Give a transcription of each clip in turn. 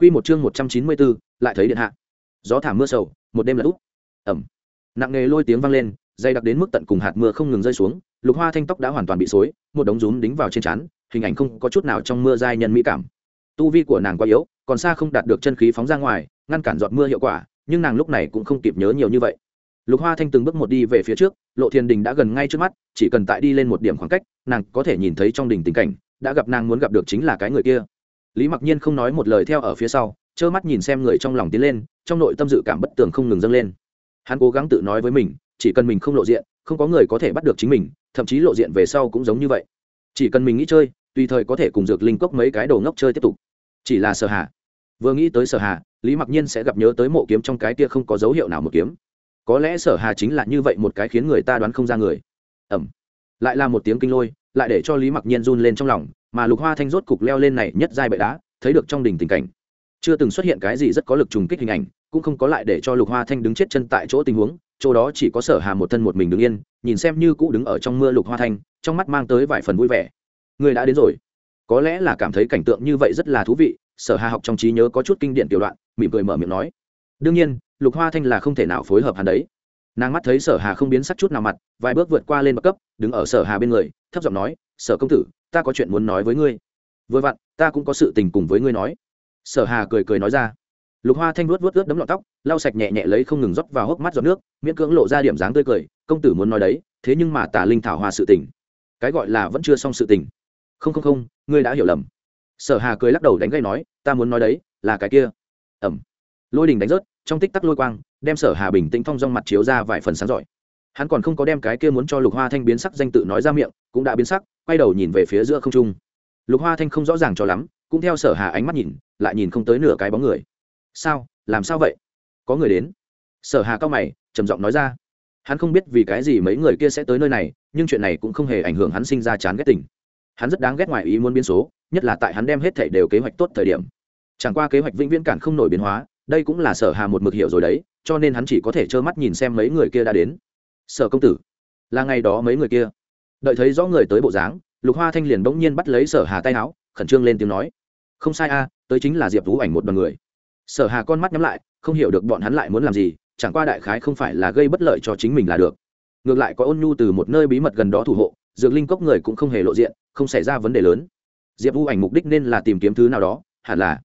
Quy một chương 194, lại thấy điện hạ. Gió thảm mưa sầu, một đêm là úp. Ầm. Nặng nề lôi tiếng vang lên, dày đặc đến mức tận cùng hạt mưa không ngừng rơi xuống, Lục Hoa Thanh tóc đã hoàn toàn bị xối, một đống rúm đính vào trên trán, hình ảnh không có chút nào trong mưa giai nhân mỹ cảm. Tu vi của nàng quá yếu, còn xa không đạt được chân khí phóng ra ngoài, ngăn cản giọt mưa hiệu quả, nhưng nàng lúc này cũng không kịp nhớ nhiều như vậy. Lục Hoa Thanh từng bước một đi về phía trước, Lộ Thiên Đình đã gần ngay trước mắt, chỉ cần tại đi lên một điểm khoảng cách, nàng có thể nhìn thấy trong đỉnh tình cảnh, đã gặp nàng muốn gặp được chính là cái người kia lý mặc nhiên không nói một lời theo ở phía sau, trơ mắt nhìn xem người trong lòng tiến lên, trong nội tâm dự cảm bất tường không ngừng dâng lên. Hắn cố gắng tự nói với mình, chỉ cần mình không lộ diện, không có người có thể bắt được chính mình, thậm chí lộ diện về sau cũng giống như vậy. Chỉ cần mình nghĩ chơi, tùy thời có thể cùng dược linh cốc mấy cái đồ ngốc chơi tiếp tục. Chỉ là sở hạ vừa nghĩ tới sở hà, lý mặc nhiên sẽ gặp nhớ tới mộ kiếm trong cái kia không có dấu hiệu nào một kiếm. Có lẽ sở hà chính là như vậy một cái khiến người ta đoán không ra người. Ẩm lại là một tiếng kinh lôi lại để cho lý mặc nhiên run lên trong lòng, mà lục hoa thanh rốt cục leo lên này nhất giai bệ đá, thấy được trong đỉnh tình cảnh. Chưa từng xuất hiện cái gì rất có lực trùng kích hình ảnh, cũng không có lại để cho lục hoa thanh đứng chết chân tại chỗ tình huống, chỗ đó chỉ có sở hà một thân một mình đứng yên, nhìn xem như cũ đứng ở trong mưa lục hoa thanh, trong mắt mang tới vài phần vui vẻ. Người đã đến rồi. Có lẽ là cảm thấy cảnh tượng như vậy rất là thú vị, sở hà học trong trí nhớ có chút kinh điển tiểu đoạn, mỉm cười mở miệng nói. Đương nhiên, lục hoa thanh là không thể nào phối hợp hắn đấy nàng mắt thấy sở hà không biến sắc chút nào mặt, vài bước vượt qua lên bậc cấp, đứng ở sở hà bên người, thấp giọng nói, sở công tử, ta có chuyện muốn nói với ngươi. Vừa vặn, ta cũng có sự tình cùng với ngươi nói. Sở hà cười cười nói ra. Lục hoa thanh luốt vớt ướt đấm lọn tóc, lau sạch nhẹ nhẹ lấy không ngừng rót vào hốc mắt giọt nước, miễn cưỡng lộ ra điểm dáng tươi cười, công tử muốn nói đấy, thế nhưng mà tà linh thảo hoa sự tình. Cái gọi là vẫn chưa xong sự tình. Không không không, ngươi đã hiểu lầm. Sở hà cười lắc đầu đánh gây nói, ta muốn nói đấy, là cái kia. Ẩm. Lôi đình đánh rớt, trong tích tắc lôi quang đem sở hà bình tĩnh phong rong mặt chiếu ra vài phần sáng giỏi. Hắn còn không có đem cái kia muốn cho lục hoa thanh biến sắc danh tự nói ra miệng, cũng đã biến sắc, quay đầu nhìn về phía giữa không trung. Lục hoa thanh không rõ ràng cho lắm, cũng theo sở hà ánh mắt nhìn, lại nhìn không tới nửa cái bóng người. Sao? Làm sao vậy? Có người đến. Sở hà cao mày, trầm giọng nói ra. Hắn không biết vì cái gì mấy người kia sẽ tới nơi này, nhưng chuyện này cũng không hề ảnh hưởng hắn sinh ra chán ghét tình. Hắn rất đáng ghét ngoài ý muốn biến số, nhất là tại hắn đem hết thảy đều kế hoạch tốt thời điểm. Chẳng qua kế hoạch vĩnh viễn cản không nổi biến hóa, đây cũng là sở hà một mực hiểu rồi đấy cho nên hắn chỉ có thể trơ mắt nhìn xem mấy người kia đã đến. Sở công tử, là ngày đó mấy người kia. Đợi thấy rõ người tới bộ dáng, lục hoa thanh liền bỗng nhiên bắt lấy sở hà tay áo, khẩn trương lên tiếng nói, không sai a, tới chính là diệp tú ảnh một đoàn người. Sở hà con mắt nhắm lại, không hiểu được bọn hắn lại muốn làm gì, chẳng qua đại khái không phải là gây bất lợi cho chính mình là được. Ngược lại có ôn nhu từ một nơi bí mật gần đó thủ hộ, dược linh cốc người cũng không hề lộ diện, không xảy ra vấn đề lớn. Diệp vũ ảnh mục đích nên là tìm kiếm thứ nào đó, hẳn là.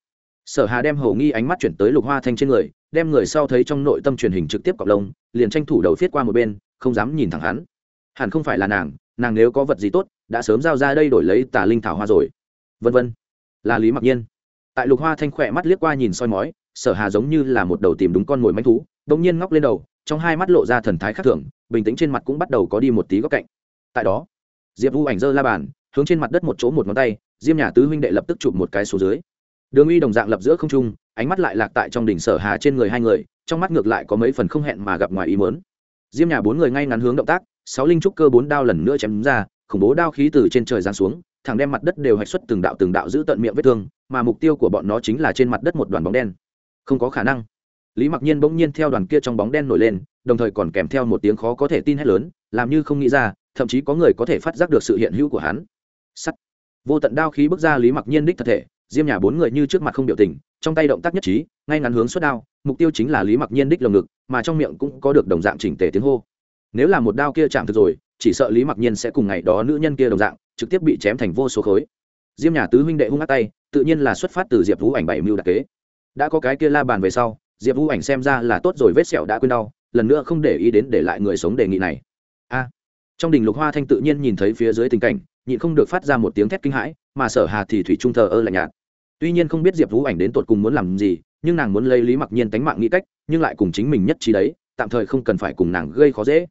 Sở hà đem hầu nghi ánh mắt chuyển tới lục hoa thanh trên người đem người sau thấy trong nội tâm truyền hình trực tiếp cọc lông, liền tranh thủ đầu viết qua một bên, không dám nhìn thẳng hắn. Hẳn không phải là nàng nàng nếu có vật gì tốt, đã sớm giao ra đây đổi lấy tà linh thảo hoa rồi. Vân vân. Là lý mặc nhiên. Tại lục hoa thanh khỏe mắt liếc qua nhìn soi mói, sở hà giống như là một đầu tìm đúng con mồi manh thú đông nhiên ngóc lên đầu, trong hai mắt lộ ra thần thái khác thường, bình tĩnh trên mặt cũng bắt đầu có đi một tí góc cạnh. Tại đó, diệp vu ảnh giơ la bàn, hướng trên mặt đất một chỗ một ngón tay, diêm nhà tứ huynh đệ lập tức chụp một cái số dưới. Đường uy đồng dạng lập giữa không trung ánh mắt lại lạc tại trong đỉnh sở hà trên người hai người, trong mắt ngược lại có mấy phần không hẹn mà gặp ngoài ý mớn diêm nhà bốn người ngay ngắn hướng động tác, sáu linh trúc cơ bốn đao lần nữa chém ra, khủng bố đao khí từ trên trời giáng xuống, thẳng đem mặt đất đều hạch xuất từng đạo từng đạo giữ tận miệng vết thương, mà mục tiêu của bọn nó chính là trên mặt đất một đoàn bóng đen. Không có khả năng. Lý mặc nhiên bỗng nhiên theo đoàn kia trong bóng đen nổi lên, đồng thời còn kèm theo một tiếng khó có thể tin hết lớn, làm như không nghĩ ra, thậm chí có người có thể phát giác được sự hiện hữu của hắn. Sắt. Vô tận đao khí bước ra lý mặc nhiên đích thật thể, diêm nhà bốn người như trước mặt không biểu tình trong tay động tác nhất trí, ngay ngắn hướng xuất đao, mục tiêu chính là lý mặc nhiên đích lồng ngực, mà trong miệng cũng có được đồng dạng chỉnh tề tiếng hô. Nếu là một đao kia chạm thực rồi, chỉ sợ lý mặc nhiên sẽ cùng ngày đó nữ nhân kia đồng dạng, trực tiếp bị chém thành vô số khối. Diêm nhà tứ huynh đệ hung hát tay, tự nhiên là xuất phát từ diệp vũ ảnh bảy mưu đặc kế. Đã có cái kia la bàn về sau, diệp vũ ảnh xem ra là tốt rồi, vết sẹo đã quên đau, lần nữa không để ý đến để lại người sống đề nghị này. A. Trong đình lục hoa thanh tự nhiên nhìn thấy phía dưới tình cảnh, nhịn không được phát ra một tiếng thét kinh hãi, mà sở hà thì thủy trung thờ ơ lạnh nhạt tuy nhiên không biết diệp vũ ảnh đến tột cùng muốn làm gì, nhưng nàng muốn lấy lý mặc nhiên tánh mạng nghĩ cách, nhưng lại cùng chính mình nhất trí đấy, tạm thời không cần phải cùng nàng gây khó dễ.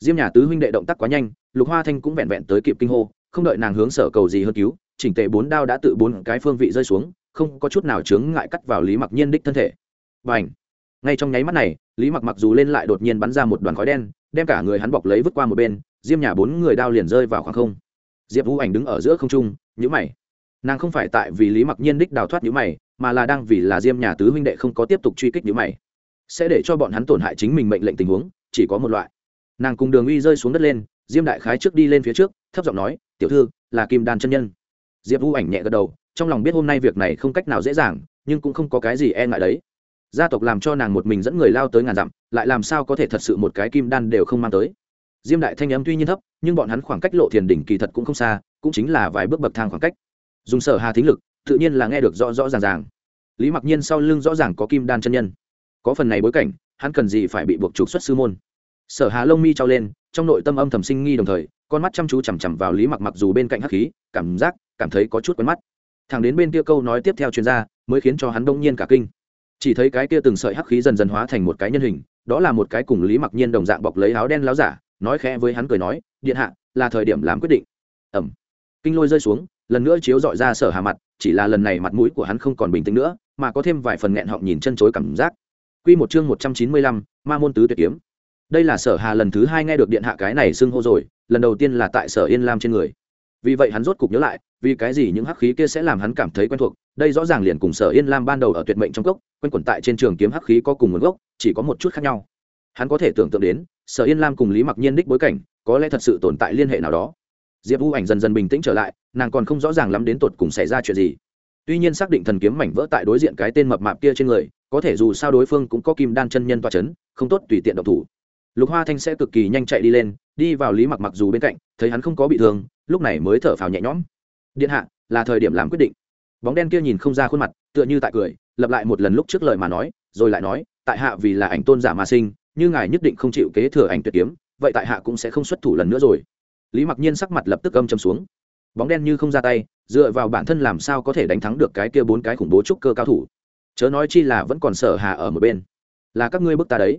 Diêm nhà tứ huynh đệ động tác quá nhanh, lục hoa thanh cũng vẹn vẹn tới kịp kinh hô, không đợi nàng hướng sở cầu gì hơn cứu, chỉnh tề bốn đao đã tự bốn cái phương vị rơi xuống, không có chút nào chướng ngại cắt vào lý mặc nhiên đích thân thể. Và ảnh ngay trong nháy mắt này, lý mặc mặc dù lên lại đột nhiên bắn ra một đoàn khói đen, đem cả người hắn bọc lấy vứt qua một bên, diêm nhà bốn người đao liền rơi vào khoảng không. Diệp vũ ảnh đứng ở giữa không trung nhữ mày nàng không phải tại vì lý mặc nhiên đích đào thoát nhữ mày, mà là đang vì là diêm nhà tứ huynh đệ không có tiếp tục truy kích nhữ mày. Sẽ để cho bọn hắn tổn hại chính mình mệnh lệnh tình huống, chỉ có một loại. Nàng cùng đường uy rơi xuống đất lên, diêm đại khái trước đi lên phía trước, thấp giọng nói, tiểu thư, là kim đan chân nhân. Diệp vũ ảnh nhẹ gật đầu, trong lòng biết hôm nay việc này không cách nào dễ dàng, nhưng cũng không có cái gì e ngại đấy. Gia tộc làm cho nàng một mình dẫn người lao tới ngàn dặm, lại làm sao có thể thật sự một cái kim đan đều không mang tới. Diêm đại thanh âm tuy nhiên thấp, nhưng bọn hắn khoảng cách lộ thiền đỉnh kỳ thật cũng không xa, cũng chính là vài bước bậc thang khoảng cách dùng sở hà thính lực, tự nhiên là nghe được rõ rõ ràng ràng. Lý mặc nhiên sau lưng rõ ràng có kim đan chân nhân. Có phần này bối cảnh, hắn cần gì phải bị buộc trục xuất sư môn? Sở hà lông mi trao lên, trong nội tâm âm thầm sinh nghi đồng thời, con mắt chăm chú chằm chằm vào lý mặc mặc dù bên cạnh hắc khí, cảm giác, cảm thấy có chút quen mắt. Thẳng đến bên kia câu nói tiếp theo chuyên gia mới khiến cho hắn đông nhiên cả kinh. Chỉ thấy cái kia từng sợi hắc khí dần dần hóa thành một cái nhân hình, đó là một cái cùng lý mặc nhiên đồng dạng bọc lấy áo đen láo giả, nói khẽ với hắn cười nói, điện hạ, là thời điểm làm quyết định. Ẩm. Kinh lôi rơi xuống lần nữa chiếu dọi ra sở hà mặt chỉ là lần này mặt mũi của hắn không còn bình tĩnh nữa mà có thêm vài phần nghẹn họng nhìn chân chối cảm giác Quy một chương một trăm chín mươi lăm, Ma môn tứ tuyệt kiếm. Đây là Sở Hà lần thứ hai nghe được điện hạ cái này xưng hô rồi, lần đầu tiên là tại Sở Yên Lam trên người. Vì vậy hắn rốt cục nhớ lại, vì cái gì những hắc khí kia sẽ làm hắn cảm thấy quen thuộc, đây rõ ràng liền cùng Sở Yên Lam ban đầu ở tuyệt mệnh trong gốc quen quẩn tại trên trường kiếm hắc khí có cùng nguồn gốc, chỉ có một chút khác nhau. Hắn có thể tưởng tượng đến, Sở Yên Lam cùng Lý Mặc Nhiên đích bối cảnh, có lẽ thật sự tồn tại liên hệ nào đó. Diệp u Ảnh dần dần bình tĩnh trở lại, nàng còn không rõ ràng lắm đến tột cùng xảy ra chuyện gì. Tuy nhiên xác định thần kiếm mảnh vỡ tại đối diện cái tên mập mạp kia trên người, có thể dù sao đối phương cũng có kim đan chân nhân toa c h ấ n không tốt tùy tiện độc thủ. Lục hoa thanh sẽ cực kỳ nhanh chạy đi lên đi vào lý mặc mặc dù bên cạnh thấy hắn không có bị thương lúc này mới thở phào nhẹ nhõm. Điện hạ là thời điểm làm quyết định. Bóng đen kia nhìn không ra khuôn mặt tựa như tại cười lập lại một lần lúc trước lời mà nói rồi lại nói tại hạ vì là ảnh tôn giả mà sinh như ngài nhất định không chịu kế thừa ảnh tuyệt kiếm vậy tại hạ cũng sẽ không xuất thủ lần nữa rồi lý mặc nhiên sắc mặt lập tức âm châm xuống. Bóng đen như không ra tay, dựa vào bản thân làm sao có thể đánh thắng được cái kia bốn cái khủng bố trúc cơ cao thủ? Chớ nói chi là vẫn còn sở hà ở một bên. Là các ngươi bức ta đấy.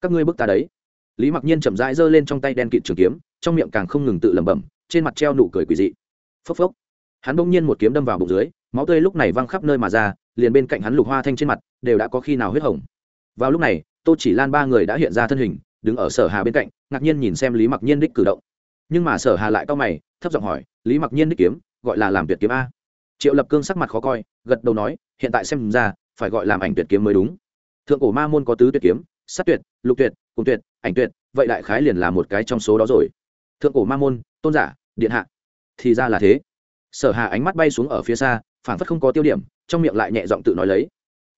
Các ngươi bức ta đấy. Lý mặc nhiên chậm rãi giơ lên trong tay đen kịt trường kiếm, trong miệng càng không ngừng tự lẩm bẩm, trên mặt treo nụ cười quỳ dị. Phốc phốc. Hắn bỗng nhiên một kiếm đâm vào bụng dưới, máu tươi lúc này văng khắp nơi mà ra, liền bên cạnh hắn lục hoa thanh trên mặt đều đã có khi nào huyết hồng. Vào lúc này, tô chỉ lan ba người đã hiện ra thân hình, đứng ở sở hà bên cạnh, ngạc nhiên nhìn xem lý mặc nhiên đích cử động nhưng mà sở hà lại cau mày, thấp giọng hỏi, lý mặc nhiên đích kiếm, gọi là làm tuyệt kiếm a? Triệu lập cương sắc mặt khó coi, gật đầu nói, hiện tại xem ra, phải gọi làm ảnh tuyệt kiếm mới đúng. Thượng cổ ma môn có tứ tuyệt kiếm, sát tuyệt, lục tuyệt, cùng tuyệt, ảnh tuyệt, vậy đại khái liền là một cái trong số đó rồi. Thượng cổ ma môn, tôn giả, điện hạ. Thì ra là thế. Sở hà ánh mắt bay xuống ở phía xa phản phất không có tiêu điểm, trong miệng lại nhẹ giọng tự nói lấy.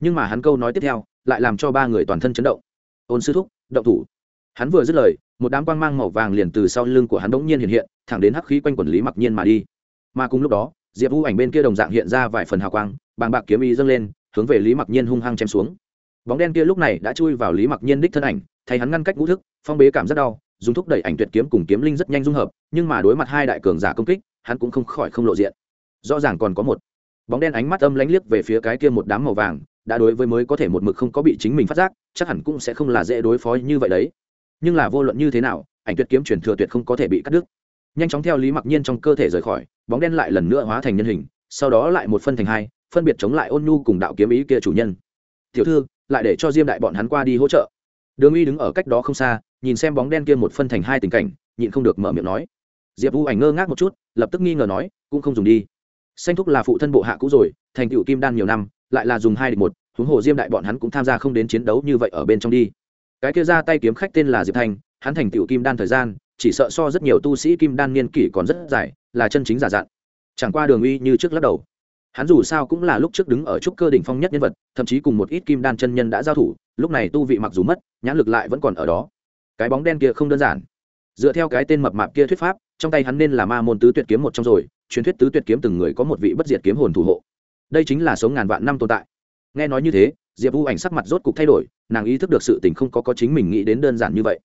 Nhưng mà hắn câu nói tiếp theo, lại làm cho ba người toàn thân chấn động. Ôn sư thúc, động thủ. Hắn vừa dứt lời một đám quang mang màu vàng liền từ sau lưng của hắn bỗng nhiên hiện hiện, thẳng đến hắc khí quanh quần lý mặc nhiên mà đi. Mà cùng lúc đó, diệp vũ ảnh bên kia đồng dạng hiện ra vài phần hào quang, bàng bạc kiếm ý dâng lên, hướng về lý mặc nhiên hung hăng chém xuống. Bóng đen kia lúc này đã chui vào lý mặc nhiên đích thân ảnh, thay hắn ngăn cách ngũ thức, phong bế cảm rất đau, dùng thúc đẩy ảnh tuyệt kiếm cùng kiếm linh rất nhanh dung hợp, nhưng mà đối mặt hai đại cường giả công kích, hắn cũng không khỏi không lộ diện. Rõ ràng còn có một bóng đen ánh mắt âm lánh liếc về phía cái kia một đám màu vàng, đã đối với mới có thể một mực không có bị chính mình phát giác, chắc hẳn cũng sẽ không là dễ đối phó như vậy đấy nhưng là vô luận như thế nào, ảnh tuyệt kiếm truyền thừa tuyệt không có thể bị cắt đứt. Nhanh chóng theo lý mặc nhiên trong cơ thể rời khỏi, bóng đen lại lần nữa hóa thành nhân hình, sau đó lại một phân thành hai, phân biệt chống lại ôn nhu cùng đạo kiếm ý kia chủ nhân. Tiểu thư, lại để cho diêm đại bọn hắn qua đi hỗ trợ. Đường uy đứng ở cách đó không xa, nhìn xem bóng đen kia một phân thành hai tình cảnh, nhịn không được mở miệng nói. Diệp vũ ảnh ngơ ngác một chút, lập tức nghi ngờ nói, cũng không dùng đi. Xanh thúc là phụ thân bộ hạ cũ rồi, thành tựu kim đan nhiều năm, lại là dùng hai địch một, huống hồ diêm đại bọn hắn cũng tham gia không đến chiến đấu như vậy ở bên trong đi cái kia ra tay kiếm khách tên là diệp thanh hắn thành tựu kim đan thời gian, chỉ sợ so rất nhiều tu sĩ kim đan niên kỷ còn rất dài, là chân chính giả dặn chẳng qua đường uy như trước lắc đầu. Hắn dù sao cũng là lúc trước đứng ở trúc cơ đỉnh phong nhất nhân vật, thậm chí cùng một ít kim đan chân nhân đã giao thủ, lúc này tu vị mặc dù mất, nhãn lực lại vẫn còn ở đó. Cái bóng đen kia không đơn giản. Dựa theo cái tên mập mạp kia thuyết pháp, trong tay hắn nên là ma môn tứ tuyệt kiếm một trong rồi, truyền thuyết tứ tuyệt kiếm từng người có một vị bất diệt kiếm hồn thủ hộ. Đây chính là số ngàn vạn năm tồn tại. Nghe nói như thế diệp u ảnh sắc mặt rốt cục thay đổi, nàng ý thức được sự tình không có có chính mình nghĩ đến đơn giản như vậy.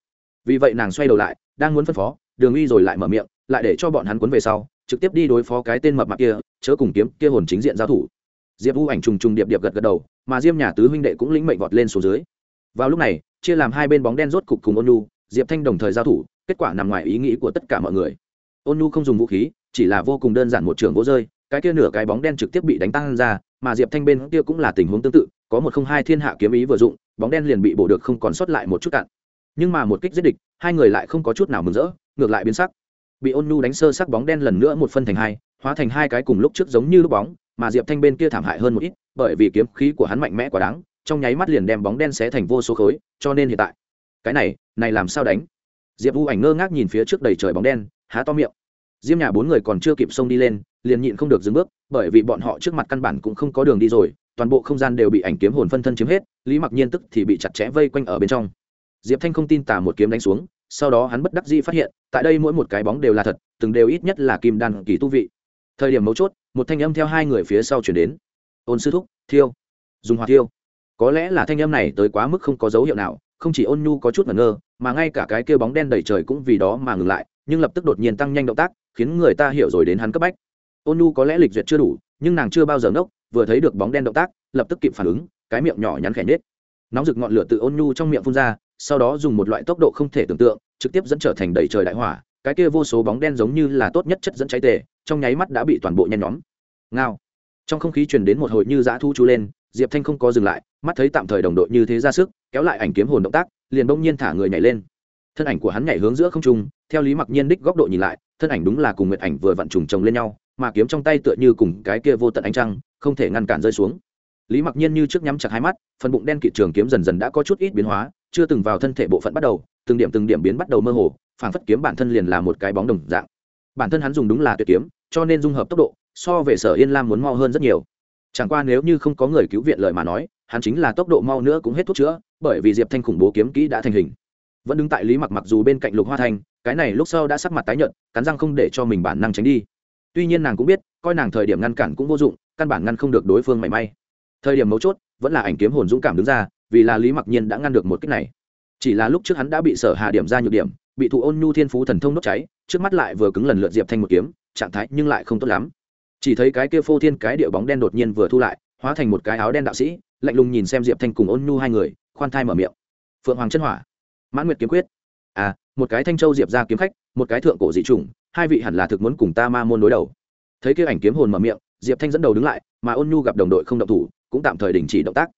Vì vậy nàng xoay đầu lại, đang muốn phân phó, đường uy rồi lại mở miệng, lại để cho bọn hắn cuốn về sau, trực tiếp đi đối phó cái tên mập mạp kia, chớ cùng kiếm kia hồn chính diện giao thủ. Diệp u ảnh trùng trùng điệp điệp gật gật đầu, mà diêm nhà tứ huynh đệ cũng lĩnh mệnh vọt lên xuống dưới. Vào lúc này, chia làm hai bên bóng đen rốt cục cùng ôn nu diệp thanh đồng thời giao thủ, kết quả nằm ngoài ý nghĩ của tất cả mọi người. Ôn nu không dùng vũ khí, chỉ là vô cùng đơn giản một trường vỗ rơi, cái kia nửa cái bóng đen trực tiếp bị đánh tan ra, mà diệp thanh bên kia cũng là tình huống tương tự có một không hai thiên hạ kiếm ý vừa dụng, bóng đen liền bị bổ được không còn sót lại một chút cạn. Nhưng mà một kích giết địch, hai người lại không có chút nào mừng rỡ, ngược lại biến sắc. Bị ôn nhu đánh sơ sắc bóng đen lần nữa một phân thành hai, hóa thành hai cái cùng lúc trước giống như lúc bóng, mà diệp thanh bên kia thảm hại hơn một ít, bởi vì kiếm khí của hắn mạnh mẽ quá đáng, trong nháy mắt liền đem bóng đen xé thành vô số khối, cho nên hiện tại, cái này này làm sao đánh? Diệp u ảnh ngơ ngác nhìn phía trước đầy trời bóng đen, há to miệng. Diêm nhà bốn người còn chưa kịp xông đi lên, liền nhịn không được dừng bước, bởi vì bọn họ trước mặt căn bản cũng không có đường đi rồi toàn bộ không gian đều bị ảnh kiếm hồn phân thân chiếm hết, lý mặc nhiên tức thì bị chặt chẽ vây quanh ở bên trong. Diệp thanh không tin tả một kiếm đánh xuống, sau đó hắn bất đắc dĩ phát hiện, tại đây mỗi một cái bóng đều là thật, từng đều ít nhất là kim đan kỳ tu vị. Thời điểm mấu chốt, một thanh âm theo hai người phía sau chuyển đến. Ôn sư thúc, thiêu. Dùng hỏa thiêu. Có lẽ là thanh âm này tới quá mức không có dấu hiệu nào, không chỉ ôn nhu có chút ngẩn ngơ, mà ngay cả cái kia bóng đen đầy trời cũng vì đó mà ngừng lại, nhưng lập tức đột nhiên tăng nhanh động tác, khiến người ta hiểu rồi đến hắn cấp bách. Ôn nhu có lẽ lịch duyệt chưa đủ, nhưng nàng chưa bao giờ ngốc vừa thấy được bóng đen động tác, lập tức kịp phản ứng, cái miệng nhỏ nhắn khẽ nết nóng rực ngọn lửa từ ôn nhu trong miệng phun ra, sau đó dùng một loại tốc độ không thể tưởng tượng, trực tiếp dẫn trở thành đầy trời đại hỏa, cái kia vô số bóng đen giống như là tốt nhất chất dẫn cháy tề, trong nháy mắt đã bị toàn bộ nhen nhóm. Ngao. Trong không khí truyền đến một hồi như dã thu chú lên, diệp thanh không có dừng lại, mắt thấy tạm thời đồng đội như thế ra sức, kéo lại ảnh kiếm hồn động tác, liền bỗng nhiên thả người nhảy lên. Thân ảnh của hắn nhảy hướng giữa không trung, theo lý mặc nhiên đích góc độ nhìn lại, thân ảnh đúng là cùng nguyệt ảnh vừa vặn trùng chồng lên nhau, mà kiếm trong tay tựa như cùng cái kia vô tận ánh trăng không thể ngăn cản rơi xuống. Lý mặc nhiên như trước nhắm chặt hai mắt, phần bụng đen kịt trường kiếm dần dần đã có chút ít biến hóa, chưa từng vào thân thể bộ phận bắt đầu, từng điểm từng điểm biến bắt đầu mơ hồ phản phất kiếm bản thân liền là một cái bóng đồng dạng. Bản thân hắn dùng đúng là tuyệt kiếm, cho nên dung hợp tốc độ, so về sở yên lam muốn mau hơn rất nhiều. Chẳng qua nếu như không có người cứu viện lời mà nói, hắn chính là tốc độ mau nữa cũng hết thuốc chữa, bởi vì diệp thanh khủng bố kiếm kỹ đã thành hình. Vẫn đứng tại lý mặc mặc dù bên cạnh lục hoa thanh cái này lúc sau đã sắc mặt tái nhợt, cắn răng không để cho mình bản năng tránh đi. Tuy nhiên nàng cũng biết, coi nàng thời điểm ngăn cản cũng vô dụng căn bản ngăn không được đối phương mảy may. Thời điểm mấu chốt, vẫn là ảnh kiếm hồn dũng cảm đứng ra, vì là lý mặc nhiên đã ngăn được một cách này. Chỉ là lúc trước hắn đã bị sở hạ điểm ra nhược điểm, bị thụ ôn nhu thiên phú thần thông đốt cháy, trước mắt lại vừa cứng lần lượt diệp thanh một kiếm, trạng thái nhưng lại không tốt lắm. Chỉ thấy cái kia phô thiên cái điệu bóng đen đột nhiên vừa thu lại, hóa thành một cái áo đen đạo sĩ, lạnh lùng nhìn xem diệp thanh cùng ôn nhu hai người, khoan thai mở miệng. Phượng hoàng chân hỏa, mãn nguyệt kiếm quyết. À một cái thanh châu diệp ra kiếm khách, một cái thượng cổ dị trùng hai vị hẳn là thực muốn cùng ta ma môn đối đầu. Thấy kia ảnh kiếm hồn mở miệng diệp thanh dẫn đầu đứng lại, mà ôn nhu gặp đồng đội không động thủ, cũng tạm thời đình chỉ động tác.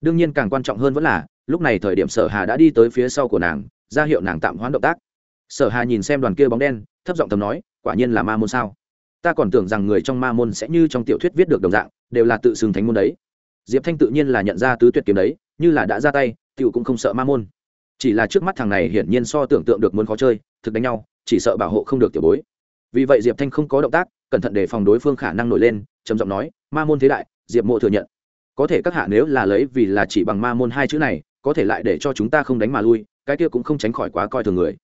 Đương nhiên càng quan trọng hơn vẫn là, lúc này thời điểm sở hà đã đi tới phía sau của nàng, ra hiệu nàng tạm hoãn động tác. Sở hà nhìn xem đoàn kia bóng đen, thấp giọng thầm nói, quả nhiên là ma môn sao? Ta còn tưởng rằng người trong ma môn sẽ như trong tiểu thuyết viết được đồng dạng, đều là tự xưng thánh môn đấy. Diệp thanh tự nhiên là nhận ra tứ tuyệt kiếm đấy, như là đã ra tay, tiểu cũng không sợ ma môn. Chỉ là trước mắt thằng này hiển nhiên so tưởng tượng được muốn khó chơi, thực đánh nhau, chỉ sợ bảo hộ không được tiểu bối. Vì vậy diệp thanh không có động tác, cẩn thận để phòng đối phương khả năng nổi lên trầm giọng nói, ma môn thế đại, diệp mộ thừa nhận. Có thể các hạ nếu là lấy vì là chỉ bằng ma môn hai chữ này, có thể lại để cho chúng ta không đánh mà lui, cái kia cũng không tránh khỏi quá coi thường người.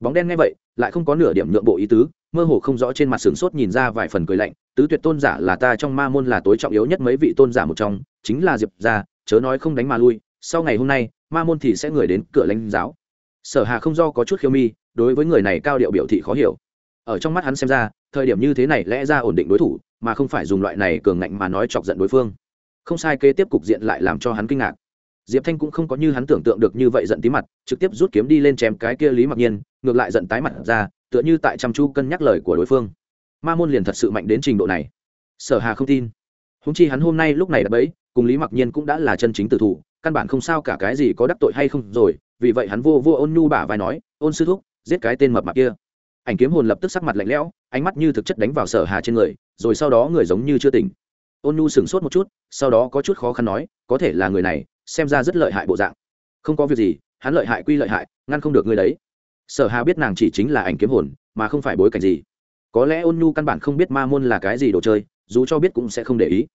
Bóng đen nghe vậy, lại không có nửa điểm nhượng bộ ý tứ, mơ hồ không rõ trên mặt sửng sốt nhìn ra vài phần cười lạnh, tứ tuyệt tôn giả là ta trong ma môn là tối trọng yếu nhất mấy vị tôn giả một trong, chính là diệp gia, chớ nói không đánh mà lui, sau ngày hôm nay, ma môn thì sẽ người đến cửa lãnh giáo. Sở hà không do có chút khiêu mi, đối với người này cao điệu biểu thị khó hiểu. Ở trong mắt hắn xem ra, thời điểm như thế này lẽ ra ổn định đối thủ mà không phải dùng loại này cường ngạnh mà nói chọc giận đối phương. Không sai, kế tiếp cục diện lại làm cho hắn kinh ngạc. Diệp thanh cũng không có như hắn tưởng tượng được như vậy giận tí mặt, trực tiếp rút kiếm đi lên chém cái kia lý mặc nhiên, ngược lại giận tái mặt ra, tựa như tại chăm chu cân nhắc lời của đối phương. Ma môn liền thật sự mạnh đến trình độ này. Sở hà không tin. Húng chi hắn hôm nay lúc này đã bẫy, cùng lý mặc nhiên cũng đã là chân chính tử thủ, căn bản không sao cả cái gì có đắc tội hay không rồi, vì vậy hắn vô vô ôn nhu bả vai nói, ôn sư thúc, giết cái tên mập mạp kia ảnh kiếm hồn lập tức sắc mặt lạnh lẽo, ánh mắt như thực chất đánh vào sở hà trên người, rồi sau đó người giống như chưa tỉnh. Ôn nhu sửng sốt một chút, sau đó có chút khó khăn nói, có thể là người này, xem ra rất lợi hại bộ dạng. Không có việc gì, hắn lợi hại quy lợi hại, ngăn không được người đấy. Sở hà biết nàng chỉ chính là ảnh kiếm hồn, mà không phải bối cảnh gì. Có lẽ ôn nhu căn bản không biết ma môn là cái gì đồ chơi, dù cho biết cũng sẽ không để ý.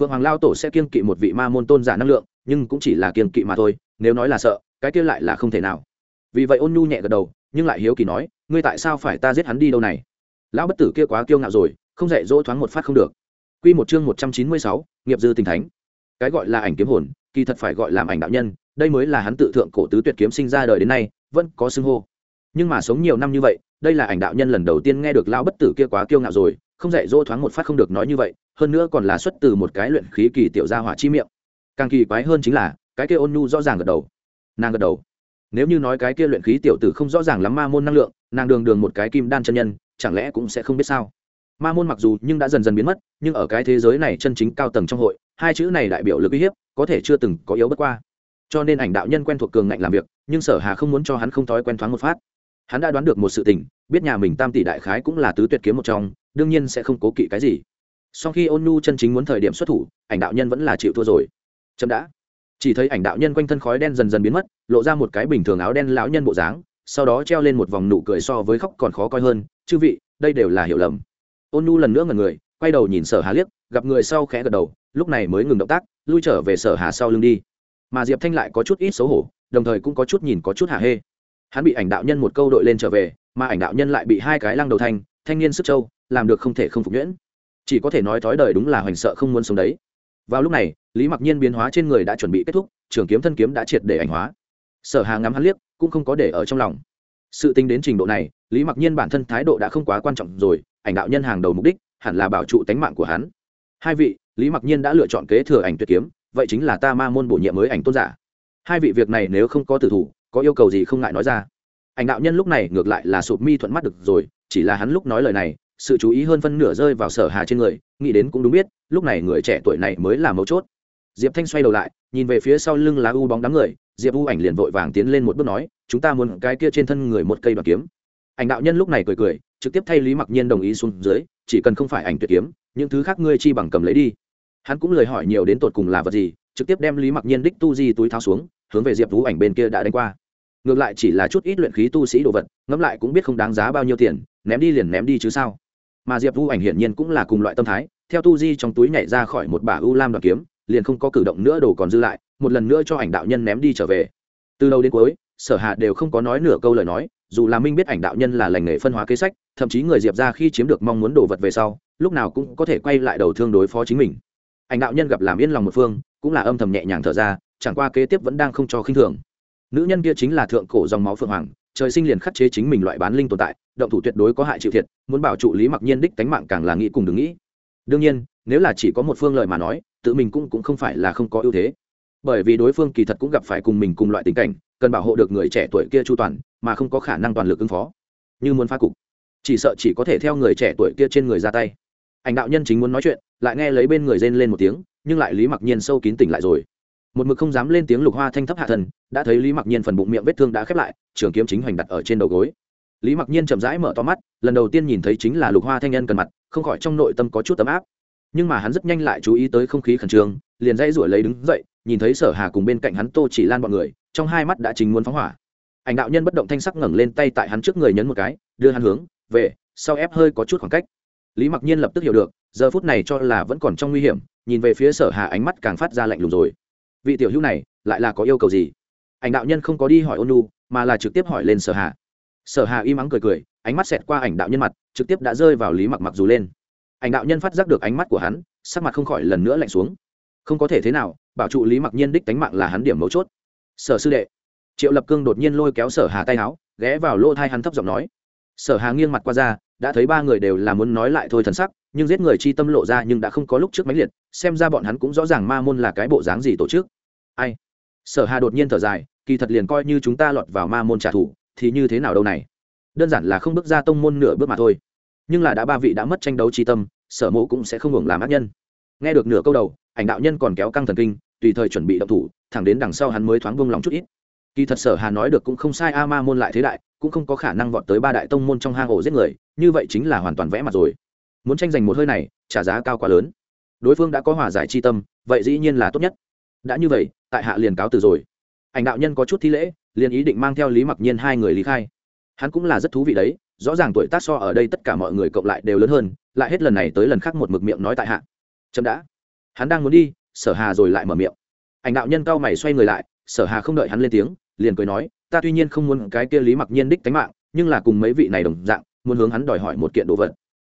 Phượng hoàng lao tổ sẽ kiên kỵ một vị ma môn tôn giả năng lượng, nhưng cũng chỉ là kiên kỵ mà thôi, nếu nói là sợ, cái kia lại là không thể nào. Vì vậy ôn nhu nhẹ gật đầu nhưng lại hiếu kỳ nói ngươi tại sao phải ta giết hắn đi đâu này lão bất tử kia quá kiêu ngạo rồi không dạy dỗ thoáng một phát không được Quy một chương một trăm chín mươi sáu, nghiệp dư tình thánh. Cái gọi là ảnh kiếm hồn, kỳ thật phải gọi làm ảnh đạo nhân, đây mới là hắn tự thượng cổ tứ tuyệt kiếm sinh ra đời đến nay, vẫn có xưng hô. Nhưng mà sống nhiều năm như vậy, đây là ảnh đạo nhân lần đầu tiên nghe được lão bất tử kia quá kiêu ngạo rồi, không dạy dỗ thoáng một phát không được nói như vậy, hơn nữa còn là xuất từ một cái luyện khí kỳ tiểu gia hỏa chi miệng. Càng kỳ quái hơn chính là, cái kia ôn nhu rõ ràng gật đầu. Nàng gật đầu. Nếu như nói cái kia luyện khí tiểu tử không rõ ràng lắm ma môn năng lượng, nàng đường đường một cái kim đan chân nhân, chẳng lẽ cũng sẽ không biết sao? ma môn mặc dù nhưng đã dần dần biến mất nhưng ở cái thế giới này chân chính cao tầng trong hội hai chữ này đại biểu lực uy hiếp có thể chưa từng có yếu bất qua. Cho nên ảnh đạo nhân quen thuộc cường ngạnh làm việc nhưng sở hà không muốn cho hắn không thói quen thoáng một phát. Hắn đã đoán được một sự tình biết nhà mình tam tỷ đại khái cũng là tứ tuyệt kiếm một trong đương nhiên sẽ không cố kỵ cái gì. Sau khi ôn nhu chân chính muốn thời điểm xuất thủ ảnh đạo nhân vẫn là chịu thua rồi. Chậm đã chỉ thấy ảnh đạo nhân quanh thân khói đen dần dần biến mất, lộ ra một cái bình thường áo đen lão nhân bộ dáng, sau đó treo lên một vòng nụ cười so với khóc còn khó coi hơn, chư vị, đây đều là hiểu lầm. Ôn nhu lần nữa ngần người, quay đầu nhìn sở hà liếc, gặp người sau khẽ gật đầu, lúc này mới ngừng động tác, lui trở về sở hà sau lưng đi. Mà diệp thanh lại có chút ít xấu hổ, đồng thời cũng có chút nhìn có chút hạ hê. Hắn bị ảnh đạo nhân một câu đội lên trở về, mà ảnh đạo nhân lại bị hai cái lăng đầu thanh thanh niên sức châu làm được không thể không phục nhuyễn. Chỉ có thể nói thói đời đúng là hoành sợ không muốn sống đấy. Vào lúc này lý mặc nhiên biến hóa trên người đã chuẩn bị kết thúc, trường kiếm thân kiếm đã triệt để ảnh hóa. Sở hà ngắm hắn liếc, cũng không có để ở trong lòng. Sự tính đến trình độ này, lý mặc nhiên bản thân thái độ đã không quá quan trọng rồi, ảnh đạo nhân hàng đầu mục đích, hẳn là bảo trụ tánh mạng của hắn. Hai vị, lý mặc nhiên đã lựa chọn kế thừa ảnh tuyệt kiếm, vậy chính là ta ma môn bổ nhiệm mới ảnh tôn giả. Hai vị việc này nếu không có tử thủ, có yêu cầu gì không ngại nói ra. Ảnh đạo nhân lúc này ngược lại là sụp mi thuận mắt được rồi, chỉ là hắn lúc nói lời này, sự chú ý hơn phân nửa rơi vào sở hà trên người, nghĩ đến cũng đúng biết, lúc này người trẻ tuổi này mới là mấu chốt diệp thanh xoay đầu lại, nhìn về phía sau lưng lá u bóng đám người, diệp u ảnh liền vội vàng tiến lên một bước nói, chúng ta muốn cái kia trên thân người một cây đoàn kiếm. Ảnh đạo nhân lúc này cười cười, trực tiếp thay lý mặc nhiên đồng ý xuống dưới, chỉ cần không phải ảnh tuyệt kiếm, những thứ khác ngươi chi bằng cầm lấy đi. Hắn cũng lời hỏi nhiều đến tột cùng là vật gì, trực tiếp đem lý mặc nhiên đích tu di túi tháo xuống, hướng về diệp vũ ảnh bên kia đã đánh qua. Ngược lại chỉ là chút ít luyện khí tu sĩ đồ vật, ngẫm lại cũng biết không đáng giá bao nhiêu tiền, ném đi liền ném đi chứ sao. Mà diệp vũ ảnh hiển nhiên cũng là cùng loại tâm thái, theo tu di trong túi nhảy ra khỏi một bả u lam đoàn kiếm liền không có cử động nữa đồ còn dư lại, một lần nữa cho ảnh đạo nhân ném đi trở về. Từ đầu đến cuối, sở hạ đều không có nói nửa câu lời nói, dù là minh biết ảnh đạo nhân là lành nghề phân hóa kế sách, thậm chí người diệp ra khi chiếm được mong muốn đồ vật về sau, lúc nào cũng có thể quay lại đầu thương đối phó chính mình. Ảnh đạo nhân gặp làm yên lòng một phương, cũng là âm thầm nhẹ nhàng thở ra, chẳng qua kế tiếp vẫn đang không cho khinh thường. Nữ nhân kia chính là thượng cổ dòng máu phượng hoàng, trời sinh liền khắc chế chính mình loại bán linh tồn tại, động thủ tuyệt đối có hại chịu thiệt, muốn bảo trụ lý mặc nhiên đích tánh mạng càng là nghĩ cùng đừng nghĩ. Đương nhiên, nếu là chỉ có một phương lời mà nói tự mình cũng cũng không phải là không có ưu thế. Bởi vì đối phương kỳ thật cũng gặp phải cùng mình cùng loại tình cảnh, cần bảo hộ được người trẻ tuổi kia chu toàn, mà không có khả năng toàn lực ứng phó. Như muốn phá cục. Chỉ sợ chỉ có thể theo người trẻ tuổi kia trên người ra tay. Ảnh đạo nhân chính muốn nói chuyện, lại nghe lấy bên người rên lên một tiếng, nhưng lại lý mặc nhiên sâu kín tỉnh lại rồi. Một mực không dám lên tiếng lục hoa thanh thấp hạ thần, đã thấy lý mặc nhiên phần bụng miệng vết thương đã khép lại, trường kiếm chính hoành đặt ở trên đầu gối. Lý mặc nhiên chậm rãi mở to mắt, lần đầu tiên nhìn thấy chính là lục hoa thanh nhân cần mặt, không khỏi trong nội tâm có chút tấm áp nhưng mà hắn rất nhanh lại chú ý tới không khí khẩn trương, liền dãy ruổi lấy đứng dậy, nhìn thấy sở hà cùng bên cạnh hắn tô chỉ lan bọn người, trong hai mắt đã chính muốn phóng hỏa. Ảnh đạo nhân bất động thanh sắc ngẩng lên tay tại hắn trước người nhấn một cái, đưa hắn hướng, về, sau ép hơi có chút khoảng cách. Lý mặc nhiên lập tức hiểu được, giờ phút này cho là vẫn còn trong nguy hiểm, nhìn về phía sở hà ánh mắt càng phát ra lạnh lùng rồi. Vị tiểu hữu này, lại là có yêu cầu gì? Ảnh đạo nhân không có đi hỏi ôn nu mà là trực tiếp hỏi lên sở hà. Sở hà im ắng cười cười, ánh mắt xẹt qua ảnh đạo nhân mặt, trực tiếp đã rơi vào lý mặc mặc dù lên ảnh đạo nhân phát giác được ánh mắt của hắn, sắc mặt không khỏi lần nữa lạnh xuống. Không có thể thế nào, bảo trụ lý mặc nhiên đích tánh mạng là hắn điểm mấu chốt. Sở sư đệ. Triệu lập cương đột nhiên lôi kéo sở hà tay áo, ghé vào lỗ thai hắn thấp giọng nói. Sở hà nghiêng mặt qua ra, đã thấy ba người đều là muốn nói lại thôi thần sắc, nhưng giết người chi tâm lộ ra nhưng đã không có lúc trước mãnh liệt, xem ra bọn hắn cũng rõ ràng ma môn là cái bộ dáng gì tổ chức. Ai? Sở hà đột nhiên thở dài, kỳ thật liền coi như chúng ta lọt vào ma môn trả thù, thì như thế nào đâu này? Đơn giản là không bước ra tông môn nửa bước mà thôi. Nhưng là đã ba vị đã mất tranh đấu chi tâm sở mộ cũng sẽ không ngừng làm ác nhân. Nghe được nửa câu đầu, ảnh đạo nhân còn kéo căng thần kinh, tùy thời chuẩn bị động thủ, thẳng đến đằng sau hắn mới thoáng vung lòng chút ít. Kỳ thật sở hà nói được cũng không sai, a ma môn lại thế đại, cũng không có khả năng vọt tới ba đại tông môn trong hang ổ giết người, như vậy chính là hoàn toàn vẽ mặt rồi. Muốn tranh giành một hơi này, trả giá cao quá lớn. Đối phương đã có hòa giải chi tâm, vậy dĩ nhiên là tốt nhất. Đã như vậy, tại hạ liền cáo từ rồi. Ảnh đạo nhân có chút thi lễ, liền ý định mang theo lý mặc nhiên hai người lý khai. Hắn cũng là rất thú vị đấy, rõ ràng tuổi tác so ở đây tất cả mọi người cộng lại đều lớn hơn lại hết lần này tới lần khác một mực miệng nói tại hạ. Chậm đã. Hắn đang muốn đi, sở hà rồi lại mở miệng. Ảnh đạo nhân cao mày xoay người lại, sở hà không đợi hắn lên tiếng, liền cười nói, ta tuy nhiên không muốn cái kia lý mặc nhiên đích tánh mạng, nhưng là cùng mấy vị này đồng dạng, muốn hướng hắn đòi hỏi một kiện đồ vật.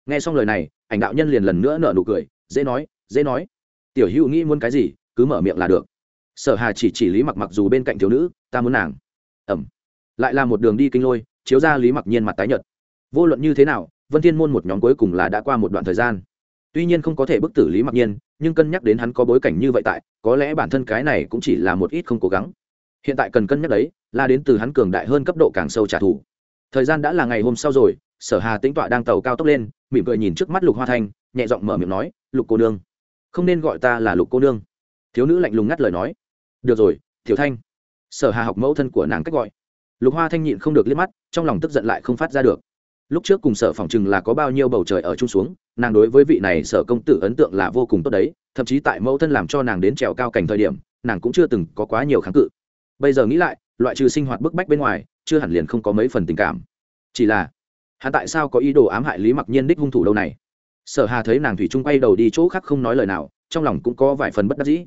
Nghe xong lời này, ảnh đạo nhân liền lần nữa nở nụ cười, dễ nói dễ nói. Tiểu hữu nghĩ muốn cái gì, cứ mở miệng là được. Sở hà chỉ chỉ lý mặc mặc dù bên cạnh thiếu nữ, ta muốn nàng. Ẩm. Lại là một đường đi kinh lôi, chiếu ra lý mặc nhiên mặt tái nhợt. Vô luận như thế nào vân thiên môn một nhóm cuối cùng là đã qua một đoạn thời gian. Tuy nhiên không có thể bức tử lý mặc nhiên, nhưng cân nhắc đến hắn có bối cảnh như vậy tại, có lẽ bản thân cái này cũng chỉ là một ít không cố gắng. Hiện tại cần cân nhắc đấy, là đến từ hắn cường đại hơn cấp độ càng sâu trả thù. Thời gian đã là ngày hôm sau rồi, sở hà tĩnh tọa đang tàu cao tốc lên, mỉm cười nhìn trước mắt lục hoa thanh, nhẹ giọng mở miệng nói, lục cô nương, không nên gọi ta là lục cô nương. Thiếu nữ lạnh lùng ngắt lời nói, được rồi thiếu thanh. Sở hà học mẫu thân của nàng cách gọi. Lục hoa thanh nhịn không được liếc mắt, trong lòng tức giận lại không phát ra được lúc trước cùng sở phòng chừng là có bao nhiêu bầu trời ở chung xuống, nàng đối với vị này sở công tử ấn tượng là vô cùng tốt đấy, thậm chí tại mẫu thân làm cho nàng đến trèo cao cảnh thời điểm, nàng cũng chưa từng có quá nhiều kháng cự. Bây giờ nghĩ lại, loại trừ sinh hoạt bức bách bên ngoài, chưa hẳn liền không có mấy phần tình cảm. Chỉ là, hắn tại sao có ý đồ ám hại lý mặc nhiên đích hung thủ đâu này? Sở hà thấy nàng thủy trung quay đầu đi chỗ khác không nói lời nào, trong lòng cũng có vài phần bất đắc dĩ.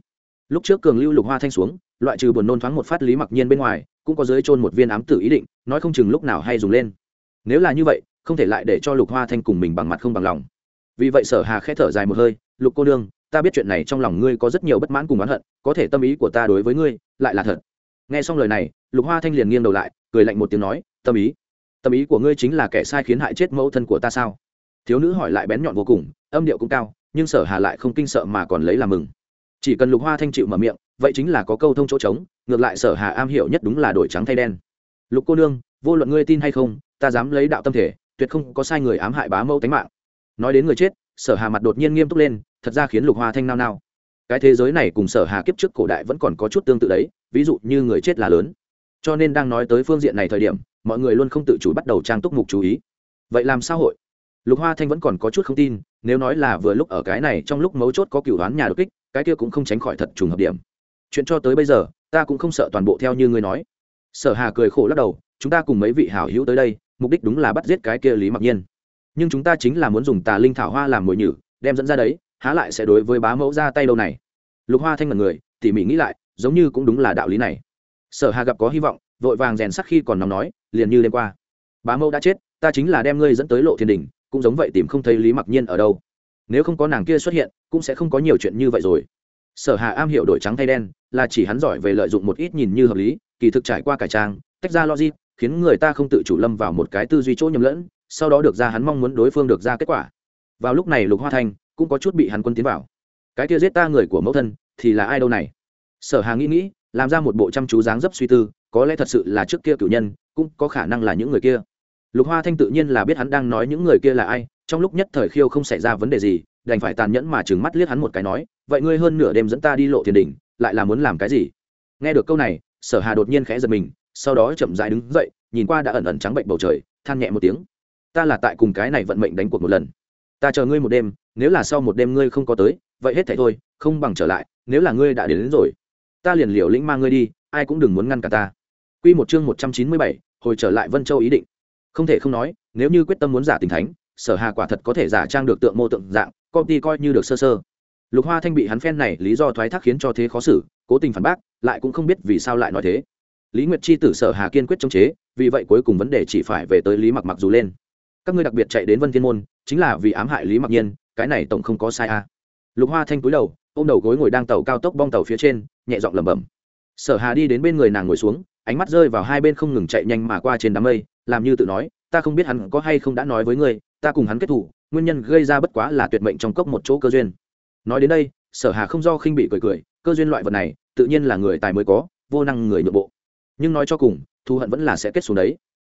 Lúc trước cường lưu lục hoa thanh xuống, loại trừ buồn nôn thoáng một phát lý mặc nhiên bên ngoài, cũng có dưới trôn một viên ám tử ý định, nói không chừng lúc nào hay dùng lên. Nếu là như vậy không thể lại để cho lục hoa thanh cùng mình bằng mặt không bằng lòng. Vì vậy sở hà khẽ thở dài một hơi, lục cô nương, ta biết chuyện này trong lòng ngươi có rất nhiều bất mãn cùng oán hận, có thể tâm ý của ta đối với ngươi lại là thật. Nghe xong lời này, lục hoa thanh liền nghiêng đầu lại, cười lạnh một tiếng nói, tâm ý tâm ý của ngươi chính là kẻ sai khiến hại chết mẫu thân của ta sao? Thiếu nữ hỏi lại bén nhọn vô cùng, âm điệu cũng cao, nhưng sở hà lại không kinh sợ mà còn lấy làm mừng. Chỉ cần lục hoa thanh chịu mở miệng, vậy chính là có câu thông chỗ trống, ngược lại sở hà am hiểu nhất đúng là đổi trắng thay đen. Lục cô nương, vô luận ngươi tin hay không, ta dám lấy đạo tâm thể tuyệt không có sai người ám hại bá mẫu tánh mạng. Nói đến người chết, sở hà mặt đột nhiên nghiêm túc lên, thật ra khiến lục hoa thanh nao nao. Cái thế giới này cùng sở hà kiếp trước cổ đại vẫn còn có chút tương tự đấy, ví dụ như người chết là lớn. Cho nên đang nói tới phương diện này thời điểm, mọi người luôn không tự chủ bắt đầu trang túc mục chú ý. Vậy làm sao hội? Lục hoa thanh vẫn còn có chút không tin, nếu nói là vừa lúc ở cái này trong lúc mấu chốt có cửu đoán nhà đột kích, cái kia cũng không tránh khỏi thật trùng hợp điểm. Chuyện cho tới bây giờ, ta cũng không sợ toàn bộ theo như ngươi nói. Sở hà cười khổ lắc đầu, chúng ta cùng mấy vị hảo hữu tới đây mục đích đúng là bắt giết cái kia lý mặc nhiên. Nhưng chúng ta chính là muốn dùng tà linh thảo hoa làm mồi nhử, đem dẫn ra đấy, há lại sẽ đối với bá mẫu ra tay đâu này. Lục hoa thanh mật người, tỉ mỉ nghĩ lại, giống như cũng đúng là đạo lý này. Sở hà gặp có hy vọng, vội vàng rèn sắc khi còn nóng nói, liền như đêm qua. Bá mẫu đã chết, ta chính là đem ngươi dẫn tới lộ thiên đình, cũng giống vậy tìm không thấy lý mặc nhiên ở đâu. Nếu không có nàng kia xuất hiện, cũng sẽ không có nhiều chuyện như vậy rồi. Sở hà am hiểu đổi trắng thay đen, là chỉ hắn giỏi về lợi dụng một ít nhìn như hợp lý, kỳ thực trải qua cải trang, tách ra logic khiến người ta không tự chủ lâm vào một cái tư duy chỗ nhầm lẫn, sau đó được ra hắn mong muốn đối phương được ra kết quả. Vào lúc này lục hoa thanh cũng có chút bị hắn quân tiến vào. Cái kia giết ta người của mẫu thân thì là ai đâu này? Sở hà nghĩ nghĩ, làm ra một bộ chăm chú dáng dấp suy tư, có lẽ thật sự là trước kia cử nhân, cũng có khả năng là những người kia. Lục hoa thanh tự nhiên là biết hắn đang nói những người kia là ai, trong lúc nhất thời khiêu không xảy ra vấn đề gì, đành phải tàn nhẫn mà trừng mắt liếc hắn một cái nói, vậy ngươi hơn nửa đêm dẫn ta đi lộ thiên đình lại là muốn làm cái gì? Nghe được câu này, sở hà đột nhiên khẽ giật mình sau đó chậm rãi đứng dậy nhìn qua đã ẩn ẩn trắng bệnh bầu trời than nhẹ một tiếng. Ta là tại cùng cái này vận mệnh đánh cuộc một lần. Ta chờ ngươi một đêm nếu là sau một đêm ngươi không có tới vậy hết thảy thôi không bằng trở lại nếu là ngươi đã đến, đến rồi ta liền liều lĩnh mang ngươi đi ai cũng đừng muốn ngăn cả ta. Quy một chương một trăm chín mươi bảy, hồi trở lại vân châu ý định. Không thể không nói nếu như quyết tâm muốn giả tình thánh sở hà quả thật có thể giả trang được tượng mô tượng dạng công ty coi như được sơ sơ. Lục hoa thanh bị hắn phen này lý do thoái thác khiến cho thế khó xử cố tình phản bác lại cũng không biết vì sao lại nói thế lý nguyệt chi tử sở hà kiên quyết chống chế, vì vậy cuối cùng vấn đề chỉ phải về tới lý mặc mặc dù lên. Các ngươi đặc biệt chạy đến vân thiên môn, chính là vì ám hại lý mặc nhiên, cái này tổng không có sai a à. lục hoa thanh cúi đầu, ôm đầu gối ngồi đang tàu cao tốc bong tàu phía trên, nhẹ giọng lẩm bẩm. Sở hà đi đến bên người nàng ngồi xuống, ánh mắt rơi vào hai bên không ngừng chạy nhanh mà qua trên đám mây, làm như tự nói, ta không biết hắn có hay không đã nói với ngươi, ta cùng hắn kết thủ, nguyên nhân gây ra bất quá là tuyệt mệnh trong cốc một chỗ cơ duyên. Nói đến đây, sở hà không do khinh bị cười cười, cơ duyên loại vật này, tự nhiên là người tài mới có, vô năng người nội bộ nhưng nói cho cùng, thù hận vẫn là sẽ kết xuống đấy.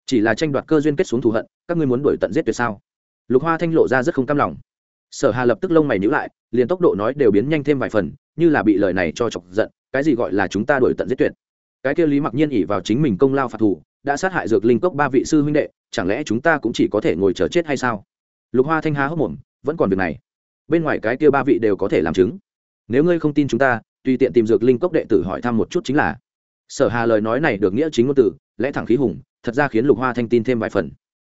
Chỉ là tranh đoạt cơ duyên kết xuống thù hận, các ngươi muốn đuổi tận giết tuyệt sao? Lục hoa thanh lộ ra rất không cam lòng. Sở hà lập tức lông mày nhíu lại, liền tốc độ nói đều biến nhanh thêm vài phần, như là bị lời này cho chọc giận, cái gì gọi là chúng ta đuổi tận giết tuyệt? Cái kia lý mặc nhiên ỉ vào chính mình công lao phạt thù, đã sát hại dược linh cốc ba vị sư huynh đệ, chẳng lẽ chúng ta cũng chỉ có thể ngồi chờ chết hay sao? Lục hoa thanh há hốc mồm, vẫn còn việc này. Bên ngoài cái kia ba vị đều có thể làm chứng. Nếu ngươi không tin chúng ta, tùy tiện tìm dược linh cốc đệ tử hỏi thăm một chút chính là sở hà lời nói này được nghĩa chính ngôn từ, lẽ thẳng khí hùng, thật ra khiến lục hoa thanh tin thêm vài phần.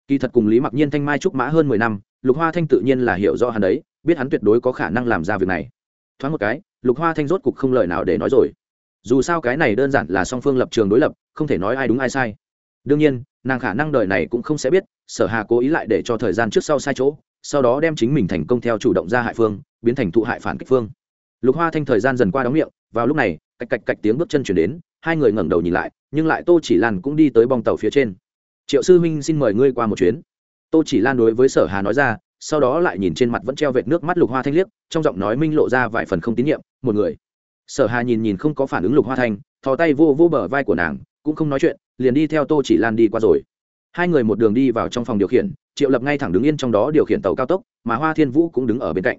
Kỳ thật cùng lý mặc nhiên thanh mai trúc mã hơn mười năm, lục hoa thanh tự nhiên là hiểu rõ hắn đấy, biết hắn tuyệt đối có khả năng làm ra việc này. Thoáng một cái, lục hoa thanh rốt cục không lời nào để nói rồi. Dù sao cái này đơn giản là song phương lập trường đối lập, không thể nói ai đúng ai sai. Đương nhiên, nàng khả năng đời này cũng không sẽ biết, sở hà cố ý lại để cho thời gian trước sau sai chỗ, sau đó đem chính mình thành công theo chủ động ra hại phương, biến thành thụ hại phản kích phương. Lục hoa thanh thời gian dần qua đóng miệng, vào lúc này, cạch cạch cạch tiếng bước chân chuyển đến hai người ngẩng đầu nhìn lại, nhưng lại tô chỉ lan cũng đi tới bong tàu phía trên. Triệu sư huynh xin mời ngươi qua một chuyến. Tô chỉ lan đối với sở hà nói ra, sau đó lại nhìn trên mặt vẫn treo vệt nước mắt lục hoa thanh liếc, trong giọng nói minh lộ ra vài phần không tín nhiệm, một người. Sở hà nhìn nhìn không có phản ứng lục hoa thanh, thò tay vô vô bờ vai của nàng, cũng không nói chuyện, liền đi theo tô chỉ lan đi qua rồi. Hai người một đường đi vào trong phòng điều khiển, triệu lập ngay thẳng đứng yên trong đó điều khiển tàu cao tốc, mà hoa thiên vũ cũng đứng ở bên cạnh.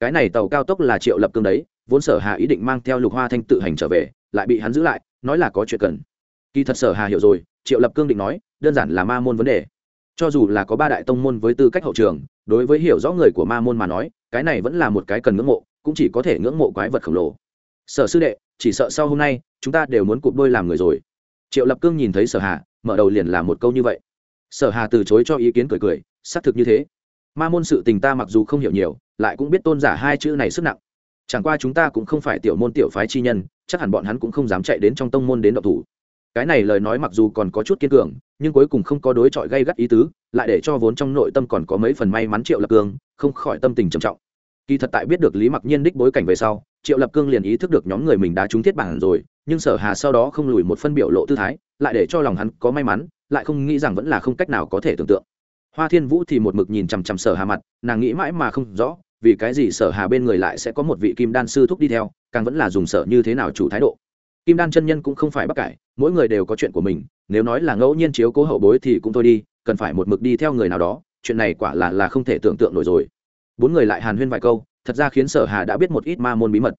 Cái này tàu cao tốc là triệu lập cương đấy, vốn sở hà ý định mang theo lục hoa thanh tự hành trở về, lại bị hắn giữ lại nói là có chuyện cần. Kỳ thật sở hà hiểu rồi, triệu lập cương định nói, đơn giản là ma môn vấn đề. Cho dù là có ba đại tông môn với tư cách hậu trường, đối với hiểu rõ người của ma môn mà nói, cái này vẫn là một cái cần ngưỡng mộ, cũng chỉ có thể ngưỡng mộ quái vật khổng lồ. Sở sư đệ, chỉ sợ sau hôm nay, chúng ta đều muốn cụp đôi làm người rồi. Triệu lập cương nhìn thấy sở hà, mở đầu liền là một câu như vậy. Sở hà từ chối cho ý kiến cười cười, xác thực như thế. Ma môn sự tình ta mặc dù không hiểu nhiều, lại cũng biết tôn giả hai chữ này sức nặng chẳng qua chúng ta cũng không phải tiểu môn tiểu phái chi nhân, chắc hẳn bọn hắn cũng không dám chạy đến trong tông môn đến độc thủ. Cái này lời nói mặc dù còn có chút kiên cường, nhưng cuối cùng không có đối chọi gây gắt ý tứ, lại để cho vốn trong nội tâm còn có mấy phần may mắn triệu lập cương không khỏi tâm tình trầm trọng. Kỳ thật tại biết được lý mặc nhiên đích bối cảnh về sau, triệu lập cương liền ý thức được nhóm người mình đã trúng thiết bản rồi, nhưng sở hà sau đó không lùi một phân biểu lộ tư thái, lại để cho lòng hắn có may mắn, lại không nghĩ rằng vẫn là không cách nào có thể tưởng tượng. Hoa thiên vũ thì một mực nhìn chằm chằm sở hà mặt, nàng nghĩ mãi mà không rõ vì cái gì sở hà bên người lại sẽ có một vị kim đan sư thúc đi theo, càng vẫn là dùng sở như thế nào chủ thái độ. Kim đan chân nhân cũng không phải bắc cải, mỗi người đều có chuyện của mình, nếu nói là ngẫu nhiên chiếu cố hậu bối thì cũng thôi đi, cần phải một mực đi theo người nào đó, chuyện này quả là là không thể tưởng tượng nổi rồi. Bốn người lại hàn huyên vài câu, thật ra khiến sở hà đã biết một ít ma môn bí mật.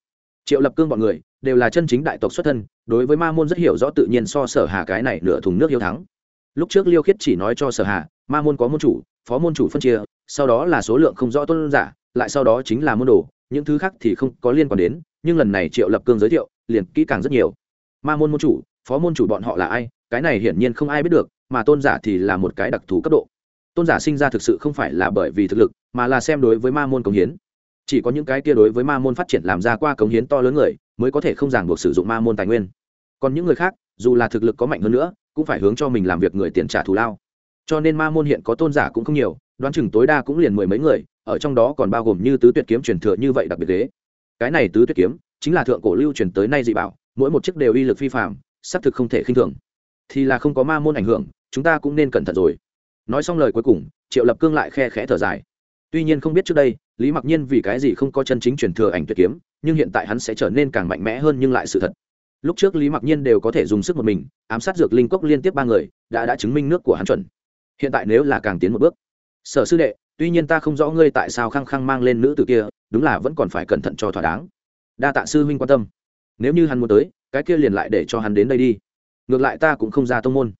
Triệu lập cương bọn người, đều là chân chính đại tộc xuất thân, đối với ma môn rất hiểu rõ tự nhiên so sở hà cái này nửa thùng nước hiếu thắng. Lúc trước liêu khiết chỉ nói cho sở hà, ma môn có môn chủ, phó môn chủ phân chia, sau đó là số lượng không rõ tôn giả lại sau đó chính là môn đồ, những thứ khác thì không có liên quan đến, nhưng lần này triệu lập cương giới thiệu, liền kỹ càng rất nhiều. Ma môn môn chủ, phó môn chủ bọn họ là ai, cái này hiển nhiên không ai biết được, mà tôn giả thì là một cái đặc thù cấp độ. Tôn giả sinh ra thực sự không phải là bởi vì thực lực, mà là xem đối với ma môn cống hiến. Chỉ có những cái kia đối với ma môn phát triển làm ra qua cống hiến to lớn người, mới có thể không ràng buộc sử dụng ma môn tài nguyên. Còn những người khác, dù là thực lực có mạnh hơn nữa, cũng phải hướng cho mình làm việc người tiền trả thù lao. Cho nên ma môn hiện có tôn giả cũng không nhiều, đoán chừng tối đa cũng liền mười mấy người ở trong đó còn bao gồm như tứ tuyệt kiếm truyền thừa như vậy đặc biệt thế cái này tứ tuyệt kiếm chính là thượng cổ lưu truyền tới nay dị bảo, mỗi một chiếc đều uy lực phi phạm xác thực không thể khinh thường. Thì là không có ma môn ảnh hưởng, chúng ta cũng nên cẩn thận rồi. Nói xong lời cuối cùng, triệu lập cương lại khe khẽ thở dài. Tuy nhiên không biết trước đây, lý mặc nhiên vì cái gì không có chân chính truyền thừa ảnh tuyệt kiếm, nhưng hiện tại hắn sẽ trở nên càng mạnh mẽ hơn nhưng lại sự thật. Lúc trước lý mặc nhiên đều có thể dùng sức một mình, ám sát dược linh cốc liên tiếp ba người, đã đã chứng minh nước của hắn chuẩn. Hiện tại nếu là càng tiến một bước. Sở sư đệ tuy nhiên ta không rõ ngươi tại sao khăng khăng mang lên nữ tử kia, đúng là vẫn còn phải cẩn thận cho thỏa đáng. Đa tạ sư huynh quan tâm. Nếu như hắn muốn tới, cái kia liền lại để cho hắn đến đây đi. Ngược lại ta cũng không ra tông môn.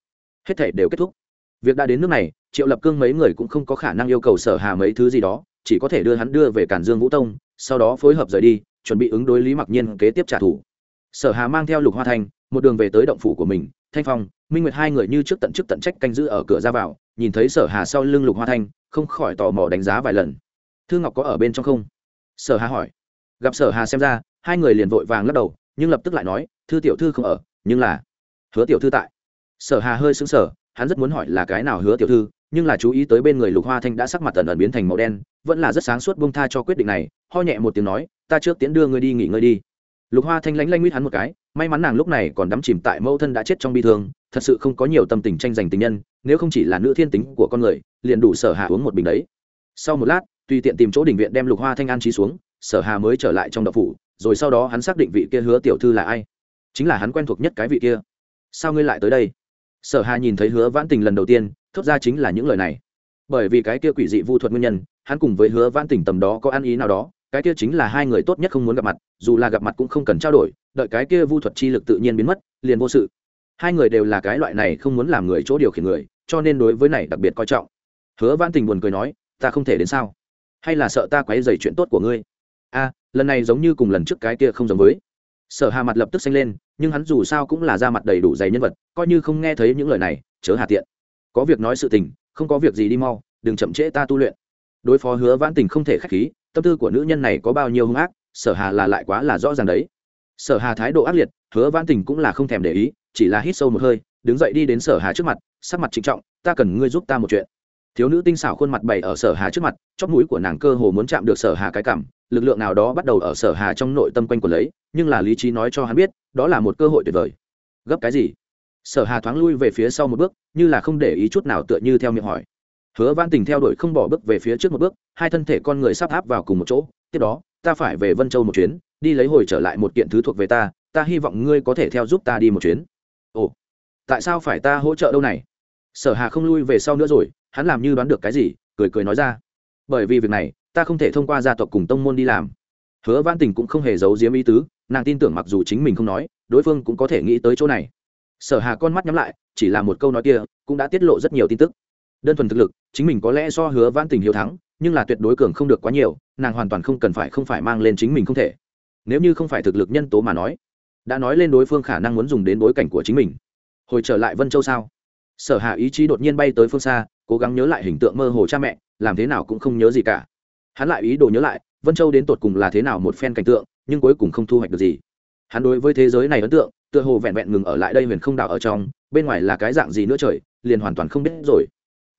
Hết thể đều kết thúc. Việc đã đến nước này, triệu lập cương mấy người cũng không có khả năng yêu cầu sở hà mấy thứ gì đó, chỉ có thể đưa hắn đưa về cản dương vũ tông, sau đó phối hợp rời đi, chuẩn bị ứng đối lý mặc nhiên kế tiếp trả thù. Sở hà mang theo lục hoa thanh một đường về tới động phủ của mình thanh phong, minh nguyệt hai người như trước tận chức tận trách canh giữ ở cửa ra vào, nhìn thấy sở hà sau lưng lục hoa thanh, không khỏi tò mò đánh giá vài lần. Thư ngọc có ở bên trong không? Sở hà hỏi. Gặp sở hà xem ra, hai người liền vội vàng lắc đầu, nhưng lập tức lại nói, thư tiểu thư không ở, nhưng là hứa tiểu thư tại. Sở hà hơi sững sờ, hắn rất muốn hỏi là cái nào hứa tiểu thư, nhưng là chú ý tới bên người lục hoa thanh đã sắc mặt tần ẩn biến thành màu đen, vẫn là rất sáng suốt bông tha cho quyết định này, ho nhẹ một tiếng nói, ta trước tiến đưa ngươi đi nghỉ ngơi đi lục hoa thanh lánh lanh mít hắn một cái, may mắn nàng lúc này còn đắm chìm tại mẫu thân đã chết trong bi thương, thật sự không có nhiều tâm tình tranh giành tình nhân, nếu không chỉ là nữ thiên tính của con người, liền đủ sở hà uống một bình đấy. Sau một lát, tùy tiện tìm chỗ đình viện đem lục hoa thanh an trí xuống, sở hà mới trở lại trong đậu phủ, rồi sau đó hắn xác định vị kia hứa tiểu thư là ai. Chính là hắn quen thuộc nhất cái vị kia. Sao ngươi lại tới đây? Sở hà nhìn thấy hứa vãn tình lần đầu tiên, thốt ra chính là những lời này. Bởi vì cái kia quỷ dị vu thuật nguyên nhân, hắn cùng với hứa vãn tình tầm đó có ăn ý nào đó cái kia chính là hai người tốt nhất không muốn gặp mặt, dù là gặp mặt cũng không cần trao đổi, đợi cái kia vu thuật chi lực tự nhiên biến mất, liền vô sự. Hai người đều là cái loại này không muốn làm người chỗ điều khiển người, cho nên đối với này đặc biệt coi trọng. Hứa vãn tình buồn cười nói, ta không thể đến sao? Hay là sợ ta quấy dày chuyện tốt của ngươi? A, lần này giống như cùng lần trước cái kia không giống với. Sở hà mặt lập tức xanh lên, nhưng hắn dù sao cũng là ra mặt đầy đủ dày nhân vật, coi như không nghe thấy những lời này, chớ hà tiện. Có việc nói sự tình, không có việc gì đi mau, đừng chậm trễ ta tu luyện. Đối phó hứa vãn tình không thể khách khí tâm tư của nữ nhân này có bao nhiêu hung ác, sở hà là lại quá là rõ ràng đấy. Sở hà thái độ ác liệt, hứa vãn tình cũng là không thèm để ý, chỉ là hít sâu một hơi, đứng dậy đi đến sở hà trước mặt, sắc mặt trịnh trọng, ta cần ngươi giúp ta một chuyện. Thiếu nữ tinh xảo khuôn mặt bày ở sở hà trước mặt, chóp mũi của nàng cơ hồ muốn chạm được sở hà cái cảm lực lượng nào đó bắt đầu ở sở hà trong nội tâm quanh của lấy, nhưng là lý trí nói cho hắn biết, đó là một cơ hội tuyệt vời. Gấp cái gì? Sở hà thoáng lui về phía sau một bước, như là không để ý chút nào tựa như theo miệng hỏi hứa Vãn tình theo đuổi không bỏ bước về phía trước một bước, hai thân thể con người sắp áp vào cùng một chỗ, tiếp đó, ta phải về vân châu một chuyến, đi lấy hồi trở lại một kiện thứ thuộc về ta ta hy vọng ngươi có thể theo giúp ta đi một chuyến. Ồ, tại sao phải ta hỗ trợ đâu này? Sở hà không lui về sau nữa rồi, hắn làm như đoán được cái gì, cười cười nói ra. Bởi vì việc này, ta không thể thông qua gia tộc cùng tông môn đi làm. Hứa Vãn tình cũng không hề giấu giếm ý tứ, nàng tin tưởng mặc dù chính mình không nói, đối phương cũng có thể nghĩ tới chỗ này. Sở hà con mắt nhắm lại, chỉ là một câu nói kia, cũng đã tiết lộ rất nhiều tin tức đơn thuần thực lực, chính mình có lẽ do hứa vãn tình hiếu thắng, nhưng là tuyệt đối cường không được quá nhiều, nàng hoàn toàn không cần phải không phải mang lên chính mình không thể. Nếu như không phải thực lực nhân tố mà nói, đã nói lên đối phương khả năng muốn dùng đến bối cảnh của chính mình. Hồi trở lại vân châu sao? Sở hạ ý chí đột nhiên bay tới phương xa, cố gắng nhớ lại hình tượng mơ hồ cha mẹ, làm thế nào cũng không nhớ gì cả. Hắn lại ý đồ nhớ lại, vân châu đến tột cùng là thế nào một phen cảnh tượng, nhưng cuối cùng không thu hoạch được gì. Hắn đối với thế giới này ấn tượng, tựa hồ vẹn vẹn ngừng ở lại đây huyền không đảo ở trong, bên ngoài là cái dạng gì nữa trời, liền hoàn toàn không biết rồi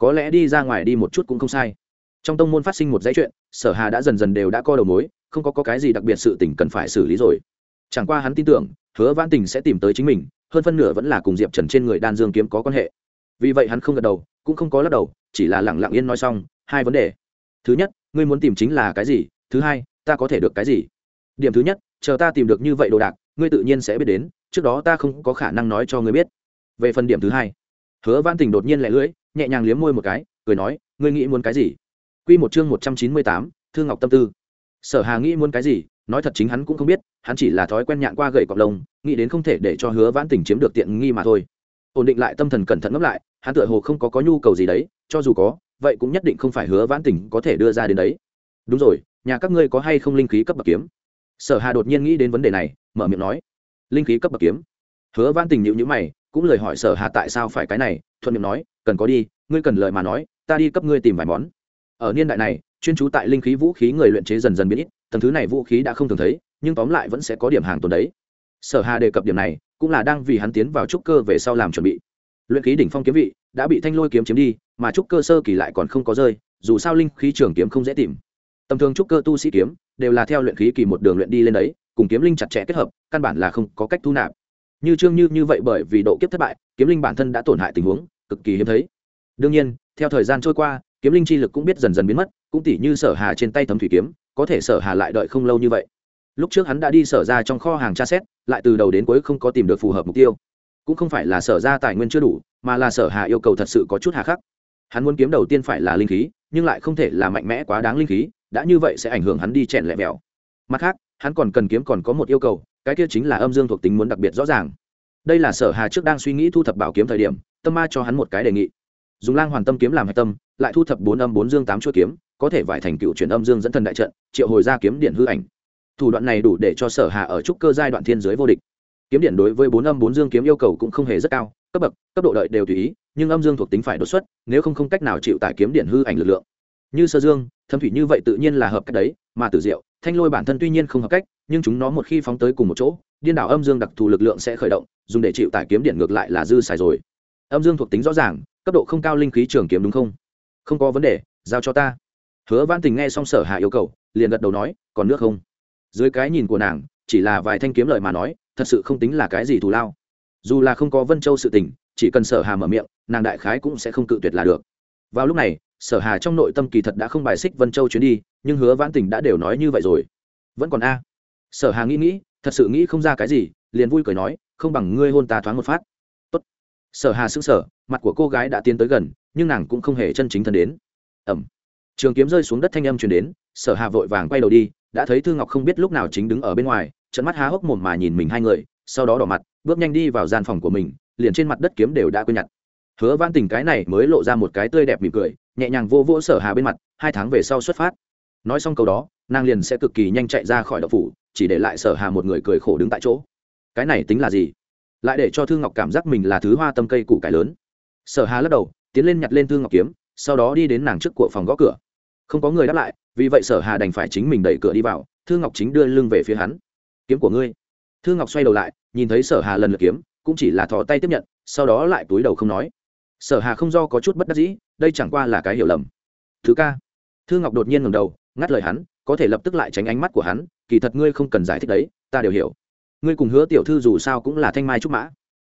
có lẽ đi ra ngoài đi một chút cũng không sai. Trong tông môn phát sinh một dãy chuyện sở hà đã dần dần đều đã co đầu mối không có, có cái gì đặc biệt sự tình cần phải xử lý rồi. Chẳng qua hắn tin tưởng hứa văn tình sẽ tìm tới chính mình hơn phân nửa vẫn là cùng diệp trần trên người đan dương kiếm có quan hệ. Vì vậy hắn không gật đầu cũng không có lắc đầu chỉ là lẳng lặng yên nói xong hai vấn đề. Thứ nhất ngươi muốn tìm chính là cái gì? Thứ hai ta có thể được cái gì? Điểm thứ nhất chờ ta tìm được như vậy đồ đạc ngươi tự nhiên sẽ biết đến trước đó ta không có khả năng nói cho ngươi biết. Về phần điểm thứ hai hứa văn tình đột nhiên lẻ lưỡi, nhẹ nhàng liếm môi một cái, cười nói, ngươi nghĩ muốn cái gì? Quy một chương một trăm chín mươi tám, thương ngọc tâm tư. Sở hà nghĩ muốn cái gì, nói thật chính hắn cũng không biết, hắn chỉ là thói quen nhạn qua gậy cọp lông, nghĩ đến không thể để cho hứa vãn tình chiếm được tiện nghi mà thôi. Ổn định lại tâm thần cẩn thận ngấp lại, hắn tựa hồ không có có nhu cầu gì đấy, cho dù có, vậy cũng nhất định không phải hứa vãn tình có thể đưa ra đến đấy. Đúng rồi, nhà các ngươi có hay không linh khí cấp bậc kiếm? Sở hà đột nhiên nghĩ đến vấn đề này, mở miệng nói. Linh khí cấp bậc kiếm? Hứa vãn tình nhíu nhíu mày cũng lời hỏi sở hà tại sao phải cái này, thuận miệng nói, cần có đi, ngươi cần lời mà nói, ta đi cấp ngươi tìm vài món. Ở niên đại này, chuyên trú tại linh khí vũ khí người luyện chế dần dần biến ít, tầng thứ này vũ khí đã không thường thấy, nhưng tóm lại vẫn sẽ có điểm hàng tồn đấy. Sở hà đề cập điểm này, cũng là đang vì hắn tiến vào trúc cơ về sau làm chuẩn bị. Luyện khí đỉnh phong kiếm vị đã bị thanh lôi kiếm chiếm đi, mà trúc cơ sơ kỳ lại còn không có rơi, dù sao linh khí trường kiếm không dễ tìm. Tầm thường trúc cơ tu sĩ kiếm đều là theo luyện khí kỳ một đường luyện đi lên đấy, cùng kiếm linh chặt chẽ kết hợp, căn bản là không có cách thu nạp như trương như như vậy bởi vì độ kiếp thất bại, kiếm linh bản thân đã tổn hại tình huống, cực kỳ hiếm thấy. Đương nhiên, theo thời gian trôi qua, kiếm linh chi lực cũng biết dần dần biến mất, cũng tỉ như sở hà trên tay thấm thủy kiếm, có thể sở hà lại đợi không lâu như vậy. Lúc trước hắn đã đi sở ra trong kho hàng tra xét, lại từ đầu đến cuối không có tìm được phù hợp mục tiêu. Cũng không phải là sở ra tài nguyên chưa đủ, mà là sở hà yêu cầu thật sự có chút hà khắc. Hắn muốn kiếm đầu tiên phải là linh khí, nhưng lại không thể là mạnh mẽ quá đáng linh khí, đã như vậy sẽ ảnh hưởng hắn đi chèn lẹ mèo mặt khác, hắn còn cần kiếm còn có một yêu cầu cái kia chính là âm dương thuộc tính muốn đặc biệt rõ ràng. Đây là sở hà trước đang suy nghĩ thu thập bảo kiếm thời điểm, tâm ma cho hắn một cái đề nghị. Dùng lang hoàn tâm kiếm làm hạch tâm, lại thu thập bốn âm bốn dương tám chuỗi kiếm, có thể vải thành cựu chuyển âm dương dẫn thần đại trận, triệu hồi ra kiếm điện hư ảnh. Thủ đoạn này đủ để cho sở Hà ở trúc cơ giai đoạn thiên giới vô địch. Kiếm điện đối với bốn âm bốn dương kiếm yêu cầu cũng không hề rất cao, cấp bậc, cấp độ đợi đều tùy ý, nhưng âm dương thuộc tính phải đột xuất, nếu không không cách nào chịu tải kiếm điện hư ảnh lực lượng. Như sơ dương, thâm thủy như vậy tự nhiên là hợp cách đấy, mà tử diệu, thanh lôi bản thân tuy nhiên không hợp cách nhưng chúng nó một khi phóng tới cùng một chỗ, điên đảo âm dương đặc thù lực lượng sẽ khởi động, dùng để chịu tải kiếm điện ngược lại là dư xài rồi. Âm dương thuộc tính rõ ràng, cấp độ không cao linh khí trường kiếm đúng không? Không có vấn đề, giao cho ta. Hứa văn tình nghe xong sở hạ yêu cầu, liền gật đầu nói, còn nước không? Dưới cái nhìn của nàng, chỉ là vài thanh kiếm lời mà nói, thật sự không tính là cái gì thù lao. Dù là không có vân châu sự tình, chỉ cần sở hà mở miệng, nàng đại khái cũng sẽ không cự tuyệt là được. Vào lúc này, sở hà trong nội tâm kỳ thật đã không bài xích vân châu chuyến đi, nhưng hứa vãn tình đã đều nói như vậy rồi. Vẫn còn a sở hà nghĩ nghĩ, thật sự nghĩ không ra cái gì, liền vui cười nói, không bằng ngươi hôn ta thoáng một phát. Tốt. sở hà sững sở mặt của cô gái đã tiến tới gần, nhưng nàng cũng không hề chân chính thân đến. Ẩm. Trường kiếm rơi xuống đất thanh âm truyền đến, sở hà vội vàng quay đầu đi, đã thấy thư ngọc không biết lúc nào chính đứng ở bên ngoài trận mắt há hốc mồm mà nhìn mình hai người, sau đó đỏ mặt, bước nhanh đi vào gian phòng của mình, liền trên mặt đất kiếm đều đã quên nhặt. Hứa Van tình cái này mới lộ ra một cái tươi đẹp mỉm cười, nhẹ nhàng vô vỗ sở hà bên mặt, hai tháng về sau xuất phát. Nói xong câu đó, nàng liền sẽ cực kỳ nhanh chạy ra khỏi đậu phủ chỉ để lại sở hà một người cười khổ đứng tại chỗ. Cái này tính là gì? Lại để cho thư ngọc cảm giác mình là thứ hoa tâm cây củ cải lớn. Sở hà lắc đầu, tiến lên nhặt lên thư ngọc kiếm, sau đó đi đến nàng trước của phòng gõ cửa. Không có người đáp lại, vì vậy sở hà đành phải chính mình đẩy cửa đi vào, thư ngọc chính đưa lưng về phía hắn. Kiếm của ngươi. Thư ngọc xoay đầu lại, nhìn thấy sở hà lần lượt kiếm, cũng chỉ là thò tay tiếp nhận, sau đó lại túi đầu không nói. Sở hà không do có chút bất đắc dĩ, đây chẳng qua là cái hiểu lầm. Thứ ca. Thư ngọc đột nhiên ngẩng đầu, ngắt lời hắn có thể lập tức lại tránh ánh mắt của hắn, kỳ thật ngươi không cần giải thích đấy, ta đều hiểu. Ngươi cùng hứa tiểu thư dù sao cũng là thanh mai trúc mã.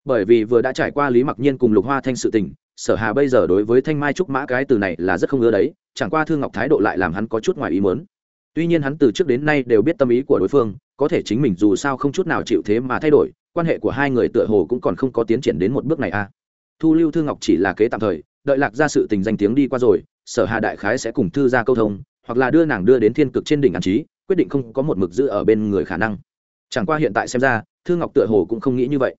Bởi vì vừa đã trải qua lý mặc nhiên cùng lục hoa thanh sự tình, sở hà bây giờ đối với thanh mai trúc mã cái từ này là rất không ưa đấy, chẳng qua thương ngọc thái độ lại làm hắn có chút ngoài ý muốn. Tuy nhiên hắn từ trước đến nay đều biết tâm ý của đối phương, có thể chính mình dù sao không chút nào chịu thế mà thay đổi, quan hệ của hai người tựa hồ cũng còn không có tiến triển đến một bước này a à. thu lưu thương ngọc chỉ là kế tạm thời, đợi lạc ra sự tình danh tiếng đi qua rồi, sở hà đại khái sẽ cùng thư ra câu thông hoặc là đưa nàng đưa đến thiên cực trên đỉnh an trí, quyết định không có một mực giữ ở bên người khả năng. Chẳng qua hiện tại xem ra thương ngọc tựa hồ cũng không nghĩ như vậy.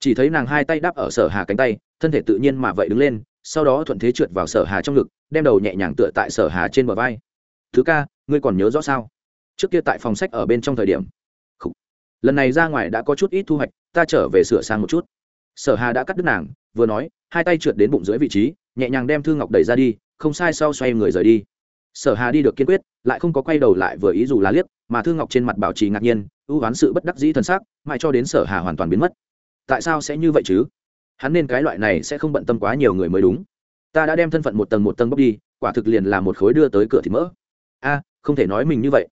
Chỉ thấy nàng hai tay đắp ở sở hà cánh tay, thân thể tự nhiên mà vậy đứng lên, sau đó thuận thế trượt vào sở hà trong ngực, đem đầu nhẹ nhàng tựa tại sở hà trên bờ vai. Thứ ca, ngươi còn nhớ rõ sao? Trước kia tại phòng sách ở bên trong thời điểm. Khủ. lần này ra ngoài đã có chút ít thu hoạch, ta trở về sửa sang một chút. Sở hà đã cắt đứt nàng, vừa nói, hai tay trượt đến bụng dưới vị trí, nhẹ nhàng đem thư ngọc đẩy ra đi, không sai sau xoay người rời đi sở hà đi được kiên quyết lại không có quay đầu lại vừa ý dù là liếc mà thương ngọc trên mặt bảo trì ngạc nhiên ưu oán sự bất đắc dĩ thần sắc, mãi cho đến sở hà hoàn toàn biến mất. Tại sao sẽ như vậy chứ? Hắn nên cái loại này sẽ không bận tâm quá nhiều người mới đúng. Ta đã đem thân phận một tầng một tầng bốc đi quả thực liền là một khối đưa tới cửa thì mỡ. A không thể nói mình như vậy.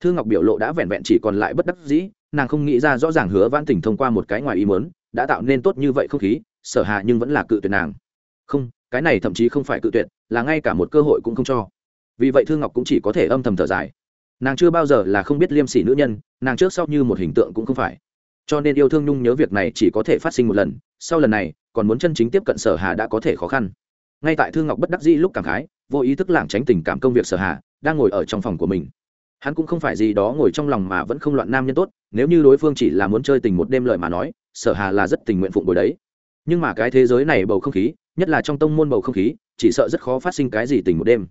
Thương ngọc biểu lộ đã vẹn vẹn chỉ còn lại bất đắc dĩ nàng không nghĩ ra rõ ràng hứa vãn tỉnh thông qua một cái ngoài ý mớn đã tạo nên tốt như vậy không khí sở hà nhưng vẫn là cự tuyệt nàng. Không cái này thậm chí không phải cự tuyệt là ngay cả một cơ hội cũng không cho vì vậy thương ngọc cũng chỉ có thể âm thầm thở dài nàng chưa bao giờ là không biết liêm sỉ nữ nhân nàng trước sau như một hình tượng cũng không phải cho nên yêu thương nhung nhớ việc này chỉ có thể phát sinh một lần sau lần này còn muốn chân chính tiếp cận sở hà đã có thể khó khăn ngay tại thương ngọc bất đắc dĩ lúc cảm khái vô ý thức lảng tránh tình cảm công việc sở hà đang ngồi ở trong phòng của mình hắn cũng không phải gì đó ngồi trong lòng mà vẫn không loạn nam nhân tốt nếu như đối phương chỉ là muốn chơi tình một đêm lợi mà nói sở hà là rất tình nguyện phụng bồi đấy nhưng mà cái thế giới này bầu không khí nhất là trong tông môn bầu không khí chỉ sợ rất khó phát sinh cái gì tình một đêm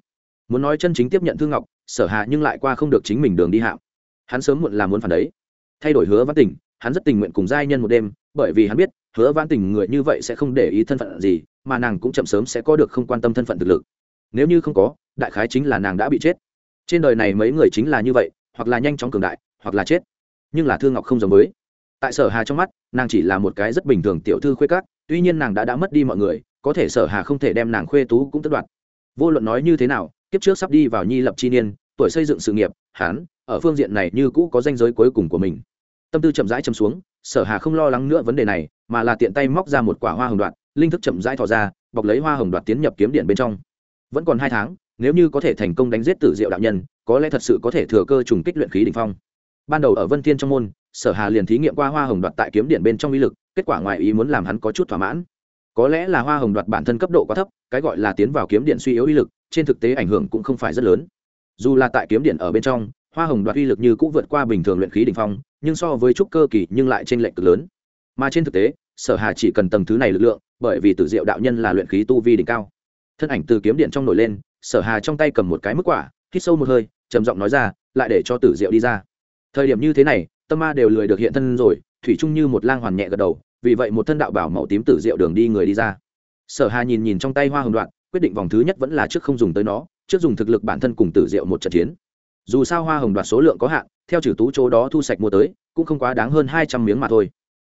muốn nói chân chính tiếp nhận thương ngọc, sở hà nhưng lại qua không được chính mình đường đi hạm. Hắn sớm muộn là muốn phản đấy. Thay đổi hứa văn tình, hắn rất tình nguyện cùng giai nhân một đêm, bởi vì hắn biết, hứa văn tình người như vậy sẽ không để ý thân phận gì, mà nàng cũng chậm sớm sẽ có được không quan tâm thân phận thực lực. Nếu như không có, đại khái chính là nàng đã bị chết. Trên đời này mấy người chính là như vậy, hoặc là nhanh chóng cường đại, hoặc là chết. Nhưng là thương ngọc không giống với. Tại sở hà trong mắt, nàng chỉ là một cái rất bình thường tiểu thư khuê các, tuy nhiên nàng đã đã mất đi mọi người, có thể sở hà không thể đem nàng khuê tú cũng tất đoạt. Vô luận nói như thế nào kiếp trước sắp đi vào nhi lập chi niên, tuổi xây dựng sự nghiệp hán ở phương diện này như cũ có danh giới cuối cùng của mình. Tâm tư chậm rãi chấm xuống, sở hà không lo lắng nữa vấn đề này, mà là tiện tay móc ra một quả hoa hồng đoạn, linh thức chậm rãi thò ra, bọc lấy hoa hồng đoạt tiến nhập kiếm điện bên trong. Vẫn còn hai tháng, nếu như có thể thành công đánh giết tử diệu đạo nhân, có lẽ thật sự có thể thừa cơ trùng kích luyện khí đỉnh phong. Ban đầu ở vân thiên trong môn, sở hà liền thí nghiệm qua hoa hồng đoạt tại kiếm điện bên trong uy lực, kết quả ngoài ý muốn làm hắn có chút thỏa mãn. Có lẽ là hoa hồng đoạt bản thân cấp độ quá thấp, cái gọi là tiến vào kiếm điện suy yếu uy lực trên thực tế ảnh hưởng cũng không phải rất lớn. Dù là tại kiếm điện ở bên trong, hoa hồng đoạt uy lực như cũng vượt qua bình thường luyện khí đ ỉ n h phong, nhưng so với trúc cơ kỳ nhưng lại t r ê n lệch cực lớn. Mà trên thực tế, sở hà chỉ cần tầng thứ này lực lượng, bởi vì tử diệu đạo nhân là luyện khí tu vi đỉnh cao. Thân ảnh từ kiếm điện trong nổi lên, sở hà trong tay cầm một cái mức quả, hít sâu một hơi, trầm giọng nói ra, lại để cho tử diệu đi ra. Thời điểm như thế này, tâm ma đều lười được hiện thân rồi, thủy chung như một lang hoàn nhẹ gật đầu, vì vậy một thân đạo bảo màu tím tử diệu đường đi người đi ra. Sở hà nhìn nhìn trong tay hoa hồng đoạn quyết định vòng thứ nhất vẫn là trước không dùng tới nó, trước dùng thực lực bản thân cùng tử diệu một trận chiến. Dù sao hoa hồng đoạt số lượng có hạn, theo trừ tú chỗ đó thu sạch mua tới, cũng không quá đáng hơn hai trăm miếng mà thôi.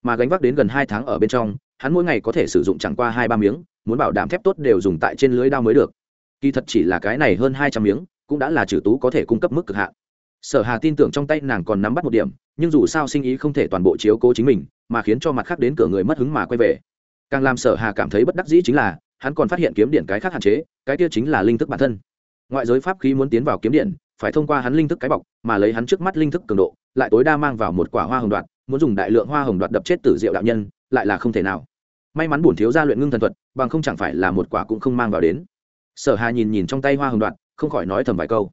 Mà gánh vác đến gần hai tháng ở bên trong, hắn mỗi ngày có thể sử dụng chẳng qua hai ba miếng, muốn bảo đảm thép tốt đều dùng tại trên lưới đao mới được. Kỳ thật chỉ là cái này hơn hai trăm miếng, cũng đã là trừ tú có thể cung cấp mức cực hạn. Sở hà tin tưởng trong tay nàng còn nắm bắt một điểm, nhưng dù sao sinh ý không thể toàn bộ chiếu cố chính mình, mà khiến cho mặt khác đến cửa người mất hứng mà quay về. Càng làm sở hà cảm thấy bất đắc dĩ chính là hắn còn phát hiện kiếm điện cái khác hạn chế, cái kia chính là linh thức bản thân. Ngoại giới pháp khí muốn tiến vào kiếm điện, phải thông qua hắn linh thức cái bọc, mà lấy hắn trước mắt linh thức cường độ, lại tối đa mang vào một quả hoa hồng đoạn muốn dùng đại lượng hoa hồng đoạn đập chết tử diệu đạo nhân, lại là không thể nào. May mắn bổn thiếu gia luyện ngưng thần thuật, bằng không chẳng phải là một quả cũng không mang vào đến. Sở hà nhìn nhìn trong tay hoa hồng đoạn không khỏi nói thầm vài câu.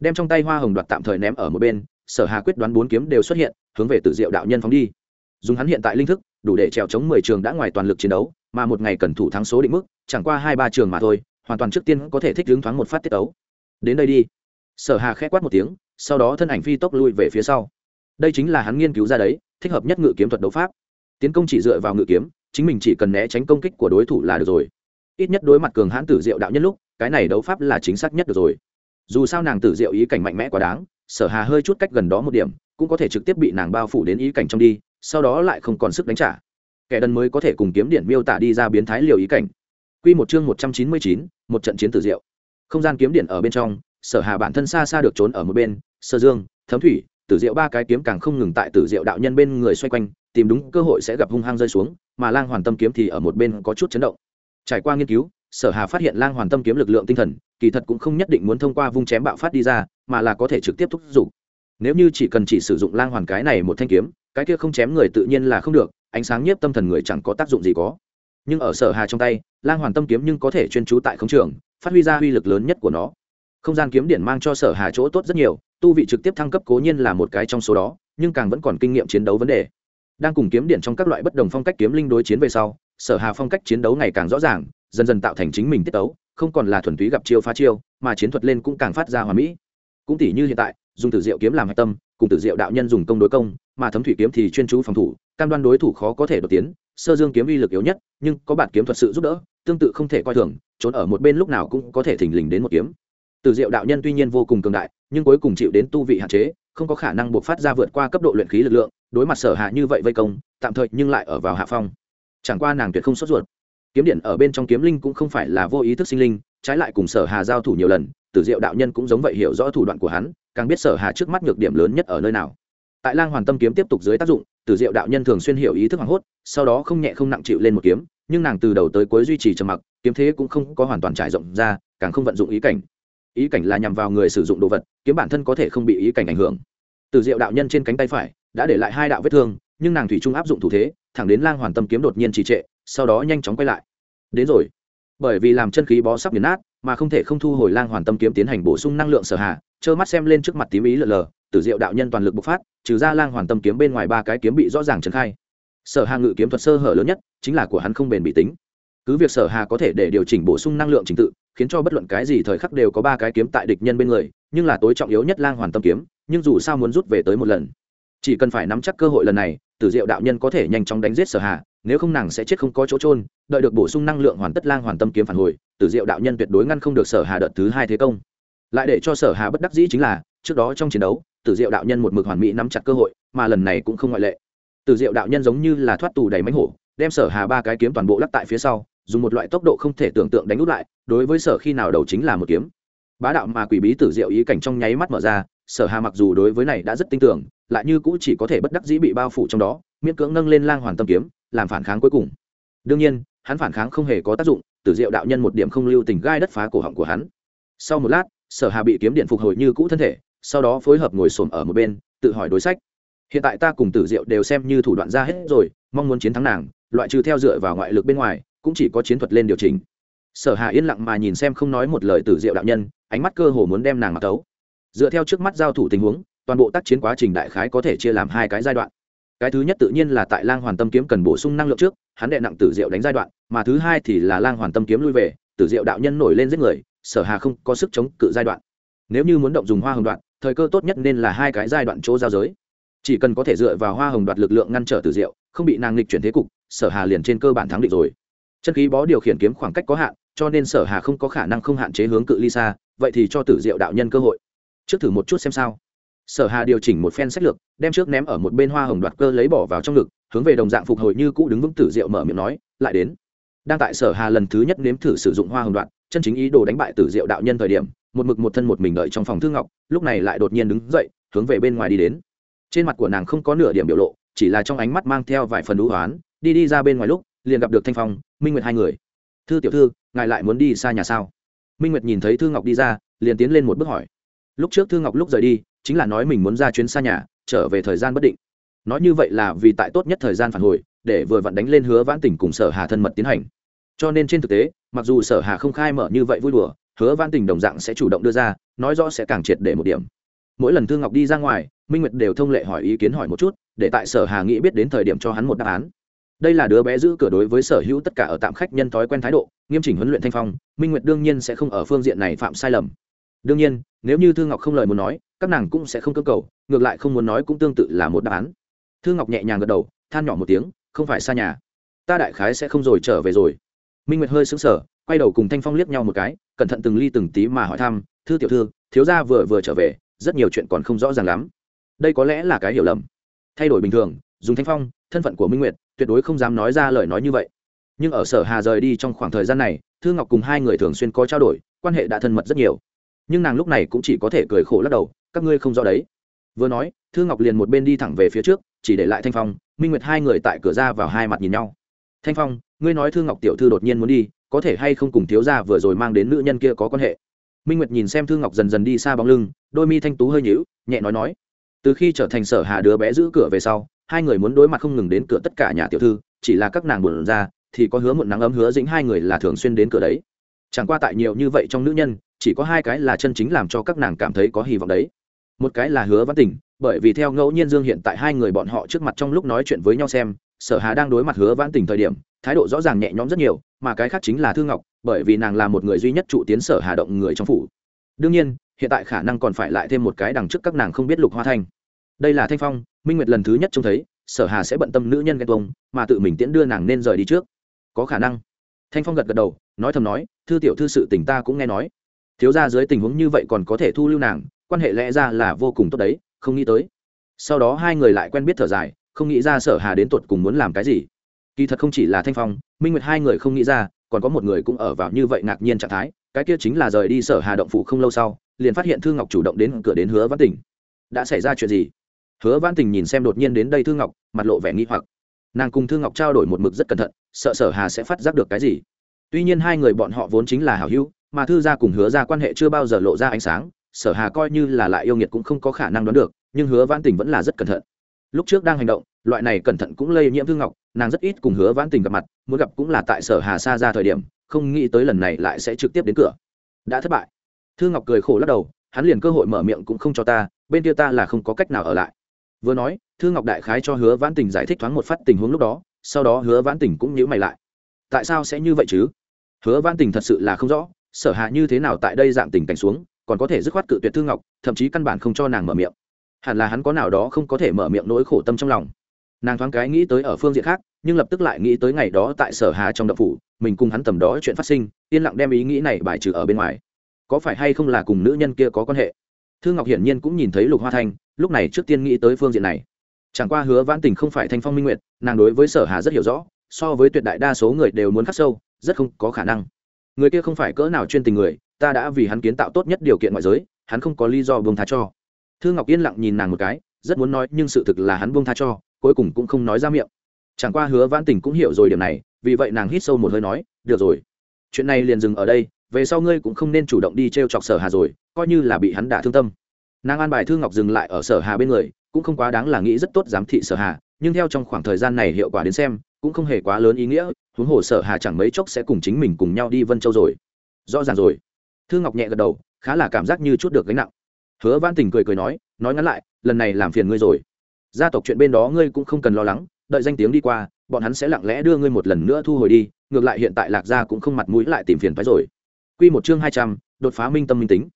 Đem trong tay hoa hồng đoạn tạm thời ném ở một bên, sở hà quyết đoán bốn kiếm đều xuất hiện, hướng về tử diệu đạo nhân phóng đi. Dùng hắn hiện tại linh thức, đủ để trèo chống mười trường đã ngoài toàn lực chiến đấu mà một ngày cần thủ thắng số định mức, chẳng qua hai ba trường mà thôi, hoàn toàn trước tiên có thể thích hướng thoáng một phát tiết ấu đến đây đi. Sở hà khẽ quát một tiếng, sau đó thân ảnh phi tốc lui về phía sau. Đây chính là hắn nghiên cứu ra đấy, thích hợp nhất ngự kiếm thuật đấu pháp. Tiến công chỉ dựa vào ngự kiếm, chính mình chỉ cần né tránh công kích của đối thủ là được rồi. Ít nhất đối mặt cường hãn tử diệu đạo nhân lúc, cái này đấu pháp là chính xác nhất được rồi. Dù sao nàng tử diệu ý cảnh mạnh mẽ quá đáng, sở hà hơi chút cách gần đó một điểm, cũng có thể trực tiếp bị nàng bao phủ đến ý cảnh trong đi, sau đó lại không còn sức đánh trả kẻ đần mới có thể cùng kiếm điện miêu tả đi ra biến thái liều ý cảnh Quy một chương một trăm chín mươi chín, một trận chiến tử diệu. Không gian kiếm điện ở bên trong, Sở Hà bản thân xa xa được trốn ở một bên, Sơ Dương, Thấm Thủy, Tử Diệu ba cái kiếm càng không ngừng tại Tử Diệu đạo nhân bên người xoay quanh, tìm đúng cơ hội sẽ gặp hung hăng rơi xuống, mà Lang Hoàn Tâm kiếm thì ở một bên có chút chấn động. Trải qua nghiên cứu, Sở Hà phát hiện Lang Hoàn Tâm kiếm lực lượng tinh thần, kỳ thật cũng không nhất định muốn thông qua vung chém bạo phát đi ra, mà là có thể trực tiếp thúc giục. Nếu như chỉ cần chỉ sử dụng Lang Hoàn cái này một thanh kiếm, cái kia không chém người tự nhiên là không được, ánh sáng nhiếp tâm thần người chẳng có tác dụng gì có. Nhưng ở sở hà trong tay, lang hoàn tâm kiếm nhưng có thể chuyên trú tại không trường, phát huy ra uy lực lớn nhất của nó. Không gian kiếm điển mang cho sở hà chỗ tốt rất nhiều, tu vị trực tiếp thăng cấp cố nhiên là một cái trong số đó, nhưng càng vẫn còn kinh nghiệm chiến đấu vấn đề. Đang cùng kiếm điển trong các loại bất đồng phong cách kiếm linh đối chiến về sau, sở hà phong cách chiến đấu ngày càng rõ ràng, dần dần tạo thành chính mình tiết tấu, không còn là thuần túy gặp chiêu phá chiêu, mà chiến thuật lên cũng càng phát ra hòa mỹ. Cũng tỷ như hiện tại, dùng tử diệu kiếm làm hạch tâm, cùng tử diệu đạo nhân dùng công đối công mà thấm thủy kiếm thì chuyên chú phòng thủ, cam đoan đối thủ khó có thể đột tiến, sơ dương kiếm uy lực yếu nhất, nhưng có bản kiếm thuật sự giúp đỡ, tương tự không thể coi thường, trốn ở một bên lúc nào cũng có thể thình lình đến một kiếm. Từ diệu đạo nhân tuy nhiên vô cùng cường đại, nhưng cuối cùng chịu đến tu vị hạn chế, không có khả năng buộc phát ra vượt qua cấp độ luyện khí lực lượng, đối mặt sở hạ như vậy vây công, tạm thời nhưng lại ở vào hạ phong. Chẳng qua nàng tuyệt không sốt ruột. Kiếm điện ở bên trong kiếm linh cũng không phải là vô ý thức sinh linh, trái lại cùng sở hà giao thủ nhiều lần tử diệu đạo nhân cũng giống vậy hiểu rõ thủ đoạn của hắn, càng biết sở hà trước mắt nhược điểm lớn nhất ở nơi nào tại lang hoàn tâm kiếm tiếp tục dưới tác dụng tử diệu đạo nhân thường xuyên hiểu ý thức hoảng hốt, sau đó không nhẹ không nặng chịu lên một kiếm, nhưng nàng từ đầu tới cuối duy trì trầm mặc, kiếm thế cũng không có hoàn toàn trải rộng ra, càng không vận dụng ý cảnh. Ý cảnh là nhằm vào người sử dụng đồ vật, kiếm bản thân có thể không bị ý cảnh ảnh hưởng. Tử diệu đạo nhân trên cánh tay phải đã để lại hai đạo vết thương, nhưng nàng thủy trung áp dụng thủ thế, thẳng đến lang hoàn tâm kiếm đột nhiên trì trệ, sau đó nhanh chóng quay lại. Đến rồi. Bởi vì làm chân khí bó sắp nghiền nát, mà không thể không thu hồi lang hoàn tâm kiếm tiến hành bổ sung năng lượng sở hạ trơ mắt xem lên trước mặt tím ý lờ lờ, tử diệu đạo nhân toàn lực bộc phát, trừ ra lang hoàn tâm kiếm bên ngoài ba cái kiếm bị rõ ràng trấn khai. Sở hà ngự kiếm thuật sơ hở lớn nhất chính là của hắn không bền bị tính. Cứ việc sở hà có thể để điều chỉnh bổ sung năng lượng trình tự, khiến cho bất luận cái gì thời khắc đều có ba cái kiếm tại địch nhân bên người, nhưng là tối trọng yếu nhất lang hoàn tâm kiếm, nhưng dù sao muốn rút về tới một lần, chỉ cần phải nắm chắc cơ hội lần này, tử diệu đạo nhân có thể nhanh chóng đánh giết sở hà, nếu không nàng sẽ chết không có chỗ trôn đợi được bổ sung năng lượng hoàn tất lang hoàn tâm kiếm phản hồi, tử diệu đạo nhân tuyệt đối ngăn không được sở hà đợt thứ hai thế công lại để cho sở hà bất đắc dĩ chính là, trước đó trong chiến đấu, tử diệu đạo nhân một mực hoàn mỹ nắm chặt cơ hội, mà lần này cũng không ngoại lệ. Tử diệu đạo nhân giống như là thoát tù đầy mánh hổ, đem sở hà ba cái kiếm toàn bộ lắc tại phía sau, dùng một loại tốc độ không thể tưởng tượng đánh út lại, đối với sở khi nào đầu chính là một kiếm. Bá đạo mà quỷ bí tử diệu ý cảnh trong nháy mắt mở ra, sở hà mặc dù đối với này đã rất tin tưởng, lại như cũ chỉ có thể bất đắc dĩ bị bao phủ trong đó, miễn cưỡng nâng lên lang hoàn tâm kiếm, làm phản kháng cuối cùng. Đương nhiên, hắn phản kháng không hề có tác dụng, tử diệu đạo nhân một điểm không lưu tình gai đất phá cổ họng của hắn. Sau một lát sở hà bị kiếm điện phục hồi như cũ thân thể, sau đó phối hợp ngồi xổm ở một bên, tự hỏi đối sách. Hiện tại ta cùng tử diệu đều xem như thủ đoạn ra hết rồi, mong muốn chiến thắng nàng, loại trừ theo dựa vào ngoại lực bên ngoài, cũng chỉ có chiến thuật lên điều chỉnh. Sở hà yên lặng mà nhìn xem không nói một lời tử diệu đạo nhân, ánh mắt cơ hồ muốn đem nàng mặc tấu. Dựa theo trước mắt giao thủ tình huống, toàn bộ tác chiến quá trình đại khái có thể chia làm hai cái giai đoạn. Cái thứ nhất tự nhiên là tại lang hoàn tâm kiếm cần bổ sung năng lượng trước, hắn đệ nặng tử diệu đánh giai đoạn, mà thứ hai thì là lang hoàn tâm kiếm lui về, tử diệu đạo nhân nổi lên giết người sở hà không có sức chống cự giai đoạn. Nếu như muốn động dùng hoa hồng đoạn, thời cơ tốt nhất nên là hai cái giai đoạn chỗ giao giới. Chỉ cần có thể dựa vào hoa hồng đoạt lực lượng ngăn trở tử diệu, không bị nàng nghịch chuyển thế cục, sở hà liền trên cơ bản thắng định rồi. Chân khí bó điều khiển kiếm khoảng cách có hạn, cho nên sở hà không có khả năng không hạn chế hướng cự ly xa, vậy thì cho tử diệu đạo nhân cơ hội. Trước thử một chút xem sao. Sở hà điều chỉnh một phen sách lược, đem trước ném ở một bên hoa hồng đoạt cơ lấy bỏ vào trong ngực, hướng về đồng dạng phục hồi như cũ đứng vững tử diệu mở miệng nói, lại đến đang tại sở hà lần thứ nhất nếm thử sử dụng hoa hồng đoạn, chân chính ý đồ đánh bại tử diệu đạo nhân thời điểm một mực một thân một mình đợi trong phòng thư ngọc lúc này lại đột nhiên đứng dậy hướng về bên ngoài đi đến. Trên mặt của nàng không có nửa điểm biểu lộ chỉ là trong ánh mắt mang theo vài phần đũ hoán đi đi ra bên ngoài lúc liền gặp được thanh phong minh nguyệt hai người. Thư tiểu thư ngài lại muốn đi xa nhà sao? Minh nguyệt nhìn thấy thư ngọc đi ra liền tiến lên một bước hỏi. Lúc trước thư ngọc lúc rời đi chính là nói mình muốn ra chuyến xa nhà trở về thời gian bất định. Nói như vậy là vì tại tốt nhất thời gian phản hồi để vừa vặn đánh lên hứa vãn tình cùng sở hà thân mật tiến hành. Cho nên trên thực tế, mặc dù sở hà không khai mở như vậy vui đùa, hứa vãn tình đồng dạng sẽ chủ động đưa ra, nói rõ sẽ càng triệt để một điểm. Mỗi lần thương ngọc đi ra ngoài, minh nguyệt đều thông lệ hỏi ý kiến hỏi một chút, để tại sở hà nghĩ biết đến thời điểm cho hắn một đáp án. Đây là đứa bé giữ cửa đối với sở hữu tất cả ở tạm khách nhân thói quen thái độ, nghiêm chỉnh huấn luyện thanh phong, minh nguyệt đương nhiên sẽ không ở phương diện này phạm sai lầm. Đương nhiên, nếu như thương ngọc không lời muốn nói, các nàng cũng sẽ không cơ cầu, ngược lại không muốn nói cũng tương tự là một đáp án. Thương ngọc nhẹ nhàng gật đầu, than nhỏ một tiếng không phải xa nhà. Ta đại khái sẽ không rồi trở về rồi. Minh nguyệt hơi sững sờ, quay đầu cùng thanh phong liếc nhau một cái, cẩn thận từng ly từng tí mà hỏi thăm, thư tiểu thư, thiếu gia vừa vừa trở về, rất nhiều chuyện còn không rõ ràng lắm. Đây có lẽ là cái hiểu lầm. Thay đổi bình thường, dùng thanh phong, thân phận của minh nguyệt, tuyệt đối không dám nói ra lời nói như vậy. Nhưng ở sở hà rời đi trong khoảng thời gian này, thư ngọc cùng hai người thường xuyên có trao đổi, quan hệ đã thân mật rất nhiều. Nhưng nàng lúc này cũng chỉ có thể cười khổ lắc đầu, các ngươi không rõ đấy vừa nói, thư ngọc liền một bên đi thẳng về phía trước, chỉ để lại thanh phong, minh nguyệt hai người tại cửa ra vào hai mặt nhìn nhau. Thanh phong, ngươi nói thư ngọc tiểu thư đột nhiên muốn đi, có thể hay không cùng thiếu gia vừa rồi mang đến nữ nhân kia có quan hệ? Minh nguyệt nhìn xem thư ngọc dần dần đi xa bóng lưng, đôi mi thanh tú hơi nhíu, nhẹ nói nói. Từ khi trở thành sở hà đứa bé giữ cửa về sau, hai người muốn đối mặt không ngừng đến cửa tất cả nhà tiểu thư, chỉ là các nàng buồn ra, thì có hứa một nắng ấm hứa dĩnh hai người là thường xuyên đến cửa đấy. Chẳng qua tại nhiều như vậy trong nữ nhân, chỉ có hai cái là chân chính làm cho các nàng cảm thấy có hy vọng đấy một cái là hứa văn tình bởi vì theo ngẫu nhiên dương hiện tại hai người bọn họ trước mặt trong lúc nói chuyện với nhau xem, sở hà đang đối mặt hứa văn tình thời điểm, thái độ rõ ràng nhẹ nhõm rất nhiều, mà cái khác chính là thư ngọc, bởi vì nàng là một người duy nhất trụ tiến sở hà động người trong phủ. Đương nhiên, hiện tại khả năng còn phải lại thêm một cái đằng trước các nàng không biết lục hoa thanh. Đây là thanh phong, minh nguyệt lần thứ nhất trông thấy, sở hà sẽ bận tâm nữ nhân ghen tuông, mà tự mình tiễn đưa nàng nên rời đi trước. Có khả năng. Thanh phong gật gật đầu, nói thầm nói, thư tiểu thư sự tình ta cũng nghe nói. Thiếu ra dưới tình huống như vậy còn có thể thu lưu nàng quan hệ lẽ ra là vô cùng tốt đấy, không nghĩ tới. Sau đó hai người lại quen biết thở dài, không nghĩ ra sở hà đến tuột cùng muốn làm cái gì. Kỳ thật không chỉ là thanh phong, minh nguyệt hai người không nghĩ ra, còn có một người cũng ở vào như vậy ngạc nhiên trạng thái, cái kia chính là rời đi sở hà động phủ không lâu sau, liền phát hiện thư ngọc chủ động đến cửa đến hứa văn tình. Đã xảy ra chuyện gì? Hứa văn tình nhìn xem đột nhiên đến đây thư ngọc, mặt lộ vẻ nghi hoặc. Nàng cùng thư ngọc trao đổi một mực rất cẩn thận, sợ sở hà sẽ phát giác được cái gì. Tuy nhiên hai người bọn họ vốn chính là hảo hữu, mà thư gia cùng hứa ra quan hệ chưa bao giờ lộ ra ánh sáng sở hà coi như là lại yêu nghiệt cũng không có khả năng đoán được, nhưng hứa Vãn tình vẫn là rất cẩn thận. Lúc trước đang hành động, loại này cẩn thận cũng lây nhiễm thương ngọc, nàng rất ít cùng hứa Vãn tình gặp mặt, muốn gặp cũng là tại sở hà xa ra thời điểm, không nghĩ tới lần này lại sẽ trực tiếp đến cửa. Đã thất bại. Thương ngọc cười khổ lắc đầu, hắn liền cơ hội mở miệng cũng không cho ta, bên kia ta là không có cách nào ở lại. Vừa nói thương ngọc đại khái cho hứa vãn tình giải thích thoáng một phát tình huống lúc đó, sau đó hứa vãn tình cũng nhíu mày lại. Tại sao sẽ như vậy chứ? Hứa vãn tình thật sự là không rõ, sở hạ như thế nào tại đây dạng tình cảnh xuống còn có thể dứt khoát cự tuyệt thư ngọc, thậm chí căn bản không cho nàng mở miệng. Hẳn là hắn có nào đó không có thể mở miệng nỗi khổ tâm trong lòng. Nàng thoáng cái nghĩ tới ở phương diện khác, nhưng lập tức lại nghĩ tới ngày đó tại sở hà trong đậu phủ, mình cùng hắn tầm đó chuyện phát sinh, yên lặng đem ý nghĩ này bài trừ ở bên ngoài. Có phải hay không là cùng nữ nhân kia có quan hệ? Thư ngọc hiển nhiên cũng nhìn thấy lục hoa thanh, lúc này trước tiên nghĩ tới phương diện này. Chẳng qua hứa vãn tình không phải thanh phong minh nguyệt, nàng đối với sở hà rất hiểu rõ, so với tuyệt đại đa số người đều muốn khắc sâu, rất không có khả năng. Người kia không phải cỡ nào chuyên tình người ta đã vì hắn kiến tạo tốt nhất điều kiện ngoại giới, hắn không có lý do buông tha cho. Thư ngọc yên lặng nhìn nàng một cái, rất muốn nói nhưng sự thực là hắn buông tha cho, cuối cùng cũng không nói ra miệng. Chẳng qua hứa vãn tình cũng hiểu rồi điểm này, vì vậy nàng hít sâu một hơi nói, được rồi, chuyện này liền dừng ở đây, về sau ngươi cũng không nên chủ động đi t r e o chọc sở hà rồi, coi như là bị hắn đả thương tâm. Nàng an bài thư ngọc dừng lại ở sở hà bên người, cũng không quá đáng là nghĩ rất tốt giám thị sở hà, nhưng theo trong khoảng thời gian này hiệu quả đến xem, cũng không hề quá lớn ý nghĩa, huống hồ sở hà chẳng mấy chốc sẽ cùng chính mình cùng nhau đi vân châu rồi. Rõ ràng rồi thư ngọc nhẹ gật đầu, khá là cảm giác như chút được gánh nặng. Hứa văn tình cười cười nói nói ngắn lại, lần này làm phiền ngươi rồi. Gia tộc chuyện bên đó ngươi cũng không cần lo lắng, đợi danh tiếng đi qua, bọn hắn sẽ lặng lẽ đưa ngươi một lần nữa thu hồi đi, ngược lại hiện tại lạc gia cũng không mặt mũi lại tìm phiền phái rồi. Quy một chương hai trăm, đột phá minh tâm minh tính.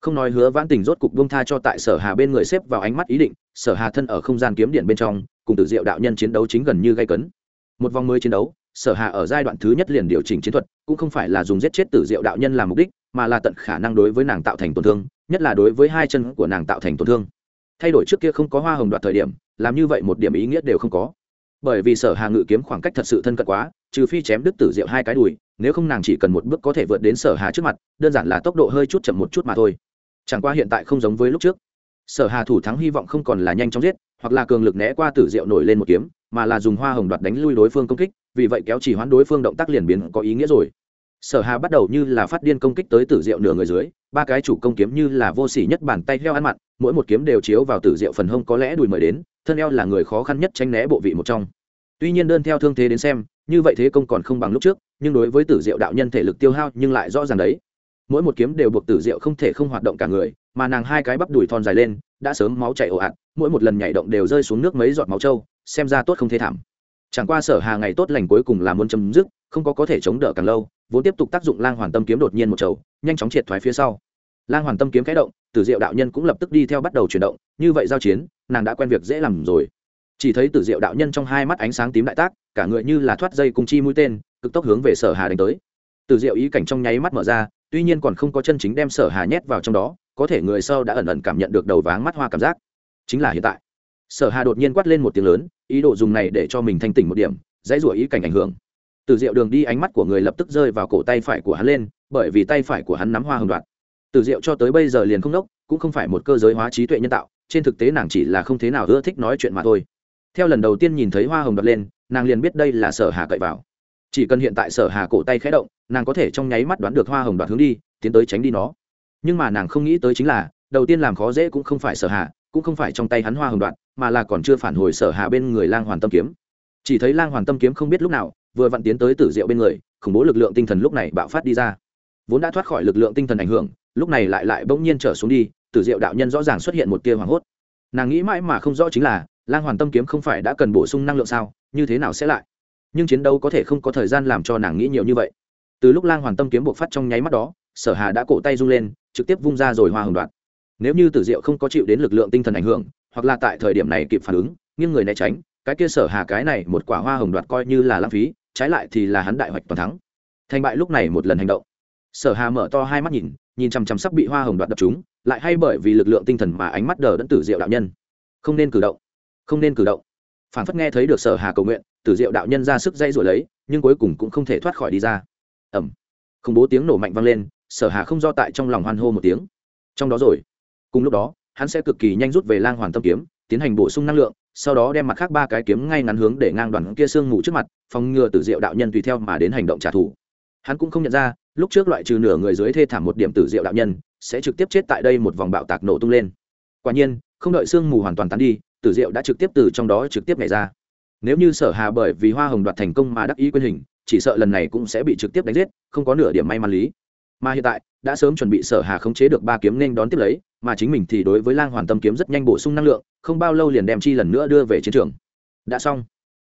Không nói hứa vãn tình rốt cục buông tha cho tại sở hà bên người xếp vào ánh mắt ý định, sở hà thân ở không gian kiếm điện bên trong, cùng tử diệu đạo nhân chiến đấu chính gần như gây cấn. Một vòng mới chiến đấu sở Hạ ở giai đoạn thứ nhất liền điều chỉnh chiến thuật, cũng không phải là dùng giết chết tử diệu đạo nhân làm mục đích, mà là tận khả năng đối với nàng tạo thành tổn thương, nhất là đối với hai chân của nàng tạo thành tổn thương. Thay đổi trước kia không có hoa hồng đoạt thời điểm, làm như vậy một điểm ý nghĩa đều không có. Bởi vì sở hà ngự kiếm khoảng cách thật sự thân cận quá, trừ phi chém đứt tử diệu hai cái đùi, nếu không nàng chỉ cần một bước có thể vượt đến sở hà trước mặt, đơn giản là tốc độ hơi chút chậm một chút mà thôi. Chẳng qua hiện tại không giống với lúc trước. Sở hà thủ thắng hy vọng không còn là nhanh chóng giết, hoặc là cường lực né qua tử diệu nổi lên một kiếm mà là dùng hoa hồng đoạt đánh lui đối phương công kích, vì vậy kéo chỉ hoãn đối phương động tác liền biến có ý nghĩa rồi. Sở hà bắt đầu như là phát điên công kích tới tử diệu nửa người dưới, ba cái chủ công kiếm như là vô sỉ nhất bàn tay heo ăn mặn, mỗi một kiếm đều chiếu vào tử diệu phần hông có lẽ đùi mời đến, thân eo là người khó khăn nhất tránh né bộ vị một trong. Tuy nhiên đơn theo thương thế đến xem, như vậy thế công còn không bằng lúc trước, nhưng đối với tử diệu đạo nhân thể lực tiêu hao nhưng lại rõ ràng đấy. Mỗi một kiếm đều buộc tử diệu không thể không hoạt động cả người, mà nàng hai cái bắp đùi thon dài lên, đã sớm máu chảy ồ ạt, mỗi một lần nhảy động đều rơi xuống nước mấy giọt máu trâu xem ra tốt không thể thảm. Chẳng qua sở hà ngày tốt lành cuối cùng là muốn chấm dứt, không có có thể chống đỡ càng lâu, vốn tiếp tục tác dụng lang hoàn tâm kiếm đột nhiên một chầu, nhanh chóng triệt thoái phía sau. Lang hoàn tâm kiếm khẽ động, tử diệu đạo nhân cũng lập tức đi theo bắt đầu chuyển động, như vậy giao chiến, nàng đã quen việc dễ làm rồi. Chỉ thấy tử diệu đạo nhân trong hai mắt ánh sáng tím đại tác, cả người như là thoát dây cùng chi mũi tên, cực tốc hướng về sở hà đánh tới. Tử diệu ý cảnh trong nháy mắt mở ra, tuy nhiên còn không có chân chính đem sở hà nhét vào trong đó, có thể người sau đã ẩn ẩn cảm nhận được đầu váng mắt hoa cảm giác. Chính là hiện tại sở hà đột nhiên quát lên một tiếng lớn, ý đồ dùng này để cho mình thanh tỉnh một điểm, dãy rủa ý cảnh ảnh hưởng. Từ diệu đường đi, ánh mắt của người lập tức rơi vào cổ tay phải của hắn lên, bởi vì tay phải của hắn nắm hoa hồng đoạt. từ diệu cho tới bây giờ liền không đốc cũng không phải một cơ giới hóa trí tuệ nhân tạo, trên thực tế nàng chỉ là không thế nào ưa thích nói chuyện mà thôi. Theo lần đầu tiên nhìn thấy hoa hồng đoạt lên, nàng liền biết đây là sở hà cậy vào. Chỉ cần hiện tại sở hà cổ tay khẽ động, nàng có thể trong nháy mắt đoán được hoa hồng đoạt hướng đi, tiến tới tránh đi nó. Nhưng mà nàng không nghĩ tới chính là, đầu tiên làm khó dễ cũng không phải sở hà cũng không phải trong tay hắn hoa hồng đoạn, mà là còn chưa phản hồi sở hà bên người lang hoàn tâm kiếm. Chỉ thấy lang hoàn tâm kiếm không biết lúc nào, vừa vặn tiến tới tử diệu bên người, khủng bố lực lượng tinh thần lúc này bạo phát đi ra. Vốn đã thoát khỏi lực lượng tinh thần ảnh hưởng, lúc này lại lại bỗng nhiên trở xuống đi, tử diệu đạo nhân rõ ràng xuất hiện một tia hoảng hốt. Nàng nghĩ mãi mà không rõ chính là, lang hoàn tâm kiếm không phải đã cần bổ sung năng lượng sao, như thế nào sẽ lại? Nhưng chiến đấu có thể không có thời gian làm cho nàng nghĩ nhiều như vậy. Từ lúc lang hoàn tâm kiếm buộc phát trong nháy mắt đó, sở hà đã cổ tay rung lên, trực tiếp vung ra rồi hoa hồng đoạn nếu như tử diệu không có chịu đến lực lượng tinh thần ảnh hưởng, hoặc là tại thời điểm này kịp phản ứng, nghiêng người né tránh, cái kia sở hà cái này một quả hoa hồng đoạt coi như là lãng phí, trái lại thì là hắn đại hoạch toàn thắng. Thành bại lúc này một lần hành động. Sở hà mở to hai mắt nhìn nhìn chằm chằm sắc bị hoa hồng đoạt đập chúng, lại hay bởi vì lực lượng tinh thần mà ánh mắt đờ đẫn tử diệu đạo nhân. Không nên cử động. Không nên cử động. Phản phất nghe thấy được sở hà cầu nguyện, tử diệu đạo nhân ra sức dây rồi lấy, nhưng cuối cùng cũng không thể thoát khỏi đi ra. Ẩm không bố tiếng nổ mạnh vang lên, sở hà không do tại trong lòng hoan hô một tiếng. Trong đó rồi cùng lúc đó, hắn sẽ cực kỳ nhanh rút về lang hoàn tâm kiếm, tiến hành bổ sung năng lượng, sau đó đem mặt khác ba cái kiếm ngay ngắn hướng để ngang đoàn kia xương mù trước mặt, phòng ngừa tử diệu đạo nhân tùy theo mà đến hành động trả thù. Hắn cũng không nhận ra, lúc trước loại trừ nửa người dưới thê thảm một điểm tử diệu đạo nhân, sẽ trực tiếp chết tại đây một vòng bạo tạc nổ tung lên. Quả nhiên, không đợi sương mù hoàn toàn tán đi, tử diệu đã trực tiếp từ trong đó trực tiếp nhảy ra. Nếu như sở hà bởi vì hoa hồng đoạt thành công mà đắc ý quyền hình, chỉ sợ lần này cũng sẽ bị trực tiếp đánh giết, không có nửa điểm may mắn lý. Mà hiện tại đã sớm chuẩn bị sở hà khống chế được ba kiếm nên đón tiếp lấy, mà chính mình thì đối với lang hoàn tâm kiếm rất nhanh bổ sung năng lượng, không bao lâu liền đem chi lần nữa đưa về chiến trường. Đã xong.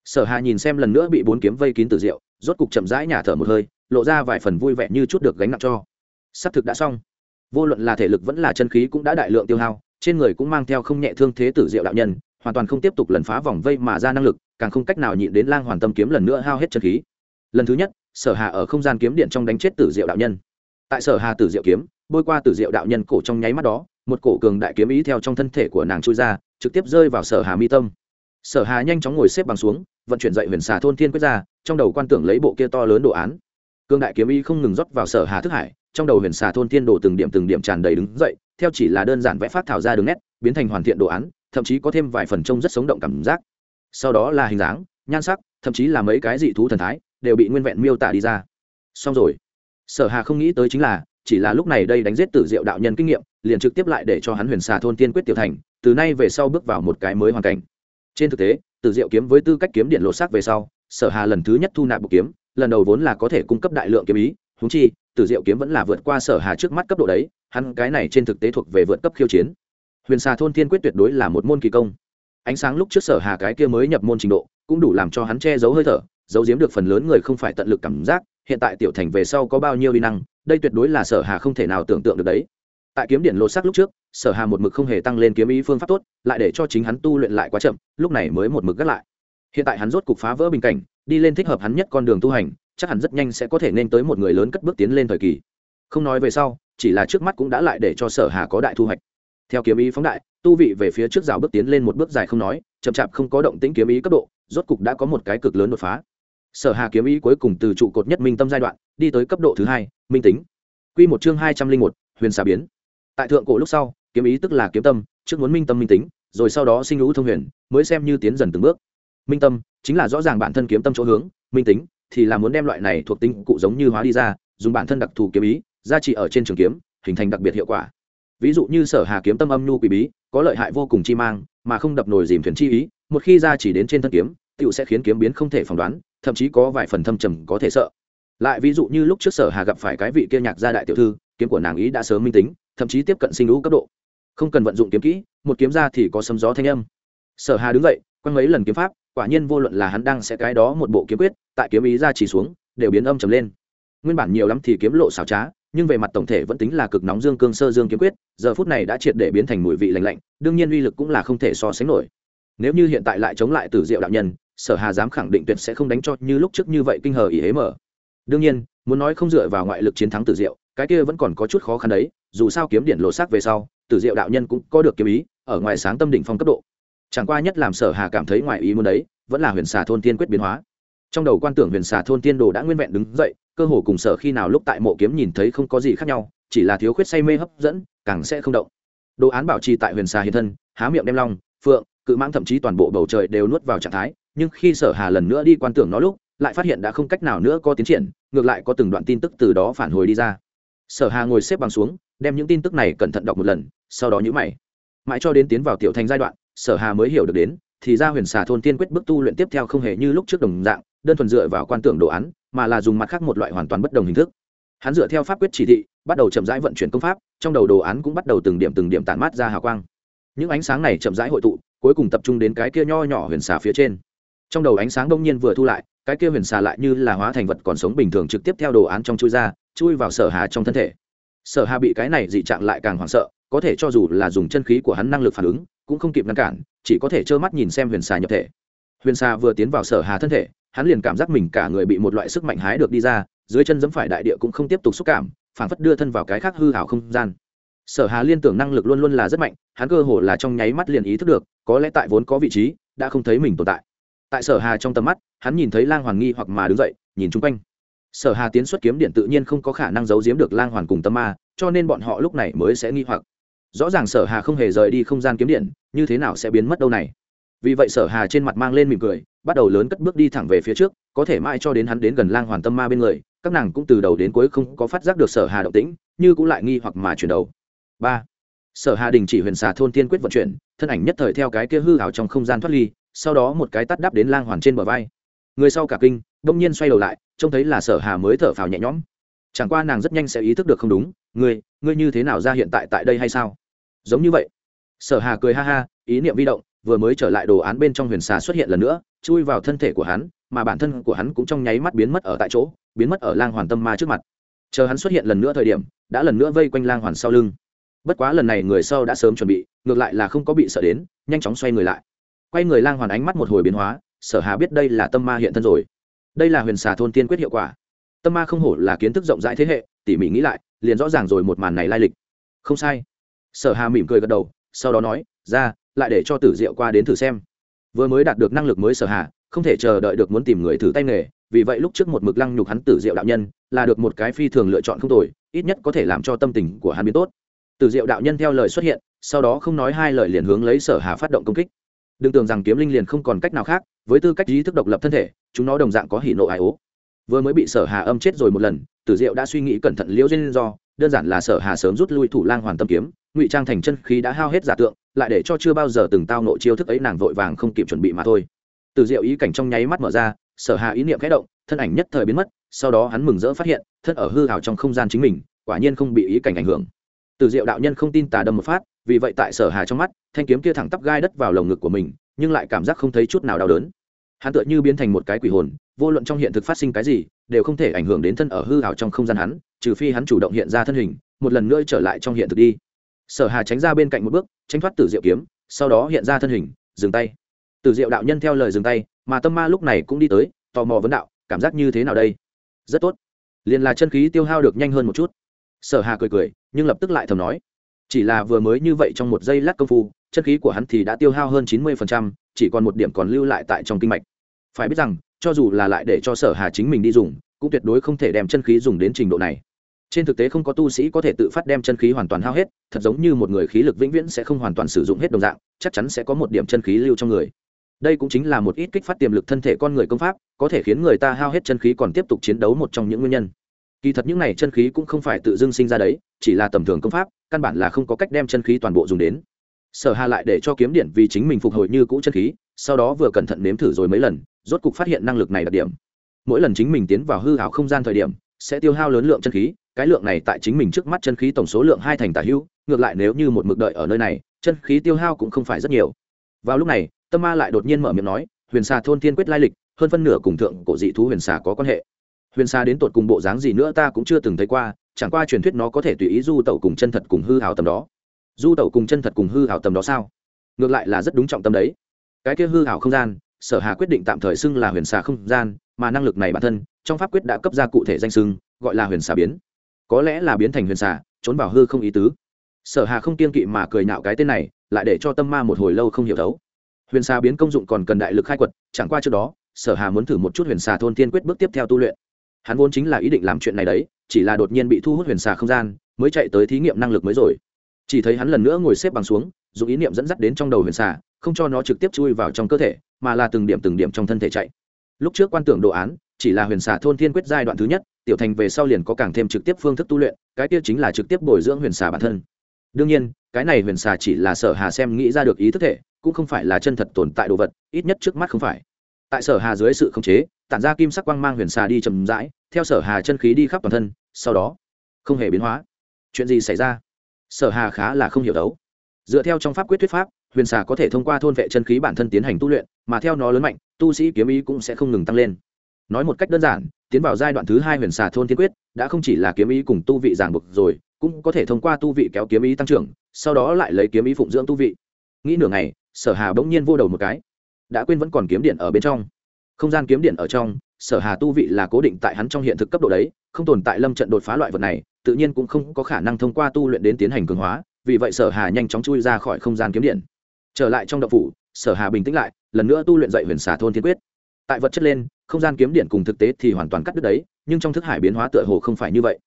Sở hà nhìn xem lần nữa bị bốn kiếm vây kín tử diệu rốt cục chậm rãi nhả thở một hơi, lộ ra vài phần vui vẻ như chút được gánh nặng cho. Sắp thực đã xong. Vô luận là thể lực vẫn là chân khí cũng đã đại lượng tiêu hao, trên người cũng mang theo không nhẹ thương thế tử diệu đạo nhân, hoàn toàn không tiếp tục lần phá vòng vây mà ra năng lực, càng không cách nào nhịn đến lang hoàn tâm kiếm lần nữa hao hết chân khí. Lần thứ nhất, sở hạ ở không gian kiếm điện trong đánh chết tử diệu đạo nhân tại sở hà tử diệu kiếm, bôi qua tử diệu đạo nhân cổ trong nháy mắt đó, một cổ cường đại kiếm ý theo trong thân thể của nàng chui ra, trực tiếp rơi vào sở hà mi tâm. Sở hà nhanh chóng ngồi xếp bằng xuống, vận chuyển dậy huyền xà thôn thiên quyết ra, trong đầu quan tưởng lấy bộ kia to lớn đồ án. Cường đại kiếm ý không ngừng rót vào sở hà thức hải, trong đầu huyền xà thôn thiên đồ từng điểm từng điểm tràn đầy đứng dậy, theo chỉ là đơn giản vẽ phát thảo ra đường nét, biến thành hoàn thiện đồ án, thậm chí có thêm vài phần trông rất sống động cảm giác. Sau đó là hình dáng, nhan sắc, thậm chí là mấy cái dị thú thần thái, đều bị nguyên vẹn miêu tả đi ra. Xong rồi sở hà không nghĩ tới chính là, chỉ là lúc này đây đánh giết tử diệu đạo nhân kinh nghiệm, liền trực tiếp lại để cho hắn huyền xà thôn tiên quyết tiểu thành, từ nay về sau bước vào một cái mới hoàn cảnh. Trên thực tế, tử diệu kiếm với tư cách kiếm điện lột xác về sau, sở hà lần thứ nhất thu nạp bộ kiếm, lần đầu vốn là có thể cung cấp đại lượng kiếm ý húng chi, tử diệu kiếm vẫn là vượt qua sở hà trước mắt cấp độ đấy, hắn cái này trên thực tế thuộc về vượt cấp khiêu chiến. Huyền xà thôn thiên quyết tuyệt đối là một môn kỳ công. Ánh sáng lúc trước sở hà cái kia mới nhập môn trình độ, cũng đủ làm cho hắn che giấu hơi thở giấu giếm được phần lớn người không phải tận lực cảm giác, hiện tại tiểu thành về sau có bao nhiêu uy năng, đây tuyệt đối là sở hà không thể nào tưởng tượng được đấy. Tại kiếm điện lột xác lúc trước, sở hà một mực không hề tăng lên kiếm ý phương pháp tốt, lại để cho chính hắn tu luyện lại quá chậm, lúc này mới một mực gác lại. Hiện tại hắn rốt cục phá vỡ bình cảnh, đi lên thích hợp hắn nhất con đường tu hành, chắc hẳn rất nhanh sẽ có thể nên tới một người lớn cất bước tiến lên thời kỳ. Không nói về sau, chỉ là trước mắt cũng đã lại để cho sở hà có đại thu hoạch. Theo kiếm ý phóng đại, tu vị về phía trước rào bước tiến lên một bước dài không nói, chậm chạp không có động tĩnh kiếm ý cấp độ, rốt cục đã có một cái cực lớn đột phá sở hà kiếm ý cuối cùng từ trụ cột nhất minh tâm giai đoạn, đi tới cấp độ thứ hai, minh tính. Quy một chương hai trăm linh một, huyền xà biến. Tại thượng cổ lúc sau, kiếm ý tức là kiếm tâm, trước muốn minh tâm minh tính, rồi sau đó sinh lũ thông huyền, mới xem như tiến dần từng bước. Minh tâm chính là rõ ràng bản thân kiếm tâm chỗ hướng, minh tính thì là muốn đem loại này thuộc tính cụ giống như hóa đi ra, dùng bản thân đặc thù kiếm ý, gia trị ở trên trường kiếm, hình thành đặc biệt hiệu quả. Ví dụ như sở hà kiếm tâm âm nhu quỷ bí, có lợi hại vô cùng chi mang, mà không đập nồi dìm thuyền chi ý, một khi ra chỉ đến trên thân kiếm tựu sẽ khiến kiếm biến không thể phỏng đoán thậm chí có vài phần thâm trầm có thể sợ. Lại ví dụ như lúc trước sở hà gặp phải cái vị kia nhạc gia đại tiểu thư, kiếm của nàng ý đã sớm minh tính, thậm chí tiếp cận sinh lũ cấp độ. Không cần vận dụng kiếm kỹ, một kiếm ra thì có sấm gió thanh âm. Sở hà đứng dậy quanh mấy lần kiếm pháp, quả nhiên vô luận là hắn đang sẽ cái đó một bộ kiếm quyết, tại kiếm ý ra chỉ xuống, đều biến âm trầm lên. Nguyên bản nhiều lắm thì kiếm lộ xảo trá, nhưng về mặt tổng thể vẫn tính là cực nóng dương cương sơ dương kiếm quyết, giờ phút này đã triệt để biến thành mùi vị lạnh lạnh, đương nhiên uy lực cũng là không thể so sánh nổi. Nếu như hiện tại lại chống lại tử diệu đạo nhân sở hà dám khẳng định tuyệt sẽ không đánh cho như lúc trước như vậy kinh hờ ý hế mở. Đương nhiên, muốn nói không dựa vào ngoại lực chiến thắng tử diệu, cái kia vẫn còn có chút khó khăn đấy, dù sao kiếm điện lộ sắc về sau, tử diệu đạo nhân cũng có được kiếm ý, ở ngoài sáng tâm đỉnh phong cấp độ. Chẳng qua nhất làm sở hà cảm thấy ngoài ý muốn đấy, vẫn là huyền xà thôn tiên quyết biến hóa. Trong đầu quan tưởng huyền xà thôn tiên đồ đã nguyên vẹn đứng dậy, cơ hồ cùng sở khi nào lúc tại mộ kiếm nhìn thấy không có gì khác nhau, chỉ là thiếu khuyết say mê hấp dẫn, càng sẽ không động. Đồ án bảo trì tại huyền xà hiện thân, há miệng đem long, phượng, cự mãng thậm chí toàn bộ bầu trời đều nuốt vào trạng thái nhưng khi sở hà lần nữa đi quan tưởng nó lúc, lại phát hiện đã không cách nào nữa có tiến triển, ngược lại có từng đoạn tin tức từ đó phản hồi đi ra. Sở hà ngồi xếp bằng xuống, đem những tin tức này cẩn thận đọc một lần, sau đó nhữ mày. Mãi cho đến tiến vào tiểu thành giai đoạn, sở hà mới hiểu được đến, thì ra huyền xà thôn tiên quyết bước tu luyện tiếp theo không hề như lúc trước đồng dạng, đơn thuần dựa vào quan tưởng đồ án, mà là dùng mặt khác một loại hoàn toàn bất đồng hình thức. Hắn dựa theo pháp quyết chỉ thị, bắt đầu chậm rãi vận chuyển công pháp, trong đầu đồ án cũng bắt đầu từng điểm từng điểm tản mát ra hào quang. Những ánh sáng này chậm rãi hội tụ, cuối cùng tập trung đến cái kia nho nhỏ huyền xà phía trên trong đầu ánh sáng đông nhiên vừa thu lại, cái kia huyền xà lại như là hóa thành vật còn sống bình thường trực tiếp theo đồ án trong chui ra, chui vào sở hà trong thân thể. Sở hà bị cái này dị trạng lại càng hoảng sợ, có thể cho dù là dùng chân khí của hắn năng lực phản ứng, cũng không kịp ngăn cản, chỉ có thể trơ mắt nhìn xem huyền xà nhập thể. Huyền xà vừa tiến vào sở hà thân thể, hắn liền cảm giác mình cả người bị một loại sức mạnh hái được đi ra, dưới chân giẫm phải đại địa cũng không tiếp tục xúc cảm phản phất đưa thân vào cái khác hư hảo không gian. Sở hà liên tưởng năng lực luôn luôn là rất mạnh, hắn cơ hồ là trong nháy mắt liền ý thức được, có lẽ tại vốn có vị trí, đã không thấy mình tồn tại tại sở hà trong tầm mắt, hắn nhìn thấy lang hoàn nghi hoặc mà đứng dậy, nhìn chung quanh. Sở hà tiến xuất kiếm điện tự nhiên không có khả năng giấu giếm được lang hoàn cùng tâm ma, cho nên bọn họ lúc này mới sẽ nghi hoặc. Rõ ràng sở hà không hề rời đi không gian kiếm điện, như thế nào sẽ biến mất đâu này? Vì vậy sở hà trên mặt mang lên mỉm cười, bắt đầu lớn cất bước đi thẳng về phía trước, có thể mãi cho đến hắn đến gần lang hoàn tâm ma bên người, các nàng cũng từ đầu đến cuối không có phát giác được sở hà động tĩnh, như cũng lại nghi hoặc mà chuyển đầu. Ba. Sở hà đình chỉ huyền xà thôn tiên quyết vận chuyển, thân ảnh nhất thời theo cái kia hư hào trong không gian thoát ly sau đó một cái tắt đắp đến lang hoàn trên bờ vai. Người sau cả kinh, bỗng nhiên xoay đầu lại, trông thấy là sở hà mới thở phào nhẹ nhõm. Chẳng qua nàng rất nhanh sẽ ý thức được không đúng, ngươi ngươi như thế nào ra hiện tại tại đây hay sao? Giống như vậy. Sở hà cười ha ha, ý niệm vi động, vừa mới trở lại đồ án bên trong huyền xà xuất hiện lần nữa, chui vào thân thể của hắn, mà bản thân của hắn cũng trong nháy mắt biến mất ở tại chỗ, biến mất ở lang hoàn tâm ma trước mặt. Chờ hắn xuất hiện lần nữa thời điểm, đã lần nữa vây quanh lang hoàn sau lưng. Bất quá lần này người sau đã sớm chuẩn bị, ngược lại là không có bị sợ đến, nhanh chóng xoay người lại quay người lang hoàn ánh mắt một hồi biến hóa, sở hà biết đây là tâm ma hiện thân rồi. Đây là huyền xà thôn tiên quyết hiệu quả. Tâm ma không hổ là kiến thức rộng rãi thế hệ, tỉ mỉ nghĩ lại, liền rõ ràng rồi một màn này lai lịch. Không sai. Sở hà mỉm cười gật đầu, sau đó nói, ra, lại để cho tử diệu qua đến thử xem. Vừa mới đạt được năng lực mới sở hà, không thể chờ đợi được muốn tìm người thử tay nghề, vì vậy lúc trước một mực lăng nhục hắn tử diệu đạo nhân, là được một cái phi thường lựa chọn không tồi, ít nhất có thể làm cho tâm tình của hắn biến tốt. Tử diệu đạo nhân theo lời xuất hiện, sau đó không nói hai lời liền hướng lấy sở hà phát động công kích đừng tưởng rằng kiếm linh liền không còn cách nào khác, với tư cách ý thức độc lập thân thể, chúng nó đồng dạng có hỉ nộ ai ố. Vừa mới bị sở hà âm chết rồi một lần, tử diệu đã suy nghĩ cẩn thận liễu duyên do, đơn giản là sở hà sớm rút lui thủ lang hoàn tâm kiếm, ngụy trang thành chân khí đã hao hết giả tượng, lại để cho chưa bao giờ từng tao nộ chiêu thức ấy nàng vội vàng không kịp chuẩn bị mà thôi. Tử diệu ý cảnh trong nháy mắt mở ra, sở hà ý niệm khẽ động, thân ảnh nhất thời biến mất, sau đó hắn mừng rỡ phát hiện, thân ở hư hào trong không gian chính mình, quả nhiên không bị ý cảnh ảnh hưởng. Tử diệu đạo nhân không tin tà đâm một phát vì vậy tại sở hà trong mắt, thanh kiếm kia thẳng tắp gai đất vào lồng ngực của mình, nhưng lại cảm giác không thấy chút nào đau đớn. Hắn tựa như biến thành một cái quỷ hồn, vô luận trong hiện thực phát sinh cái gì, đều không thể ảnh hưởng đến thân ở hư hào trong không gian hắn, trừ phi hắn chủ động hiện ra thân hình, một lần nữa trở lại trong hiện thực đi. Sở hà tránh ra bên cạnh một bước, tránh thoát tử diệu kiếm, sau đó hiện ra thân hình, dừng tay. Tử diệu đạo nhân theo lời dừng tay, mà tâm ma lúc này cũng đi tới, tò mò vấn đạo, cảm giác như thế nào đây? Rất tốt. Liền là chân khí tiêu hao được nhanh hơn một chút. Sở hà cười cười, nhưng lập tức lại thầm nói chỉ là vừa mới như vậy trong một giây lát công phu, chân khí của hắn thì đã tiêu hao hơn chín mươi chỉ còn một điểm còn lưu lại tại trong kinh mạch. Phải biết rằng, cho dù là lại để cho sở hà chính mình đi dùng, cũng tuyệt đối không thể đem chân khí dùng đến trình độ này. Trên thực tế không có tu sĩ có thể tự phát đem chân khí hoàn toàn hao hết, thật giống như một người khí lực vĩnh viễn sẽ không hoàn toàn sử dụng hết đồng dạng, chắc chắn sẽ có một điểm chân khí lưu trong người. Đây cũng chính là một ít kích phát tiềm lực thân thể con người công pháp, có thể khiến người ta hao hết chân khí còn tiếp tục chiến đấu một trong những nguyên nhân. Kỳ thật những này chân khí cũng không phải tự dưng sinh ra đấy, chỉ là tầm thường công pháp căn bản là không có cách đem chân khí toàn bộ dùng đến. Sở hà lại để cho kiếm điện vì chính mình phục hồi như cũ chân khí, sau đó vừa cẩn thận nếm thử rồi mấy lần, rốt cục phát hiện năng lực này đặc điểm. Mỗi lần chính mình tiến vào hư hảo không gian thời điểm, sẽ tiêu hao lớn lượng chân khí, cái lượng này tại chính mình trước mắt chân khí tổng số lượng hai thành tả hữu ngược lại nếu như một mực đợi ở nơi này, chân khí tiêu hao cũng không phải rất nhiều. Vào lúc này, tâm ma lại đột nhiên mở miệng nói, huyền xà thôn thiên quyết lai lịch, hơn phân nửa cùng thượng cổ dị thú huyền xà có quan hệ. Huyền xà đến tột cùng bộ dáng gì nữa ta cũng chưa từng thấy qua chẳng qua truyền thuyết nó có thể tùy ý du tẩu cùng chân thật cùng hư hào tầm đó. Du tẩu cùng chân thật cùng hư hào tầm đó sao? Ngược lại là rất đúng trọng tâm đấy. Cái kia hư hào không gian, sở hà quyết định tạm thời xưng là huyền xà không gian, mà năng lực này bản thân, trong pháp quyết đã cấp ra cụ thể danh xưng, gọi là huyền xà biến. Có lẽ là biến thành huyền xà, trốn vào hư không ý tứ. Sở hà không kiên kỵ mà cười nạo cái tên này, lại để cho tâm ma một hồi lâu không hiểu thấu. Huyền xà biến công dụng còn cần đại lực khai quật, chẳng qua trước đó, sở hà muốn thử một chút huyền xà thôn tiên quyết bước tiếp theo tu luyện. Hắn vốn chính là ý định làm chuyện này đấy chỉ là đột nhiên bị thu hút huyền xà không gian, mới chạy tới thí nghiệm năng lực mới rồi. Chỉ thấy hắn lần nữa ngồi xếp bằng xuống, dùng ý niệm dẫn dắt đến trong đầu huyền xà, không cho nó trực tiếp chui vào trong cơ thể, mà là từng điểm từng điểm trong thân thể chạy. Lúc trước quan tưởng đồ án, chỉ là huyền xà thôn thiên quyết giai đoạn thứ nhất, tiểu thành về sau liền có càng thêm trực tiếp phương thức tu luyện, cái kia chính là trực tiếp bồi dưỡng huyền xà bản thân. Đương nhiên, cái này huyền xà chỉ là sở hà xem nghĩ ra được ý thức thể, cũng không phải là chân thật tồn tại đồ vật, ít nhất trước mắt không phải. Tại sở hà dưới sự khống chế tản ra kim sắc quang mang huyền xà đi chầm rãi, theo sở hà chân khí đi khắp toàn thân, sau đó, không hề biến hóa. Chuyện gì xảy ra? Sở hà khá là không hiểu đấu. Dựa theo trong pháp quyết thuyết pháp, huyền xà có thể thông qua thôn vệ chân khí bản thân tiến hành tu luyện, mà theo nó lớn mạnh, tu sĩ kiếm ý cũng sẽ không ngừng tăng lên. Nói một cách đơn giản, tiến vào giai đoạn thứ hai huyền xà thôn thiên quyết, đã không chỉ là kiếm ý cùng tu vị giảng buộc rồi, cũng có thể thông qua tu vị kéo kiếm ý tăng trưởng, sau đó lại lấy kiếm ý phụng dưỡng tu vị. Nghĩ nửa ngày, sở hà bỗng nhiên vô đầu một cái. Đã quên vẫn còn kiếm điện ở bên trong không gian kiếm điện ở trong, sở hà tu vị là cố định tại hắn trong hiện thực cấp độ đấy, không tồn tại lâm trận đột phá loại vật này, tự nhiên cũng không có khả năng thông qua tu luyện đến tiến hành cường hóa, vì vậy sở hà nhanh chóng chui ra khỏi không gian kiếm điện. Trở lại trong động phủ, sở hà bình tĩnh lại, lần nữa tu luyện dạy huyền xà thôn thiên quyết. Tại vật chất lên, không gian kiếm điện cùng thực tế thì hoàn toàn cắt đứt đấy, nhưng trong thức hải biến hóa tựa hồ không phải như vậy.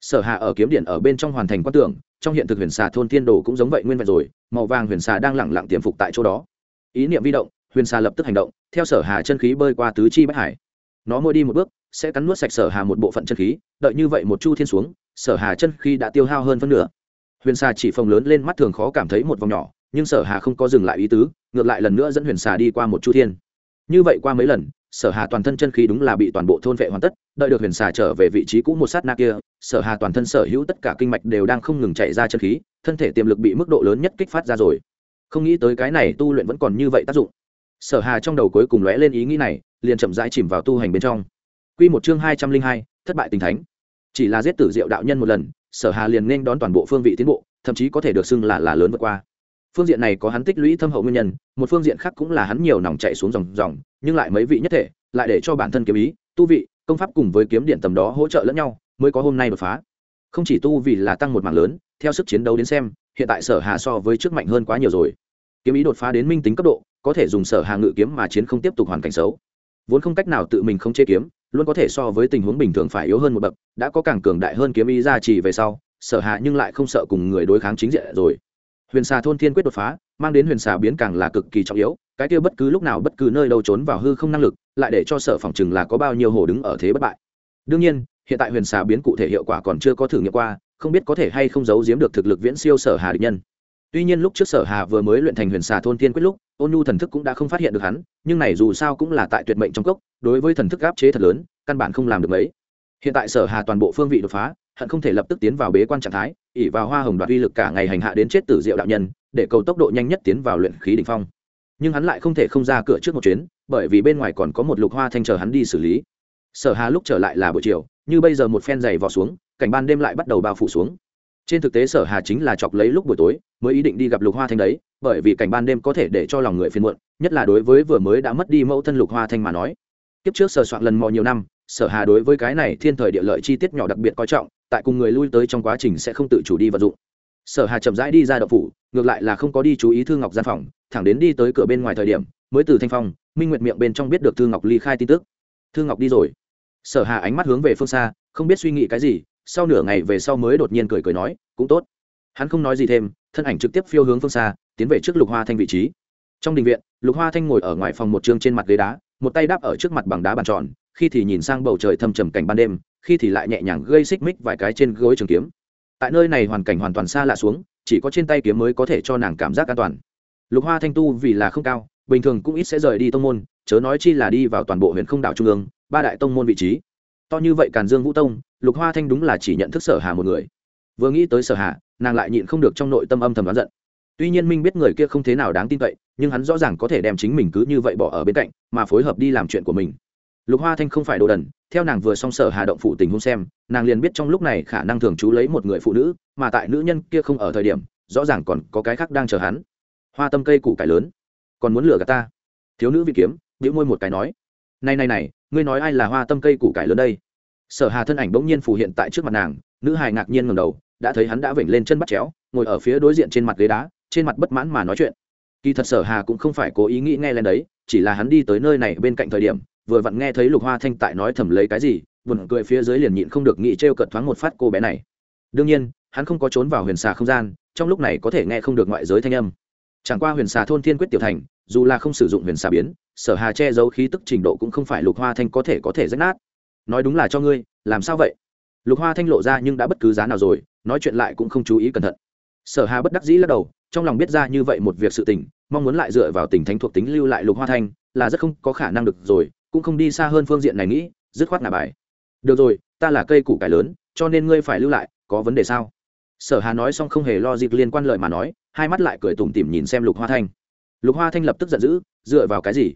Sở hà ở kiếm điện ở bên trong hoàn thành quan tưởng, trong hiện thực huyền xà thôn thiên đồ cũng giống vậy nguyên vẹn rồi, màu vàng huyền xà đang lẳng lặng tiềm phục tại chỗ đó. Ý niệm vi động huyền xà lập tức hành động, theo sở hà chân khí bơi qua tứ chi bách hải. Nó môi đi một bước, sẽ cắn nuốt sạch sở hà một bộ phận chân khí, đợi như vậy một chu thiên xuống, sở hà chân khí đã tiêu hao hơn phân nửa. Huyền xà chỉ phồng lớn lên mắt thường khó cảm thấy một vòng nhỏ, nhưng sở hà không có dừng lại ý tứ, ngược lại lần nữa dẫn huyền xà đi qua một chu thiên. Như vậy qua mấy lần, sở hà toàn thân chân khí đúng là bị toàn bộ thôn vệ hoàn tất, đợi được huyền xà trở về vị trí cũ một sát na kia, sở hà toàn thân sở hữu tất cả kinh mạch đều đang không ngừng chạy ra chân khí, thân thể tiềm lực bị mức độ lớn nhất kích phát ra rồi. Không nghĩ tới cái này tu luyện vẫn còn như vậy tác dụng sở hà trong đầu cuối cùng lóe lên ý nghĩ này, liền chậm rãi chìm vào tu hành bên trong. Quy một chương hai trăm linh hai, thất bại tình thánh. Chỉ là giết tử diệu đạo nhân một lần, sở hà liền nên đón toàn bộ phương vị tiến bộ, thậm chí có thể được xưng là là lớn vượt qua. Phương diện này có hắn tích lũy thâm hậu nguyên nhân, một phương diện khác cũng là hắn nhiều nòng chạy xuống dòng dòng, nhưng lại mấy vị nhất thể, lại để cho bản thân kiếm ý, tu vị, công pháp cùng với kiếm điện tầm đó hỗ trợ lẫn nhau, mới có hôm nay đột phá. Không chỉ tu vì là tăng một mảng lớn, theo sức chiến đấu đến xem, hiện tại sở hà so với trước mạnh hơn quá nhiều rồi. Kiếm ý đột phá đến minh tính cấp độ có thể dùng sở hà ngự kiếm mà chiến không tiếp tục hoàn cảnh xấu. Vốn không cách nào tự mình không chế kiếm, luôn có thể so với tình huống bình thường phải yếu hơn một bậc, đã có càng cường đại hơn kiếm ý ra chỉ về sau, sở hạ nhưng lại không sợ cùng người đối kháng chính diện rồi. Huyền xà thôn thiên quyết đột phá, mang đến huyền xà biến càng là cực kỳ trọng yếu, cái kia bất cứ lúc nào bất cứ nơi đâu trốn vào hư không năng lực, lại để cho sở phòng chừng là có bao nhiêu hồ đứng ở thế bất bại. Đương nhiên, hiện tại huyền xà biến cụ thể hiệu quả còn chưa có thử nghiệm qua, không biết có thể hay không giấu giếm được thực lực viễn siêu sở hà địch nhân tuy nhiên lúc trước sở hà vừa mới luyện thành huyền xà thôn thiên quyết lúc, ôn nhu thần thức cũng đã không phát hiện được hắn, nhưng này dù sao cũng là tại tuyệt mệnh trong cốc, đối với thần thức áp chế thật lớn, căn bản không làm được mấy. Hiện tại sở hà toàn bộ phương vị đột phá, hận không thể lập tức tiến vào bế quan trạng thái ỉ vào hoa hồng đoạt uy lực cả ngày hành hạ đến chết tử diệu đạo nhân, để cầu tốc độ nhanh nhất tiến vào luyện khí đỉnh phong. Nhưng hắn lại không thể không ra cửa trước một chuyến, bởi vì bên ngoài còn có một lục hoa thanh chờ hắn đi xử lý. Sở hà lúc trở lại là buổi chiều, như bây giờ một phen giày vò xuống, cảnh ban đêm lại bắt đầu bao phủ xuống trên thực tế sở hà chính là chọc lấy lúc buổi tối, mới ý định đi gặp lục hoa thanh đấy, bởi vì cảnh ban đêm có thể để cho lòng người phiền muộn, nhất là đối với vừa mới đã mất đi mẫu thân lục hoa thanh mà nói. Kiếp trước sờ soạn lần mò nhiều năm, sở hà đối với cái này thiên thời địa lợi chi tiết nhỏ đặc biệt coi trọng, tại cùng người lui tới trong quá trình sẽ không tự chủ đi vận dụng. Sở hà chậm rãi đi ra đậu phủ, ngược lại là không có đi chú ý thư ngọc gian phòng, thẳng đến đi tới cửa bên ngoài thời điểm, mới từ thanh phong, minh nguyệt miệng bên trong biết được thư ngọc ly khai tin tức. Thư ngọc đi rồi. Sở hà ánh mắt hướng về phương xa, không biết suy nghĩ cái gì sau nửa ngày về sau mới đột nhiên cười cười nói, cũng tốt. Hắn không nói gì thêm, thân ảnh trực tiếp phiêu hướng phương xa, tiến về trước lục hoa thanh vị trí. Trong đình viện, lục hoa thanh ngồi ở ngoài phòng một chương trên mặt ghế đá, một tay đáp ở trước mặt bằng đá bàn tròn, khi thì nhìn sang bầu trời thâm trầm cảnh ban đêm, khi thì lại nhẹ nhàng gây xích mích vài cái trên gối trường kiếm. Tại nơi này hoàn cảnh hoàn toàn xa lạ xuống, chỉ có trên tay kiếm mới có thể cho nàng cảm giác an toàn. Lục hoa thanh tu vì là không cao, bình thường cũng ít sẽ rời đi tông môn, chớ nói chi là đi vào toàn bộ huyện không đảo trung ương, ba đại tông môn vị trí to như vậy càn dương vũ tông, lục hoa thanh đúng là chỉ nhận thức sở hà một người. Vừa nghĩ tới sở hà, nàng lại nhịn không được trong nội tâm âm thầm đoán giận. Tuy nhiên minh biết người kia không thế nào đáng tin cậy, nhưng hắn rõ ràng có thể đem chính mình cứ như vậy bỏ ở bên cạnh, mà phối hợp đi làm chuyện của mình. Lục hoa thanh không phải đồ đần, theo nàng vừa xong sở hà động phụ tình hôn xem, nàng liền biết trong lúc này khả năng thường trú lấy một người phụ nữ, mà tại nữ nhân kia không ở thời điểm, rõ ràng còn có cái khác đang chờ hắn. Hoa tâm cây củ cải lớn. Còn muốn lừa gạt ta? Thiếu nữ vị kiếm biểu môi một cái nói. Này này này ngươi nói ai là hoa tâm cây củ cải lớn đây? Sở hà thân ảnh bỗng nhiên phù hiện tại trước mặt nàng, nữ hài ngạc nhiên ngầm đầu, đã thấy hắn đã vểnh lên chân bắt chéo, ngồi ở phía đối diện trên mặt ghế đá, trên mặt bất mãn mà nói chuyện. Kỳ thật sở hà cũng không phải cố ý nghĩ nghe lên đấy, chỉ là hắn đi tới nơi này bên cạnh thời điểm, vừa vặn nghe thấy lục hoa thanh tại nói thầm lấy cái gì, buồn cười phía dưới liền nhịn không được nghĩ trêu cợt thoáng một phát cô bé này. Đương nhiên, hắn không có trốn vào huyền xà không gian, trong lúc này có thể nghe không được ngoại giới thanh âm. Chẳng qua huyền xà thôn thiên quyết tiểu thành, dù là không sử dụng huyền xà biến sở hà che giấu khí tức trình độ cũng không phải lục hoa thanh có thể có thể rách nát. Nói đúng là cho ngươi, làm sao vậy? Lục hoa thanh lộ ra nhưng đã bất cứ giá nào rồi, nói chuyện lại cũng không chú ý cẩn thận. Sở hà bất đắc dĩ lắc đầu, trong lòng biết ra như vậy một việc sự tình, mong muốn lại dựa vào tình thánh thuộc tính lưu lại lục hoa thanh, là rất không có khả năng được rồi, cũng không đi xa hơn phương diện này nghĩ, dứt khoát ngả bài. Được rồi, ta là cây củ cải lớn, cho nên ngươi phải lưu lại, có vấn đề sao? Sở hà nói xong không hề lo dịp liên quan lợi mà nói, hai mắt lại cười tủm tỉm nhìn xem lục hoa thanh. Lục hoa thanh lập tức giận dữ, dựa vào cái gì?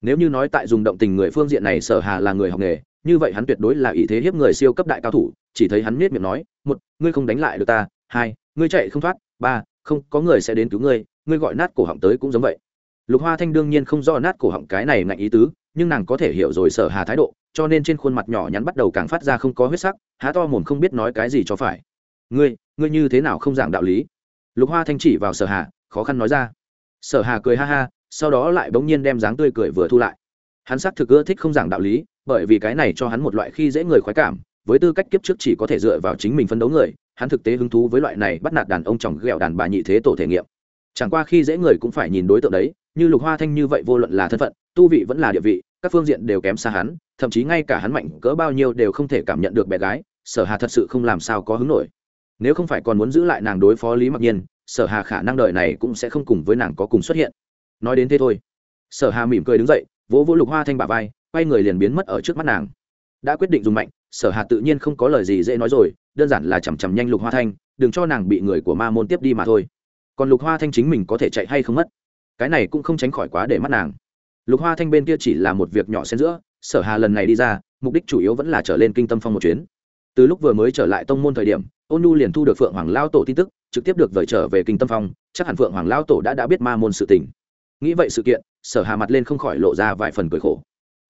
Nếu như nói tại dùng động tình người phương diện này sở hà là người học nghề, như vậy hắn tuyệt đối là ý thế hiếp người siêu cấp đại cao thủ, chỉ thấy hắn miết miệng nói, một, ngươi không đánh lại được ta, hai, ngươi chạy không thoát, ba, không, có người sẽ đến cứu ngươi ngươi gọi nát cổ họng tới cũng giống vậy. Lục hoa thanh đương nhiên không do nát cổ họng cái này ngạnh ý tứ, nhưng nàng có thể hiểu rồi sở hà thái độ, cho nên trên khuôn mặt nhỏ nhắn bắt đầu càng phát ra không có huyết sắc, há to mồm không biết nói cái gì cho phải. Ngươi ngươi như thế nào không giảng đạo lý? Lục hoa thanh chỉ vào sở hà, khó khăn nói ra. Sở hà cười ha ha sau đó lại bỗng nhiên đem dáng tươi cười vừa thu lại. Hắn xác thực ưa thích không giảng đạo lý, bởi vì cái này cho hắn một loại khi dễ người khoái cảm, với tư cách kiếp trước chỉ có thể dựa vào chính mình phấn đấu người, hắn thực tế hứng thú với loại này bắt nạt đàn ông chồng ghẹo đàn bà nhị thế tổ thể nghiệm. Chẳng qua khi dễ người cũng phải nhìn đối tượng đấy, như lục hoa thanh như vậy vô luận là thân phận, tu vị vẫn là địa vị, các phương diện đều kém xa hắn, thậm chí ngay cả hắn mạnh cỡ bao nhiêu đều không thể cảm nhận được bé gái, sở hà thật sự không làm sao có hứng nổi. Nếu không phải còn muốn giữ lại nàng đối phó lý mặc nhiên, sở hà khả năng đời này cũng sẽ không cùng với nàng có cùng xuất hiện nói đến thế thôi. Sở hà mỉm cười đứng dậy, vỗ vỗ lục hoa thanh bà vai, quay người liền biến mất ở trước mắt nàng. Đã quyết định dùng mạnh, sở hà tự nhiên không có lời gì dễ nói rồi, đơn giản là chằm chằm nhanh lục hoa thanh, đừng cho nàng bị người của ma môn tiếp đi mà thôi. Còn lục hoa thanh chính mình có thể chạy hay không mất? Cái này cũng không tránh khỏi quá để mắt nàng. Lục hoa thanh bên kia chỉ là một việc nhỏ xen giữa, sở hà lần này đi ra, mục đích chủ yếu vẫn là trở lên kinh tâm phong một chuyến. Từ lúc vừa mới trở lại tông môn thời điểm, ôn nu liền thu được phượng hoàng lao tổ tin tức, trực tiếp được vời trở về kinh tâm phong, chắc hẳn phượng hoàng lao tổ đã đã biết ma môn sự tình nghĩ vậy sự kiện, sở hà mặt lên không khỏi lộ ra vài phần cười khổ.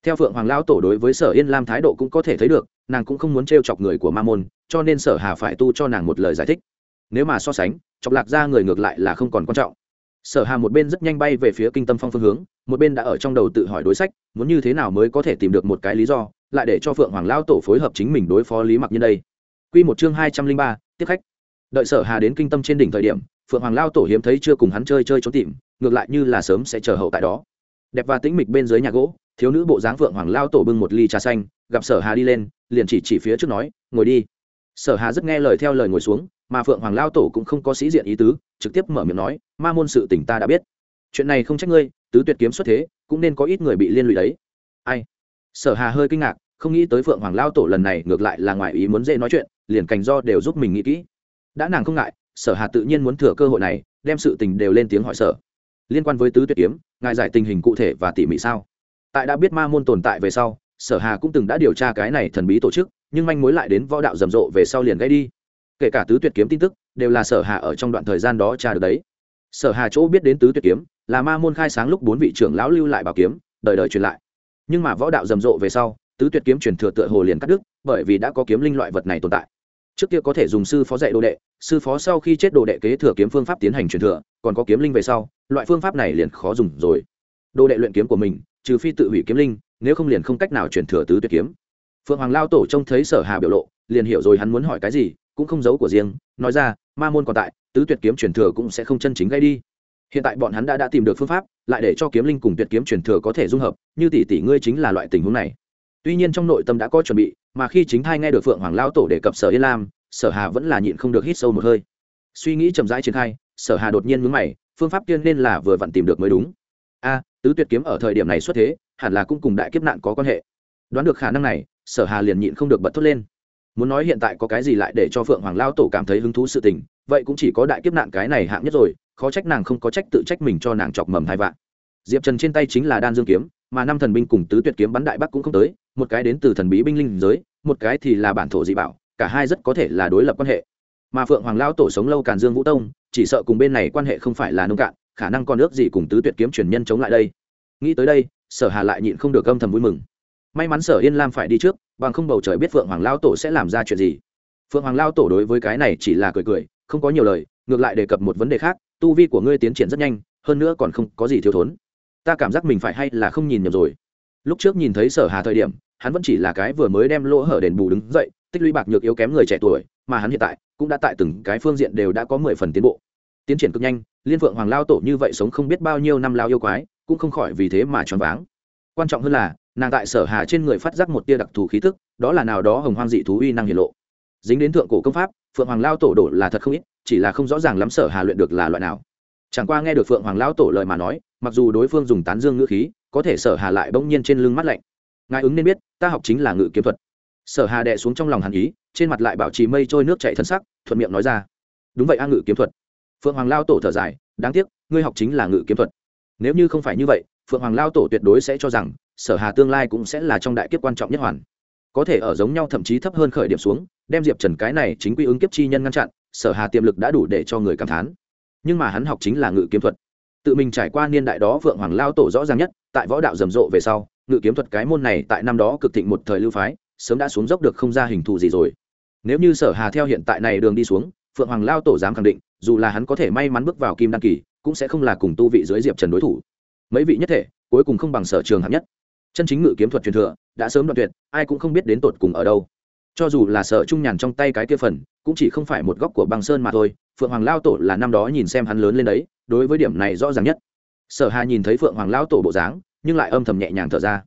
Theo phượng hoàng lao tổ đối với sở yên lam thái độ cũng có thể thấy được, nàng cũng không muốn t chọc người của ma môn, cho nên sở hà phải tu cho nàng một lời giải thích. Nếu mà so sánh, chọc lạc ra người ngược lại là không còn quan trọng. Sở hà một bên rất nhanh bay về phía kinh tâm phong phương hướng, một bên đã ở trong đầu tự hỏi đối sách, muốn như thế nào mới có thể tìm được một cái lý do, lại để cho phượng hoàng lao tổ phối hợp chính mình đối phó lý mặc như đây. Quy một chương hai trăm linh ba, tiếp khách. Đợi sở hà đến kinh tâm trên đỉnh thời điểm, phượng hoàng lao tổ hiếm thấy chưa cùng hắn chơi chơi trốn tìm ngược lại như là sớm sẽ chờ hậu tại đó. Đẹp và tĩnh mịch bên dưới nhà gỗ, thiếu nữ bộ dáng phượng hoàng lao tổ bưng một ly trà xanh, gặp sở hà đi lên, liền chỉ chỉ phía trước nói, ngồi đi. Sở hà rất nghe lời theo lời ngồi xuống, mà phượng hoàng lao tổ cũng không có sĩ diện ý tứ, trực tiếp mở miệng nói, ma môn sự tỉnh ta đã biết. Chuyện này không trách ngươi, tứ tuyệt kiếm xuất thế, cũng nên có ít người bị liên lụy đấy. Ai? Sở hà hơi kinh ngạc, không nghĩ tới phượng hoàng lao tổ lần này ngược lại là ngoài ý muốn dễ nói chuyện, liền cành do đều giúp mình nghĩ kỹ. Đã nàng không ngại, sở hà tự nhiên muốn thừa cơ hội này, đem sự tình đều lên tiếng hỏi sở liên quan với tứ tuyệt kiếm, ngài giải tình hình cụ thể và tỉ mỉ sao? Tại đã biết ma môn tồn tại về sau, sở hà cũng từng đã điều tra cái này thần bí tổ chức, nhưng manh mối lại đến võ đạo rầm rộ về sau liền gây đi. Kể cả tứ tuyệt kiếm tin tức, đều là sở hà ở trong đoạn thời gian đó tra được đấy. Sở hà chỗ biết đến tứ tuyệt kiếm, là ma môn khai sáng lúc bốn vị trưởng lão lưu lại bảo kiếm, đời đời truyền lại. Nhưng mà võ đạo rầm rộ về sau, tứ tuyệt kiếm truyền thừa tựa hồ liền cắt đứt, bởi vì đã có kiếm linh loại vật này tồn tại trước kia có thể dùng sư phó dạy đồ đệ, sư phó sau khi chết đồ đệ kế thừa kiếm phương pháp tiến hành truyền thừa, còn có kiếm linh về sau, loại phương pháp này liền khó dùng rồi. Đồ đệ luyện kiếm của mình, trừ phi tự hủy kiếm linh, nếu không liền không cách nào truyền thừa tứ tuyệt kiếm. Phượng hoàng lao tổ trông thấy sở hà biểu lộ, liền hiểu rồi hắn muốn hỏi cái gì, cũng không giấu của riêng, nói ra, ma môn còn tại, tứ tuyệt kiếm truyền thừa cũng sẽ không chân chính gây đi. Hiện tại bọn hắn đã đã tìm được phương pháp, lại để cho kiếm linh cùng tuyệt kiếm truyền thừa có thể dung hợp, như tỷ tỷ ngươi chính là loại tình huống này tuy nhiên trong nội tâm đã có chuẩn bị, mà khi chính thai nghe được phượng hoàng lao tổ đề cập sở yên lam, sở hà vẫn là nhịn không được hít sâu một hơi. Suy nghĩ chậm rãi triển khai, sở hà đột nhiên mướn mày, phương pháp tiên nên là vừa vặn tìm được mới đúng. A, tứ tuyệt kiếm ở thời điểm này xuất thế, hẳn là cũng cùng đại kiếp nạn có quan hệ. Đoán được khả năng này, sở hà liền nhịn không được bật thốt lên. Muốn nói hiện tại có cái gì lại để cho phượng hoàng lao tổ cảm thấy hứng thú sự tình, vậy cũng chỉ có đại kiếp nạn cái này hạng nhất rồi, khó trách nàng không có trách tự trách mình cho nàng chọc mầm hai vạn. Diệp trần trên tay chính là đan dương kiếm mà năm thần binh cùng tứ tuyệt kiếm bắn đại bắc cũng không tới, một cái đến từ thần bí binh linh giới, một cái thì là bản thổ dị bảo, cả hai rất có thể là đối lập quan hệ. Mà phượng hoàng lao tổ sống lâu càn dương vũ tông, chỉ sợ cùng bên này quan hệ không phải là nông cạn, khả năng còn ước gì cùng tứ tuyệt kiếm truyền nhân chống lại đây. Nghĩ tới đây, sở hà lại nhịn không được âm thầm vui mừng. May mắn sở yên lam phải đi trước, bằng không bầu trời biết phượng hoàng lao tổ sẽ làm ra chuyện gì. Phượng hoàng lao tổ đối với cái này chỉ là cười cười, không có nhiều lời, ngược lại đề cập một vấn đề khác, tu vi của ngươi tiến triển rất nhanh, hơn nữa còn không có gì thiếu thốn ta cảm giác mình phải hay là không nhìn nhầm rồi. Lúc trước nhìn thấy sở hà thời điểm, hắn vẫn chỉ là cái vừa mới đem lỗ hở đền bù đứng dậy, tích lũy bạc nhược yếu kém người trẻ tuổi, mà hắn hiện tại cũng đã tại từng cái phương diện đều đã có mười phần tiến bộ. Tiến triển cực nhanh, liên vượng hoàng lao tổ như vậy sống không biết bao nhiêu năm lao yêu quái, cũng không khỏi vì thế mà choáng váng. Quan trọng hơn là, nàng tại sở hà trên người phát giác một tia đặc thù khí tức, đó là nào đó hồng hoang dị thú uy năng hiển lộ. Dính đến thượng cổ công pháp, phượng hoàng lao tổ đổ là thật không ít, chỉ là không rõ ràng lắm sở hà luyện được là loại nào chẳng qua nghe được phượng hoàng Lão tổ lời mà nói, mặc dù đối phương dùng tán dương ngữ khí, có thể sở hà lại bỗng nhiên trên lưng mắt lạnh. Ngài ứng nên biết, ta học chính là ngự kiếm thuật. Sở hà đệ xuống trong lòng hàn ý, trên mặt lại bảo trì mây trôi nước chảy thân sắc, thuận miệng nói ra. Đúng vậy a ngự kiếm thuật. Phượng hoàng lao tổ thở dài, đáng tiếc, ngươi học chính là ngự kiếm thuật. Nếu như không phải như vậy, phượng hoàng lao tổ tuyệt đối sẽ cho rằng, sở hà tương lai cũng sẽ là trong đại kiếp quan trọng nhất hoàn. Có thể ở giống nhau thậm chí thấp hơn khởi điểm xuống, đem diệp trần cái này chính quy ứng kiếp chi nhân ngăn chặn, sở hà tiềm lực đã đủ để cho người cảm thán nhưng mà hắn học chính là ngự kiếm thuật. Tự mình trải qua niên đại đó vượng hoàng lao tổ rõ ràng nhất, tại võ đạo rầm rộ về sau, ngự kiếm thuật cái môn này tại năm đó cực thịnh một thời lưu phái, sớm đã xuống dốc được không ra hình thù gì rồi. Nếu như sở hà theo hiện tại này đường đi xuống, phượng hoàng lao tổ dám khẳng định, dù là hắn có thể may mắn bước vào kim đăng kỳ, cũng sẽ không là cùng tu vị dưới diệp trần đối thủ. Mấy vị nhất thể, cuối cùng không bằng sở trường hạng nhất. Chân chính ngự kiếm thuật truyền thừa, đã sớm đoạn tuyệt, ai cũng không biết đến tột cùng ở đâu. Cho dù là sở trung nhàn trong tay cái kia phần, cũng chỉ không phải một góc của băng sơn mà thôi phượng hoàng lao tổ là năm đó nhìn xem hắn lớn lên đấy, đối với điểm này rõ ràng nhất. Sở hà nhìn thấy phượng hoàng lao tổ bộ dáng, nhưng lại âm thầm nhẹ nhàng thở ra.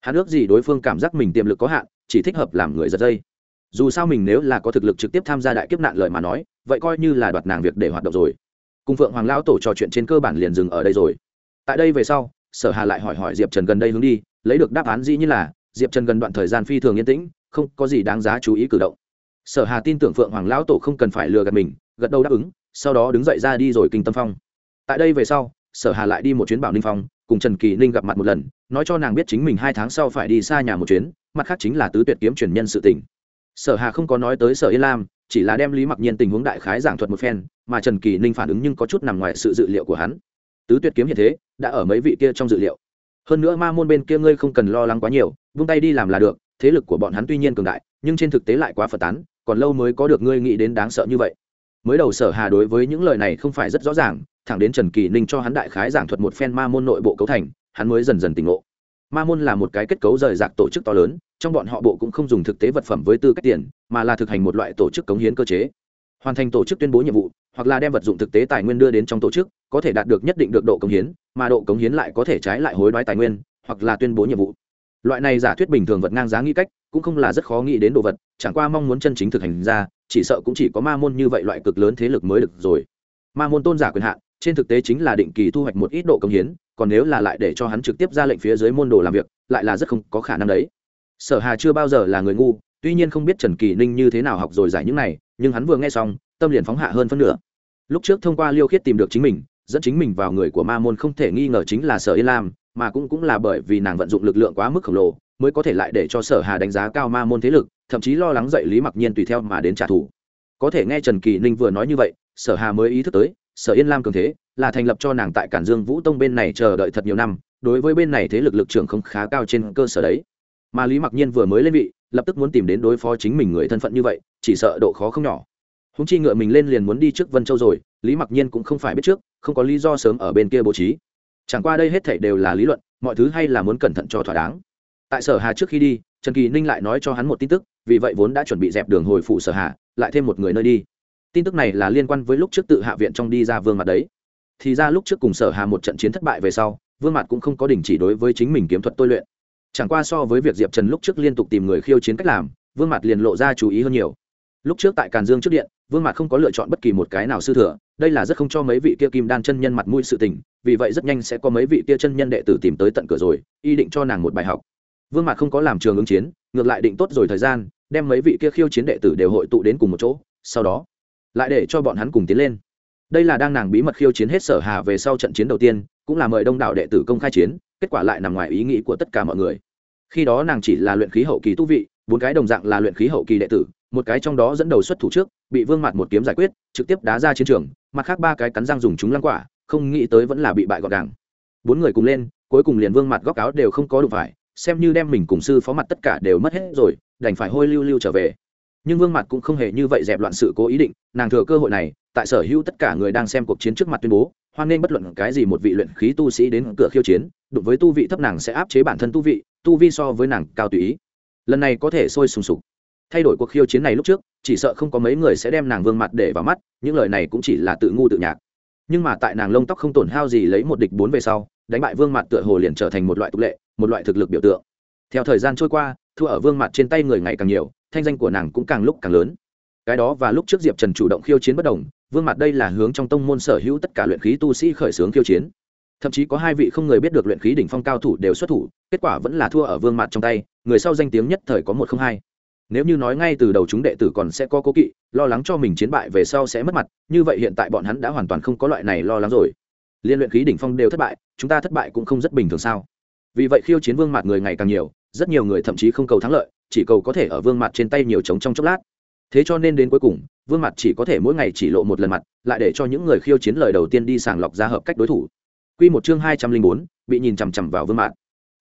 Hắn ước gì đối phương cảm giác mình tiềm lực có hạn, chỉ thích hợp làm người giật dây. Dù sao mình nếu là có thực lực trực tiếp tham gia đại kiếp nạn lời mà nói, vậy coi như là đoạt nàng việc để hoạt động rồi. Cùng phượng hoàng lao tổ trò chuyện trên cơ bản liền dừng ở đây rồi. Tại đây về sau, sở hà lại hỏi hỏi diệp trần gần đây hướng đi, lấy được đáp án dĩ như là, diệp trần gần đoạn thời gian phi thường yên tĩnh, không có gì đáng giá chú ý cử động sở hà tin tưởng phượng hoàng lão tổ không cần phải lừa gạt mình, gật đầu đáp ứng, sau đó đứng dậy ra đi rồi kinh tâm phong. Tại đây về sau, sở hà lại đi một chuyến bảo ninh phong, cùng trần kỳ ninh gặp mặt một lần, nói cho nàng biết chính mình hai tháng sau phải đi xa nhà một chuyến, mặt khác chính là tứ tuyệt kiếm truyền nhân sự tỉnh. sở hà không có nói tới sở yên lam, chỉ là đem lý mặc nhiên tình huống đại khái giảng thuật một phen, mà trần kỳ ninh phản ứng nhưng có chút nằm ngoài sự dự liệu của hắn. Tứ tuyệt kiếm hiện thế, đã ở mấy vị kia trong dự liệu. Hơn nữa ma môn bên kia ngươi không cần lo lắng quá nhiều, vung tay đi làm là được, thế lực của bọn hắn tuy nhiên cường đại, nhưng trên thực tế lại quá phật tán còn lâu mới có được ngươi nghĩ đến đáng sợ như vậy. Mới đầu sở hà đối với những lời này không phải rất rõ ràng, thẳng đến trần kỳ ninh cho hắn đại khái giảng thuật một phen ma môn nội bộ cấu thành, hắn mới dần dần tỉnh ngộ. Ma môn là một cái kết cấu rời rạc tổ chức to lớn, trong bọn họ bộ cũng không dùng thực tế vật phẩm với tư cách tiền, mà là thực hành một loại tổ chức cống hiến cơ chế. Hoàn thành tổ chức tuyên bố nhiệm vụ, hoặc là đem vật dụng thực tế tài nguyên đưa đến trong tổ chức, có thể đạt được nhất định được độ cống hiến, mà độ cống hiến lại có thể trái lại hối đoái tài nguyên, hoặc là tuyên bố nhiệm vụ. Loại này giả thuyết bình thường vật ngang giá nghĩ cách cũng không là rất khó nghĩ đến đồ vật, chẳng qua mong muốn chân chính thực hành ra, chỉ sợ cũng chỉ có ma môn như vậy loại cực lớn thế lực mới được rồi. Ma môn tôn giả quyền hạn, trên thực tế chính là định kỳ thu hoạch một ít độ công hiến, còn nếu là lại để cho hắn trực tiếp ra lệnh phía dưới môn đồ làm việc, lại là rất không có khả năng đấy. Sở hà chưa bao giờ là người ngu, tuy nhiên không biết trần kỳ ninh như thế nào học rồi giải những này, nhưng hắn vừa nghe xong, tâm liền phóng hạ hơn phân nửa. Lúc trước thông qua liêu khiết tìm được chính mình, dẫn chính mình vào người của ma môn không thể nghi ngờ chính là sở yên lam, mà cũng cũng là bởi vì nàng vận dụng lực lượng quá mức khổng lồ mới có thể lại để cho sở hà đánh giá cao ma môn thế lực, thậm chí lo lắng dậy lý mặc nhiên tùy theo mà đến trả thù. Có thể nghe trần kỳ ninh vừa nói như vậy, sở hà mới ý thức tới, sở yên lam cường thế, là thành lập cho nàng tại cản dương vũ tông bên này chờ đợi thật nhiều năm, đối với bên này thế lực lực trưởng không khá cao trên cơ sở đấy. Mà lý mặc nhiên vừa mới lên vị, lập tức muốn tìm đến đối phó chính mình người thân phận như vậy, chỉ sợ độ khó không nhỏ. Húng chi ngựa mình lên liền muốn đi trước vân châu rồi, lý mặc nhiên cũng không phải biết trước, không có lý do sớm ở bên kia bố trí. Chẳng qua đây hết thảy đều là lý luận, mọi thứ hay là muốn cẩn thận cho thỏa đáng tại sở hà trước khi đi, trần kỳ ninh lại nói cho hắn một tin tức, vì vậy vốn đã chuẩn bị dẹp đường hồi phủ sở hà, lại thêm một người nơi đi. Tin tức này là liên quan với lúc trước tự hạ viện trong đi ra vương mặt đấy. Thì ra lúc trước cùng sở hà một trận chiến thất bại về sau, vương mặt cũng không có đình chỉ đối với chính mình kiếm thuật tôi luyện. Chẳng qua so với việc diệp trần lúc trước liên tục tìm người khiêu chiến cách làm, vương mặt liền lộ ra chú ý hơn nhiều. Lúc trước tại càn dương trước điện, vương mặt không có lựa chọn bất kỳ một cái nào sư thừa, đây là rất không cho mấy vị kia kim đan chân nhân mặt mũi sự tình, vì vậy rất nhanh sẽ có mấy vị kia chân nhân đệ tử tìm tới tận cửa rồi y định cho nàng một bài học vương Mạt không có làm trường ứng chiến, ngược lại định tốt rồi thời gian, đem mấy vị kia khiêu chiến đệ tử đều hội tụ đến cùng một chỗ, sau đó lại để cho bọn hắn cùng tiến lên. Đây là đang nàng bí mật khiêu chiến hết sở hà về sau trận chiến đầu tiên, cũng là mời đông đảo đệ tử công khai chiến, kết quả lại nằm ngoài ý nghĩ của tất cả mọi người. Khi đó nàng chỉ là luyện khí hậu kỳ tu vị, bốn cái đồng dạng là luyện khí hậu kỳ đệ tử, một cái trong đó dẫn đầu xuất thủ trước, bị vương mặt một kiếm giải quyết, trực tiếp đá ra chiến trường, mặt khác ba cái cắn răng dùng chúng lăng quả, không nghĩ tới vẫn là bị bại gọn gàng. Bốn người cùng lên, cuối cùng liền vương mặt góc áo đều không có đủ phải xem như đem mình cùng sư phó mặt tất cả đều mất hết rồi, đành phải hôi lưu lưu trở về. Nhưng vương mặt cũng không hề như vậy dẹp loạn sự cố ý định, nàng thừa cơ hội này, tại sở hữu tất cả người đang xem cuộc chiến trước mặt tuyên bố, hoan nên bất luận cái gì một vị luyện khí tu sĩ đến cửa khiêu chiến, đụng với tu vị thấp nàng sẽ áp chế bản thân tu vị, tu vi so với nàng cao tùy ý. Lần này có thể sôi sùng sục. Thay đổi cuộc khiêu chiến này lúc trước, chỉ sợ không có mấy người sẽ đem nàng vương mặt để vào mắt, những lời này cũng chỉ là tự ngu tự nhạc. Nhưng mà tại nàng lông tóc không tổn hao gì lấy một địch bốn về sau, đánh bại vương mặt tựa hồ liền trở thành một loại tục lệ một loại thực lực biểu tượng. Theo thời gian trôi qua, thua ở vương mặt trên tay người ngày càng nhiều, thanh danh của nàng cũng càng lúc càng lớn. Cái đó và lúc trước diệp trần chủ động khiêu chiến bất đồng, vương mặt đây là hướng trong tông môn sở hữu tất cả luyện khí tu sĩ khởi xướng khiêu chiến. Thậm chí có hai vị không người biết được luyện khí đỉnh phong cao thủ đều xuất thủ, kết quả vẫn là thua ở vương mặt trong tay, người sau danh tiếng nhất thời có một không hai. Nếu như nói ngay từ đầu chúng đệ tử còn sẽ có cố kỵ, lo lắng cho mình chiến bại về sau sẽ mất mặt, như vậy hiện tại bọn hắn đã hoàn toàn không có loại này lo lắng rồi. Liên luyện khí đỉnh phong đều thất bại, chúng ta thất bại cũng không rất bình thường sao? Vì vậy khiêu chiến vương mặt người ngày càng nhiều, rất nhiều người thậm chí không cầu thắng lợi, chỉ cầu có thể ở vương mặt trên tay nhiều trống trong chốc lát. Thế cho nên đến cuối cùng, vương mặt chỉ có thể mỗi ngày chỉ lộ một lần mặt, lại để cho những người khiêu chiến lời đầu tiên đi sàng lọc ra hợp cách đối thủ. Q một chương hai trăm linh bốn, bị nhìn chằm chằm vào vương mặt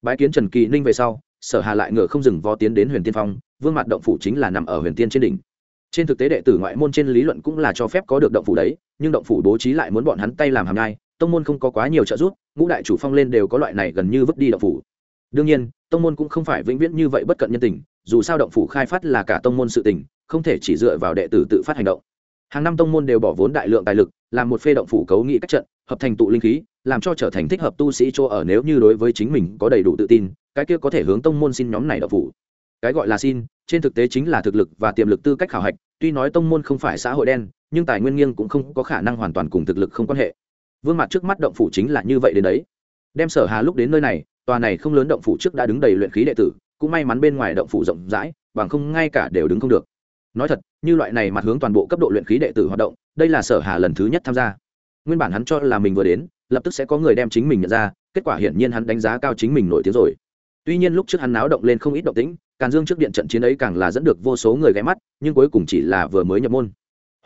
bái kiến trần kỳ ninh về sau, sở hà lại ngựa không dừng vó tiến đến huyền tiên phong, vương mặt động phủ chính là nằm ở huyền tiên trên đỉnh. Trên thực tế đệ tử ngoại môn trên lý luận cũng là cho phép có được động phủ đấy, nhưng động phủ bố trí lại muốn bọn hắn tay làm hàm nhai tông môn không có quá nhiều trợ giúp, ngũ đại chủ phong lên đều có loại này gần như vứt đi động phủ. Đương nhiên, tông môn cũng không phải vĩnh viễn như vậy bất cận nhân tình, dù sao động phủ khai phát là cả tông môn sự tình, không thể chỉ dựa vào đệ tử tự phát hành động. Hàng năm tông môn đều bỏ vốn đại lượng tài lực, làm một phê động phủ cấu nghị các trận, hợp thành tụ linh khí, làm cho trở thành thích hợp tu sĩ chỗ ở nếu như đối với chính mình có đầy đủ tự tin, cái kia có thể hướng tông môn xin nhóm này động phủ. Cái gọi là xin, trên thực tế chính là thực lực và tiềm lực tư cách khảo hạch, tuy nói tông môn không phải xã hội đen, nhưng tài nguyên nghiêng cũng không có khả năng hoàn toàn cùng thực lực không quan hệ vương mặt trước mắt động phủ chính là như vậy đến đấy. Đem sở hà lúc đến nơi này, tòa này không lớn động phủ trước đã đứng đầy luyện khí đệ tử, cũng may mắn bên ngoài động phủ rộng rãi, bằng không ngay cả đều đứng không được. Nói thật, như loại này mặt hướng toàn bộ cấp độ luyện khí đệ tử hoạt động, đây là sở hà lần thứ nhất tham gia. Nguyên bản hắn cho là mình vừa đến, lập tức sẽ có người đem chính mình nhận ra, kết quả hiển nhiên hắn đánh giá cao chính mình nổi tiếng rồi. Tuy nhiên lúc trước hắn náo động lên không ít động tĩnh, càn dương trước điện trận chiến ấy càng là dẫn được vô số người ghé mắt, nhưng cuối cùng chỉ là vừa mới nhập môn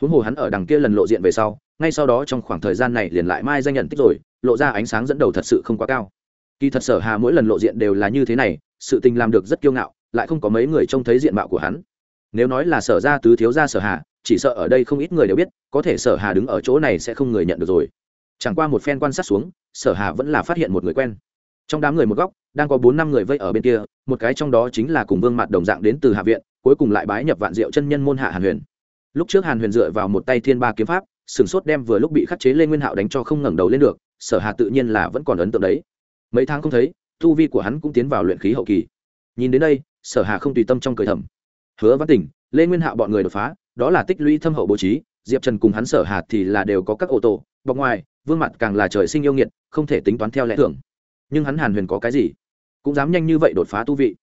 huống hồ hắn ở đằng kia lần lộ diện về sau, ngay sau đó trong khoảng thời gian này liền lại mai danh nhận tích rồi, lộ ra ánh sáng dẫn đầu thật sự không quá cao. Kỳ thật sở hà mỗi lần lộ diện đều là như thế này, sự tình làm được rất kiêu ngạo, lại không có mấy người trông thấy diện mạo của hắn. Nếu nói là sở ra tứ thiếu gia sở hà, chỉ sợ ở đây không ít người đều biết, có thể sở hà đứng ở chỗ này sẽ không người nhận được rồi. Chẳng qua một phen quan sát xuống, sở hà vẫn là phát hiện một người quen. Trong đám người một góc, đang có bốn năm người vây ở bên kia, một cái trong đó chính là cùng vương mặt đồng dạng đến từ hạ viện, cuối cùng lại bái nhập vạn diệu chân nhân môn hạ hàn huyền lúc trước hàn huyền dựa vào một tay thiên ba kiếm pháp sửng sốt đem vừa lúc bị khắc chế lên nguyên hạo đánh cho không ngẩng đầu lên được, sở hà tự nhiên là vẫn còn ấn tượng đấy. Mấy tháng không thấy, tu vi của hắn cũng tiến vào luyện khí hậu kỳ. Nhìn đến đây, sở hà không tùy tâm trong cười thầm. Hứa văn tỉnh, lê nguyên hạo bọn người đột phá, đó là tích lũy thâm hậu bố trí, diệp trần cùng hắn sở hà thì là đều có các ô tô, bọc ngoài, vương mặt càng là trời sinh yêu nghiệt, không thể tính toán theo lẽ thường. Nhưng hắn hàn huyền có cái gì? Cũng dám nhanh như vậy đột phá tu vị.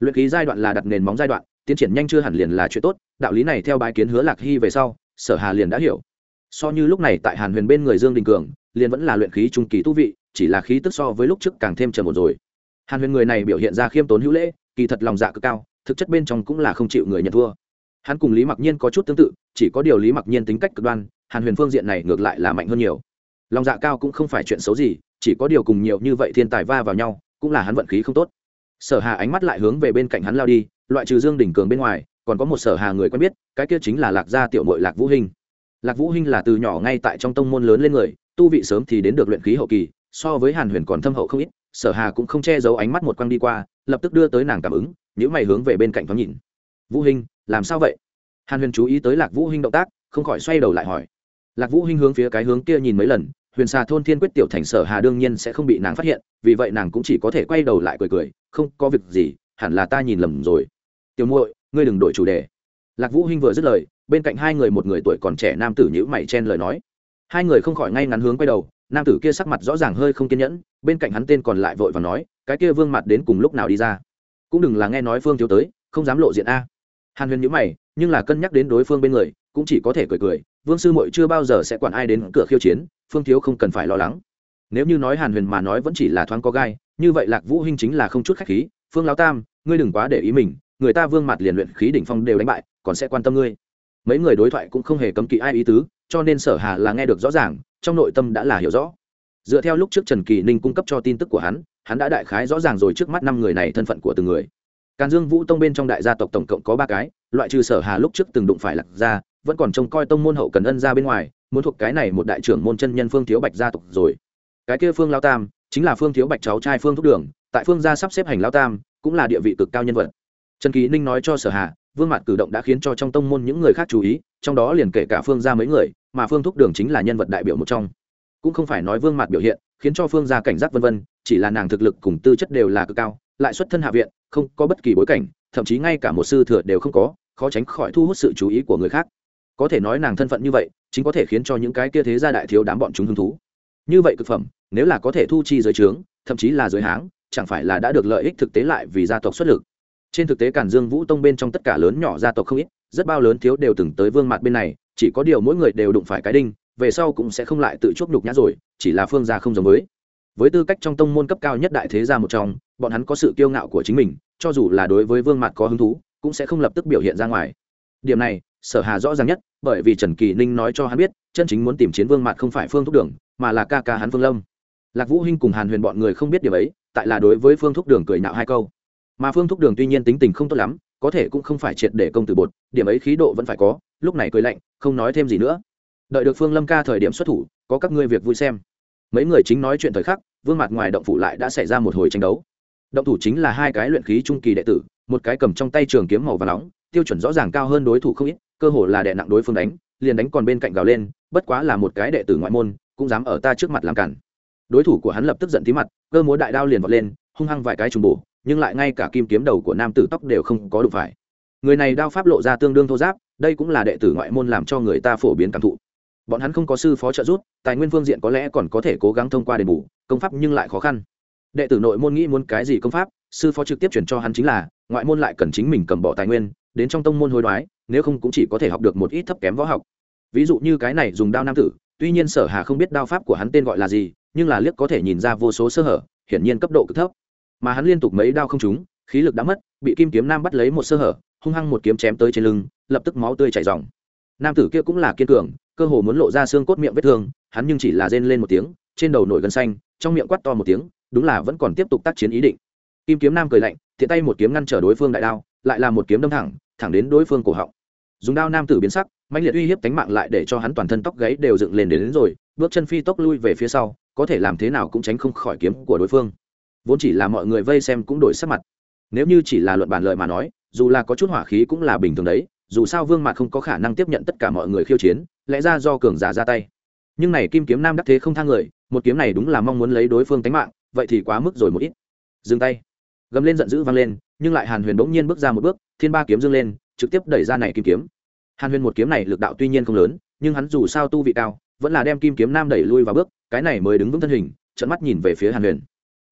Luyện khí giai đoạn là đặt nền móng giai đoạn tiến triển nhanh chưa hẳn liền là chuyện tốt, đạo lý này theo bài kiến hứa lạc hy về sau, sở hà liền đã hiểu. So như lúc này tại hàn huyền bên người dương đình cường, liền vẫn là luyện khí trung kỳ tu vị, chỉ là khí tức so với lúc trước càng thêm trầm một rồi. Hàn huyền người này biểu hiện ra khiêm tốn hữu lễ, kỳ thật lòng dạ cực cao, thực chất bên trong cũng là không chịu người nhận thua. Hắn cùng lý mặc nhiên có chút tương tự, chỉ có điều lý mặc nhiên tính cách cực đoan, hàn huyền phương diện này ngược lại là mạnh hơn nhiều. Lòng dạ cao cũng không phải chuyện xấu gì, chỉ có điều cùng nhiều như vậy thiên tài va vào nhau, cũng là hắn vận khí không tốt. Sở hà ánh mắt lại hướng về bên cạnh hắn lao đi loại trừ dương đỉnh cường bên ngoài, còn có một sở hà người quen biết, cái kia chính là lạc gia tiểu mội lạc vũ hinh. Lạc vũ hinh là từ nhỏ ngay tại trong tông môn lớn lên người, tu vị sớm thì đến được luyện khí hậu kỳ, so với hàn huyền còn thâm hậu không ít, sở hà cũng không che giấu ánh mắt một quăng đi qua, lập tức đưa tới nàng cảm ứng những mày hướng về bên cạnh thoáng nhìn. Vũ hinh, làm sao vậy? Hàn huyền chú ý tới lạc vũ hinh động tác, không khỏi xoay đầu lại hỏi. Lạc vũ hinh hướng phía cái hướng kia nhìn mấy lần, huyền xà thôn thiên quyết tiểu thành sở hà đương nhiên sẽ không bị nàng phát hiện, vì vậy nàng cũng chỉ có thể quay đầu lại cười cười, không có việc gì, hẳn là ta nhìn lầm rồi tiểu muội, ngươi đừng đổi chủ đề. Lạc vũ hinh vừa dứt lời, bên cạnh hai người một người tuổi còn trẻ nam tử nhữ mày chen lời nói. Hai người không khỏi ngay ngắn hướng quay đầu, nam tử kia sắc mặt rõ ràng hơi không kiên nhẫn, bên cạnh hắn tên còn lại vội và nói, cái kia vương mặt đến cùng lúc nào đi ra? Cũng đừng là nghe nói phương thiếu tới, không dám lộ diện a. Hàn huyền nhữ mày, nhưng là cân nhắc đến đối phương bên người, cũng chỉ có thể cười cười, vương sư muội chưa bao giờ sẽ quản ai đến cửa khiêu chiến, phương thiếu không cần phải lo lắng. Nếu như nói hàn huyền mà nói vẫn chỉ là thoáng có gai, như vậy lạc vũ hinh chính là không chút khách khí, phương lão tam, ngươi đừng quá để ý mình người ta vương mặt liền luyện khí đỉnh phong đều đánh bại, còn sẽ quan tâm ngươi. Mấy người đối thoại cũng không hề cấm kỵ ai ý tứ, cho nên sở hà là nghe được rõ ràng, trong nội tâm đã là hiểu rõ. Dựa theo lúc trước trần kỳ ninh cung cấp cho tin tức của hắn hắn đã đại khái rõ ràng rồi trước mắt năm người này thân phận của từng người. Càn dương vũ tông bên trong đại gia tộc tổng cộng có ba cái, loại trừ sở hà lúc trước từng đụng phải lạc ra vẫn còn trông coi tông môn hậu cần ân ra bên ngoài, muốn thuộc cái này một đại trưởng môn chân nhân phương thiếu bạch gia tộc rồi. Cái kia phương lao tam, chính là phương thiếu bạch cháu trai phương thúc đường, tại phương gia sắp xếp hành lao tam, cũng là địa vị cực cao nhân vật trần kỳ ninh nói cho sở hà, vương mặt cử động đã khiến cho trong tông môn những người khác chú ý, trong đó liền kể cả phương gia mấy người, mà phương thúc đường chính là nhân vật đại biểu một trong. Cũng không phải nói vương mặt biểu hiện, khiến cho phương gia cảnh giác vân vân, chỉ là nàng thực lực cùng tư chất đều là cực cao, lại xuất thân hạ viện, không có bất kỳ bối cảnh, thậm chí ngay cả một sư thừa đều không có, khó tránh khỏi thu hút sự chú ý của người khác. Có thể nói nàng thân phận như vậy, chính có thể khiến cho những cái kia thế gia đại thiếu đám bọn chúng hứng thú. Như vậy cực phẩm, nếu là có thể thu chi giới trướng, thậm chí là giới háng, chẳng phải là đã được lợi ích thực tế lại vì gia tộc xuất lực trên thực tế cản dương vũ tông bên trong tất cả lớn nhỏ gia tộc không ít, rất bao lớn thiếu đều từng tới vương mặt bên này, chỉ có điều mỗi người đều đụng phải cái đinh, về sau cũng sẽ không lại tự chuốc nhục nhã rồi, chỉ là phương gia không giống với. Với tư cách trong tông môn cấp cao nhất đại thế gia một trong, bọn hắn có sự kiêu ngạo của chính mình, cho dù là đối với vương mặt có hứng thú, cũng sẽ không lập tức biểu hiện ra ngoài. Điểm này, sở hà rõ ràng nhất, bởi vì trần kỳ ninh nói cho hắn biết, chân chính muốn tìm chiến vương mặt không phải phương thúc đường, mà là ca ca hắn phương lâm. Lạc vũ hinh cùng hàn huyền bọn người không biết điều ấy, tại là đối với phương thúc đường cười nạo hai câu mà phương thúc đường tuy nhiên tính tình không tốt lắm, có thể cũng không phải triệt để công tử bột, điểm ấy khí độ vẫn phải có, lúc này cười lạnh, không nói thêm gì nữa. Đợi được phương lâm ca thời điểm xuất thủ, có các ngươi việc vui xem. Mấy người chính nói chuyện thời khắc, vương mặt ngoài động phủ lại đã xảy ra một hồi tranh đấu. Động thủ chính là hai cái luyện khí trung kỳ đệ tử, một cái cầm trong tay trường kiếm màu và nóng, tiêu chuẩn rõ ràng cao hơn đối thủ không ít, cơ hồ là đệ nặng đối phương đánh, liền đánh còn bên cạnh gào lên, bất quá là một cái đệ tử ngoại môn, cũng dám ở ta trước mặt làm cản. Đối thủ của hắn lập tức giận tí mặt, cơ múa đại đao liền vọt lên, hung hăng vài cái trùng bổ nhưng lại ngay cả kim kiếm đầu của nam tử tóc đều không có đụng phải. Người này đao pháp lộ ra tương đương thô giáp, đây cũng là đệ tử ngoại môn làm cho người ta phổ biến cảm thụ. Bọn hắn không có sư phó trợ giúp, tài nguyên phương diện có lẽ còn có thể cố gắng thông qua đền bù, công pháp nhưng lại khó khăn. Đệ tử nội môn nghĩ muốn cái gì công pháp, sư phó trực tiếp chuyển cho hắn chính là, ngoại môn lại cần chính mình cầm bỏ tài nguyên, đến trong tông môn hối đoái, nếu không cũng chỉ có thể học được một ít thấp kém võ học. Ví dụ như cái này dùng đao nam tử, tuy nhiên sở hà không biết đao pháp của hắn tên gọi là gì, nhưng là liếc có thể nhìn ra vô số sơ hở, hiển nhiên cấp độ cực thấp mà hắn liên tục mấy đao không trúng khí lực đã mất bị kim kiếm nam bắt lấy một sơ hở hung hăng một kiếm chém tới trên lưng lập tức máu tươi chảy ròng. Nam tử kia cũng là kiên cường cơ hồ muốn lộ ra xương cốt miệng vết thương hắn nhưng chỉ là rên lên một tiếng trên đầu nổi gân xanh trong miệng quát to một tiếng đúng là vẫn còn tiếp tục tác chiến ý định. Kim kiếm nam cười lạnh thiện tay một kiếm ngăn trở đối phương đại đao lại là một kiếm đâm thẳng thẳng đến đối phương cổ họng. Dùng đao nam tử biến sắc mạnh liệt uy hiếp tánh mạng lại để cho hắn toàn thân tóc gáy đều dựng lên đến, đến rồi bước chân phi tốc lui về phía sau có thể làm thế nào cũng tránh không khỏi kiếm của đối phương vốn chỉ là mọi người vây xem cũng đổi sắc mặt. Nếu như chỉ là luận bàn lợi mà nói, dù là có chút hỏa khí cũng là bình thường đấy, dù sao vương mạc không có khả năng tiếp nhận tất cả mọi người khiêu chiến, lẽ ra do cường giả ra tay. Nhưng này kim kiếm nam đắc thế không thang người, một kiếm này đúng là mong muốn lấy đối phương tánh mạng, vậy thì quá mức rồi một ít. Dừng tay. Gầm lên giận dữ vang lên, nhưng lại hàn huyền bỗng nhiên bước ra một bước, thiên ba kiếm dâng lên, trực tiếp đẩy ra này kim kiếm. Hàn huyền một kiếm này lực đạo tuy nhiên không lớn, nhưng hắn dù sao tu vị cao, vẫn là đem kim kiếm nam đẩy lui vào bước, cái này mới đứng vững thân hình trận mắt nhìn về phía hàn huyền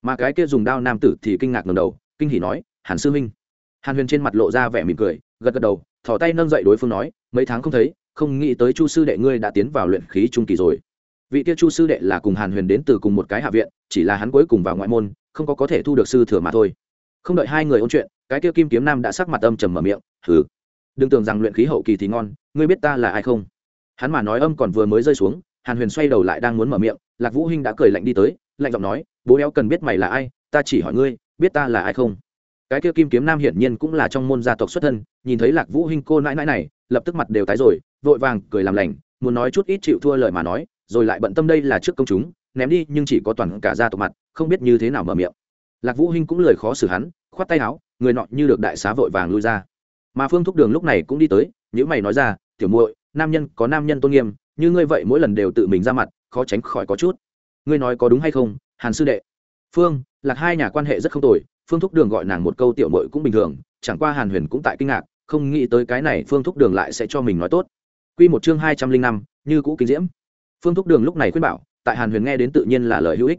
mà cái kia dùng đao nam tử thì kinh ngạc ngầm đầu, kinh hỉ nói, hàn sư minh hàn huyền trên mặt lộ ra vẻ mỉm cười, gật gật đầu thỏ tay nâng dậy đối phương nói, mấy tháng không thấy, không nghĩ tới chu sư đệ ngươi đã tiến vào luyện khí trung kỳ rồi. Vị kia chu sư đệ là cùng hàn huyền đến từ cùng một cái hạ viện, chỉ là hắn cuối cùng vào ngoại môn, không có có thể thu được sư thừa mà thôi. Không đợi hai người ôn chuyện, cái kia kim kiếm nam đã sắc mặt âm trầm mở miệng thử đừng tưởng rằng luyện khí hậu kỳ thì ngon, ngươi biết ta là ai không? Hắn mà nói âm còn vừa mới rơi xuống, hàn huyền xoay đầu lại đang muốn mở miệng, lạc vũ hinh đã cười lạnh đi tới, lạnh giọng nói bố éo cần biết mày là ai, ta chỉ hỏi ngươi, biết ta là ai không? Cái kia kim kiếm nam hiển nhiên cũng là trong môn gia tộc xuất thân, nhìn thấy lạc vũ hinh cô nãi nãi này, lập tức mặt đều tái rồi, vội vàng cười làm lành, muốn nói chút ít chịu thua lời mà nói, rồi lại bận tâm đây là trước công chúng, ném đi, nhưng chỉ có toàn cả gia tộc mặt, không biết như thế nào mở miệng. Lạc vũ hinh cũng lời khó xử hắn, khoát tay áo, người nọ như được đại xá vội vàng lui ra. Mà phương thúc đường lúc này cũng đi tới những mày nói ra, tiểu muội, nam nhân có nam nhân tôn nghiêm, như ngươi vậy mỗi lần đều tự mình ra mặt, khó tránh khỏi có chút. Ngươi nói có đúng hay không hàn sư đệ. Phương, lạc hai nhà quan hệ rất không tồi, phương thúc đường gọi nàng một câu tiểu mội cũng bình thường, chẳng qua hàn huyền cũng tại kinh ngạc, không nghĩ tới cái này phương thúc đường lại sẽ cho mình nói tốt. Quy một chương hai trăm linh năm, như cũ kinh diễm. Phương thúc đường lúc này khuyên bảo, tại hàn huyền nghe đến tự nhiên là lời hữu ích.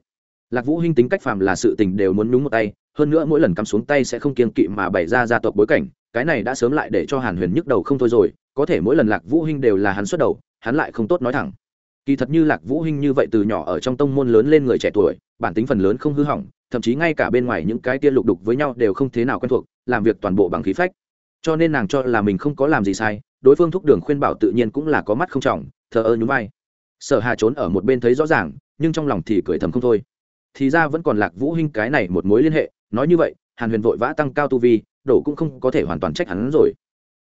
Lạc vũ hinh tính cách phàm là sự tình đều muốn nhúng một tay, hơn nữa mỗi lần cắm xuống tay sẽ không kiên kỵ mà bày ra gia tộc bối cảnh, cái này đã sớm lại để cho hàn huyền nhức đầu không thôi rồi, có thể mỗi lần lạc vũ hinh đều là hắn xuất đầu, hắn lại không tốt nói thẳng. Kỳ thật như lạc vũ hinh như vậy từ nhỏ ở trong tông môn lớn lên người trẻ tuổi bản tính phần lớn không hư hỏng, thậm chí ngay cả bên ngoài những cái tia lục đục với nhau đều không thế nào quen thuộc, làm việc toàn bộ bằng khí phách. Cho nên nàng cho là mình không có làm gì sai, đối phương thúc đường khuyên bảo tự nhiên cũng là có mắt không trọng, thờ ơ nhún vai. Sở hà trốn ở một bên thấy rõ ràng, nhưng trong lòng thì cười thầm không thôi. Thì ra vẫn còn lạc vũ hinh cái này một mối liên hệ, nói như vậy, hàn huyền vội vã tăng cao tu vi, đổ cũng không có thể hoàn toàn trách hắn rồi.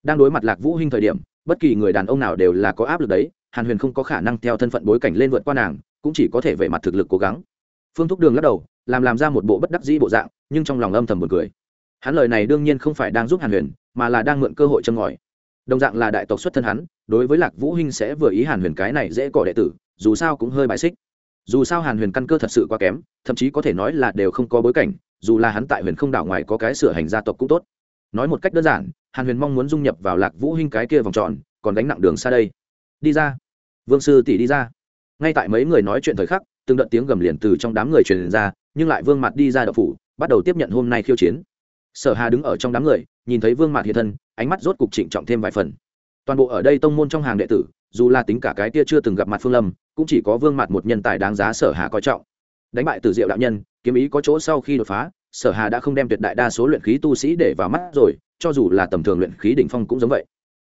Đang đối mặt lạc vũ hinh thời điểm, bất kỳ người đàn ông nào đều là có áp lực đấy, hàn huyền không có khả năng theo thân phận bối cảnh lên vượt qua nàng, cũng chỉ có thể về mặt thực lực cố gắng phương thúc đường lắc đầu, làm làm ra một bộ bất đắc dĩ bộ dạng, nhưng trong lòng âm thầm buồn cười. Hắn lời này đương nhiên không phải đang giúp hàn huyền, mà là đang mượn cơ hội châm ngòi. Đồng dạng là đại tộc xuất thân hắn, đối với lạc vũ hinh sẽ vừa ý hàn huyền cái này dễ cỏ đệ tử, dù sao cũng hơi bài xích. Dù sao hàn huyền căn cơ thật sự quá kém, thậm chí có thể nói là đều không có bối cảnh, dù là hắn tại huyền không đảo ngoài có cái sửa hành gia tộc cũng tốt. Nói một cách đơn giản, hàn huyền mong muốn dung nhập vào lạc vũ hinh cái kia vòng tròn, còn đánh nặng đường xa đây. Đi ra. Vương sư tỷ đi ra. Ngay tại mấy người nói chuyện thời khắc từng đợt tiếng gầm liền từ trong đám người truyền ra, nhưng lại vương mặt đi ra đập phủ, bắt đầu tiếp nhận hôm nay khiêu chiến. Sở hà đứng ở trong đám người, nhìn thấy vương mặt hiện thân, ánh mắt rốt cục trịnh trọng thêm vài phần. Toàn bộ ở đây tông môn trong hàng đệ tử, dù là tính cả cái kia chưa từng gặp mặt phương lâm, cũng chỉ có vương mặt một nhân tài đáng giá sở hà coi trọng. Đánh bại từ diệu đạo nhân, kiếm ý có chỗ sau khi đột phá, sở hà đã không đem tuyệt đại đa số luyện khí tu sĩ để vào mắt rồi, cho dù là tầm thường luyện khí đỉnh phong cũng giống vậy.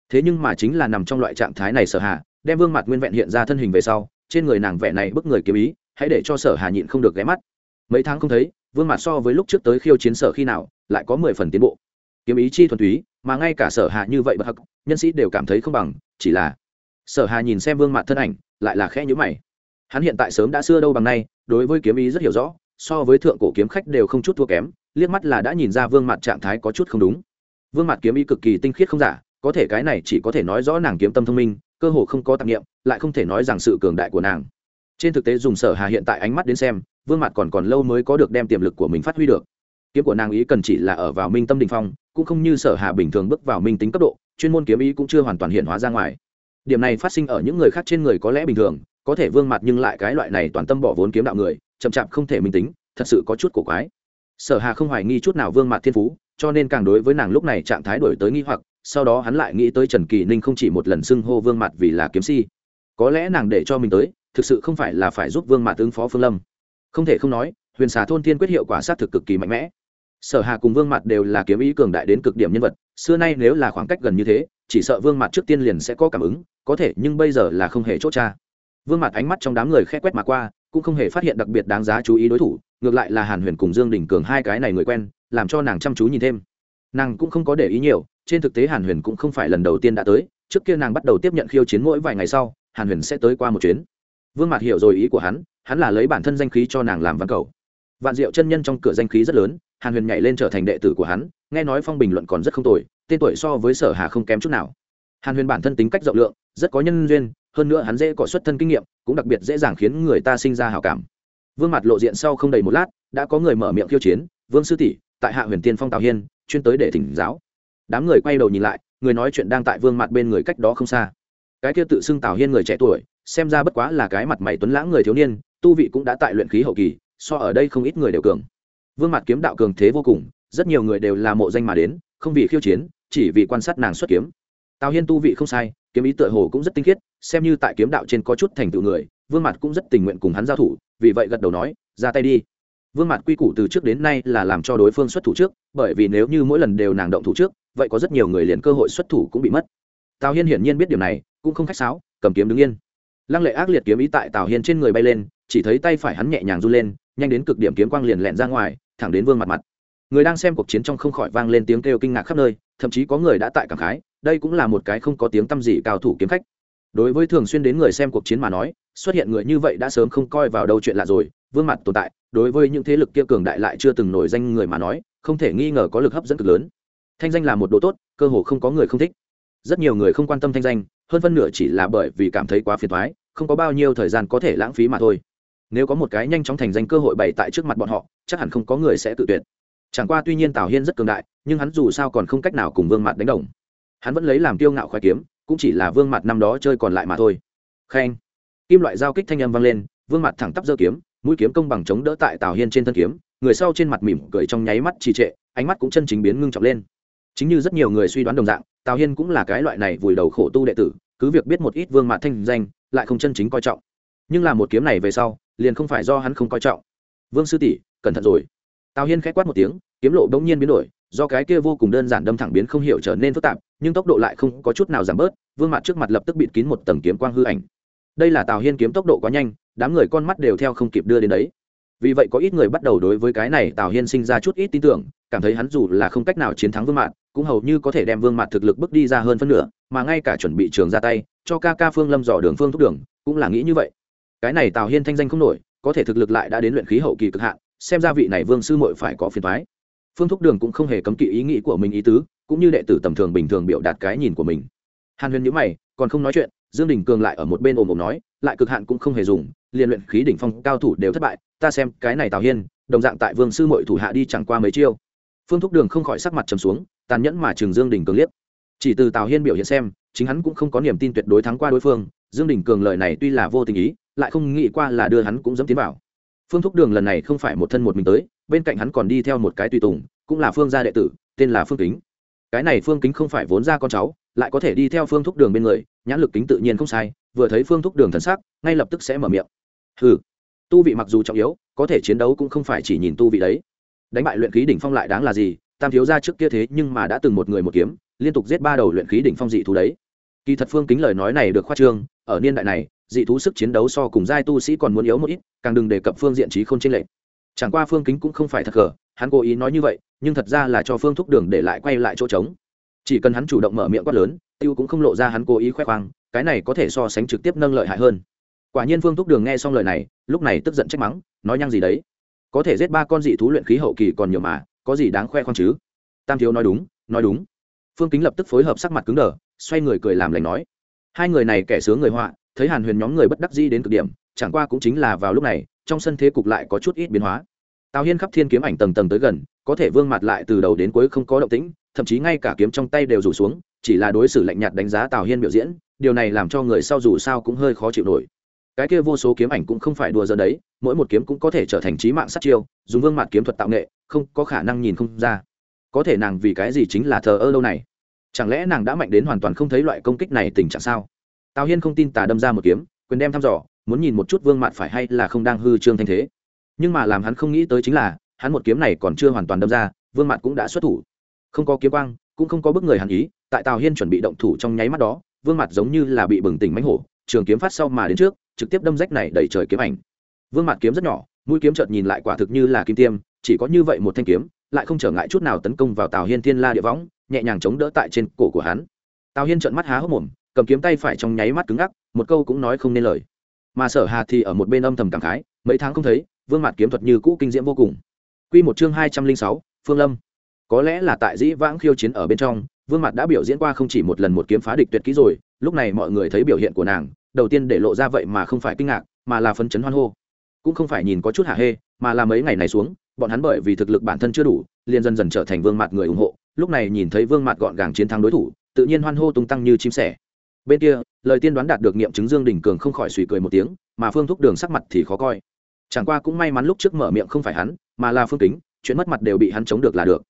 Thế nhưng mà chính là nằm trong loại trạng thái này sở hà, đem vương mặt nguyên vẹn hiện ra thân hình về sau, trên người nàng vẻ này bức người kiếm ý hãy để cho sở hà nhịn không được ghé mắt. Mấy tháng không thấy, vương mặt so với lúc trước tới khiêu chiến sở khi nào, lại có mười phần tiến bộ. Kiếm ý chi thuần túy, mà ngay cả sở hà như vậy bậc hắc, nhân sĩ đều cảm thấy không bằng, chỉ là sở hà nhìn xem vương mặt thân ảnh, lại là khẽ nhữ mày. Hắn hiện tại sớm đã xưa đâu bằng nay, đối với kiếm ý rất hiểu rõ, so với thượng cổ kiếm khách đều không chút thua kém, liếc mắt là đã nhìn ra vương mặt trạng thái có chút không đúng. Vương mặt kiếm ý cực kỳ tinh khiết không giả, có thể cái này chỉ có thể nói rõ nàng kiếm tâm thông minh, cơ hồ không có tạp nghiệm lại không thể nói rằng sự cường đại của nàng trên thực tế dùng sở hà hiện tại ánh mắt đến xem, vương mặt còn còn lâu mới có được đem tiềm lực của mình phát huy được. Kiếm của nàng ý cần chỉ là ở vào minh tâm đình phong, cũng không như sở hà bình thường bước vào minh tính cấp độ, chuyên môn kiếm ý cũng chưa hoàn toàn hiện hóa ra ngoài. Điểm này phát sinh ở những người khác trên người có lẽ bình thường, có thể vương mặt nhưng lại cái loại này toàn tâm bỏ vốn kiếm đạo người, chậm chạp không thể minh tính, thật sự có chút cổ quái. Sở hà không hoài nghi chút nào vương mặt thiên phú, cho nên càng đối với nàng lúc này trạng thái đổi tới nghi hoặc, sau đó hắn lại nghĩ tới trần kỳ ninh không chỉ một lần xưng hô vương mặt vì là kiếm si. Có lẽ nàng để cho mình tới thực sự không phải là phải giúp vương mặt ứng phó phương lâm. Không thể không nói, huyền xà thôn thiên quyết hiệu quả sát thực cực kỳ mạnh mẽ. Sở hà cùng vương mặt đều là kiếm ý cường đại đến cực điểm nhân vật, xưa nay nếu là khoảng cách gần như thế, chỉ sợ vương mặt trước tiên liền sẽ có cảm ứng, có thể nhưng bây giờ là không hề chốt cha. Vương mặt ánh mắt trong đám người khe quét mà qua, cũng không hề phát hiện đặc biệt đáng giá chú ý đối thủ, ngược lại là hàn huyền cùng dương đình cường hai cái này người quen, làm cho nàng chăm chú nhìn thêm. Nàng cũng không có để ý nhiều, trên thực tế hàn huyền cũng không phải lần đầu tiên đã tới, trước kia nàng bắt đầu tiếp nhận khiêu chiến mỗi vài ngày sau, hàn huyền sẽ tới qua một chuyến vương mạt hiểu rồi ý của hắn hắn là lấy bản thân danh khí cho nàng làm văn cầu. Vạn diệu chân nhân trong cửa danh khí rất lớn, hàn huyền nhảy lên trở thành đệ tử của hắn, nghe nói phong bình luận còn rất không tồi, tên tuổi so với sở hà không kém chút nào. Hàn huyền bản thân tính cách rộng lượng, rất có nhân duyên, hơn nữa hắn dễ có xuất thân kinh nghiệm, cũng đặc biệt dễ dàng khiến người ta sinh ra hào cảm. Vương mặt lộ diện sau không đầy một lát, đã có người mở miệng khiêu chiến, vương sư tỷ, tại hạ huyền tiên phong tào hiên, chuyên tới để thỉnh giáo. Đám người quay đầu nhìn lại, người nói chuyện đang tại vương mặt bên người cách đó không xa. Cái kia tự xưng tào hiên người trẻ tuổi xem ra bất quá là cái mặt mày tuấn lãng người thiếu niên, tu vị cũng đã tại luyện khí hậu kỳ, so ở đây không ít người đều cường. Vương mặt kiếm đạo cường thế vô cùng, rất nhiều người đều là mộ danh mà đến, không vì khiêu chiến, chỉ vì quan sát nàng xuất kiếm. Tào hiên tu vị không sai, kiếm ý tựa hồ cũng rất tinh khiết, xem như tại kiếm đạo trên có chút thành tựu người, vương mặt cũng rất tình nguyện cùng hắn giao thủ, vì vậy gật đầu nói, ra tay đi. Vương mặt quy củ từ trước đến nay là làm cho đối phương xuất thủ trước, bởi vì nếu như mỗi lần đều nàng động thủ trước, vậy có rất nhiều người liền cơ hội xuất thủ cũng bị mất. Tào hiên hiển nhiên biết điều này, cũng không khách sáo, cầm kiếm đứng yên lăng lệ ác liệt kiếm ý tại tào hiên trên người bay lên, chỉ thấy tay phải hắn nhẹ nhàng run lên, nhanh đến cực điểm kiếm quang liền lẹn ra ngoài, thẳng đến vương mặt mặt. Người đang xem cuộc chiến trong không khỏi vang lên tiếng kêu kinh ngạc khắp nơi, thậm chí có người đã tại cảm khái, đây cũng là một cái không có tiếng tăm gì cao thủ kiếm khách. Đối với thường xuyên đến người xem cuộc chiến mà nói, xuất hiện người như vậy đã sớm không coi vào đâu chuyện lạ rồi, vương mặt tồn tại, đối với những thế lực kia cường đại lại chưa từng nổi danh người mà nói, không thể nghi ngờ có lực hấp dẫn cực lớn. Thanh danh là một đồ tốt, cơ hồ không có người không thích rất nhiều người không quan tâm thanh danh, hơn phân nửa chỉ là bởi vì cảm thấy quá phiền thoái không có bao nhiêu thời gian có thể lãng phí mà thôi. Nếu có một cái nhanh chóng thành danh cơ hội bày tại trước mặt bọn họ, chắc hẳn không có người sẽ tự tuyệt. Chẳng qua tuy nhiên tào hiên rất cường đại, nhưng hắn dù sao còn không cách nào cùng vương mặt đánh đồng. Hắn vẫn lấy làm kiêu ngạo khoai kiếm, cũng chỉ là vương mặt năm đó chơi còn lại mà thôi. Khen. Kim loại giao kích thanh âm vang lên, vương mặt thẳng tắp giơ kiếm, mũi kiếm công bằng chống đỡ tại tào hiên trên thân kiếm, người sau trên mặt mỉm cười trong nháy mắt trì trệ, ánh mắt cũng chân chính biến ngưng trọng lên chính như rất nhiều người suy đoán đồng dạng, tào hiên cũng là cái loại này vùi đầu khổ tu đệ tử, cứ việc biết một ít vương Mạn thanh danh, lại không chân chính coi trọng. Nhưng là một kiếm này về sau, liền không phải do hắn không coi trọng. Vương sư tỷ, cẩn thận rồi. Tào hiên k h á c quát một tiếng, kiếm lộ bỗng nhiên biến đổi, do cái kia vô cùng đơn giản đâm thẳng biến không hiểu trở nên phức tạp, nhưng tốc độ lại không có chút nào giảm bớt, vương mặt trước mặt lập tức bịt kín một tầng kiếm quang hư ảnh. Đây là tào hiên kiếm tốc độ quá nhanh, đám người con mắt đều theo không kịp đưa đến đấy. Vì vậy có ít người bắt đầu đối với cái này tào hiên sinh ra chút ít tin tưởng cảm thấy hắn dù là không cách nào chiến thắng vương mạn cũng hầu như có thể đem vương mạn thực lực bước đi ra hơn phân nửa, mà ngay cả chuẩn bị trường ra tay, cho ca ca phương lâm dò đường phương thúc đường, cũng là nghĩ như vậy. Cái này tào hiên thanh danh không nổi, có thể thực lực lại đã đến luyện khí hậu kỳ cực hạn, xem ra vị này vương sư muội phải có phiền thoái phương thúc đường cũng không hề cấm kỵ ý nghĩ của mình ý tứ, cũng như đệ tử tầm thường bình thường biểu đạt cái nhìn của mình. Hàn huyền nhữ mày, còn không nói chuyện, dương đình cường lại ở một bên ồm ồm nói, lại cực hạn cũng không hề dùng liên luyện khí đỉnh phong cao thủ đều thất bại, ta xem cái này tào hiên, đồng dạng tại vương sư muội thủ hạ đi chẳng qua mấy chiêu phương thúc đường không khỏi sắc mặt trầm xuống, tàn nhẫn mà trường dương đình cường liếc. Chỉ từ tào hiên biểu hiện xem, chính hắn cũng không có niềm tin tuyệt đối thắng qua đối phương, dương đình cường lời này tuy là vô tình ý, lại không nghĩ qua là đưa hắn cũng dẫm tiến vào. Phương thúc đường lần này không phải một thân một mình tới, bên cạnh hắn còn đi theo một cái tùy tùng, cũng là phương gia đệ tử, tên là phương kính. Cái này phương kính không phải vốn ra con cháu, lại có thể đi theo phương thúc đường bên người, nhãn lực kính tự nhiên không sai, vừa thấy phương thúc đường thần sắc, ngay lập tức sẽ mở miệng. Hừ, tu vị mặc dù trọng yếu, có thể chiến đấu cũng không phải chỉ nhìn tu vị đấy đánh bại luyện khí đỉnh phong lại đáng là gì? Tam thiếu ra trước kia thế nhưng mà đã từng một người một kiếm, liên tục giết ba đầu luyện khí đỉnh phong dị thú đấy. Kỳ thật phương kính lời nói này được khoa trương, ở niên đại này, dị thú sức chiến đấu so cùng giai tu sĩ còn muốn yếu một ít, càng đừng đề cập phương diện trí không chênh lệch. Chẳng qua phương kính cũng không phải thật cờ hắn cố ý nói như vậy, nhưng thật ra là cho phương thúc đường để lại quay lại chỗ trống. Chỉ cần hắn chủ động mở miệng quát lớn, tiêu cũng không lộ ra hắn cố ý khoe khoang, cái này có thể so sánh trực tiếp nâng lợi hại hơn. Quả nhiên phương thúc đường nghe xong lời này, lúc này tức giận trách mắng, nói nhăng gì đấy? Có thể giết ba con dị thú luyện khí hậu kỳ còn nhiều mà, có gì đáng khoe khoang chứ? Tam thiếu nói đúng nói đúng. Phương kính lập tức phối hợp sắc mặt cứng đờ, xoay người cười làm lành nói. Hai người này kẻ sướng người họa, thấy hàn huyền nhóm người bất đắc di đến cực điểm, chẳng qua cũng chính là vào lúc này, trong sân thế cục lại có chút ít biến hóa. Tào hiên khắp thiên kiếm ảnh tầng tầng tới gần, có thể vương mặt lại từ đầu đến cuối không có động tĩnh, thậm chí ngay cả kiếm trong tay đều rủ xuống, chỉ là đối xử lạnh nhạt đánh giá tào hiên biểu diễn, điều này làm cho người sau dù sao cũng hơi khó chịu nổi cái kia vô số kiếm ảnh cũng không phải đùa giỡn đấy, mỗi một kiếm cũng có thể trở thành trí mạng sát chiêu, dùng vương mặt kiếm thuật tạo nghệ, không có khả năng nhìn không ra. Có thể nàng vì cái gì chính là thờ ơ lâu này? Chẳng lẽ nàng đã mạnh đến hoàn toàn không thấy loại công kích này tình trạng sao? Tào hiên không tin tà đâm ra một kiếm, quyền đem thăm dò, muốn nhìn một chút vương mặt phải hay là không đang hư trương thanh thế. Nhưng mà làm hắn không nghĩ tới chính là, hắn một kiếm này còn chưa hoàn toàn đâm ra, vương mặt cũng đã xuất thủ. Không có kiếm quang, cũng không có bức người hàn ý, tại tào hiên chuẩn bị động thủ trong nháy mắt đó, vương mặt giống như là bị bừng tỉnh mánh hổ trường kiếm phát sau mà đến trước, trực tiếp đâm rách này đẩy trời kiếm ảnh. Vương mặt kiếm rất nhỏ, mũi kiếm chợt nhìn lại quả thực như là kim tiêm, chỉ có như vậy một thanh kiếm, lại không trở ngại chút nào tấn công vào tào hiên thiên la địa võng, nhẹ nhàng chống đỡ tại trên cổ của hắn. Tào hiên trợn mắt há hốc mồm, cầm kiếm tay phải trong nháy mắt cứng ngắc, một câu cũng nói không nên lời. Mà sở hà thì ở một bên âm thầm cảm khái, mấy tháng không thấy, vương mặt kiếm thuật như cũ kinh diễm vô cùng. Quy một chương hai trăm linh sáu, phương lâm. Có lẽ là tại dĩ vãng khiêu chiến ở bên trong vương mặt đã biểu diễn qua không chỉ một lần một kiếm phá địch tuyệt kỹ rồi, lúc này mọi người thấy biểu hiện của nàng, đầu tiên để lộ ra vậy mà không phải kinh ngạc, mà là phấn chấn hoan hô. Cũng không phải nhìn có chút hạ hê, mà là mấy ngày này xuống, bọn hắn bởi vì thực lực bản thân chưa đủ, liền dần dần trở thành vương mặt người ủng hộ, lúc này nhìn thấy vương mặt gọn gàng chiến thắng đối thủ, tự nhiên hoan hô tung tăng như chim sẻ. Bên kia, lời tiên đoán đạt được nghiệm chứng dương đình cường không khỏi suy cười một tiếng, mà phương thúc đường sắc mặt thì khó coi. Chẳng qua cũng may mắn lúc trước mở miệng không phải hắn, mà là phương kính, chuyện mất mặt đều bị hắn chống được là được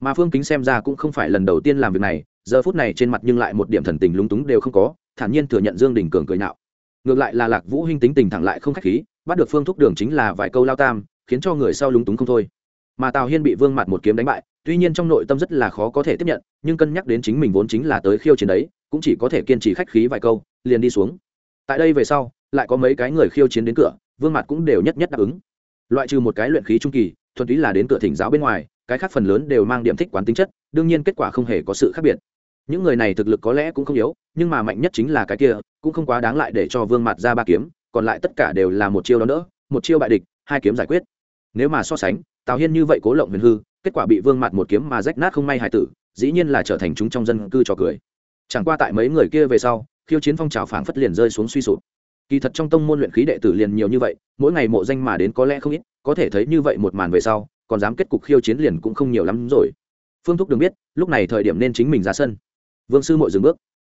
mà phương kính xem ra cũng không phải lần đầu tiên làm việc này, giờ phút này trên mặt nhưng lại một điểm thần tình lúng túng đều không có, thản nhiên thừa nhận dương đình cường cười nạo. Ngược lại là lạc vũ hinh tính tình thẳng lại không khách khí, bắt được phương thúc đường chính là vài câu lao tam, khiến cho người sau lúng túng không thôi. Mà tào hiên bị vương mặt một kiếm đánh bại, tuy nhiên trong nội tâm rất là khó có thể tiếp nhận, nhưng cân nhắc đến chính mình vốn chính là tới khiêu chiến đấy, cũng chỉ có thể kiên trì khách khí vài câu, liền đi xuống. Tại đây về sau, lại có mấy cái người khiêu chiến đến cửa, vương mặt cũng đều nhất nhất đáp ứng. Loại trừ một cái luyện khí trung kỳ, thuần túy là đến cửa thỉnh giáo bên ngoài cái khác phần lớn đều mang điểm thích quán tính chất, đương nhiên kết quả không hề có sự khác biệt. Những người này thực lực có lẽ cũng không yếu, nhưng mà mạnh nhất chính là cái kia, cũng không quá đáng lại để cho vương mặt ra ba kiếm, còn lại tất cả đều là một chiêu đó nữa một chiêu bại địch, hai kiếm giải quyết. Nếu mà so sánh, tào hiên như vậy cố lộng huyền hư, kết quả bị vương mặt một kiếm mà rách nát không may hài tử, dĩ nhiên là trở thành chúng trong dân cư trò cười. Chẳng qua tại mấy người kia về sau, khiêu chiến phong trào phảng phất liền rơi xuống suy sụp. Kỳ thật trong tông môn luyện khí đệ tử liền nhiều như vậy, mỗi ngày mộ danh mà đến có lẽ không ít, có thể thấy như vậy một màn về sau còn dám kết cục khiêu chiến liền cũng không nhiều lắm rồi. Phương thúc đừng biết, lúc này thời điểm nên chính mình ra sân. Vương sư mội dừng bước.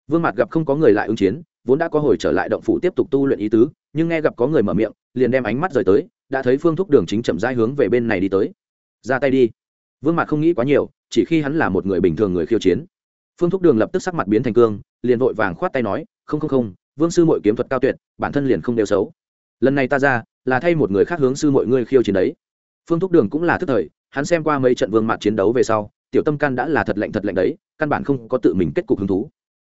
Vương mặt gặp không có người lại ứng chiến, vốn đã có hồi trở lại động phủ tiếp tục tu luyện ý tứ, nhưng nghe gặp có người mở miệng, liền đem ánh mắt rời tới, đã thấy phương thúc đường chính chậm rãi hướng về bên này đi tới. Ra tay đi. Vương mặt không nghĩ quá nhiều, chỉ khi hắn là một người bình thường người khiêu chiến. Phương thúc đường lập tức sắc mặt biến thành cương, liền vội vàng khoát tay nói, không không không, vương sư mội kiếm thuật cao tuyệt, bản thân liền không đều xấu. Lần này ta ra, là thay một người khác hướng sư mọi ngươi khiêu chiến đấy phương thúc đường cũng là thức thời hắn xem qua mấy trận vương mạt chiến đấu về sau tiểu tâm can đã là thật lạnh thật lạnh đấy căn bản không có tự mình kết cục hứng thú.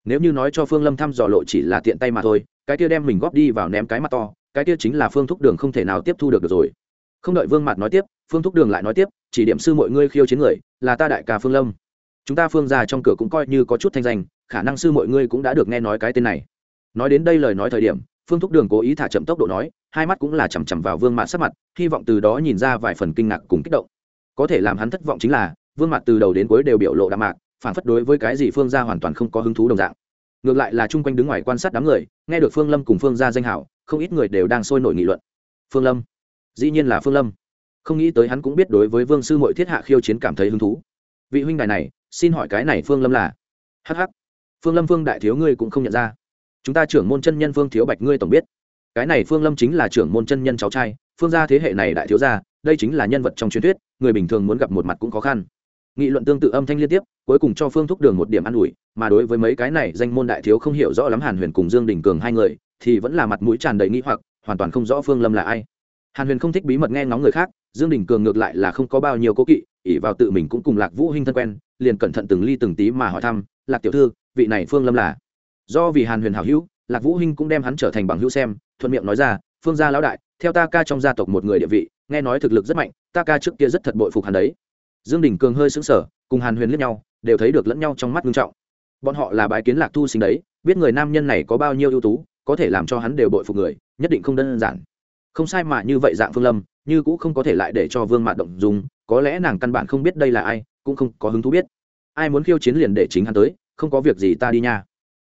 Nếu như nói cho phương lâm thăm dò lộ chỉ là tiện tay mà thôi cái kia đem mình góp đi vào ném cái mặt to cái kia chính là phương thúc đường không thể nào tiếp thu được, được rồi. Không đợi vương mặt nói tiếp phương thúc đường lại nói tiếp chỉ điểm sư mọi ngươi khiêu chiến người là ta đại ca phương lâm. Chúng ta phương già trong cửa cũng coi như có chút thanh danh khả năng sư mọi ngươi cũng đã được nghe nói cái tên này. Nói đến đây lời nói thời điểm phương thúc đường cố ý thả chậm tốc độ nói hai mắt cũng là chằm chằm vào vương mạn sắc mặt, hy vọng từ đó nhìn ra vài phần kinh ngạc cùng kích động. Có thể làm hắn thất vọng chính là, vương mạn từ đầu đến cuối đều biểu lộ đạm mạc, phản phất đối với cái gì phương gia hoàn toàn không có hứng thú đồng dạng. Ngược lại là chung quanh đứng ngoài quan sát đám người, nghe được phương lâm cùng phương gia danh hảo, không ít người đều đang sôi nổi nghị luận. Phương lâm? Dĩ nhiên là phương lâm. Không nghĩ tới hắn cũng biết đối với vương sư mội thiết hạ khiêu chiến cảm thấy hứng thú. Vị huynh đài này, xin hỏi cái này phương lâm là? Hh phương lâm phương đại thiếu ngươi cũng không nhận ra. Chúng ta trưởng môn chân nhân phương thiếu bạch ngươi tổng biết cái này phương lâm chính là trưởng môn chân nhân cháu trai, phương gia thế hệ này đại thiếu gia, đây chính là nhân vật trong truyền thuyết, người bình thường muốn gặp một mặt cũng khó khăn. Nghị luận tương tự âm thanh liên tiếp, cuối cùng cho phương thúc đường một điểm an ủi, mà đối với mấy cái này danh môn đại thiếu không hiểu rõ lắm hàn huyền cùng dương đình cường hai người, thì vẫn là mặt mũi tràn đầy nghĩ hoặc, hoàn toàn không rõ phương lâm là ai. Hàn huyền không thích bí mật nghe ngóng người khác, dương đình cường ngược lại là không có bao nhiêu cố kỵ ỉ vào tự mình cũng cùng lạc vũ hinh thân quen, liền cẩn thận từng ly từng tí mà hỏi thăm, lạc tiểu thư, vị này phương lâm là? Do vì hàn huyền hảo hữu, lạc vũ hinh cũng đem hắn trở thành bằng hữu xem thuận miệng nói ra, phương gia lão đại, theo ta ca trong gia tộc một người địa vị, nghe nói thực lực rất mạnh, ta ca trước kia rất thật bội phục hắn đấy. Dương đình cường hơi sững sờ, cùng hàn huyền liếc nhau, đều thấy được lẫn nhau trong mắt nghiêm trọng. Bọn họ là bái kiến lạc thu sinh đấy, biết người nam nhân này có bao nhiêu ưu tú, có thể làm cho hắn đều bội phục người, nhất định không đơn giản. Không sai mà như vậy dạng phương lâm, như cũng không có thể lại để cho vương mạn động dùng có lẽ nàng căn bản không biết đây là ai, cũng không có hứng thú biết. Ai muốn khiêu chiến liền để chính hắn tới, không có việc gì ta đi nha.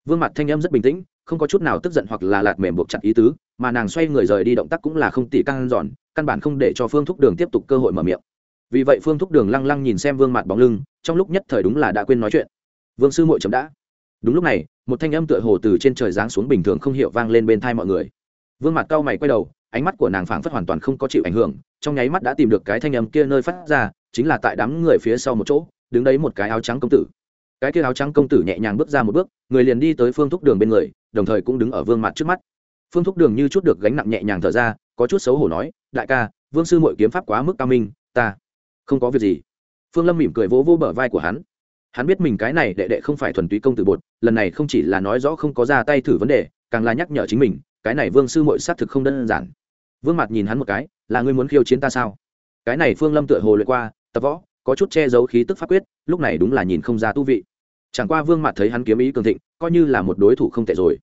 Vương mặt thanh âm rất bình tĩnh, không có chút nào tức giận hoặc là lạt mềm buộc chặt ý tứ mà nàng xoay người rời đi động tác cũng là không tỉ căng dọn căn bản không để cho phương thúc đường tiếp tục cơ hội mở miệng. Vì vậy phương thúc đường lăng lăng nhìn xem vương mặt bóng lưng, trong lúc nhất thời đúng là đã quên nói chuyện. Vương sư muội chấm đã. Đúng lúc này, một thanh âm tựa hồ từ trên trời giáng xuống bình thường không hiểu vang lên bên thai mọi người. Vương mặt cau mày quay đầu, ánh mắt của nàng phảng phất hoàn toàn không có chịu ảnh hưởng, trong nháy mắt đã tìm được cái thanh âm kia nơi phát ra, chính là tại đám người phía sau một chỗ, đứng đấy một cái áo trắng công tử. Cái kia áo trắng công tử nhẹ nhàng bước ra một bước, người liền đi tới phương thúc đường bên người, đồng thời cũng đứng ở vương mặt trước mắt phương thúc đường như chút được gánh nặng nhẹ nhàng thở ra, có chút xấu hổ nói, đại ca, vương sư mội kiếm pháp quá mức cao minh, ta không có việc gì. Phương lâm mỉm cười vỗ vỗ bờ vai của hắn. Hắn biết mình cái này đệ đệ không phải thuần túy công tử bột, lần này không chỉ là nói rõ không có ra tay thử vấn đề, càng là nhắc nhở chính mình, cái này vương sư mội xác thực không đơn giản. Vương mặt nhìn hắn một cái, là ngươi muốn khiêu chiến ta sao? Cái này phương lâm tựa hồ lượt qua, tập võ, có chút che giấu khí tức pháp quyết, lúc này đúng là nhìn không ra tu vị. Chẳng qua vương mặt thấy hắn kiếm ý cường thịnh, coi như là một đối thủ không tệ rồi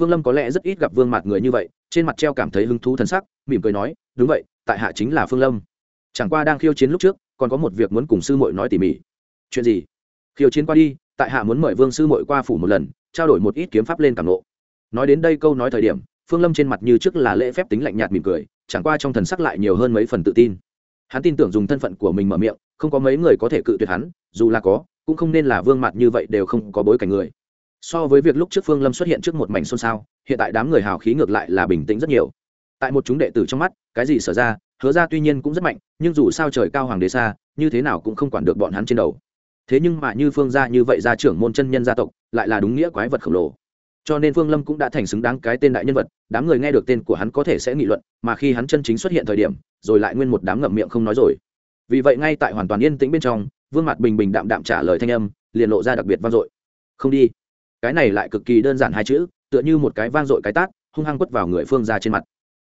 phương lâm có lẽ rất ít gặp vương mặt người như vậy, trên mặt treo cảm thấy hứng thú t sắc, mỉm cười nói, đúng vậy, tại hạ chính là phương lâm. Chẳng qua đang khiêu chiến lúc trước, còn có một việc muốn cùng sư muội nói tỉ mỉ. Chuyện gì? Khiêu chiến qua đi, tại hạ muốn mời vương sư muội qua phủ một lần, trao đổi một ít kiếm pháp lên cảm lộ nói đến đây câu nói thời điểm, phương lâm trên mặt như trước là lễ phép tính lạnh nhạt mỉm cười, chẳng qua trong thần sắc lại nhiều hơn mấy phần tự tin. Hắn tin tưởng dùng thân phận của mình mở miệng, không có mấy người có thể cự tuyệt hắn, dù là có, cũng không nên là vương mặt như vậy đều không có bối cảnh người so với việc lúc trước phương lâm xuất hiện trước một mảnh xôn xao, hiện tại đám người hào khí ngược lại là bình tĩnh rất nhiều. Tại một chúng đệ tử trong mắt, cái gì sở ra, hứa ra tuy nhiên cũng rất mạnh, nhưng dù sao trời cao hoàng đế xa, như thế nào cũng không quản được bọn hắn trên đầu. Thế nhưng mà như phương gia như vậy gia trưởng môn chân nhân gia tộc, lại là đúng nghĩa quái vật khổng lồ. Cho nên phương lâm cũng đã thành xứng đáng cái tên đại nhân vật, đám người nghe được tên của hắn có thể sẽ nghị luận, mà khi hắn chân chính xuất hiện thời điểm, rồi lại nguyên một đám ngậm miệng không nói rồi. Vì vậy ngay tại hoàn toàn yên tĩnh bên trong, vương mặt bình bình đạm đạm trả lời thanh âm, liền lộ ra đặc biệt vang dội. Không đi cái này lại cực kỳ đơn giản hai chữ, tựa như một cái vang dội cái tát, hung hăng quất vào người phương ra trên mặt.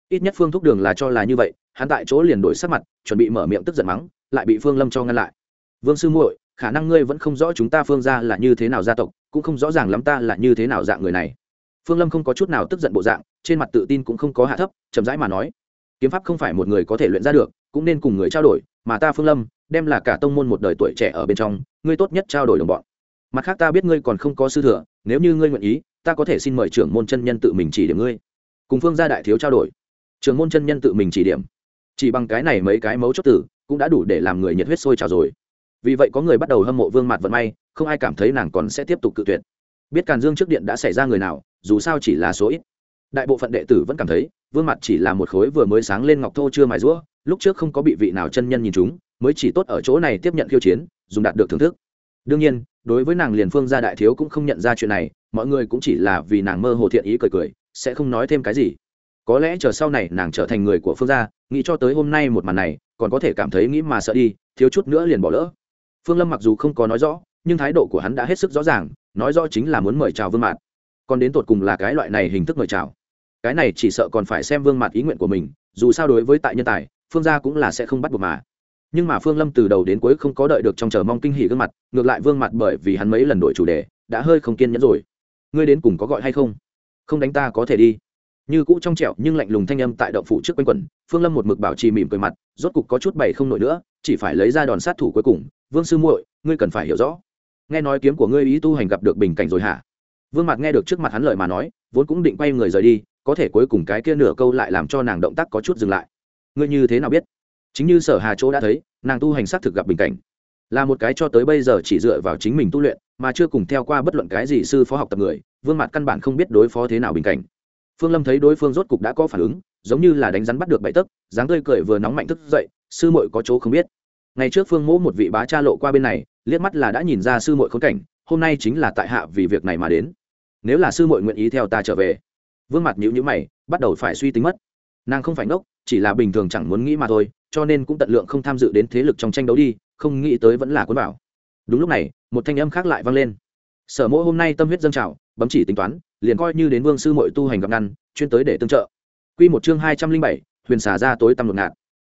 Ít nhất phương thúc đường là cho là như vậy, hắn tại chỗ liền đổi sắc mặt, chuẩn bị mở miệng tức giận mắng, lại bị phương lâm cho ngăn lại. Vương sư muội, khả năng ngươi vẫn không rõ chúng ta phương ra là như thế nào gia tộc, cũng không rõ ràng lắm ta là như thế nào dạng người này. Phương lâm không có chút nào tức giận bộ dạng, trên mặt tự tin cũng không có hạ thấp, chậm rãi mà nói, kiếm pháp không phải một người có thể luyện ra được, cũng nên cùng người trao đổi, mà ta phương lâm, đem là cả tông môn một đời tuổi trẻ ở bên trong, ngươi tốt nhất trao đổi đồng bọn. Mặt khác ta biết ngươi còn không có sư thừa nếu như ngươi nguyện ý, ta có thể xin mời trưởng môn chân nhân tự mình chỉ điểm ngươi. Cùng phương gia đại thiếu trao đổi. Trưởng môn chân nhân tự mình chỉ điểm. Chỉ bằng cái này mấy cái mấu chốt tử, cũng đã đủ để làm người nhiệt huyết sôi trào rồi. Vì vậy có người bắt đầu hâm mộ vương mặt vận may, không ai cảm thấy nàng còn sẽ tiếp tục cự tuyệt. Biết càn dương trước điện đã xảy ra người nào, dù sao chỉ là số ít. Đại bộ phận đệ tử vẫn cảm thấy, vương mặt chỉ là một khối vừa mới sáng lên ngọc thô chưa mài rũa lúc trước không có bị vị nào chân nhân nhìn chúng, mới chỉ tốt ở chỗ này tiếp nhận khiêu chiến, dùng đạt được thưởng thức đương nhiên, đối với nàng liền phương gia đại thiếu cũng không nhận ra chuyện này, mọi người cũng chỉ là vì nàng mơ hồ thiện ý cười cười, sẽ không nói thêm cái gì. Có lẽ chờ sau này nàng trở thành người của phương gia, nghĩ cho tới hôm nay một màn này, còn có thể cảm thấy nghĩ mà sợ đi, thiếu chút nữa liền bỏ lỡ. Phương lâm mặc dù không có nói rõ, nhưng thái độ của hắn đã hết sức rõ ràng, nói rõ chính là muốn mời chào vương mạt. Còn đến tột cùng là cái loại này hình thức mời chào. Cái này chỉ sợ còn phải xem vương mạt ý nguyện của mình, dù sao đối với tại nhân tài, phương gia cũng là sẽ không bắt buộc mà nhưng mà phương lâm từ đầu đến cuối không có đợi được trong chờ mong kinh hỉ gương mặt, ngược lại vương mặt bởi vì hắn mấy lần đổi chủ đề, đã hơi không kiên nhẫn rồi. Ngươi đến cùng có gọi hay không? Không đánh ta có thể đi. Như cũ trong trẹo nhưng lạnh lùng thanh âm tại động phủ trước quanh quẩn, phương lâm một mực bảo trì mỉm cười mặt, rốt cục có chút bày không nổi nữa, chỉ phải lấy ra đòn sát thủ cuối cùng. Vương sư muội, ngươi cần phải hiểu rõ. Nghe nói kiếm của ngươi ý tu hành gặp được bình cảnh rồi hả? Vương mặt nghe được trước mặt hắn lời mà nói, vốn cũng định quay người rời đi, có thể cuối cùng cái kia nửa câu lại làm cho nàng động tác có chút dừng lại. Ngươi như thế nào biết? Chính như sở hà chỗ đã thấy, nàng tu hành xác thực gặp bình cảnh. Là một cái cho tới bây giờ chỉ dựa vào chính mình tu luyện, mà chưa cùng theo qua bất luận cái gì sư phó học tập người, vương mặt căn bản không biết đối phó thế nào bình cảnh. Phương lâm thấy đối phương rốt cục đã có phản ứng, giống như là đánh rắn bắt được bậy tấc, dáng tươi cười vừa nóng mạnh thức dậy, sư muội có chỗ không biết. Ngày trước phương mỗ một vị bá cha lộ qua bên này, liếc mắt là đã nhìn ra sư muội khốn cảnh, hôm nay chính là tại hạ vì việc này mà đến. Nếu là sư muội nguyện ý theo ta trở về, vương mặt nhữ nhữ mày, bắt đầu phải suy tính mất. Nàng không phải ngốc chỉ là bình thường chẳng muốn nghĩ mà thôi, cho nên cũng tận lượng không tham dự đến thế lực trong tranh đấu đi, không nghĩ tới vẫn là quân bảo đúng lúc này, một thanh âm khác lại vang lên. Sở mỗi hôm nay tâm huyết dâng trào, bấm chỉ tính toán, liền coi như đến vương sư mội tu hành gặp ngăn, chuyên tới để tương trợ. Q một chương hai trăm linh bảy, huyền xả ra tối tăm ngột ngạt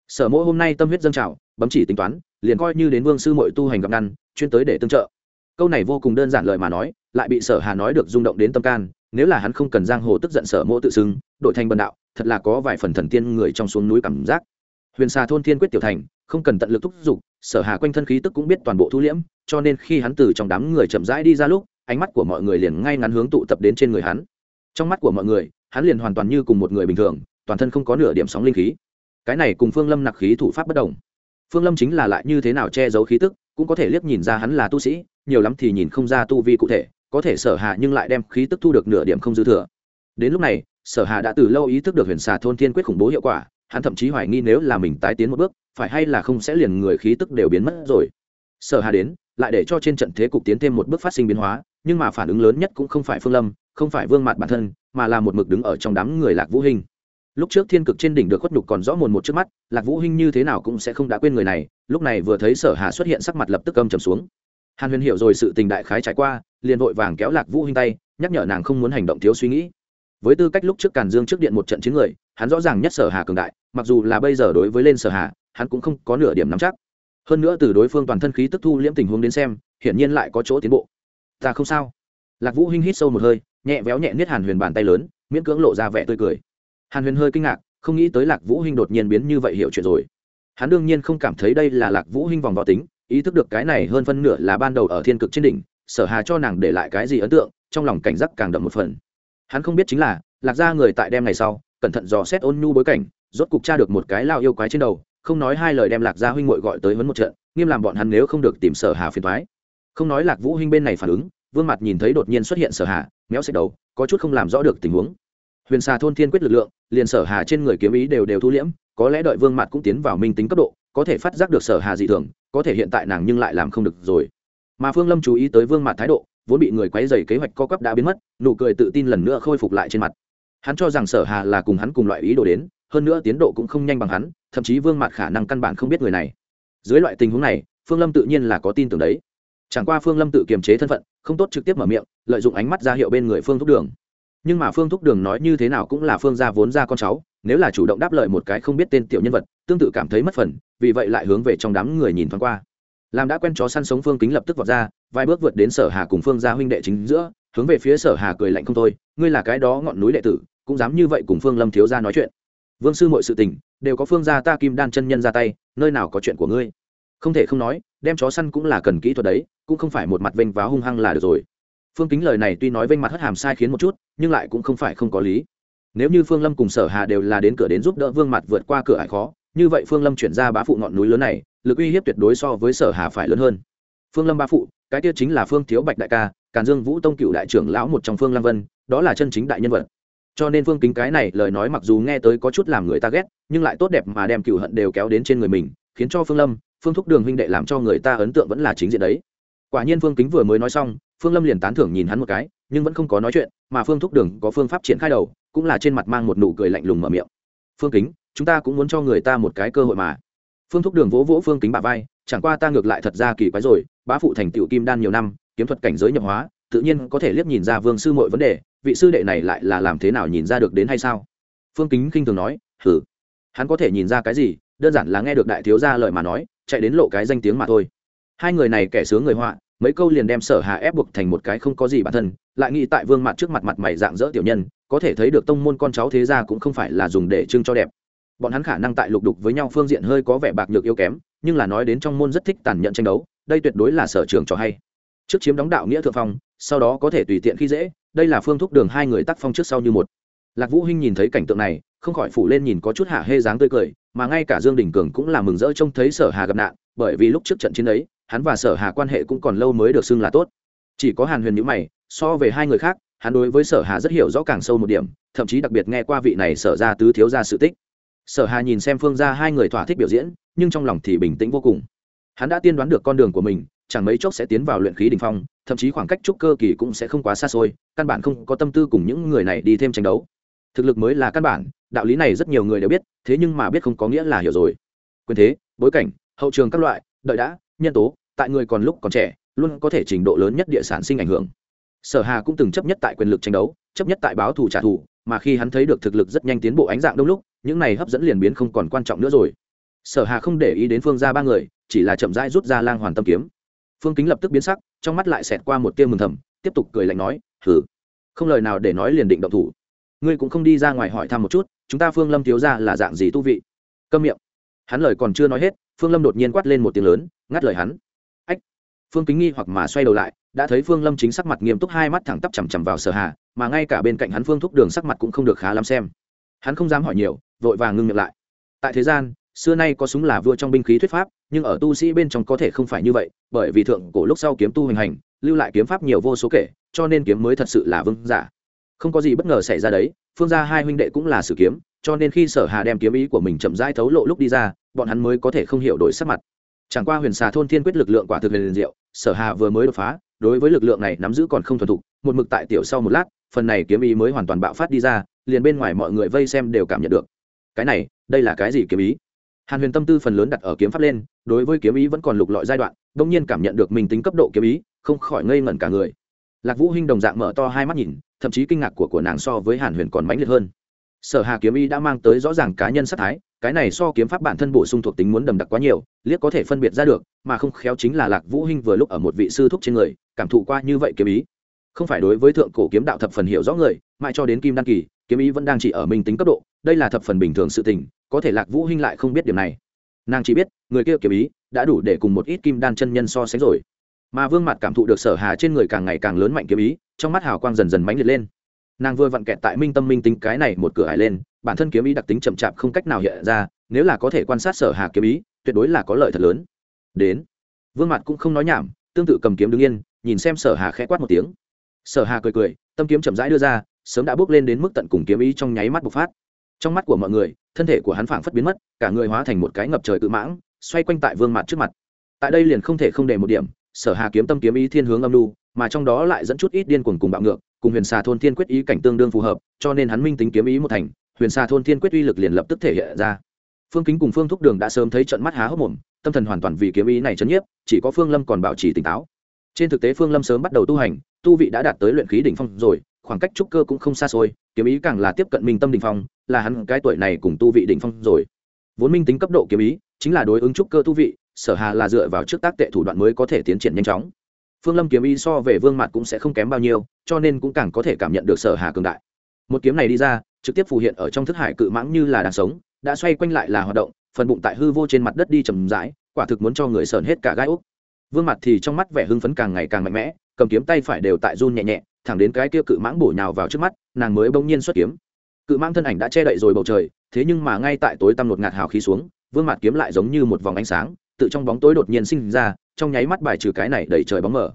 sở mỗ hôm nay tâm huyết dâng trào, bấm chỉ tính toán, liền coi như đến vương sư mội tu hành gặp ngăn, chuyên tới để tương trợ. Câu này vô cùng đơn giản lời mà nói, lại bị sở hà nói được rung động đến tâm can, nếu là hắn không cần giang hồ tức giận sở mỗ tự xưng đội thành bần đạo thật là có vài phần thần tiên người trong xuống núi cảm giác. Huyền xà thôn thiên quyết tiểu thành, không cần tận lực thúc giục, sở hà quanh thân khí tức cũng biết toàn bộ thu liễm, cho nên khi hắn từ trong đám người chậm rãi đi ra lúc, ánh mắt của mọi người liền ngay ngắn hướng tụ tập đến trên người hắn. Trong mắt của mọi người, hắn liền hoàn toàn như cùng một người bình thường, toàn thân không có nửa điểm sóng linh khí. Cái này cùng phương lâm nặc khí thủ pháp bất đồng. Phương lâm chính là lại như thế nào che giấu khí tức, cũng có thể liếc nhìn ra hắn là tu sĩ, nhiều lắm thì nhìn không ra tu vi cụ thể, có thể sở hạ nhưng lại đem khí tức thu được nửa điểm không dư thừa. Đến lúc này sở Hà đã từ lâu ý thức được huyền xà thôn thiên quyết khủng bố hiệu quả, hắn thậm chí hoài nghi nếu là mình tái tiến một bước, phải hay là không sẽ liền người khí tức đều biến mất rồi. Sở hà đến, lại để cho trên trận thế cục tiến thêm một bước phát sinh biến hóa, nhưng mà phản ứng lớn nhất cũng không phải phương lâm, không phải vương mặt bản thân, mà là một mực đứng ở trong đám người lạc vũ hình lúc trước thiên cực trên đỉnh được khuất nhục còn rõ mồn một trước mắt, lạc vũ hình như thế nào cũng sẽ không đã quên người này, lúc này vừa thấy sở hà xuất hiện sắc mặt lập tức âm trầm xuống. Hàn huyền hiểu rồi sự tình đại khái trải qua, liền vội vàng kéo lạc vũ hình tay, nhắc nhở nàng không muốn hành động thiếu suy nghĩ với tư cách lúc trước càn dương trước điện một trận chiến người, hắn rõ ràng nhất sở hà cường đại, mặc dù là bây giờ đối với lên sở hà, hắn cũng không có nửa điểm nắm chắc. Hơn nữa từ đối phương toàn thân khí tức thu liễm tình huống đến xem, hiển nhiên lại có chỗ tiến bộ. Ta không sao. Lạc vũ hinh hít sâu một hơi, nhẹ véo nhẹ niết hàn huyền bàn tay lớn, miễn cưỡng lộ ra vẻ tươi cười. Hàn huyền hơi kinh ngạc, không nghĩ tới lạc vũ hinh đột nhiên biến như vậy hiểu chuyện rồi. Hắn đương nhiên không cảm thấy đây là lạc vũ hinh vòng võ tính, ý thức được cái này hơn phân nửa là ban đầu ở thiên cực trên đỉnh, sở hà cho nàng để lại cái gì ấn tượng, trong lòng cảnh giác càng đậm một phần hắn không biết chính là, lạc gia người tại đêm ngày sau, cẩn thận dò xét ôn nhu bối cảnh, rốt cục tra được một cái lao yêu quái trên đầu, không nói hai lời đem lạc gia huynh muội gọi tới vấn một trận, nghiêm làm bọn hắn nếu không được tìm sở hà phiền thoái không nói lạc vũ huynh bên này phản ứng, vương mặt nhìn thấy đột nhiên xuất hiện sở hà, méo xẹt đầu, có chút không làm rõ được tình huống. Huyền xà thôn thiên quyết lực lượng, liền sở hà trên người kiếm ý đều đều thu liễm, có lẽ đợi vương mặt cũng tiến vào minh tính cấp độ, có thể phát giác được sở hà dị thường, có thể hiện tại nàng nhưng lại làm không được rồi. Mà phương lâm chú ý tới vương mặt thái độ vốn bị người quấy dày kế hoạch co cấp đã biến mất, nụ cười tự tin lần nữa khôi phục lại trên mặt. Hắn cho rằng sở hà là cùng hắn cùng loại ý đồ đến, hơn nữa tiến độ cũng không nhanh bằng hắn, thậm chí vương mạt khả năng căn bản không biết người này. Dưới loại tình huống này, phương lâm tự nhiên là có tin tưởng đấy. Chẳng qua phương lâm tự kiềm chế thân phận, không tốt trực tiếp mở miệng, lợi dụng ánh mắt ra hiệu bên người phương thúc đường. Nhưng mà phương thúc đường nói như thế nào cũng là phương gia vốn ra con cháu, nếu là chủ động đáp lời một cái không biết tên tiểu nhân vật, tương tự cảm thấy mất phần, vì vậy lại hướng về trong đám người nhìn thoáng qua. Làm đã quen chó săn sống phương kính lập tức vọt ra vài bước vượt đến sở hà cùng phương gia huynh đệ chính giữa, hướng về phía sở hà cười lạnh không thôi, ngươi là cái đó ngọn núi đệ tử, cũng dám như vậy cùng phương lâm thiếu gia nói chuyện. Vương sư mọi sự tình, đều có phương gia ta kim đan chân nhân ra tay, nơi nào có chuyện của ngươi? Không thể không nói, đem chó săn cũng là cần kỹ thuật đấy, cũng không phải một mặt vênh váo hung hăng là được rồi. Phương kính lời này tuy nói vênh mặt hất hàm sai khiến một chút, nhưng lại cũng không phải không có lý. Nếu như phương lâm cùng sở hà đều là đến cửa đến giúp đỡ vương mặt vượt qua cửa ải khó, như vậy phương lâm chuyển ra bá phụ ngọn núi lớn này, lực uy hiếp tuyệt đối so với sở hà phải lớn hơn phương lâm ba phụ, cái tiết chính là phương thiếu bạch đại ca, càn dương vũ tông cựu đại trưởng lão một trong phương lam vân, đó là chân chính đại nhân vật. Cho nên phương kính cái này lời nói mặc dù nghe tới có chút làm người ta ghét, nhưng lại tốt đẹp mà đem cựu hận đều kéo đến trên người mình, khiến cho phương lâm, phương thúc đường huynh đệ làm cho người ta ấn tượng vẫn là chính diện đấy. Quả nhiên phương kính vừa mới nói xong, phương lâm liền tán thưởng nhìn hắn một cái, nhưng vẫn không có nói chuyện, mà phương thúc đường có phương pháp triển khai đầu, cũng là trên mặt mang một nụ cười lạnh lùng mở miệng. Phương kính, chúng ta cũng muốn cho người ta một cái cơ hội mà phương thúc đường vỗ vỗ phương kính bà vai, chẳng qua ta ngược lại thật ra kỳ quái rồi, bá phụ thành tựu kim đan nhiều năm, kiếm thuật cảnh giới nhập hóa, tự nhiên có thể liếc nhìn ra vương sư mọi vấn đề, vị sư đệ này lại là làm thế nào nhìn ra được đến hay sao? Phương kính khinh thường nói hử hắn có thể nhìn ra cái gì, đơn giản là nghe được đại thiếu gia lời mà nói, chạy đến lộ cái danh tiếng mà thôi. Hai người này kẻ sướng người họa, mấy câu liền đem sở hà ép buộc thành một cái không có gì bản thân, lại nghĩ tại vương mặt trước mặt mặt mày dạng dỡ tiểu nhân, có thể thấy được tông môn con cháu thế gia cũng không phải là dùng để trưng cho đẹp bọn hắn khả năng tại lục đục với nhau phương diện hơi có vẻ bạc nhược yếu kém, nhưng là nói đến trong môn rất thích tàn nhẫn tranh đấu, đây tuyệt đối là sở trường cho hay. Trước chiếm đóng đạo nghĩa thượng phong, sau đó có thể tùy tiện khi dễ, đây là phương thúc đường hai người tác phong trước sau như một. Lạc vũ hinh nhìn thấy cảnh tượng này, không khỏi phủ lên nhìn có chút hạ hê dáng tươi cười, mà ngay cả dương đình cường cũng là mừng rỡ trông thấy sở hà gặp nạn, bởi vì lúc trước trận chiến ấy, hắn và sở hà quan hệ cũng còn lâu mới được xưng là tốt. Chỉ có hàn huyền nhữ mày, so về hai người khác, hắn đối với sở hà rất hiểu rõ càng sâu một điểm, thậm chí đặc biệt nghe qua vị này sở ra tứ thiếu ra sự tích sở hà nhìn xem phương ra hai người thỏa thích biểu diễn, nhưng trong lòng thì bình tĩnh vô cùng. Hắn đã tiên đoán được con đường của mình, chẳng mấy chốc sẽ tiến vào luyện khí đình phong, thậm chí khoảng cách trúc cơ kỳ cũng sẽ không quá xa xôi, căn bản không có tâm tư cùng những người này đi thêm tranh đấu. Thực lực mới là căn bản, đạo lý này rất nhiều người đều biết, thế nhưng mà biết không có nghĩa là hiểu rồi. Quyền thế, bối cảnh, hậu trường các loại, đợi đã, nhân tố, tại người còn lúc còn trẻ, luôn có thể trình độ lớn nhất địa sản sinh ảnh hưởng. Sở hà cũng từng chấp nhất tại quyền lực tranh đấu, chấp nhất tại báo thù trả thù mà khi hắn thấy được thực lực rất nhanh tiến bộ ánh dạng đông lúc, những này hấp dẫn liền biến không còn quan trọng nữa rồi. Sở hà không để ý đến phương ra ba người, chỉ là chậm rãi rút ra lang hoàn tâm kiếm. Phương kính lập tức biến sắc, trong mắt lại xẹt qua một tia mừng thầm, tiếp tục cười lạnh nói, hừ, không lời nào để nói liền định động thủ. Ngươi cũng không đi ra ngoài hỏi thăm một chút, chúng ta phương lâm thiếu ra là dạng gì tu vị? Câm miệng. Hắn lời còn chưa nói hết, phương lâm đột nhiên quát lên một tiếng lớn, ngắt lời hắn. Ách. Phương kính nghi hoặc mà xoay đầu lại, đã thấy phương lâm chính sắc mặt nghiêm túc, hai mắt thẳng tắp chằm chằm vào sở hà mà ngay cả bên cạnh hắn phương thúc đường sắc mặt cũng không được khá lắm xem. Hắn không dám hỏi nhiều, vội vàng ngưng miệng lại. Tại thế gian, xưa nay có súng là vua trong binh khí thuyết pháp, nhưng ở tu sĩ bên trong có thể không phải như vậy, bởi vì thượng cổ lúc sau kiếm tu hành hành, lưu lại kiếm pháp nhiều vô số kể, cho nên kiếm mới thật sự là vương giả. Không có gì bất ngờ xảy ra đấy, phương gia hai huynh đệ cũng là sử kiếm, cho nên khi sở hà đem kiếm ý của mình chậm rãi thấu lộ lúc đi ra, bọn hắn mới có thể không hiểu đổi sắc mặt. Chẳng qua huyền xà thôn thiên quyết lực lượng quả thực huyền diệu, sở hà vừa mới đột phá, đối với lực lượng này nắm giữ còn không thuần thục, một mực tại tiểu sau một lát phần này kiếm ý mới hoàn toàn bạo phát đi ra, liền bên ngoài mọi người vây xem đều cảm nhận được. Cái này, đây là cái gì kiếm ý? Hàn huyền tâm tư phần lớn đặt ở kiếm pháp lên, đối với kiếm ý vẫn còn lục lọi giai đoạn đông nhiên cảm nhận được mình tính cấp độ kiếm ý, không khỏi ngây ngẩn cả người. Lạc vũ hinh đồng dạng mở to hai mắt nhìn, thậm chí kinh ngạc của của nàng so với hàn huyền còn mãnh liệt hơn. Sở hà kiếm ý đã mang tới rõ ràng cá nhân sát thái, cái này so kiếm pháp bản thân bổ sung thuộc tính muốn đầm đặc quá nhiều, liếc có thể phân biệt ra được, mà không khéo chính là lạc vũ hinh vừa lúc ở một vị sư thúc trên người, cảm thụ qua như vậy kiếm ý không phải đối với thượng cổ kiếm đạo thập phần hiểu rõ người, mãi cho đến kim đan kỳ, kiếm ý vẫn đang chỉ ở minh tính cấp độ, đây là thập phần bình thường sự tình, có thể lạc vũ hinh lại không biết điểm này. Nàng chỉ biết, người kia kiếm ý đã đủ để cùng một ít kim đan chân nhân so sánh rồi. Mà vương mặt cảm thụ được sở hà trên người càng ngày càng lớn mạnh kiếm ý, trong mắt hào quang dần dần mãnh liệt lên. Nàng vừa vặn kẹt tại minh tâm minh tính cái này một cửa hải lên, bản thân kiếm ý đặc tính chậm chạp không cách nào hiện ra, nếu là có thể quan sát sở hà kiếm ý, tuyệt đối là có lợi thật lớn. Đến. Vương mặt cũng không nói nhảm, tương tự cầm kiếm đứng yên, nhìn xem sở hà khẽ quát một tiếng sở hà cười cười, tâm kiếm chậm rãi đưa ra, sớm đã bước lên đến mức tận cùng kiếm ý trong nháy mắt bộc phát. Trong mắt của mọi người, thân thể của hắn phảng phất biến mất, cả người hóa thành một cái ngập trời cự mãng, xoay quanh tại vương mặt trước mặt. Tại đây liền không thể không để một điểm, sở hà kiếm tâm kiếm ý thiên hướng âm lưu mà trong đó lại dẫn chút ít điên cuồng cùng bạo ngược, cùng huyền xà thôn thiên quyết ý cảnh tương đương phù hợp, cho nên hắn minh tính kiếm ý một thành, huyền xà thôn thiên quyết uy lực liền lập tức thể hiện ra. Phương kính cùng phương thúc đường đã sớm thấy trận mắt há hốc mồm, tâm thần hoàn toàn vì kiếm ý này chấn nhiếp, chỉ có phương lâm còn bảo trì tỉnh táo. Trên thực tế phương lâm sớm bắt đầu tu hành tu vị đã đạt tới luyện khí đỉnh phong rồi, khoảng cách trúc cơ cũng không xa xôi, kiếm ý càng là tiếp cận minh tâm đỉnh phong, là hắn cái tuổi này cùng tu vị đỉnh phong rồi. Vốn minh tính cấp độ kiếm ý, chính là đối ứng trúc cơ tu vị, sở hà là dựa vào trước tác tệ thủ đoạn mới có thể tiến triển nhanh chóng. Phương lâm kiếm ý so về vương mặt cũng sẽ không kém bao nhiêu, cho nên cũng càng có thể cảm nhận được sở hà cường đại. Một kiếm này đi ra, trực tiếp phù hiện ở trong thức hải cự mãng như là đang sống, đã xoay quanh lại là hoạt động, phần bụng tại hư vô trên mặt đất đi chầm rãi, quả thực muốn cho người sờn hết cả gai úc. Vương mặt thì trong mắt vẻ hưng phấn càng ngày càng mạnh mẽ cầm kiếm tay phải đều tại run nhẹ nhẹ, thẳng đến cái kia cự mãng bổ nhào vào trước mắt, nàng mới bỗng nhiên xuất kiếm. Cự mãng thân ảnh đã che đậy rồi bầu trời, thế nhưng mà ngay tại tối tăm lột ngạt hào khí xuống, vương mặt kiếm lại giống như một vòng ánh sáng, tự trong bóng tối đột nhiên sinh ra, trong nháy mắt bài trừ cái này đẩy trời bóng mở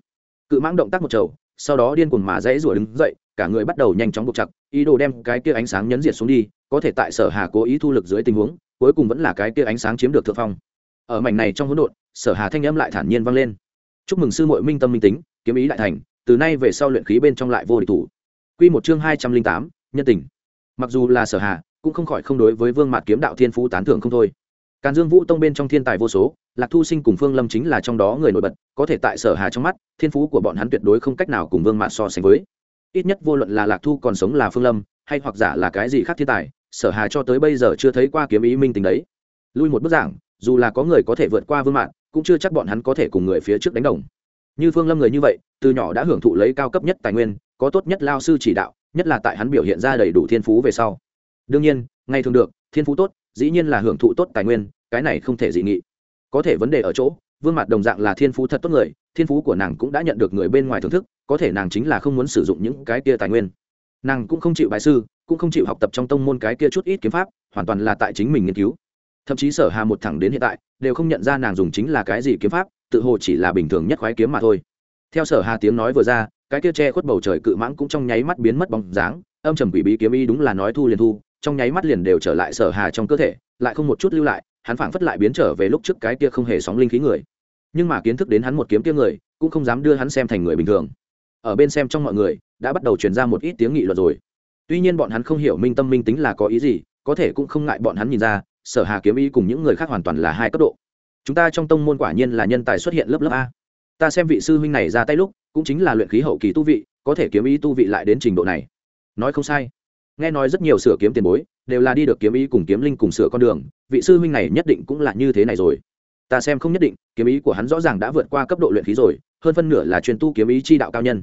cự mãng động tác một trầu, sau đó điên cuồng mà dãy rủa đứng dậy, cả người bắt đầu nhanh chóng buộc chặt, ý đồ đem cái kia ánh sáng nhấn diệt xuống đi, có thể tại sở hà cố ý thu lực dưới tình huống, cuối cùng vẫn là cái kia ánh sáng chiếm được thượng phong. Ở mảnh này trong hỗn độn, sở hà thanh âm lại thản nhiên vang lên. Chúc mừng sư muội minh tâm minh tính kiếm ý đại thành, từ nay về sau luyện khí bên trong lại vô địch thủ. Quy một chương hai trăm linh tám, nhân tình. Mặc dù là sở hà cũng không khỏi không đối với vương mạt kiếm đạo thiên phú tán thưởng không thôi. Càn dương vũ tông bên trong thiên tài vô số, lạc thu sinh cùng phương lâm chính là trong đó người nổi bật, có thể tại sở hà trong mắt, thiên phú của bọn hắn tuyệt đối không cách nào cùng vương mạt so sánh với. Ít nhất vô luận là lạc thu còn sống là phương lâm, hay hoặc giả là cái gì khác thiên tài, sở hà cho tới bây giờ chưa thấy qua kiếm ý minh tình đấy. Lui một bức giảng, dù là có người có thể vượt qua vương mạn cũng chưa chắc bọn hắn có thể cùng người phía trước đánh đồng như phương lâm người như vậy, từ nhỏ đã hưởng thụ lấy cao cấp nhất tài nguyên, có tốt nhất lao sư chỉ đạo, nhất là tại hắn biểu hiện ra đầy đủ thiên phú về sau. Đương nhiên, ngay thường được, thiên phú tốt, dĩ nhiên là hưởng thụ tốt tài nguyên, cái này không thể dị nghị. Có thể vấn đề ở chỗ, vương mặt đồng dạng là thiên phú thật tốt người, thiên phú của nàng cũng đã nhận được người bên ngoài thưởng thức, có thể nàng chính là không muốn sử dụng những cái kia tài nguyên. Nàng cũng không chịu bài sư, cũng không chịu học tập trong tông môn cái kia chút ít kiếm pháp, hoàn toàn là tại chính mình nghiên cứu. Thậm chí sở hà một thẳng đến hiện tại, đều không nhận ra nàng dùng chính là cái gì kiếm pháp tự hồ chỉ là bình thường nhất khoái kiếm mà thôi. Theo sở hà tiếng nói vừa ra, cái kia che khuất bầu trời cự mãng cũng trong nháy mắt biến mất bóng dáng, âm trầm quỷ bí kiếm y đúng là nói thu liền thu, trong nháy mắt liền đều trở lại sở hà trong cơ thể, lại không một chút lưu lại, hắn phảng phất lại biến trở về lúc trước cái kia không hề sóng linh khí người. Nhưng mà kiến thức đến hắn một kiếm kia người, cũng không dám đưa hắn xem thành người bình thường. Ở bên xem trong mọi người, đã bắt đầu truyền ra một ít tiếng nghị luận rồi. Tuy nhiên bọn hắn không hiểu minh tâm minh tính là có ý gì, có thể cũng không ngại bọn hắn nhìn ra, sở hà kiếm ý cùng những người khác hoàn toàn là hai cấp độ chúng ta trong tông môn quả nhiên là nhân tài xuất hiện lớp lớp a. Ta xem vị sư huynh này ra tay lúc, cũng chính là luyện khí hậu kỳ tu vị, có thể kiếm ý tu vị lại đến trình độ này. Nói không sai. Nghe nói rất nhiều sửa kiếm tiền bối, đều là đi được kiếm ý cùng kiếm linh cùng sửa con đường, vị sư huynh này nhất định cũng là như thế này rồi. Ta xem không nhất định, kiếm ý của hắn rõ ràng đã vượt qua cấp độ luyện khí rồi, hơn phân nửa là truyền tu kiếm ý chi đạo cao nhân.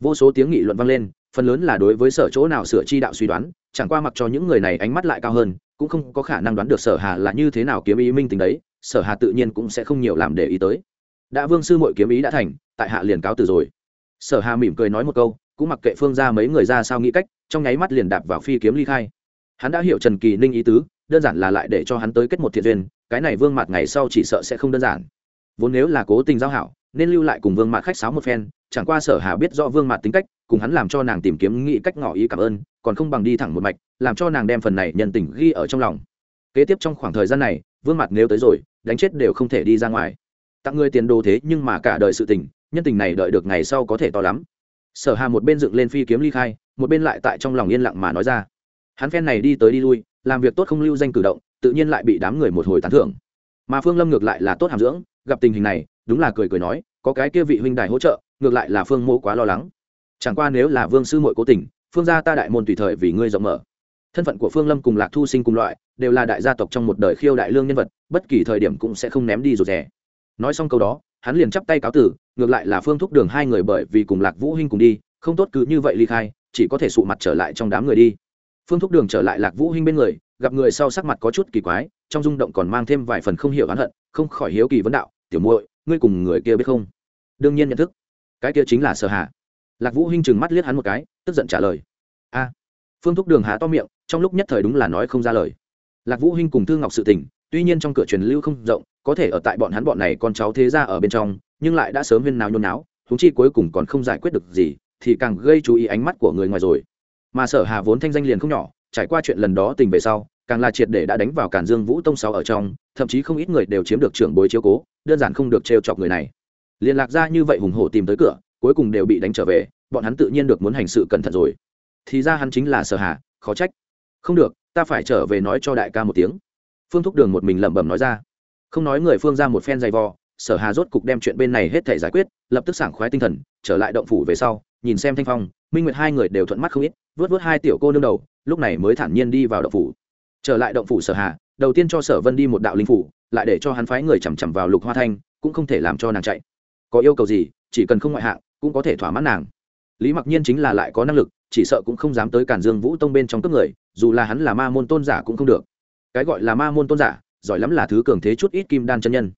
Vô số tiếng nghị luận vang lên, phần lớn là đối với sở chỗ nào sửa chi đạo suy đoán, chẳng qua mặc cho những người này ánh mắt lại cao hơn, cũng không có khả năng đoán được sở hà là như thế nào kiếm ý minh tính đấy sở hà tự nhiên cũng sẽ không nhiều làm để ý tới. Đã vương sư mội kiếm ý đã thành, tại hạ liền cáo từ rồi. Sở hà mỉm cười nói một câu, cũng mặc kệ phương ra mấy người ra sao nghĩ cách, trong nháy mắt liền đạp vào phi kiếm ly khai. Hắn đã hiểu trần kỳ ninh ý tứ, đơn giản là lại để cho hắn tới kết một thiện duyên, cái này vương mặt ngày sau chỉ sợ sẽ không đơn giản. Vốn nếu là cố tình giao hảo, nên lưu lại cùng vương mặt khách sáo một phen, chẳng qua sở hà biết rõ vương mặt tính cách, cùng hắn làm cho nàng tìm kiếm nghĩ cách ngỏ ý cảm ơn, còn không bằng đi thẳng một mạch, làm cho nàng đem phần này nhân tình ghi ở trong lòng. Kế tiếp trong khoảng thời gian này, vương mặt nếu tới rồi đánh chết đều không thể đi ra ngoài. Tặng người tiền đồ thế nhưng mà cả đời sự tình, nhân tình này đợi được ngày sau có thể to lắm. Sở hà một bên dựng lên phi kiếm ly khai, một bên lại tại trong lòng yên lặng mà nói ra. Hắn phen này đi tới đi lui, làm việc tốt không lưu danh cử động, tự nhiên lại bị đám người một hồi tán thưởng. Mà phương lâm ngược lại là tốt hàm dưỡng, gặp tình hình này, đúng là cười cười nói, có cái kia vị huynh đài hỗ trợ, ngược lại là phương mô quá lo lắng. Chẳng qua nếu là vương sư mội cố tình, phương gia ta đại môn tùy thời vì ngươi rộng mở. Thân phận của phương lâm cùng lạc thu sinh cùng loại, đều là đại gia tộc trong một đời khiêu đại lương nhân vật bất kỳ thời điểm cũng sẽ không ném đi rụt rẻ nói xong câu đó, hắn liền chắp tay cáo tử, ngược lại là phương thúc đường hai người bởi vì cùng lạc vũ hinh cùng đi, không tốt cứ như vậy ly khai, chỉ có thể sụ mặt trở lại trong đám người đi. Phương thúc đường trở lại lạc vũ hinh bên người, gặp người sau sắc mặt có chút kỳ quái, trong rung động còn mang thêm vài phần không hiểu oán hận, không khỏi hiếu kỳ vấn đạo, tiểu muội, ngươi cùng người kia biết không? Đương nhiên nhận thức. Cái kia chính là sở hạ lạc vũ hinh chừng mắt liếc hắn một cái, tức giận trả lời. A. Phương thúc đường há to miệng, trong lúc nhất thời đúng là nói không ra lời. Lạc vũ hinh cùng thư ngọc sự tình tuy nhiên trong cửa truyền lưu không rộng, có thể ở tại bọn hắn bọn này con cháu thế ra ở bên trong, nhưng lại đã sớm viên nào nhôn náo thúng chi cuối cùng còn không giải quyết được gì, thì càng gây chú ý ánh mắt của người ngoài rồi. Mà sở hà vốn thanh danh liền không nhỏ, trải qua chuyện lần đó tình về sau, càng là triệt để đã đánh vào cản dương vũ tông sáu ở trong, thậm chí không ít người đều chiếm được trưởng bối chiếu cố, đơn giản không được trêu chọc người này. Liên lạc ra như vậy hùng hổ tìm tới cửa, cuối cùng đều bị đánh trở về, bọn hắn tự nhiên được muốn hành sự cẩn thận rồi. Thì ra hắn chính là sở hà, khó trách. Không được, ta phải trở về nói cho đại ca một tiếng phương thúc đường một mình lẩm bẩm nói ra. Không nói người phương ra một phen dày vò, sở hà rốt cục đem chuyện bên này hết thể giải quyết, lập tức sảng khoái tinh thần, trở lại động phủ về sau, nhìn xem thanh phong, minh nguyệt hai người đều thuận mắt không ít, vớt vớt hai tiểu cô nương đầu, lúc này mới thản nhiên đi vào động phủ. Trở lại động phủ sở hà, đầu tiên cho sở vân đi một đạo linh phủ, lại để cho hắn phái người chằm chằm vào lục hoa thanh, cũng không thể làm cho nàng chạy. Có yêu cầu gì, chỉ cần không ngoại hạng, cũng có thể thỏa mãn nàng. Lý mặc nhiên chính là lại có năng lực, chỉ sợ cũng không dám tới cản dương vũ tông bên trong cấp người, dù là hắn là ma môn tôn giả cũng không được cái gọi là ma môn tôn giả, giỏi lắm là thứ cường thế chút ít kim đan chân nhân.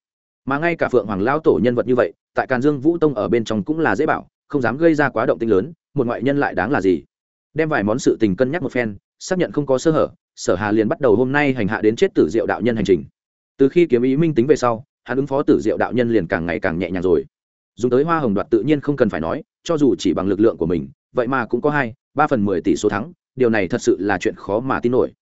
Mà ngay cả phượng hoàng lao tổ nhân vật như vậy, tại càn dương vũ tông ở bên trong cũng là dễ bảo, không dám gây ra quá động tinh lớn, một ngoại nhân lại đáng là gì? Đem vài món sự tình cân nhắc một phen, xác nhận không có sơ hở, sở hà liền bắt đầu hôm nay hành hạ đến chết tử diệu đạo nhân hành trình. Từ khi kiếm ý minh tính về sau, hắn ứng phó tử diệu đạo nhân liền càng ngày càng nhẹ nhàng rồi. Dùng tới hoa hồng đoạt tự nhiên không cần phải nói, cho dù chỉ bằng lực lượng của mình, vậy mà cũng có hai, ba phần mười tỷ số thắng, điều này thật sự là chuyện khó mà tin nổi.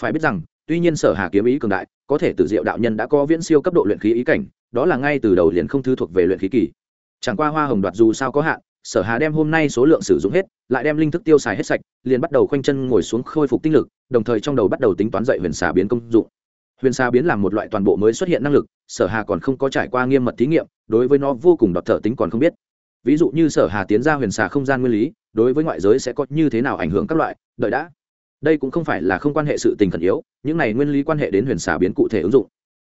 Phải biết rằng tuy nhiên sở hà kiếm ý cường đại, có thể từ diệu đạo nhân đã có viễn siêu cấp độ luyện khí ý cảnh, đó là ngay từ đầu liền không thư thuộc về luyện khí kỳ. Chẳng qua hoa hồng đoạt dù sao có hạn, sở hà đem hôm nay số lượng sử dụng hết, lại đem linh thức tiêu xài hết sạch, liền bắt đầu khoanh chân ngồi xuống khôi phục tinh lực, đồng thời trong đầu bắt đầu tính toán dậy huyền xà biến công dụng. Huyền xà biến là một loại toàn bộ mới xuất hiện năng lực, sở hà còn không có trải qua nghiêm mật thí nghiệm, đối với nó vô cùng đọt thở tính còn không biết. Ví dụ như sở hà tiến ra huyền xà không gian nguyên lý, đối với ngoại giới sẽ có như thế nào ảnh hưởng các loại, đợi đã đây cũng không phải là không quan hệ sự tình khẩn yếu, những này nguyên lý quan hệ đến huyền xà biến cụ thể ứng dụng.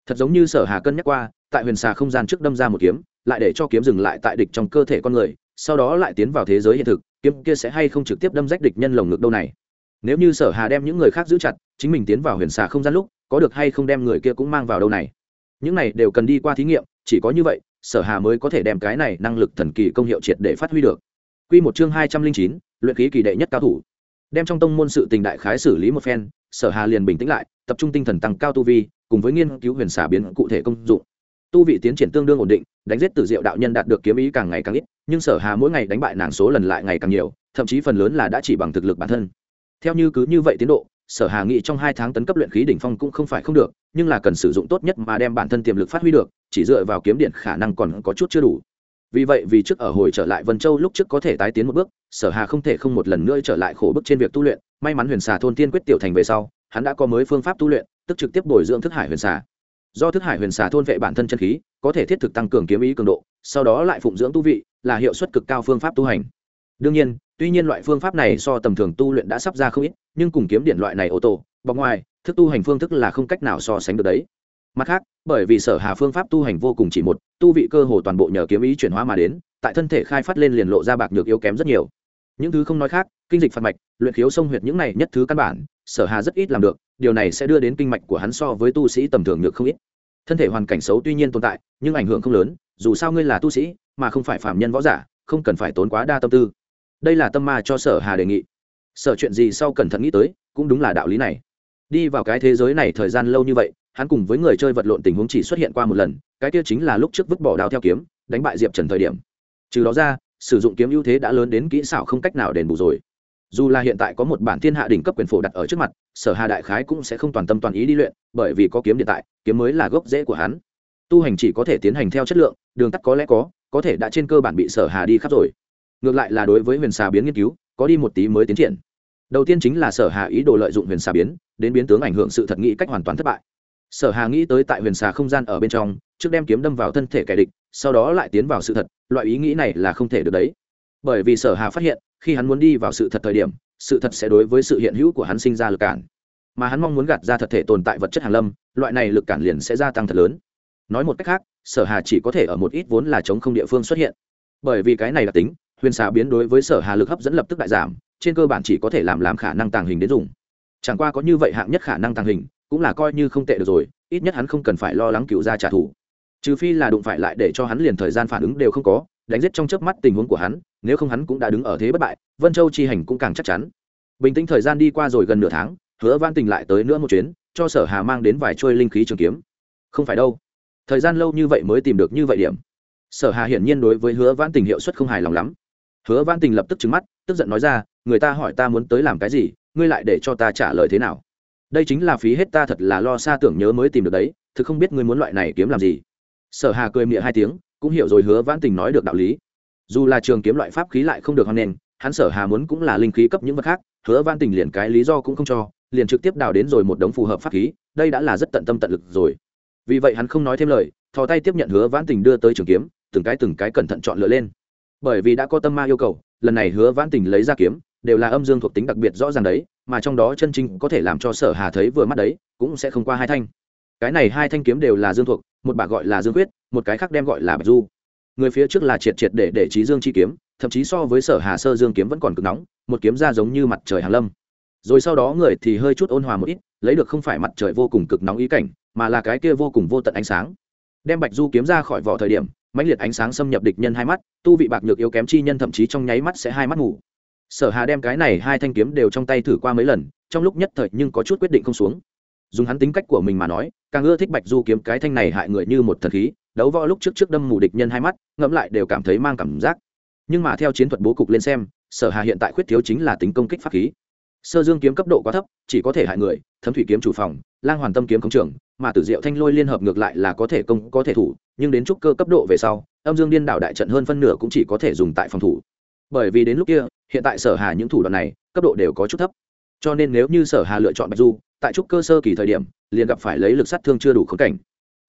Thật giống như sở hà cân nhắc qua, tại huyền xà không gian trước đâm ra một kiếm, lại để cho kiếm dừng lại tại địch trong cơ thể con người, sau đó lại tiến vào thế giới hiện thực, kiếm kia sẽ hay không trực tiếp đâm rách địch nhân lồng ngực đâu này? Nếu như sở hà đem những người khác giữ chặt, chính mình tiến vào huyền xà không gian lúc, có được hay không đem người kia cũng mang vào đâu này? Những này đều cần đi qua thí nghiệm, chỉ có như vậy, sở hà mới có thể đem cái này năng lực thần kỳ công hiệu triệt để phát huy được. Quy một chương hai trăm linh chín, luyện khí kỳ đệ nhất cao thủ đem trong tông môn sự tình đại khái xử lý một phen, sở hà liền bình tĩnh lại, tập trung tinh thần tăng cao tu vi, cùng với nghiên cứu huyền xả biến cụ thể công dụng. Tu vị tiến triển tương đương ổn định, đánh giết tử diệu đạo nhân đạt được kiếm ý càng ngày càng ít, nhưng sở hà mỗi ngày đánh bại nàng số lần lại ngày càng nhiều, thậm chí phần lớn là đã chỉ bằng thực lực bản thân. Theo như cứ như vậy tiến độ, sở hà nghĩ trong hai tháng tấn cấp luyện khí đỉnh phong cũng không phải không được, nhưng là cần sử dụng tốt nhất mà đem bản thân tiềm lực phát huy được, chỉ dựa vào kiếm điện khả năng còn có chút chưa đủ vì vậy, vì trước ở hồi trở lại vân châu lúc trước có thể tái tiến một bước, sở hà không thể không một lần nữa trở lại khổ bức trên việc tu luyện. May mắn huyền xà thôn tiên quyết tiểu thành về sau, hắn đã có mới phương pháp tu luyện, tức trực tiếp bồi dưỡng thức hải huyền xà. Do thức hải huyền xà thôn vệ bản thân chân khí, có thể thiết thực tăng cường kiếm ý cường độ, sau đó lại phụng dưỡng tu vị, là hiệu suất cực cao phương pháp tu hành. Đương nhiên, tuy nhiên loại phương pháp này so tầm thường tu luyện đã sắp ra không ít, nhưng cùng kiếm điện loại này ô tô, bọc ngoài, thức tu hành phương thức là không cách nào so sánh được đấy mặt khác, bởi vì sở hà phương pháp tu hành vô cùng chỉ một, tu vị cơ hồ toàn bộ nhờ kiếm ý chuyển hóa mà đến, tại thân thể khai phát lên liền lộ ra bạc nhược yếu kém rất nhiều. Những thứ không nói khác, kinh dịch phạt mạch, luyện khiếu sông huyệt những này nhất thứ căn bản, sở hà rất ít làm được, điều này sẽ đưa đến kinh mạch của hắn so với tu sĩ tầm thường được không ít. Thân thể hoàn cảnh xấu tuy nhiên tồn tại, nhưng ảnh hưởng không lớn, dù sao ngươi là tu sĩ, mà không phải phạm nhân võ giả, không cần phải tốn quá đa tâm tư. Đây là tâm ma cho sở hà đề nghị. Sở chuyện gì sau cẩn thận nghĩ tới, cũng đúng là đạo lý này. Đi vào cái thế giới này thời gian lâu như vậy hắn cùng với người chơi vật lộn tình huống chỉ xuất hiện qua một lần, cái kia chính là lúc trước vứt bỏ đao theo kiếm, đánh bại diệp trần thời điểm. Trừ đó ra, sử dụng kiếm ưu thế đã lớn đến kỹ xảo không cách nào đền bù rồi. Dù là hiện tại có một bản thiên hạ đỉnh cấp quyền phổ đặt ở trước mặt, sở hà đại khái cũng sẽ không toàn tâm toàn ý đi luyện, bởi vì có kiếm điện tại, kiếm mới là gốc rễ của hắn. Tu hành chỉ có thể tiến hành theo chất lượng, đường tắt có lẽ có có thể đã trên cơ bản bị sở hà đi khắp rồi. Ngược lại là đối với huyền xà biến nghiên cứu, có đi một tí mới tiến triển. Đầu tiên chính là sở hà ý đồ lợi dụng huyền xà biến, đến biến tướng ảnh hưởng sự thật nghĩ cách hoàn toàn thất bại sở hà nghĩ tới tại huyền xà không gian ở bên trong, trước đem kiếm đâm vào thân thể kẻ địch, sau đó lại tiến vào sự thật, loại ý nghĩ này là không thể được đấy. Bởi vì sở hà phát hiện, khi hắn muốn đi vào sự thật thời điểm, sự thật sẽ đối với sự hiện hữu của hắn sinh ra lực cản. Mà hắn mong muốn gạt ra thật thể tồn tại vật chất hàn lâm, loại này lực cản liền sẽ gia tăng thật lớn. Nói một cách khác, sở hà chỉ có thể ở một ít vốn là chống không địa phương xuất hiện. Bởi vì cái này là tính, huyền xà biến đối với sở hà lực hấp dẫn lập tức đại giảm, trên cơ bản chỉ có thể làm làm khả năng tàng hình đến dùng. Chẳng qua có như vậy hạng nhất khả năng tàng hình cũng là coi như không tệ được rồi, ít nhất hắn không cần phải lo lắng cựu gia trả thù. Trừ phi là đụng phải lại để cho hắn liền thời gian phản ứng đều không có, đánh giết trong chớp mắt tình huống của hắn, nếu không hắn cũng đã đứng ở thế bất bại, vân châu chi hành cũng càng chắc chắn. Bình tĩnh thời gian đi qua rồi gần nửa tháng, hứa van tình lại tới nữa một chuyến, cho sở hà mang đến vài trôi linh khí trường kiếm. Không phải đâu. Thời gian lâu như vậy mới tìm được như vậy điểm. Sở hà hiển nhiên đối với hứa van tình hiệu suất không hài lòng lắm. Hứa van tình lập tức trứng mắt, tức giận nói ra, người ta hỏi ta muốn tới làm cái gì, ngươi lại để cho ta trả lời thế nào? Đây chính là phí hết ta thật là lo xa tưởng nhớ mới tìm được đấy, thực không biết ngươi muốn loại này kiếm làm gì. Sở hà cười miệng hai tiếng, cũng hiểu rồi hứa vãn tình nói được đạo lý. Dù là trường kiếm loại pháp khí lại không được hoan nền hắn sở hà muốn cũng là linh khí cấp những vật khác, hứa vãn tình liền cái lý do cũng không cho, liền trực tiếp đào đến rồi một đống phù hợp pháp khí, đây đã là rất tận tâm tận lực rồi. Vì vậy hắn không nói thêm lời, thò tay tiếp nhận hứa vãn tình đưa tới trường kiếm, từng cái từng cái cẩn thận chọn lựa lên. Bởi vì đã có tâm ma yêu cầu, lần này hứa vãn tình lấy ra kiếm đều là âm dương thuộc tính đặc biệt rõ ràng đấy, mà trong đó chân chính có thể làm cho sở hà thấy vừa mắt đấy, cũng sẽ không qua hai thanh. Cái này hai thanh kiếm đều là dương thuộc, một bà gọi là dương quyết, một cái khác đem gọi là bạch du. Người phía trước là triệt triệt để để trí dương chi kiếm, thậm chí so với sở hà sơ dương kiếm vẫn còn cực nóng, một kiếm ra giống như mặt trời hàn lâm. Rồi sau đó người thì hơi chút ôn hòa một ít, lấy được không phải mặt trời vô cùng cực nóng ý cảnh, mà là cái kia vô cùng vô tận ánh sáng. Đem bạch du kiếm ra khỏi vỏ thời điểm, mãnh liệt ánh sáng xâm nhập địch nhân hai mắt, tu vị bạc nhược yếu kém chi nhân thậm chí trong nháy mắt sẽ hai mắt ngủ sở hà đem cái này hai thanh kiếm đều trong tay thử qua mấy lần, trong lúc nhất thời nhưng có chút quyết định không xuống. Dùng hắn tính cách của mình mà nói, càng ưa thích bạch du kiếm cái thanh này hại người như một thần khí, đấu võ lúc trước trước đâm mù địch nhân hai mắt, ngẫm lại đều cảm thấy mang cảm giác. Nhưng mà theo chiến thuật bố cục lên xem, sở hà hiện tại khuyết thiếu chính là tính công kích pháp khí. Sơ dương kiếm cấp độ quá thấp, chỉ có thể hại người, thấm thủy kiếm chủ phòng, lang hoàn tâm kiếm công trường mà tử diệu thanh lôi liên hợp ngược lại là có thể công, có thể thủ, nhưng đến trúc cơ cấp độ về sau, âm dương điên đảo đại trận hơn phân nửa cũng chỉ có thể dùng tại phòng thủ. Bởi vì đến lúc kia hiện tại sở hà những thủ đoạn này, cấp độ đều có chút thấp. Cho nên nếu như sở hà lựa chọn bạch du, tại trúc cơ sơ kỳ thời điểm, liền gặp phải lấy lực sát thương chưa đủ khống cảnh.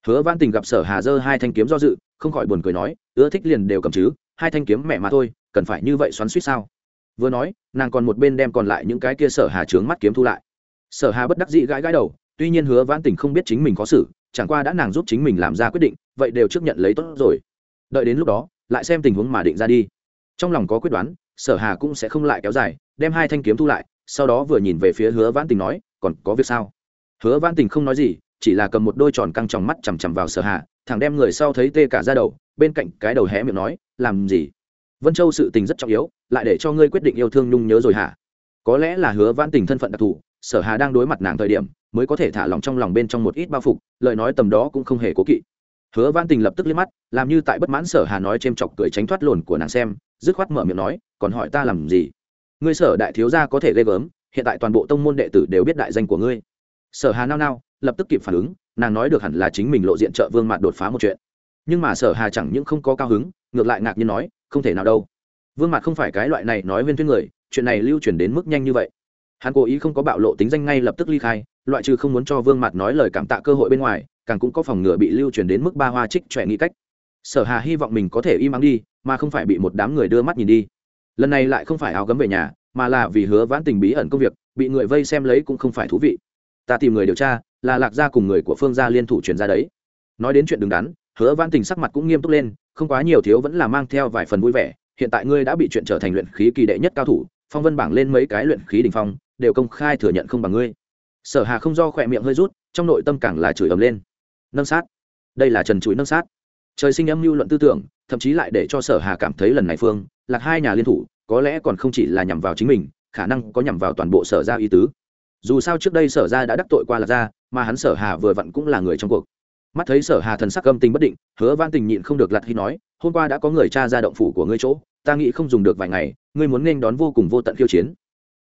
Hứa văn tình gặp sở hà giơ hai thanh kiếm do dự, không khỏi buồn cười nói, ưa thích liền đều cầm chứ, hai thanh kiếm mẹ mà thôi, cần phải như vậy xoắn suýt sao? Vừa nói, nàng còn một bên đem còn lại những cái kia sở hà trướng mắt kiếm thu lại. Sở hà bất đắc dĩ gãi gãi đầu, tuy nhiên hứa văn tình không biết chính mình có xử, chẳng qua đã nàng giúp chính mình làm ra quyết định, vậy đều trước nhận lấy tốt rồi. Đợi đến lúc đó, lại xem tình huống mà định ra đi trong lòng có quyết đoán, sở hà cũng sẽ không lại kéo dài, đem hai thanh kiếm thu lại, sau đó vừa nhìn về phía hứa vãn tình nói, còn có việc sao? Hứa vãn tình không nói gì, chỉ là cầm một đôi tròn căng tròng mắt chằm chằm vào sở hà thằng đem người sau thấy tê cả ra đầu, bên cạnh cái đầu hé miệng nói, làm gì? Vân châu sự tình rất trọng yếu, lại để cho ngươi quyết định yêu thương nhung nhớ rồi hả? Có lẽ là hứa vãn tình thân phận đặc thù, sở hà đang đối mặt nàng thời điểm, mới có thể thả lòng trong lòng bên trong một ít bao phục, lời nói tầm đó cũng không hề cố kỵ hứa văn tình lập tức liếc mắt, làm như tại bất mãn sở hà nói c chọc cười tránh thoát lồn của nàng xem, dứt khoát mở miệng nói, còn hỏi ta làm gì? Ngươi sở đại thiếu gia có thể ghê gớm, hiện tại toàn bộ tông môn đệ tử đều biết đại danh của ngươi. Sở hà nao nao, lập tức kịp phản ứng, nàng nói được hẳn là chính mình lộ diện trợ vương mạt đột phá một chuyện. Nhưng mà sở hà chẳng những không có cao hứng, ngược lại ngạc nhiên nói, không thể nào đâu. Vương mạt không phải cái loại này nói viên thuyết người, chuyện này lưu truyền đến mức nhanh như vậy. Hắn cố ý không có bạo lộ tính danh ngay lập tức ly khai, loại trừ không muốn cho vương mạt nói lời cảm tạ cơ hội bên ngoài càng cũng có phòng ngừa bị lưu truyền đến mức ba hoa trích trẻ nghĩ cách. Sở hà hy vọng mình có thể im ắng đi, mà không phải bị một đám người đưa mắt nhìn đi. Lần này lại không phải áo gấm về nhà, mà là vì hứa vãn tình bí ẩn công việc, bị người vây xem lấy cũng không phải thú vị. Ta tìm người điều tra, là lạc gia cùng người của phương gia liên thủ truyền ra đấy. Nói đến chuyện đứng đắn, hứa Vãn tình sắc mặt cũng nghiêm túc lên, không quá nhiều thiếu vẫn là mang theo vài phần vui vẻ. Hiện tại ngươi đã bị chuyện trở thành luyện khí kỳ đệ nhất cao thủ, phong vân bảng lên mấy cái luyện khí đỉnh phong, đều công khai thừa nhận không bằng ngươi. Sở hà không do khỏe miệng hơi rút, trong nội tâm càng là chửi ầm lên nâng sát. Đây là trần chuỗi nâng sát. Trời sinh âm mưu luận tư tưởng, thậm chí lại để cho sở hà cảm thấy lần này phương, lạc hai nhà liên thủ, có lẽ còn không chỉ là nhằm vào chính mình, khả năng có nhằm vào toàn bộ sở gia ý tứ. Dù sao trước đây sở gia đã đắc tội qua lạc gia, mà hắn sở hà vừa vặn cũng là người trong cuộc. Mắt thấy sở hà thần sắc âm tình bất định, hứa văn tình nhịn không được lặt khi nói, hôm qua đã có người cha ra động phủ của ngươi chỗ, ta nghĩ không dùng được vài ngày, ngươi muốn nên đón vô cùng vô tận khiêu chiến.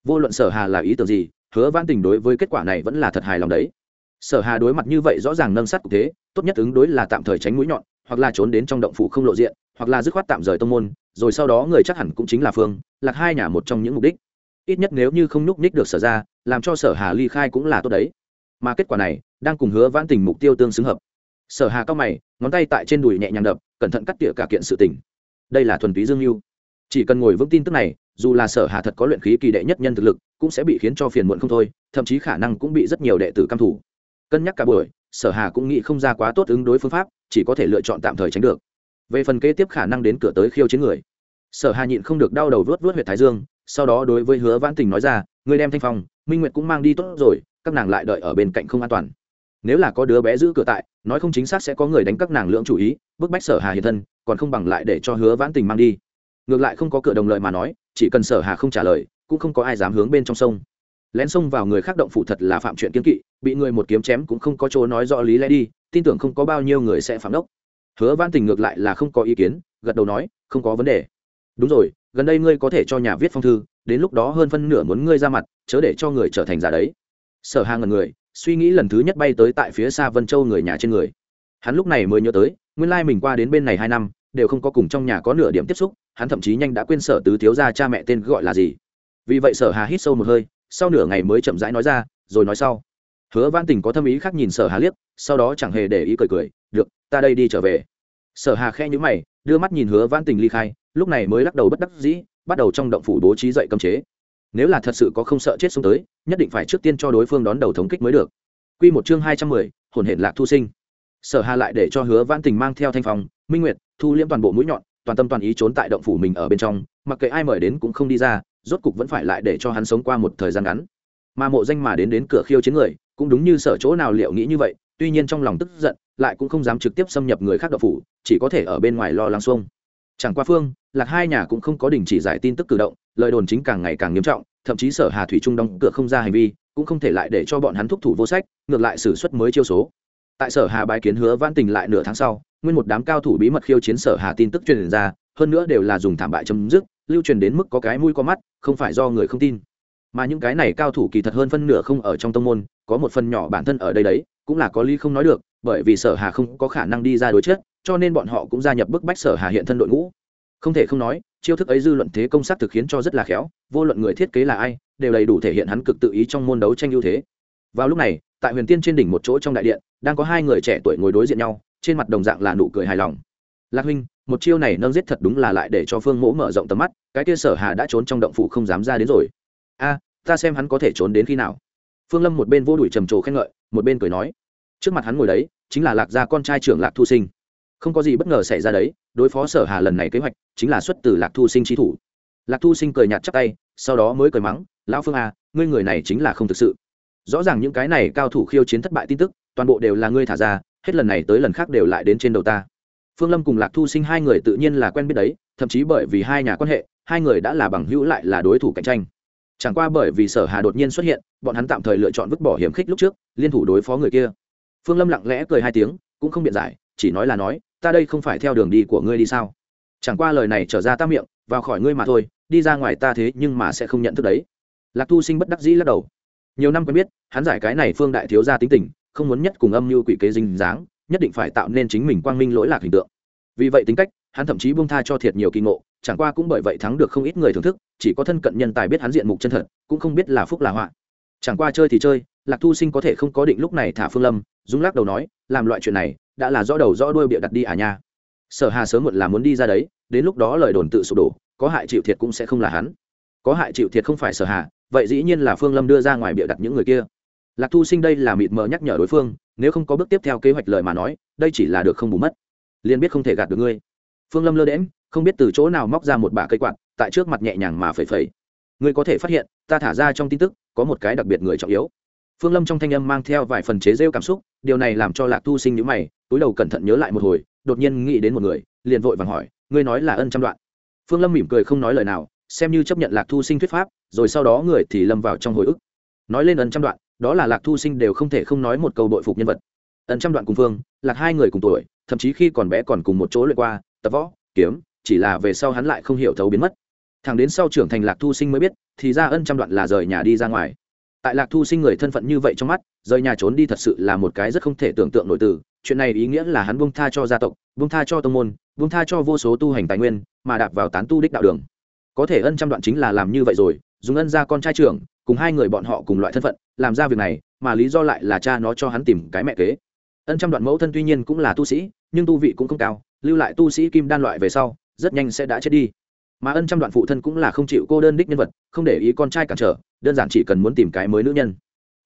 Vô luận sở hà là ý tưởng gì, hứa văn tình đối với kết quả này vẫn là thật hài lòng đấy sở hà đối mặt như vậy rõ ràng nâng sắt cục thế, tốt nhất ứng đối là tạm thời tránh mũi nhọn, hoặc là trốn đến trong động phủ không lộ diện, hoặc là dứt khoát tạm rời tông môn, rồi sau đó người chắc hẳn cũng chính là phương, lạc hai nhà một trong những mục đích. Ít nhất nếu như không nhúc nhích được sở ra làm cho sở hà ly khai cũng là tốt đấy. Mà kết quả này, đang cùng hứa vãn tình mục tiêu tương xứng hợp. Sở hà cao mày, ngón tay tại trên đùi nhẹ nhàng đập, cẩn thận cắt tỉa cả kiện sự tình. Đây là thuần túy dương mưu chỉ cần ngồi vững tin tức này, dù là sở hà thật có luyện khí kỳ đệ nhất nhân thực lực, cũng sẽ bị khiến cho phiền muộn không thôi, thậm chí khả năng cũng bị rất nhiều đệ tử căm thủ cân nhắc cả buổi, sở hà cũng nghĩ không ra quá tốt ứng đối phương pháp, chỉ có thể lựa chọn tạm thời tránh được. Về phần kế tiếp khả năng đến cửa tới khiêu chiến người. Sở hà nhịn không được đau đầu vớt vớt huyệt thái dương, sau đó đối với hứa vãn tình nói ra người đem thanh phong, minh nguyệt cũng mang đi tốt rồi, các nàng lại đợi ở bên cạnh không an toàn. Nếu là có đứa bé giữ cửa tại, nói không chính xác sẽ có người đánh các nàng lưỡng chủ ý, bức bách sở hà hiện thân, còn không bằng lại để cho hứa vãn tình mang đi. Ngược lại không có cửa đồng lợi mà nói, chỉ cần sở hà không trả lời, cũng không có ai dám hướng bên trong sông lén xông vào người khác động phủ thật là phạm chuyện kiên kỵ, bị người một kiếm chém cũng không có chỗ nói rõ lý lẽ đi, tin tưởng không có bao nhiêu người sẽ phạm đốc. Hứa văn tình ngược lại là không có ý kiến, gật đầu nói, không có vấn đề. Đúng rồi, gần đây ngươi có thể cho nhà viết phong thư, đến lúc đó hơn phân nửa muốn ngươi ra mặt, chớ để cho người trở thành giả đấy. Sở Hà ngần người, suy nghĩ lần thứ nhất bay tới tại phía xa vân châu người nhà trên người. Hắn lúc này mới nhớ tới, nguyên lai mình qua đến bên này hai năm, đều không có cùng trong nhà có nửa điểm tiếp xúc, hắn thậm chí nhanh đã quên sở tứ thiếu ra cha mẹ tên gọi là gì. Vì vậy sở hà hít sâu một hơi sau nửa ngày mới chậm rãi nói ra rồi nói sau. Hứa văn tình có thâm ý khác nhìn sở hà liếc sau đó chẳng hề để ý cười cười được ta đây đi trở về. Sở hà khe nhữ mày đưa mắt nhìn hứa văn tình ly khai lúc này mới lắc đầu bất đắc dĩ bắt đầu trong động phủ bố trí dậy cấm chế. Nếu là thật sự có không sợ chết xuống tới nhất định phải trước tiên cho đối phương đón đầu thống kích mới được. Quy một chương hai trăm mười hồn hển lạc thu sinh. Sở hà lại để cho hứa văn tình mang theo thanh phòng, minh nguyệt thu liễm toàn bộ mũi nhọn toàn tâm toàn ý trốn tại động phủ mình ở bên trong mặc kệ ai mời đến cũng không đi ra rốt cục vẫn phải lại để cho hắn sống qua một thời gian ngắn. Mà mộ danh mà đến đến cửa khiêu chiến người, cũng đúng như sở chỗ nào liệu nghĩ như vậy, tuy nhiên trong lòng tức giận, lại cũng không dám trực tiếp xâm nhập người khác đậu phủ, chỉ có thể ở bên ngoài lo lắng xuông. Chẳng qua phương, lạc hai nhà cũng không có đình chỉ giải tin tức cử động, lời đồn chính càng ngày càng nghiêm trọng, thậm chí sở hà thủy trung đóng cửa không ra hành vi, cũng không thể lại để cho bọn hắn thúc thủ vô sách, ngược lại xử suất mới chiêu số. Tại sở hà bái kiến hứa văn tình lại nửa tháng sau, nguyên một đám cao thủ bí mật khiêu chiến sở hà tin tức truyền ra, hơn nữa đều là dùng thảm bại chấm dứt lưu truyền đến mức có cái mũi có mắt, không phải do người không tin. Mà những cái này cao thủ kỳ thật hơn phân nửa không ở trong tông môn, có một phần nhỏ bản thân ở đây đấy, cũng là có lý không nói được, bởi vì sở hà không có khả năng đi ra đối chết cho nên bọn họ cũng gia nhập bức bách sở hà hiện thân đội ngũ. Không thể không nói, chiêu thức ấy dư luận thế công sát thực khiến cho rất là khéo, vô luận người thiết kế là ai, đều đầy đủ thể hiện hắn cực tự ý trong môn đấu tranh ưu thế. Vào lúc này, tại huyền tiên trên đỉnh một chỗ trong đại điện, đang có hai người trẻ tuổi ngồi đối diện nhau, trên mặt đồng dạng là nụ cười hài lòng lạc huynh, một chiêu này nâng giết thật đúng là lại để cho phương mỗ mở rộng tầm mắt, cái kia sở hà đã trốn trong động phủ không dám ra đến rồi. A, ta xem hắn có thể trốn đến khi nào. Phương lâm một bên vô đuổi trầm trồ khen ngợi, một bên cười nói, trước mặt hắn ngồi đấy, chính là lạc gia con trai trưởng lạc thu sinh. Không có gì bất ngờ xảy ra đấy, đối phó sở hà lần này kế hoạch, chính là xuất từ lạc thu sinh trí thủ. Lạc thu sinh cười nhạt chắp tay, sau đó mới cười mắng, lão phương a, ngươi người này chính là không thực sự. Rõ ràng những cái này cao thủ khiêu chiến thất bại tin tức, toàn bộ đều là ngươi thả ra, hết lần này tới lần khác đều lại đến trên đầu ta phương lâm cùng lạc thu sinh hai người tự nhiên là quen biết đấy, thậm chí bởi vì hai nhà quan hệ, hai người đã là bằng hữu lại là đối thủ cạnh tranh. Chẳng qua bởi vì sở hà đột nhiên xuất hiện, bọn hắn tạm thời lựa chọn vứt bỏ hiểm khích lúc trước, liên thủ đối phó người kia. Phương lâm lặng lẽ cười hai tiếng, cũng không biện giải, chỉ nói là nói, ta đây không phải theo đường đi của ngươi đi sao? Chẳng qua lời này trở ra ta miệng, vào khỏi ngươi mà thôi, đi ra ngoài ta thế nhưng mà sẽ không nhận thức đấy. Lạc thu sinh bất đắc dĩ lắc đầu. Nhiều năm quen biết, hắn giải cái này phương đại thiếu gia tính tình, không muốn nhất cùng âm mưu quỷ kế dinh dáng nhất định phải tạo nên chính mình quang minh lỗi lạc hình tượng. Vì vậy tính cách, hắn thậm chí buông tha cho thiệt nhiều kỳ ngộ, chẳng qua cũng bởi vậy thắng được không ít người thưởng thức, chỉ có thân cận nhân tài biết hắn diện mục chân thật, cũng không biết là phúc là họa. Chẳng qua chơi thì chơi, lạc thu sinh có thể không có định lúc này thả phương lâm, dung lắc đầu nói, làm loại chuyện này, đã là rõ đầu rõ đuôi bịa đặt đi à nha. Sở hà sớm muộn là muốn đi ra đấy, đến lúc đó lời đồn tự sụp đổ, có hại chịu thiệt cũng sẽ không là hắn. Có hại chịu thiệt không phải sở hà, vậy dĩ nhiên là phương lâm đưa ra ngoài bịa đặt những người kia. Lạc thu sinh đây là mịt mờ nhắc nhở đối phương nếu không có bước tiếp theo kế hoạch lời mà nói, đây chỉ là được không bù mất. Liền biết không thể gạt được ngươi. Phương lâm lơ đễm không biết từ chỗ nào móc ra một bả cây quạt, tại trước mặt nhẹ nhàng mà phẩy phẩy. Ngươi có thể phát hiện, ta thả ra trong tin tức, có một cái đặc biệt người trọng yếu. Phương lâm trong thanh âm mang theo vài phần chế rêu cảm xúc, điều này làm cho lạc thu sinh nhữ mày, túi đầu cẩn thận nhớ lại một hồi, đột nhiên nghĩ đến một người, liền vội vàng hỏi, ngươi nói là ân trăm đoạn? Phương lâm mỉm cười không nói lời nào, xem như chấp nhận lạc thu sinh thuyết pháp, rồi sau đó người thì lâm vào trong hồi ức. Nói lên ân trăm đoạn đó là lạc thu sinh đều không thể không nói một câu bội phục nhân vật. Ân trăm đoạn cùng phương, lạc hai người cùng tuổi, thậm chí khi còn bé còn cùng một chỗ lượt qua, tập võ, kiếm, chỉ là về sau hắn lại không hiểu thấu biến mất. Thằng đến sau trưởng thành lạc thu sinh mới biết, thì ra ân trăm đoạn là rời nhà đi ra ngoài. Tại lạc thu sinh người thân phận như vậy trong mắt, rời nhà trốn đi thật sự là một cái rất không thể tưởng tượng nổi từ. Chuyện này ý nghĩa là hắn bông tha cho gia tộc bông tha cho tông môn bông tha cho vô số tu hành tài nguyên, mà đạp vào tán tu đích đạo đường. Có thể ân trăm đoạn chính là làm như vậy rồi dùng ân ra con trai trưởng, cùng hai người bọn họ cùng loại thân phận, làm ra việc này, mà lý do lại là cha nó cho hắn tìm cái mẹ kế. Ân trăm đoạn mẫu thân tuy nhiên cũng là tu sĩ, nhưng tu vị cũng không cao, lưu lại tu sĩ kim đan loại về sau, rất nhanh sẽ đã chết đi. Mà ân trăm đoạn phụ thân cũng là không chịu cô đơn đích nhân vật, không để ý con trai cản trở, đơn giản chỉ cần muốn tìm cái mới nữ nhân.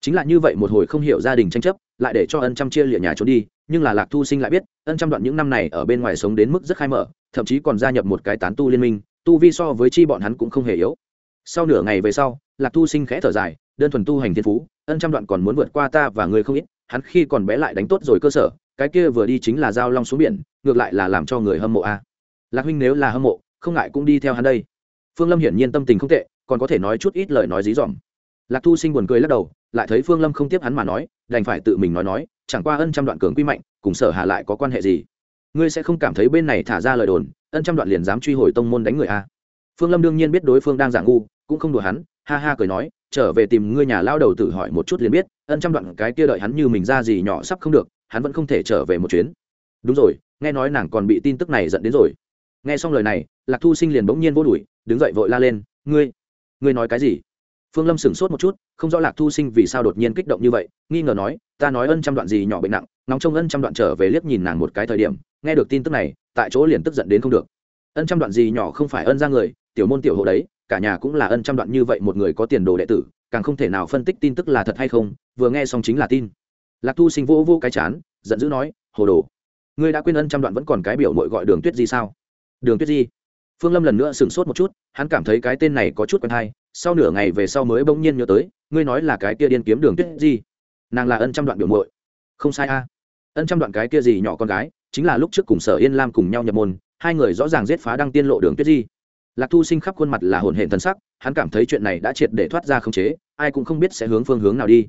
Chính là như vậy một hồi không hiểu gia đình tranh chấp, lại để cho ân trăm chia lịa nhà trốn đi, nhưng là lạc thu sinh lại biết, ân trăm đoạn những năm này ở bên ngoài sống đến mức rất khai mở, thậm chí còn gia nhập một cái tán tu liên minh, tu vi so với chi bọn hắn cũng không hề yếu sau nửa ngày về sau, lạc thu sinh khẽ thở dài, đơn thuần tu hành thiên phú, ân trăm đoạn còn muốn vượt qua ta và người không ít, hắn khi còn bé lại đánh tốt rồi cơ sở, cái kia vừa đi chính là giao long xuống biển, ngược lại là làm cho người hâm mộ a. Lạc huynh nếu là hâm mộ, không ngại cũng đi theo hắn đây. Phương lâm hiển nhiên tâm tình không tệ, còn có thể nói chút ít lời nói dí dỏm. Lạc thu sinh buồn cười lắc đầu, lại thấy phương lâm không tiếp hắn mà nói, đành phải tự mình nói nói, chẳng qua ân trăm đoạn cường quy mạnh, cùng sở hà lại có quan hệ gì? Ngươi sẽ không cảm thấy bên này thả ra lời đồn, ân trăm đoạn liền dám truy hồi tông môn đánh người a phương lâm đương nhiên biết đối phương đang giả ngu, cũng không đùa hắn, ha ha cười nói, trở về tìm ngươi nhà lao đầu tự hỏi một chút liền biết, ân trăm đoạn cái kia đợi hắn như mình ra gì nhỏ sắp không được, hắn vẫn không thể trở về một chuyến. Đúng rồi, nghe nói nàng còn bị tin tức này dẫn đến rồi. Nghe xong lời này, lạc thu sinh liền bỗng nhiên vô đuổi, đứng dậy vội la lên, ngươi ngươi nói cái gì? Phương lâm sửng sốt một chút, không rõ lạc thu sinh vì sao đột nhiên kích động như vậy, nghi ngờ nói, ta nói ân trăm đoạn gì nhỏ bệnh nặng nóng trong ân trăm đoạn trở về liếc nhìn nàng một cái thời điểm, nghe được tin tức này, tại chỗ liền tức giận đến không được. Ân trăm đoạn gì nhỏ không phải ân ra người tiểu môn tiểu hộ đấy, cả nhà cũng là ân trăm đoạn như vậy một người có tiền đồ đệ tử, càng không thể nào phân tích tin tức là thật hay không, vừa nghe xong chính là tin. Lạc thu sinh vô vô cái chán, giận dữ nói, hồ đồ, ngươi đã quên ân trăm đoạn vẫn còn cái biểu mội gọi đường tuyết di sao? Đường tuyết di? Phương lâm lần nữa sửng sốt một chút, hắn cảm thấy cái tên này có chút quen hay, sau nửa ngày về sau mới bỗng nhiên nhớ tới, ngươi nói là cái kia điên kiếm đường tuyết di. Nàng là ân trăm đoạn biểu mội không sai a. Ân trăm đoạn cái kia gì nhỏ con gái, chính là lúc trước cùng sở yên lam cùng nhau nhập môn, hai người rõ ràng giết phá đăng tiên lộ đường tuyết di lạc thu sinh khắp khuôn mặt là hồn hển thân sắc, hắn cảm thấy chuyện này đã triệt để thoát ra khống chế, ai cũng không biết sẽ hướng phương hướng nào đi.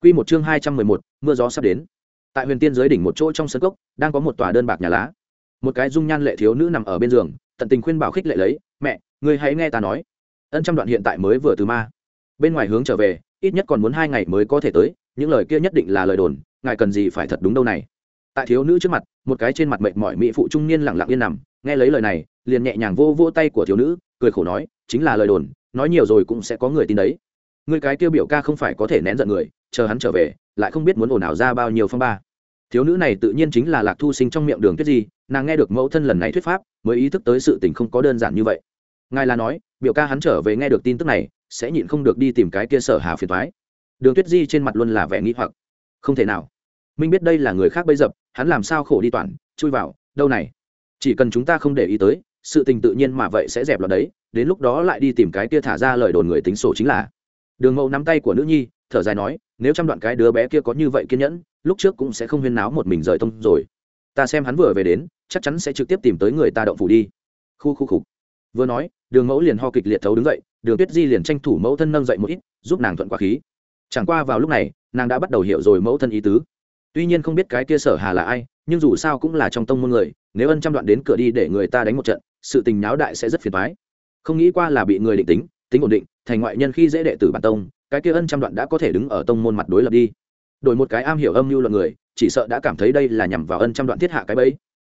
Q một chương hai trăm mười một, mưa gió sắp đến. Tại huyền tiên giới đỉnh một chỗ trong sân cốc, đang có một tòa đơn bạc nhà lá. Một cái dung nhan lệ thiếu nữ nằm ở bên giường, tận tình khuyên bảo khích lệ lấy, mẹ người hãy nghe ta nói. Ân trăm đoạn hiện tại mới vừa từ ma. Bên ngoài hướng trở về, ít nhất còn muốn hai ngày mới có thể tới, những lời kia nhất định là lời đồn, ngài cần gì phải thật đúng đâu này. Tại thiếu nữ trước mặt, một cái trên mặt mệt mỏi mỹ phụ trung niên lẳng lặng yên nằm, nghe lấy lời này liền nhẹ nhàng vô vô tay của thiếu nữ, cười khổ nói, chính là lời đồn, nói nhiều rồi cũng sẽ có người tin đấy. Người cái tiêu biểu ca không phải có thể nén giận người, chờ hắn trở về, lại không biết muốn ồn ào ra bao nhiêu phong ba. Thiếu nữ này tự nhiên chính là lạc thu sinh trong miệng đường tuyết gì, nàng nghe được mẫu thân lần này thuyết pháp, mới ý thức tới sự tình không có đơn giản như vậy. Ngài là nói, biểu ca hắn trở về nghe được tin tức này, sẽ nhịn không được đi tìm cái kia sở hà phiền thoái đường tuyết di trên mặt luôn là vẻ nghĩ hoặc. Không thể nào. Minh biết đây là người khác bây dập, hắn làm sao khổ đi toàn, chui vào, đâu này. Chỉ cần chúng ta không để ý tới sự tình tự nhiên mà vậy sẽ dẹp loạn đấy, đến lúc đó lại đi tìm cái kia thả ra lời đồn người tính sổ chính là. Đường mẫu nắm tay của nữ nhi, thở dài nói, nếu trăm đoạn cái đứa bé kia có như vậy kiên nhẫn, lúc trước cũng sẽ không huyên náo một mình rời thông rồi. Ta xem hắn vừa về đến, chắc chắn sẽ trực tiếp tìm tới người ta động phủ đi. Khu khu khục. Vừa nói, đường mẫu liền ho kịch liệt thấu đứng dậy, đường tuyết di liền tranh thủ mẫu thân nâng dậy một ít, giúp nàng thuận qua khí. Chẳng qua vào lúc này, nàng đã bắt đầu hiểu rồi mẫu thân ý tứ. Tuy nhiên không biết cái kia sở hà là ai, nhưng dù sao cũng là trong tông môn người, nếu ân trăm đoạn đến cửa đi để người ta đánh một trận sự tình náo đại sẽ rất phiền toái. không nghĩ qua là bị người định tính tính ổn định, thành ngoại nhân khi dễ đệ tử bản tông, cái kia ân trăm đoạn đã có thể đứng ở tông môn mặt đối lập đi. Đổi một cái am hiểu âm mưu luận người, chỉ sợ đã cảm thấy đây là nhằm vào ân trăm đoạn thiết hạ cái bẫy.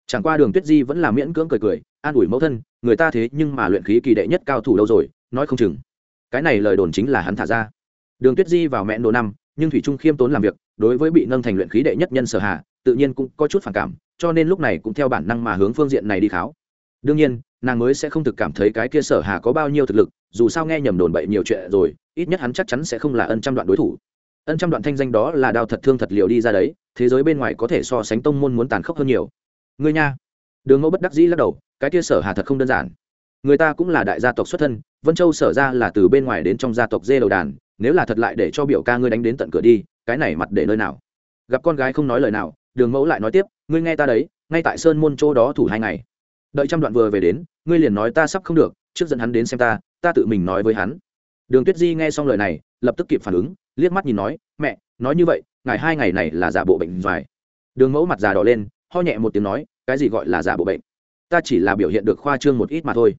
Chẳng qua đường tuyết di vẫn là miễn cưỡng cười cười, an ủi mẫu thân, người ta thế nhưng mà luyện khí kỳ đệ nhất cao thủ đâu rồi, nói không chừng. Cái này lời đồn chính là hắn thả ra. Đường tuyết di vào mẹ đồ năm, nhưng thủy trung khiêm tốn làm việc, đối với bị nâng thành luyện khí đệ nhất nhân sở hạ, tự nhiên cũng có chút phản cảm, cho nên lúc này cũng theo bản năng mà hướng phương diện này đi kháo đương nhiên, nàng mới sẽ không thực cảm thấy cái kia sở hà có bao nhiêu thực lực, dù sao nghe nhầm đồn bậy nhiều chuyện rồi, ít nhất hắn chắc chắn sẽ không là ân trăm đoạn đối thủ. Ân trăm đoạn thanh danh đó là đao thật thương thật liệu đi ra đấy, thế giới bên ngoài có thể so sánh tông môn muốn tàn khốc hơn nhiều. Ngươi nha. Đường mẫu bất đắc dĩ lắc đầu, cái kia sở hà thật không đơn giản. Người ta cũng là đại gia tộc xuất thân, vân châu sở ra là từ bên ngoài đến trong gia tộc dê đầu đàn, nếu là thật lại để cho biểu ca ngươi đánh đến tận cửa đi, cái này mặt để nơi nào? Gặp con gái không nói lời nào, đường mẫu lại nói tiếp, ngươi nghe ta đấy, ngay tại sơn môn chỗ đó thủ hai ngày đợi trăm đoạn vừa về đến, ngươi liền nói ta sắp không được, trước dẫn hắn đến xem ta ta tự mình nói với hắn. Đường tuyết di nghe xong lời này, lập tức kịp phản ứng, liếc mắt nhìn nói, mẹ, nói như vậy, ngài hai ngày này là giả bộ bệnh dài đường mẫu mặt già đỏ lên, ho nhẹ một tiếng nói, cái gì gọi là giả bộ bệnh? Ta chỉ là biểu hiện được khoa trương một ít mà thôi.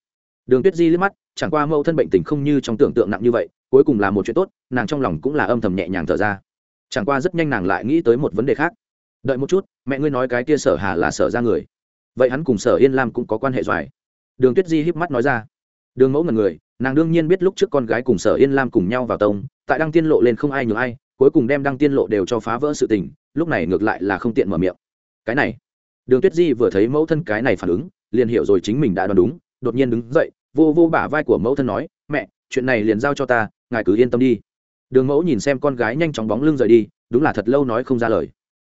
Đường tuyết di liếc mắt, chẳng qua mẫu thân bệnh tình không như trong tưởng tượng nặng như vậy, cuối cùng là một chuyện tốt, nàng trong lòng cũng là âm thầm nhẹ nhàng thở ra. Chẳng qua rất nhanh nàng lại nghĩ tới một vấn đề khác. Đợi một chút, mẹ ngươi nói cái kia sở hà là sở ra người vậy hắn cùng sở yên lam cũng có quan hệ doài. Đường tuyết di híp mắt nói ra. Đường mẫu ngần người, nàng đương nhiên biết lúc trước con gái cùng sở yên lam cùng nhau vào tông, tại đăng tiên lộ lên không ai nhường ai, cuối cùng đem đăng tiên lộ đều cho phá vỡ sự tình, lúc này ngược lại là không tiện mở miệng. Cái này. Đường tuyết di vừa thấy mẫu thân cái này phản ứng, liền hiểu rồi chính mình đã đoán đúng, đột nhiên đứng dậy, vô vô bả vai của mẫu thân nói, mẹ, chuyện này liền giao cho ta, ngài cứ yên tâm đi. Đường mẫu nhìn xem con gái nhanh chóng bóng lưng rời đi, đúng là thật lâu nói không ra lời.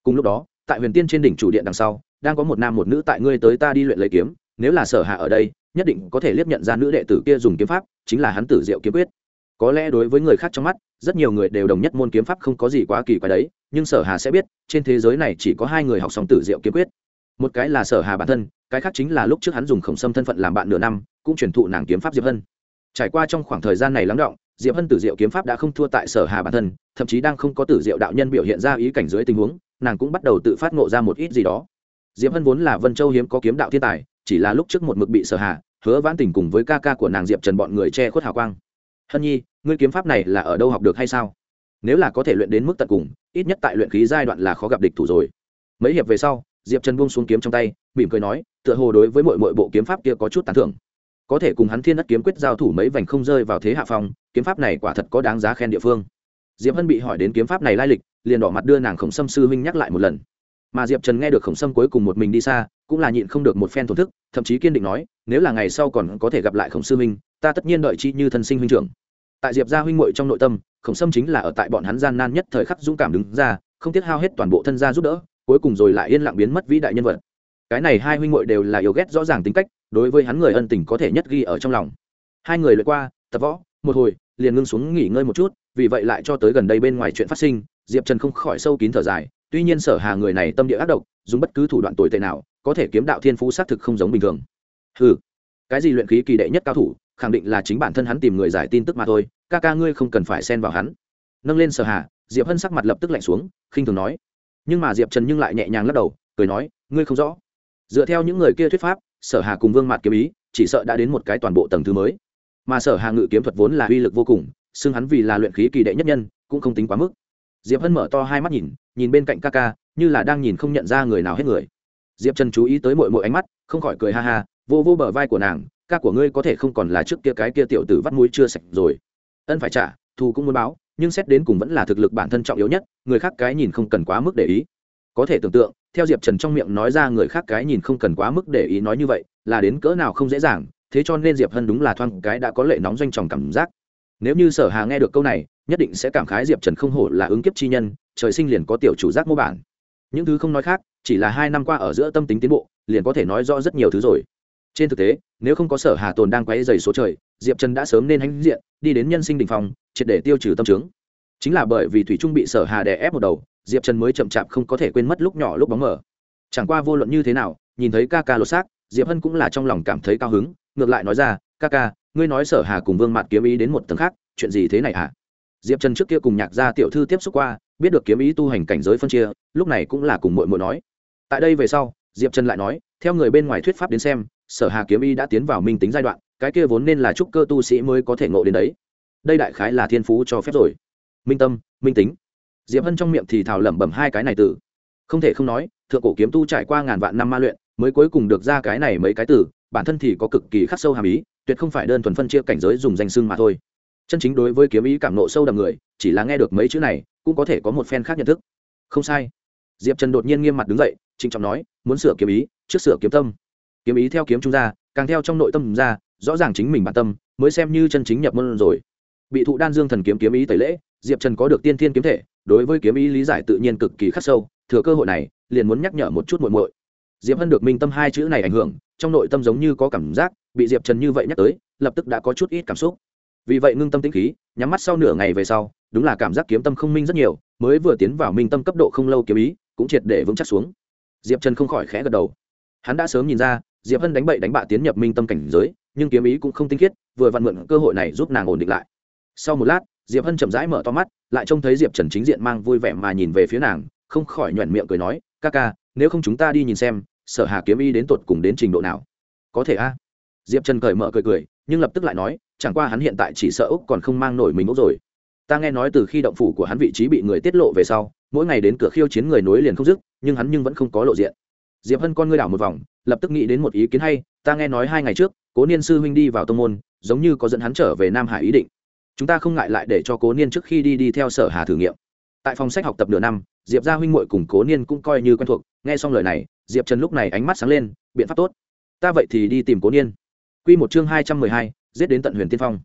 Cùng lúc đó, tại huyền tiên trên đỉnh chủ điện đằng sau đang có một nam một nữ tại ngươi tới ta đi luyện lấy kiếm, nếu là sở hạ ở đây, nhất định có thể liếc nhận ra nữ đệ tử kia dùng kiếm pháp, chính là hắn tử diệu kiếm quyết. Có lẽ đối với người khác trong mắt, rất nhiều người đều đồng nhất môn kiếm pháp không có gì quá kỳ quái đấy, nhưng sở hà sẽ biết, trên thế giới này chỉ có hai người học xong tử diệu kiếm quyết. Một cái là sở hà bản thân, cái khác chính là lúc trước hắn dùng khổng sâm thân phận làm bạn nửa năm, cũng truyền thụ nàng kiếm pháp diệp hân. Trải qua trong khoảng thời gian này lắng động, diệp hân tử diệu kiếm pháp đã không thua tại sở hà bản thân, thậm chí đang không có tử diệu đạo nhân biểu hiện ra ý cảnh dưới tình huống, nàng cũng bắt đầu tự phát ngộ ra một ít gì đó diệp hân vốn là vân châu hiếm có kiếm đạo thiên tài chỉ là lúc trước một mực bị sở hạ, hứa vãn tình cùng với ca ca của nàng diệp trần bọn người che khuất hào quang. Hân nhi ngươi kiếm pháp này là ở đâu học được hay sao? Nếu là có thể luyện đến mức tận cùng ít nhất tại luyện khí giai đoạn là khó gặp địch thủ rồi. Mấy hiệp về sau diệp trần buông xuống kiếm trong tay mỉm cười nói tựa hồ đối với mọi mọi bộ kiếm pháp kia có chút tán thưởng. Có thể cùng hắn thiên đất kiếm quyết giao thủ mấy vành không rơi vào thế hạ phong kiếm pháp này quả thật có đáng giá khen địa phương. Diệp hân bị hỏi đến kiếm pháp này lai lịch liền đỏ mặt đưa nàng khổng sâm sư huynh nhắc lại một lần mà diệp trần nghe được khổng sâm cuối cùng một mình đi xa cũng là nhịn không được một phen thổn thức thậm chí kiên định nói nếu là ngày sau còn có thể gặp lại khổng sư huynh ta tất nhiên đợi chi như thân sinh huynh trưởng tại diệp gia huynh muội trong nội tâm khổng sâm chính là ở tại bọn hắn gian nan nhất thời khắc dũng cảm đứng ra không tiếc hao hết toàn bộ thân gia giúp đỡ cuối cùng rồi lại yên lặng biến mất vĩ đại nhân vật cái này hai huynh muội đều là yêu ghét rõ ràng tính cách đối với hắn người ân tình có thể nhất ghi ở trong lòng hai người lượt qua tập võ một hồi liền ngưng xuống nghỉ ngơi một chút vì vậy lại cho tới gần đây bên ngoài chuyện phát sinh diệp trần không khỏi sâu kín thở dài tuy nhiên sở hà người này tâm địa ác độc, dùng bất cứ thủ đoạn tồi tệ nào, có thể kiếm đạo thiên phú xác thực không giống bình thường. Ừ cái gì luyện khí kỳ đệ nhất cao thủ, khẳng định là chính bản thân hắn tìm người giải tin tức mà thôi, ca ca ngươi không cần phải xen vào hắn. Nâng lên sở hà, diệp hân sắc mặt lập tức lạnh xuống, khinh thường nói. Nhưng mà diệp trần nhưng lại nhẹ nhàng lắc đầu, cười nói, ngươi không rõ. Dựa theo những người kia thuyết pháp, sở hà cùng vương mặt kiếm ý, chỉ sợ đã đến một cái toàn bộ tầng thứ mới. Mà sở hà ngự kiếm thuật vốn là uy lực vô cùng, xưng hắn vì là luyện khí kỳ đệ nhất nhân, cũng không tính quá mức diệp hân mở to hai mắt nhìn nhìn bên cạnh ca ca, như là đang nhìn không nhận ra người nào hết người. Diệp trần chú ý tới mội mội ánh mắt, không khỏi cười ha ha, vô vô bờ vai của nàng, ca của ngươi có thể không còn là trước kia cái kia tiểu tử vắt mũi chưa sạch rồi. Ân phải trả, thù cũng muốn báo, nhưng xét đến cùng vẫn là thực lực bản thân trọng yếu nhất, người khác cái nhìn không cần quá mức để ý. Có thể tưởng tượng, theo diệp trần trong miệng nói ra người khác cái nhìn không cần quá mức để ý nói như vậy, là đến cỡ nào không dễ dàng, thế cho nên diệp hân đúng là thoang cái đã có lệ nóng doanh tròng cảm giác. Nếu như sở hà nghe được câu này nhất định sẽ cảm khái diệp trần không hổ là ứng kiếp chi nhân, trời sinh liền có tiểu chủ giác mô bản. Những thứ không nói khác, chỉ là hai năm qua ở giữa tâm tính tiến bộ, liền có thể nói rõ rất nhiều thứ rồi. Trên thực tế, nếu không có sở hà tồn đang quấy dày số trời, diệp trần đã sớm nên hãnh diện, đi đến nhân sinh đình phòng triệt để tiêu trừ tâm trướng. Chính là bởi vì thủy trung bị sở hà đè ép một đầu, diệp trần mới chậm chạp không có thể quên mất lúc nhỏ lúc bóng mở chẳng qua vô luận như thế nào, nhìn thấy ca ca lột xác, diệp hân cũng là trong lòng cảm thấy cao hứng, ngược lại nói ra, ca ca, ngươi nói sở hà cùng vương mạt kiếm ý đến một tầng khác, chuyện gì thế này hả? Diệp trần trước kia cùng nhạc gia tiểu thư tiếp xúc qua, biết được kiếm ý tu hành cảnh giới phân chia, lúc này cũng là cùng mội mội nói. Tại đây về sau, diệp trần lại nói, theo người bên ngoài thuyết pháp đến xem, sở hà kiếm ý đã tiến vào minh tính giai đoạn, cái kia vốn nên là trúc cơ tu sĩ mới có thể ngộ đến đấy. Đây đại khái là thiên phú cho phép rồi. Minh tâm, minh tính. Diệp hân trong miệng thì thào lẩm bẩm hai cái này từ. Không thể không nói, thượng cổ kiếm tu trải qua ngàn vạn năm ma luyện, mới cuối cùng được ra cái này mấy cái từ, bản thân thì có cực kỳ khắc sâu hàm ý, tuyệt không phải đơn thuần phân chia cảnh giới dùng danh xưng mà thôi chân chính đối với kiếm ý cảm nộ sâu đậm người, chỉ là nghe được mấy chữ này, cũng có thể có một phen khác nhận thức. Không sai. Diệp trần đột nhiên nghiêm mặt đứng dậy, trịnh trọng nói, muốn sửa kiếm ý, trước sửa kiếm tâm. Kiếm ý theo kiếm trung ra, càng theo trong nội tâm ra, rõ ràng chính mình bản tâm, mới xem như chân chính nhập môn rồi. Bị thụ đan dương thần kiếm kiếm ý tẩy lễ, diệp trần có được tiên thiên kiếm thể, đối với kiếm ý lý giải tự nhiên cực kỳ khắc sâu, thừa cơ hội này, liền muốn nhắc nhở một chút muội muội. Diệp hân được minh tâm hai chữ này ảnh hưởng, trong nội tâm giống như có cảm giác, bị diệp trần như vậy nhắc tới, lập tức đã có chút ít cảm xúc vì vậy ngưng tâm tĩnh khí, nhắm mắt sau nửa ngày về sau, đúng là cảm giác kiếm tâm không minh rất nhiều, mới vừa tiến vào minh tâm cấp độ không lâu kiếm ý, cũng triệt để vững chắc xuống. Diệp trần không khỏi khẽ gật đầu. Hắn đã sớm nhìn ra, diệp hân đánh bậy đánh bạ tiến nhập minh tâm cảnh giới, nhưng kiếm ý cũng không tinh khiết, vừa vặn mượn cơ hội này giúp nàng ổn định lại. Sau một lát, diệp hân chậm rãi mở to mắt, lại trông thấy diệp trần chính diện mang vui vẻ mà nhìn về phía nàng, không khỏi nhoẻn miệng cười nói, ca ca, nếu không chúng ta đi nhìn xem, sở hà kiếm ý đến tột cùng đến trình độ nào? Có thể a. Diệp trần cởi mở cười cười, nhưng lập tức lại nói chẳng qua hắn hiện tại chỉ sợ úc còn không mang nổi mình úc rồi. Ta nghe nói từ khi động phủ của hắn vị trí bị người tiết lộ về sau, mỗi ngày đến cửa khiêu chiến người nối liền không dứt, nhưng hắn nhưng vẫn không có lộ diện. Diệp hân con ngươi đảo một vòng, lập tức nghĩ đến một ý kiến hay, ta nghe nói hai ngày trước, cố niên sư huynh đi vào tông môn, giống như có dẫn hắn trở về nam hải ý định. Chúng ta không ngại lại để cho cố niên trước khi đi đi theo sở hà thử nghiệm. Tại phòng sách học tập nửa năm, diệp gia huynh muội cùng cố niên cũng coi như quen thuộc, nghe xong lời này, diệp trần lúc này ánh mắt sáng lên, biện pháp tốt. Ta vậy thì đi tìm cố niên. Quy một chương hai trăm mười hai giết đến tận huyền tiên phong.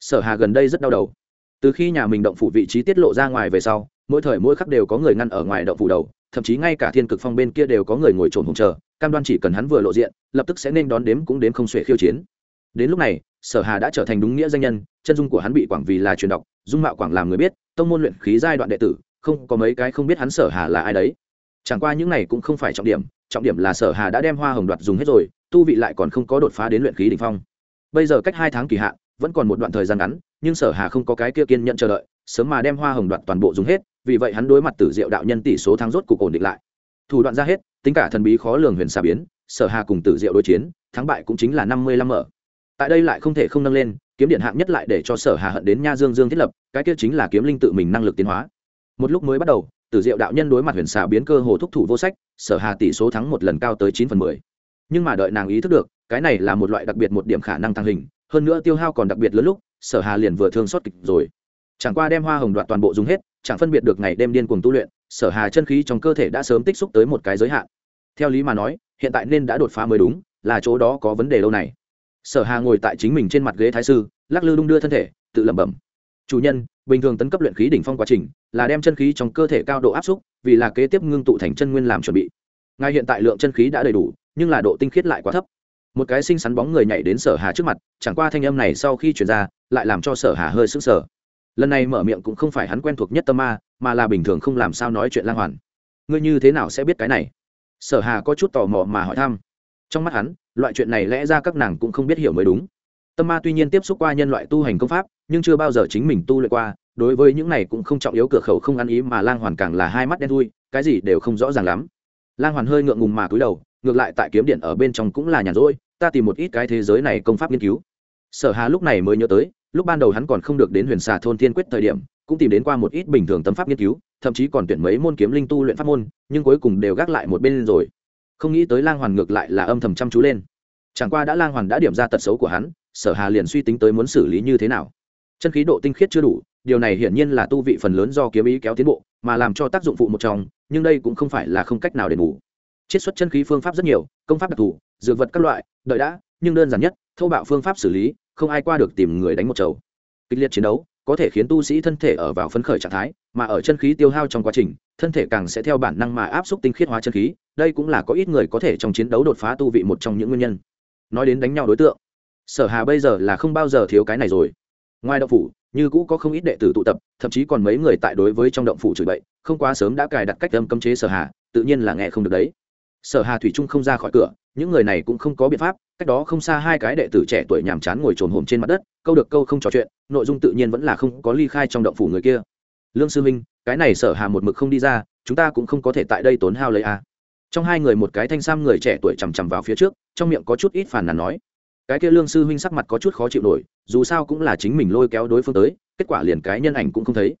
Sở hà gần đây rất đau đầu. Từ khi nhà mình động phủ vị trí tiết lộ ra ngoài về sau, mỗi thời mỗi khắc đều có người ngăn ở ngoài động phủ đầu, thậm chí ngay cả thiên cực phong bên kia đều có người ngồi trộm hùng chờ, cam đoan chỉ cần hắn vừa lộ diện, lập tức sẽ nên đón đếm cũng đếm không xuể khiêu chiến. Đến lúc này, sở hà đã trở thành đúng nghĩa danh nhân, chân dung của hắn bị quảng vì là truyền đọc, dung mạo quảng làm người biết, tông môn luyện khí giai đoạn đệ tử, không có mấy cái không biết hắn sở hà là ai đấy. Chẳng qua những này cũng không phải trọng điểm trọng điểm là sở hà đã đem hoa hồng đoạt dùng hết rồi, tu vị lại còn không có đột phá đến luyện khí đỉnh phong bây giờ cách hai tháng kỳ hạn, vẫn còn một đoạn thời gian ngắn, nhưng sở hà không có cái kia kiên nhận chờ đợi, sớm mà đem hoa hồng đoạt toàn bộ dùng hết, vì vậy hắn đối mặt tử diệu đạo nhân tỷ số thắng rốt cục ổn định lại. Thủ đoạn ra hết, tính cả thần bí khó lường huyền xà biến, sở hà cùng tử diệu đối chiến, thắng bại cũng chính là năm mươi lăm mở. Tại đây lại không thể không nâng lên, kiếm điện hạng nhất lại để cho sở hà hận đến nha dương dương thiết lập, cái kia chính là kiếm linh tự mình năng lực tiến hóa. Một lúc mới bắt đầu, tử diệu đạo nhân đối mặt huyền xà biến cơ hồ thúc thủ vô sách, sở hà tỷ số thắng một lần cao tới chín phần mười. Nhưng mà đợi nàng ý thức được cái này là một loại đặc biệt một điểm khả năng tăng hình, hơn nữa tiêu hao còn đặc biệt lớn lúc, sở hà liền vừa thương xót kịch rồi. Chẳng qua đem hoa hồng đoạt toàn bộ dùng hết, chẳng phân biệt được ngày đêm điên cuồng tu luyện, sở hà chân khí trong cơ thể đã sớm tích xúc tới một cái giới hạn. Theo lý mà nói, hiện tại nên đã đột phá mới đúng, là chỗ đó có vấn đề lâu này. Sở hà ngồi tại chính mình trên mặt ghế thái sư, lắc lư đung đưa thân thể, tự lẩm bẩm. Chủ nhân, bình thường tấn cấp luyện khí đỉnh phong quá trình, là đem chân khí trong cơ thể cao độ áp xúc, vì là kế tiếp ngưng tụ thành chân nguyên làm chuẩn bị. Ngay hiện tại lượng chân khí đã đầy đủ, nhưng là độ tinh khiết lại quá thấp một cái xinh xắn bóng người nhảy đến sở hà trước mặt, chẳng qua thanh âm này sau khi chuyển ra, lại làm cho sở hà hơi sững sờ. Lần này mở miệng cũng không phải hắn quen thuộc nhất tâm ma, mà là bình thường không làm sao nói chuyện lang hoàn. Ngươi như thế nào sẽ biết cái này? Sở hà có chút tò mò mà hỏi thăm. Trong mắt hắn, loại chuyện này lẽ ra các nàng cũng không biết hiểu mới đúng. Tâm ma tuy nhiên tiếp xúc qua nhân loại tu hành công pháp, nhưng chưa bao giờ chính mình tu luyện qua, đối với những này cũng không trọng yếu, cửa khẩu không ăn ý mà lang hoàn càng là hai mắt đen thui, cái gì đều không rõ ràng lắm. Lang hoàn hơi ngượng ngùng mà cúi đầu, ngược lại tại kiếm điện ở bên trong cũng là nhàn rỗi ta tìm một ít cái thế giới này công pháp nghiên cứu. Sở hà lúc này mới nhớ tới, lúc ban đầu hắn còn không được đến huyền xà thôn thiên quyết thời điểm, cũng tìm đến qua một ít bình thường tâm pháp nghiên cứu, thậm chí còn tuyển mấy môn kiếm linh tu luyện pháp môn, nhưng cuối cùng đều gác lại một bên rồi. Không nghĩ tới lang hoàn ngược lại là âm thầm chăm chú lên. Chẳng qua đã lang hoàn đã điểm ra tật xấu của hắn, sở hà liền suy tính tới muốn xử lý như thế nào. Chân khí độ tinh khiết chưa đủ, điều này hiển nhiên là tu vị phần lớn do kiếm ý kéo tiến bộ, mà làm cho tác dụng phụ một trong, nhưng đây cũng không phải là không cách nào để ngủ chiết xuất chân khí phương pháp rất nhiều, công pháp đặc thù, dược vật các loại, đợi đã, nhưng đơn giản nhất thâu bạo phương pháp xử lý, không ai qua được tìm người đánh một chầu. Kịch liệt chiến đấu, có thể khiến tu sĩ thân thể ở vào phấn khởi trạng thái, mà ở chân khí tiêu hao trong quá trình, thân thể càng sẽ theo bản năng mà áp suất tinh khiết hóa chân khí, đây cũng là có ít người có thể trong chiến đấu đột phá tu vị một trong những nguyên nhân. Nói đến đánh nhau đối tượng, sở hà bây giờ là không bao giờ thiếu cái này rồi. Ngoài động phủ, như cũ có không ít đệ tử tụ tập, thậm chí còn mấy người tại đối với trong động phủ chửi bậy, không quá sớm đã cài đặt cách âm cấm chế sở hà, tự nhiên là nghe không được đấy sở hà thủy trung không ra khỏi cửa, những người này cũng không có biện pháp, cách đó không xa hai cái đệ tử trẻ tuổi nhàm chán ngồi trồn hổm trên mặt đất, câu được câu không trò chuyện, nội dung tự nhiên vẫn là không có ly khai trong động phủ người kia. Lương sư minh cái này sở hà một mực không đi ra, chúng ta cũng không có thể tại đây tốn hao lấy a à. trong hai người một cái thanh sam người trẻ tuổi chằm chằm vào phía trước, trong miệng có chút ít phản nàn nói. Cái kia lương sư huynh sắc mặt có chút khó chịu nổi, dù sao cũng là chính mình lôi kéo đối phương tới, kết quả liền cái nhân ảnh cũng không thấy.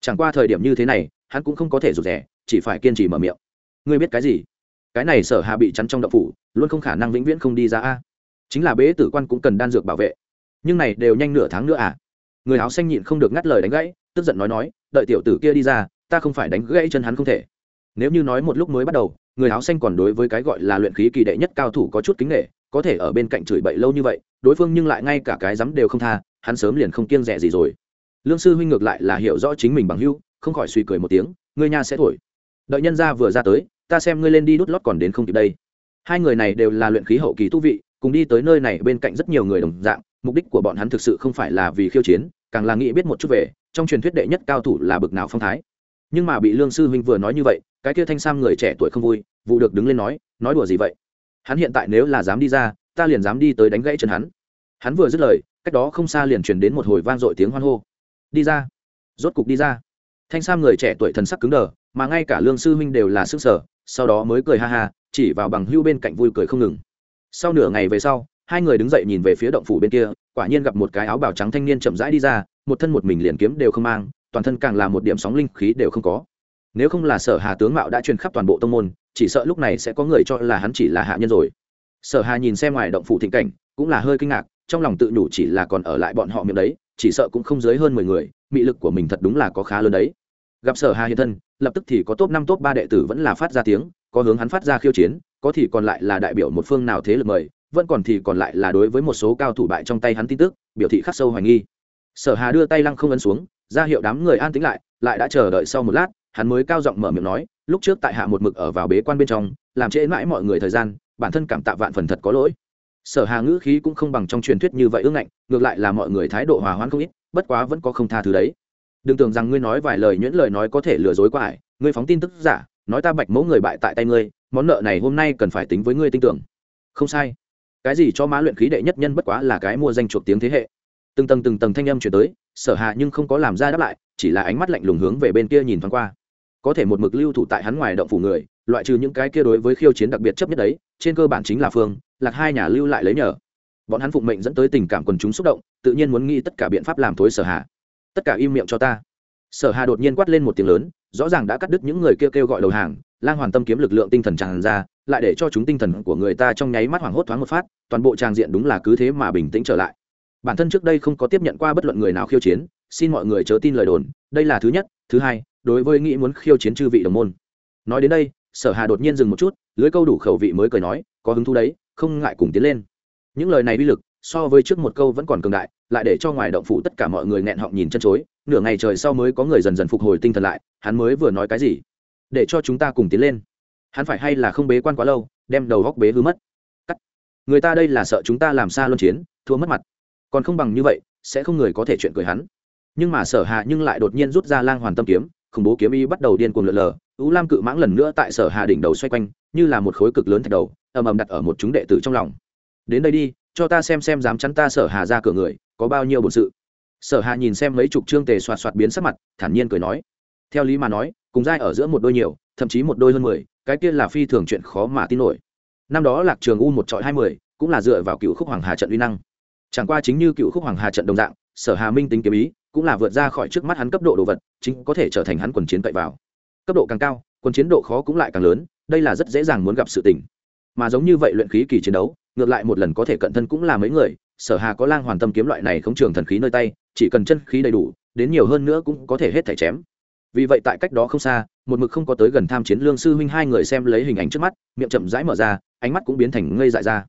Chẳng qua thời điểm như thế này, hắn cũng không có thể rụt rẻ chỉ phải kiên trì mở miệng. Ngươi biết cái gì? Cái này sở hà bị chắn trong động phủ, luôn không khả năng vĩnh viễn không đi ra a. Chính là bế tử quan cũng cần đan dược bảo vệ. Nhưng này đều nhanh nửa tháng nữa à? Người áo xanh nhịn không được ngắt lời đánh gãy, tức giận nói nói, đợi tiểu tử kia đi ra, ta không phải đánh gãy chân hắn không thể. Nếu như nói một lúc mới bắt đầu, người áo xanh còn đối với cái gọi là luyện khí kỳ đệ nhất cao thủ có chút kính nghệ có thể ở bên cạnh chửi bậy lâu như vậy, đối phương nhưng lại ngay cả cái dám đều không tha, hắn sớm liền không kiêng rẻ gì rồi. Lương sư huynh ngược lại là hiểu rõ chính mình bằng hưu không khỏi suy cười một tiếng người nha sẽ thổi. Đợi nhân gia vừa ra tới ta xem ngươi lên đi đút lót còn đến không kịp đây. Hai người này đều là luyện khí hậu kỳ tu vị, cùng đi tới nơi này bên cạnh rất nhiều người đồng dạng, mục đích của bọn hắn thực sự không phải là vì khiêu chiến, càng là nghĩ biết một chút về, trong truyền thuyết đệ nhất cao thủ là bực nào phong thái. Nhưng mà bị lương sư huynh vừa nói như vậy, cái kia thanh sam người trẻ tuổi không vui, vụ được đứng lên nói nói đùa gì vậy? Hắn hiện tại nếu là dám đi ra, ta liền dám đi tới đánh gãy chân hắn. Hắn vừa dứt lời, cách đó không xa liền truyền đến một hồi vang dội tiếng hoan hô. Đi ra. Rốt cục đi ra. Thanh sam người trẻ tuổi thần sắc cứng đờ, mà ngay cả lương sư huynh đều là sức sở sau đó mới cười ha ha, chỉ vào bằng hưu bên cạnh vui cười không ngừng. Sau nửa ngày về sau, hai người đứng dậy nhìn về phía động phủ bên kia, quả nhiên gặp một cái áo bào trắng thanh niên chậm rãi đi ra, một thân một mình liền kiếm đều không mang, toàn thân càng là một điểm sóng linh khí đều không có. Nếu không là sở hà tướng mạo đã truyền khắp toàn bộ tông môn, chỉ sợ lúc này sẽ có người cho là hắn chỉ là hạ nhân rồi. Sở hà nhìn xem ngoài động phủ thịnh cảnh, cũng là hơi kinh ngạc, trong lòng tự nhủ chỉ là còn ở lại bọn họ miệng đấy, chỉ sợ cũng không dưới hơn mười người, mị lực của mình thật đúng là có khá lớn đấy gặp sở hà hiện thân, lập tức thì có top năm, top ba đệ tử vẫn là phát ra tiếng, có hướng hắn phát ra khiêu chiến, có thì còn lại là đại biểu một phương nào thế lực mời, vẫn còn thì còn lại là đối với một số cao thủ bại trong tay hắn tin tức, biểu thị khắc sâu hoài nghi. Sở hà đưa tay lăng không ấn xuống, ra hiệu đám người an tĩnh lại lại đã chờ đợi sau một lát, hắn mới cao giọng mở miệng nói, lúc trước tại hạ một mực ở vào bế quan bên trong, làm trễ mãi mọi người thời gian, bản thân cảm tạ vạn phần thật có lỗi. Sở hà ngữ khí cũng không bằng trong truyền thuyết như vậy ương ngạnh, ngược lại là mọi người thái độ hòa hoãn không ít, bất quá vẫn có không tha thứ đấy đừng tưởng rằng ngươi nói vài lời nhuyễn lời nói có thể lừa dối qua ải ngươi phóng tin tức giả, nói ta bạch mẫu người bại tại tay ngươi, món nợ này hôm nay cần phải tính với ngươi tin tưởng. Không sai. Cái gì cho má luyện khí đệ nhất nhân bất quá là cái mua danh chuộc tiếng thế hệ. Từng tầng từng tầng thanh âm chuyển tới, sở hạ nhưng không có làm ra đáp lại, chỉ là ánh mắt lạnh lùng hướng về bên kia nhìn thoáng qua. Có thể một mực lưu thủ tại hắn ngoài động phủ người, loại trừ những cái kia đối với khiêu chiến đặc biệt chấp nhất đấy, trên cơ bản chính là phương, lạc hai nhà lưu lại lấy nhờ. Bọn hắn phụng mệnh dẫn tới tình cảm quần chúng xúc động, tự nhiên muốn nghĩ tất cả biện pháp làm thối sở hạ tất cả im miệng cho ta. Sở hà đột nhiên quát lên một tiếng lớn, rõ ràng đã cắt đứt những người kêu kêu gọi đầu hàng, lang hoàn tâm kiếm lực lượng tinh thần tràn ra, lại để cho chúng tinh thần của người ta trong nháy mắt hoảng hốt thoáng một phát, toàn bộ tràng diện đúng là cứ thế mà bình tĩnh trở lại. Bản thân trước đây không có tiếp nhận qua bất luận người nào khiêu chiến, xin mọi người chớ tin lời đồn, đây là thứ nhất, thứ hai, đối với nghĩ muốn khiêu chiến chư vị đồng môn. Nói đến đây, sở hà đột nhiên dừng một chút, lưới câu đủ khẩu vị mới cười nói, có hứng thú đấy, không ngại cùng tiến lên. Những lời này uy lực so với trước một câu vẫn còn cường đại, lại để cho ngoài động phủ tất cả mọi người nghẹn họng nhìn chân chối, nửa ngày trời sau mới có người dần dần phục hồi tinh thần lại, hắn mới vừa nói cái gì? Để cho chúng ta cùng tiến lên. Hắn phải hay là không bế quan quá lâu, đem đầu góc bế hư mất? Cắt. Người ta đây là sợ chúng ta làm xa luân chiến, thua mất mặt. Còn không bằng như vậy, sẽ không người có thể chuyện cười hắn. Nhưng mà sở hạ nhưng lại đột nhiên rút ra lang hoàn tâm kiếm, khủng bố kiếm y bắt đầu điên cuồng lượn lờ. Ú lam cự mãng lần nữa tại sở hạ đỉnh đầu xoay quanh, như là một khối cực lớn thạch đầu, ầm ầm đặt ở một chúng đệ tử trong lòng. Đến đây đi cho ta xem xem dám chắn ta sở hà ra cửa người, có bao nhiêu bổn sự. Sở hà nhìn xem mấy chục trương tề xoạt xoạt biến sắc mặt, thản nhiên cười nói. Theo lý mà nói, cùng giai ở giữa một đôi nhiều, thậm chí một đôi hơn mười, cái kia là phi thường chuyện khó mà tin nổi. Năm đó lạc trường u một trọi hai mươi cũng là dựa vào cựu khúc hoàng hà trận uy năng. Chẳng qua chính như cựu khúc hoàng hà trận đồng dạng, sở hà minh tính kiếm ý, cũng là vượt ra khỏi trước mắt hắn cấp độ đồ vật, chính có thể trở thành hắn quần chiến cậy vào. Cấp độ càng cao, quần chiến độ khó cũng lại càng lớn, đây là rất dễ dàng muốn gặp sự tình. Mà giống như vậy luyện khí kỳ chiến đấu ngược lại một lần có thể cận thân cũng là mấy người, sở hà có lang hoàn tâm kiếm loại này không trường thần khí nơi tay, chỉ cần chân khí đầy đủ, đến nhiều hơn nữa cũng có thể hết thể chém. Vì vậy tại cách đó không xa, một mực không có tới gần tham chiến lương sư huynh hai người xem lấy hình ảnh trước mắt, miệng chậm rãi mở ra, ánh mắt cũng biến thành ngây dại ra.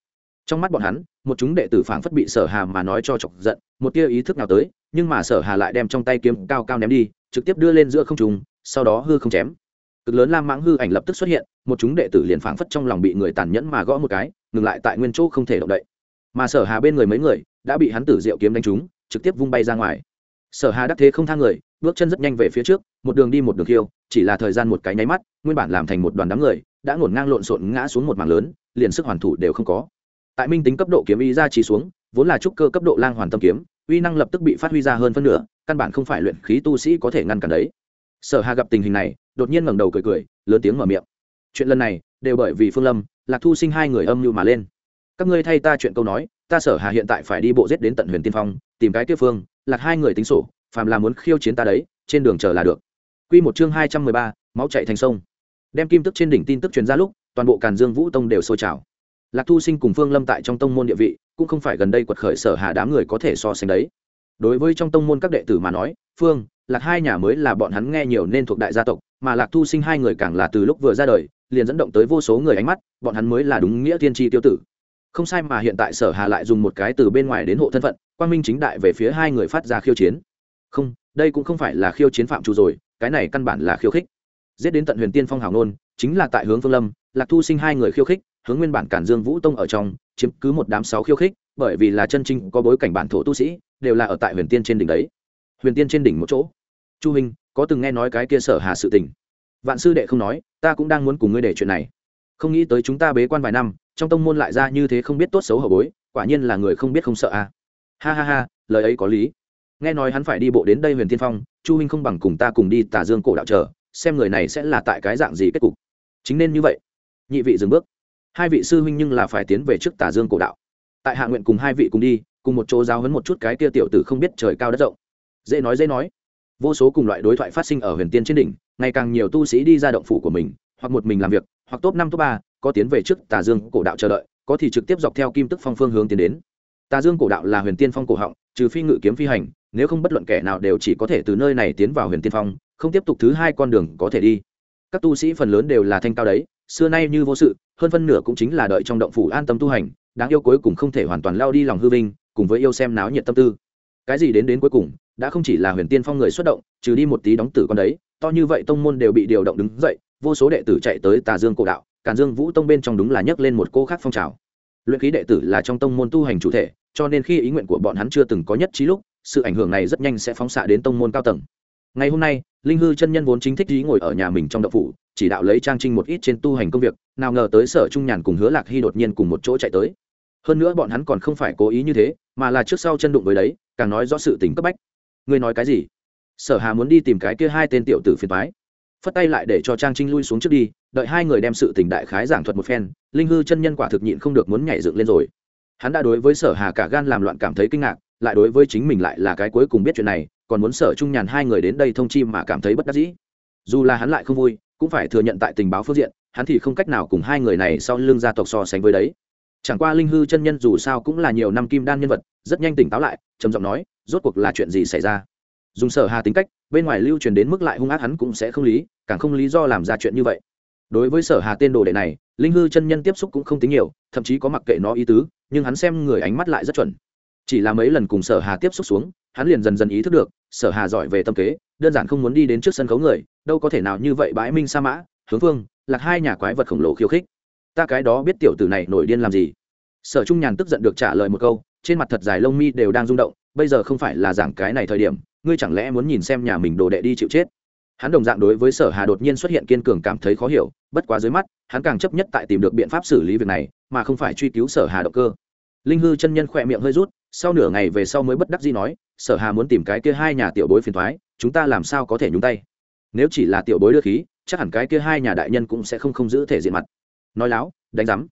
Trong mắt bọn hắn, một chúng đệ tử phảng phất bị sở hà mà nói cho chọc giận, một tia ý thức nào tới, nhưng mà sở hà lại đem trong tay kiếm cao cao ném đi, trực tiếp đưa lên giữa không trùng sau đó hư không chém cực lớn lam mãng hư ảnh lập tức xuất hiện, một chúng đệ tử liền phảng phất trong lòng bị người tàn nhẫn mà gõ một cái, ngừng lại tại nguyên chỗ không thể động đậy. Mà sở hà bên người mấy người, đã bị hắn tử diệu kiếm đánh trúng, trực tiếp vung bay ra ngoài. Sở hà đắc thế không thang người, bước chân rất nhanh về phía trước, một đường đi một đường khiêu, chỉ là thời gian một cái nháy mắt, nguyên bản làm thành một đoàn đám người, đã ngổn ngang lộn xộn ngã xuống một mảng lớn, liền sức hoàn thủ đều không có. Tại minh tính cấp độ kiếm y ra chỉ xuống, vốn là trúc cơ cấp độ lang hoàn tâm kiếm, uy năng lập tức bị phát huy ra hơn phân nửa, căn bản không phải luyện khí tu sĩ có thể ngăn cản đấy sở hà gặp tình hình này đột nhiên ngẩng đầu cười cười lớn tiếng mở miệng. Chuyện lần này đều bởi vì phương lâm lạc thu sinh hai người âm mưu mà lên. Các ngươi thay ta chuyện câu nói ta sở hà hiện tại phải đi bộ giết đến tận huyền tiên phong tìm cái tiêu phương lạc hai người tính sổ phàm là muốn khiêu chiến ta đấy trên đường chờ là được. Quy một chương hai trăm mười ba, máu chảy thành sông. Đem kim tức trên đỉnh tin tức truyền ra lúc toàn bộ càn dương vũ tông đều sôi trào. Lạc thu sinh cùng phương lâm tại trong tông môn địa vị cũng không phải gần đây quật khởi sở hà đám người có thể so sánh đấy. Đối với trong tông môn các đệ tử mà nói phương lạc hai nhà mới là bọn hắn nghe nhiều nên thuộc đại gia tộc, mà lạc thu sinh hai người càng là từ lúc vừa ra đời, liền dẫn động tới vô số người ánh mắt, bọn hắn mới là đúng nghĩa tiên tri tiêu tử. Không sai mà hiện tại sở hà lại dùng một cái từ bên ngoài đến hộ thân phận, quang minh chính đại về phía hai người phát ra khiêu chiến. Không, đây cũng không phải là khiêu chiến phạm chủ rồi, cái này căn bản là khiêu khích. Giết đến tận huyền tiên phong hào nôn, chính là tại hướng phương lâm, lạc thu sinh hai người khiêu khích, hướng nguyên bản cản dương vũ tông ở trong, chiếm cứ một đám sáu khiêu khích, bởi vì là chân chính có bối cảnh bản thổ tu sĩ, đều là ở tại huyền tiên trên đỉnh đấy. Huyền tiên trên đỉnh một chỗ chu hình có từng nghe nói cái kia sở hà sự tình? Vạn sư đệ không nói, ta cũng đang muốn cùng ngươi để chuyện này. Không nghĩ tới chúng ta bế quan vài năm, trong tông môn lại ra như thế không biết tốt xấu hậu bối, quả nhiên là người không biết không sợ à. ha ha ha, lời ấy có lý. Nghe nói hắn phải đi bộ đến đây huyền tiên phong, chu huynh không bằng cùng ta cùng đi tà dương cổ đạo chờ, xem người này sẽ là tại cái dạng gì kết cục. Chính nên như vậy. Nhị vị dừng bước. Hai vị sư huynh nhưng là phải tiến về trước tà dương cổ đạo. Tại hạ nguyện cùng hai vị cùng đi, cùng một chỗ giáo hấn một chút cái kia tiểu tử không biết trời cao đất rộng. Dễ nói dễ nói vô số cùng loại đối thoại phát sinh ở huyền tiên trên đỉnh, ngày càng nhiều tu sĩ đi ra động phủ của mình, hoặc một mình làm việc, hoặc top năm, top ba, có tiến về trước tà dương cổ đạo chờ đợi, có thì trực tiếp dọc theo kim tức phong phương hướng tiến đến. Tà dương cổ đạo là huyền tiên phong cổ họng, trừ phi ngự kiếm phi hành, nếu không bất luận kẻ nào đều chỉ có thể từ nơi này tiến vào huyền tiên phong, không tiếp tục thứ hai con đường có thể đi. Các tu sĩ phần lớn đều là thanh cao đấy, xưa nay như vô sự, hơn phân nửa cũng chính là đợi trong động phủ an tâm tu hành, đáng yêu cuối cùng không thể hoàn toàn lao đi lòng hư vinh, cùng với yêu xem náo nhiệt tâm tư cái gì đến đến cuối cùng, đã không chỉ là huyền tiên phong người xuất động, trừ đi một tí đóng tử con đấy, to như vậy tông môn đều bị điều động đứng dậy, vô số đệ tử chạy tới tà dương cổ đạo, càn dương vũ tông bên trong đúng là nhấc lên một cô khác phong trào. Luyện khí đệ tử là trong tông môn tu hành chủ thể, cho nên khi ý nguyện của bọn hắn chưa từng có nhất trí lúc, sự ảnh hưởng này rất nhanh sẽ phóng xạ đến tông môn cao tầng. Ngày hôm nay, linh hư chân nhân vốn chính thích ý ngồi ở nhà mình trong đậu phủ, chỉ đạo lấy trang trinh một ít trên tu hành công việc, nào ngờ tới sở trung nhàn cùng hứa lạc hy đột nhiên cùng một chỗ chạy tới. Hơn nữa bọn hắn còn không phải cố ý như thế mà là trước sau chân đụng với đấy, càng nói rõ sự tình cấp bách. Ngươi nói cái gì? Sở hà muốn đi tìm cái kia hai tên tiểu tử phiền thoái phất tay lại để cho trang trinh lui xuống trước đi, đợi hai người đem sự tình đại khái giảng thuật một phen, linh hư chân nhân quả thực nhịn không được muốn nhảy dựng lên rồi. Hắn đã đối với sở hà cả gan làm loạn cảm thấy kinh ngạc, lại đối với chính mình lại là cái cuối cùng biết chuyện này, còn muốn sở trung nhàn hai người đến đây thông chi mà cảm thấy bất đắc dĩ. Dù là hắn lại không vui, cũng phải thừa nhận tại tình báo phương diện, hắn thì không cách nào cùng hai người này sau lưng gia tộc so sánh với đấy chẳng qua linh hư chân nhân dù sao cũng là nhiều năm kim đan nhân vật, rất nhanh tỉnh táo lại, trầm giọng nói, rốt cuộc là chuyện gì xảy ra? Dùng sở hà tính cách, bên ngoài lưu truyền đến mức lại hung ác hắn cũng sẽ không lý, càng không lý do làm ra chuyện như vậy. Đối với sở hà tên đồ đệ này, linh hư chân nhân tiếp xúc cũng không tính nhiều, thậm chí có mặc kệ nó ý tứ, nhưng hắn xem người ánh mắt lại rất chuẩn. Chỉ là mấy lần cùng sở hà tiếp xúc xuống, hắn liền dần dần ý thức được, sở hà giỏi về tâm kế, đơn giản không muốn đi đến trước sân khấu người, đâu có thể nào như vậy bãi minh sa mã, hướng phương lạc hai nhà quái vật khổng lồ khiêu khích ta cái đó biết tiểu tử này nổi điên làm gì. Sở trung nhàn tức giận được trả lời một câu, trên mặt thật dài lông mi đều đang rung động, bây giờ không phải là giảng cái này thời điểm, ngươi chẳng lẽ muốn nhìn xem nhà mình đồ đệ đi chịu chết? Hắn đồng dạng đối với sở hà đột nhiên xuất hiện kiên cường cảm thấy khó hiểu, bất quá dưới mắt, hắn càng chấp nhất tại tìm được biện pháp xử lý việc này, mà không phải truy cứu sở hà động cơ. Linh hư chân nhân khỏe miệng hơi rút, sau nửa ngày về sau mới bất đắc dĩ nói, sở hà muốn tìm cái kia hai nhà tiểu bối phiền thoái chúng ta làm sao có thể nhúng tay? Nếu chỉ là tiểu bối đưa khí, chắc hẳn cái kia hai nhà đại nhân cũng sẽ không không giữ thể diện mặt nói láo, đánh giám.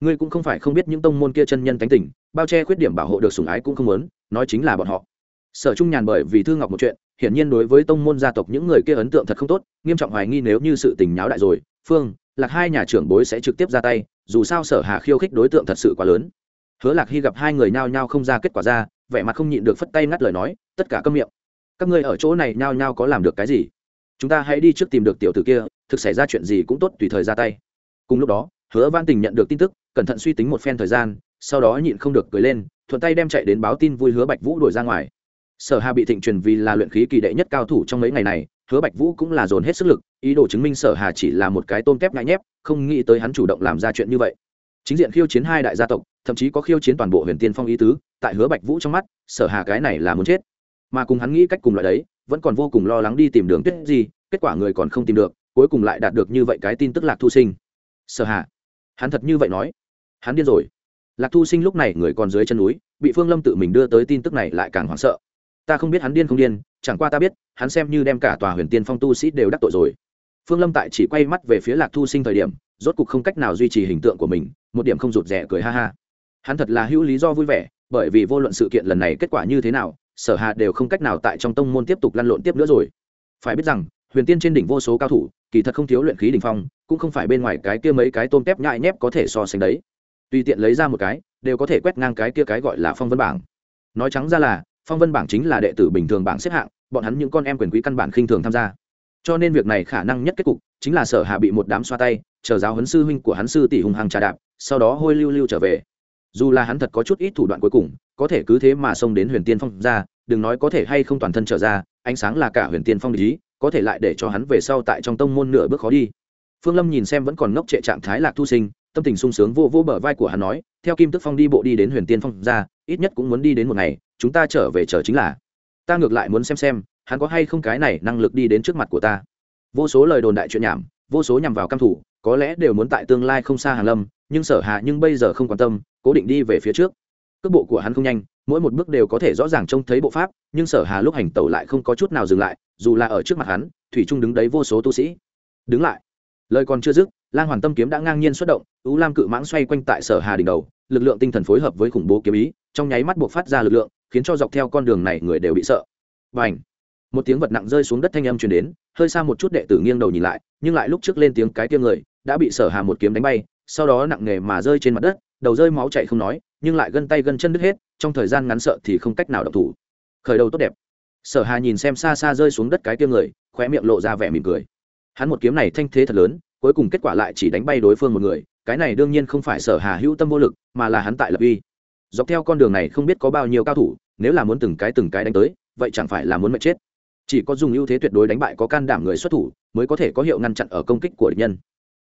Ngươi cũng không phải không biết những tông môn kia chân nhân tánh tình, bao che khuyết điểm bảo hộ được sủng ái cũng không muốn, nói chính là bọn họ. Sở trung nhàn bởi vì thư ngọc một chuyện, hiển nhiên đối với tông môn gia tộc những người kia ấn tượng thật không tốt, nghiêm trọng hoài nghi nếu như sự tình nháo đại rồi, phương, lạc hai nhà trưởng bối sẽ trực tiếp ra tay, dù sao sở hà khiêu khích đối tượng thật sự quá lớn. Hứa lạc hy gặp hai người nhao nhao không ra kết quả ra, vẻ mặt không nhịn được phất tay ngắt lời nói, tất cả câm miệng. Các ngươi ở chỗ này nhao nhao có làm được cái gì? Chúng ta hãy đi trước tìm được tiểu tử kia, thực xảy ra chuyện gì cũng tốt tùy thời ra tay cùng lúc đó, hứa văn tình nhận được tin tức, cẩn thận suy tính một phen thời gian, sau đó nhịn không được cười lên, thuận tay đem chạy đến báo tin vui hứa bạch vũ đuổi ra ngoài. Sở hà bị thịnh truyền vì là luyện khí kỳ đệ nhất cao thủ trong mấy ngày này, hứa bạch vũ cũng là dồn hết sức lực, ý đồ chứng minh sở hà chỉ là một cái tôm kép ngại nhép, không nghĩ tới hắn chủ động làm ra chuyện như vậy. Chính diện khiêu chiến hai đại gia tộc, thậm chí có khiêu chiến toàn bộ huyền tiên phong ý tứ, tại hứa bạch vũ trong mắt, sở hà cái này là muốn chết. Mà cùng hắn nghĩ cách cùng loại đấy, vẫn còn vô cùng lo lắng đi tìm đường tuyết gì, kết quả người còn không tìm được, cuối cùng lại đạt được như vậy cái tin tức lạc thu sinh sở hà. Hắn thật như vậy nói. Hắn điên rồi. Lạc thu sinh lúc này người còn dưới chân núi, bị phương lâm tự mình đưa tới tin tức này lại càng hoảng sợ. Ta không biết hắn điên không điên, chẳng qua ta biết, hắn xem như đem cả tòa huyền tiên phong tu sĩ đều đắc tội rồi. Phương lâm tại chỉ quay mắt về phía lạc thu sinh thời điểm, rốt cục không cách nào duy trì hình tượng của mình, một điểm không rụt rè cười ha ha. Hắn thật là hữu lý do vui vẻ, bởi vì vô luận sự kiện lần này kết quả như thế nào, sở hạ đều không cách nào tại trong tông môn tiếp tục lăn lộn tiếp nữa rồi. Phải biết rằng huyền tiên trên đỉnh vô số cao thủ, kỳ thật không thiếu luyện khí đỉnh phong, cũng không phải bên ngoài cái kia mấy cái tôm tép nhại nhép có thể so sánh đấy. Tùy tiện lấy ra một cái, đều có thể quét ngang cái kia cái gọi là phong vân bảng. Nói trắng ra là, phong vân bảng chính là đệ tử bình thường bảng xếp hạng, bọn hắn những con em quyền quý căn bản khinh thường tham gia. Cho nên việc này khả năng nhất kết cục chính là sở hạ bị một đám xoa tay, chờ giáo huấn sư huynh của hắn sư tỷ hùng hàng trà đạp, sau đó hôi lưu lưu trở về. Dù là hắn thật có chút ít thủ đoạn cuối cùng, có thể cứ thế mà xông đến huyền tiên phong ra, đừng nói có thể hay không toàn thân trở ra ánh sáng là cả huyền tiên phong lý có thể lại để cho hắn về sau tại trong tông môn nửa bước khó đi. Phương lâm nhìn xem vẫn còn ngốc trệ trạng thái lạc thu sinh, tâm tình sung sướng vô vô bờ vai của hắn nói, theo kim tức phong đi bộ đi đến huyền tiên phong ra, ít nhất cũng muốn đi đến một ngày, chúng ta trở về chờ chính là. Ta ngược lại muốn xem xem, hắn có hay không cái này năng lực đi đến trước mặt của ta. Vô số lời đồn đại chuyện nhảm, vô số nhằm vào căm thủ, có lẽ đều muốn tại tương lai không xa hàn lâm, nhưng sở hạ nhưng bây giờ không quan tâm, cố định đi về phía trước cước bộ của hắn không nhanh, mỗi một bước đều có thể rõ ràng trông thấy bộ pháp, nhưng sở hà lúc hành tẩu lại không có chút nào dừng lại, dù là ở trước mặt hắn, thủy trung đứng đấy vô số tu sĩ. Đứng lại. Lời còn chưa dứt, lang hoàn tâm kiếm đã ngang nhiên xuất động ú lam cự mãng xoay quanh tại sở hà đỉnh đầu, lực lượng tinh thần phối hợp với khủng bố kiếm ý, trong nháy mắt buộc phát ra lực lượng, khiến cho dọc theo con đường này người đều bị sợ. Và ảnh một tiếng vật nặng rơi xuống đất thanh âm truyền đến, hơi xa một chút đệ tử nghiêng đầu nhìn lại, nhưng lại lúc trước lên tiếng cái kia người, đã bị sở hà một kiếm đánh bay, sau đó nặng nề mà rơi trên mặt đất, đầu rơi máu chảy không nói nhưng lại gân tay gân chân đứt hết, trong thời gian ngắn sợ thì không cách nào động thủ. Khởi đầu tốt đẹp. Sở hà nhìn xem xa xa rơi xuống đất cái kia người, khóe miệng lộ ra vẻ mỉm cười. Hắn một kiếm này thanh thế thật lớn, cuối cùng kết quả lại chỉ đánh bay đối phương một người, cái này đương nhiên không phải sở hà hữu tâm vô lực, mà là hắn tại lập uy. Dọc theo con đường này không biết có bao nhiêu cao thủ, nếu là muốn từng cái từng cái đánh tới, vậy chẳng phải là muốn mệt chết. Chỉ có dùng ưu thế tuyệt đối đánh bại có can đảm người xuất thủ, mới có thể có hiệu ngăn chặn ở công kích của địch nhân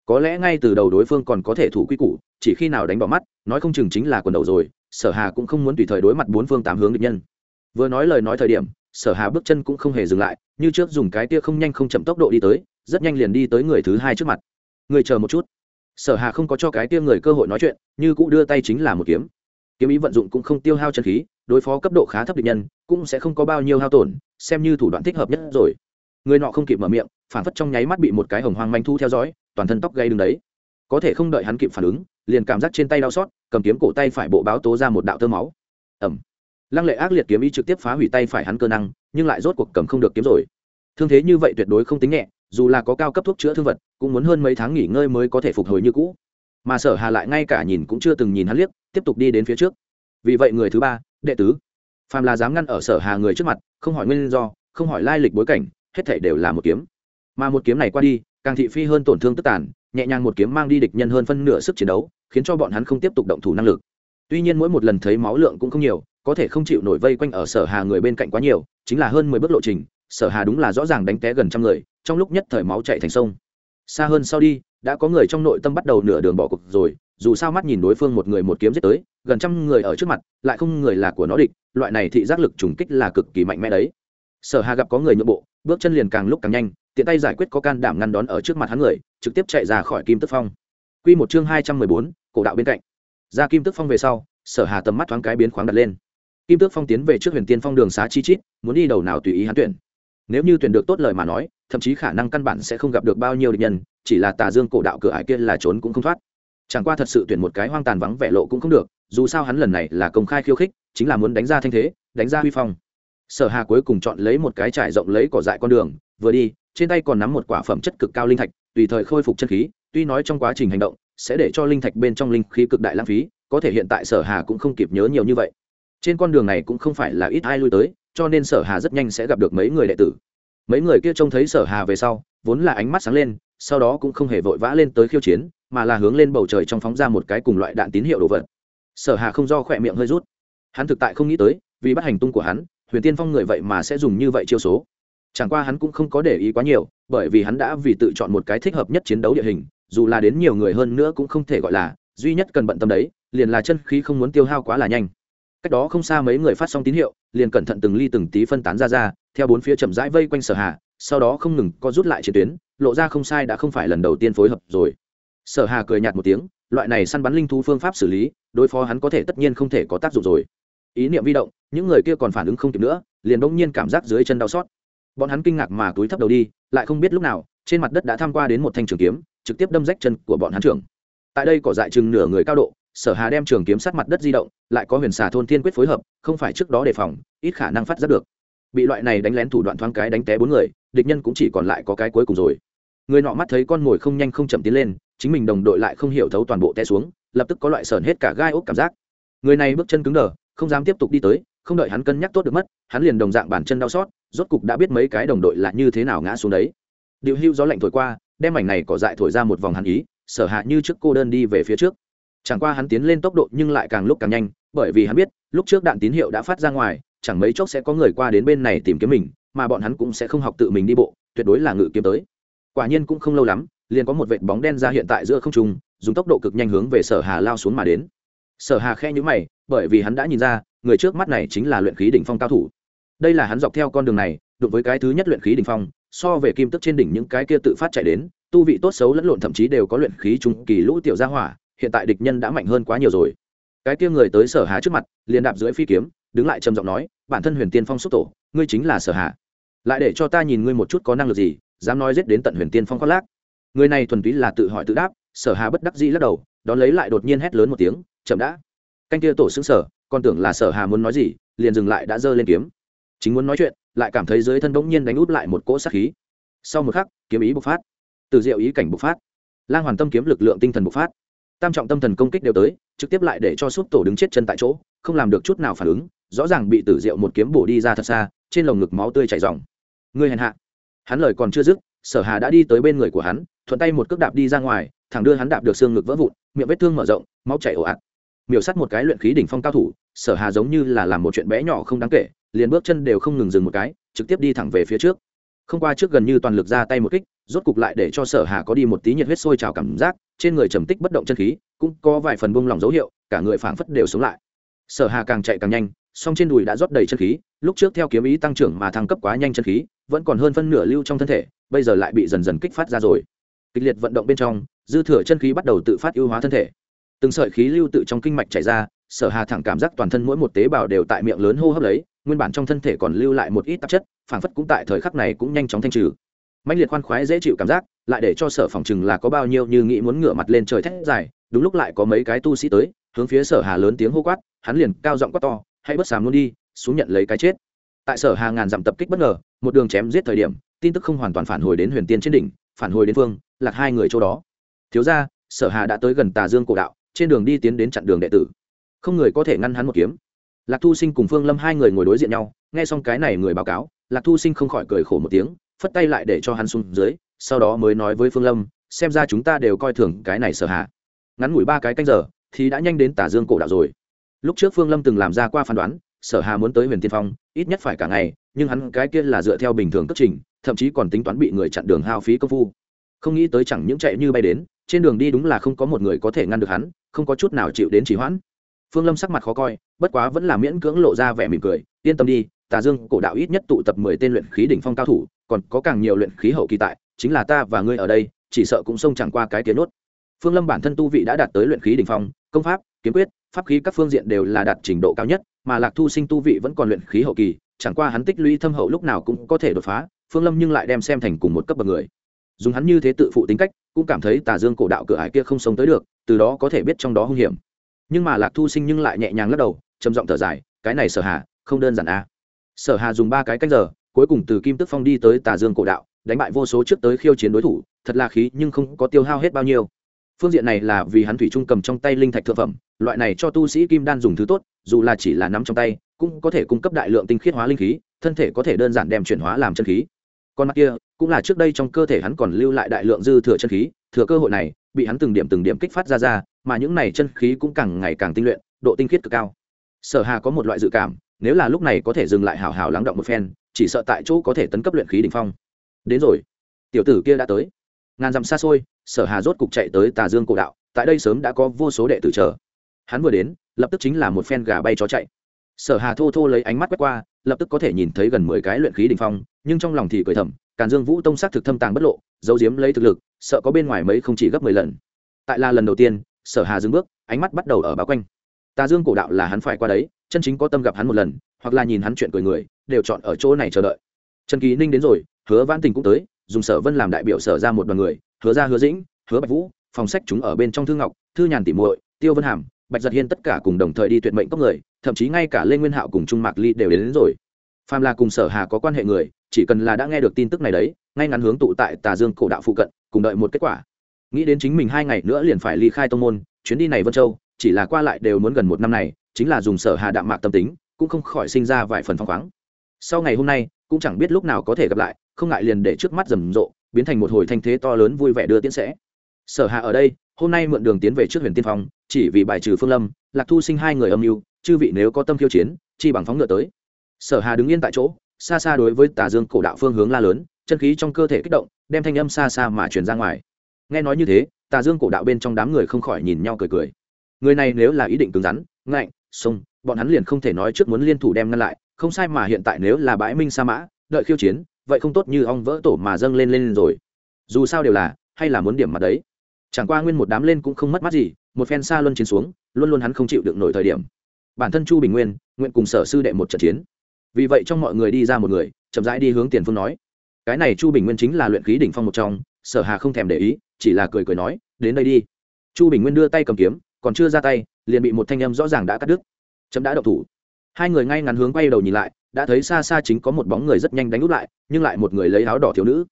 có lẽ ngay từ đầu đối phương còn có thể thủ quy củ, chỉ khi nào đánh bỏ mắt, nói không chừng chính là quần đầu rồi, sở hà cũng không muốn tùy thời đối mặt bốn phương tám hướng địch nhân. Vừa nói lời nói thời điểm, sở hà bước chân cũng không hề dừng lại, như trước dùng cái tia không nhanh không chậm tốc độ đi tới, rất nhanh liền đi tới người thứ hai trước mặt. Người chờ một chút. Sở hà không có cho cái tia người cơ hội nói chuyện, như cũng đưa tay chính là một kiếm. Kiếm ý vận dụng cũng không tiêu hao chân khí, đối phó cấp độ khá thấp địch nhân, cũng sẽ không có bao nhiêu hao tổn, xem như thủ đoạn thích hợp nhất rồi. Người nọ không kịp mở miệng, phản phất trong nháy mắt bị một cái hồng hoang manh thu theo dõi toàn thân tóc gây đứng đấy. Có thể không đợi hắn kịp phản ứng, liền cảm giác trên tay đau xót, cầm kiếm cổ tay phải bộ báo tố ra một đạo tơ máu. Ẩm lăng lệ ác liệt kiếm ý trực tiếp phá hủy tay phải hắn cơ năng, nhưng lại rốt cuộc cầm không được kiếm rồi. Thương thế như vậy tuyệt đối không tính nhẹ, dù là có cao cấp thuốc chữa thương vật, cũng muốn hơn mấy tháng nghỉ ngơi mới có thể phục hồi như cũ. Mà sở hà lại ngay cả nhìn cũng chưa từng nhìn hắn liếc, tiếp tục đi đến phía trước. Vì vậy người thứ ba, đệ tứ. Phàm là dám ngăn ở sở hà người trước mặt, không hỏi nguyên do, không hỏi lai lịch bối cảnh, hết thảy đều là một kiếm mà một kiếm này qua đi, càng thị phi hơn tổn thương tức tàn, nhẹ nhàng một kiếm mang đi địch nhân hơn phân nửa sức chiến đấu, khiến cho bọn hắn không tiếp tục động thủ năng lực. Tuy nhiên mỗi một lần thấy máu lượng cũng không nhiều, có thể không chịu nổi vây quanh ở sở hà người bên cạnh quá nhiều, chính là hơn mười bước lộ trình, sở hà đúng là rõ ràng đánh té gần trăm người, trong lúc nhất thời máu chạy thành sông. Xa hơn sau đi, đã có người trong nội tâm bắt đầu nửa đường bỏ cuộc rồi, dù sao mắt nhìn đối phương một người một kiếm giết tới, gần trăm người ở trước mặt, lại không người là của nó địch, loại này thị giác lực trùng kích là cực kỳ mạnh mẽ đấy. Sở hà gặp có người nhượng bộ, bước chân liền càng lúc càng nhanh tiện tay giải quyết có can đảm ngăn đón ở trước mặt hắn người, trực tiếp chạy ra khỏi kim tức phong. Quy một chương hai trăm mười bốn, cổ đạo bên cạnh. Ra kim tức phong về sau, sở hà tầm mắt thoáng cái biến khoáng đặt lên. Kim tước phong tiến về trước huyền tiên phong đường xá chi chít, muốn đi đầu nào tùy ý hắn tuyển. Nếu như tuyển được tốt lời mà nói, thậm chí khả năng căn bản sẽ không gặp được bao nhiêu địch nhân, chỉ là tà dương cổ đạo cửa ải kia là trốn cũng không thoát. Chẳng qua thật sự tuyển một cái hoang tàn vắng vẻ lộ cũng không được, dù sao hắn lần này là công khai khiêu khích, chính là muốn đánh ra thanh thế, đánh ra huy phong. Sở hà cuối cùng chọn lấy một cái trải rộng lấy cỏ dại con đường, vừa đi trên tay còn nắm một quả phẩm chất cực cao linh thạch, tùy thời khôi phục chân khí, tuy nói trong quá trình hành động, sẽ để cho linh thạch bên trong linh khí cực đại lãng phí, có thể hiện tại sở hà cũng không kịp nhớ nhiều như vậy. Trên con đường này cũng không phải là ít ai lui tới, cho nên sở hà rất nhanh sẽ gặp được mấy người đệ tử. Mấy người kia trông thấy sở hà về sau, vốn là ánh mắt sáng lên, sau đó cũng không hề vội vã lên tới khiêu chiến, mà là hướng lên bầu trời trong phóng ra một cái cùng loại đạn tín hiệu đồ vật. Sở hà không do khỏe miệng hơi rút. Hắn thực tại không nghĩ tới, vì bắt hành tung của hắn, huyền tiên phong người vậy mà sẽ dùng như vậy chiêu số chẳng qua hắn cũng không có để ý quá nhiều, bởi vì hắn đã vì tự chọn một cái thích hợp nhất chiến đấu địa hình, dù là đến nhiều người hơn nữa cũng không thể gọi là duy nhất cần bận tâm đấy, liền là chân khí không muốn tiêu hao quá là nhanh. Cách đó không xa mấy người phát xong tín hiệu, liền cẩn thận từng ly từng tí phân tán ra ra, theo bốn phía chậm rãi vây quanh sở hà, sau đó không ngừng co rút lại chiến tuyến, lộ ra không sai đã không phải lần đầu tiên phối hợp rồi. Sở hà cười nhạt một tiếng, loại này săn bắn linh thú phương pháp xử lý, đối phó hắn có thể tất nhiên không thể có tác dụng rồi. Ý niệm vi động, những người kia còn phản ứng không kịp nữa, liền bỗng nhiên cảm giác dưới chân đau xót bọn hắn kinh ngạc mà túi thấp đầu đi, lại không biết lúc nào, trên mặt đất đã tham qua đến một thanh trường kiếm, trực tiếp đâm rách chân của bọn hắn trưởng. Tại đây cỏ dại chừng nửa người cao độ, sở hà đem trường kiếm sát mặt đất di động, lại có huyền xà thôn thiên quyết phối hợp, không phải trước đó đề phòng, ít khả năng phát giác được. Bị loại này đánh lén thủ đoạn thoáng cái đánh té bốn người, địch nhân cũng chỉ còn lại có cái cuối cùng rồi. Người nọ mắt thấy con mồi không nhanh không chậm tiến lên, chính mình đồng đội lại không hiểu thấu toàn bộ té xuống, lập tức có loại sờn hết cả gai ốc cảm giác. Người này bước chân cứng đờ, không dám tiếp tục đi tới, không đợi hắn cân nhắc tốt được mất, hắn liền đồng dạng bản chân đau xót rốt cục đã biết mấy cái đồng đội là như thế nào ngã xuống đấy. Điệu hưu gió lạnh thổi qua, đem mảnh này cỏ dại thổi ra một vòng hắn ý, sở hạ như trước cô đơn đi về phía trước. Chẳng qua hắn tiến lên tốc độ nhưng lại càng lúc càng nhanh, bởi vì hắn biết, lúc trước đạn tín hiệu đã phát ra ngoài, chẳng mấy chốc sẽ có người qua đến bên này tìm kiếm mình, mà bọn hắn cũng sẽ không học tự mình đi bộ, tuyệt đối là ngự kiếm tới. Quả nhiên cũng không lâu lắm, liền có một vệt bóng đen ra hiện tại giữa không trung, dùng tốc độ cực nhanh hướng về sở hà lao xuống mà đến. Sở hà khe nhữ mày, bởi vì hắn đã nhìn ra, người trước mắt này chính là luyện khí đỉnh phong cao thủ đây là hắn dọc theo con đường này, đụng với cái thứ nhất luyện khí đỉnh phong, so về kim tức trên đỉnh những cái kia tự phát chạy đến, tu vị tốt xấu lẫn lộn thậm chí đều có luyện khí trung kỳ lũ tiểu gia hỏa, hiện tại địch nhân đã mạnh hơn quá nhiều rồi. Cái kia người tới sở hà trước mặt, liền đạp dưới phi kiếm, đứng lại trầm giọng nói, bản thân huyền tiên phong xúc tổ, ngươi chính là sở hà. Lại để cho ta nhìn ngươi một chút có năng lực gì, dám nói giết đến tận huyền tiên phong khoác lác. Người này thuần túy là tự hỏi tự đáp, sở hà bất đắc dĩ lắc đầu, đón lấy lại đột nhiên hét lớn một tiếng, chậm đã. Canh kia tổ xứng sở, còn tưởng là sở hà muốn nói gì, liền dừng lại đã giơ lên kiếm chính muốn nói chuyện, lại cảm thấy dưới thân bỗng nhiên đánh út lại một cỗ sát khí. Sau một khắc, kiếm ý bộc phát. Từ diệu ý cảnh bộc phát. Lang hoàn tâm kiếm lực lượng tinh thần bộc phát. Tam trọng tâm thần công kích đều tới, trực tiếp lại để cho súp tổ đứng chết chân tại chỗ, không làm được chút nào phản ứng, rõ ràng bị tử diệu một kiếm bổ đi ra thật xa, trên lồng ngực máu tươi chảy ròng. Người hèn hạ. Hắn lời còn chưa dứt, sở hà đã đi tới bên người của hắn, thuận tay một cước đạp đi ra ngoài, thẳng đưa hắn đạp được xương ngực vỡ vụn, miệng vết thương mở rộng, máu chảy ồ ạt. Miểu sắt một cái luyện khí đỉnh phong cao thủ, sở hà giống như là làm một chuyện bé nhỏ không đáng kể liền bước chân đều không ngừng dừng một cái, trực tiếp đi thẳng về phía trước. Không qua trước gần như toàn lực ra tay một kích, rốt cục lại để cho sở hà có đi một tí nhiệt huyết sôi trào cảm giác, trên người trầm tích bất động chân khí, cũng có vài phần bông lỏng dấu hiệu, cả người phảng phất đều sống lại. Sở hà càng chạy càng nhanh, song trên đùi đã rót đầy chân khí, lúc trước theo kiếm ý tăng trưởng mà thăng cấp quá nhanh chân khí, vẫn còn hơn phân nửa lưu trong thân thể, bây giờ lại bị dần dần kích phát ra rồi. Kịch liệt vận động bên trong, dư thừa chân khí bắt đầu tự phát ưu hóa thân thể. Từng sợi khí lưu tự trong kinh mạch chảy ra, sở hà thẳng cảm giác toàn thân mỗi một tế bào đều tại miệng lớn hô hấp lấy nguyên bản trong thân thể còn lưu lại một ít tạp chất, phảng phất cũng tại thời khắc này cũng nhanh chóng thanh trừ. Mạnh liệt khoan khoái dễ chịu cảm giác, lại để cho sở phòng chừng là có bao nhiêu như nghĩ muốn ngửa mặt lên trời thét dài, đúng lúc lại có mấy cái tu sĩ tới, hướng phía sở hà lớn tiếng hô quát, hắn liền cao giọng quát to, hãy bớt sàm luôn đi, xuống nhận lấy cái chết. Tại sở hà ngàn dặm tập kích bất ngờ, một đường chém giết thời điểm, tin tức không hoàn toàn phản hồi đến huyền tiên trên đỉnh, phản hồi đến phương lạc hai người chỗ đó. Thiếu ra sở hà đã tới gần tà dương cổ đạo, trên đường đi tiến đến chặn đường đệ tử. Không người có thể ngăn hắn một kiếm lạc thu sinh cùng phương lâm hai người ngồi đối diện nhau, nghe xong cái này người báo cáo, lạc thu sinh không khỏi cười khổ một tiếng, phất tay lại để cho hắn xuống dưới, sau đó mới nói với phương lâm, xem ra chúng ta đều coi thường cái này sở hạ ngắn ngủi ba cái canh giờ, thì đã nhanh đến tả dương cổ đạo rồi. Lúc trước phương lâm từng làm ra qua phán đoán, sở hà muốn tới huyền tiên phong, ít nhất phải cả ngày, nhưng hắn cái kia là dựa theo bình thường cất trình, thậm chí còn tính toán bị người chặn đường hao phí công phu. Không nghĩ tới chẳng những chạy như bay đến, trên đường đi đúng là không có một người có thể ngăn được hắn, không có chút nào chịu đến chỉ hoãn phương lâm sắc mặt khó coi, bất quá vẫn là miễn cưỡng lộ ra vẻ mỉm cười, yên tâm đi, tà dương cổ đạo ít nhất tụ tập mười tên luyện khí đỉnh phong cao thủ, còn có càng nhiều luyện khí hậu kỳ tại, chính là ta và ngươi ở đây, chỉ sợ cũng xông chẳng qua cái tiếng nốt. Phương lâm bản thân tu vị đã đạt tới luyện khí đỉnh phong, công pháp, kiếm quyết, pháp khí các phương diện đều là đạt trình độ cao nhất, mà lạc thu sinh tu vị vẫn còn luyện khí hậu kỳ, chẳng qua hắn tích lũy thâm hậu lúc nào cũng có thể đột phá, phương lâm nhưng lại đem xem thành cùng một cấp bậc người. Dùng hắn như thế tự phụ tính cách, cũng cảm thấy tà dương cổ đạo cửa ải kia không sống tới được, từ đó có thể biết trong đó hung hiểm nhưng mà lạc thu sinh nhưng lại nhẹ nhàng lắc đầu, trầm giọng thở dài, cái này sở hà, không đơn giản a à. sở hà dùng ba cái cách giờ, cuối cùng từ kim tức phong đi tới tà dương cổ đạo, đánh bại vô số trước tới khiêu chiến đối thủ, thật là khí nhưng không có tiêu hao hết bao nhiêu phương diện này là vì hắn thủy trung cầm trong tay linh thạch thượng phẩm, loại này cho tu sĩ kim đan dùng thứ tốt, dù là chỉ là nắm trong tay, cũng có thể cung cấp đại lượng tinh khiết hóa linh khí, thân thể có thể đơn giản đem chuyển hóa làm chân khí Còn mặt kia, cũng là trước đây trong cơ thể hắn còn lưu lại đại lượng dư thừa chân khí, thừa cơ hội này bị hắn từng điểm từng điểm kích phát ra ra, mà những này chân khí cũng càng ngày càng tinh luyện, độ tinh khiết cực cao. Sở hà có một loại dự cảm, nếu là lúc này có thể dừng lại hào hào lắng động một phen, chỉ sợ tại chỗ có thể tấn cấp luyện khí đỉnh phong. Đến rồi. Tiểu tử kia đã tới. Ngàn dặm xa xôi, sở hà rốt cục chạy tới tà dương cổ đạo, tại đây sớm đã có vô số đệ tử chờ. Hắn vừa đến, lập tức chính là một phen gà bay chó chạy sở hà thô thô lấy ánh mắt quét qua, lập tức có thể nhìn thấy gần mười cái luyện khí đỉnh phong, nhưng trong lòng thì cười thầm, càn dương vũ tông sát thực thâm tàng bất lộ, giấu giếm lấy thực lực, sợ có bên ngoài mấy không chỉ gấp mười lần. Tại là lần đầu tiên, sở hà dừng bước, ánh mắt bắt đầu ở bao quanh. Tà dương cổ đạo là hắn phải qua đấy, chân chính có tâm gặp hắn một lần, hoặc là nhìn hắn chuyện cười người, đều chọn ở chỗ này chờ đợi. Trần kỳ ninh đến rồi, hứa văn tình cũng tới, dùng sở vân làm đại biểu sở ra một đoàn người, hứa ra hứa dĩnh, hứa bạch vũ, phòng sách chúng ở bên trong thư ngọc, thư nhàn tỉ muội, tiêu vân hàm bạch giật hiên tất cả cùng đồng thời đi tuyệt mệnh cốc người thậm chí ngay cả lê nguyên hạo cùng trung mạc ly đều đến, đến rồi. Phàm là cùng sở hà có quan hệ người chỉ cần là đã nghe được tin tức này đấy ngay ngắn hướng tụ tại tà dương cổ đạo phụ cận cùng đợi một kết quả. Nghĩ đến chính mình hai ngày nữa liền phải ly khai tông môn chuyến đi này vân châu chỉ là qua lại đều muốn gần một năm này chính là dùng sở hà đạm mạc tâm tính cũng không khỏi sinh ra vài phần phong khoáng. Sau ngày hôm nay cũng chẳng biết lúc nào có thể gặp lại không ngại liền để trước mắt rầm rộ biến thành một hồi thanh thế to lớn vui vẻ đưa tiễn sẽ sở hạ ở đây hôm nay mượn đường tiến về trước huyền tiên phong chỉ vì bài trừ phương lâm lạc thu sinh hai người âm mưu chư vị nếu có tâm khiêu chiến chi bằng phóng ngựa tới. Sở hà đứng yên tại chỗ xa xa đối với tà dương cổ đạo phương hướng la lớn chân khí trong cơ thể kích động đem thanh âm xa xa mà truyền ra ngoài. Nghe nói như thế tà dương cổ đạo bên trong đám người không khỏi nhìn nhau cười cười. Người này nếu là ý định cứng rắn ngạnh sung, bọn hắn liền không thể nói trước muốn liên thủ đem ngăn lại không sai mà hiện tại nếu là bãi minh sa mã đợi khiêu chiến vậy không tốt như ong vỡ tổ mà dâng lên lên rồi. Dù sao đều là hay là muốn điểm mặt đấy chẳng qua nguyên một đám lên cũng không mất mắt gì, một phen xa luân chiến xuống, luôn luôn hắn không chịu được nổi thời điểm. Bản thân chu bình nguyên, nguyện cùng sở sư đệ một trận chiến. Vì vậy trong mọi người đi ra một người, chậm rãi đi hướng tiền phương nói. Cái này chu bình nguyên chính là luyện khí đỉnh phong một trong, sở hà không thèm để ý, chỉ là cười cười nói, đến đây đi. Chu bình nguyên đưa tay cầm kiếm, còn chưa ra tay, liền bị một thanh âm rõ ràng đã cắt đứt. Chấm đã đậu thủ. Hai người ngay ngắn hướng quay đầu nhìn lại, đã thấy xa xa chính có một bóng người rất nhanh đánh úp lại, nhưng lại một người lấy áo đỏ thiếu nữ.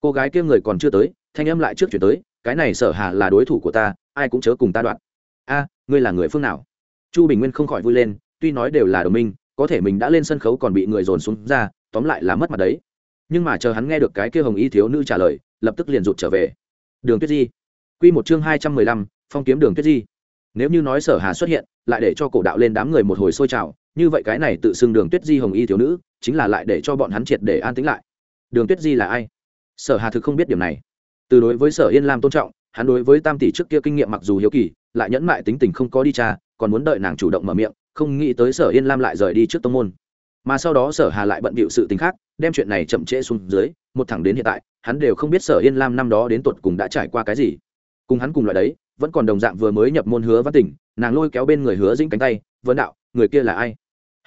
Cô gái kia người còn chưa tới, thanh âm lại trước chuyển tới cái này sở hà là đối thủ của ta, ai cũng chớ cùng ta đoạn. A, ngươi là người phương nào? Chu bình nguyên không khỏi vui lên, tuy nói đều là đồng minh, có thể mình đã lên sân khấu còn bị người dồn xuống ra, tóm lại là mất mặt đấy. Nhưng mà chờ hắn nghe được cái kia hồng y thiếu nữ trả lời, lập tức liền rụt trở về. Đường tuyết di. Q một chương hai trăm mười lăm, phong kiếm đường tuyết di. Nếu như nói sở hà xuất hiện, lại để cho cổ đạo lên đám người một hồi sôi trào, như vậy cái này tự xưng đường tuyết di hồng y thiếu nữ, chính là lại để cho bọn hắn triệt để an tĩnh lại. Đường tuyết di là ai? Sở hà thực không biết điểm này từ đối với sở yên lam tôn trọng, hắn đối với tam tỷ trước kia kinh nghiệm mặc dù hiếu kỳ, lại nhẫn mại tính tình không có đi cha còn muốn đợi nàng chủ động mở miệng, không nghĩ tới sở yên lam lại rời đi trước tông môn. Mà sau đó sở hà lại bận bịu sự tính khác, đem chuyện này chậm trễ xuống dưới, một thẳng đến hiện tại, hắn đều không biết sở yên lam năm đó đến tuột cùng đã trải qua cái gì. Cùng hắn cùng loại đấy, vẫn còn đồng dạng vừa mới nhập môn hứa văn tỉnh, nàng lôi kéo bên người hứa dĩnh cánh tay vấn đạo, người kia là ai?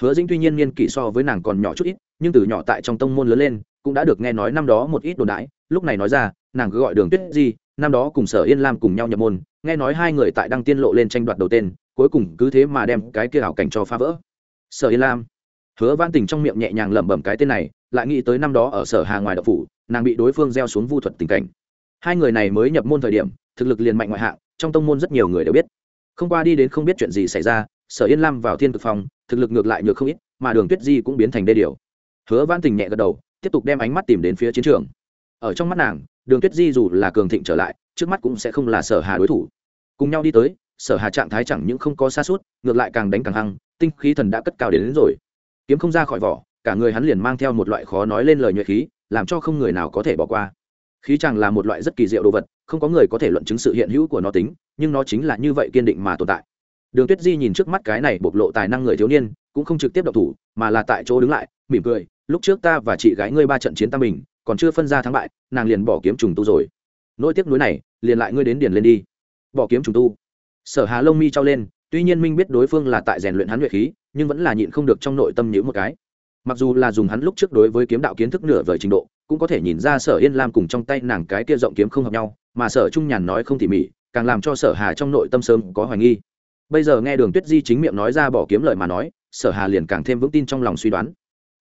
Hứa dĩnh tuy nhiên niên kỷ so với nàng còn nhỏ chút ít, nhưng từ nhỏ tại trong tông môn lớn lên, cũng đã được nghe nói năm đó một ít đồn đãi, lúc này nói ra nàng cứ gọi đường tuyết di, năm đó cùng sở yên lam cùng nhau nhập môn, nghe nói hai người tại đăng tiên lộ lên tranh đoạt đầu tên, cuối cùng cứ thế mà đem cái kia ảo cảnh cho phá vỡ. Sở yên lam, hứa văn tình trong miệng nhẹ nhàng lẩm bẩm cái tên này, lại nghĩ tới năm đó ở sở hà ngoài đậu phủ, nàng bị đối phương gieo xuống vu thuật tình cảnh. Hai người này mới nhập môn thời điểm, thực lực liền mạnh ngoại hạng, trong tông môn rất nhiều người đều biết. Không qua đi đến không biết chuyện gì xảy ra, sở yên lam vào thiên cực phòng, thực lực ngược lại nhược không ít, mà đường tuyết di cũng biến thành đê điều. Hứa văn tình nhẹ gật đầu, tiếp tục đem ánh mắt tìm đến phía chiến trường. Ở trong mắt nàng đường tuyết di dù là cường thịnh trở lại trước mắt cũng sẽ không là sở hà đối thủ. Cùng nhau đi tới sở hà trạng thái chẳng những không có xa suốt ngược lại càng đánh càng hăng tinh khí thần đã cất cao đến, đến rồi. Kiếm không ra khỏi vỏ cả người hắn liền mang theo một loại khó nói lên lời nhuệ khí làm cho không người nào có thể bỏ qua. Khí chẳng là một loại rất kỳ diệu đồ vật không có người có thể luận chứng sự hiện hữu của nó tính nhưng nó chính là như vậy kiên định mà tồn tại. Đường tuyết di nhìn trước mắt cái này bộc lộ tài năng người thiếu niên cũng không trực tiếp độc thủ mà là tại chỗ đứng lại mỉm cười lúc trước ta và chị gái ngươi ba trận chiến tam bình còn chưa phân ra thắng bại, nàng liền bỏ kiếm trùng tu rồi. Nỗi tiếc nuối này, liền lại ngươi đến điền lên đi. Bỏ kiếm trùng tu. Sở hà lông mi trao lên, tuy nhiên minh biết đối phương là tại rèn luyện hắn luyện khí, nhưng vẫn là nhịn không được trong nội tâm nhữ một cái. Mặc dù là dùng hắn lúc trước đối với kiếm đạo kiến thức nửa vời trình độ, cũng có thể nhìn ra sở yên lam cùng trong tay nàng cái kia rộng kiếm không hợp nhau, mà sở trung nhàn nói không tỉ mỉ, càng làm cho sở hà trong nội tâm sớm có hoài nghi. Bây giờ nghe đường tuyết di chính miệng nói ra bỏ kiếm lời mà nói, sở hà liền càng thêm vững tin trong lòng suy đoán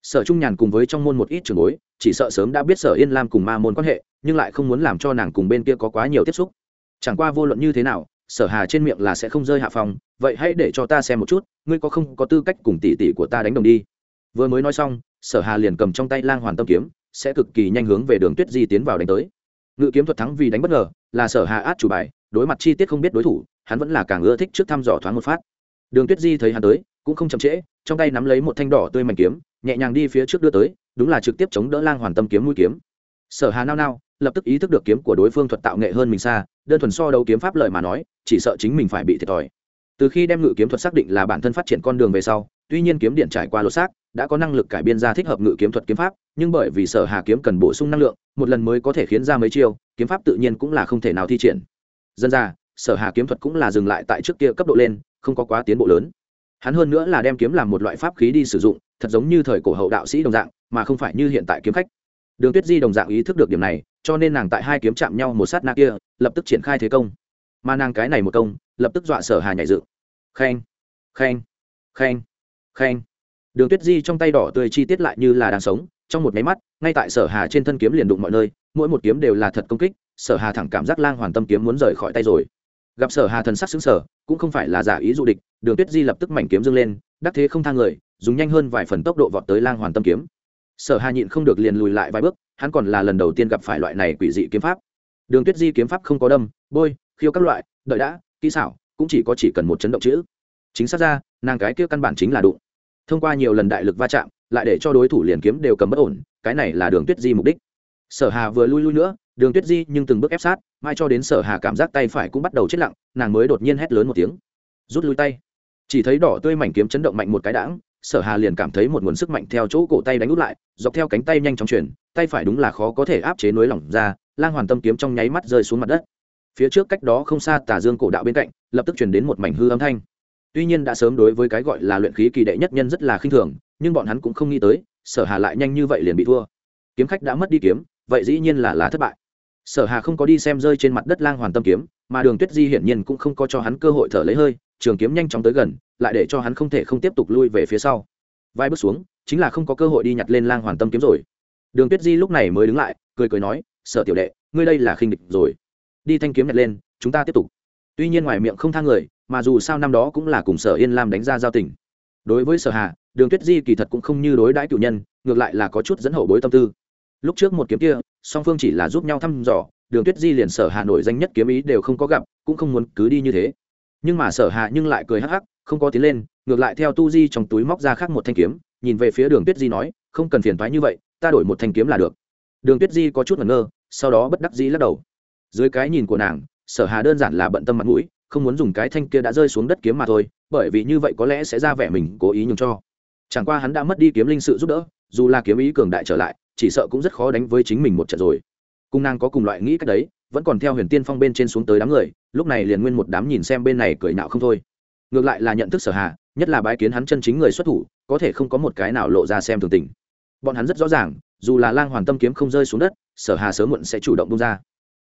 sở trung nhàn cùng với trong môn một ít trường bối, chỉ sợ sớm đã biết sở yên lam cùng ma môn quan hệ, nhưng lại không muốn làm cho nàng cùng bên kia có quá nhiều tiếp xúc. Chẳng qua vô luận như thế nào, sở hà trên miệng là sẽ không rơi hạ phòng vậy hãy để cho ta xem một chút, ngươi có không có tư cách cùng tỷ tỷ của ta đánh đồng đi. Vừa mới nói xong, sở hà liền cầm trong tay lang hoàn tâm kiếm, sẽ cực kỳ nhanh hướng về đường tuyết di tiến vào đánh tới. Ngự kiếm thuật thắng vì đánh bất ngờ, là sở hà át chủ bài, đối mặt chi tiết không biết đối thủ, hắn vẫn là càng ưa thích trước thăm dò thoáng một phát. Đường tuyết di thấy hắn tới cũng không chậm trễ, trong tay nắm lấy một thanh đỏ tươi mảnh kiếm, nhẹ nhàng đi phía trước đưa tới, đúng là trực tiếp chống đỡ lang hoàn tâm kiếm mũi kiếm. Sở hà nao nao, lập tức ý thức được kiếm của đối phương thuật tạo nghệ hơn mình xa, đơn thuần so đấu kiếm pháp lợi mà nói, chỉ sợ chính mình phải bị thiệt thòi. Từ khi đem ngự kiếm thuật xác định là bản thân phát triển con đường về sau, tuy nhiên kiếm điện trải qua lột xác, đã có năng lực cải biên ra thích hợp ngự kiếm thuật kiếm pháp, nhưng bởi vì sở hà kiếm cần bổ sung năng lượng, một lần mới có thể khiến ra mấy chiêu, kiếm pháp tự nhiên cũng là không thể nào thi triển. Dân ra, sở hà kiếm thuật cũng là dừng lại tại trước kia cấp độ lên, không có quá tiến bộ lớn hắn hơn nữa là đem kiếm làm một loại pháp khí đi sử dụng, thật giống như thời cổ hậu đạo sĩ đồng dạng, mà không phải như hiện tại kiếm khách. Đường tuyết di đồng dạng ý thức được điểm này, cho nên nàng tại hai kiếm chạm nhau một sát na kia, lập tức triển khai thế công. Mà nàng cái này một công, lập tức dọa sở hà nhảy dựng. Khen khen khen khen. Đường tuyết di trong tay đỏ tươi chi tiết lại như là đang sống, trong một máy mắt, ngay tại sở hà trên thân kiếm liền đụng mọi nơi, mỗi một kiếm đều là thật công kích, sở hà thẳng cảm giác lang hoàn tâm kiếm muốn rời khỏi tay rồi gặp sở hà thần sắc xứng sở, cũng không phải là giả ý dụ địch, đường tuyết di lập tức mảnh kiếm dâng lên, đắc thế không thang người, dùng nhanh hơn vài phần tốc độ vọt tới lang hoàn tâm kiếm. Sở hà nhịn không được liền lùi lại vài bước, hắn còn là lần đầu tiên gặp phải loại này quỷ dị kiếm pháp. Đường tuyết di kiếm pháp không có đâm, bôi, khiêu các loại, đợi đã, kỹ xảo, cũng chỉ có chỉ cần một chấn động chữ. Chính xác ra, nàng cái kia căn bản chính là đụng. Thông qua nhiều lần đại lực va chạm, lại để cho đối thủ liền kiếm đều cầm bất ổn, cái này là đường tuyết di mục đích sở hà vừa lui lui nữa, đường tuyết di nhưng từng bước ép sát, mai cho đến sở hà cảm giác tay phải cũng bắt đầu chết lặng, nàng mới đột nhiên hét lớn một tiếng. Rút lui tay. Chỉ thấy đỏ tươi mảnh kiếm chấn động mạnh một cái đãng, sở hà liền cảm thấy một nguồn sức mạnh theo chỗ cổ tay đánh út lại, dọc theo cánh tay nhanh chóng chuyển, tay phải đúng là khó có thể áp chế nối lỏng ra, lang hoàn tâm kiếm trong nháy mắt rơi xuống mặt đất. Phía trước cách đó không xa tà dương cổ đạo bên cạnh, lập tức chuyển đến một mảnh hư âm thanh. Tuy nhiên đã sớm đối với cái gọi là luyện khí kỳ đệ nhất nhân rất là khinh thường, nhưng bọn hắn cũng không nghĩ tới, sở hà lại nhanh như vậy liền bị thua. Kiếm khách đã mất đi kiếm vậy dĩ nhiên là lá thất bại. Sở hà không có đi xem rơi trên mặt đất lang hoàn tâm kiếm, mà đường tuyết di hiển nhiên cũng không có cho hắn cơ hội thở lấy hơi, trường kiếm nhanh chóng tới gần, lại để cho hắn không thể không tiếp tục lui về phía sau. Vai bước xuống, chính là không có cơ hội đi nhặt lên lang hoàn tâm kiếm rồi. Đường tuyết di lúc này mới đứng lại, cười cười nói, sở tiểu đệ, ngươi đây là khinh địch rồi. Đi thanh kiếm nhặt lên, chúng ta tiếp tục. Tuy nhiên ngoài miệng không thang người, mà dù sao năm đó cũng là cùng sở yên lam đánh ra giao tình. Đối với sở hà, đường tuyết di kỳ thật cũng không như đối đãi cựu nhân, ngược lại là có chút dẫn hậu bối tâm tư lúc trước một kiếm kia, song phương chỉ là giúp nhau thăm dò, đường tuyết di liền sở hà nổi danh nhất kiếm ý đều không có gặp, cũng không muốn cứ đi như thế. Nhưng mà sở hà nhưng lại cười hắc hắc, không có tiến lên, ngược lại theo tu di trong túi móc ra khác một thanh kiếm, nhìn về phía đường tuyết di nói, không cần phiền thoái như vậy, ta đổi một thanh kiếm là được. Đường tuyết di có chút ngẩn ngơ, sau đó bất đắc dĩ lắc đầu. Dưới cái nhìn của nàng, sở hà đơn giản là bận tâm mặt mũi, không muốn dùng cái thanh kia đã rơi xuống đất kiếm mà thôi, bởi vì như vậy có lẽ sẽ ra vẻ mình cố ý nhường cho. Chẳng qua hắn đã mất đi kiếm linh sự giúp đỡ, dù là kiếm ý cường đại trở lại chỉ sợ cũng rất khó đánh với chính mình một trận rồi. Cung nàng có cùng loại nghĩ cách đấy, vẫn còn theo huyền tiên phong bên trên xuống tới đám người, lúc này liền nguyên một đám nhìn xem bên này cười nạo không thôi. Ngược lại là nhận thức sở hà, nhất là bái kiến hắn chân chính người xuất thủ, có thể không có một cái nào lộ ra xem thường tình. Bọn hắn rất rõ ràng, dù là lang hoàn tâm kiếm không rơi xuống đất, sở hà sớm muộn sẽ chủ động bung ra.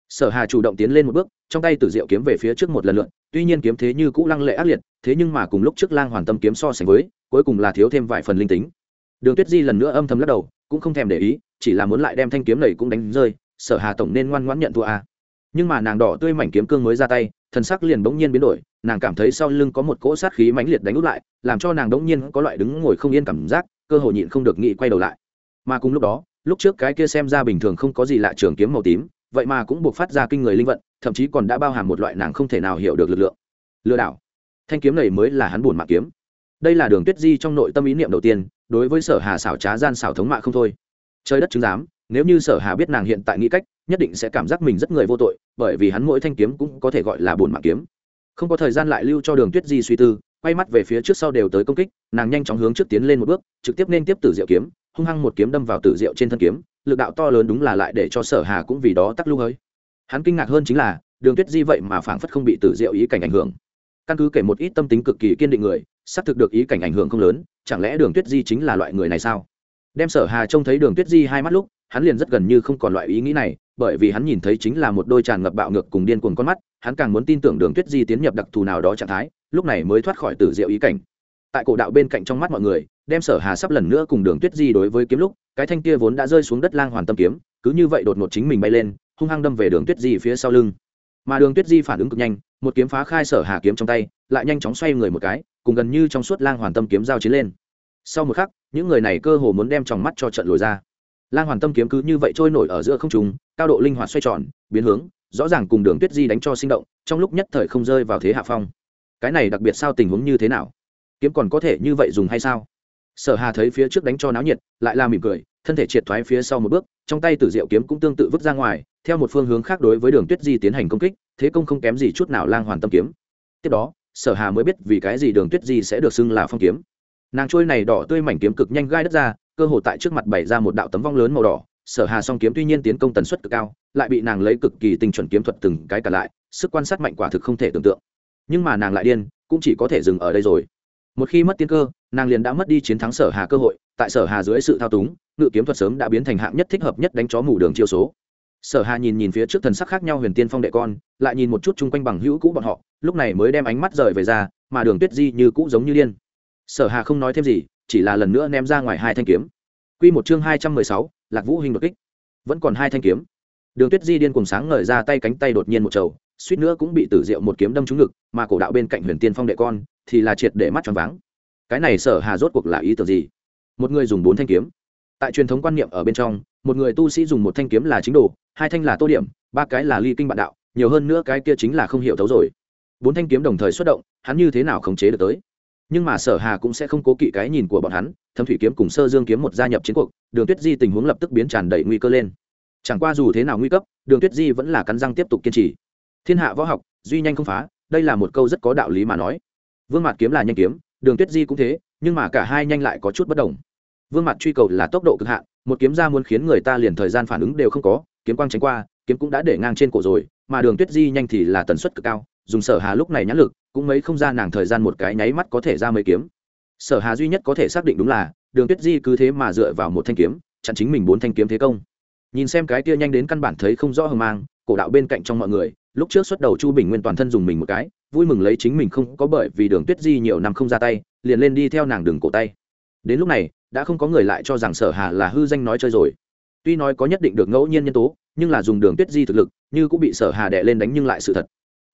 Sở hà chủ động tiến lên một bước, trong tay tử diệu kiếm về phía trước một lần lượn, tuy nhiên kiếm thế như cũ lăng lệ ác liệt, thế nhưng mà cùng lúc trước lang hoàn tâm kiếm so sánh với, cuối cùng là thiếu thêm vài phần linh tính. Đường tuyết di lần nữa âm thầm lắc đầu, cũng không thèm để ý chỉ là muốn lại đem thanh kiếm này cũng đánh rơi, sở hà tổng nên ngoan ngoãn nhận thua a. Nhưng mà nàng đỏ tươi mảnh kiếm cương mới ra tay, thần sắc liền bỗng nhiên biến đổi, nàng cảm thấy sau lưng có một cỗ sát khí mãnh liệt đánh út lại, làm cho nàng bỗng nhiên có loại đứng ngồi không yên cảm giác, cơ hội nhịn không được nghĩ quay đầu lại. Mà cùng lúc đó, lúc trước cái kia xem ra bình thường không có gì lạ trường kiếm màu tím, vậy mà cũng buộc phát ra kinh người linh vận, thậm chí còn đã bao hàm một loại nàng không thể nào hiểu được lực lượng. Lừa đảo. Thanh kiếm này mới là hắn buồn mạng kiếm. Đây là đường tuyết di trong nội tâm ý niệm đầu tiên, đối với sở hà xảo trá gian xảo thống mạ không thôi trời đất chứng giám, nếu như sở hà biết nàng hiện tại nghĩ cách, nhất định sẽ cảm giác mình rất người vô tội, bởi vì hắn mỗi thanh kiếm cũng có thể gọi là buồn mạng kiếm. Không có thời gian lại lưu cho đường tuyết di suy tư, quay mắt về phía trước sau đều tới công kích, nàng nhanh chóng hướng trước tiến lên một bước, trực tiếp nên tiếp tử diệu kiếm, hung hăng một kiếm đâm vào tử diệu trên thân kiếm, lực đạo to lớn đúng là lại để cho sở hà cũng vì đó tắc lưu hơi. Hắn kinh ngạc hơn chính là, đường tuyết di vậy mà phảng phất không bị tử diệu ý cảnh ảnh hưởng. Căn cứ kể một ít tâm tính cực kỳ kiên định người, xác thực được ý cảnh ảnh hưởng không lớn, chẳng lẽ đường tuyết di chính là loại người này sao? Đem sở hà trông thấy đường tuyết di hai mắt lúc, hắn liền rất gần như không còn loại ý nghĩ này, bởi vì hắn nhìn thấy chính là một đôi tràn ngập bạo ngược cùng điên cuồng con mắt, hắn càng muốn tin tưởng đường tuyết di tiến nhập đặc thù nào đó trạng thái, lúc này mới thoát khỏi tử diệu ý cảnh. Tại cổ đạo bên cạnh trong mắt mọi người, đem sở hà sắp lần nữa cùng đường tuyết di đối với kiếm lúc, cái thanh kia vốn đã rơi xuống đất lang hoàn tâm kiếm, cứ như vậy đột ngột chính mình bay lên, hung hăng đâm về đường tuyết di phía sau lưng. Mà đường tuyết di phản ứng cực nhanh, một kiếm phá khai sở hà kiếm trong tay, lại nhanh chóng xoay người một cái, cùng gần như trong suốt lang hoàn tâm kiếm giao chiến lên. Sau một khắc những người này cơ hồ muốn đem tròng mắt cho trận lồi ra. Lang hoàn tâm kiếm cứ như vậy trôi nổi ở giữa không trùng cao độ linh hoạt xoay tròn, biến hướng, rõ ràng cùng đường tuyết di đánh cho sinh động, trong lúc nhất thời không rơi vào thế hạ phong. Cái này đặc biệt sao tình huống như thế nào? Kiếm còn có thể như vậy dùng hay sao? Sở hà thấy phía trước đánh cho náo nhiệt, lại là mỉm cười, thân thể triệt thoái phía sau một bước, trong tay tử diệu kiếm cũng tương tự vứt ra ngoài, theo một phương hướng khác đối với đường tuyết di tiến hành công kích, thế công không kém gì chút nào lang hoàn tâm kiếm. Tiếp đó, sở hà mới biết vì cái gì đường tuyết di sẽ được xưng là phong kiếm nàng trôi này đỏ tươi mảnh kiếm cực nhanh gai đất ra, cơ hội tại trước mặt bày ra một đạo tấm vong lớn màu đỏ, sở hà song kiếm tuy nhiên tiến công tần suất cực cao, lại bị nàng lấy cực kỳ tinh chuẩn kiếm thuật từng cái cả lại, sức quan sát mạnh quả thực không thể tưởng tượng. Nhưng mà nàng lại điên, cũng chỉ có thể dừng ở đây rồi. Một khi mất tiên cơ, nàng liền đã mất đi chiến thắng sở hà cơ hội, tại sở hà dưới sự thao túng, ngự kiếm thuật sớm đã biến thành hạng nhất thích hợp nhất đánh chó mù đường chiêu số. Sở hà nhìn nhìn phía trước thần sắc khác nhau huyền tiên phong đệ con, lại nhìn một chút chung quanh bằng hữu cũ bọn họ, lúc này mới đem ánh mắt rời về ra, mà đường tuyết di như cũ giống như điên sở hà không nói thêm gì chỉ là lần nữa ném ra ngoài hai thanh kiếm. Quy một chương hai trăm mười sáu, lạc vũ hình đột kích. Vẫn còn hai thanh kiếm. Đường tuyết di điên cùng sáng ngời ra tay cánh tay đột nhiên một trầu suýt nữa cũng bị tử diệu một kiếm đâm trúng ngực mà cổ đạo bên cạnh huyền tiên phong đệ con thì là triệt để mắt tròn váng. Cái này sở hà rốt cuộc là ý tưởng gì? Một người dùng bốn thanh kiếm. Tại truyền thống quan niệm ở bên trong một người tu sĩ dùng một thanh kiếm là chính đồ hai thanh là tô điểm ba cái là ly kinh bạn đạo nhiều hơn nữa cái kia chính là không hiểu thấu rồi. Bốn thanh kiếm đồng thời xuất động hắn như thế nào khống chế được tới? Nhưng mà sở hà cũng sẽ không cố kỵ cái nhìn của bọn hắn thâm thủy kiếm cùng sơ dương kiếm một gia nhập chiến cuộc, đường tuyết di tình huống lập tức biến tràn đầy nguy cơ lên. Chẳng qua dù thế nào nguy cấp, đường tuyết di vẫn là cắn răng tiếp tục kiên trì. Thiên hạ võ học, duy nhanh không phá, đây là một câu rất có đạo lý mà nói. Vương mặt kiếm là nhanh kiếm, đường tuyết di cũng thế, nhưng mà cả hai nhanh lại có chút bất đồng. Vương mặt truy cầu là tốc độ cực hạn, một kiếm ra muốn khiến người ta liền thời gian phản ứng đều không có, kiếm quang tránh qua, kiếm cũng đã để ngang trên cổ rồi, mà đường tuyết di nhanh thì là tần suất cực cao dùng sở hà lúc này nhãn lực, cũng mấy không ra nàng thời gian một cái nháy mắt có thể ra mấy kiếm. Sở hà duy nhất có thể xác định đúng là, đường tuyết di cứ thế mà dựa vào một thanh kiếm, chặn chính mình bốn thanh kiếm thế công. Nhìn xem cái kia nhanh đến căn bản thấy không rõ hờ mang, cổ đạo bên cạnh trong mọi người, lúc trước xuất đầu chu bình nguyên toàn thân dùng mình một cái, vui mừng lấy chính mình không có bởi vì đường tuyết di nhiều năm không ra tay, liền lên đi theo nàng đường cổ tay. Đến lúc này, đã không có người lại cho rằng sở hà là hư danh nói chơi rồi. Tuy nói có nhất định được ngẫu nhiên nhân tố, nhưng là dùng đường tuyết di thực lực, như cũng bị sở hà đè lên đánh nhưng lại sự thật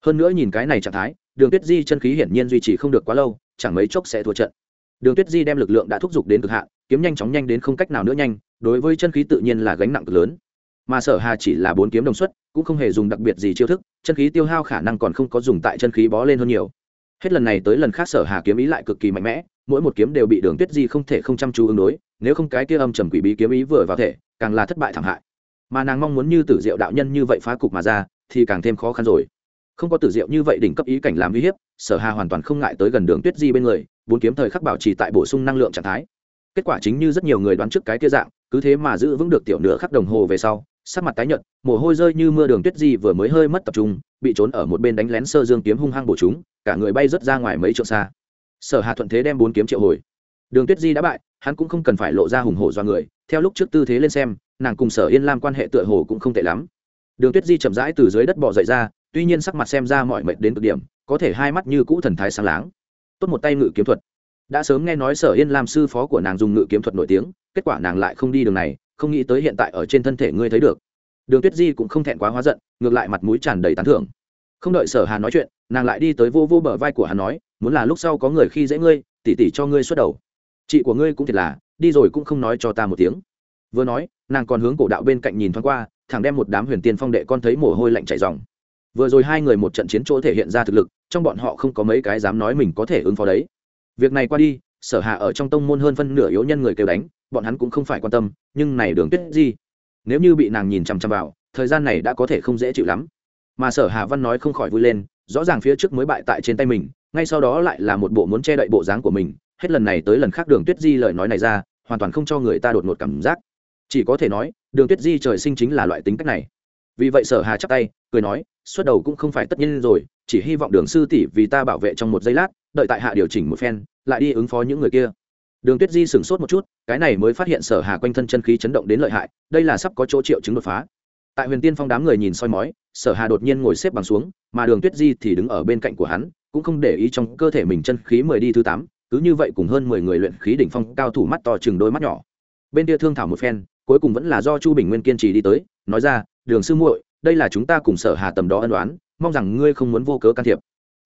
hơn nữa nhìn cái này trạng thái, đường tuyết di chân khí hiển nhiên duy trì không được quá lâu, chẳng mấy chốc sẽ thua trận. Đường tuyết di đem lực lượng đã thúc giục đến cực hạn, kiếm nhanh chóng nhanh đến không cách nào nữa nhanh, đối với chân khí tự nhiên là gánh nặng cực lớn. Mà sở hà chỉ là bốn kiếm đồng xuất, cũng không hề dùng đặc biệt gì chiêu thức, chân khí tiêu hao khả năng còn không có dùng tại chân khí bó lên hơn nhiều. Hết lần này tới lần khác sở hà kiếm ý lại cực kỳ mạnh mẽ, mỗi một kiếm đều bị đường tuyết di không thể không chăm chú ứng đối, nếu không cái kia âm trầm quỷ bí kiếm ý vừa vào thể, càng là thất bại thảm hại. Mà nàng mong muốn như tử diệu đạo nhân như vậy phá cục mà ra, thì càng thêm khó khăn rồi không có tử diệu như vậy đỉnh cấp ý cảnh làm uy hiếp, sở hà hoàn toàn không ngại tới gần đường tuyết di bên người, bốn kiếm thời khắc bảo trì tại bổ sung năng lượng trạng thái. Kết quả chính như rất nhiều người đoán trước cái kia dạng, cứ thế mà giữ vững được tiểu nửa khắc đồng hồ về sau, sắc mặt tái nhợt, mồ hôi rơi như mưa đường tuyết di vừa mới hơi mất tập trung, bị trốn ở một bên đánh lén sơ dương kiếm hung hăng bổ chúng, cả người bay rớt ra ngoài mấy trượng xa. Sở hà thuận thế đem bốn kiếm triệu hồi. Đường tuyết di đã bại, hắn cũng không cần phải lộ ra hùng hổ do người, theo lúc trước tư thế lên xem, nàng cùng sở yên lam quan hệ tựa hồ cũng không tệ lắm. Đường tuyết di chậm rãi từ dưới đất bò dậy ra tuy nhiên sắc mặt xem ra mọi mệt đến cực điểm, có thể hai mắt như cũ thần thái sáng láng. Tốt một tay ngự kiếm thuật. Đã sớm nghe nói sở yên lam sư phó của nàng dùng ngự kiếm thuật nổi tiếng, kết quả nàng lại không đi đường này, không nghĩ tới hiện tại ở trên thân thể ngươi thấy được. Đường tuyết di cũng không thẹn quá hóa giận, ngược lại mặt mũi tràn đầy tán thưởng. Không đợi sở hà nói chuyện, nàng lại đi tới vô vô bờ vai của hắn nói, muốn là lúc sau có người khi dễ ngươi, tỉ tỉ cho ngươi xuất đầu. Chị của ngươi cũng thiệt là, đi rồi cũng không nói cho ta một tiếng. Vừa nói, nàng còn hướng cổ đạo bên cạnh nhìn thoáng qua, thẳng đem một đám huyền tiên phong đệ con thấy mồ hôi lạnh chảy dòng vừa rồi hai người một trận chiến chỗ thể hiện ra thực lực, trong bọn họ không có mấy cái dám nói mình có thể ứng phó đấy. Việc này qua đi, sở hạ ở trong tông môn hơn phân nửa yếu nhân người kêu đánh, bọn hắn cũng không phải quan tâm, nhưng này đường tuyết di nếu như bị nàng nhìn chằm chằm vào, thời gian này đã có thể không dễ chịu lắm. Mà sở hạ văn nói không khỏi vui lên, rõ ràng phía trước mới bại tại trên tay mình, ngay sau đó lại là một bộ muốn che đậy bộ dáng của mình. Hết lần này tới lần khác đường tuyết di lời nói này ra, hoàn toàn không cho người ta đột ngột cảm giác. Chỉ có thể nói, đường tuyết di trời sinh chính là loại tính cách này. Vì vậy sở hà chắp tay, cười nói xuất đầu cũng không phải tất nhiên rồi, chỉ hy vọng đường sư tỷ vì ta bảo vệ trong một giây lát, đợi tại hạ điều chỉnh một phen, lại đi ứng phó những người kia. Đường tuyết di sửng sốt một chút, cái này mới phát hiện sở hà quanh thân chân khí chấn động đến lợi hại, đây là sắp có chỗ triệu chứng đột phá. Tại huyền tiên phong đám người nhìn soi mói, sở hà đột nhiên ngồi xếp bằng xuống, mà đường tuyết di thì đứng ở bên cạnh của hắn, cũng không để ý trong cơ thể mình chân khí mười đi thứ tám, cứ như vậy cùng hơn mười người luyện khí đỉnh phong cao thủ mắt to chừng đôi mắt nhỏ. Bên kia thương thảo một phen, cuối cùng vẫn là do chu bình nguyên kiên trì đi tới, nói ra, đường sư muội đây là chúng ta cùng sở hà tầm đó ân đoán mong rằng ngươi không muốn vô cớ can thiệp.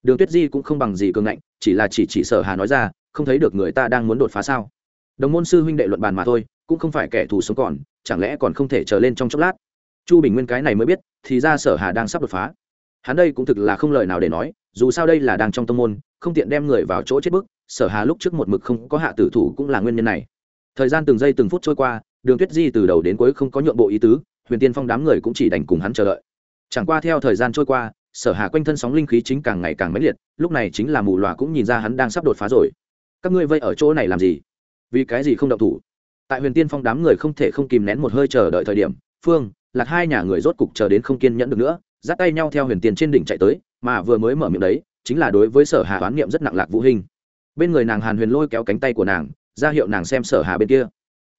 Đường tuyết di cũng không bằng gì cường ngạnh, chỉ là chỉ chỉ sở hà nói ra, không thấy được người ta đang muốn đột phá sao. Đồng môn sư huynh đệ luận bàn mà thôi, cũng không phải kẻ thù sống còn, chẳng lẽ còn không thể trở lên trong chốc lát? Chu bình nguyên cái này mới biết, thì ra sở hà đang sắp đột phá. Hắn đây cũng thực là không lời nào để nói, dù sao đây là đang trong tông môn, không tiện đem người vào chỗ chết bức, sở hà lúc trước một mực không có hạ tử thủ cũng là nguyên nhân này. Thời gian từng giây từng phút trôi qua, đường tuyết di từ đầu đến cuối không có nhượng bộ ý tứ huyền tiên phong đám người cũng chỉ đành cùng hắn chờ đợi. Chẳng qua theo thời gian trôi qua, sở hà quanh thân sóng linh khí chính càng ngày càng mãnh liệt, lúc này chính là mù loà cũng nhìn ra hắn đang sắp đột phá rồi. Các ngươi vây ở chỗ này làm gì? Vì cái gì không động thủ? Tại huyền tiên phong đám người không thể không kìm nén một hơi chờ đợi thời điểm, phương, lạc hai nhà người rốt cục chờ đến không kiên nhẫn được nữa, dắt tay nhau theo huyền tiên trên đỉnh chạy tới, mà vừa mới mở miệng đấy, chính là đối với sở hà oán niệm rất nặng lạc vũ hình bên người nàng hàn huyền lôi kéo cánh tay của nàng, ra hiệu nàng xem sở hà bên kia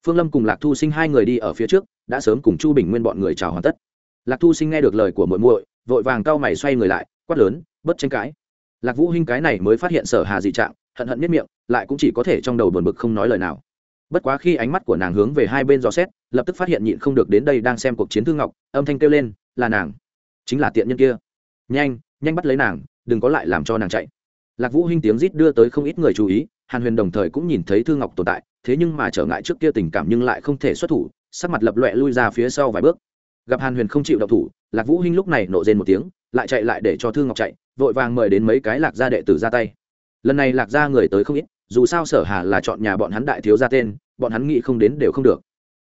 phương lâm cùng lạc thu sinh hai người đi ở phía trước, đã sớm cùng chu bình nguyên bọn người chào hoàn tất. Lạc thu sinh nghe được lời của muội muội, vội vàng cau mày xoay người lại, quát lớn, bất tranh cãi. Lạc vũ hinh cái này mới phát hiện sở hà dị trạng, hận hận miết miệng, lại cũng chỉ có thể trong đầu buồn bực không nói lời nào. Bất quá khi ánh mắt của nàng hướng về hai bên dò xét, lập tức phát hiện nhịn không được đến đây đang xem cuộc chiến thương ngọc, âm thanh kêu lên, là nàng, chính là tiện nhân kia. Nhanh nhanh bắt lấy nàng, đừng có lại làm cho nàng chạy. Lạc vũ hinh tiếng rít đưa tới không ít người chú ý, hàn huyền đồng thời cũng nhìn thấy thương ngọc tồn tại thế nhưng mà trở ngại trước kia tình cảm nhưng lại không thể xuất thủ, sắc mặt lập loẹ lui ra phía sau vài bước. Gặp hàn huyền không chịu động thủ, lạc vũ hinh lúc này nộ rên một tiếng, lại chạy lại để cho thương ngọc chạy, vội vàng mời đến mấy cái lạc gia đệ tử ra tay. Lần này lạc gia người tới không ít, dù sao sở hà là chọn nhà bọn hắn đại thiếu gia tên, bọn hắn nghĩ không đến đều không được.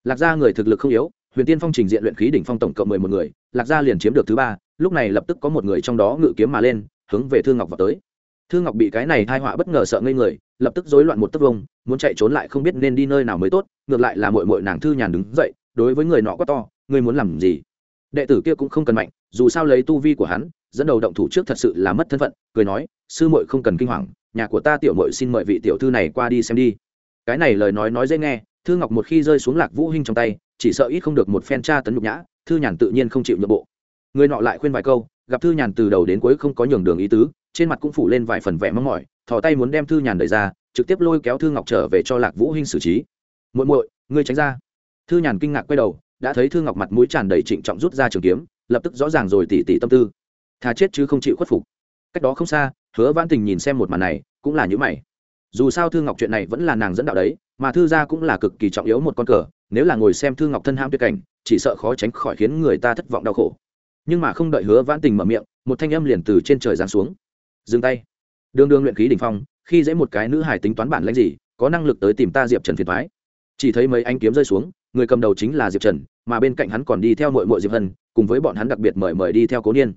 Lạc gia người thực lực không yếu, huyền tiên phong trình diện luyện khí đỉnh phong tổng cộng mười một người, lạc gia liền chiếm được thứ ba, lúc này lập tức có một người trong đó ngự kiếm mà lên, hướng về thương ngọc vào tới. Thương ngọc bị cái này thai họa bất ngờ sợ ngây người, lập tức rối loạn một tấc vông muốn chạy trốn lại không biết nên đi nơi nào mới tốt, ngược lại là mội mội nàng thư nhàn đứng dậy, đối với người nọ có to, ngươi muốn làm gì? Đệ tử kia cũng không cần mạnh, dù sao lấy tu vi của hắn, dẫn đầu động thủ trước thật sự là mất thân phận, cười nói, sư muội không cần kinh hoàng, nhà của ta tiểu muội xin mời vị tiểu thư này qua đi xem đi. Cái này lời nói nói dễ nghe, thư ngọc một khi rơi xuống lạc vũ hinh trong tay, chỉ sợ ít không được một phen tra tấn nhục nhã, thư nhàn tự nhiên không chịu nhượng bộ. Người nọ lại khuyên vài câu, gặp thư nhàn từ đầu đến cuối không có nhường đường ý tứ, trên mặt cũng phủ lên vài phần vẻ mong mỏi, thò tay muốn đem thư nhàn đẩy ra trực tiếp lôi kéo thư ngọc trở về cho lạc vũ hinh xử trí. Muội muội, ngươi tránh ra. Thư nhàn kinh ngạc quay đầu, đã thấy thư ngọc mặt mũi tràn đầy trịnh trọng rút ra trường kiếm, lập tức rõ ràng rồi tỉ tỉ tâm tư. Thà chết chứ không chịu khuất phục. Cách đó không xa, hứa vãn tình nhìn xem một màn này, cũng là những mày. Dù sao thư ngọc chuyện này vẫn là nàng dẫn đạo đấy, mà thư gia cũng là cực kỳ trọng yếu một con cờ, nếu là ngồi xem thư ngọc thân ham tuyệt cảnh, chỉ sợ khó tránh khỏi khiến người ta thất vọng đau khổ. Nhưng mà không đợi hứa vãn tình mở miệng, một thanh âm liền từ trên trời giáng xuống. Dừng tay. Đương đương luyện khí đỉnh phong khi dễ một cái nữ hải tính toán bản lãnh gì, có năng lực tới tìm ta diệp trần phiền thoái chỉ thấy mấy anh kiếm rơi xuống, người cầm đầu chính là diệp trần, mà bên cạnh hắn còn đi theo mội mội diệp hân, cùng với bọn hắn đặc biệt mời mời đi theo cố niên.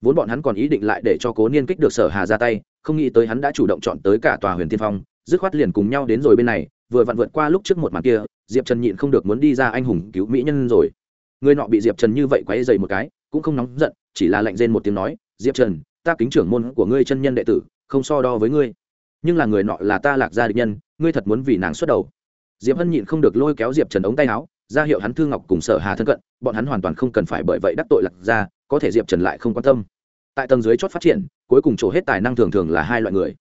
Vốn bọn hắn còn ý định lại để cho cố niên kích được sở hà ra tay, không nghĩ tới hắn đã chủ động chọn tới cả tòa huyền tiên phong, dứt khoát liền cùng nhau đến rồi bên này, vừa vặn vượt qua lúc trước một màn kia, diệp trần nhịn không được muốn đi ra anh hùng cứu mỹ nhân rồi. Người nọ bị diệp trần như vậy quấy dày một cái, cũng không nóng giận, chỉ là lạnh rên một tiếng nói, diệp trần, ta kính trưởng môn của ngươi chân nhân đệ tử, không so đo với ngươi nhưng là người nọ là ta lạc gia địch nhân, ngươi thật muốn vì nàng xuất đầu. Diệp hân nhịn không được lôi kéo diệp trần ống tay áo, ra hiệu hắn thư ngọc cùng sở hà thân cận, bọn hắn hoàn toàn không cần phải bởi vậy đắc tội lạc gia, có thể diệp trần lại không quan tâm. Tại tầng dưới chót phát triển, cuối cùng trổ hết tài năng thường thường là hai loại người.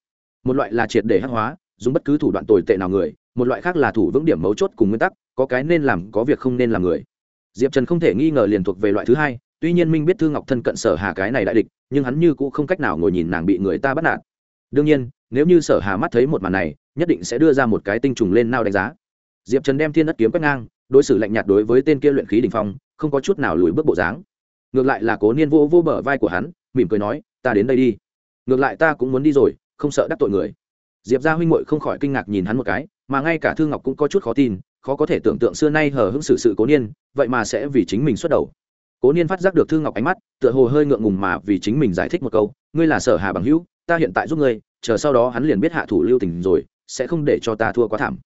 Một loại là triệt để hắc hóa, dùng bất cứ thủ đoạn tồi tệ nào người, một loại khác là thủ vững điểm mấu chốt cùng nguyên tắc, có cái nên làm, có việc không nên làm người. Diệp trần không thể nghi ngờ liền thuộc về loại thứ hai, tuy nhiên minh biết thư ngọc thân cận sở hà cái này đại địch, nhưng hắn như cũng không cách nào ngồi nhìn nàng bị người ta bắt nạt. Đương nhiên nếu như sở hà mắt thấy một màn này, nhất định sẽ đưa ra một cái tinh trùng lên nao đánh giá. Diệp trần đem thiên đất kiếm quét ngang, đối xử lạnh nhạt đối với tên kia luyện khí đình phong, không có chút nào lùi bước bộ dáng. Ngược lại là cố niên vô vô bờ vai của hắn, mỉm cười nói, ta đến đây đi. Ngược lại ta cũng muốn đi rồi, không sợ đắc tội người. Diệp gia huynh muội không khỏi kinh ngạc nhìn hắn một cái, mà ngay cả thương ngọc cũng có chút khó tin, khó có thể tưởng tượng xưa nay hờ hững sự sự cố niên, vậy mà sẽ vì chính mình xuất đầu. Cố niên phát giác được thương ngọc ánh mắt, tựa hồ hơi ngượng ngùng mà vì chính mình giải thích một câu, ngươi là sở hà bằng hữu, ta hiện tại giúp ngươi chờ sau đó hắn liền biết hạ thủ lưu tình rồi sẽ không để cho ta thua quá thảm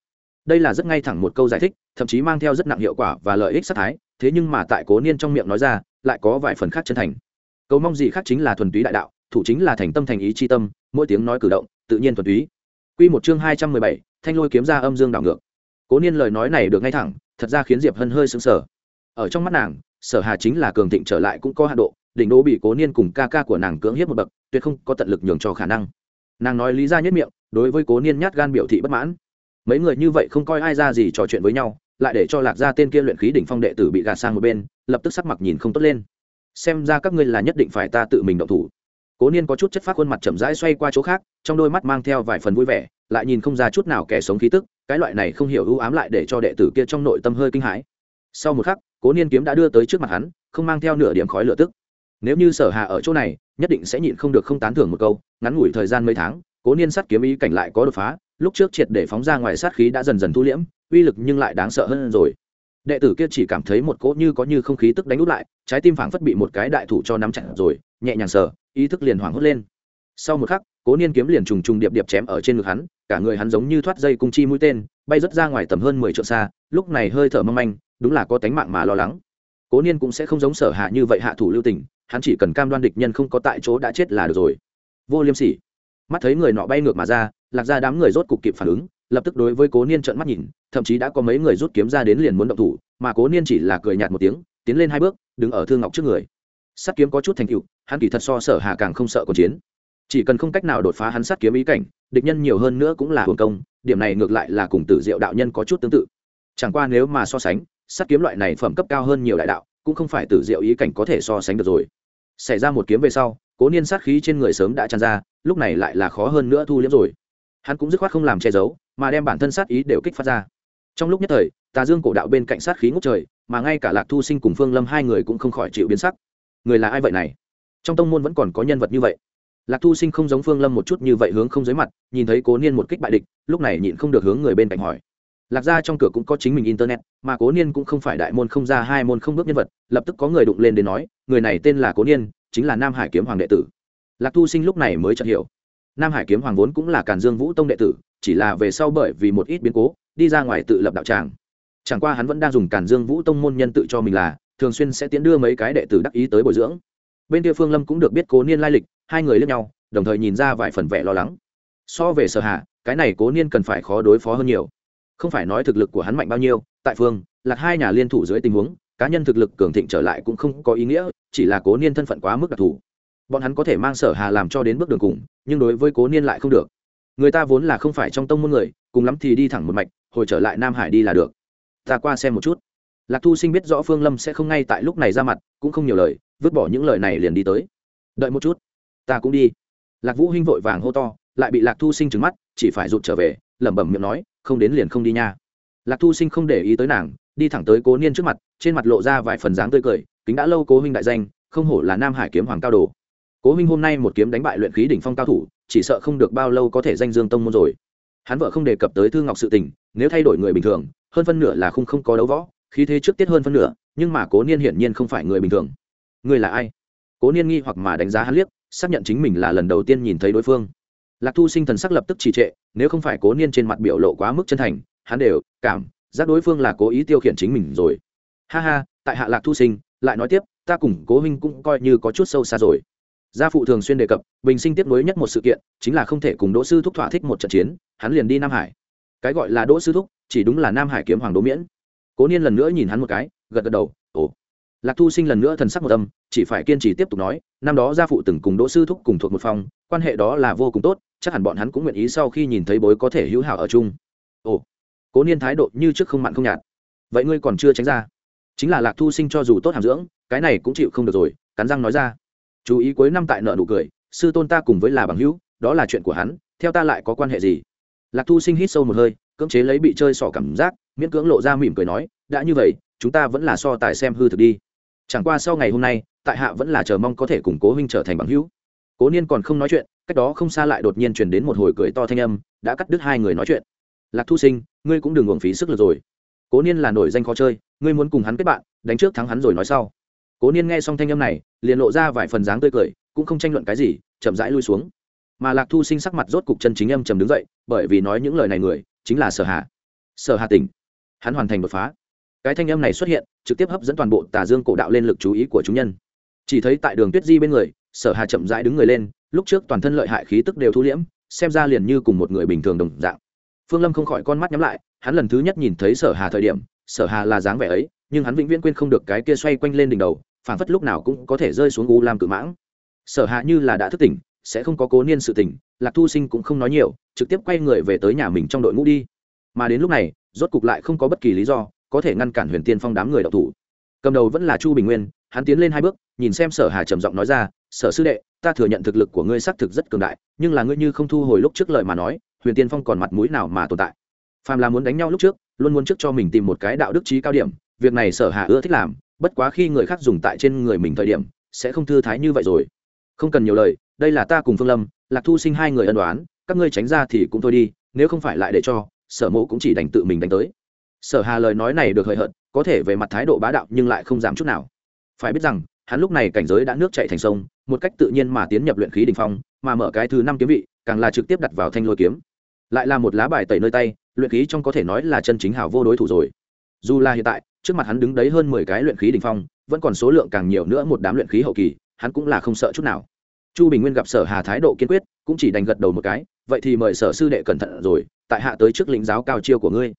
đây là rất ngay thẳng một câu giải thích thậm chí mang theo rất nặng hiệu quả và lợi ích sát thái thế nhưng mà tại cố niên trong miệng nói ra lại có vài phần khác chân thành cầu mong gì khác chính là thuần túy đại đạo thủ chính là thành tâm thành ý chi tâm mỗi tiếng nói cử động tự nhiên thuần túy Quy một chương hai trăm mười bảy, thanh lôi kiếm ra âm dương đảo ngược. Cố Niên lời nói này được ngay thẳng, thật ra khiến Diệp Hân hơi sững sờ. Ở trong mắt nàng, Sở Hà chính là cường thịnh trở lại cũng có hạ độ, đỉnh đô bị Cố Niên cùng ca ca của nàng cưỡng hiếp một bậc, tuyệt không có tận lực nhường cho khả năng. Nàng nói lý ra nhất miệng, đối với Cố Niên nhát gan biểu thị bất mãn. Mấy người như vậy không coi ai ra gì trò chuyện với nhau, lại để cho Lạc gia tên kia luyện khí đỉnh phong đệ tử bị gạt sang một bên, lập tức sắc mặt nhìn không tốt lên. Xem ra các ngươi là nhất định phải ta tự mình động thủ cố niên có chút chất phát khuôn mặt chậm rãi xoay qua chỗ khác trong đôi mắt mang theo vài phần vui vẻ lại nhìn không ra chút nào kẻ sống khí tức cái loại này không hiểu ưu ám lại để cho đệ tử kia trong nội tâm hơi kinh hãi sau một khắc cố niên kiếm đã đưa tới trước mặt hắn không mang theo nửa điểm khói lửa tức nếu như sở hạ ở chỗ này, nhất định sẽ nhịn không được không tán thưởng một câu, ngắn ngủi thời gian mấy tháng, cố niên sát kiếm ý cảnh lại có đột phá, lúc trước triệt để phóng ra ngoài sát khí đã dần dần thu liễm, uy lực nhưng lại đáng sợ hơn rồi. Đệ tử kia chỉ cảm thấy một cỗ như có như không khí tức đánh út lại, trái tim phảng phất bị một cái đại thủ cho nắm chặt rồi, nhẹ nhàng sờ, ý thức liền hoảng hốt lên. Sau một khắc, cố niên kiếm liền trùng trùng điệp điệp chém ở trên ngực hắn, cả người hắn giống như thoát dây cung chi mũi tên, bay rất ra ngoài tầm hơn mười triệu xa, lúc này hơi thở mong manh, đúng là có tánh mạng mà lo lắng. Cố niên cũng sẽ không giống sở hạ như vậy hạ thủ lưu tình hắn chỉ cần cam đoan địch nhân không có tại chỗ đã chết là được rồi. Vô liêm sỉ. Mắt thấy người nọ bay ngược mà ra, lạc ra đám người rốt cục kịp phản ứng, lập tức đối với cố niên trợn mắt nhìn, thậm chí đã có mấy người rút kiếm ra đến liền muốn động thủ, mà cố niên chỉ là cười nhạt một tiếng, tiến lên hai bước, đứng ở thương ngọc trước người. Sắt kiếm có chút thành tựu, hắn kỳ thật so sở hà càng không sợ cuộc chiến. Chỉ cần không cách nào đột phá hắn sắt kiếm ý cảnh, địch nhân nhiều hơn nữa cũng là hồn công, điểm này ngược lại là cùng tử diệu đạo nhân có chút tương tự. Chẳng qua nếu mà so sánh, sắt kiếm loại này phẩm cấp cao hơn nhiều đại đạo, cũng không phải tử diệu ý cảnh có thể so sánh được rồi xảy ra một kiếm về sau, cố niên sát khí trên người sớm đã tràn ra, lúc này lại là khó hơn nữa thu liếm rồi. Hắn cũng dứt khoát không làm che giấu, mà đem bản thân sát ý đều kích phát ra. Trong lúc nhất thời, tà dương cổ đạo bên cạnh sát khí ngốc trời, mà ngay cả lạc thu sinh cùng phương lâm hai người cũng không khỏi chịu biến sắc. Người là ai vậy này? Trong tông môn vẫn còn có nhân vật như vậy. Lạc thu sinh không giống phương lâm một chút như vậy hướng không dưới mặt, nhìn thấy cố niên một kích bại địch, lúc này nhịn không được hướng người bên cạnh hỏi lạc ra trong cửa cũng có chính mình internet, mà cố niên cũng không phải đại môn không ra, hai môn không bước nhân vật, lập tức có người đụng lên đến nói, người này tên là cố niên, chính là nam hải kiếm hoàng đệ tử. Lạc thu sinh lúc này mới chợt hiểu. Nam hải kiếm hoàng vốn cũng là càn dương vũ tông đệ tử, chỉ là về sau bởi vì một ít biến cố, đi ra ngoài tự lập đạo tràng. Chẳng qua hắn vẫn đang dùng càn dương vũ tông môn nhân tự cho mình là, thường xuyên sẽ tiến đưa mấy cái đệ tử đắc ý tới bồi dưỡng. Bên kia phương lâm cũng được biết cố niên lai lịch, hai người lướt nhau, đồng thời nhìn ra vài phần vẻ lo lắng. So về sở hạ, cái này cố niên cần phải khó đối phó hơn nhiều không phải nói thực lực của hắn mạnh bao nhiêu, tại phương, lạc hai nhà liên thủ dưới tình huống, cá nhân thực lực cường thịnh trở lại cũng không có ý nghĩa, chỉ là cố niên thân phận quá mức đặc thù. Bọn hắn có thể mang sở hà làm cho đến bước đường cùng, nhưng đối với cố niên lại không được. Người ta vốn là không phải trong tông môn người, cùng lắm thì đi thẳng một mạch, hồi trở lại nam hải đi là được. Ta qua xem một chút. Lạc thu sinh biết rõ phương lâm sẽ không ngay tại lúc này ra mặt, cũng không nhiều lời, vứt bỏ những lời này liền đi tới. Đợi một chút. Ta cũng đi. Lạc vũ hinh vội vàng hô to, lại bị lạc thu sinh trừng mắt, chỉ phải rụt trở về, lẩm bẩm miệng nói không đến liền không đi nha. Lạc thu sinh không để ý tới nàng, đi thẳng tới cố niên trước mặt, trên mặt lộ ra vài phần dáng tươi cười, kính đã lâu cố huynh đại danh, không hổ là nam hải kiếm hoàng cao đồ. Cố huynh hôm nay một kiếm đánh bại luyện khí đỉnh phong cao thủ, chỉ sợ không được bao lâu có thể danh dương tông môn rồi. Hắn vợ không đề cập tới thư ngọc sự tình, nếu thay đổi người bình thường, hơn phân nửa là không không có đấu võ, khí thế trước tiết hơn phân nửa, nhưng mà cố niên hiển nhiên không phải người bình thường. Người là ai? Cố niên nghi hoặc mà đánh giá hắn liếc, xác nhận chính mình là lần đầu tiên nhìn thấy đối phương lạc thu sinh thần sắc lập tức trì trệ, nếu không phải cố niên trên mặt biểu lộ quá mức chân thành, hắn đều, cảm, giác đối phương là cố ý tiêu khiển chính mình rồi. Ha ha, tại hạ lạc thu sinh, lại nói tiếp, ta cùng cố huynh cũng coi như có chút sâu xa rồi. Gia phụ thường xuyên đề cập, bình sinh tiếp nối nhất một sự kiện, chính là không thể cùng đỗ sư thúc thỏa thích một trận chiến, hắn liền đi nam hải. Cái gọi là đỗ sư thúc, chỉ đúng là nam hải kiếm hoàng đỗ miễn. Cố niên lần nữa nhìn hắn một cái, gật gật đầu, ồ. Lạc thu sinh lần nữa thần sắc một âm, chỉ phải kiên trì tiếp tục nói, năm đó gia phụ từng cùng đỗ sư thúc cùng thuộc một phòng, quan hệ đó là vô cùng tốt chắc hẳn bọn hắn cũng nguyện ý sau khi nhìn thấy bối có thể hữu hảo ở chung. Ồ, cố niên thái độ như trước không mặn không nhạt. Vậy ngươi còn chưa tránh ra? Chính là lạc thu sinh cho dù tốt hàm dưỡng, cái này cũng chịu không được rồi, cắn răng nói ra. Chú ý cuối năm tại nợ nụ cười, sư tôn ta cùng với là bằng hữu, đó là chuyện của hắn, theo ta lại có quan hệ gì? Lạc thu sinh hít sâu một hơi, cưỡng chế lấy bị chơi sỏ cảm giác, miễn cưỡng lộ ra mỉm cười nói, đã như vậy, chúng ta vẫn là so tài xem hư thực đi. Chẳng qua sau ngày hôm nay, tại hạ vẫn là chờ mong có thể củng cố huynh trở thành bằng hữu cố niên còn không nói chuyện, cách đó không xa lại đột nhiên truyền đến một hồi cười to thanh âm, đã cắt đứt hai người nói chuyện. Lạc thu sinh, ngươi cũng đừng uổng phí sức lực rồi. Cố niên là nổi danh khó chơi, ngươi muốn cùng hắn kết bạn, đánh trước thắng hắn rồi nói sau. Cố niên nghe xong thanh âm này, liền lộ ra vài phần dáng tươi cười, cũng không tranh luận cái gì, chậm rãi lui xuống. Mà lạc thu sinh sắc mặt rốt cục chân chính âm trầm đứng dậy, bởi vì nói những lời này người, chính là sở hà. Sở hà tỉnh. Hắn hoàn thành đột phá. Cái thanh âm này xuất hiện, trực tiếp hấp dẫn toàn bộ tà dương cổ đạo lên lực chú ý của chúng nhân chỉ thấy tại đường tuyết di bên người, sở hà chậm rãi đứng người lên, lúc trước toàn thân lợi hại khí tức đều thu liễm, xem ra liền như cùng một người bình thường đồng dạng. Phương lâm không khỏi con mắt nhắm lại, hắn lần thứ nhất nhìn thấy sở hà thời điểm, sở hà là dáng vẻ ấy, nhưng hắn vĩnh viễn quên không được cái kia xoay quanh lên đỉnh đầu, phảng phất lúc nào cũng có thể rơi xuống u làm cự mãng. Sở hà như là đã thức tỉnh, sẽ không có cố niên sự tỉnh, lạc thu sinh cũng không nói nhiều, trực tiếp quay người về tới nhà mình trong đội ngũ đi. Mà đến lúc này, rốt cục lại không có bất kỳ lý do, có thể ngăn cản huyền tiên phong đám người đọc thủ. Cầm đầu vẫn là chu bình nguyên hắn tiến lên hai bước, nhìn xem sở hà trầm giọng nói ra, sở sư đệ, ta thừa nhận thực lực của ngươi xác thực rất cường đại, nhưng là ngươi như không thu hồi lúc trước lời mà nói, huyền tiên phong còn mặt mũi nào mà tồn tại? Phàm là muốn đánh nhau lúc trước, luôn muốn trước cho mình tìm một cái đạo đức trí cao điểm, việc này sở hà ưa thích làm, bất quá khi người khác dùng tại trên người mình thời điểm, sẽ không thư thái như vậy rồi. Không cần nhiều lời, đây là ta cùng phương lâm, lạc thu sinh hai người ân đoán các ngươi tránh ra thì cũng thôi đi, nếu không phải lại để cho, sở mộ cũng chỉ đành tự mình đánh tới. Sở hà lời nói này được hời hợt, có thể về mặt thái độ bá đạo nhưng lại không giảm chút nào phải biết rằng, hắn lúc này cảnh giới đã nước chạy thành sông, một cách tự nhiên mà tiến nhập luyện khí đình phong, mà mở cái thứ năm kiếm vị, càng là trực tiếp đặt vào thanh lôi kiếm. Lại là một lá bài tẩy nơi tay, luyện khí trong có thể nói là chân chính hào vô đối thủ rồi. Dù là hiện tại, trước mặt hắn đứng đấy hơn mười cái luyện khí đỉnh phong, vẫn còn số lượng càng nhiều nữa một đám luyện khí hậu kỳ, hắn cũng là không sợ chút nào. Chu bình nguyên gặp sở hà thái độ kiên quyết, cũng chỉ đành gật đầu một cái, vậy thì mời sở sư đệ cẩn thận rồi, tại hạ tới trước lĩnh giáo cao chiêu của ngươi.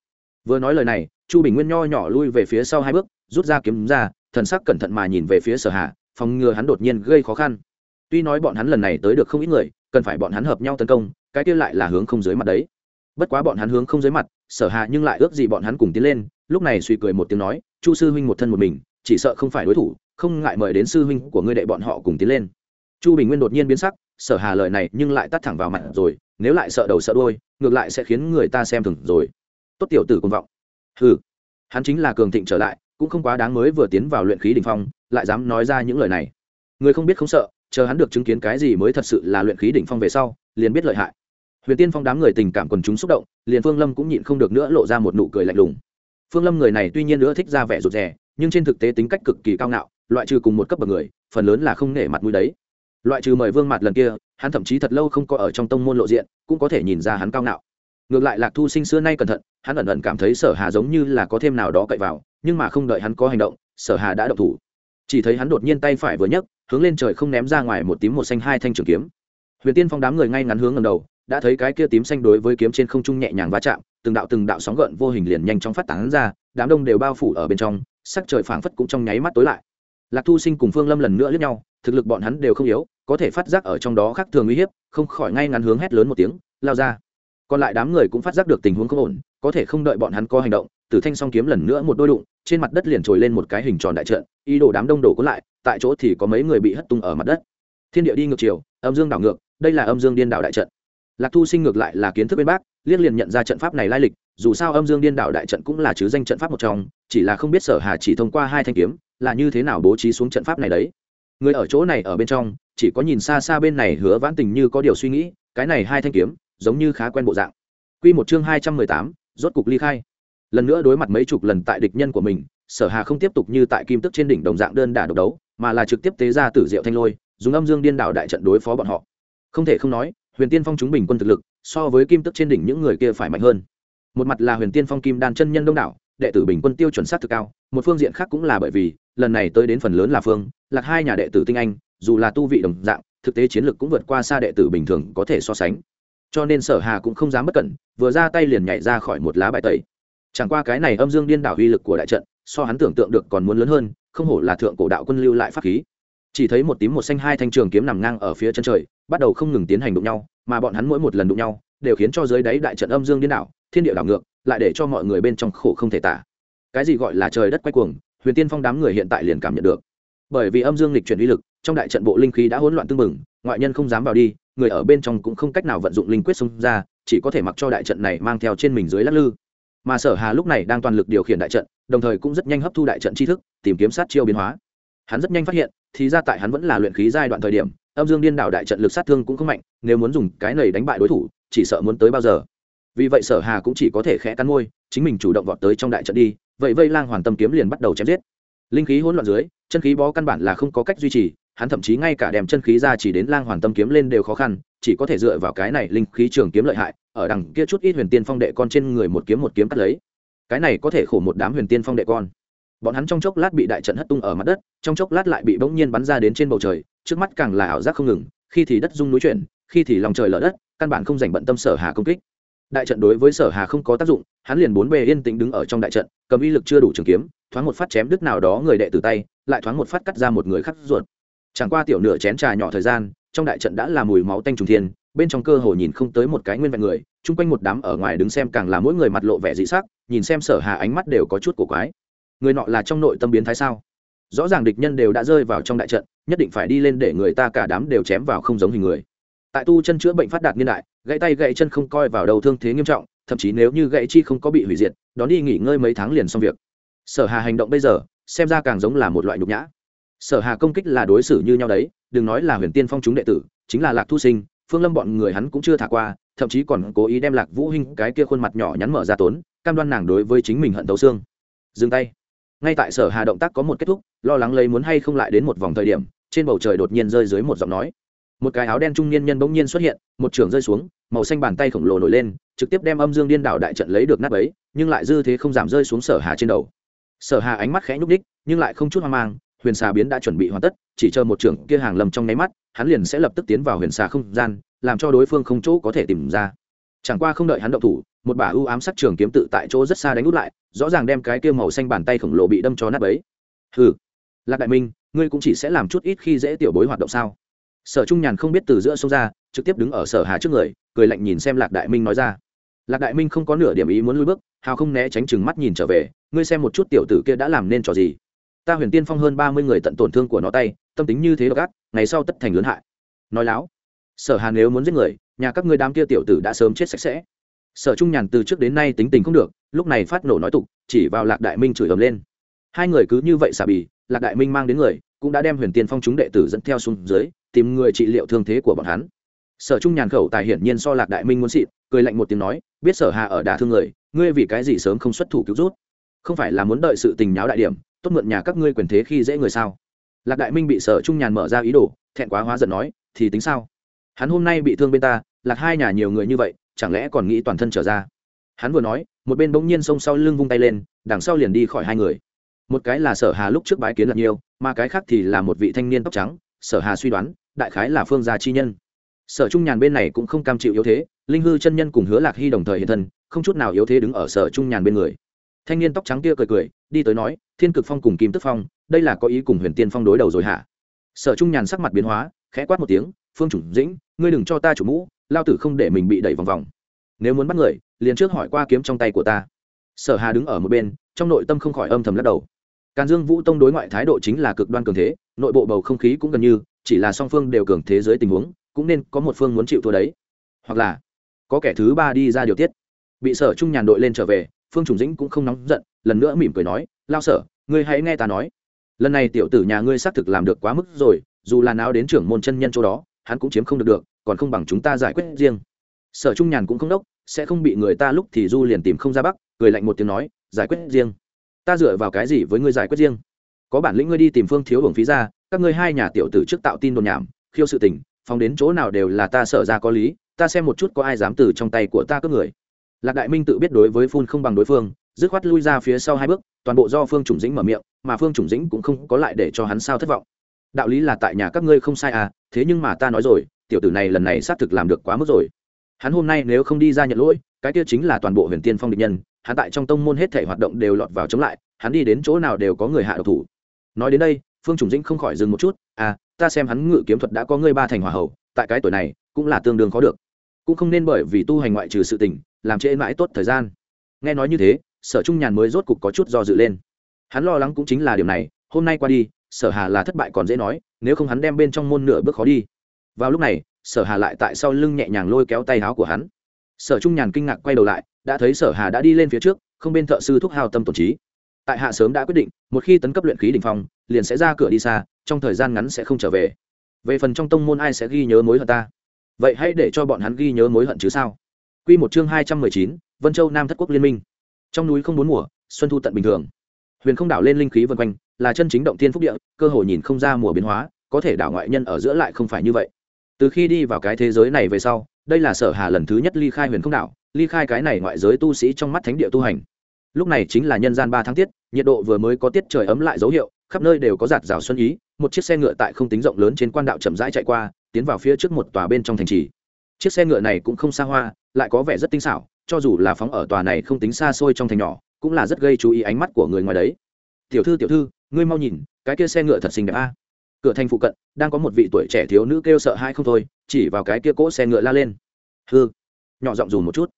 Vừa nói lời này, chu bình nguyên nho nhỏ lui về phía sau hai bước, rút ra kiếm ra thần sắc cẩn thận mà nhìn về phía sở hà, phòng ngừa hắn đột nhiên gây khó khăn. Tuy nói bọn hắn lần này tới được không ít người, cần phải bọn hắn hợp nhau tấn công, cái kia lại là hướng không dưới mặt đấy. Bất quá bọn hắn hướng không dưới mặt, sở hà nhưng lại ước gì bọn hắn cùng tiến lên, lúc này suy cười một tiếng nói, chu sư huynh một thân một mình, chỉ sợ không phải đối thủ, không ngại mời đến sư huynh của ngươi đệ bọn họ cùng tiến lên. Chu bình nguyên đột nhiên biến sắc, sở hà lời này nhưng lại tắt thẳng vào mặt rồi, nếu lại sợ đầu sợ đôi ngược lại sẽ khiến người ta xem thường rồi. Tốt tiểu tử công vọng. Ừ hắn chính là cường thịnh trở lại cũng không quá đáng mới vừa tiến vào luyện khí đ ỉ n h phong, lại dám nói ra những lời này. Người không biết không sợ, chờ hắn được chứng kiến cái gì mới thật sự là luyện khí đỉnh phong về sau, liền biết lợi hại. Huyền tiên phong đám người tình cảm quần chúng xúc động, liền phương lâm cũng nhịn không được nữa lộ ra một nụ cười lạnh lùng. Phương lâm người này tuy nhiên nữa thích ra vẻ rụt rè, nhưng trên thực tế tính cách cực kỳ cao ngạo, loại trừ cùng một cấp bậc người, phần lớn là không nể mặt mũi đấy. Loại trừ mời vương mặt lần kia, hắn thậm chí thật lâu không có ở trong tông môn lộ diện, cũng có thể nhìn ra hắn cao ngạo ngược lại lạc thu sinh xưa nay cẩn thận, hắn ẩn ẩn cảm thấy sở hà giống như là có thêm nào đó cậy vào, nhưng mà không đợi hắn có hành động, sở hà đã động thủ. Chỉ thấy hắn đột nhiên tay phải vừa nhấc, hướng lên trời không ném ra ngoài một tím một xanh hai thanh trường kiếm. Huyền tiên phong đám người ngay ngắn hướng ngầm đầu, đã thấy cái kia tím xanh đối với kiếm trên không trung nhẹ nhàng va chạm, từng đạo từng đạo sóng gợn vô hình liền nhanh chóng phát tán ra, đám đông đều bao phủ ở bên trong, sắc trời phảng phất cũng trong nháy mắt tối lại. Lạc thu sinh cùng phương lâm lần nữa lướt nhau, thực lực bọn hắn đều không yếu, có thể phát giác ở trong đó khác thường uy hiếp, không khỏi ngay ngắn hướng hét lớn một tiếng, lao ra còn lại đám người cũng phát giác được tình huống không ổn, có thể không đợi bọn hắn có hành động, tử thanh song kiếm lần nữa một đôi đụng, trên mặt đất liền trồi lên một cái hình tròn đại trận, ý đồ đám đông đổ có lại, tại chỗ thì có mấy người bị hất tung ở mặt đất. Thiên địa đi ngược chiều, âm dương đảo ngược, đây là âm dương điên đảo đại trận. Lạc thu sinh ngược lại là kiến thức bên bác liên liền nhận ra trận pháp này lai lịch, dù sao âm dương điên đảo đại trận cũng là chứ danh trận pháp một trong, chỉ là không biết sở hà chỉ thông qua hai thanh kiếm, là như thế nào bố trí xuống trận pháp này đấy. Người ở chỗ này ở bên trong, chỉ có nhìn xa xa bên này hứa vãn tình như có điều suy nghĩ, cái này hai thanh kiếm giống như khá quen bộ dạng. Quy một chương hai trăm mười tám, rốt cục ly khai. Lần nữa đối mặt mấy chục lần tại địch nhân của mình, sở hà không tiếp tục như tại kim tức trên đỉnh đồng dạng đơn đả độc đấu, mà là trực tiếp tế ra tử diệu thanh lôi, dùng âm dương điên đảo đại trận đối phó bọn họ. Không thể không nói, huyền tiên phong chúng bình quân thực lực, so với kim tức trên đỉnh những người kia phải mạnh hơn. Một mặt là huyền tiên phong kim đan chân nhân đông đảo, đệ tử bình quân tiêu chuẩn sát thực cao, một phương diện khác cũng là bởi vì, lần này tới đến phần lớn là phương lạc hai nhà đệ tử tinh anh, dù là tu vị đồng dạng, thực tế chiến lược cũng vượt qua xa đệ tử bình thường có thể so sánh cho nên sở hà cũng không dám bất cẩn, vừa ra tay liền nhảy ra khỏi một lá bài tẩy. Chẳng qua cái này âm dương điên đảo uy lực của đại trận, so hắn tưởng tượng được còn muốn lớn hơn, không hổ là thượng cổ đạo quân lưu lại pháp khí. Chỉ thấy một tím một xanh hai thanh trường kiếm nằm ngang ở phía chân trời, bắt đầu không ngừng tiến hành đụng nhau, mà bọn hắn mỗi một lần đụng nhau, đều khiến cho dưới đáy đại trận âm dương điên đảo, thiên địa đảo ngược, lại để cho mọi người bên trong khổ không thể tả. Cái gì gọi là trời đất quay cuồng, huyền tiên phong đám người hiện tại liền cảm nhận được. Bởi vì âm dương lịch chuyển uy lực, trong đại trận bộ linh khí đã hỗn loạn tương mừng ngoại nhân không dám vào đi người ở bên trong cũng không cách nào vận dụng linh quyết xông ra, chỉ có thể mặc cho đại trận này mang theo trên mình dưới lắc lư. Mà sở hà lúc này đang toàn lực điều khiển đại trận, đồng thời cũng rất nhanh hấp thu đại trận tri thức, tìm kiếm sát chiêu biến hóa. Hắn rất nhanh phát hiện, thì ra tại hắn vẫn là luyện khí giai đoạn thời điểm, âm dương điên đảo đại trận lực sát thương cũng không mạnh, nếu muốn dùng cái này đánh bại đối thủ, chỉ sợ muốn tới bao giờ. Vì vậy sở hà cũng chỉ có thể khẽ cắn môi, chính mình chủ động vọt tới trong đại trận đi, vậy vây lang hoàn tâm kiếm liền bắt đầu chém giết. Linh khí hỗn loạn dưới, chân khí bó căn bản là không có cách duy trì hắn thậm chí ngay cả đem chân khí ra chỉ đến lang hoàn tâm kiếm lên đều khó khăn, chỉ có thể dựa vào cái này linh khí trường kiếm lợi hại, ở đằng kia chút ít huyền tiên phong đệ con trên người một kiếm một kiếm cắt lấy. Cái này có thể khổ một đám huyền tiên phong đệ con. Bọn hắn trong chốc lát bị đại trận hất tung ở mặt đất, trong chốc lát lại bị bỗng nhiên bắn ra đến trên bầu trời, trước mắt càng là ảo giác không ngừng, khi thì đất rung núi chuyển, khi thì lòng trời lở đất, căn bản không dành bận tâm sở hà công kích. Đại trận đối với sở hà không có tác dụng, hắn liền bốn bề yên tĩnh đứng ở trong đại trận, cầm y lực chưa đủ trường kiếm, thoáng một phát chém đứt nào đó người đệ từ tay, lại thoáng một phát cắt ra một người khắc ruột chẳng qua tiểu nửa chén trà nhỏ thời gian, trong đại trận đã là mùi máu tanh trùng thiên, bên trong cơ hồ nhìn không tới một cái nguyên vẹn người, chung quanh một đám ở ngoài đứng xem càng là mỗi người mặt lộ vẻ dị sắc, nhìn xem sở hà ánh mắt đều có chút cổ quái. Người nọ là trong nội tâm biến thái sao? Rõ ràng địch nhân đều đã rơi vào trong đại trận, nhất định phải đi lên để người ta cả đám đều chém vào không giống hình người. Tại tu chân chữa bệnh phát đạt niên đại, gãy tay gãy chân không coi vào đầu thương thế nghiêm trọng, thậm chí nếu như gãy chi không có bị hủy diệt, đón đi nghỉ ngơi mấy tháng liền xong việc. Sở hà hành động bây giờ, xem ra càng giống là một loại nhục nhã sở hà công kích là đối xử như nhau đấy, đừng nói là huyền tiên phong chúng đệ tử, chính là lạc thu sinh, phương lâm bọn người hắn cũng chưa thả qua, thậm chí còn cố ý đem lạc vũ hinh cái kia khuôn mặt nhỏ nhắn mở ra tốn, cam đoan nàng đối với chính mình hận tấu xương. Dừng tay. Ngay tại sở hà động tác có một kết thúc, lo lắng lấy muốn hay không lại đến một vòng thời điểm, trên bầu trời đột nhiên rơi dưới một giọng nói. Một cái áo đen trung niên nhân bỗng nhiên xuất hiện, một trường rơi xuống, màu xanh bàn tay khổng lồ nổi lên, trực tiếp đem âm dương điên đảo đại trận lấy được nát ấy nhưng lại dư thế không giảm rơi xuống sở hà trên đầu. Sở hà ánh mắt khẽ nhúc đích nhưng lại không chút hoang mang huyền xà biến đã chuẩn bị hoàn tất, chỉ chờ một trưởng kia hàng lầm trong nháy mắt, hắn liền sẽ lập tức tiến vào huyền xà không gian, làm cho đối phương không chỗ có thể tìm ra. Chẳng qua không đợi hắn động thủ, một bả ưu ám sắc trường kiếm tự tại chỗ rất xa đánh út lại, rõ ràng đem cái kia màu xanh bàn tay khổng lồ bị đâm cho nát ấy hừ, lạc đại minh, ngươi cũng chỉ sẽ làm chút ít khi dễ tiểu bối hoạt động sao? Sở trung nhàn không biết từ giữa sông ra, trực tiếp đứng ở sở hà trước người, cười lạnh nhìn xem lạc đại minh nói ra. Lạc đại minh không có nửa điểm ý muốn lui bước, hào không né tránh chừng mắt nhìn trở về, ngươi xem một chút tiểu tử kia đã làm nên trò gì? Ta huyền tiên phong hơn ba mươi người tận tổn thương của nó tay, tâm tính như thế độc ác, ngày sau tất thành lớn hại. Nói láo, sở hà nếu muốn giết người, nhà các ngươi đám kia tiểu tử đã sớm chết sạch sẽ. Sở trung nhàn từ trước đến nay tính tình không được, lúc này phát nổ nói tục, chỉ vào lạc đại minh chửi ầm lên. Hai người cứ như vậy xà bì, lạc đại minh mang đến người, cũng đã đem huyền tiên phong chúng đệ tử dẫn theo xuống dưới, tìm người trị liệu thương thế của bọn hắn. Sở trung nhàn khẩu tài hiển nhiên so lạc đại minh muốn xịn, cười lạnh một tiếng nói, biết sở hà ở đả thương người, ngươi vì cái gì sớm không xuất thủ cứu rút? Không phải là muốn đợi sự tình nháo đại điểm tốt mượn nhà các ngươi quyền thế khi dễ người sao? Lạc đại minh bị sở trung nhàn mở ra ý đồ thẹn quá hóa giận nói thì tính sao? Hắn hôm nay bị thương bên ta lạc hai nhà nhiều người như vậy chẳng lẽ còn nghĩ toàn thân trở ra? Hắn vừa nói một bên bỗng nhiên xông sau lưng vung tay lên đằng sau liền đi khỏi hai người. Một cái là sở hà lúc trước bái kiến lạc nhiều, mà cái khác thì là một vị thanh niên tóc trắng. Sở hà suy đoán đại khái là phương gia chi nhân. Sở trung nhàn bên này cũng không cam chịu yếu thế linh hư chân nhân cùng hứa lạc hy đồng thời hiện thân không chút nào yếu thế đứng ở sở trung nhàn bên người. Thanh niên tóc trắng kia cười cười đi tới nói, thiên cực phong cùng kim tức phong, đây là có ý cùng huyền tiên phong đối đầu rồi hả? Sở trung nhàn sắc mặt biến hóa, khẽ quát một tiếng, phương chủng dĩnh, ngươi đừng cho ta chủ mũ, lao tử không để mình bị đẩy vòng vòng. Nếu muốn bắt người, liền trước hỏi qua kiếm trong tay của ta. Sở hà đứng ở một bên, trong nội tâm không khỏi âm thầm lắc đầu. Càn dương vũ tông đối ngoại thái độ chính là cực đoan cường thế, nội bộ bầu không khí cũng gần như, chỉ là song phương đều cường thế dưới tình huống, cũng nên có một phương muốn chịu thua đấy. Hoặc là, có kẻ thứ ba đi ra điều tiết. Bị sở trung nhàn đội lên trở về phương trùng dĩnh cũng không nóng giận, lần nữa mỉm cười nói, lao sở, ngươi hãy nghe ta nói. Lần này tiểu tử nhà ngươi xác thực làm được quá mức rồi, dù là nào đến trưởng môn chân nhân chỗ đó, hắn cũng chiếm không được được, còn không bằng chúng ta giải quyết riêng. Sở trung nhàn cũng không đốc, sẽ không bị người ta lúc thì du liền tìm không ra bắc, cười lạnh một tiếng nói, giải quyết riêng. Ta dựa vào cái gì với ngươi giải quyết riêng? Có bản lĩnh ngươi đi tìm phương thiếu hưởng phí ra, các ngươi hai nhà tiểu tử trước tạo tin đồn nhảm, khiêu sự tình, phóng đến chỗ nào đều là ta sợ ra có lý, ta xem một chút có ai dám từ trong tay của ta cướp người lạc đại minh tự biết đối với phun không bằng đối phương, dứt khoát lui ra phía sau hai bước, toàn bộ do phương trùng dĩnh mở miệng, mà phương trùng dĩnh cũng không có lại để cho hắn sao thất vọng. Đạo lý là tại nhà các ngươi không sai à thế nhưng mà ta nói rồi, tiểu tử này lần này xác thực làm được quá mức rồi. Hắn hôm nay nếu không đi ra nhận lỗi, cái kia chính là toàn bộ huyền tiên phong địch nhân, hắn tại trong tông môn hết thể hoạt động đều lọt vào chống lại, hắn đi đến chỗ nào đều có người hạ độc thủ. Nói đến đây, phương trùng dĩnh không khỏi dừng một chút à ta xem hắn ngự kiếm thuật đã có ngươi ba thành hòa hậu tại cái tuổi này, cũng là tương đương khó được. Cũng không nên bởi vì tu hành ngoại trừ sự tình làm trễ mãi tốt thời gian. Nghe nói như thế, sở trung nhàn mới rốt cục có chút do dự lên. Hắn lo lắng cũng chính là điểm này, hôm nay qua đi, sở hà là thất bại còn dễ nói, nếu không hắn đem bên trong môn nửa bước khó đi. Vào lúc này, sở hà lại tại sau lưng nhẹ nhàng lôi kéo tay áo của hắn. Sở trung nhàn kinh ngạc quay đầu lại, đã thấy sở hà đã đi lên phía trước, không bên thợ sư thúc hào tâm tổn trí. Tại hạ sớm đã quyết định, một khi tấn cấp luyện khí đỉnh phong, liền sẽ ra cửa đi xa, trong thời gian ngắn sẽ không trở về. Về phần trong tông môn ai sẽ ghi nhớ mối hận ta? Vậy hãy để cho bọn hắn ghi nhớ mối hận chứ sao? Quy một chương hai trăm mười chín, vân châu, nam thất quốc liên minh. Trong núi không bốn mùa, xuân thu tận bình thường. Huyền không đảo lên linh khí vần quanh, là chân chính động thiên phúc địa, cơ hội nhìn không ra mùa biến hóa, có thể đảo ngoại nhân ở giữa lại không phải như vậy. Từ khi đi vào cái thế giới này về sau, đây là sở hà lần thứ nhất ly khai huyền không đảo, ly khai cái này ngoại giới tu sĩ trong mắt thánh địa tu hành. Lúc này chính là nhân gian ba tháng tiết, nhiệt độ vừa mới có tiết trời ấm lại dấu hiệu, khắp nơi đều có giạt rào xuân ý, một chiếc xe ngựa tại không tính rộng lớn trên quan đạo chậm rãi chạy qua, tiến vào phía trước một tòa bên trong thành trì. Chiếc xe ngựa này cũng không xa hoa lại có vẻ rất tinh xảo, cho dù là phóng ở tòa này không tính xa xôi trong thành nhỏ, cũng là rất gây chú ý ánh mắt của người ngoài đấy. Tiểu thư tiểu thư, ngươi mau nhìn, cái kia xe ngựa thật xinh đẹp a. Cửa thành phụ cận, đang có một vị tuổi trẻ thiếu nữ kêu sợ hai không thôi, chỉ vào cái kia cỗ xe ngựa la lên. Hư nhỏ giọng dùm một chút.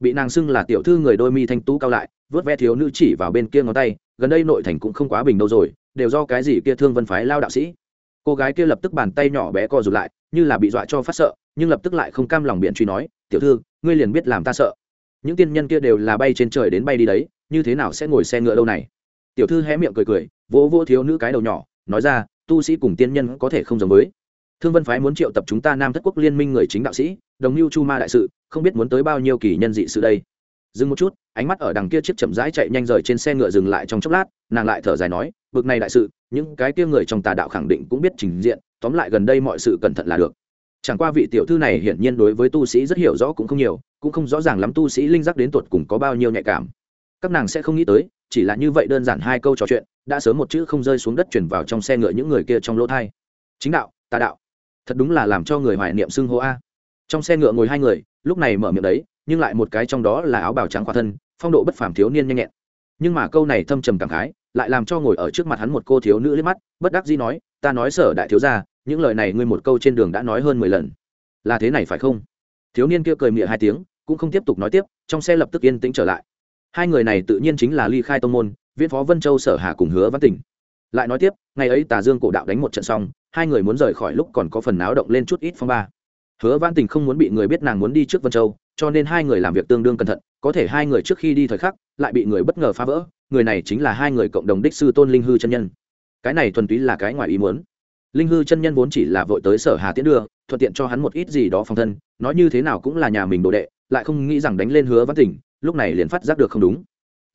Bị nàng xưng là tiểu thư người đôi mi thanh tú cao lại, vớt ve thiếu nữ chỉ vào bên kia ngón tay, gần đây nội thành cũng không quá bình đâu rồi, đều do cái gì kia thương vân phái lao đạo sĩ. Cô gái kia lập tức bàn tay nhỏ bé co rụt lại, như là bị dọa cho phát sợ, nhưng lập tức lại không cam lòng biện truy nói tiểu thư, ngươi liền biết làm ta sợ. Những tiên nhân kia đều là bay trên trời đến bay đi đấy, như thế nào sẽ ngồi xe ngựa đâu này? Tiểu thư hé miệng cười cười, vỗ vỗ thiếu nữ cái đầu nhỏ, nói ra, tu sĩ cùng tiên nhân có thể không giống với. Thương vân phái muốn triệu tập chúng ta nam thất quốc liên minh người chính đạo sĩ, đồng mưu chu ma đại sự, không biết muốn tới bao nhiêu kỳ nhân dị sự đây. Dừng một chút, ánh mắt ở đằng kia chiếc chậm rãi chạy nhanh rời trên xe ngựa dừng lại trong chốc lát, nàng lại thở dài nói, bực này đại sự, những cái kia người trong tà đạo khẳng định cũng biết trình diện, tóm lại gần đây mọi sự cẩn thận là được chẳng qua vị tiểu thư này hiển nhiên đối với tu sĩ rất hiểu rõ cũng không nhiều, cũng không rõ ràng lắm tu sĩ linh giác đến tuột cùng có bao nhiêu nhạy cảm. Các nàng sẽ không nghĩ tới, chỉ là như vậy đơn giản hai câu trò chuyện, đã sớm một chữ không rơi xuống đất chuyển vào trong xe ngựa những người kia trong lỗ thai. Chính đạo, tà đạo. Thật đúng là làm cho người hoài niệm xưng hô a. Trong xe ngựa ngồi hai người, lúc này mở miệng đấy, nhưng lại một cái trong đó là áo bào trắng khỏa thân, phong độ bất phàm thiếu niên nhanh nhẹn. Nhưng mà câu này thâm trầm cảm khái, lại làm cho ngồi ở trước mặt hắn một cô thiếu nữ liếc mắt, bất đắc dĩ nói, ta nói sở đại thiếu gia những lời này ngươi một câu trên đường đã nói hơn mười lần. Là thế này phải không? Thiếu niên kia cười mỉa hai tiếng, cũng không tiếp tục nói tiếp, trong xe lập tức yên tĩnh trở lại. Hai người này tự nhiên chính là ly khai tông môn, viễn phó vân châu sở hà cùng hứa văn tỉnh. Lại nói tiếp, ngày ấy tà dương cổ đạo đánh một trận xong, hai người muốn rời khỏi lúc còn có phần náo động lên chút ít phong ba. Hứa văn tỉnh không muốn bị người biết nàng muốn đi trước vân châu, cho nên hai người làm việc tương đương cẩn thận, có thể hai người trước khi đi thời khắc, lại bị người bất ngờ phá vỡ, người này chính là hai người cộng đồng đích sư tôn linh hư chân nhân. Cái này thuần túy là cái ngoài ý muốn linh hư chân nhân vốn chỉ là vội tới sở hà tiễn đưa, thuận tiện cho hắn một ít gì đó phòng thân, nói như thế nào cũng là nhà mình đồ đệ, lại không nghĩ rằng đánh lên hứa văn tỉnh, lúc này liền phát giác được không đúng.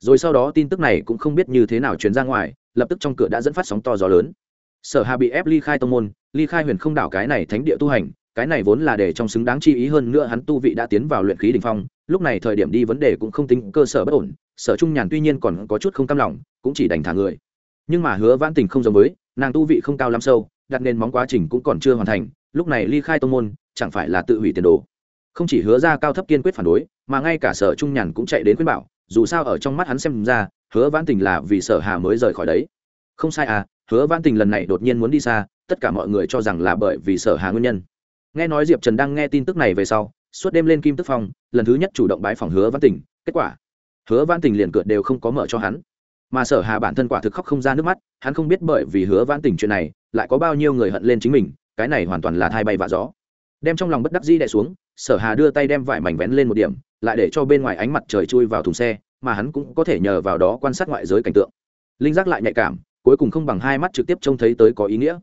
Rồi sau đó tin tức này cũng không biết như thế nào truyền ra ngoài, lập tức trong cửa đã dẫn phát sóng to gió lớn. Sở hà bị ép ly khai tông môn, ly khai huyền không đảo cái này thánh địa tu hành, cái này vốn là để trong xứng đáng chi ý hơn nữa hắn tu vị đã tiến vào luyện khí đỉnh phong, lúc này thời điểm đi vấn đề cũng không tính cơ sở bất ổn, sở trung nhàn tuy nhiên còn có chút không cam lòng, cũng chỉ đành thả người. Nhưng mà hứa vãn tình không giống với, nàng tu vị không cao lắm sâu đặt nền móng quá trình cũng còn chưa hoàn thành, lúc này ly khai tông môn chẳng phải là tự hủy tiền đồ. Không chỉ hứa ra cao thấp kiên quyết phản đối, mà ngay cả sở trung nhàn cũng chạy đến khuyên bảo, dù sao ở trong mắt hắn xem ra, hứa vãn tình là vì sở hà mới rời khỏi đấy. Không sai à hứa vãn tình lần này đột nhiên muốn đi xa, tất cả mọi người cho rằng là bởi vì sở hà nguyên nhân. Nghe nói diệp trần đang nghe tin tức này về sau, suốt đêm lên kim tức phong, lần thứ nhất chủ động bái phòng hứa vãn tình, kết quả, hứa vãn tình liền cượt đều không có mở cho hắn. Mà sở hà bản thân quả thực khóc không ra nước mắt, hắn không biết bởi vì hứa vãn tình chuyện này lại có bao nhiêu người hận lên chính mình, cái này hoàn toàn là thai bay vạ gió. Đem trong lòng bất đắc dĩ đè xuống, sở hà đưa tay đem vải mảnh vén lên một điểm, lại để cho bên ngoài ánh mặt trời chui vào thùng xe, mà hắn cũng có thể nhờ vào đó quan sát ngoại giới cảnh tượng. Linh giác lại nhạy cảm, cuối cùng không bằng hai mắt trực tiếp trông thấy tới có ý nghĩa.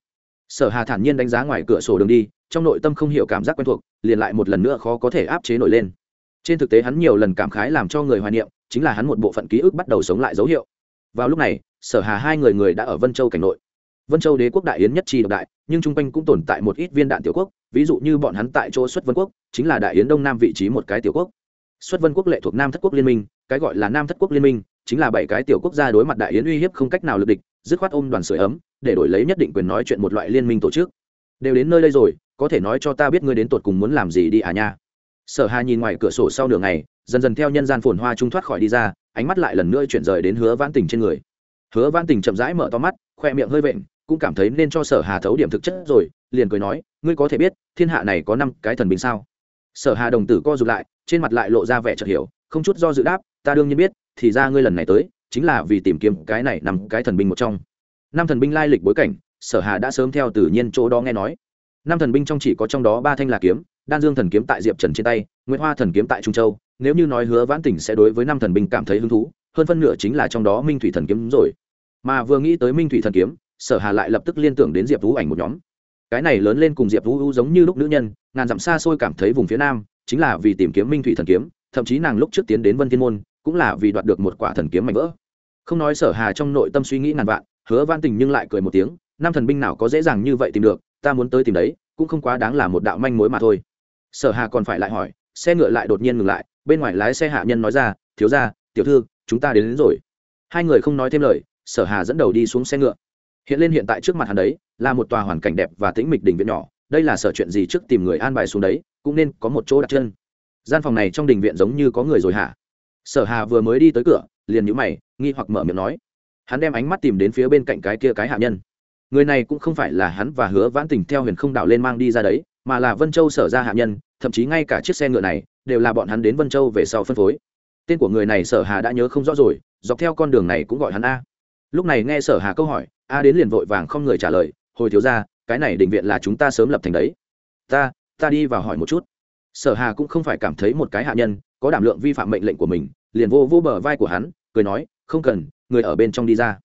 Sở hà thản nhiên đánh giá ngoài cửa sổ đường đi, trong nội tâm không hiểu cảm giác quen thuộc, liền lại một lần nữa khó có thể áp chế nổi lên. Trên thực tế hắn nhiều lần cảm khái làm cho người hoài niệm, chính là hắn một bộ phận ký ức bắt đầu sống lại dấu hiệu. Vào lúc này, sở hà hai người người đã ở vân châu cảnh nội vân châu đế quốc đại yến nhất chi độc đại, nhưng chung quanh cũng tồn tại một ít viên đạn tiểu quốc, ví dụ như bọn hắn tại chỗ xuất vân quốc, chính là đại yến đông nam vị trí một cái tiểu quốc. Xuất vân quốc lệ thuộc nam thất quốc liên minh, cái gọi là nam thất quốc liên minh, chính là bảy cái tiểu quốc gia đối mặt đại yến uy hiếp không cách nào lực địch, dứt khoát ôm đoàn sưởi ấm, để đổi lấy nhất định quyền nói chuyện một loại liên minh tổ chức. Đều đến nơi đây rồi, có thể nói cho ta biết ngươi đến tột cùng muốn làm gì đi à nha. Sở hà nhìn ngoài cửa sổ sau nửa ngày, dần dần theo nhân gian phồn hoa trung thoát khỏi đi ra, ánh mắt lại lần nữa chuyển rời đến hứa vãn tình trên người. Hứa vãn tình chậm rãi mở to mắt, khoe miệng hơi vện cũng cảm thấy nên cho sở hà thấu điểm thực chất rồi, liền cười nói, ngươi có thể biết, thiên hạ này có năm cái thần binh sao? Sở hà đồng tử co rụt lại, trên mặt lại lộ ra vẻ chợt hiểu, không chút do dự đáp, ta đương nhiên biết, thì ra ngươi lần này tới, chính là vì tìm kiếm cái này nằm cái thần binh một trong. Năm thần binh lai lịch bối cảnh, sở hà đã sớm theo tự nhiên chỗ đó nghe nói. Năm thần binh trong chỉ có trong đó ba thanh là kiếm, đan dương thần kiếm tại diệp trần trên tay nguyễn hoa thần kiếm tại trung châu. Nếu như nói hứa vãn tỉnh sẽ đối với năm thần binh cảm thấy hứng thú, hơn phân nửa chính là trong đó minh thủy thần kiếm rồi. Mà vừa nghĩ tới minh thủy thần kiếm sở hà lại lập tức liên tưởng đến diệp vũ ảnh một nhóm cái này lớn lên cùng diệp vũ giống như lúc nữ nhân ngàn dặm xa xôi cảm thấy vùng phía nam chính là vì tìm kiếm minh thủy thần kiếm thậm chí nàng lúc trước tiến đến vân thiên môn cũng là vì đoạt được một quả thần kiếm mạnh vỡ không nói sở hà trong nội tâm suy nghĩ ngàn vạn hứa van tình nhưng lại cười một tiếng Nam thần binh nào có dễ dàng như vậy tìm được ta muốn tới tìm đấy cũng không quá đáng là một đạo manh mối mà thôi sở hà còn phải lại hỏi xe ngựa lại đột nhiên ngừng lại bên ngoài lái xe hạ nhân nói ra thiếu ra tiểu thư chúng ta đến, đến rồi. Hai người không nói thêm lời sở hà dẫn đầu đi xuống xe ngựa hiện lên hiện tại trước mặt hắn đấy, là một tòa hoàn cảnh đẹp và tĩnh mịch đình viện nhỏ, đây là sở chuyện gì trước tìm người an bài xuống đấy, cũng nên có một chỗ đặt chân. Gian phòng này trong đình viện giống như có người rồi hả? Sở hà vừa mới đi tới cửa, liền nhíu mày, nghi hoặc mở miệng nói. Hắn đem ánh mắt tìm đến phía bên cạnh cái kia cái hạ nhân. Người này cũng không phải là hắn và hứa vãn tình theo huyền không đảo lên mang đi ra đấy, mà là vân châu sở ra hạ nhân, thậm chí ngay cả chiếc xe ngựa này, đều là bọn hắn đến vân châu về sau phân phối. Tên của người này sở hà đã nhớ không rõ rồi, dọc theo con đường này cũng gọi hắn a. Lúc này nghe sở hà câu hỏi a đến liền vội vàng không người trả lời, hồi thiếu ra cái này định viện là chúng ta sớm lập thành đấy. Ta ta đi vào hỏi một chút. Sở hà cũng không phải cảm thấy một cái hạ nhân, có đảm lượng vi phạm mệnh lệnh của mình, liền vô vô bờ vai của hắn, cười nói, không cần, người ở bên trong đi ra.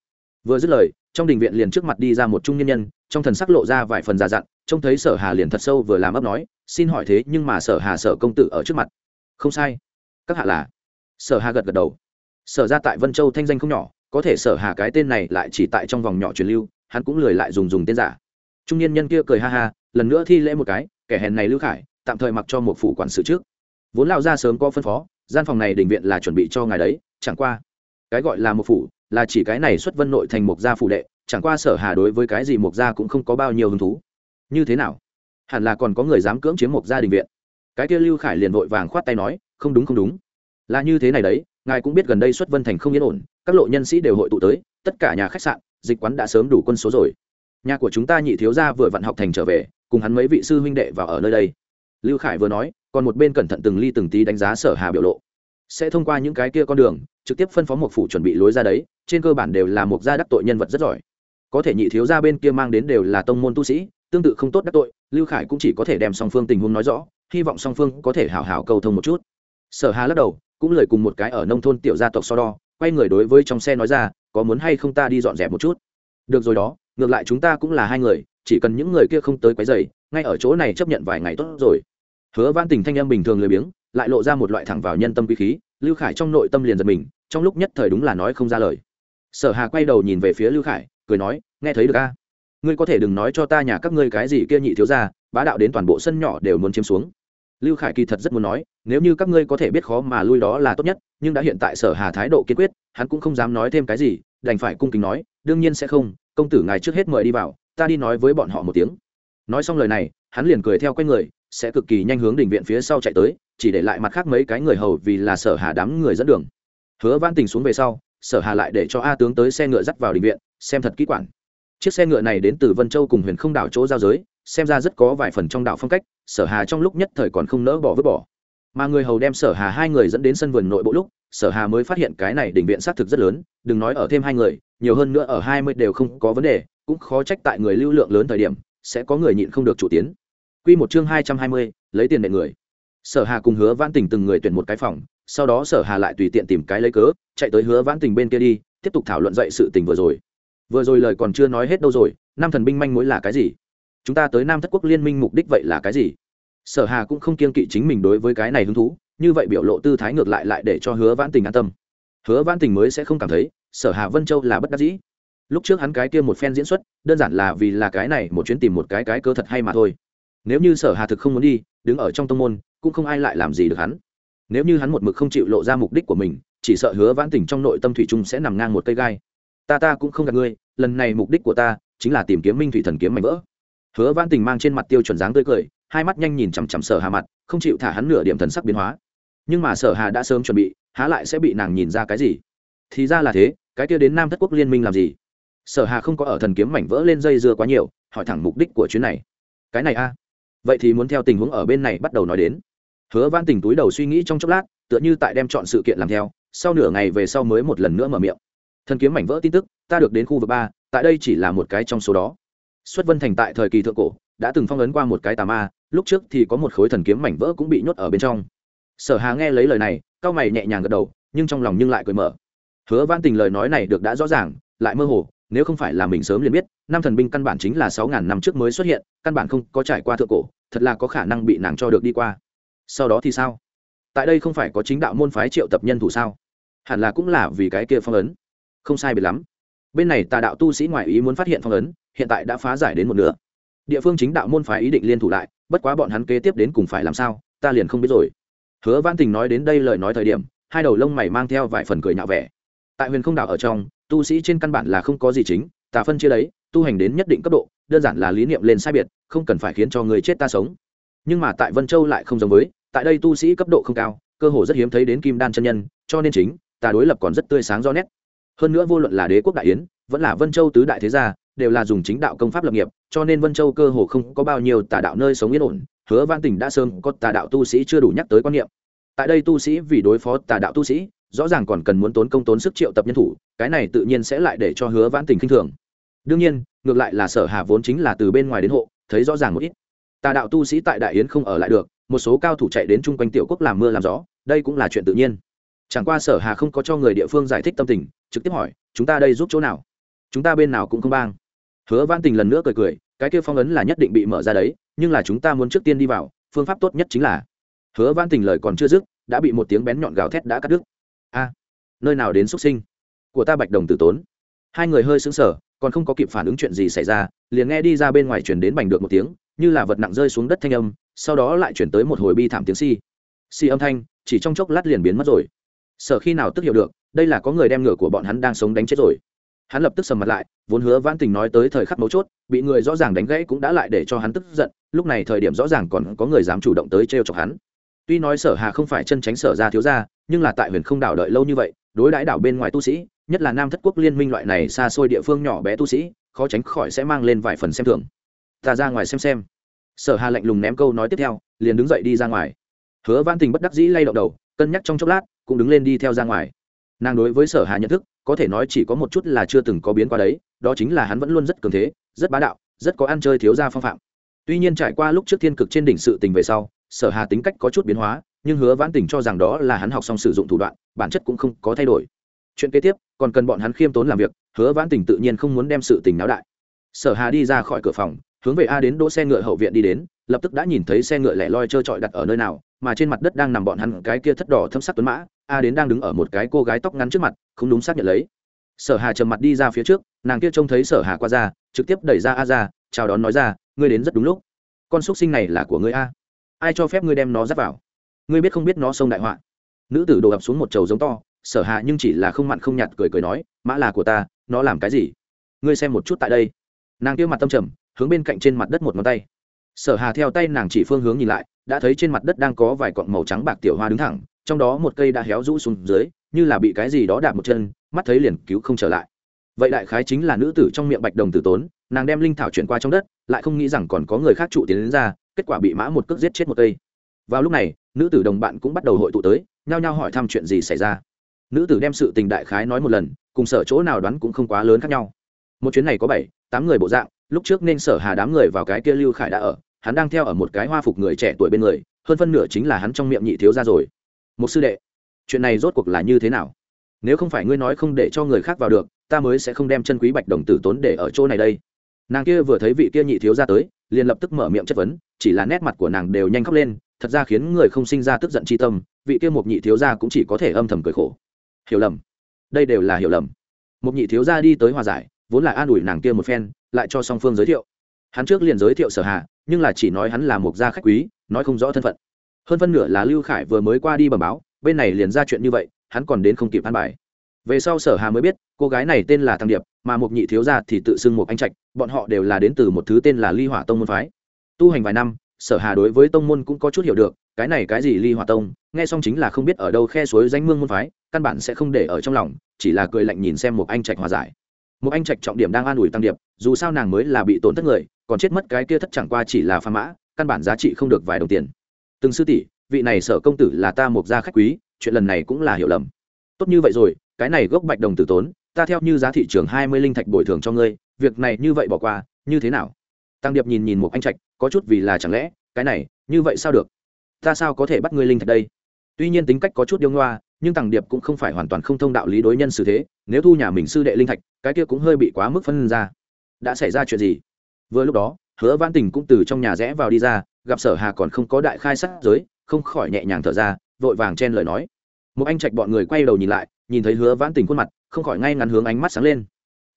Vừa dứt lời, trong đình viện liền trước mặt đi ra một trung nhân nhân, trong thần sắc lộ ra vài phần già dặn, trông thấy sở hà liền thật sâu vừa làm ấp nói, xin hỏi thế nhưng mà sở hà, sở công tử ở trước mặt. Không sai. Các hạ là? Sở hà gật gật đầu. Sở ra tại vân châu thanh danh không nhỏ có thể sở hà cái tên này lại chỉ tại trong vòng nhỏ truyền lưu, hắn cũng lười lại dùng dùng tên giả. Trung niên nhân kia cười ha ha, lần nữa thi lễ một cái, kẻ hèn này lưu khải, tạm thời mặc cho một phủ quản sự trước. Vốn lao ra sớm có phân phó, gian phòng này đình viện là chuẩn bị cho ngài đấy, chẳng qua. Cái gọi là một phủ, là chỉ cái này xuất vân nội thành một gia phủ đệ, chẳng qua sở hà đối với cái gì một gia cũng không có bao nhiêu hứng thú. Như thế nào? Hẳn là còn có người dám cưỡng chiếm một gia đình viện. Cái kia lưu khải liền vội vàng khoát tay nói, không đúng không đúng. Là như thế này đấy, ngài cũng biết gần đây xuất vân thành không yên ổn các lộ nhân sĩ đều hội tụ tới, tất cả nhà khách sạn, dịch quán đã sớm đủ quân số rồi. Nhà của chúng ta nhị thiếu gia vừa vặn học thành trở về, cùng hắn mấy vị sư huynh đệ vào ở nơi đây. Lưu khải vừa nói, còn một bên cẩn thận từng ly từng tí đánh giá sở hà biểu lộ. Sẽ thông qua những cái kia con đường, trực tiếp phân phó một phủ chuẩn bị lối ra đấy, trên cơ bản đều là một gia đắc tội nhân vật rất giỏi. Có thể nhị thiếu gia bên kia mang đến đều là tông môn tu sĩ, tương tự không tốt đắc tội, lưu khải cũng chỉ có thể đem song phương tình huống nói rõ, hy vọng song phương có thể hảo hảo cầu thông một chút. Sở hà lắc đầu, cũng lời cùng một cái ở nông thôn tiểu gia tộc so đo quay người đối với trong xe nói ra, có muốn hay không ta đi dọn dẹp một chút? Được rồi đó, ngược lại chúng ta cũng là hai người, chỉ cần những người kia không tới quấy dày ngay ở chỗ này chấp nhận vài ngày tốt rồi. Hứa van tình thanh em bình thường lười biếng, lại lộ ra một loại thẳng vào nhân tâm quý khí, lưu khải trong nội tâm liền giật mình, trong lúc nhất thời đúng là nói không ra lời. Sở hà quay đầu nhìn về phía lưu khải, cười nói, nghe thấy được a? Ngươi có thể đừng nói cho ta nhà các ngươi cái gì kia nhị thiếu ra bá đạo đến toàn bộ sân nhỏ đều muốn chiếm xuống lưu khải kỳ thật rất muốn nói, nếu như các ngươi có thể biết khó mà lui đó là tốt nhất, nhưng đã hiện tại sở hà thái độ kiên quyết, hắn cũng không dám nói thêm cái gì, đành phải cung kính nói, đương nhiên sẽ không, công tử ngài trước hết mời đi vào, ta đi nói với bọn họ một tiếng. Nói xong lời này, hắn liền cười theo quay người, sẽ cực kỳ nhanh hướng đình viện phía sau chạy tới, chỉ để lại mặt khác mấy cái người hầu vì là sở hà đám người dẫn đường. Hứa văn tình xuống về sau, sở hà lại để cho a tướng tới xe ngựa dắt vào đình viện, xem thật kỹ quản chiếc xe ngựa này đến từ vân châu cùng huyền không đảo chỗ giao giới, xem ra rất có vài phần trong đảo phong cách sở hà trong lúc nhất thời còn không nỡ bỏ vứt bỏ. Mà người hầu đem sở hà hai người dẫn đến sân vườn nội bộ lúc, sở hà mới phát hiện cái này đỉnh viện xác thực rất lớn, đừng nói ở thêm hai người, nhiều hơn nữa ở hai mươi đều không có vấn đề, cũng khó trách tại người lưu lượng lớn thời điểm, sẽ có người nhịn không được chủ tiến. Quy một chương hai trăm hai mươi, lấy tiền để người. Sở hà cùng hứa vãn tình từng người tuyển một cái phòng, sau đó sở hà lại tùy tiện tìm cái lấy cớ, chạy tới hứa vãn tình bên kia đi, tiếp tục thảo luận dậy sự tình vừa rồi. Vừa rồi lời còn chưa nói hết đâu rồi, nam thần binh manh mối là cái gì? Chúng ta tới nam thất quốc liên minh mục đích vậy là cái gì? Sở hà cũng không kiên kỵ chính mình đối với cái này hứng thú, như vậy biểu lộ tư thái ngược lại lại để cho hứa vãn tình an tâm. Hứa vãn tình mới sẽ không cảm thấy sở hà vân châu là bất đắc dĩ. Lúc trước hắn cái kia một phen diễn xuất, đơn giản là vì là cái này một chuyến tìm một cái cái cơ thật hay mà thôi. Nếu như sở hà thực không muốn đi, đứng ở trong tông môn, cũng không ai lại làm gì được hắn. Nếu như hắn một mực không chịu lộ ra mục đích của mình, chỉ sợ hứa vãn tình trong nội tâm thủy trung sẽ nằm ngang một cây gai. Ta ta cũng không gặp ngươi, lần này mục đích của ta chính là tìm kiếm minh thủy thần kiếm mảnh vỡ. Hứa vãn tình mang trên mặt tiêu chuẩn dáng tươi cười hai mắt nhanh nhìn chằm chằm sở hà mặt, không chịu thả hắn nửa điểm thần sắc biến hóa. Nhưng mà sở hà đã sớm chuẩn bị, há lại sẽ bị nàng nhìn ra cái gì? Thì ra là thế, cái kia đến nam thất quốc liên minh làm gì? Sở hà không có ở thần kiếm mảnh vỡ lên dây dưa quá nhiều, hỏi thẳng mục đích của chuyến này. Cái này a? Vậy thì muốn theo tình huống ở bên này bắt đầu nói đến. Hứa văn tình túi đầu suy nghĩ trong chốc lát, tựa như tại đem chọn sự kiện làm theo, sau nửa ngày về sau mới một lần nữa mở miệng. Thần kiếm mảnh vỡ tin tức, ta được đến khu vực ba, tại đây chỉ là một cái trong số đó. Xuất vân thành tại thời kỳ thượng cổ, đã từng phong ấn qua một cái tà ma lúc trước thì có một khối thần kiếm mảnh vỡ cũng bị nhốt ở bên trong. Sở hà nghe lấy lời này, cao mày nhẹ nhàng gật đầu, nhưng trong lòng nhưng lại cười mở. Hứa văn tình lời nói này được đã rõ ràng, lại mơ hồ, nếu không phải là mình sớm liền biết, năm thần binh căn bản chính là sáu ngàn năm trước mới xuất hiện, căn bản không có trải qua thượng cổ, thật là có khả năng bị nàng cho được đi qua. Sau đó thì sao? Tại đây không phải có chính đạo môn phái triệu tập nhân thủ sao? Hẳn là cũng là vì cái kia phong ấn. Không sai biệt lắm. Bên này tà đạo tu sĩ ngoại ý muốn phát hiện phong ấn, hiện tại đã phá giải đến một nửa. Địa phương chính đạo môn phái ý định liên thủ lại bất quá bọn hắn kế tiếp đến cùng phải làm sao, ta liền không biết rồi. Hứa văn tình nói đến đây lời nói thời điểm, hai đầu lông mày mang theo vài phần cười nhạo vẻ. Tại huyền không đảo ở trong, tu sĩ trên căn bản là không có gì chính, tà phân chia đấy, tu hành đến nhất định cấp độ, đơn giản là lý niệm lên sai biệt, không cần phải khiến cho người chết ta sống. Nhưng mà tại vân châu lại không giống với, tại đây tu sĩ cấp độ không cao, cơ hồ rất hiếm thấy đến kim đan chân nhân, cho nên chính, tà đối lập còn rất tươi sáng do nét. Hơn nữa vô luận là đế quốc đại yến, vẫn là vân châu tứ đại thế gia đều là dùng chính đạo công pháp lập nghiệp, cho nên vân châu cơ hồ không có bao nhiêu tà đạo nơi sống yên ổn. Hứa văn tỉnh đã sớm có tà đạo tu sĩ chưa đủ nhắc tới quan niệm. Tại đây tu sĩ vì đối phó tà đạo tu sĩ, rõ ràng còn cần muốn tốn công tốn sức triệu tập nhân thủ, cái này tự nhiên sẽ lại để cho hứa vãn tình khinh thường. Đương nhiên, ngược lại là sở hà vốn chính là từ bên ngoài đến hộ, thấy rõ ràng một ít. Tà đạo tu sĩ tại đại yến không ở lại được, một số cao thủ chạy đến chung quanh tiểu quốc làm mưa làm gió, đây cũng là chuyện tự nhiên. Chẳng qua sở hà không có cho người địa phương giải thích tâm tình, trực tiếp hỏi, chúng ta đây giúp chỗ nào? Chúng ta bên nào cũng không bang. Hứa văn tình lần nữa cười cười, cái kia phong ấn là nhất định bị mở ra đấy, nhưng là chúng ta muốn trước tiên đi vào, phương pháp tốt nhất chính là. Hứa văn tình lời còn chưa dứt, đã bị một tiếng bén nhọn gào thét đã cắt đứt. A, nơi nào đến xuất sinh? Của ta bạch đồng tử tốn. Hai người hơi sững sờ, còn không có kịp phản ứng chuyện gì xảy ra, liền nghe đi ra bên ngoài chuyển đến bành được một tiếng, như là vật nặng rơi xuống đất thanh âm, sau đó lại chuyển tới một hồi bi thảm tiếng si si âm thanh, chỉ trong chốc lát liền biến mất rồi. Sở khi nào tức hiểu được, đây là có người đem ngựa của bọn hắn đang sống đánh chết rồi hắn lập tức sầm mặt lại, vốn hứa vãn tình nói tới thời khắc mấu chốt, bị người rõ ràng đánh gãy cũng đã lại để cho hắn tức giận, lúc này thời điểm rõ ràng còn có người dám chủ động tới t chọc hắn. Tuy nói sở hà không phải chân tránh sở ra thiếu ra nhưng là tại huyền không đảo đợi lâu như vậy, đối đãi đảo bên ngoài tu sĩ, nhất là nam thất quốc liên minh loại này xa xôi địa phương nhỏ bé tu sĩ, khó tránh khỏi sẽ mang lên vài phần xem thường. Ta ra ngoài xem xem. Sở hà lạnh lùng ném câu nói tiếp theo, liền đứng dậy đi ra ngoài. Hứa vãn tình bất đắc dĩ lay động đầu, cân nhắc trong chốc lát, cũng đứng lên đi theo ra ngoài. Nàng đối với sở hà nhận thức có thể nói chỉ có một chút là chưa từng có biến qua đấy, đó chính là hắn vẫn luôn rất cường thế, rất bá đạo, rất có ăn chơi thiếu gia phong phạm. Tuy nhiên trải qua lúc trước thiên cực trên đỉnh sự tình về sau, sở hà tính cách có chút biến hóa, nhưng hứa vãn tình cho rằng đó là hắn học xong sử dụng thủ đoạn, bản chất cũng không có thay đổi. Chuyện kế tiếp, còn cần bọn hắn khiêm tốn làm việc, hứa vãn tình tự nhiên không muốn đem sự tình náo đại. Sở hà đi ra khỏi cửa phòng, hướng về a đến đỗ xe ngựa hậu viện đi đến, lập tức đã nhìn thấy xe ngựa lẻ loi trơ trọi đặt ở nơi nào, mà trên mặt đất đang nằm bọn hắn cái kia thất đỏ thâm sắc tuấn mã a đến đang đứng ở một cái cô gái tóc ngắn trước mặt, không đúng xác nhận lấy. Sở hà trầm mặt đi ra phía trước, nàng kia trông thấy sở hà qua ra, trực tiếp đẩy ra a ra, chào đón nói ra, ngươi đến rất đúng lúc. Con xúc sinh này là của ngươi a. Ai cho phép ngươi đem nó dắt vào? Ngươi biết không biết nó sông đại họa? Nữ tử đổ ập xuống một trầu giống to, sở hạ nhưng chỉ là không mặn không nhạt cười cười nói, mã là của ta, nó làm cái gì? Ngươi xem một chút tại đây. Nàng kia mặt tâm trầm, hướng bên cạnh trên mặt đất một ngón tay. Sở hà theo tay nàng chỉ phương hướng nhìn lại, đã thấy trên mặt đất đang có vài cọng màu trắng bạc tiểu hoa đứng thẳng trong đó một cây đã héo rũ xuống dưới, như là bị cái gì đó đạp một chân, mắt thấy liền cứu không trở lại. Vậy đại khái chính là nữ tử trong miệng bạch đồng tử tốn, nàng đem linh thảo chuyển qua trong đất, lại không nghĩ rằng còn có người khác trụ tiến đến ra, kết quả bị mã một cước giết chết một cây. Vào lúc này, nữ tử đồng bạn cũng bắt đầu hội tụ tới, nhao nhao hỏi thăm chuyện gì xảy ra. Nữ tử đem sự tình đại khái nói một lần, cùng sở chỗ nào đoán cũng không quá lớn khác nhau. Một chuyến này có bảy, tám người bộ dạng, lúc trước nên sở hà đám người vào cái kia lưu khải đã ở, hắn đang theo ở một cái hoa phục người trẻ tuổi bên người, hơn phân nửa chính là hắn trong miệng nhị thiếu ra rồi một sư đệ, chuyện này rốt cuộc là như thế nào? Nếu không phải ngươi nói không để cho người khác vào được, ta mới sẽ không đem chân quý bạch đồng tử tốn để ở chỗ này đây. Nàng kia vừa thấy vị kia nhị thiếu ra tới, liền lập tức mở miệng chất vấn, chỉ là nét mặt của nàng đều nhanh khóc lên, thật ra khiến người không sinh ra tức giận chi tâm, vị kia một nhị thiếu gia cũng chỉ có thể âm thầm cười khổ. Hiểu lầm. Đây đều là hiểu lầm. Một nhị thiếu gia đi tới hòa giải, vốn là an ủi nàng kia một phen, lại cho song phương giới thiệu. Hắn trước liền giới thiệu sở hạ, nhưng là chỉ nói hắn là một gia khách quý, nói không rõ thân phận hơn phân nửa là lưu khải vừa mới qua đi bẩm báo, bên này liền ra chuyện như vậy, hắn còn đến không kịp an bài. Về sau sở hà mới biết, cô gái này tên là thăng điệp, mà một nhị thiếu gia thì tự xưng một anh trạch, bọn họ đều là đến từ một thứ tên là ly hỏa tông môn phái. Tu hành vài năm, sở hà đối với tông môn cũng có chút hiểu được, cái này cái gì ly hỏa tông, nghe xong chính là không biết ở đâu khe suối danh mương môn phái, căn bản sẽ không để ở trong lòng, chỉ là cười lạnh nhìn xem một anh trạch hòa giải. Một anh trạch trọng điểm đang an ủi tăng điệp, dù sao nàng mới là bị tổn thất người, còn chết mất cái kia thất chẳng qua chỉ là pha mã, căn bản giá trị không được vài đồng tiền từng sư tỷ, vị này sở công tử là ta một gia khách quý, chuyện lần này cũng là hiểu lầm. Tốt như vậy rồi, cái này gốc bạch đồng tử tốn, ta theo như giá thị trường hai mươi linh thạch bồi thường cho ngươi, việc này như vậy bỏ qua, như thế nào? Tăng điệp nhìn nhìn một anh trạch, có chút vì là chẳng lẽ, cái này, như vậy sao được? Ta sao có thể bắt ngươi linh thạch đây? Tuy nhiên tính cách có chút điêu ngoa, nhưng tăng điệp cũng không phải hoàn toàn không thông đạo lý đối nhân xử thế, nếu thu nhà mình sư đệ linh thạch, cái kia cũng hơi bị quá mức phân ra. Đã xảy ra chuyện gì? Vừa lúc đó, hứa văn tình cũng từ trong nhà rẽ vào đi ra gặp sở hà còn không có đại khai sát giới, không khỏi nhẹ nhàng thở ra, vội vàng chen lời nói. Một anh trạch bọn người quay đầu nhìn lại, nhìn thấy hứa vãn tình khuôn mặt, không khỏi ngay ngắn hướng ánh mắt sáng lên.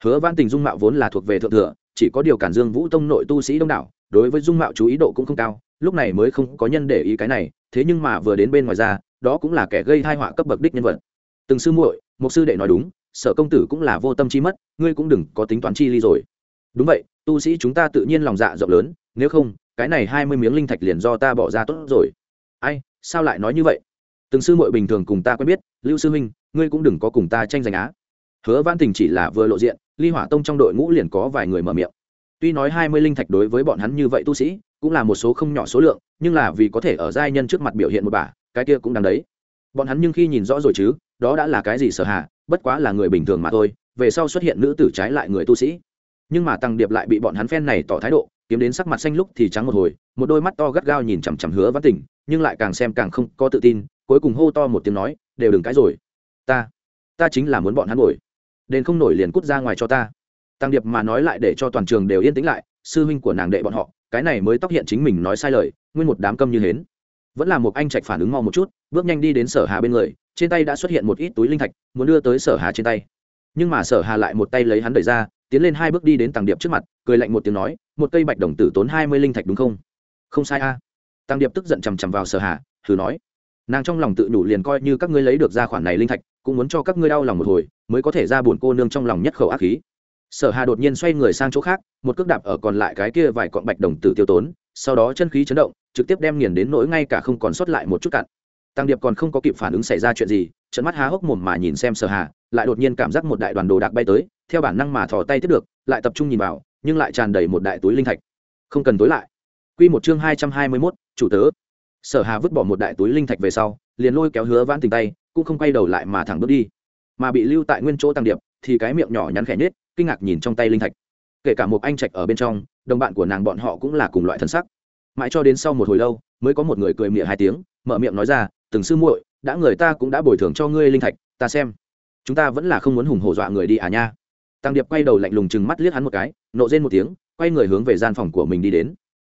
Hứa vãn tình dung mạo vốn là thuộc về thượng thừa, chỉ có điều cản dương vũ tông nội tu sĩ đông đảo, đối với dung mạo chú ý độ cũng không cao, lúc này mới không có nhân để ý cái này, thế nhưng mà vừa đến bên ngoài ra, đó cũng là kẻ gây thai họa cấp bậc đích nhân vật. Từng sư muội, một sư đệ nói đúng, sở công tử cũng là vô tâm chi mất, ngươi cũng đừng có tính toán chi ly rồi. Đúng vậy, tu sĩ chúng ta tự nhiên lòng dạ rộng lớn nếu không, cái này hai mươi miếng linh thạch liền do ta bỏ ra tốt rồi. Ai, sao lại nói như vậy? Từng sư muội bình thường cùng ta quen biết, lưu sư huynh ngươi cũng đừng có cùng ta tranh giành á. Hứa văn tình chỉ là vừa lộ diện, ly hỏa tông trong đội ngũ liền có vài người mở miệng. Tuy nói hai mươi linh thạch đối với bọn hắn như vậy tu sĩ, cũng là một số không nhỏ số lượng, nhưng là vì có thể ở giai nhân trước mặt biểu hiện một bà, cái kia cũng đáng đấy. Bọn hắn nhưng khi nhìn rõ rồi chứ, đó đã là cái gì sở hạ bất quá là người bình thường mà thôi, về sau xuất hiện nữ tử trái lại người tu sĩ. Nhưng mà tăng điệp lại bị bọn hắn phen này tỏ thái độ kiếm đến sắc mặt xanh lúc thì trắng một hồi một đôi mắt to gắt gao nhìn chằm chằm hứa văn tỉnh, nhưng lại càng xem càng không có tự tin cuối cùng hô to một tiếng nói đều đừng cãi rồi. Ta ta chính là muốn bọn hắn ngồi. Đền không nổi liền cút ra ngoài cho ta. Tăng điệp mà nói lại để cho toàn trường đều yên tĩnh lại sư huynh của nàng đệ bọn họ cái này mới tóc hiện chính mình nói sai lời nguyên một đám câm như hến. Vẫn là một anh trạch phản ứng mau một chút bước nhanh đi đến sở hà bên người trên tay đã xuất hiện một ít túi linh thạch muốn đưa tới sở hà trên tay. Nhưng mà sở hà lại một tay lấy hắn đẩy ra tiến lên hai bước đi đến tàng điệp trước mặt, cười lạnh một tiếng nói, một cây bạch đồng tử tốn hai mươi linh thạch đúng không? Không sai a. À. tàng điệp tức giận chằm chằm vào sở hà, thử nói, nàng trong lòng tự nhủ liền coi như các ngươi lấy được ra khoản này linh thạch, cũng muốn cho các ngươi đau lòng một hồi, mới có thể ra buồn cô nương trong lòng nhất khẩu ác khí. Sở hà đột nhiên xoay người sang chỗ khác, một cước đạp ở còn lại cái kia vài cọn bạch đồng tử tiêu tốn, sau đó chân khí chấn động, trực tiếp đem nghiền đến nỗi ngay cả không còn sót lại một chút cặn. Tăng điệp còn không có kịp phản ứng xảy ra chuyện gì trận mắt há hốc mồm mà nhìn xem sở hà, lại đột nhiên cảm giác một đại đoàn đồ đạc bay tới theo bản năng mà thò tay tiếp được lại tập trung nhìn vào nhưng lại tràn đầy một đại túi linh thạch. Không cần tối lại. Quy một chương hai trăm hai mươi 221, chủ tớ. Sở hà vứt bỏ một đại túi linh thạch về sau liền lôi kéo hứa vãn tình tay cũng không quay đầu lại mà thẳng bước đi. Mà bị lưu tại nguyên chỗ tăng điệp thì cái miệng nhỏ nhắn khẽ nhết kinh ngạc nhìn trong tay linh thạch. Kể cả một anh trạch ở bên trong đồng bạn của nàng bọn họ cũng là cùng loại thân sắc. Mãi cho đến sau một hồi lâu mới có một người cười miệng hai tiếng mở miệng nói ra từng sư muội đã người ta cũng đã bồi thường cho ngươi linh thạch ta xem. Chúng ta vẫn là không muốn hùng hổ dọa người đi à nha tăng điệp quay đầu lạnh lùng chừng mắt liếc hắn một cái, nộ rên một tiếng, quay người hướng về gian phòng của mình đi đến.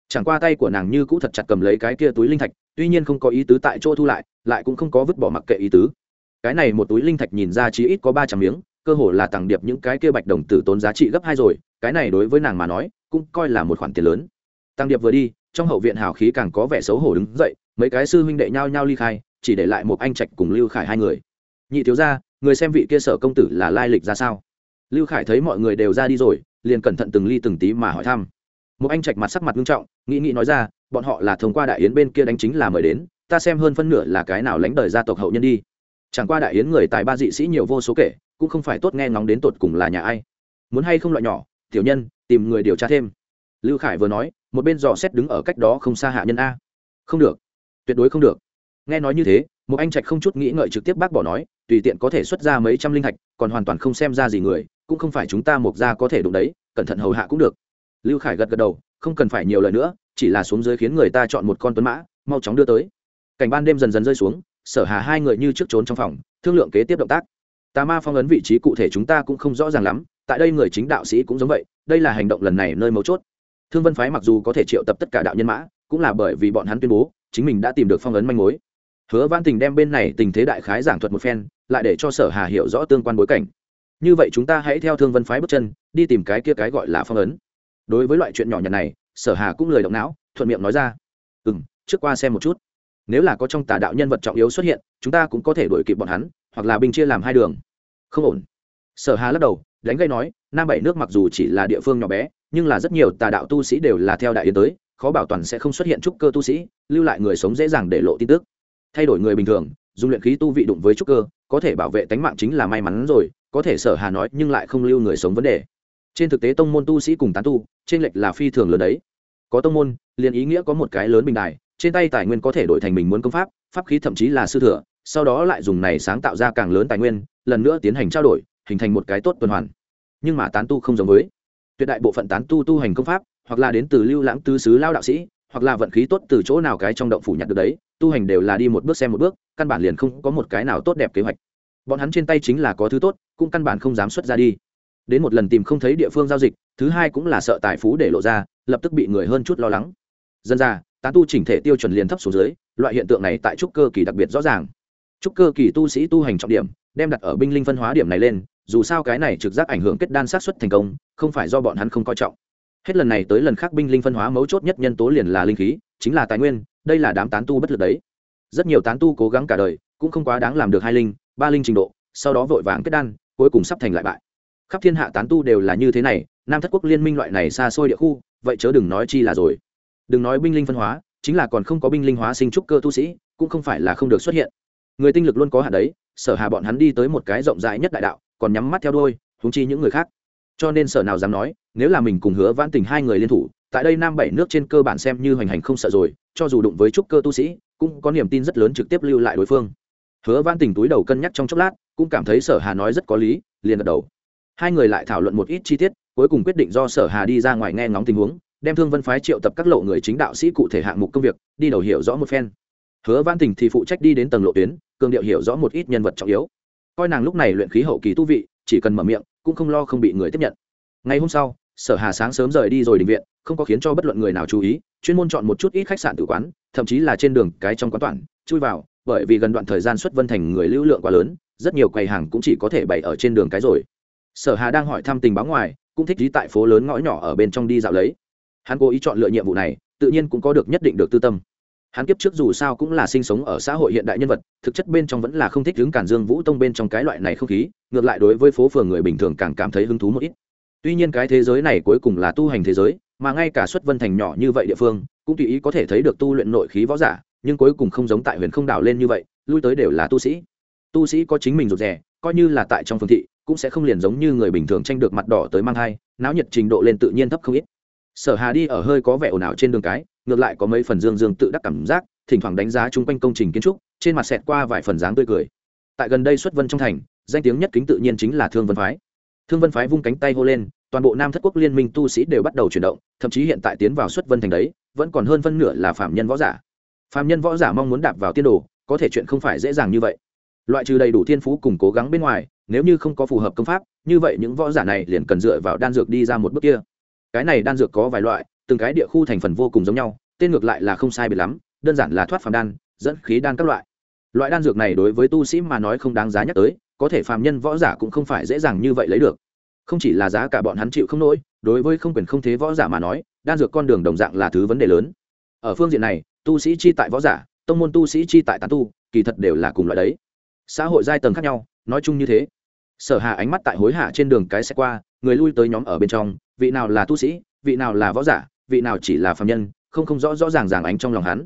Chẳng qua tay của nàng như cũ thật chặt cầm lấy cái kia túi linh thạch, tuy nhiên không có ý tứ tại chỗ thu lại lại cũng không có vứt bỏ mặc kệ ý tứ. Cái này một túi linh thạch nhìn ra chí ít có ba trăm miếng, cơ hồ là Tăng điệp những cái kia bạch đồng tử tốn giá trị gấp hai rồi, cái này đối với nàng mà nói, cũng coi là một khoản tiền lớn. Tăng điệp vừa đi, trong hậu viện hào khí càng có vẻ xấu hổ đứng dậy, mấy cái sư huynh đệ nhao nhao ly khai, chỉ để lại một anh trạch cùng lưu khải hai người. Nhị thiếu ra người xem vị kia sở công tử là lai lịch ra sao? Lưu khải thấy mọi người đều ra đi rồi, liền cẩn thận từng ly từng tí mà hỏi thăm. Một anh trạch mặt sắc mặt nghiêm trọng, nghĩ nghĩ nói ra, bọn họ là thông qua đại yến bên kia đánh chính là mời đến, ta xem hơn phân nửa là cái nào lánh đời gia tộc hậu nhân đi. Chẳng qua đại yến người tài ba dị sĩ nhiều vô số kể, cũng không phải tốt nghe ngóng đến tột cùng là nhà ai. Muốn hay không loại nhỏ, tiểu nhân, tìm người điều tra thêm. Lưu khải vừa nói, một bên dò xét đứng ở cách đó không xa hạ nhân a. Không được. Tuyệt đối không được. Nghe nói như thế, một anh trạch không chút nghĩ ngợi trực tiếp bác bỏ nói, tùy tiện có thể xuất ra mấy trăm linh thạch còn hoàn toàn không xem ra gì người cũng không phải chúng ta mộc ra có thể đụng đấy, cẩn thận hầu hạ cũng được. Lưu khải gật gật đầu, không cần phải nhiều lời nữa, chỉ là xuống dưới khiến người ta chọn một con tuấn mã, mau chóng đưa tới. Cảnh ban đêm dần dần rơi xuống, sở hà hai người như trước trốn trong phòng, thương lượng kế tiếp động tác. Tà ma phong ấn vị trí cụ thể chúng ta cũng không rõ ràng lắm, tại đây người chính đạo sĩ cũng giống vậy, đây là hành động lần này nơi mấu chốt. Thương vân phái mặc dù có thể triệu tập tất cả đạo nhân mã, cũng là bởi vì bọn hắn tuyên bố, chính mình đã tìm được phong ấn manh mối. Hứa văn tình đem bên này tình thế đại khái giảng thuật một phen, lại để cho sở hà hiểu rõ tương quan bối cảnh như vậy chúng ta hãy theo thương vân phái bước chân, đi tìm cái kia cái gọi là phong ấn. Đối với loại chuyện nhỏ nhặt này, sở hà cũng lời động não, thuận miệng nói ra. Ừ m trước qua xem một chút. Nếu là có trong tà đạo nhân vật trọng yếu xuất hiện, chúng ta cũng có thể đuổi kịp bọn hắn, hoặc là binh chia làm hai đường. Không ổn. Sở hà lắc đầu, đánh gây nói, nam bảy nước mặc dù chỉ là địa phương nhỏ bé, nhưng là rất nhiều tà đạo tu sĩ đều là theo đại yến tới, khó bảo toàn sẽ không xuất hiện trúc cơ tu sĩ, lưu lại người sống dễ dàng để lộ tin tức. Thay đổi người bình thường, dùng luyện khí tu vị đụng với trúc cơ, có thể bảo vệ tánh mạng chính là may mắn rồi có thể sở hà nói nhưng lại không lưu người sống vấn đề. Trên thực tế tông môn tu sĩ cùng tán tu, trên lệch là phi thường lớn đấy. Có tông môn, liền ý nghĩa có một cái lớn bình đài, trên tay tài nguyên có thể đổi thành mình muốn công pháp pháp khí thậm chí là sư thừa, sau đó lại dùng này sáng tạo ra càng lớn tài nguyên, lần nữa tiến hành trao đổi, hình thành một cái tốt tuần hoàn. Nhưng mà tán tu không giống với. Tuyệt đại bộ phận tán tu tu hành công pháp, hoặc là đến từ lưu lãng tứ xứ lao đạo sĩ, hoặc là vận khí tốt từ chỗ nào cái trong động phủ nhặt được đấy, tu hành đều là đi một bước xem một bước, căn bản liền không có một cái nào tốt đẹp kế hoạch bọn hắn trên tay chính là có thứ tốt, cũng căn bản không dám xuất ra đi. Đến một lần tìm không thấy địa phương giao dịch, thứ hai cũng là sợ tài phú để lộ ra, lập tức bị người hơn chút lo lắng. Dân ra tán tu chỉnh thể tiêu chuẩn liền thấp xuống dưới, loại hiện tượng này tại trúc cơ kỳ đặc biệt rõ ràng. Trúc cơ kỳ tu sĩ tu hành trọng điểm, đem đặt ở binh linh phân hóa điểm này lên, dù sao cái này trực giác ảnh hưởng kết đan sát xuất thành công, không phải do bọn hắn không coi trọng. Hết lần này tới lần khác binh linh phân hóa mấu chốt nhất nhân tố liền là linh khí, chính là tài nguyên, đây là đám tán tu bất lực đấy. Rất nhiều tán tu cố gắng cả đời, cũng không quá đáng làm được hai linh ba linh trình độ, sau đó vội vàng kết đan, cuối cùng sắp thành lại bại. Khắp thiên hạ tán tu đều là như thế này, nam thất quốc liên minh loại này xa xôi địa khu, vậy chớ đừng nói chi là rồi. Đừng nói binh linh phân hóa, chính là còn không có binh linh hóa sinh trúc cơ tu sĩ, cũng không phải là không được xuất hiện. Người tinh lực luôn có hạn đấy, sở hà bọn hắn đi tới một cái rộng rãi nhất đại đạo, còn nhắm mắt theo đôi húng chi những người khác. Cho nên sở nào dám nói, nếu là mình cùng hứa vãn tình hai người liên thủ, tại đây nam bảy nước trên cơ bản xem như hoành hành không sợ rồi, cho dù đụng với trúc cơ tu sĩ, cũng có niềm tin rất lớn trực tiếp lưu lại đối phương hứa vãn tình túi đầu cân nhắc trong chốc lát, cũng cảm thấy sở hà nói rất có lý, liền gật đầu. Hai người lại thảo luận một ít chi tiết, cuối cùng quyết định do sở hà đi ra ngoài nghe ngóng tình huống, đem thương vân phái triệu tập các lộ người chính đạo sĩ cụ thể hạng mục công việc, đi đầu hiểu rõ một phen. Hứa văn tình thì phụ trách đi đến tầng lộ tuyến, cường điệu hiểu rõ một ít nhân vật trọng yếu. Coi nàng lúc này luyện khí hậu kỳ tu vị, chỉ cần mở miệng, cũng không lo không bị người tiếp nhận. Ngày hôm sau, sở hà sáng sớm rời đi rồi định viện, không có khiến cho bất luận người nào chú ý, chuyên môn chọn một chút ít khách sạn tử quán, thậm chí là trên đường cái trong quán toàn, chui vào bởi vì gần đoạn thời gian xuất vân thành người lưu lượng quá lớn, rất nhiều quầy hàng cũng chỉ có thể bày ở trên đường cái rồi. Sở hà đang hỏi thăm tình báo ngoài, cũng thích trí tại phố lớn ngõ nhỏ ở bên trong đi dạo lấy. Hắn cố ý chọn lựa nhiệm vụ này, tự nhiên cũng có được nhất định được tư tâm. Hắn kiếp trước dù sao cũng là sinh sống ở xã hội hiện đại nhân vật, thực chất bên trong vẫn là không thích hứng cản dương vũ tông bên trong cái loại này không khí, ngược lại đối với phố phường người bình thường càng cảm thấy hứng thú một ít. Tuy nhiên cái thế giới này cuối cùng là tu hành thế giới, mà ngay cả xuất vân thành nhỏ như vậy địa phương, cũng tùy ý có thể thấy được tu luyện nội khí võ giả nhưng cuối cùng không giống tại huyền không đảo lên như vậy, lui tới đều là tu sĩ. Tu sĩ có chính mình rụt rè, coi như là tại trong phương thị, cũng sẽ không liền giống như người bình thường tranh được mặt đỏ tới mang thai, náo nhiệt trình độ lên tự nhiên thấp không ít. Sở hà đi ở hơi có vẻ ồn ào trên đường cái, ngược lại có mấy phần dương dương tự đắc cảm giác, thỉnh thoảng đánh giá chung quanh công trình kiến trúc, trên mặt xẹt qua vài phần dáng tươi cười. Tại gần đây xuất vân trong thành, danh tiếng nhất kính tự nhiên chính là thương vân phái. Thương vân phái vung cánh tay hô lên, toàn bộ nam thất quốc liên minh tu sĩ đều bắt đầu chuyển động, thậm chí hiện tại tiến vào xuất vân thành đấy, vẫn còn hơn phân nửa là phạm nhân võ giả phạm nhân võ giả mong muốn đạp vào tiên đồ, có thể chuyện không phải dễ dàng như vậy. Loại trừ đầy đủ thiên phú cùng cố gắng bên ngoài, nếu như không có phù hợp công pháp, như vậy những võ giả này liền cần dựa vào đan dược đi ra một bước kia. Cái này đan dược có vài loại, từng cái địa khu thành phần vô cùng giống nhau, tên ngược lại là không sai biệt lắm, đơn giản là thoát phàm đan, dẫn khí đan các loại. Loại đan dược này đối với tu sĩ mà nói không đáng giá nhắc tới, có thể phàm nhân võ giả cũng không phải dễ dàng như vậy lấy được. Không chỉ là giá cả bọn hắn chịu không nổi, đối với không quyền không thế võ giả mà nói, đan dược con đường đồng dạng là thứ vấn đề lớn. Ở phương diện này tu sĩ chi tại võ giả, tông môn tu sĩ chi tại tán tu, kỳ thật đều là cùng loại đấy. Xã hội giai tầng khác nhau, nói chung như thế. Sở hà ánh mắt tại hối hả trên đường cái xe qua, người lui tới nhóm ở bên trong, vị nào là tu sĩ, vị nào là võ giả, vị nào chỉ là phạm nhân, không không rõ rõ ràng ràng ánh trong lòng hắn.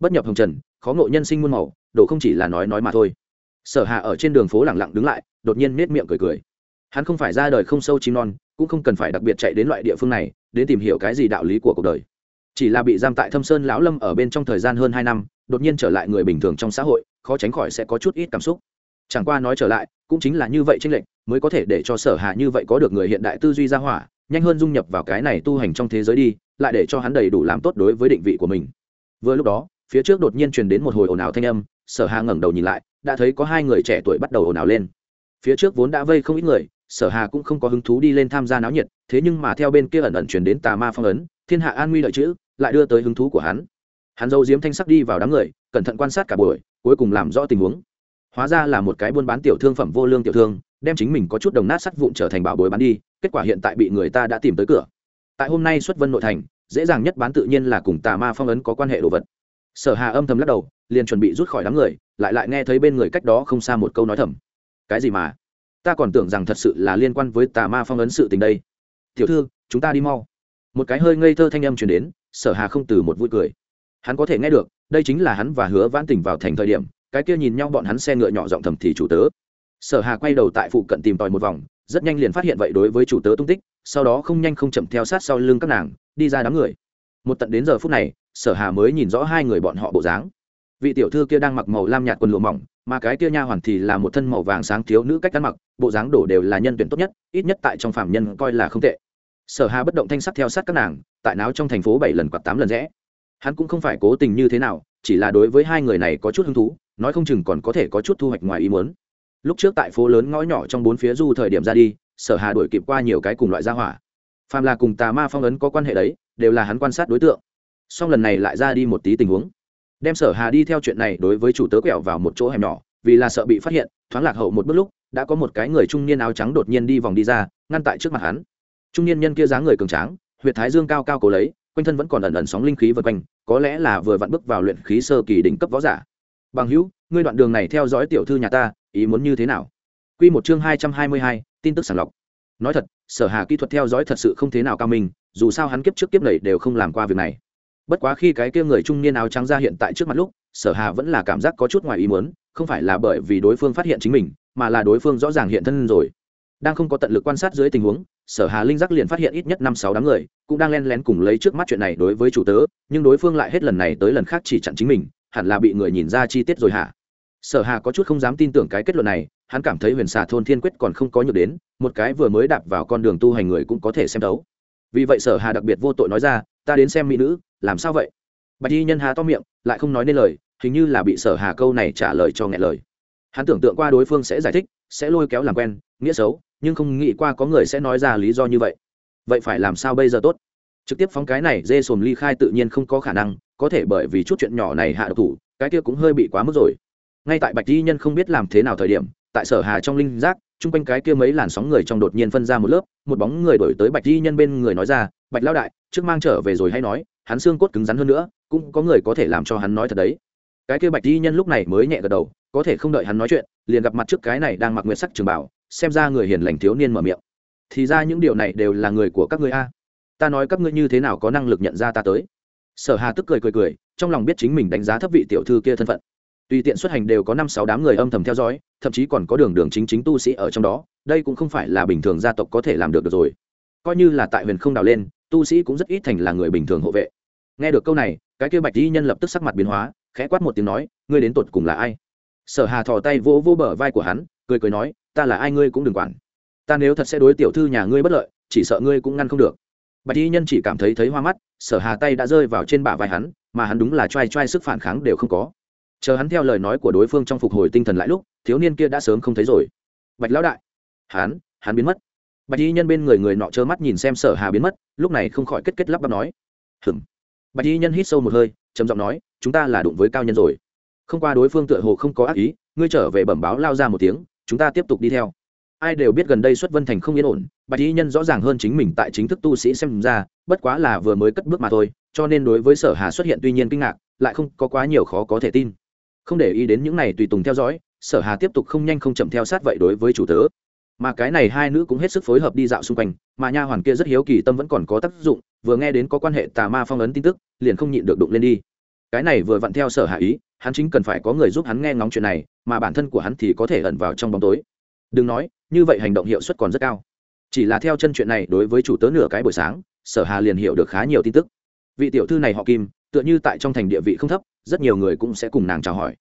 Bất nhập hồng trần, khó ngộ nhân sinh muôn màu, đồ không chỉ là nói nói mà thôi. Sở hà ở trên đường phố lẳng lặng đứng lại, đột nhiên nết miệng cười cười. Hắn không phải ra đời không sâu chim non, cũng không cần phải đặc biệt chạy đến loại địa phương này, đến tìm hiểu cái gì đạo lý của cuộc đời chỉ là bị giam tại thâm sơn lão lâm ở bên trong thời gian hơn hai năm, đột nhiên trở lại người bình thường trong xã hội, khó tránh khỏi sẽ có chút ít cảm xúc. Chẳng qua nói trở lại, cũng chính là như vậy tranh lệch, mới có thể để cho sở hạ như vậy có được người hiện đại tư duy ra hỏa, nhanh hơn dung nhập vào cái này tu hành trong thế giới đi, lại để cho hắn đầy đủ làm tốt đối với định vị của mình. Vừa lúc đó, phía trước đột nhiên truyền đến một hồi ồn ào thanh âm, sở hà ngẩng đầu nhìn lại, đã thấy có hai người trẻ tuổi bắt đầu ồn ào lên. Phía trước vốn đã vây không ít người, sở hà cũng không có hứng thú đi lên tham gia náo nhiệt, thế nhưng mà theo bên kia ẩn ẩn truyền đến tà ma phong ấn thiên hạ an nguy lợi chữ, lại đưa tới hứng thú của hắn. Hắn dâu diếm thanh sắc đi vào đám người, cẩn thận quan sát cả buổi, cuối cùng làm rõ tình huống. Hóa ra là một cái buôn bán tiểu thương phẩm vô lương tiểu thương, đem chính mình có chút đồng nát sắt vụn trở thành bảo bối bán đi, kết quả hiện tại bị người ta đã tìm tới cửa. Tại hôm nay xuất vân nội thành, dễ dàng nhất bán tự nhiên là cùng tà ma phong ấn có quan hệ đồ vật. Sở hà âm thầm lắc đầu, liền chuẩn bị rút khỏi đám người, lại lại nghe thấy bên người cách đó không xa một câu nói thầm. Cái gì mà? Ta còn tưởng rằng thật sự là liên quan với tà ma phong ấn sự tình đây. Tiểu thư, chúng ta đi mau một cái hơi ngây thơ thanh âm truyền đến, sở hà không từ một vui cười. Hắn có thể nghe được, đây chính là hắn và hứa vãn tình vào thành thời điểm, cái kia nhìn nhau bọn hắn xe ngựa nhỏ giọng thầm thì chủ tớ. Sở hà quay đầu tại phụ cận tìm tòi một vòng, rất nhanh liền phát hiện vậy đối với chủ tớ tung tích, sau đó không nhanh không chậm theo sát sau lưng các nàng, đi ra đám người. Một tận đến giờ phút này, sở hà mới nhìn rõ hai người bọn họ bộ dáng. Vị tiểu thư kia đang mặc màu lam nhạt quần lụa mỏng, mà cái kia nha hoàn thì là một thân màu vàng sáng thiếu nữ cách ăn mặc, bộ dáng đổ đều là nhân tuyển tốt nhất, ít nhất tại trong phạm nhân coi là không tệ sở hà bất động thanh sắc theo sát các nàng, tại náo trong thành phố bảy lần quạt tám lần rẽ. Hắn cũng không phải cố tình như thế nào, chỉ là đối với hai người này có chút hứng thú, nói không chừng còn có thể có chút thu hoạch ngoài ý muốn. Lúc trước tại phố lớn ngõ nhỏ trong bốn phía du thời điểm ra đi, sở hà đuổi kịp qua nhiều cái cùng loại gia hỏa. Phàm là cùng tà ma phong ấn có quan hệ đấy, đều là hắn quan sát đối tượng. Song lần này lại ra đi một tí tình huống. Đem sở hà đi theo chuyện này đối với chủ tớ quẹo vào một chỗ hẻm nhỏ, vì là sợ bị phát hiện, thoáng lạc hậu một bước lúc, đã có một cái người trung niên áo trắng đột nhiên đi vòng đi ra, ngăn tại trước mặt hắn trung niên nhân kia dáng người cường tráng huyệt thái dương cao cao cố lấy quanh thân vẫn còn ẩn ẩn sóng linh khí vân quanh có lẽ là vừa vặn bước vào luyện khí sơ kỳ đỉnh cấp võ giả. Bằng hữu ngươi đoạn đường này theo dõi tiểu thư nhà ta ý muốn như thế nào? Quy một chương hai trăm hai mươi hai, tin tức sàng lọc. Nói thật sở hà kỹ thuật theo dõi thật sự không thế nào cao minh dù sao hắn kiếp trước kiếp này đều không làm qua việc này. Bất quá khi cái kia người trung niên áo trắng ra hiện tại trước mặt lúc sở hà vẫn là cảm giác có chút ngoài ý muốn không phải là bởi vì đối phương phát hiện chính mình mà là đối phương rõ ràng hiện thân rồi. Đang không có tận lực quan sát dưới tình huống sở hà linh giác liền phát hiện ít nhất năm sáu đám người, cũng đang len lén cùng lấy trước mắt chuyện này đối với chủ tớ, nhưng đối phương lại hết lần này tới lần khác chỉ chặn chính mình, hẳn là bị người nhìn ra chi tiết rồi hả? Sở hà có chút không dám tin tưởng cái kết luận này, hắn cảm thấy huyền xà thôn thiên quyết còn không có nhược đến, một cái vừa mới đạp vào con đường tu hành người cũng có thể xem đấu vì vậy sở hà đặc biệt vô tội nói ra, ta đến xem mỹ nữ, làm sao vậy? Bạch y nhân hà to miệng, lại không nói nên lời, hình như là bị sở hà câu này trả lời cho nghẹn lời. Hắn tưởng tượng qua đối phương sẽ giải thích, sẽ lôi kéo làm quen, nghĩa xấu nhưng không nghĩ qua có người sẽ nói ra lý do như vậy. Vậy phải làm sao bây giờ tốt? Trực tiếp phóng cái này, dê sồn ly khai tự nhiên không có khả năng, có thể bởi vì chút chuyện nhỏ này hạ độc thủ, cái kia cũng hơi bị quá mức rồi. Ngay tại bạch di nhân không biết làm thế nào thời điểm, tại sở hà trong linh giác, chung quanh cái kia mấy làn sóng người trong đột nhiên phân ra một lớp, một bóng người đổi tới bạch di nhân bên người nói ra, bạch lao đại, trước mang trở về rồi hay nói, hắn xương cốt cứng rắn hơn nữa, cũng có người có thể làm cho hắn nói thật đấy. Cái kia bạch di nhân lúc này mới nhẹ gật đầu, có thể không đợi hắn nói chuyện liền gặp mặt trước cái này đang mặc nguyệt sắc trường bảo xem ra người hiền lành thiếu niên mở miệng. Thì ra những điều này đều là người của các ngươi a. Ta nói các ngươi như thế nào có năng lực nhận ra ta tới? Sở hà tức cười cười cười trong lòng biết chính mình đánh giá thấp vị tiểu thư kia thân phận. Tùy tiện xuất hành đều có năm sáu đám người âm thầm theo dõi thậm chí còn có đường đường chính chính tu sĩ ở trong đó đây cũng không phải là bình thường gia tộc có thể làm được, được rồi. Coi như là tại huyền không đào lên tu sĩ cũng rất ít thành là người bình thường hộ vệ. Nghe được câu này cái kia bạch Y nhân lập tức sắc mặt biến hóa khẽ quát một tiếng nói ngươi đến tột cùng là ai? Sở hà thò tay vỗ vỗ bờ vai của hắn, cười cười nói, ta là ai ngươi cũng đừng quản. Ta nếu thật sẽ đối tiểu thư nhà ngươi bất lợi, chỉ sợ ngươi cũng ngăn không được. Bạch y nhân chỉ cảm thấy thấy hoa mắt, sở hà tay đã rơi vào trên bả vai hắn, mà hắn đúng là t r a i t r a i sức phản kháng đều không có. Chờ hắn theo lời nói của đối phương trong phục hồi tinh thần lại lúc, thiếu niên kia đã sớm không thấy rồi. Bạch lão đại. Hắn hắn biến mất. Bạch y nhân bên người người nọ trơ mắt nhìn xem sở hà biến mất, lúc này không khỏi kết kết lắp bắp nói. Hừm. Bạch y nhân hít sâu một hơi, trầm giọng nói, chúng ta là đụng với cao nhân rồi không qua đối phương tựa hồ không có ác ý, ngươi trở về bẩm báo lao ra một tiếng, chúng ta tiếp tục đi theo. Ai đều biết gần đây xuất vân thành không yên ổn, bạch y nhân rõ ràng hơn chính mình tại chính thức tu sĩ xem ra, bất quá là vừa mới cất bước mà thôi, cho nên đối với sở hà xuất hiện tuy nhiên kinh ngạc, lại không có quá nhiều khó có thể tin. Không để ý đến những này tùy tùng theo dõi, sở hà tiếp tục không nhanh không chậm theo sát vậy đối với chủ tớ. Mà cái này hai nữ cũng hết sức phối hợp đi dạo xung quanh, mà nha hoàn kia rất hiếu kỳ tâm vẫn còn có tác dụng, vừa nghe đến có quan hệ tà ma phong ấn tin tức, liền không nhịn được đụng lên đi. Cái này vừa vặn theo sở hạ ý hắn chính cần phải có người giúp hắn nghe ngóng chuyện này mà bản thân của hắn thì có thể ẩn vào trong bóng tối. Đừng nói như vậy hành động hiệu suất còn rất cao. Chỉ là theo chân chuyện này đối với chủ tớ nửa cái buổi sáng sở hà liền hiểu được khá nhiều tin tức. Vị tiểu thư này họ kim tựa như tại trong thành địa vị không thấp rất nhiều người cũng sẽ cùng nàng chào hỏi.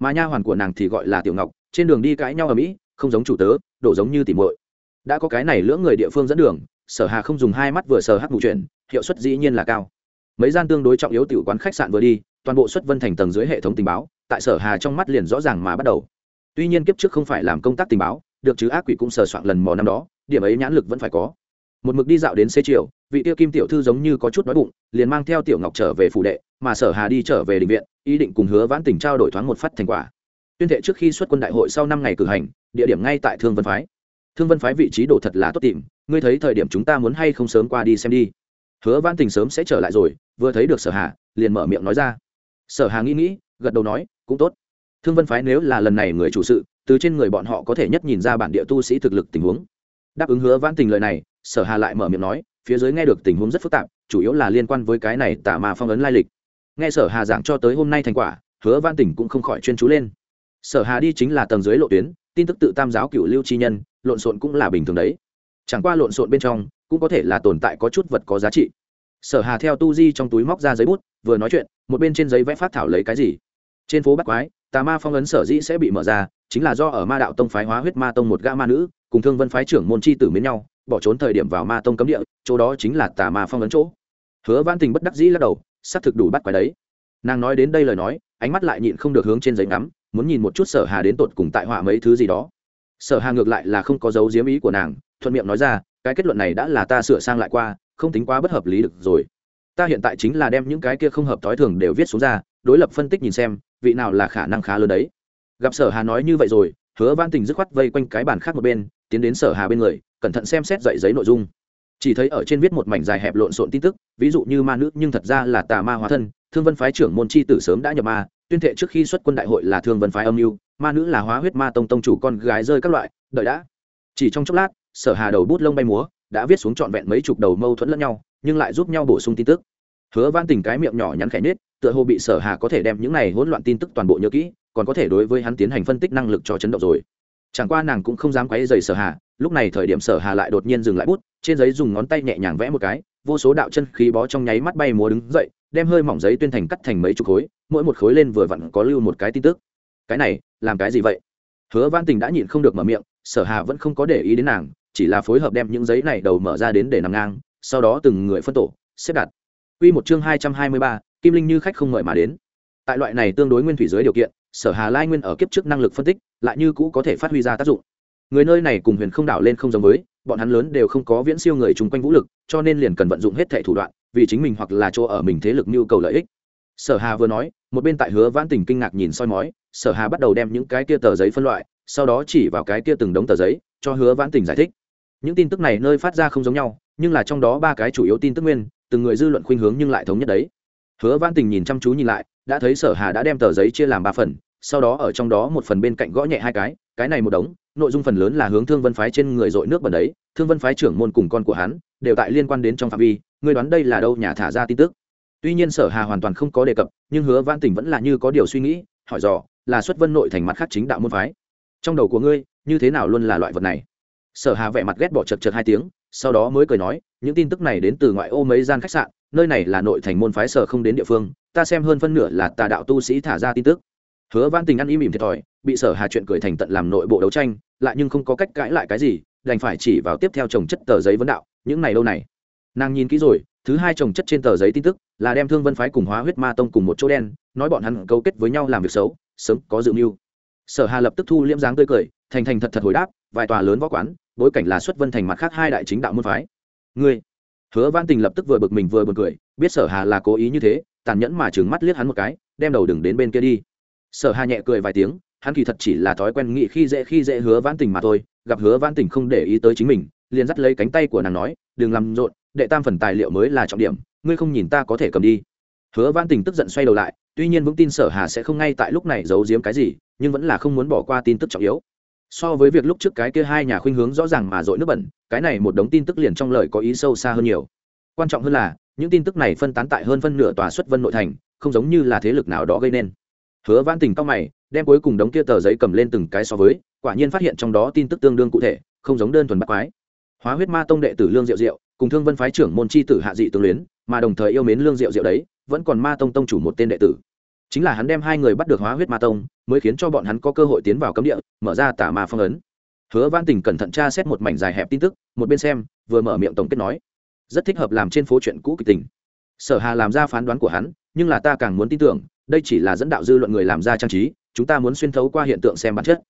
Mà nha hoàn của nàng thì gọi là tiểu ngọc trên đường đi cãi nhau ở mỹ không giống chủ tớ đổ giống như tỉ muội. Đã có cái này lưỡng người địa phương dẫn đường sở hà không dùng hai mắt vừa sờ hắc vụ chuyện, hiệu suất dĩ nhiên là cao. Mấy gian tương đối trọng yếu tiểu quán khách sạn vừa đi toàn bộ xuất vân thành tầng dưới hệ thống tình báo, tại sở hà trong mắt liền rõ ràng mà bắt đầu. Tuy nhiên kiếp trước không phải làm công tác tình báo, được chứ ác quỷ cũng sờ soạn lần mò năm đó, điểm ấy nhãn lực vẫn phải có. Một mực đi dạo đến xế chiều, vị tiêu kim tiểu thư giống như có chút đói bụng, liền mang theo tiểu ngọc trở về phủ đệ, mà sở hà đi trở về định viện, ý định cùng hứa vãn tình trao đổi thoáng một phát thành quả. Tuyên thệ trước khi xuất quân đại hội sau năm ngày cử hành, địa điểm ngay tại thương vân phái. Thương vân phái vị trí đổ thật là tốt tìm, ngươi thấy thời điểm chúng ta muốn hay không sớm qua đi xem đi. Hứa vãn tình sớm sẽ trở lại rồi, vừa thấy được sở hà, liền mở miệng nói ra sở hà nghĩ nghĩ, gật đầu nói, cũng tốt. Thương vân phái nếu là lần này người chủ sự, từ trên người bọn họ có thể nhất nhìn ra bản địa tu sĩ thực lực tình huống. Đáp ứng hứa Vãn tình lời này, sở hà lại mở miệng nói, phía dưới nghe được tình huống rất phức tạp, chủ yếu là liên quan với cái này tả mà phong ấn lai lịch. Nghe sở hà giảng cho tới hôm nay thành quả, hứa Vãn tình cũng không khỏi chuyên chú lên. Sở hà đi chính là tầng dưới lộ tuyến, tin tức tự tam giáo cựu lưu chi nhân, lộn xộn cũng là bình thường đấy. Chẳng qua lộn xộn bên trong, cũng có thể là tồn tại có chút vật có giá trị sở hà theo tu di trong túi móc ra giấy bút, vừa nói chuyện, một bên trên giấy vẽ phát thảo lấy cái gì? Trên phố bắt quái, tà ma phong ấn sở dĩ sẽ bị mở ra, chính là do ở ma đạo tông phái hóa huyết ma tông một gã ma nữ, cùng thương vân phái trưởng môn chi tử miến nhau, bỏ trốn thời điểm vào ma tông cấm địa, chỗ đó chính là tà ma phong ấn chỗ. Hứa văn tình bất đắc dĩ lắc đầu, xác thực đủ bắt quái đấy. Nàng nói đến đây lời nói, ánh mắt lại nhịn không được hướng trên giấy ngắm, muốn nhìn một chút sở hà đến tột cùng tại họa mấy thứ gì đó. Sở hà ngược lại là không có dấu diếm ý của nàng, thuận miệng nói ra, cái kết luận này đã là ta sửa sang lại qua không tính quá bất hợp lý được rồi. Ta hiện tại chính là đem những cái kia không hợp thói thường đều viết xuống ra, đối lập phân tích nhìn xem, vị nào là khả năng khá lớn đấy. Gặp sở hà nói như vậy rồi, hứa văn tình dứt khoát vây quanh cái bàn khác một bên, tiến đến sở hà bên người, cẩn thận xem xét dạy giấy nội dung. Chỉ thấy ở trên viết một mảnh dài hẹp lộn xộn tin tức, ví dụ như ma nữ nhưng thật ra là tà ma hóa thân, thương vân phái trưởng môn chi tử sớm đã nhập ma, tuyên thệ trước khi xuất quân đại hội là thương vân phái âm mưu, ma nữ là hóa huyết ma tông tông chủ con gái rơi các loại, đợi đã. Chỉ trong chốc lát, sở hà đầu bút lông bay múa đã viết xuống trọn vẹn mấy chục đầu mâu thuẫn lẫn nhau, nhưng lại giúp nhau bổ sung tin tức. Hứa van tình cái miệng nhỏ nhắn khẽ nết tựa hồ bị sở hà có thể đem những này hỗn loạn tin tức toàn bộ nhớ kỹ, còn có thể đối với hắn tiến hành phân tích năng lực cho chấn động rồi. Chẳng qua nàng cũng không dám quấy dày sở hà, lúc này thời điểm sở hà lại đột nhiên dừng lại bút, trên giấy dùng ngón tay nhẹ nhàng vẽ một cái, vô số đạo chân khí bó trong nháy mắt bay múa đứng dậy, đem hơi mỏng giấy tuyên thành cắt thành mấy chục khối, mỗi một khối lên vừa vặn có lưu một cái tin tức. Cái này, làm cái gì vậy? Hứa văn tình đã nhịn không được mở miệng, sở hà vẫn không có để ý đến nàng chỉ là phối hợp đem những giấy này đầu mở ra đến để nằm ngang sau đó từng người phân tổ xếp đặt Quy một chương hai trăm hai mươi ba, Kim Linh như khách không mời mà đến. Tại loại này tương đối nguyên thủy dưới điều kiện, Sở Hà Lai Nguyên ở kiếp trước năng lực phân tích, lại như cũ có thể phát huy ra tác dụng. Người nơi này cùng Huyền Không đảo lên không giống với, bọn hắn lớn đều không có viễn siêu người chung quanh vũ lực, cho nên liền cần vận dụng hết thảy thủ đoạn, vì chính mình hoặc là chỗ ở mình thế lực nhu cầu lợi ích. Sở Hà vừa nói, một bên tại Hứa Vãn Tình kinh ngạc nhìn soi mói, Sở Hà bắt đầu đem những cái kia tờ giấy phân loại, sau đó chỉ vào cái kia từng đống tờ giấy, cho Hứa Vãn Tình giải thích. Những tin tức này nơi phát ra không giống nhau, nhưng là trong đó ba cái chủ yếu tin tức nguyên, từng người dư luận khuynh hướng nhưng lại thống nhất đấy. Hứa văn tình nhìn chăm chú nhìn lại đã thấy sở hà đã đem tờ giấy chia làm ba phần sau đó ở trong đó một phần bên cạnh gõ nhẹ hai cái cái này một đống nội dung phần lớn là hướng thương vân phái trên người dội nước bẩn đấy thương vân phái trưởng môn cùng con của hắn đều tại liên quan đến trong phạm vi ngươi đoán đây là đâu nhà thả ra tin tức. Tuy nhiên sở hà hoàn toàn không có đề cập nhưng hứa văn tình vẫn là như có điều suy nghĩ hỏi dò là xuất vân nội thành mặt khác chính đạo môn phái. Trong đầu của ngươi như thế nào luôn là loại vật này? Sở hà vẻ mặt ghét bỏ chật chật hai tiếng, sau đó mới cười nói, những tin tức này đến từ ngoại ô mấy gian khách sạn, nơi này là nội thành môn phái sở không đến địa phương, ta xem hơn phân nửa là tà đạo tu sĩ thả ra tin tức. Hứa văn tình ăn im ỉm thiệt thòi, bị sở hà chuyện cười thành tận làm nội bộ đấu tranh, lại nhưng không có cách cãi lại cái gì, đành phải chỉ vào tiếp theo trồng chất tờ giấy vấn đạo, những này lâu này? Nàng nhìn kỹ rồi, thứ hai trồng chất trên tờ giấy tin tức, là đem thương vân phái cùng hóa huyết ma tông cùng một chỗ đen, nói bọn hắn cấu kết với nhau làm việc xấu, sớm có dự mưu. Sở hà lập tức thu liễm dáng tươi cười, thành thành thật thật hồi đáp, vài tòa lớn võ quán bối cảnh là xuất vân thành mặt khác hai đại chính đạo môn phái. Ngươi, hứa văn tình lập tức vừa bực mình vừa bực cười, biết sở hà là cố ý như thế, tàn nhẫn mà trừng mắt liếc hắn một cái, đem đầu đừng đến bên kia đi. Sở hà nhẹ cười vài tiếng, hắn kỳ thật chỉ là thói quen nghĩ khi dễ khi dễ hứa văn tình mà thôi, gặp hứa văn tình không để ý tới chính mình, liền dắt lấy cánh tay của nàng nói, đừng làm rộn, đệ tam phần tài liệu mới là trọng điểm, ngươi không nhìn ta có thể cầm đi. Hứa văn tình tức giận xoay đầu lại, tuy nhiên vững tin sở hà sẽ không ngay tại lúc này giấu giếm cái gì, nhưng vẫn là không muốn bỏ qua tin tức trọng yếu so với việc lúc trước cái kia hai nhà khuynh hướng rõ ràng mà dội nước bẩn, cái này một đống tin tức liền trong lời có ý sâu xa hơn nhiều. Quan trọng hơn là, những tin tức này phân tán tại hơn phân nửa tòa xuất vân nội thành, không giống như là thế lực nào đó gây nên. Hứa Vãn tình cao mày, đem cuối cùng đống kia tờ giấy cầm lên từng cái so với, quả nhiên phát hiện trong đó tin tức tương đương cụ thể, không giống đơn thuần bắt quái. Hóa huyết ma tông đệ tử lương diệu diệu, cùng thương vân phái trưởng môn chi tử hạ dị tương luyến, mà đồng thời yêu mến lương diệu diệu đấy, vẫn còn ma tông tông chủ một tên đệ tử chính là hắn đem hai người bắt được hóa huyết ma tông, mới khiến cho bọn hắn có cơ hội tiến vào cấm địa, mở ra tả ma phong ấn. Hứa văn tình cẩn thận tra xét một mảnh dài hẹp tin tức, một bên xem, vừa mở miệng tổng kết nói, rất thích hợp làm trên phố chuyện cũ kịch tình. Sở hà làm ra phán đoán của hắn, nhưng là ta càng muốn tin tưởng, đây chỉ là dẫn đạo dư luận người làm ra trang trí, chúng ta muốn xuyên thấu qua hiện tượng xem bản chất.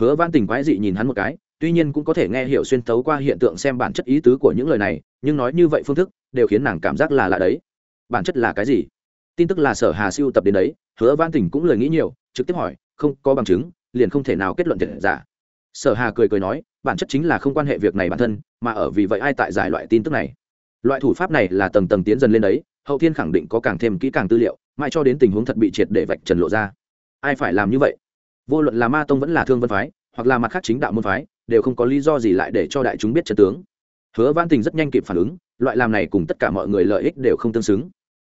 Hứa văn tình quái dị nhìn hắn một cái, tuy nhiên cũng có thể nghe hiểu xuyên thấu qua hiện tượng xem bản chất ý tứ của những lời này, nhưng nói như vậy phương thức, đều khiến nàng cảm giác là lạ đấy. Bản chất là cái gì? Tin tức là sở hà siêu tập đến đấy, hứa văn Tỉnh cũng lời nghĩ nhiều, trực tiếp hỏi, không có bằng chứng, liền không thể nào kết luận thiệt giả. Sở hà cười cười nói, bản chất chính là không quan hệ việc này bản thân, mà ở vì vậy ai tại giải loại tin tức này? Loại thủ pháp này là tầng tầng tiến dần lên đấy, hậu thiên khẳng định có càng thêm kỹ càng tư liệu, mãi cho đến tình huống thật bị triệt để vạch trần lộ ra. Ai phải làm như vậy? Vô luận là ma tông vẫn là thương vân phái, hoặc là mặt khác chính đạo môn phái, đều không có lý do gì lại để cho đại chúng biết trận tướng. Hứa văn tình rất nhanh kịp phản ứng, loại làm này cùng tất cả mọi người lợi ích đều không tương xứng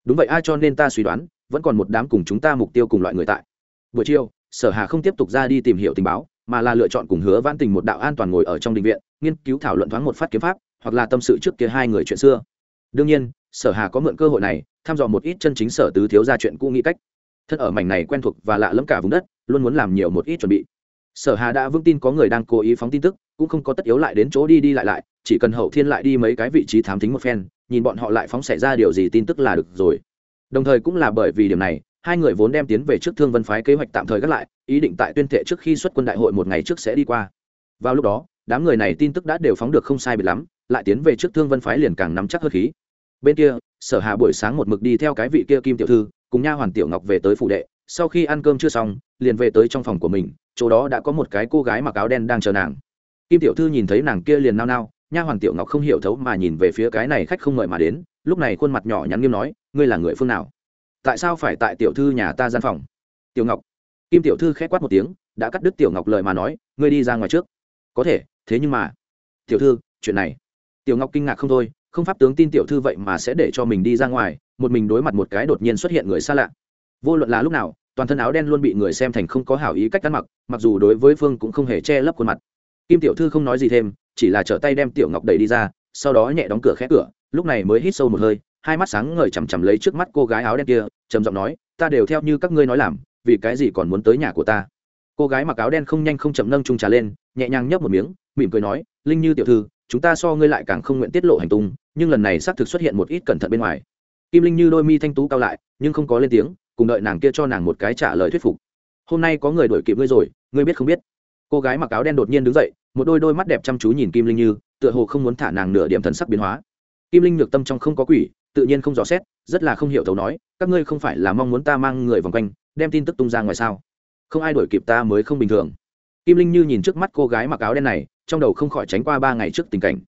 đúng vậy, ai cho nên ta suy đoán, vẫn còn một đám cùng chúng ta mục tiêu cùng loại người tại. Buổi chiều, sở hà không tiếp tục ra đi tìm hiểu tình báo, mà là lựa chọn cùng hứa văn tình một đạo an toàn ngồi ở trong định viện, nghiên cứu thảo luận thoáng một phát kiếm pháp, hoặc là tâm sự trước kia hai người chuyện xưa. Đương nhiên, sở hà có mượn cơ hội này, thăm dò một ít chân chính sở tứ thiếu ra chuyện cũ nghĩ cách. Thân ở mảnh này quen thuộc và lạ lẫm cả vùng đất, luôn muốn làm nhiều một ít chuẩn bị. Sở hà đã vững tin có người đang cố ý phóng tin tức, cũng không có tất yếu lại đến chỗ đi đi lại lại, chỉ cần hậu thiên lại đi mấy cái vị trí thám tính một phen nhìn bọn họ lại phóng xảy ra điều gì tin tức là được rồi. Đồng thời cũng là bởi vì điểm này, hai người vốn đem tiến về trước thương vân phái kế hoạch tạm thời gác lại, ý định tại tuyên thệ trước khi xuất quân đại hội một ngày trước sẽ đi qua. Vào lúc đó, đám người này tin tức đã đều phóng được không sai biệt lắm, lại tiến về trước thương vân phái liền càng nắm chắc hơn khí. Bên kia, sở hà buổi sáng một mực đi theo cái vị kia kim tiểu thư, cùng nha hoàn tiểu ngọc về tới phủ đệ, sau khi ăn cơm chưa xong, liền về tới trong phòng của mình, chỗ đó đã có một cái cô gái mặc áo đen đang chờ nàng. Kim tiểu thư nhìn thấy nàng kia liền nao nao nha hoàn tiểu ngọc không hiểu thấu mà nhìn về phía cái này khách không mời mà đến, lúc này khuôn mặt nhỏ nhắn nghiêm nói, ngươi là người phương nào? Tại sao phải tại tiểu thư nhà ta gian phòng? Tiểu ngọc. Kim tiểu thư khẽ quát một tiếng, đã cắt đứt tiểu ngọc lời mà nói, ngươi đi ra ngoài trước. Có thể, thế nhưng mà. Tiểu thư, chuyện này. Tiểu ngọc kinh ngạc không thôi, không pháp tướng tin tiểu thư vậy mà sẽ để cho mình đi ra ngoài, một mình đối mặt một cái đột nhiên xuất hiện người xa lạ. Vô luận là lúc nào, toàn thân áo đen luôn bị người xem thành không có hảo ý cách ăn mặc mặc dù đối với phương cũng không hề che lấp khuôn mặt. Kim tiểu thư không nói gì thêm chỉ là trở tay đem tiểu ngọc đẩy đi ra, sau đó nhẹ đóng cửa khẽ cửa, lúc này mới hít sâu một hơi, hai mắt sáng ngời chằm chằm lấy trước mắt cô gái áo đen kia, trầm giọng nói, ta đều theo như các ngươi nói làm, vì cái gì còn muốn tới nhà của ta? Cô gái mặc áo đen không nhanh không chậm nâng trung trà lên, nhẹ nhàng nhấp một miếng, mỉm cười nói, linh như tiểu thư, chúng ta so ngươi lại càng không nguyện tiết lộ hành tung, nhưng lần này xác thực xuất hiện một ít cẩn thận bên ngoài. Kim linh như đôi mi thanh tú cao lại, nhưng không có lên tiếng, cùng đợi nàng kia cho nàng một cái trả lời thuyết phục. Hôm nay có người đuổi kịp ngươi rồi, ngươi biết không biết? Cô gái mặc áo đen đột nhiên đứng dậy một đôi đôi mắt đẹp chăm chú nhìn kim linh như, tựa hồ không muốn thả nàng nửa điểm thần sắc biến hóa. Kim linh nhược tâm trong không có quỷ, tự nhiên không dò xét, rất là không hiểu thấu nói, các ngươi không phải là mong muốn ta mang người vòng quanh, đem tin tức tung ra ngoài sao? Không ai đuổi kịp ta mới không bình thường. Kim linh như nhìn trước mắt cô gái mặc áo đen này, trong đầu không khỏi tránh qua ba ngày trước tình cảnh.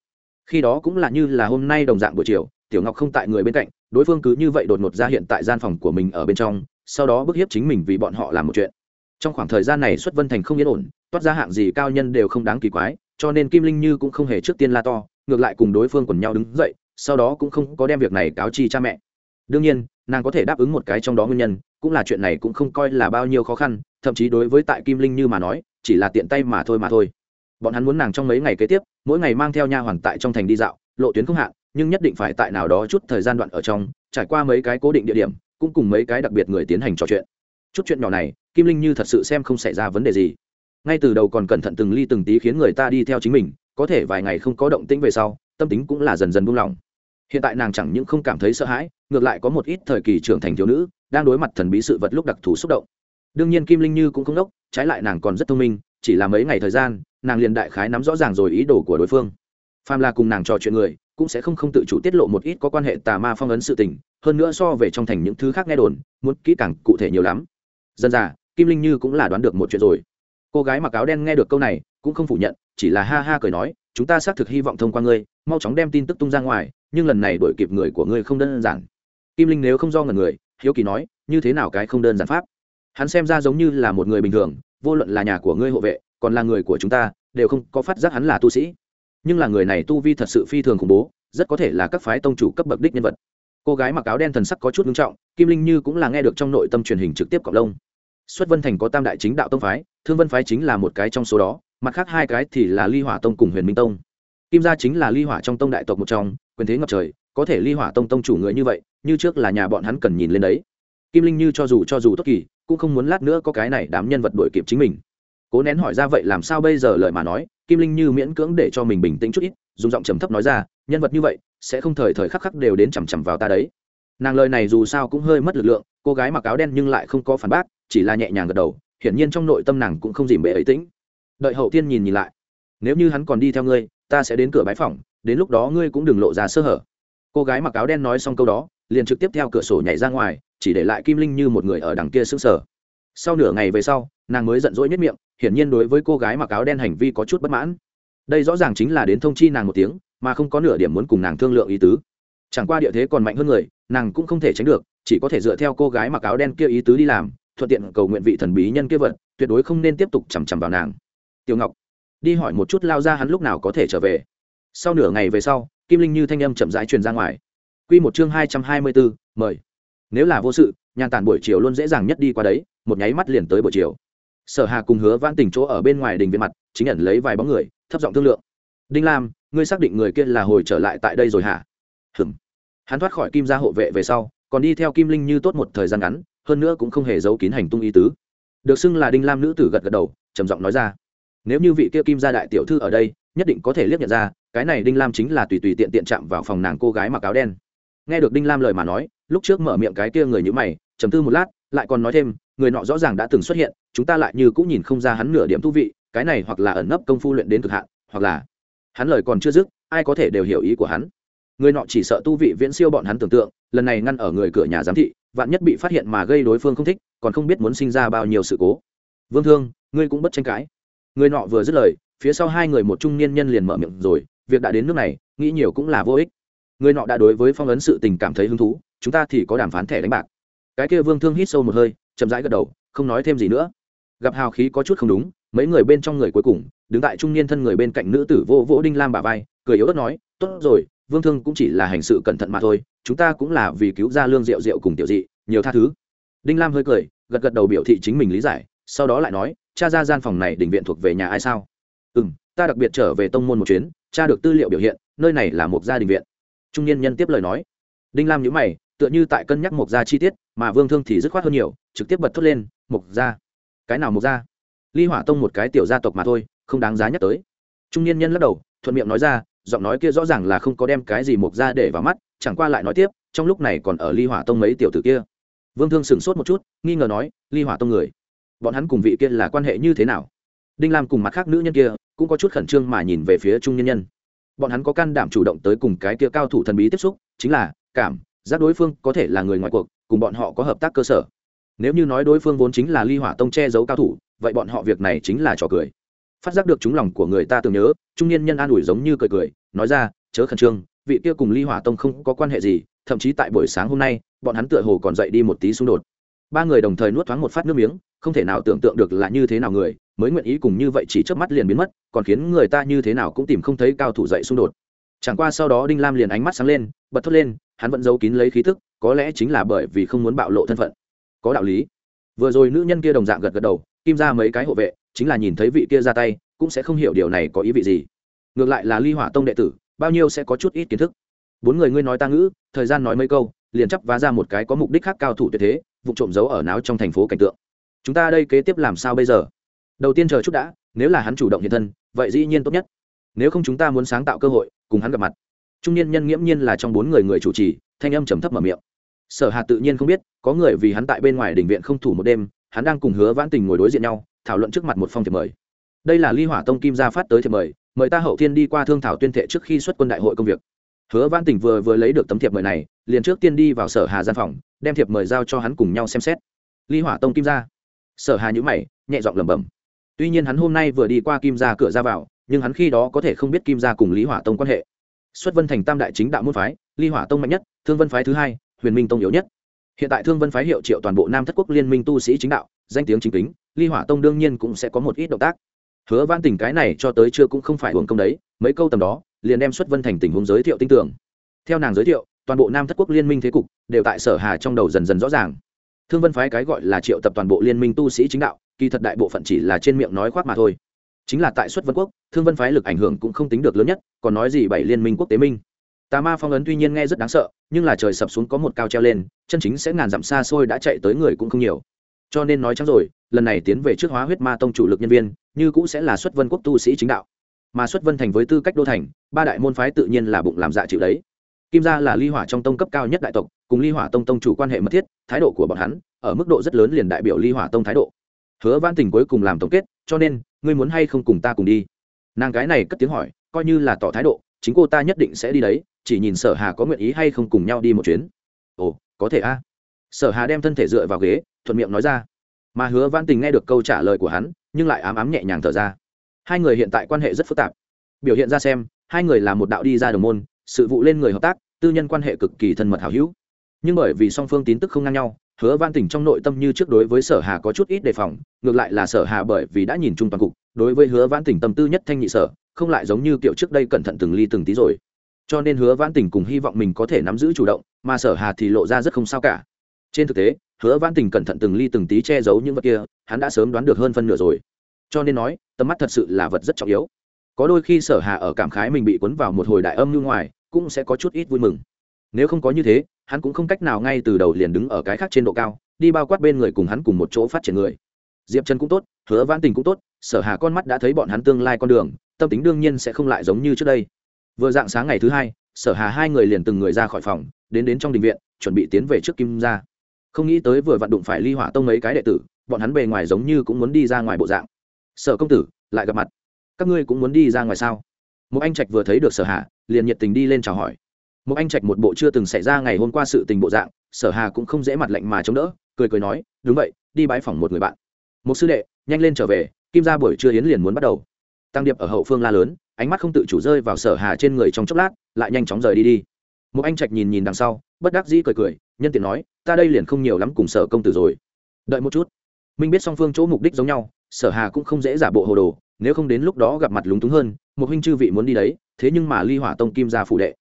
Khi đó cũng là như là hôm nay đồng dạng buổi chiều, tiểu ngọc không tại người bên cạnh, đối phương cứ như vậy đột ngột ra hiện tại gian phòng của mình ở bên trong, sau đó bức hiếp chính mình vì bọn họ làm một chuyện. Trong khoảng thời gian này xuất vân thành không yên ổn toát ra hạng gì cao nhân đều không đáng kỳ quái, cho nên kim linh như cũng không hề trước tiên la to, ngược lại cùng đối phương quần nhau đứng dậy, sau đó cũng không có đem việc này cáo chi cha mẹ. Đương nhiên, nàng có thể đáp ứng một cái trong đó nguyên nhân, cũng là chuyện này cũng không coi là bao nhiêu khó khăn, thậm chí đối với tại kim linh như mà nói, chỉ là tiện tay mà thôi mà thôi. Bọn hắn muốn nàng trong mấy ngày kế tiếp, mỗi ngày mang theo nha hoàn tại trong thành đi dạo, lộ tuyến không hạn, nhưng nhất định phải tại nào đó chút thời gian đoạn ở trong, trải qua mấy cái cố định địa điểm, cũng cùng mấy cái đặc biệt người tiến hành trò chuyện. Chút chuyện nhỏ này, kim linh như thật sự xem không xảy ra vấn đề gì ngay từ đầu còn cẩn thận từng ly từng tí khiến người ta đi theo chính mình, có thể vài ngày không có động tĩnh về sau, tâm tính cũng là dần dần buông lỏng. Hiện tại nàng chẳng những không cảm thấy sợ hãi, ngược lại có một ít thời kỳ trưởng thành thiếu nữ, đang đối mặt thần bí sự vật lúc đặc thù xúc động. Đương nhiên kim linh như cũng không đốc, trái lại nàng còn rất thông minh, chỉ là mấy ngày thời gian, nàng liền đại khái nắm rõ ràng rồi ý đồ của đối phương. Pham là cùng nàng trò chuyện người, cũng sẽ không không tự chủ tiết lộ một ít có quan hệ tà ma phong ấn sự tình, hơn nữa so về trong thành những thứ khác nghe đồn, muốn kỹ càng cụ thể nhiều lắm. Dân già kim linh như cũng là đoán được một chuyện rồi cô gái mặc áo đen nghe được câu này, cũng không phủ nhận, chỉ là ha ha cười nói, chúng ta xác thực hy vọng thông qua ngươi, mau chóng đem tin tức tung ra ngoài, nhưng lần này đổi kịp người của ngươi không đơn giản. Kim linh nếu không do ngần người, hiếu kỳ nói, như thế nào cái không đơn giản pháp? Hắn xem ra giống như là một người bình thường, vô luận là nhà của ngươi hộ vệ, còn là người của chúng ta, đều không có phát giác hắn là tu sĩ. Nhưng là người này tu vi thật sự phi thường khủng bố, rất có thể là các phái tông chủ cấp bậc đích nhân vật. Cô gái mặc áo đen thần sắc có chút nghiêm trọng, kim linh như cũng là nghe được trong nội tâm truyền hình trực tiếp cộng lông. Xuất vân thành có tam đại chính đạo tông phái thương vân phái chính là một cái trong số đó, mặt khác hai cái thì là ly hỏa tông cùng huyền minh tông. Kim gia chính là ly hỏa trong tông đại tộc một trong, quyền thế ngập trời, có thể ly hỏa tông tông chủ người như vậy, như trước là nhà bọn hắn cần nhìn lên đấy. Kim linh như cho dù cho dù tốt kỳ, cũng không muốn lát nữa có cái này đám nhân vật đuổi kịp chính mình. Cố nén hỏi ra vậy làm sao bây giờ lời mà nói, kim linh như miễn cưỡng để cho mình bình tĩnh chút ít, dùng giọng trầm thấp nói ra, nhân vật như vậy, sẽ không thời thời khắc khắc đều đến chằm chằm vào ta đấy. Nàng lời này dù sao cũng hơi mất lực lượng, cô gái mặc áo đen nhưng lại không có phản bác, chỉ là nhẹ nhàng gật đầu hiển nhiên trong nội tâm nàng cũng không dìm bệ ấy tĩnh. Đợi hậu tiên nhìn nhìn lại. Nếu như hắn còn đi theo ngươi, ta sẽ đến cửa bãi phòng đến lúc đó ngươi cũng đừng lộ ra sơ hở. Cô gái mặc áo đen nói xong câu đó, liền trực tiếp theo cửa sổ nhảy ra ngoài, chỉ để lại kim linh như một người ở đằng kia sững sờ. Sau nửa ngày về sau, nàng mới giận dỗi nhất miệng, hiển nhiên đối với cô gái mặc áo đen hành vi có chút bất mãn. Đây rõ ràng chính là đến thông chi nàng một tiếng, mà không có nửa điểm muốn cùng nàng thương lượng ý tứ. Chẳng qua địa thế còn mạnh hơn người, nàng cũng không thể tránh được, chỉ có thể dựa theo cô gái mặc áo đen kia ý tứ đi làm thuận tiện cầu nguyện vị thần bí nhân kia vật, tuyệt đối không nên tiếp tục chằm chằm vào nàng. Tiểu ngọc, đi hỏi một chút lao ra hắn lúc nào có thể trở về. Sau nửa ngày về sau, kim linh như thanh âm chậm rãi truyền ra ngoài. Q một chương hai trăm hai mươi bốn, mời. Nếu là vô sự, nhàn tản buổi chiều luôn dễ dàng nhất đi qua đấy, một nháy mắt liền tới buổi chiều. Sở hà cùng hứa vãn tình chỗ ở bên ngoài đình viện mặt, chính ẩn lấy vài bóng người, thấp giọng thương lượng. Đinh lam, ngươi xác định người kia là hồi trở lại tại đây rồi hả? Hừm. Hắn thoát khỏi kim gia hộ vệ về sau, còn đi theo kim linh như tốt một thời gian ngắn hơn nữa cũng không hề giấu kín hành tung ý tứ. Được xưng là đinh lam nữ tử gật gật đầu, trầm giọng nói ra. Nếu như vị kia kim gia đại tiểu thư ở đây, nhất định có thể liếc nhận ra, cái này đinh lam chính là tùy tùy tiện tiện chạm vào phòng nàng cô gái mặc áo đen. Nghe được đinh lam lời mà nói, lúc trước mở miệng cái kia người như mày, trầm tư một lát, lại còn nói thêm, người nọ rõ ràng đã từng xuất hiện, chúng ta lại như cũng nhìn không ra hắn nửa điểm thú vị, cái này hoặc là ẩn nấp công phu luyện đến cực hạn, hoặc là hắn lời còn chưa dứt, ai có thể đều hiểu ý của hắn. Người nọ chỉ sợ tu vị viễn siêu bọn hắn tưởng tượng, lần này ngăn ở người cửa nhà giám thị vạn nhất bị phát hiện mà gây đối phương không thích, còn không biết muốn sinh ra bao nhiêu sự cố. Vương thương, ngươi cũng bất tranh cãi. Người nọ vừa dứt lời, phía sau hai người một trung niên nhân liền mở miệng rồi, việc đã đến nước này, nghĩ nhiều cũng là vô ích. Người nọ đã đối với phong ấn sự tình cảm thấy hứng thú, chúng ta thì có đàm phán thẻ đánh bạc. Cái kia vương thương hít sâu một hơi, chậm rãi gật đầu, không nói thêm gì nữa. Gặp hào khí có chút không đúng, mấy người bên trong người cuối cùng, đứng tại trung niên thân người bên cạnh nữ tử vô vỗ đinh lam bà vai, cười yếu ớt nói, tốt rồi vương thương cũng chỉ là hành sự cẩn thận mà thôi, chúng ta cũng là vì cứu ra lương rượu rượu cùng tiểu dị, nhiều tha thứ. Đinh lam hơi cười, gật gật đầu biểu thị chính mình lý giải, sau đó lại nói, cha ra gian phòng này đình viện thuộc về nhà ai sao? Ừ m ta đặc biệt trở về tông môn một chuyến, cha được tư liệu biểu hiện, nơi này là một gia đình viện. Trung niên nhân tiếp lời nói. Đinh lam nhữ mày, tựa như tại cân nhắc một gia chi tiết, mà vương thương thì dứt khoát hơn nhiều, trực tiếp bật thốt lên một gia. Cái nào một gia? Ly hỏa tông một cái tiểu gia tộc mà thôi, không đáng giá nhắc tới. Trung niên nhân lắc đầu, thuận miệng nói ra giọng nói kia rõ ràng là không có đem cái gì mục ra để vào mắt, chẳng qua lại nói tiếp, trong lúc này còn ở ly hỏa tông mấy tiểu tử kia. Vương thương sửng sốt một chút, nghi ngờ nói, ly hỏa tông người, bọn hắn cùng vị kia là quan hệ như thế nào? Đinh lam cùng mặt khác nữ nhân kia cũng có chút khẩn trương mà nhìn về phía trung nhân nhân. Bọn hắn có can đảm chủ động tới cùng cái kia cao thủ thần bí tiếp xúc, chính là cảm, giác đối phương có thể là người ngoài cuộc, cùng bọn họ có hợp tác cơ sở. Nếu như nói đối phương vốn chính là ly hỏa tông che giấu cao thủ, vậy bọn họ việc này chính là trò cười phát giác được chúng lòng của người ta tưởng nhớ, trung niên nhân an ủi giống như cười cười, nói ra, chớ khẩn trương, vị kia cùng ly hỏa tông không có quan hệ gì, thậm chí tại buổi sáng hôm nay, bọn hắn tựa hồ còn dậy đi một tí xung đột. Ba người đồng thời nuốt thoáng một phát nước miếng, không thể nào tưởng tượng được là như thế nào người, mới nguyện ý cùng như vậy chỉ chớp mắt liền biến mất, còn khiến người ta như thế nào cũng tìm không thấy cao thủ dậy xung đột. Chẳng qua sau đó đinh lam liền ánh mắt sáng lên, bật thốt lên, hắn vẫn giấu kín lấy khí thức có lẽ chính là bởi vì không muốn bạo lộ thân phận. Có đạo lý. Vừa rồi nữ nhân kia đồng dạng gật gật đầu, kim ra mấy cái hộ vệ chính là nhìn thấy vị kia ra tay, cũng sẽ không hiểu điều này có ý vị gì. Ngược lại là ly hỏa tông đệ tử, bao nhiêu sẽ có chút ít kiến thức. Bốn người ngươi nói ta ngữ, thời gian nói mấy câu, liền chấp vá ra một cái có mục đích khác cao thủ tuyệt thế vụ trộm giấu ở náo trong thành phố cảnh tượng. Chúng ta đây kế tiếp làm sao bây giờ? Đầu tiên chờ chút đã, nếu là hắn chủ động hiện thân, vậy dĩ nhiên tốt nhất. Nếu không chúng ta muốn sáng tạo cơ hội, cùng hắn gặp mặt. Trung niên nhân nghiễm nhiên là trong bốn người người chủ trì, thanh âm trầm thấp mở miệng. Sở hà tự nhiên không biết, có người vì hắn tại bên ngoài đình viện không thủ một đêm, hắn đang cùng hứa vãn tình ngồi đối diện nhau thảo luận trước mặt một phong thiệp mời. Đây là ly hỏa tông kim gia phát tới thiệp mời mời ta hậu thiên đi qua thương thảo tuyên thệ trước khi xuất quân đại hội công việc. Hứa văn tỉnh vừa vừa lấy được tấm thiệp mời này, liền trước tiên đi vào sở hà gian phòng, đem thiệp mời giao cho hắn cùng nhau xem xét. Ly hỏa tông kim gia. Sở hà nhữ mày, nhẹ giọng lẩm bẩm. Tuy nhiên hắn hôm nay vừa đi qua kim gia cửa ra vào, nhưng hắn khi đó có thể không biết kim gia cùng lý hỏa tông quan hệ. Xuất vân thành tam đại chính đạo môn phái, ly hỏa tông mạnh nhất, thương vân phái thứ hai, huyền minh tông yếu nhất. Hiện tại thương vân phái hiệu triệu toàn bộ nam thất quốc liên minh tu sĩ chính đạo, danh tiếng chính kính ly hỏa tông đương nhiên cũng sẽ có một ít động tác. Hứa văn tình cái này cho tới chưa cũng không phải hưởng công đấy, mấy câu tầm đó, liền đem xuất vân thành tình huống giới thiệu tin tưởng. Theo nàng giới thiệu, toàn bộ nam thất quốc liên minh thế cục đều tại sở hà trong đầu dần dần rõ ràng. Thương vân phái cái gọi là triệu tập toàn bộ liên minh tu sĩ chính đạo, kỳ thật đại bộ phận chỉ là trên miệng nói khoác mà thôi. Chính là tại xuất vân quốc, thương vân phái lực ảnh hưởng cũng không tính được lớn nhất, còn nói gì bảy liên minh quốc tế minh. Tà ma phong ấn tuy nhiên nghe rất đáng sợ, nhưng là trời sập xuống có một cao treo lên, chân chính sẽ ngàn dặm xa xôi đã chạy tới người cũng không nhiều cho nên nói chắc rồi, lần này tiến về trước hóa huyết ma tông chủ lực nhân viên, như cũ sẽ là xuất vân quốc tu sĩ chính đạo. Mà xuất vân thành với tư cách đô thành, ba đại môn phái tự nhiên là bụng làm dạ chịu đấy. Kim gia là ly hỏa trong tông cấp cao nhất đại tộc, cùng ly hỏa tông tông chủ quan hệ mật thiết, thái độ của bọn hắn, ở mức độ rất lớn liền đại biểu ly hỏa tông thái độ. Hứa văn tình cuối cùng làm tổng kết, cho nên, ngươi muốn hay không cùng ta cùng đi? Nàng cái này cất tiếng hỏi, coi như là tỏ thái độ, chính cô ta nhất định sẽ đi đấy, chỉ nhìn sở hà có nguyện ý hay không cùng nhau đi một chuyến. Ồ, có thể a sở hà đem thân thể dựa vào ghế, thuận miệng nói ra. Mà hứa văn tình nghe được câu trả lời của hắn, nhưng lại ám ám nhẹ nhàng thở ra. Hai người hiện tại quan hệ rất phức tạp. Biểu hiện ra xem, hai người là một đạo đi ra đồng môn, sự vụ lên người hợp tác, tư nhân quan hệ cực kỳ thân mật hảo hữu. Nhưng bởi vì song phương tín tức không ngang nhau, hứa văn tỉnh trong nội tâm như trước đối với sở hà có chút ít đề phòng, ngược lại là sở hà bởi vì đã nhìn chung toàn cục, đối với hứa văn tỉnh tâm tư nhất thanh nhị sở, không lại giống như kiểu trước đây cẩn thận từng ly từng tí rồi. Cho nên hứa văn tỉnh cùng hy vọng mình có thể nắm giữ chủ động, mà sở hà thì lộ ra rất không sao cả trên thực tế, hứa văn tỉnh cẩn thận từng ly từng tí che giấu những vật kia, hắn đã sớm đoán được hơn phân nửa rồi. Cho nên nói, tầm mắt thật sự là vật rất trọng yếu. Có đôi khi sở hà ở cảm khái mình bị cuốn vào một hồi đại âm như ngoài, cũng sẽ có chút ít vui mừng. Nếu không có như thế, hắn cũng không cách nào ngay từ đầu liền đứng ở cái khác trên độ cao, đi bao quát bên người cùng hắn cùng một chỗ phát triển người. Diệp trần cũng tốt, hứa văn tình cũng tốt, sở hà con mắt đã thấy bọn hắn tương lai con đường, tâm tính đương nhiên sẽ không lại giống như trước đây. Vừa dạng sáng ngày thứ hai, sở hà hai người liền từng người ra khỏi phòng, đến đến trong đình viện, chuẩn bị tiến về trước kim ra không nghĩ tới vừa vặn đụng phải ly hỏa tông mấy cái đệ tử, bọn hắn bề ngoài giống như cũng muốn đi ra ngoài bộ dạng. Sở công tử, lại gặp mặt. Các ngươi cũng muốn đi ra ngoài sao? Một anh trạch vừa thấy được sở hà, liền nhiệt tình đi lên chào hỏi. Một anh trạch một bộ chưa từng xảy ra ngày hôm qua sự tình bộ dạng, sở hà cũng không dễ mặt lạnh mà chống đỡ, cười cười nói, đúng vậy, đi bãi phòng một người bạn. Một sư đệ, nhanh lên trở về, kim ra buổi trưa yến liền muốn bắt đầu. Tăng điệp ở hậu phương la lớn, ánh mắt không tự chủ rơi vào sở hà trên người trong chốc lát, lại nhanh chóng rời đi đi. Một anh trạch nhìn nhìn đằng sau bất đắc dĩ cười cười, nhân tiện nói, ta đây liền không nhiều lắm cùng sở công tử rồi. Đợi một chút. Minh biết song phương chỗ mục đích giống nhau, sở hà cũng không dễ giả bộ hồ đồ, nếu không đến lúc đó gặp mặt lúng túng hơn, một huynh chư vị muốn đi đấy, thế nhưng mà ly hỏa tông kim ra phủ đệ.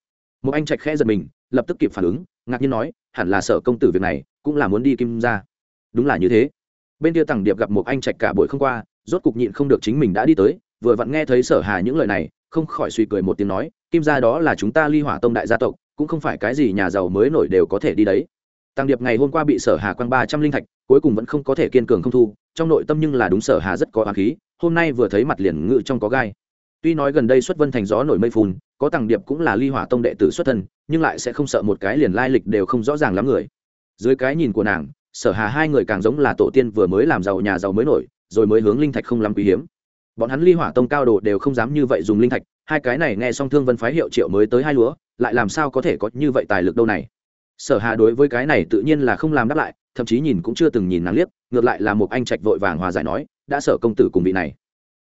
Một anh trạch khẽ giật mình, lập tức kịp phản ứng, ngạc nhiên nói, hẳn là sở công tử việc này, cũng là muốn đi kim ra đúng là như thế. Bên kia tằng điệp gặp một anh trạch cả buổi không qua, rốt cục nhịn không được chính mình đã đi tới, vừa vặn nghe thấy sở hà những lời này, không khỏi suy cười một tiếng nói, kim gia đó là chúng ta ly hỏa tông đại gia tộc cũng không phải cái gì nhà giàu mới nổi đều có thể đi đấy. Tăng điệp ngày hôm qua bị sở hà quăng ba trăm linh thạch, cuối cùng vẫn không có thể kiên cường không thu, trong nội tâm nhưng là đúng sở hà rất có hoàng khí, hôm nay vừa thấy mặt liền ngự trong có gai. Tuy nói gần đây xuất vân thành gió nổi mây phun có tàng điệp cũng là ly hỏa tông đệ tử xuất thân, nhưng lại sẽ không sợ một cái liền lai lịch đều không rõ ràng lắm người. Dưới cái nhìn của nàng, sở hà hai người càng giống là tổ tiên vừa mới làm giàu nhà giàu mới nổi, rồi mới hướng linh thạch không lắm quý hiếm. Bọn hắn ly hỏa tông cao đồ đều không dám như vậy dùng linh thạch hai cái này nghe xong thương vân phái hiệu triệu mới tới hai lúa, lại làm sao có thể có như vậy tài lực đâu này? Sở hà đối với cái này tự nhiên là không làm đáp lại, thậm chí nhìn cũng chưa từng nhìn nàng liếc, ngược lại là một anh trạch vội vàng hòa giải nói, đã sở công tử cùng vị này,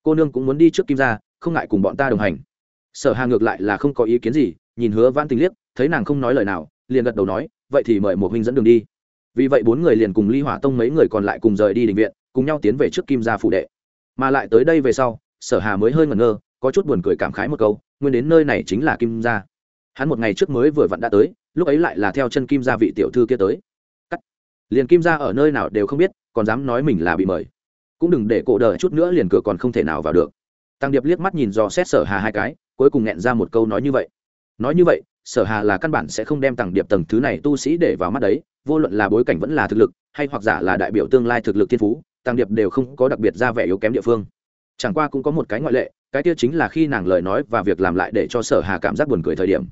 cô nương cũng muốn đi trước kim ra không ngại cùng bọn ta đồng hành. Sở hà ngược lại là không có ý kiến gì, nhìn hứa vãn tình liếc, thấy nàng không nói lời nào, liền gật đầu nói, vậy thì mời một huynh dẫn đường đi. Vì vậy bốn người liền cùng ly hỏa tông mấy người còn lại cùng rời đi đình viện, cùng nhau tiến về trước kim gia phủ đệ. Mà lại tới đây về sau, sở hà mới hơi ngẩn ngơ có chút buồn cười cảm khái một câu, nguyên đến nơi này chính là kim gia. Hắn một ngày trước mới vừa vặn đã tới, lúc ấy lại là theo chân kim gia vị tiểu thư kia tới. Cắt. Liền kim gia ở nơi nào đều không biết, còn dám nói mình là bị mời. Cũng đừng để cổ đợi chút nữa liền cửa còn không thể nào vào được. Tăng điệp liếc mắt nhìn do xét sở hà hai cái, cuối cùng nghẹn ra một câu nói như vậy. Nói như vậy, sở hà là căn bản sẽ không đem Tăng điệp tầng thứ này tu sĩ để vào mắt đấy, vô luận là bối cảnh vẫn là thực lực, hay hoặc giả là đại biểu tương lai thực lực thiên phú, tăng điệp đều không có đặc biệt ra vẻ yếu kém địa phương. Chẳng qua cũng có một cái ngoại lệ cái kia chính là khi nàng lời nói và việc làm lại để cho sở hà cảm giác buồn cười thời điểm.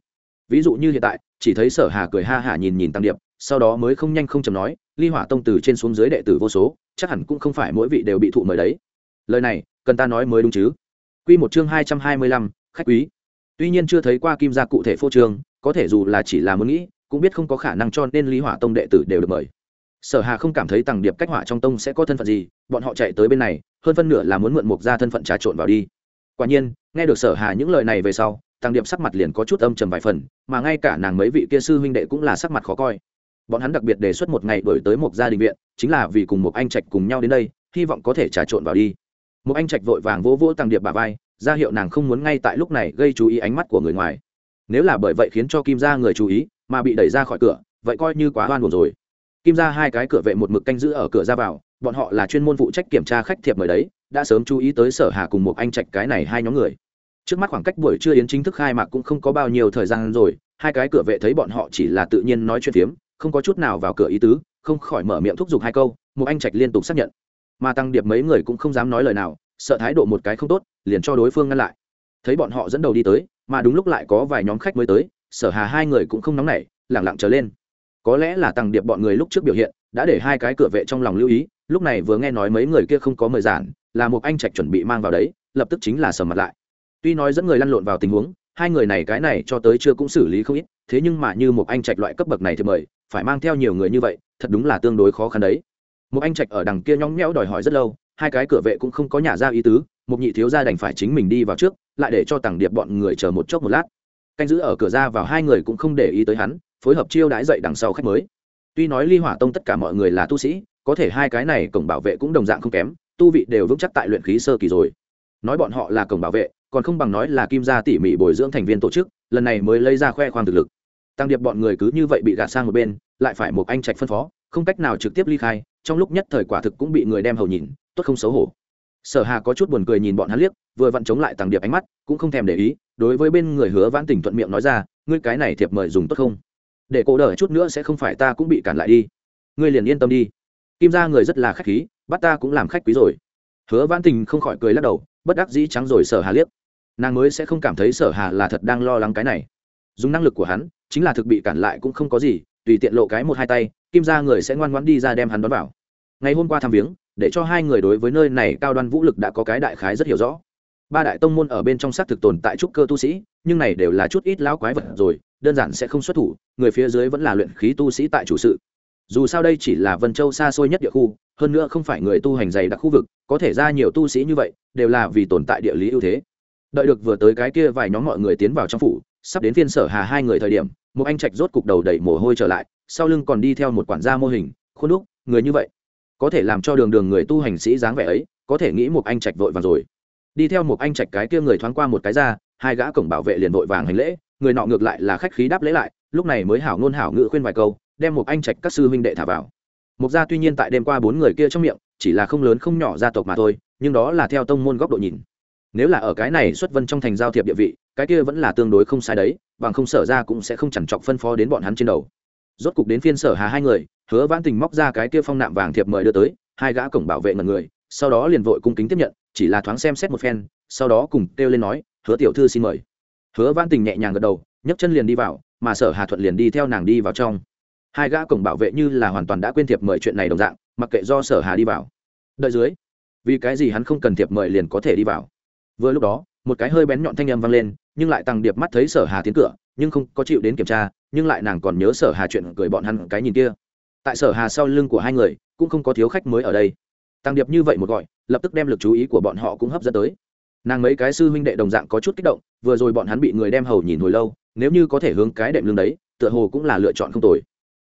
Ví dụ như hiện tại, chỉ thấy sở hà cười ha hả nhìn nhìn tăng điệp, sau đó mới không nhanh không chầm nói, ly hỏa tông từ trên xuống dưới đệ tử vô số, chắc hẳn cũng không phải mỗi vị đều bị thụ mời đấy. Lời này, cần ta nói mới đúng chứ? Quy một chương hai trăm hai mươi lăm, khách quý. Tuy nhiên chưa thấy qua kim gia cụ thể phô trương, có thể dù là chỉ là muốn nghĩ, cũng biết không có khả năng cho nên lý hỏa tông đệ tử đều được mời. Sở hà không cảm thấy tàng điệp cách hỏa trong tông sẽ có thân phận gì, bọn họ chạy tới bên này, hơn phân nửa là muốn mượn mục ra thân phận trà trộn vào đi quả nhiên, nghe được sở hà những lời này về sau, Tăng điệp sắc mặt liền có chút âm trầm vài phần, mà ngay cả nàng mấy vị kia sư huynh đệ cũng là sắc mặt khó coi. Bọn hắn đặc biệt đề xuất một ngày đổi tới một gia đình viện, chính là vì cùng một anh trạch cùng nhau đến đây, hy vọng có thể trà trộn vào đi. Một anh trạch vội vàng vỗ vỗ Tăng điệp bà vai, ra hiệu nàng không muốn ngay tại lúc này gây chú ý ánh mắt của người ngoài. Nếu là bởi vậy khiến cho kim gia người chú ý, mà bị đẩy ra khỏi cửa, vậy coi như quá oan buồn rồi. Kim gia hai cái cửa vệ một mực canh giữ ở cửa ra vào, bọn họ là chuyên môn phụ trách kiểm tra khách thiệp mời đấy đã sớm chú ý tới sở hà cùng một anh trạch cái này hai nhóm người. Trước mắt khoảng cách buổi trưa yến chính thức khai mạc cũng không có bao nhiêu thời gian rồi, hai cái cửa vệ thấy bọn họ chỉ là tự nhiên nói chuyện phiếm, không có chút nào vào cửa ý tứ, không khỏi mở miệng thúc giục hai câu, một anh trạch liên tục xác nhận. Mà tăng điệp mấy người cũng không dám nói lời nào, sợ thái độ một cái không tốt, liền cho đối phương ngăn lại. Thấy bọn họ dẫn đầu đi tới, mà đúng lúc lại có vài nhóm khách mới tới, sở hà hai người cũng không nóng nảy lẳng lặng trở lên. Có lẽ là tăng điệp bọn người lúc trước biểu hiện, đã để hai cái cửa vệ trong lòng lưu ý, lúc này vừa nghe nói mấy người kia không có mời giản là một anh trạch chuẩn bị mang vào đấy, lập tức chính là sầm mặt lại. Tuy nói dẫn người lăn lộn vào tình huống, hai người này cái này cho tới chưa cũng xử lý không ít, thế nhưng mà như một anh trạch loại cấp bậc này thì mời, phải mang theo nhiều người như vậy, thật đúng là tương đối khó khăn đấy. Một anh trạch ở đằng kia nhõng nhẽo đòi hỏi rất lâu, hai cái cửa vệ cũng không có nhà ra ý tứ, một nhị thiếu gia đành phải chính mình đi vào trước, lại để cho tàng điệp bọn người chờ một chốc một lát. Canh giữ ở cửa ra vào hai người cũng không để ý tới hắn, phối hợp chiêu đãi dậy đằng sau khách mới. Tuy nói ly hỏa tông tất cả mọi người là tu sĩ, có thể hai cái này cổng bảo vệ cũng đồng dạng không kém tu vị đều vững chắc tại luyện khí sơ kỳ rồi. Nói bọn họ là cổng bảo vệ, còn không bằng nói là kim gia tỉ mỉ bồi dưỡng thành viên tổ chức, lần này mới lấy ra khoe khoang thực lực. Tăng điệp bọn người cứ như vậy bị gạt sang một bên, lại phải một anh trạch phân phó, không cách nào trực tiếp ly khai, trong lúc nhất thời quả thực cũng bị người đem hầu nhìn, tốt không xấu hổ. Sở hà có chút buồn cười nhìn bọn hắn liếc, vừa vặn chống lại tăng điệp ánh mắt, cũng không thèm để ý, đối với bên người hứa vãn tỉnh thuận miệng nói ra, ngươi cái này thiệp mời dùng tốt không? Để cổ đợi chút nữa sẽ không phải ta cũng bị cản lại đi. Ngươi liền yên tâm đi kim gia người rất là khách khí, bắt ta cũng làm khách quý rồi. Hứa vãn tình không khỏi cười lắc đầu, bất đắc dĩ trắng rồi sở hà liếc. Nàng mới sẽ không cảm thấy sở hà là thật đang lo lắng cái này. Dùng năng lực của hắn, chính là thực bị cản lại cũng không có gì, tùy tiện lộ cái một hai tay, kim gia người sẽ ngoan ngoãn đi ra đem hắn đón vào. Ngày hôm qua thăm viếng, để cho hai người đối với nơi này cao đoan vũ lực đã có cái đại khái rất hiểu rõ. Ba đại tông môn ở bên trong xác thực tồn tại trúc cơ tu sĩ, nhưng này đều là chút ít lão quái vật rồi, đơn giản sẽ không xuất thủ, người phía dưới vẫn là luyện khí tu sĩ tại chủ sự dù sao đây chỉ là vân châu xa xôi nhất địa khu, hơn nữa không phải người tu hành dày đặc khu vực, có thể ra nhiều tu sĩ như vậy, đều là vì tồn tại địa lý ưu thế. Đợi được vừa tới cái kia vài nhóm mọi người tiến vào trong phủ, sắp đến phiên sở hà hai người thời điểm, một anh trạch rốt cục đầu đẩy mồ hôi trở lại, sau lưng còn đi theo một quản gia mô hình, khuôn đúc, người như vậy, có thể làm cho đường đường người tu hành sĩ dáng vẻ ấy, có thể nghĩ một anh trạch vội vàng rồi. Đi theo một anh trạch cái kia người thoáng qua một cái ra, hai gã cổng bảo vệ liền vội vàng hành lễ, người nọ ngược lại là khách khí đáp lễ lại, lúc này mới hảo ngôn hảo ngự khuyên vài câu đem một anh trạch các sư huynh đệ thả vào. Mục gia tuy nhiên tại đêm qua bốn người kia trong miệng, chỉ là không lớn không nhỏ gia tộc mà thôi, nhưng đó là theo tông môn góc độ nhìn. Nếu là ở cái này xuất vân trong thành giao thiệp địa vị, cái kia vẫn là tương đối không sai đấy, bằng không sở ra cũng sẽ không chẳng chọc phân phó đến bọn hắn trên đầu. Rốt cục đến phiên sở hà hai người, hứa vãn tình móc ra cái kia phong nạm vàng thiệp mời đưa tới, hai gã cổng bảo vệ ngần người, sau đó liền vội cung kính tiếp nhận, chỉ là thoáng xem xét một phen, sau đó cùng kêu lên nói, hứa tiểu thư xin mời. Hứa vãn tình nhẹ nhàng gật đầu, nhấc chân liền đi vào, mà sở hà thuận liền đi theo nàng đi vào trong hai gã cổng bảo vệ như là hoàn toàn đã quên thiệp mời chuyện này đồng dạng, mặc kệ do sở hà đi vào. Đợi dưới, vì cái gì hắn không cần thiệp mời liền có thể đi vào? Vừa lúc đó, một cái hơi bén nhọn thanh âm vang lên, nhưng lại tăng điệp mắt thấy sở hà tiến cửa, nhưng không có chịu đến kiểm tra, nhưng lại nàng còn nhớ sở hà chuyện cười bọn hắn cái nhìn kia. Tại sở hà sau lưng của hai người, cũng không có thiếu khách mới ở đây. Tăng điệp như vậy một gọi, lập tức đem lực chú ý của bọn họ cũng hấp dẫn tới. Nàng mấy cái sư huynh đệ đồng dạng có chút kích động, vừa rồi bọn hắn bị người đem hầu nhìn hồi lâu, nếu như có thể hướng cái đệm lưng đấy, tựa hồ cũng là lựa chọn không tồi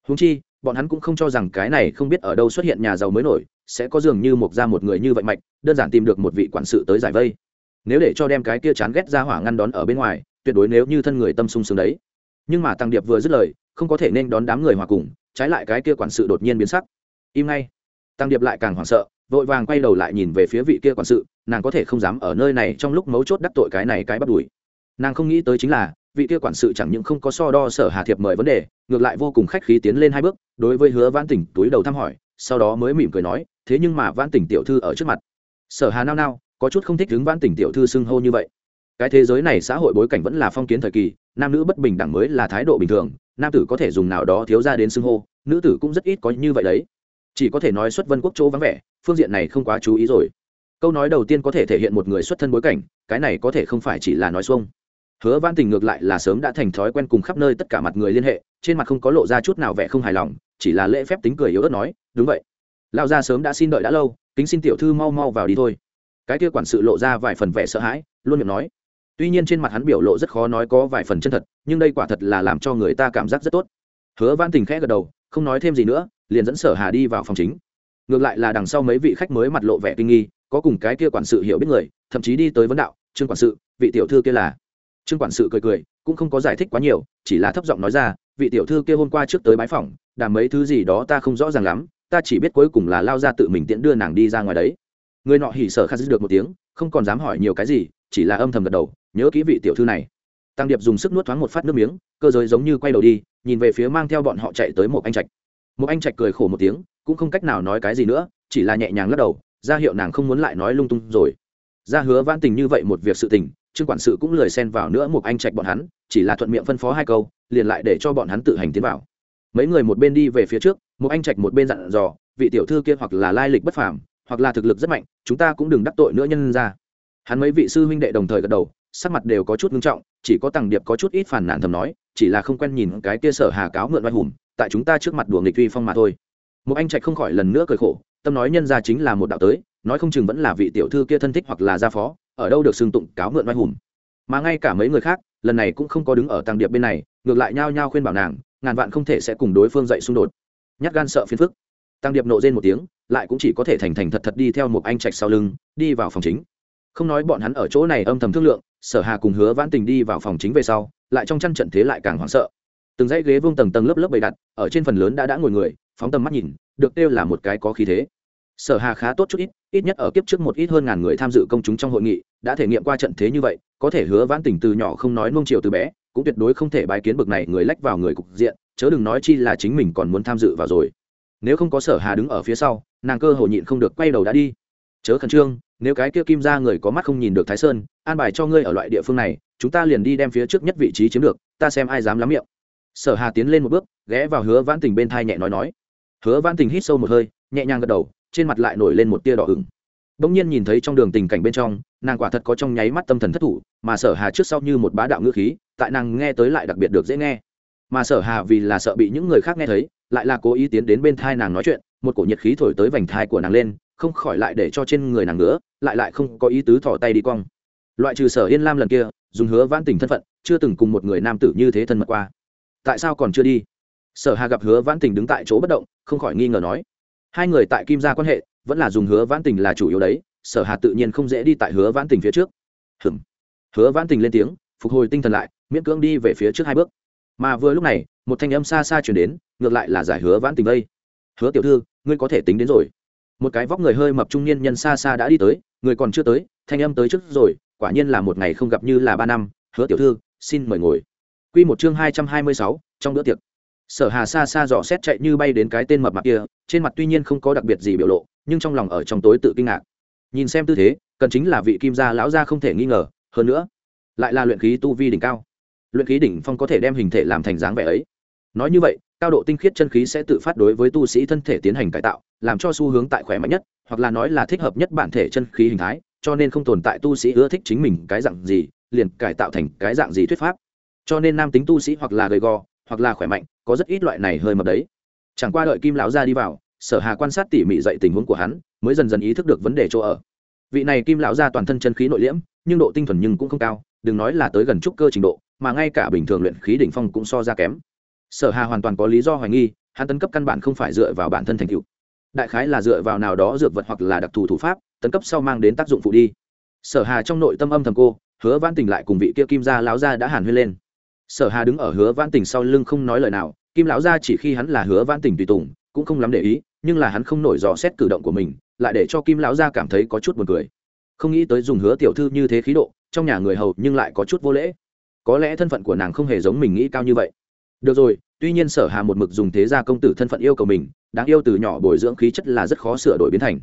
húng chi, bọn hắn cũng không cho rằng cái này không biết ở đâu xuất hiện nhà giàu mới nổi, sẽ có dường như một ra một người như vậy mạnh, đơn giản tìm được một vị quản sự tới giải vây. Nếu để cho đem cái kia chán ghét ra hỏa ngăn đón ở bên ngoài, tuyệt đối nếu như thân người tâm sung sướng đấy. Nhưng mà tăng điệp vừa dứt lời, không có thể nên đón đám người hòa cùng, trái lại cái kia quản sự đột nhiên biến sắc. Im ngay. Tăng điệp lại càng hoảng sợ, vội vàng quay đầu lại nhìn về phía vị kia quản sự, nàng có thể không dám ở nơi này trong lúc mấu chốt đắc tội cái này cái bắt đùi nàng không nghĩ tới chính là vị kia quản sự chẳng những không có so đo sở hà thiệp mời vấn đề, ngược lại vô cùng khách khí tiến lên hai bước, đối với hứa vãn tỉnh túi đầu thăm hỏi, sau đó mới mỉm cười nói, thế nhưng mà vãn tỉnh tiểu thư ở trước mặt. Sở hà nao nao, có chút không thích đứng vãn tỉnh tiểu thư xưng hô như vậy. Cái thế giới này xã hội bối cảnh vẫn là phong kiến thời kỳ, nam nữ bất bình đẳng mới là thái độ bình thường, nam tử có thể dùng nào đó thiếu ra đến xưng hô, nữ tử cũng rất ít có như vậy đấy. Chỉ có thể nói xuất vân quốc chỗ vắng vẻ, phương diện này không quá chú ý rồi. Câu nói đầu tiên có thể thể hiện một người xuất thân bối cảnh, cái này có thể không phải chỉ là nói xuông hứa văn tình ngược lại là sớm đã thành thói quen cùng khắp nơi tất cả mặt người liên hệ, trên mặt không có lộ ra chút nào vẻ không hài lòng, chỉ là lễ phép tính cười yếu ớt nói, đúng vậy. Lão gia sớm đã xin đợi đã lâu, kính xin tiểu thư mau mau vào đi thôi. Cái kia quản sự lộ ra vài phần vẻ sợ hãi, luôn miệng nói. Tuy nhiên trên mặt hắn biểu lộ rất khó nói có vài phần chân thật, nhưng đây quả thật là làm cho người ta cảm giác rất tốt. Hứa văn tình khẽ gật đầu, không nói thêm gì nữa, liền dẫn sở hà đi vào phòng chính. Ngược lại là đằng sau mấy vị khách mới mặt lộ vẻ kinh nghi, có cùng cái kia quản sự hiểu biết người, thậm chí đi tới vấn đạo, trương quản sự, vị tiểu thư kia là? Trương quản sự cười cười, cũng không có giải thích quá nhiều, chỉ là thấp giọng nói ra, vị tiểu thư kia hôm qua trước tới bái phòng đàm mấy thứ gì đó ta không rõ ràng lắm, ta chỉ biết cuối cùng là lao ra tự mình tiễn đưa nàng đi ra ngoài đấy. Người nọ hỉ sở khát giữ được một tiếng, không còn dám hỏi nhiều cái gì, chỉ là âm thầm gật đầu, nhớ kỹ vị tiểu thư này. Tăng điệp dùng sức nuốt thoáng một phát nước miếng, cơ giới giống như quay đầu đi, nhìn về phía mang theo bọn họ chạy tới một anh trạch. Một anh trạch cười khổ một tiếng, cũng không cách nào nói cái gì nữa, chỉ là nhẹ nhàng lắc đầu, ra hiệu nàng không muốn lại nói lung tung rồi ra hứa vãn tình như vậy một việc sự tình, trương quản sự cũng lười xen vào nữa một anh trạch bọn hắn, chỉ là thuận miệng phân phó hai câu, liền lại để cho bọn hắn tự hành tiến vào. Mấy người một bên đi về phía trước, một anh trạch một bên dặn dò, vị tiểu thư kia hoặc là lai lịch bất phàm, hoặc là thực lực rất mạnh, chúng ta cũng đừng đắc tội nữa nhân ra. Hắn mấy vị sư huynh đệ đồng thời gật đầu, sắc mặt đều có chút ngưng trọng, chỉ có tàng điệp có chút ít phản nản thầm nói, chỉ là không quen nhìn cái kia sở hà cáo mượn oai hùng, tại chúng ta trước mặt đùa nghịch uy phong mà thôi. Một anh trạch không khỏi lần nữa cười khổ, tâm nói nhân ra chính là một đạo tới nói không chừng vẫn là vị tiểu thư kia thân thích hoặc là gia phó, ở đâu được xưng tụng cáo mượn oai hùng. Mà ngay cả mấy người khác, lần này cũng không có đứng ở tàng điệp bên này, ngược lại nhao nhao khuyên bảo nàng, ngàn vạn không thể sẽ cùng đối phương dậy xung đột. Nhát gan sợ phiền phức. Tăng điệp nộ rên một tiếng, lại cũng chỉ có thể thành thành thật thật đi theo một anh trạch sau lưng, đi vào phòng chính. Không nói bọn hắn ở chỗ này âm thầm thương lượng, sở hà cùng hứa vãn tình đi vào phòng chính về sau, lại trong chăn trận thế lại càng hoảng sợ. Từng dãy ghế vương tầng tầng lớp lớp bày đặt, ở trên phần lớn đã đã ngồi người, phóng tầm mắt nhìn, được kêu là một cái có khí thế sở hà khá tốt chút ít ít nhất ở kiếp trước một ít hơn ngàn người tham dự công chúng trong hội nghị, đã thể nghiệm qua trận thế như vậy, có thể hứa vãn tình từ nhỏ không nói nông chiều từ bé, cũng tuyệt đối không thể bài kiến bực này người lách vào người cục diện, chớ đừng nói chi là chính mình còn muốn tham dự vào rồi. Nếu không có sở hà đứng ở phía sau, nàng cơ hồ nhịn không được quay đầu đã đi. Chớ khẩn trương, nếu cái kia kim ra người có mắt không nhìn được thái sơn, an bài cho ngươi ở loại địa phương này, chúng ta liền đi đem phía trước nhất vị trí chiếm được, ta xem ai dám lắm miệng. Sở hà tiến lên một bước, ghé vào hứa vãn tình bên thai nhẹ nói nói. Hứa vãn tình hít sâu một hơi, nhẹ nhàng gật đầu trên mặt lại nổi lên một tia đỏ ửng. Bỗng nhiên nhìn thấy trong đường tình cảnh bên trong, nàng quả thật có trong nháy mắt tâm thần thất thủ, mà sở hà trước sau như một bá đạo ngữ khí, tại nàng nghe tới lại đặc biệt được dễ nghe. Mà sở hà vì là sợ bị những người khác nghe thấy, lại là cố ý tiến đến bên thai nàng nói chuyện, một cổ nhiệt khí thổi tới vành thai của nàng lên, không khỏi lại để cho trên người nàng nữa lại lại không có ý tứ thỏ tay đi cong loại trừ sở yên lam lần kia, dùng hứa vãn tình thân phận, chưa từng cùng một người nam tử như thế thân mật qua. Tại sao còn chưa đi? Sở hà gặp hứa vãn tình đứng tại chỗ bất động, không khỏi nghi ngờ nói hai người tại kim gia quan hệ, vẫn là dùng hứa vãn tình là chủ yếu đấy, sở hà tự nhiên không dễ đi tại hứa vãn tình phía trước. Hừm hứa vãn tình lên tiếng, phục hồi tinh thần lại, miễn cưỡng đi về phía trước hai bước. Mà vừa lúc này, một thanh âm xa xa chuyển đến, ngược lại là giải hứa vãn tình đây. Hứa tiểu thư, ngươi có thể tính đến rồi. Một cái vóc người hơi mập trung niên nhân xa xa đã đi tới, người còn chưa tới, thanh âm tới trước rồi, quả nhiên là một ngày không gặp như là ba năm. Hứa tiểu thư, xin mời ngồi. Quy một chương hai trăm hai mươi sáu, trong bữa tiệc sở hà xa xa dò xét chạy như bay đến cái tên mập mạp kia, trên mặt tuy nhiên không có đặc biệt gì biểu lộ, nhưng trong lòng ở trong tối tự kinh ngạc. Nhìn xem tư thế, cần chính là vị kim gia lão gia không thể nghi ngờ, hơn nữa, lại là luyện khí tu vi đỉnh cao. Luyện khí đỉnh phong có thể đem hình thể làm thành dáng vẻ ấy. Nói như vậy, cao độ tinh khiết chân khí sẽ tự phát đối với tu sĩ thân thể tiến hành cải tạo, làm cho xu hướng tại khỏe mạnh nhất, hoặc là nói là thích hợp nhất bản thể chân khí hình thái, cho nên không tồn tại tu sĩ ưa thích chính mình cái dạng gì, liền cải tạo thành cái dạng gì thuyết pháp. Cho nên nam tính tu sĩ hoặc là gầy gò hoặc là khỏe mạnh, có rất ít loại này hơi mập đấy. Chẳng qua đợi kim lão ra đi vào, sở hà quan sát tỉ mỉ dậy tình huống của hắn, mới dần dần ý thức được vấn đề chỗ ở. Vị này kim lão ra toàn thân chân khí nội liễm, nhưng độ tinh thuần nhưng cũng không cao, đừng nói là tới gần trúc cơ trình độ, mà ngay cả bình thường luyện khí đỉnh phong cũng so ra kém. Sở hà hoàn toàn có lý do hoài nghi, hắn tấn cấp căn bản không phải dựa vào bản thân thành tựu. Đại khái là dựa vào nào đó dược vật hoặc là đặc thù thủ pháp, tấn cấp sau mang đến tác dụng phụ đi. Sở hà trong nội tâm âm thầm cô, hứa vãn tình lại cùng vị kia kim gia lão gia đã hàn huyên lên sở hà đứng ở hứa văn tình sau lưng không nói lời nào, kim lão gia chỉ khi hắn là hứa văn tình tùy tùng, cũng không lắm để ý, nhưng là hắn không nổi dò xét cử động của mình, lại để cho kim lão gia cảm thấy có chút buồn cười. Không nghĩ tới dùng hứa tiểu thư như thế khí độ, trong nhà người hầu nhưng lại có chút vô lễ. Có lẽ thân phận của nàng không hề giống mình nghĩ cao như vậy. Được rồi, tuy nhiên sở hà một mực dùng thế gia công tử thân phận yêu cầu mình, đáng yêu từ nhỏ bồi dưỡng khí chất là rất khó sửa đổi biến thành.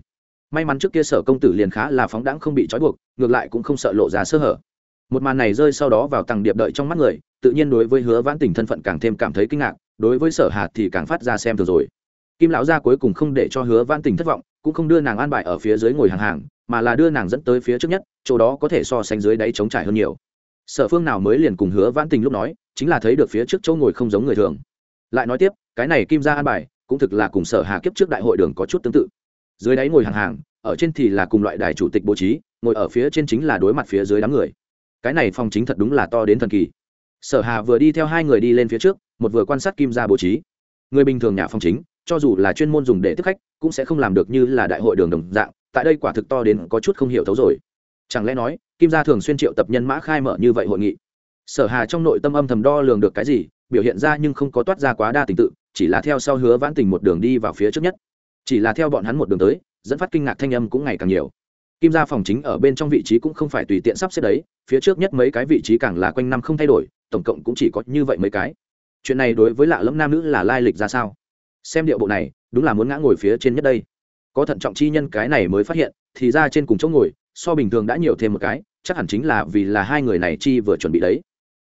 May mắn trước kia sở công tử liền khá là phóng đãng không bị trói buộc, ngược lại cũng không sợ lộ ra sơ hở một màn này rơi sau đó vào tầng điệp đợi trong mắt người, tự nhiên đối với hứa vãn tình thân phận càng thêm cảm thấy kinh ngạc, đối với sở hà thì càng phát ra xem từ rồi. Kim lão gia cuối cùng không để cho hứa vãn tình thất vọng, cũng không đưa nàng an bài ở phía dưới ngồi hàng hàng, mà là đưa nàng dẫn tới phía trước nhất, chỗ đó có thể so sánh dưới đáy trống trải hơn nhiều. Sở phương nào mới liền cùng hứa vãn tình lúc nói, chính là thấy được phía trước chỗ ngồi không giống người thường. Lại nói tiếp, cái này kim ra an bài, cũng thực là cùng sở hà kiếp trước đại hội đường có chút tương tự. Dưới đáy ngồi hàng hàng, ở trên thì là cùng loại đài chủ tịch bố trí, ngồi ở phía trên chính là đối mặt phía dưới đám người cái này phòng chính thật đúng là to đến thần kỳ. Sở hà vừa đi theo hai người đi lên phía trước, một vừa quan sát kim ra bố trí. Người bình thường nhà phòng chính, cho dù là chuyên môn dùng để tiếp khách, cũng sẽ không làm được như là đại hội đường đồng dạng, tại đây quả thực to đến có chút không hiểu thấu rồi. Chẳng lẽ nói, kim gia thường xuyên triệu tập nhân mã khai mở như vậy hội nghị? Sở hà trong nội tâm âm thầm đo lường được cái gì, biểu hiện ra nhưng không có toát ra quá đa tình tự, chỉ là theo sau hứa vãn tình một đường đi vào phía trước nhất. Chỉ là theo bọn hắn một đường tới, dẫn phát kinh ngạc thanh âm cũng ngày càng nhiều kim gia phòng chính ở bên trong vị trí cũng không phải tùy tiện sắp xếp đấy, phía trước nhất mấy cái vị trí càng là quanh năm không thay đổi, tổng cộng cũng chỉ có như vậy mấy cái. Chuyện này đối với lạ lẫm nam nữ là lai lịch ra sao? Xem điệu bộ này, đúng là muốn ngã ngồi phía trên nhất đây. Có thận trọng chi nhân cái này mới phát hiện, thì ra trên cùng chỗ ngồi, so bình thường đã nhiều thêm một cái, chắc hẳn chính là vì là hai người này chi vừa chuẩn bị đấy.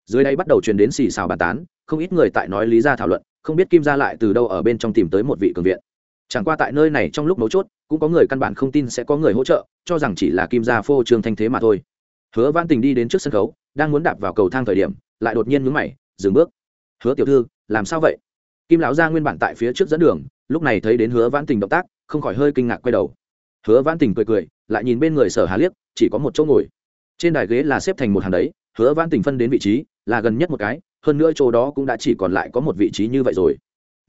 Dưới đây bắt đầu truyền đến xì xào bàn tán, không ít người tại nói lý ra thảo luận, không biết kim gia lại từ đâu ở bên trong tìm tới một vị cường viện chẳng qua tại nơi này trong lúc mấu chốt, cũng có người căn bản không tin sẽ có người hỗ trợ, cho rằng chỉ là kim gia phô trương thanh thế mà thôi. Hứa văn tình đi đến trước sân khấu, đang muốn đạp vào cầu thang thời điểm, lại đột nhiên nhướng mày, dừng bước. Hứa tiểu thư, làm sao vậy? Kim lão gia nguyên bản tại phía trước dẫn đường, lúc này thấy đến hứa văn tình động tác, không khỏi hơi kinh ngạc quay đầu. Hứa văn tình cười cười, lại nhìn bên người sở hà liếc, chỉ có một chỗ ngồi. Trên đài ghế là xếp thành một hàng đấy, hứa văn tình phân đến vị trí, là gần nhất một cái, hơn nữa chỗ đó cũng đã chỉ còn lại có một vị trí như vậy rồi.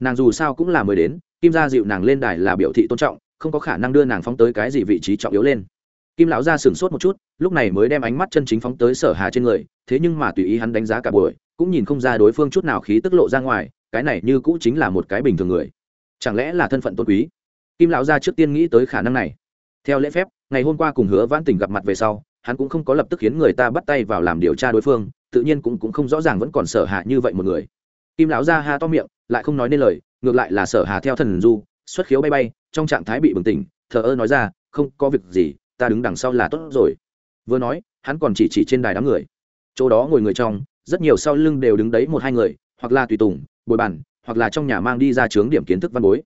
Nàng dù sao cũng là mới đến kim gia dịu nàng lên đài là biểu thị tôn trọng không có khả năng đưa nàng phóng tới cái gì vị trí trọng yếu lên. Kim lão gia sửng sốt một chút lúc này mới đem ánh mắt chân chính phóng tới sở hà trên người thế nhưng mà tùy ý hắn đánh giá cả buổi cũng nhìn không ra đối phương chút nào khí tức lộ ra ngoài cái này như cũ chính là một cái bình thường người. Chẳng lẽ là thân phận tôn quý? Kim lão gia trước tiên nghĩ tới khả năng này. Theo lễ phép ngày hôm qua cùng hứa vãn tình gặp mặt về sau hắn cũng không có lập tức khiến người ta bắt tay vào làm điều tra đối phương tự nhiên cũng, cũng không rõ ràng vẫn còn sở hạ như vậy một người. Kim lão gia ha to miệng lại không nói nên lời ngược lại là sở hà theo thần du, xuất khiếu bay bay, trong trạng thái bị bừng tỉnh, thờ ơ nói ra, không, có việc gì, ta đứng đằng sau là tốt rồi. Vừa nói, hắn còn chỉ chỉ trên đài đám người. Chỗ đó ngồi người trong, rất nhiều sau lưng đều đứng đấy một hai người, hoặc là tùy tùng, bồi bàn, hoặc là trong nhà mang đi ra chướng điểm kiến thức văn bối.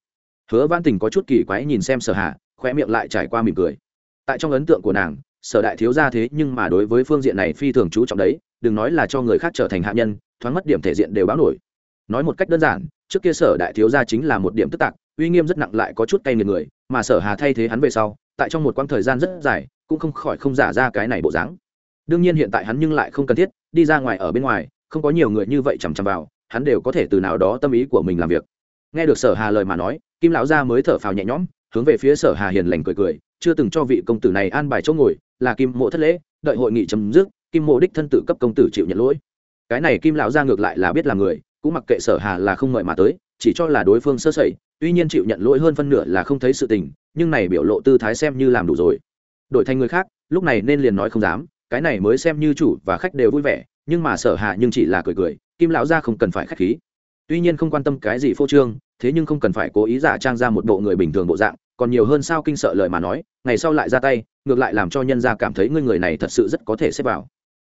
Hứa văn tình có chút kỳ quái nhìn xem sở hà khoe miệng lại trải qua mỉm cười. Tại trong ấn tượng của nàng, sở đại thiếu ra thế nhưng mà đối với phương diện này phi thường chú trọng đấy, đừng nói là cho người khác trở thành hạ nhân, thoáng mất điểm thể diện đều báo nổi. Nói một cách đơn giản trước kia sở đại thiếu gia chính là một điểm tức tạc, uy nghiêm rất nặng lại có chút cay nghiệt người, mà sở hà thay thế hắn về sau, tại trong một quãng thời gian rất dài, cũng không khỏi không giả ra cái này bộ dáng. Đương nhiên hiện tại hắn nhưng lại không cần thiết, đi ra ngoài ở bên ngoài, không có nhiều người như vậy chằm chằm vào, hắn đều có thể từ nào đó tâm ý của mình làm việc. Nghe được sở hà lời mà nói, kim lão gia mới thở phào nhẹ nhõm, hướng về phía sở hà hiền lành cười cười, chưa từng cho vị công tử này an bài chỗ ngồi, là kim mộ thất lễ, đợi hội nghị chấm dứt, kim mộ đích thân tự cấp công tử chịu nhận lỗi. Cái này kim lão gia ngược lại là biết là người cũng mặc kệ sở hà là không mời mà tới, chỉ cho là đối phương sơ sẩy, tuy nhiên chịu nhận lỗi hơn phân nửa là không thấy sự tình, nhưng này biểu lộ tư thái xem như làm đủ rồi. Đổi thành người khác, lúc này nên liền nói không dám, cái này mới xem như chủ và khách đều vui vẻ, nhưng mà sở hạ nhưng chỉ là cười cười, kim lão gia không cần phải khách khí. Tuy nhiên không quan tâm cái gì phô trương, thế nhưng không cần phải cố ý giả trang ra một bộ người bình thường bộ dạng, còn nhiều hơn sao kinh sợ lời mà nói, ngày sau lại ra tay, ngược lại làm cho nhân gia cảm thấy ngươi người này thật sự rất có thể xếp vào.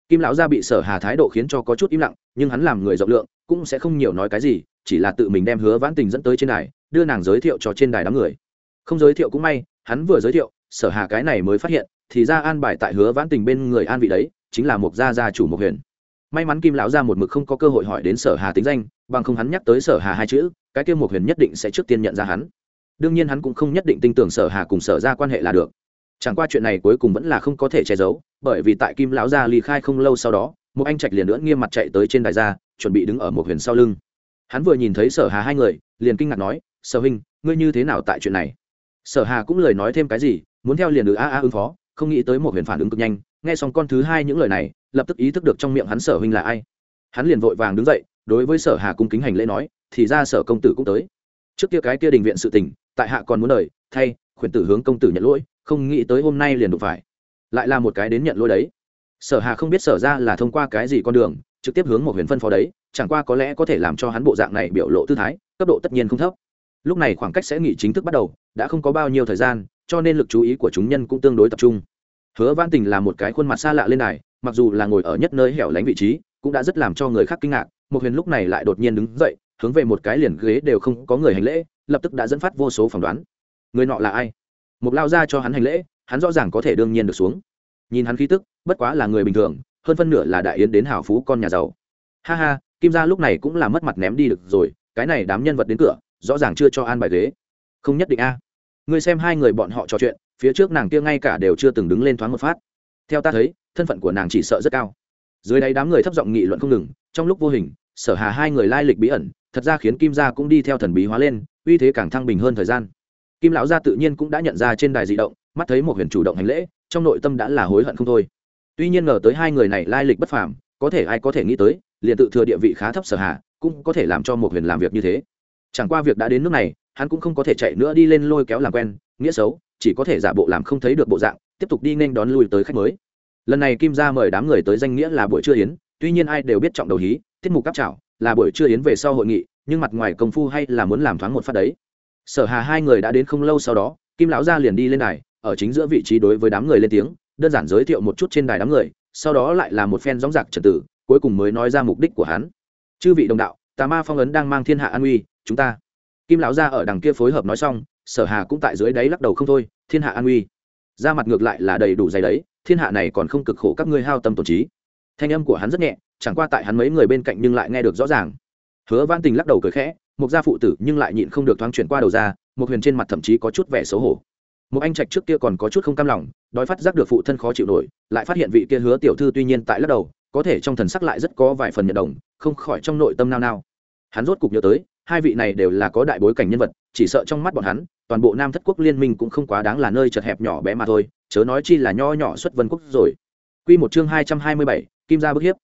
Kim lão gia bị sở hà thái độ khiến cho có chút im lặng, nhưng hắn làm người rộng lượng cũng sẽ không nhiều nói cái gì, chỉ là tự mình đem hứa vãn tình dẫn tới trên đài, đưa nàng giới thiệu cho trên đài đám người. Không giới thiệu cũng may, hắn vừa giới thiệu, sở hà cái này mới phát hiện, thì ra an bài tại hứa vãn tình bên người an vị đấy, chính là một gia gia chủ một huyền. May mắn kim lão gia một mực không có cơ hội hỏi đến sở hà tính danh, bằng không hắn nhắc tới sở hà hai chữ, cái kia một huyền nhất định sẽ trước tiên nhận ra hắn. Đương nhiên hắn cũng không nhất định tin tưởng sở hà cùng sở ra quan hệ là được. Chẳng qua chuyện này cuối cùng vẫn là không có thể che giấu, bởi vì tại kim lão gia ly khai không lâu sau đó một anh trạch liền lưỡn nghiêm mặt chạy tới trên đài ra, chuẩn bị đứng ở một huyền sau lưng. Hắn vừa nhìn thấy sở hà hai người, liền kinh ngạc nói, sở huynh, ngươi như thế nào tại chuyện này? Sở hà cũng lời nói thêm cái gì, muốn theo liền được a a ứng phó, không nghĩ tới một huyền phản ứng cực nhanh. Nghe xong con thứ hai những lời này, lập tức ý thức được trong miệng hắn sở huynh là ai. Hắn liền vội vàng đứng dậy, đối với sở hà cung kính hành lễ nói, thì ra sở công tử cũng tới. Trước kia cái kia đình viện sự tình, tại hạ còn muốn lời thay, khuyển tử hướng công tử nhận lỗi, không nghĩ tới hôm nay liền đụng phải. Lại là một cái đến nhận lỗi đấy sở hà không biết sở ra là thông qua cái gì con đường, trực tiếp hướng một huyền phân phó đấy, chẳng qua có lẽ có thể làm cho hắn bộ dạng này biểu lộ tư thái, cấp độ tất nhiên không thấp. Lúc này khoảng cách sẽ nghỉ chính thức bắt đầu, đã không có bao nhiêu thời gian, cho nên lực chú ý của chúng nhân cũng tương đối tập trung. Hứa văn tình là một cái khuôn mặt xa lạ lên này mặc dù là ngồi ở nhất nơi hẻo lánh vị trí, cũng đã rất làm cho người khác kinh ngạc, một huyền lúc này lại đột nhiên đứng dậy, hướng về một cái liền ghế đều không có người hành lễ, lập tức đã dẫn phát vô số phỏng đoán. Người nọ là ai? Một lao ra cho hắn hành lễ, hắn rõ ràng có thể đương nhiên được xuống nhìn hắn khí tức, bất quá là người bình thường, hơn phân nửa là đại yến đến hào phú con nhà giàu. Ha ha, kim gia lúc này cũng là mất mặt ném đi được rồi, cái này đám nhân vật đến cửa, rõ ràng chưa cho an bài ghế. Không nhất định a. Ngươi xem hai người bọn họ trò chuyện, phía trước nàng kia ngay cả đều chưa từng đứng lên thoáng một phát. Theo ta thấy, thân phận của nàng chỉ sợ rất cao. Dưới đáy đám người thấp giọng nghị luận không ngừng, trong lúc vô hình, sở hà hai người lai lịch bí ẩn, thật ra khiến kim gia cũng đi theo thần bí hóa lên, uy thế càng thăng bình hơn thời gian. Kim lão gia tự nhiên cũng đã nhận ra trên đài di động, mắt thấy một huyền chủ động hành lễ trong nội tâm đã là hối hận không thôi. Tuy nhiên ngờ tới hai người này lai lịch bất phàm, có thể ai có thể nghĩ tới, liền tự thừa địa vị khá thấp sở hà cũng có thể làm cho một huyền làm việc như thế. Chẳng qua việc đã đến nước này, hắn cũng không có thể chạy nữa đi lên lôi kéo làm quen, nghĩa xấu, chỉ có thể giả bộ làm không thấy được bộ dạng, tiếp tục đi nên đón lui tới khách mới. Lần này kim gia mời đám người tới danh nghĩa là buổi trưa yến, tuy nhiên ai đều biết trọng đầu hí, tiết mục cáp trảo là buổi trưa yến về sau hội nghị, nhưng mặt ngoài công phu hay là muốn làm thoáng một phát đấy. Sở hà hai người đã đến không lâu sau đó, kim lão gia liền đi lên đài ở chính giữa vị trí đối với đám người lên tiếng, đơn giản giới thiệu một chút trên đài đám người, sau đó lại là một phen gióng giặc trật tự, cuối cùng mới nói ra mục đích của hắn. Chư vị đồng đạo, tà ma phong ấn đang mang thiên hạ an uy, chúng ta. Kim lão gia ở đằng kia phối hợp nói xong, sở hà cũng tại dưới đáy lắc đầu không thôi, thiên hạ an uy. Ra mặt ngược lại là đầy đủ dày đấy, thiên hạ này còn không cực khổ các ngươi hao tâm tổn trí. Thanh âm của hắn rất nhẹ, chẳng qua tại hắn mấy người bên cạnh nhưng lại nghe được rõ ràng. Hứa văn tình lắc đầu cười khẽ, một gia phụ tử nhưng lại nhịn không được thoáng chuyển qua đầu ra, một huyền trên mặt thậm chí có chút vẻ xấu hổ một anh trạch trước kia còn có chút không cam lòng đói phát giác được phụ thân khó chịu nổi lại phát hiện vị kia hứa tiểu thư tuy nhiên tại lắc đầu có thể trong thần sắc lại rất có vài phần nhận đồng không khỏi trong nội tâm nao nao hắn rốt cục nhớ tới hai vị này đều là có đại bối cảnh nhân vật chỉ sợ trong mắt bọn hắn toàn bộ nam thất quốc liên minh cũng không quá đáng là nơi chật hẹp nhỏ bé mà thôi chớ nói chi là nho nhỏ xuất vân quốc rồi Quy một chương hai trăm hai mươi bảy, kim gia bức hiếp.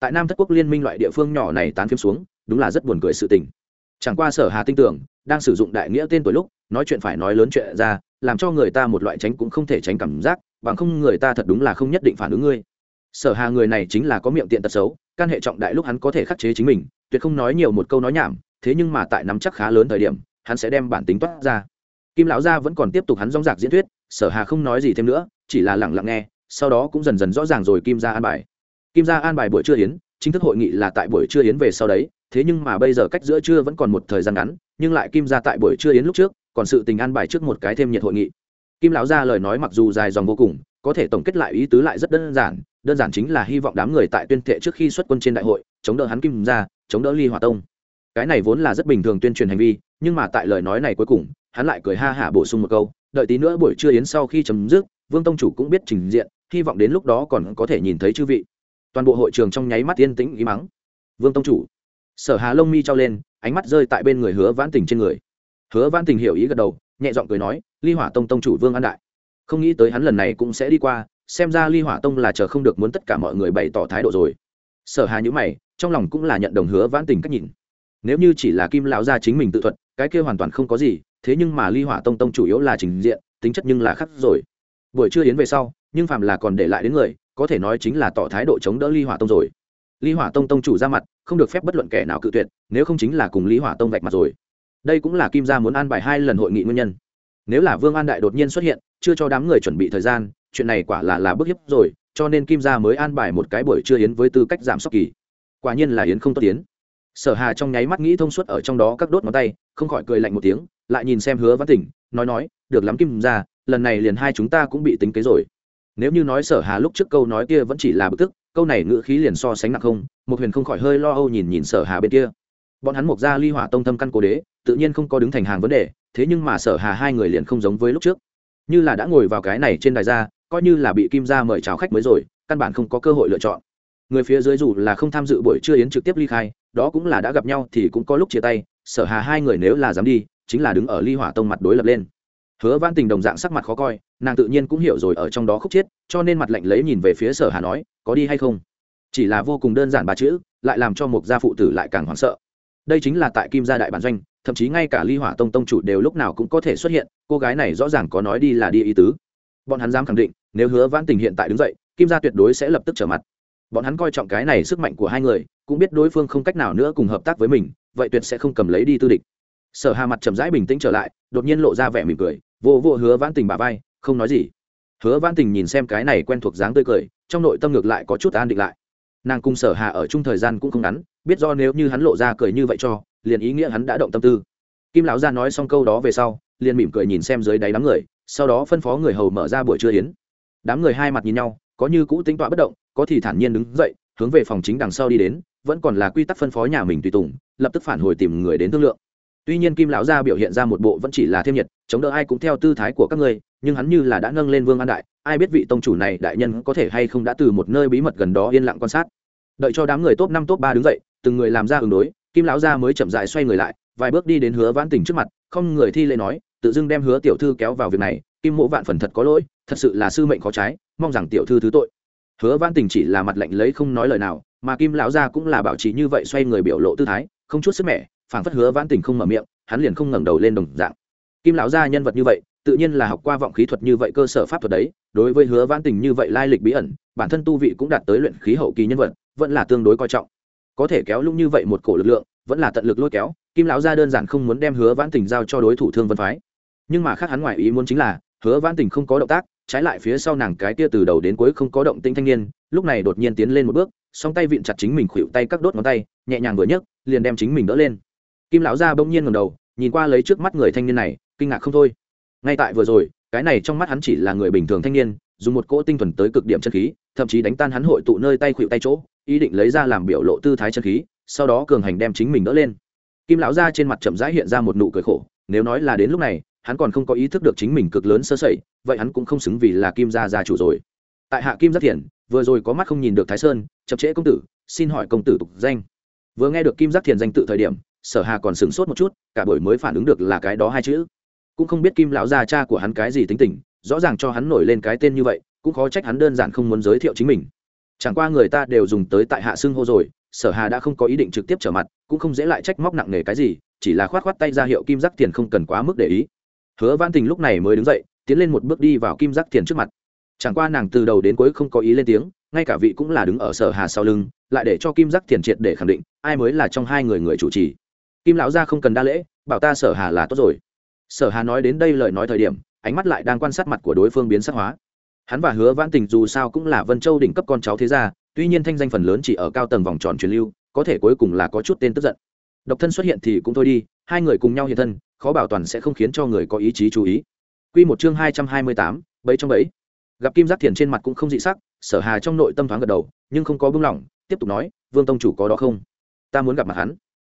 Tại Nam Thất Quốc liên minh loại địa phương nhỏ này tán phim xuống, đúng là rất buồn cười sự tình. Chẳng qua Sở Hà tin tưởng, đang sử dụng đại nghĩa tên tuổi lúc, nói chuyện phải nói lớn chuyện ra, làm cho người ta một loại tránh cũng không thể tránh cảm giác, bằng không người ta thật đúng là không nhất định phản ứng ngươi. Sở Hà người này chính là có miệng tiện tật xấu, can hệ trọng đại lúc hắn có thể khắc chế chính mình, tuyệt không nói nhiều một câu nói nhảm, thế nhưng mà tại nắm chắc khá lớn thời điểm, hắn sẽ đem bản tính toát ra. Kim lão gia vẫn còn tiếp tục hắn rong rạc diễn thuyết, Sở Hà không nói gì thêm nữa, chỉ là lặng lặng nghe, sau đó cũng dần dần rõ ràng rồi kim gia an bài kim gia an bài buổi trưa yến chính thức hội nghị là tại buổi trưa yến về sau đấy thế nhưng mà bây giờ cách giữa trưa vẫn còn một thời gian ngắn nhưng lại kim gia tại buổi trưa yến lúc trước còn sự tình an bài trước một cái thêm nhiệt hội nghị. Kim lão gia lời nói mặc dù dài dòng vô cùng, có thể tổng kết lại ý tứ lại rất đơn giản đơn giản chính là hy vọng đám người tại tuyên thệ trước khi xuất quân trên đại hội, chống đỡ hắn kim gia, chống đỡ ly hòa tông. Cái này vốn là rất bình thường tuyên truyền hành vi, nhưng mà tại lời nói này cuối cùng, hắn lại cười ha hả bổ sung một câu, đợi tí nữa buổi trưa yến sau khi chấm dứt, vương tông chủ cũng biết trình diện, hy vọng đến lúc đó còn có thể nhìn thấy chư vị. Toàn bộ hội trường trong nháy mắt yên tĩnh ý mắng. Vương tông chủ. Sở hà lông mi trao lên, ánh mắt rơi tại bên người hứa vãn tình trên người hứa vãn tình hiểu ý gật đầu, nhẹ giọng cười nói, ly hỏa tông tông chủ vương an đại, không nghĩ tới hắn lần này cũng sẽ đi qua, xem ra ly hỏa tông là chờ không được muốn tất cả mọi người bày tỏ thái độ rồi. Sở hà nhữ mày, trong lòng cũng là nhận đồng hứa vãn tình cách nhìn. Nếu như chỉ là kim lão gia chính mình tự thuật, cái kia hoàn toàn không có gì, thế nhưng mà ly hỏa tông tông chủ yếu là trình diện, tính chất nhưng là khắc rồi. Buổi trưa yến về sau, nhưng phạm là còn để lại đến người, có thể nói chính là tỏ thái độ chống đỡ ly hỏa tông rồi. Ly hỏa tông tông chủ ra mặt, không được phép bất luận kẻ nào cự tuyệt, nếu không chính là cùng ly hỏa tông vạch mặt rồi đây cũng là kim gia muốn an bài hai lần hội nghị nguyên nhân. Nếu là vương an đại đột nhiên xuất hiện, chưa cho đám người chuẩn bị thời gian, chuyện này quả là là bức hiếp rồi, cho nên kim gia mới an bài một cái buổi trưa yến với tư cách giảm sốc kỳ. Quả nhiên là yến không tốt yến. Sở hà trong nháy mắt nghĩ thông suốt ở trong đó các đốt ngón tay, không khỏi cười lạnh một tiếng, lại nhìn xem hứa văn tỉnh, nói nói, được lắm kim gia, lần này liền hai chúng ta cũng bị tính kế rồi. Nếu như nói sở hà lúc trước câu nói kia vẫn chỉ là bực tức, câu này ngữ khí liền so sánh nặng không, một huyền không khỏi hơi lo âu nhìn nhìn sở hà bên kia. Bọn hắn mục ra ly hỏa tông thâm căn cố đế tự nhiên không có đứng thành hàng vấn đề thế nhưng mà sở hà hai người liền không giống với lúc trước. Như là đã ngồi vào cái này trên đài ra coi như là bị kim gia mời chào khách mới rồi căn bản không có cơ hội lựa chọn. Người phía dưới dù là không tham dự buổi trưa yến trực tiếp ly khai đó cũng là đã gặp nhau thì cũng có lúc chia tay sở hà hai người nếu là dám đi chính là đứng ở ly hỏa tông mặt đối lập lên. Hứa văn tình đồng dạng sắc mặt khó coi nàng tự nhiên cũng hiểu rồi ở trong đó khúc chết, cho nên mặt lạnh lấy nhìn về phía sở hà nói có đi hay không? Chỉ là vô cùng đơn giản ba chữ lại làm cho một gia phụ tử lại càng hoảng sợ. Đây chính là tại kim gia đại bản doanh thậm chí ngay cả ly hỏa tông tông chủ đều lúc nào cũng có thể xuất hiện, cô gái này rõ ràng có nói đi là đi ý tứ. Bọn hắn dám khẳng định, nếu hứa vãn tình hiện tại đứng dậy, kim gia tuyệt đối sẽ lập tức trở mặt. Bọn hắn coi trọng cái này sức mạnh của hai người, cũng biết đối phương không cách nào nữa cùng hợp tác với mình, vậy tuyệt sẽ không cầm lấy đi tư địch. Sở hà mặt chậm rãi bình tĩnh trở lại, đột nhiên lộ ra vẻ mỉm cười, vô vô hứa vãn tình bà vai, không nói gì. Hứa vãn tình nhìn xem cái này quen thuộc dáng tươi cười, trong nội tâm ngược lại có chút an định lại. Nàng cùng sở hà ở chung thời gian cũng không ngắn, biết do nếu như hắn lộ ra cười như vậy cho liền ý nghĩa hắn đã động tâm tư. Kim lão gia nói xong câu đó về sau, liền mỉm cười nhìn xem dưới đáy đám người, sau đó phân phó người hầu mở ra buổi trưa yến. Đám người hai mặt nhìn nhau, có như cũ tính tọa bất động, có thì thản nhiên đứng dậy, hướng về phòng chính đằng sau đi đến, vẫn còn là quy tắc phân phó nhà mình tùy tùng, lập tức phản hồi tìm người đến thương lượng. Tuy nhiên kim lão gia biểu hiện ra một bộ vẫn chỉ là thêm nhiệt, chống đỡ ai cũng theo tư thái của các ngươi nhưng hắn như là đã nâng lên vương an đại, ai biết vị tông chủ này đại nhân có thể hay không đã từ một nơi bí mật gần đó yên lặng quan sát. Đợi cho đám người top năm top ba đứng dậy, từng người làm ra ứng đối kim lão gia mới chậm dại xoay người lại, vài bước đi đến hứa vãn tình trước mặt, không người thi lễ nói, tự dưng đem hứa tiểu thư kéo vào việc này, kim mộ vạn phần thật có lỗi, thật sự là sư mệnh khó trái, mong rằng tiểu thư thứ tội. Hứa vãn tình chỉ là mặt lạnh lấy không nói lời nào, mà kim lão gia cũng là bảo trì như vậy xoay người biểu lộ tư thái, không chút sức mẻ, phảng phất hứa vãn tình không mở miệng, hắn liền không ngẩng đầu lên đồng dạng. Kim lão gia nhân vật như vậy, tự nhiên là học qua vọng khí thuật như vậy cơ sở pháp thuật đấy, đối với hứa vãn tình như vậy lai lịch bí ẩn, bản thân tu vị cũng đạt tới luyện khí hậu kỳ nhân vật, vẫn là tương đối coi trọng có thể kéo lung như vậy một cổ lực lượng, vẫn là tận lực lôi kéo, kim lão gia đơn giản không muốn đem hứa vãn tình giao cho đối thủ thương vân phái. Nhưng mà khác hắn ngoài ý muốn chính là, hứa vãn tình không có động tác, trái lại phía sau nàng cái kia từ đầu đến cuối không có động tĩnh thanh niên, lúc này đột nhiên tiến lên một bước, song tay vịn chặt chính mình khuỵu tay các đốt ngón tay, nhẹ nhàng vừa nhấc, liền đem chính mình đỡ lên. Kim lão gia bỗng nhiên ngầm đầu, nhìn qua lấy trước mắt người thanh niên này, kinh ngạc không thôi. Ngay tại vừa rồi, cái này trong mắt hắn chỉ là người bình thường thanh niên, dùng một cỗ tinh thuần tới cực điểm chân khí, thậm chí đánh tan hắn hội tụ nơi tay khuỵu tay chỗ ý định lấy ra làm biểu lộ tư thái chân khí, sau đó cường hành đem chính mình đỡ lên. Kim lão gia trên mặt chậm rãi hiện ra một nụ cười khổ, nếu nói là đến lúc này, hắn còn không có ý thức được chính mình cực lớn sơ sẩy, vậy hắn cũng không xứng vì là kim gia gia chủ rồi. Tại hạ kim giác thiền vừa rồi có mắt không nhìn được thái sơn, chậm trễ công tử, xin hỏi công tử tục danh. Vừa nghe được kim giác thiền danh tự thời điểm, sở hà còn sửng sốt một chút, cả buổi mới phản ứng được là cái đó hai chữ. Cũng không biết kim lão gia cha của hắn cái gì tính tình, rõ ràng cho hắn nổi lên cái tên như vậy, cũng khó trách hắn đơn giản không muốn giới thiệu chính mình chẳng qua người ta đều dùng tới tại hạ xưng hô rồi, sở hà đã không có ý định trực tiếp trở mặt, cũng không dễ lại trách móc nặng nề cái gì, chỉ là khoát khoát tay ra hiệu kim giác tiền không cần quá mức để ý. Hứa văn tình lúc này mới đứng dậy, tiến lên một bước đi vào kim giác tiền trước mặt. Chẳng qua nàng từ đầu đến cuối không có ý lên tiếng, ngay cả vị cũng là đứng ở sở hà sau lưng, lại để cho kim giác tiền triệt để khẳng định, ai mới là trong hai người người chủ trì. Kim lão gia không cần đa lễ, bảo ta sở hà là tốt rồi. Sở hà nói đến đây lời nói thời điểm, ánh mắt lại đang quan sát mặt của đối phương biến sắc hóa hắn và hứa vãn tình dù sao cũng là vân châu đỉnh cấp con cháu thế gia tuy nhiên thanh danh phần lớn chỉ ở cao tầng vòng tròn truyền lưu có thể cuối cùng là có chút tên tức giận độc thân xuất hiện thì cũng thôi đi hai người cùng nhau hiện thân khó bảo toàn sẽ không khiến cho người có ý chí chú ý Quy một chương hai trăm hai mươi tám, bấy trong bấy. Gặp Kim Giác Thiền trên mặt cũng không dị sắc, Sở Hà trong nội tâm thoáng gật đầu, nhưng không có buông lỏng, tiếp tục nói, "Vương tông chủ có đó không? Ta muốn gặp mặt hắn."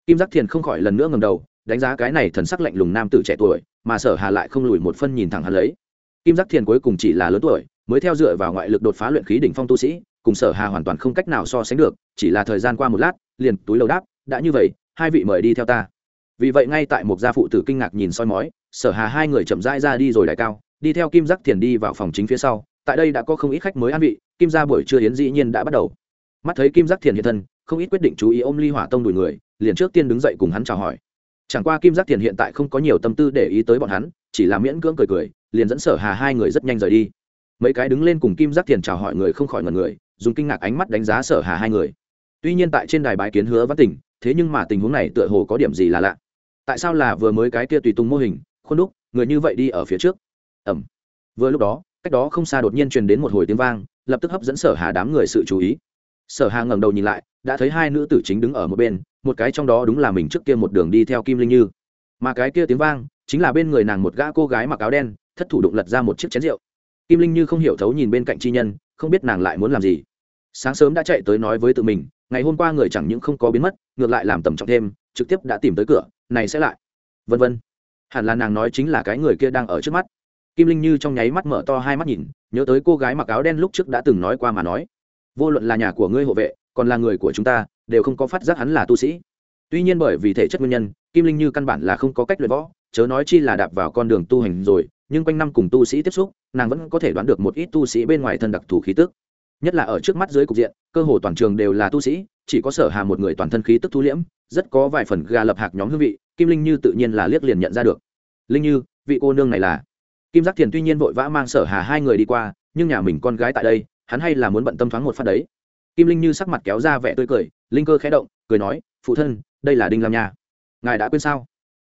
Kim Giác Thiền không khỏi lần nữa ngẩng đầu, đánh giá cái này thần sắc lạnh lùng nam tử trẻ tuổi, mà Sở Hà lại không lùi một phân nhìn thẳng hắn lấy. Kim Giác Thiền cuối cùng chỉ là lớn tuổi, mới theo dựa vào ngoại lực đột phá luyện khí đỉnh phong tu sĩ, cùng Sở Hà hoàn toàn không cách nào so sánh được, chỉ là thời gian qua một lát, liền túi lầu đáp, "Đã như vậy, hai vị mời đi theo ta." Vì vậy ngay tại một gia phụ tử kinh ngạc nhìn soi mói, Sở Hà hai người chậm rãi ra đi rồi đại cao, đi theo Kim Giác Thiền đi vào phòng chính phía sau, tại đây đã có không ít khách mới ăn vị, Kim gia buổi trưa yến dĩ nhiên đã bắt đầu. Mắt thấy Kim Giác Thiền hiện thân, không ít quyết định chú ý ôm Ly Hỏa Tông đuổi người, liền trước tiên đứng dậy cùng hắn chào hỏi chẳng qua kim giác thiền hiện tại không có nhiều tâm tư để ý tới bọn hắn chỉ là miễn cưỡng cười cười liền dẫn sở hà hai người rất nhanh rời đi mấy cái đứng lên cùng kim giác thiền chào hỏi người không khỏi ngần người, dùng kinh ngạc ánh mắt đánh giá sở hà hai người. Tuy nhiên tại trên đài bái kiến hứa văn tỉnh thế nhưng mà tình huống này tựa hồ có điểm gì là lạ. Tại sao là vừa mới cái kia tùy tung mô hình, khuôn đúc, người như vậy đi ở phía trước? Ẩm vừa lúc đó, cách đó không xa đột nhiên truyền đến một hồi tiếng vang, lập tức hấp dẫn sở hà đám người sự chú ý. Sở hà ngẩng đầu nhìn lại, đã thấy hai nữ tử chính đứng ở một bên, một cái trong đó đúng là mình trước kia một đường đi theo kim linh như. Mà cái kia tiếng vang, chính là bên người nàng một gã cô gái mặc áo đen, thất thủ đụng lật ra một chiếc chén rượu kim linh như không hiểu thấu nhìn bên cạnh chi nhân, không biết nàng lại muốn làm gì. Sáng sớm đã chạy tới nói với tự mình, ngày hôm qua người chẳng những không có biến mất, ngược lại làm tầm trọng thêm, trực tiếp đã tìm tới cửa, này sẽ lại. Vân vân. Hẳn là nàng nói chính là cái người kia đang ở trước mắt. Kim linh như trong nháy mắt mở to hai mắt nhìn, nhớ tới cô gái mặc áo đen lúc trước đã từng nói qua mà nói. Vô luận là nhà của ngươi hộ vệ, còn là người của chúng ta, đều không có phát giác hắn là tu sĩ. Tuy nhiên bởi vì thể chất nguyên nhân, kim linh như căn bản là không có cách luyện võ chớ nói chi là đạp vào con đường tu hành rồi, nhưng quanh năm cùng tu sĩ tiếp xúc, nàng vẫn có thể đoán được một ít tu sĩ bên ngoài thân đặc thù khí tức. Nhất là ở trước mắt dưới cục diện, cơ hồ toàn trường đều là tu sĩ, chỉ có sở hà một người toàn thân khí tức thu liễm, rất có vài phần gà lập hạc nhóm hương vị, kim linh như tự nhiên là liếc liền nhận ra được. Linh như, vị cô nương này là? Kim giác thiền tuy nhiên vội vã mang sở hà hai người đi qua, nhưng nhà mình con gái tại đây, hắn hay là muốn bận tâm thoáng một phát đấy. Kim linh như sắc mặt kéo ra vẻ tươi cười, linh cơ khẽ động, cười nói, phụ thân, đây là đinh lam nha. Ngài đã quên sao?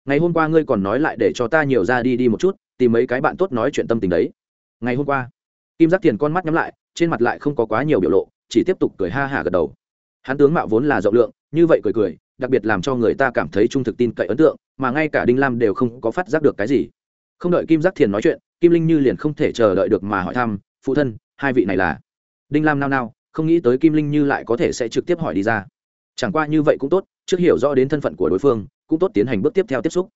Ngày hôm qua ngươi còn nói lại để cho ta nhiều ra đi đi một chút, tìm mấy cái bạn tốt nói chuyện tâm tình đấy. Ngày hôm qua, kim giác Thiền con mắt nhắm lại, trên mặt lại không có quá nhiều biểu lộ, chỉ tiếp tục cười ha hả gật đầu. Hắn tướng mạo vốn là rộng lượng, như vậy cười cười, đặc biệt làm cho người ta cảm thấy trung thực tin cậy ấn tượng, mà ngay cả đinh lam đều không có phát giác được cái gì. Không đợi kim giác thiền nói chuyện, kim linh như liền không thể chờ đợi được mà hỏi thăm, phụ thân, hai vị này là? Đinh lam nao nao, không nghĩ tới kim linh như lại có thể sẽ trực tiếp hỏi đi ra. Chẳng qua như vậy cũng tốt trước hiểu rõ đến thân phận của đối phương, cũng tốt tiến hành bước tiếp theo tiếp xúc.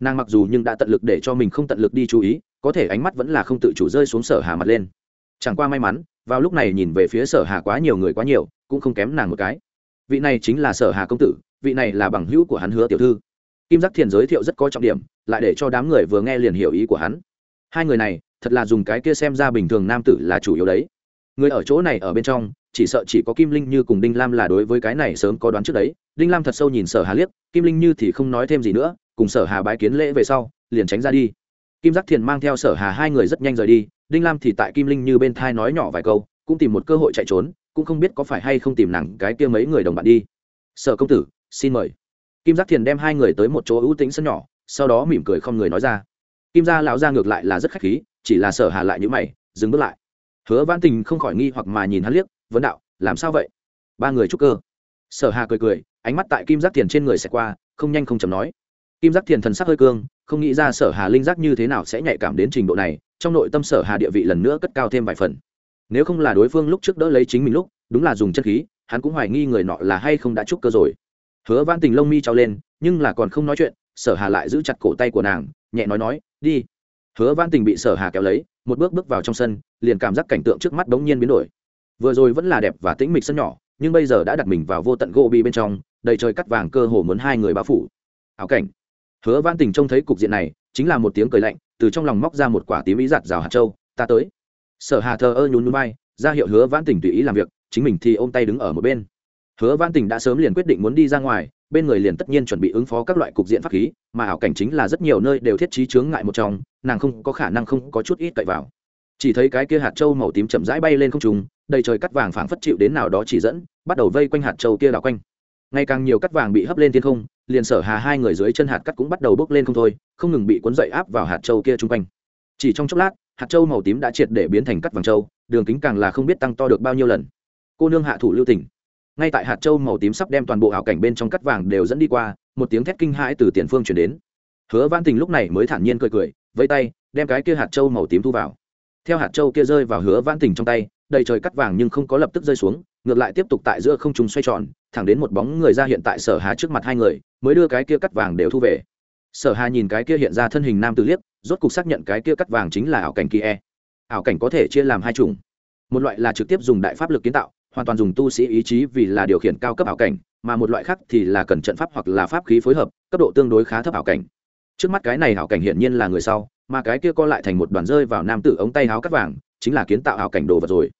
Nàng mặc dù nhưng đã tận lực để cho mình không tận lực đi chú ý, có thể ánh mắt vẫn là không tự chủ rơi xuống sở hà mặt lên. Chẳng qua may mắn, vào lúc này nhìn về phía sở hà quá nhiều người quá nhiều, cũng không kém nàng một cái. Vị này chính là sở hà công tử, vị này là bằng hữu của hắn hứa tiểu thư. Kim giác thiền giới thiệu rất có trọng điểm, lại để cho đám người vừa nghe liền hiểu ý của hắn. Hai người này, thật là dùng cái kia xem ra bình thường nam tử là chủ yếu đấy. Người ở chỗ này ở bên trong chỉ sợ chỉ có kim linh như cùng đinh lam là đối với cái này sớm có đoán trước đấy. Đinh lam thật sâu nhìn sở hà liếc, kim linh như thì không nói thêm gì nữa, cùng sở hà bái kiến lễ về sau, liền tránh ra đi. Kim giác thiền mang theo sở hà hai người rất nhanh rời đi, đinh lam thì tại kim linh như bên thai nói nhỏ vài câu, cũng tìm một cơ hội chạy trốn, cũng không biết có phải hay không tìm nặng cái kia mấy người đồng bạn đi. Sở công tử, xin mời. Kim giác thiền đem hai người tới một chỗ ưu tĩnh sân nhỏ, sau đó mỉm cười không người nói ra. Kim gia lão ra ngược lại là rất khách khí, chỉ là sở hà lại như mày, dừng bước lại. Hứa vãn tình không khỏi nghi hoặc mà nhìn hắn liếc vấn đạo, làm sao vậy? Ba người trúc cơ. Sở hà cười cười, ánh mắt tại kim giác thiền trên người sẽ qua, không nhanh không chầm nói. Kim giác thiền thần sắc hơi cương, không nghĩ ra sở hà linh giác như thế nào sẽ nhạy cảm đến trình độ này, trong nội tâm sở hà địa vị lần nữa cất cao thêm vài phần. Nếu không là đối phương lúc trước đỡ lấy chính mình lúc, đúng là dùng chân khí, hắn cũng hoài nghi người nọ là hay không đã trúc cơ rồi. Hứa Vãn tình lông mi trao lên, nhưng là còn không nói chuyện, sở hà lại giữ chặt cổ tay của nàng, nhẹ nói nói, đi. Hứa Vãn tình bị sở hà kéo lấy, một bước bước vào trong sân, liền cảm giác cảnh tượng trước mắt bỗng nhiên biến đổi vừa rồi vẫn là đẹp và tĩnh mịch sân nhỏ, nhưng bây giờ đã đặt mình vào vô tận gỗ bị bên trong, đầy trời cắt vàng cơ hồ muốn hai người bao phủ. Ảo cảnh. Hứa văn tình trông thấy cục diện này, chính là một tiếng cười lạnh, từ trong lòng móc ra một quả tím ý giặt rào hạt châu, ta tới. Sở hà thờ ơ nhún nhún bay ra hiệu hứa văn tình tùy ý làm việc, chính mình thì ôm tay đứng ở một bên. Hứa văn tình đã sớm liền quyết định muốn đi ra ngoài, bên người liền tất nhiên chuẩn bị ứng phó các loại cục diện pháp khí, mà ảo cảnh chính là rất nhiều nơi đều thiết trí chướng ngại một trong, nàng không có khả năng không có chút ít cậy vào. Chỉ thấy cái kia hạt châu màu tím chậm rãi bay lên không trung đầy trời cắt vàng phảng phất chịu đến nào đó chỉ dẫn, bắt đầu vây quanh hạt châu kia đảo quanh. Ngày càng nhiều cắt vàng bị hấp lên thiên không, liền sở hà hai người dưới chân hạt cắt cũng bắt đầu bốc lên không thôi, không ngừng bị cuốn dậy áp vào hạt châu kia chung quanh. Chỉ trong chốc lát, hạt châu màu tím đã triệt để biến thành cắt vàng châu, đường kính càng là không biết tăng to được bao nhiêu lần. Cô nương hạ thủ lưu tỉnh ngay tại hạt châu màu tím sắp đem toàn bộ ảo cảnh bên trong cắt vàng đều dẫn đi qua, một tiếng thét kinh hãi từ tiền phương chuyển đến. Hứa văn tình lúc này mới thản nhiên cười cười, vẫy tay, đem cái kia hạt châu màu tím thu vào. Theo hạt châu kia rơi vào hứa văn tình trong tay đầy trời cắt vàng nhưng không có lập tức rơi xuống, ngược lại tiếp tục tại giữa không trung xoay tròn, thẳng đến một bóng người ra hiện tại sở hà trước mặt hai người, mới đưa cái kia cắt vàng đều thu về. Sở hà nhìn cái kia hiện ra thân hình nam tử liếc, rốt cục xác nhận cái kia cắt vàng chính là ảo cảnh kia. Ảo cảnh có thể chia làm hai chủng. Một loại là trực tiếp dùng đại pháp lực kiến tạo, hoàn toàn dùng tu sĩ ý chí vì là điều khiển cao cấp ảo cảnh, mà một loại khác thì là cần trận pháp hoặc là pháp khí phối hợp, cấp độ tương đối khá thấp ảo cảnh. Trước mắt cái này ảo cảnh hiển nhiên là người sau, mà cái kia co lại thành một đoàn rơi vào nam tử ống tay áo cắt vàng, chính là kiến tạo ảo cảnh đồ vật rồi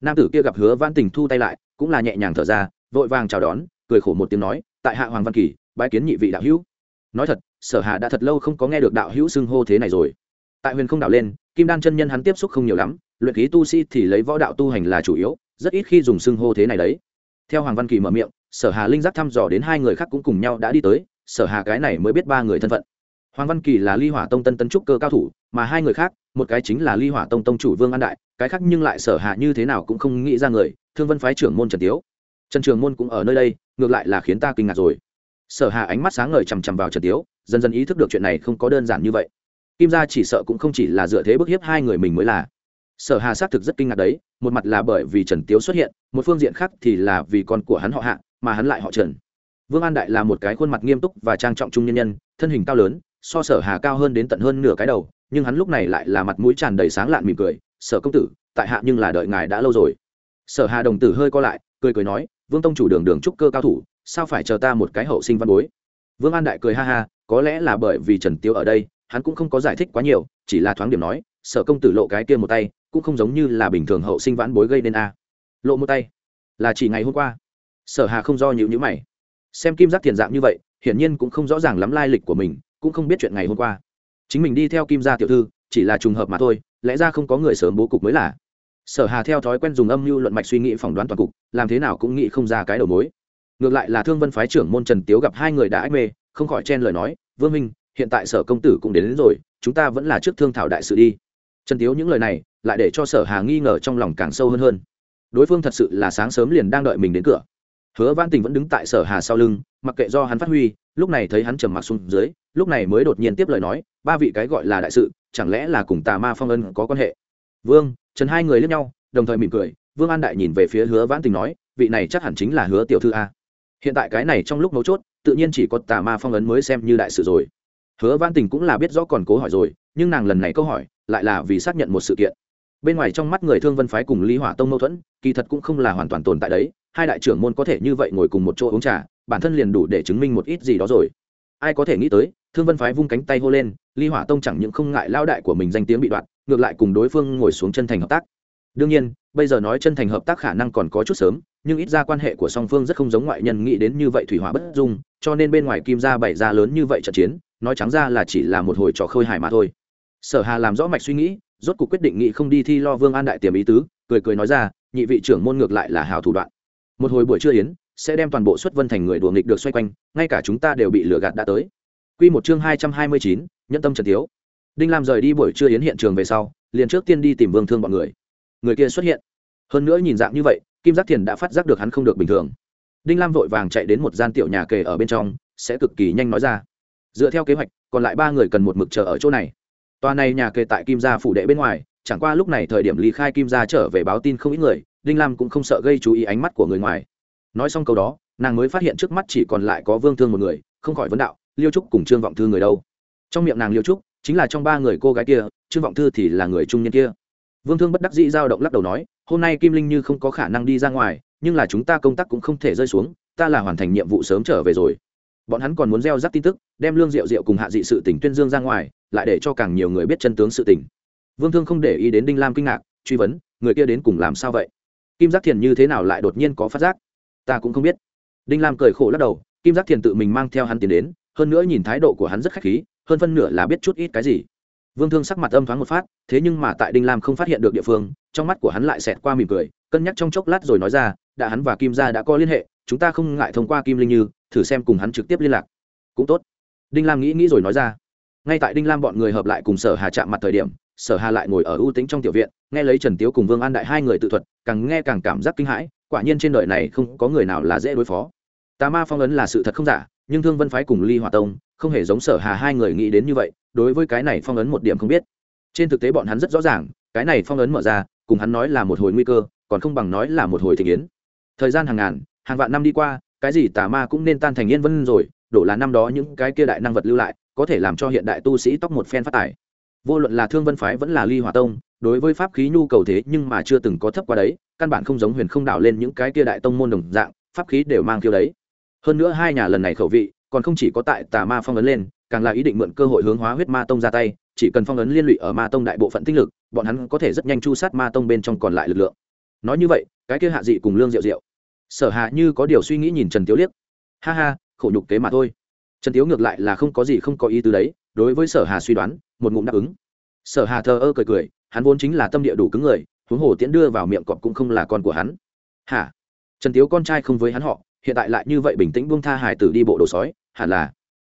nam tử kia gặp hứa văn tình thu tay lại, cũng là nhẹ nhàng thở ra, vội vàng chào đón, cười khổ một tiếng nói, tại hạ hoàng văn kỳ, bái kiến nhị vị đạo hữu. Nói thật, sở hạ đã thật lâu không có nghe được đạo hữu xưng hô thế này rồi. Tại huyền không đạo lên, kim đan chân nhân hắn tiếp xúc không nhiều lắm, luyện khí tu sĩ thì lấy võ đạo tu hành là chủ yếu, rất ít khi dùng xưng hô thế này đấy. Theo hoàng văn kỳ mở miệng, sở hà linh giác thăm dò đến hai người khác cũng cùng nhau đã đi tới, sở hà cái này mới biết ba người thân phận. Hoàng văn kỳ là ly hỏa tông tân tân trúc cơ cao thủ, mà hai người khác một cái chính là ly hỏa tông tông chủ vương an đại, cái khác nhưng lại sở hạ như thế nào cũng không nghĩ ra người, thương vân phái trưởng môn trần tiếu. Trần trường môn cũng ở nơi đây, ngược lại là khiến ta kinh ngạc rồi. Sở hạ ánh mắt sáng ngời chằm chằm vào trần tiếu, dần dần ý thức được chuyện này không có đơn giản như vậy. Kim gia chỉ sợ cũng không chỉ là dựa thế bức hiếp hai người mình mới là. Sở hà xác thực rất kinh ngạc đấy, một mặt là bởi vì trần tiếu xuất hiện, một phương diện khác thì là vì con của hắn họ hạ, mà hắn lại họ trần. Vương an đại là một cái khuôn mặt nghiêm túc và trang trọng trung nhân nhân, thân hình cao lớn, so sở hà cao hơn đến tận hơn nửa cái đầu nhưng hắn lúc này lại là mặt mũi tràn đầy sáng lạn mỉm cười, sở công tử, tại hạ nhưng là đợi ngài đã lâu rồi. Sở hà đồng tử hơi co lại, cười cười nói, vương tông chủ đường đường trúc cơ cao thủ, sao phải chờ ta một cái hậu sinh văn bối? Vương an đại cười ha ha, có lẽ là bởi vì trần tiêu ở đây, hắn cũng không có giải thích quá nhiều, chỉ là thoáng điểm nói, sở công tử lộ cái kia một tay, cũng không giống như là bình thường hậu sinh vãn bối gây nên a. Lộ một tay? Là chỉ ngày hôm qua. Sở hà không do nhịu nhữ mày. Xem kim giác thiền dạng như vậy, hiển nhiên cũng không rõ ràng lắm lai lịch của mình, cũng không biết chuyện ngày hôm qua chính mình đi theo kim gia tiểu thư chỉ là trùng hợp mà thôi lẽ ra không có người sớm bố cục mới là. Sở hà theo thói quen dùng âm mưu luận mạch suy nghĩ phỏng đoán toàn cục làm thế nào cũng nghĩ không ra cái đầu mối. Ngược lại là thương vân phái trưởng môn trần tiếu gặp hai người đã ách mê không khỏi chen lời nói vương minh hiện tại sở công tử cũng đến, đến rồi chúng ta vẫn là trước thương thảo đại sự đi. Trần tiếu những lời này lại để cho sở hà nghi ngờ trong lòng càng sâu hơn hơn. Đối phương thật sự là sáng sớm liền đang đợi mình đến cửa. Hứa văn tình vẫn đứng tại sở hà sau lưng mặc kệ do hắn phát huy lúc này thấy hắn trầm mặc xuống dưới, lúc này mới đột nhiên tiếp lời nói, ba vị cái gọi là đại sự, chẳng lẽ là cùng tà ma phong ân có quan hệ? Vương, trần hai người liếc nhau, đồng thời mỉm cười, vương an đại nhìn về phía hứa vãn tình nói, vị này chắc hẳn chính là hứa tiểu thư a. Hiện tại cái này trong lúc mấu chốt, tự nhiên chỉ có tà ma phong ấn mới xem như đại sự rồi. Hứa vãn tình cũng là biết rõ còn cố hỏi rồi, nhưng nàng lần này câu hỏi, lại là vì xác nhận một sự kiện. Bên ngoài trong mắt người thương vân phái cùng lý hỏa tông mâu thuẫn, kỳ thật cũng không là hoàn toàn tồn tại đấy, hai đại trưởng môn có thể như vậy ngồi cùng một chỗ uống trà bản thân liền đủ để chứng minh một ít gì đó rồi. Ai có thể nghĩ tới, thương vân phái vung cánh tay hô lên, ly hỏa tông chẳng những không ngại lao đại của mình danh tiếng bị đoạn ngược lại cùng đối phương ngồi xuống chân thành hợp tác. Đương nhiên, bây giờ nói chân thành hợp tác khả năng còn có chút sớm, nhưng ít ra quan hệ của song phương rất không giống ngoại nhân nghĩ đến như vậy thủy hỏa bất dung, cho nên bên ngoài kim Gia bày ra lớn như vậy trận chiến, nói trắng ra là chỉ là một hồi trò khơi hài mà thôi. Sở hà làm rõ mạch suy nghĩ, rốt cuộc quyết định nghị không đi thi lo vương an đại tiềm ý tứ, cười cười nói ra, nhị vị trưởng môn ngược lại là hào thủ đoạn. Một hồi buổi trưa yến sẽ đem toàn bộ xuất vân thành người đùa nghịch được xoay quanh ngay cả chúng ta đều bị lừa gạt đã tới Quy một chương hai trăm hai mươi chín, nhân tâm trần thiếu. Đinh Lam rời đi buổi trưa yến hiện trường về sau, liền trước tiên đi tìm Vương Thương bọn người. Người kia xuất hiện. Hơn nữa nhìn dạng như vậy, Kim Giác Thiền đã phát giác được hắn không được bình thường. Đinh Lam vội vàng chạy đến một gian tiểu nhà kề ở bên trong, sẽ cực kỳ nhanh nói ra. Dựa theo kế hoạch, còn lại ba người cần một mực chờ ở chỗ này. Toa này nhà kề tại Kim gia phủ đệ bên ngoài, chẳng qua lúc này thời điểm ly khai Kim gia trở về báo tin không ít người, Đinh Lam cũng không sợ gây chú ý ánh mắt của người ngoài. Nói xong câu đó, nàng mới phát hiện trước mắt chỉ còn lại có Vương Thương một người, không khỏi vấn đạo, liêu trúc cùng trương vọng thư người đâu? Trong miệng nàng liêu trúc chính là trong ba người cô gái kia trương vọng thư thì là người trung niên kia. Vương thương bất đắc dĩ giao động lắc đầu nói hôm nay kim linh như không có khả năng đi ra ngoài nhưng là chúng ta công tác cũng không thể rơi xuống ta là hoàn thành nhiệm vụ sớm trở về rồi. Bọn hắn còn muốn gieo rắc tin tức đem lương rượu rượu cùng hạ dị sự tỉnh tuyên dương ra ngoài lại để cho càng nhiều người biết chân tướng sự tỉnh vương thương không để ý đến đinh lam kinh ngạc truy vấn người kia đến cùng làm sao vậy? Kim giác thiền như thế nào lại đột nhiên có phát giác? Ta cũng không biết. Đinh lam cười khổ lắc đầu, kim giác thiền tự mình mang theo hắn tiến đến, hơn nữa nhìn thái độ của hắn rất khách khí, hơn phân nửa là biết chút ít cái gì. Vương thương sắc mặt âm thoáng một phát, thế nhưng mà tại đinh lam không phát hiện được địa phương, trong mắt của hắn lại xẹt qua mỉm cười, cân nhắc trong chốc lát rồi nói ra, đã hắn và kim gia đã có liên hệ, chúng ta không ngại thông qua kim linh như, thử xem cùng hắn trực tiếp liên lạc. Cũng tốt. Đinh lam nghĩ nghĩ rồi nói ra. Ngay tại đinh lam bọn người hợp lại cùng sở hà chạm mặt thời điểm, sở hà lại ngồi ở ưu tính trong tiểu viện, nghe lấy trần tiếu cùng vương an đại hai người tự thuật, càng nghe càng cảm giác kinh hãi quả nhiên trên đời này không có người nào là dễ đối phó. Tà ma phong ấn là sự thật không giả, nhưng thương vân phái cùng ly hòa tông không hề giống sở hà hai người nghĩ đến như vậy, đối với cái này phong ấn một điểm không biết. Trên thực tế bọn hắn rất rõ ràng, cái này phong ấn mở ra, cùng hắn nói là một hồi nguy cơ, còn không bằng nói là một hồi thị kiến thời gian hàng ngàn, hàng vạn năm đi qua, cái gì tà ma cũng nên tan thành yên vân rồi, đổ là năm đó những cái kia đại năng vật lưu lại, có thể làm cho hiện đại tu sĩ tóc một phen phát tài vô luận là thương vân phái vẫn là ly hòa tông, đối với pháp khí nhu cầu thế nhưng mà chưa từng có thấp qua đấy, căn bản không giống huyền không đảo lên những cái kia đại tông môn đồng dạng, pháp khí đều mang khiêu đấy. Hơn nữa hai nhà lần này khẩu vị, còn không chỉ có tại tà ma phong ấn lên, càng là ý định mượn cơ hội hướng hóa huyết ma tông ra tay, chỉ cần phong ấn liên lụy ở ma tông đại bộ phận tinh lực, bọn hắn có thể rất nhanh chu sát ma tông bên trong còn lại lực lượng. Nói như vậy, cái kia hạ dị cùng lương diệu diệu. Sở hạ như có điều suy nghĩ nhìn trần tiếu liếc. Ha ha, khổ nhục kế mà thôi. Trần tiếu ngược lại là không có gì không có ý từ đấy đối với sở hà suy đoán, một ngụm đáp ứng. Sở hà thờ ơ cười cười, hắn vốn chính là tâm địa đủ cứng người, huống hồ tiễn đưa vào miệng cọp cũng không là con của hắn. Hả? Trần tiếu con trai không với hắn họ, hiện tại lại như vậy bình tĩnh buông tha hải tử đi bộ đồ sói, hẳn là.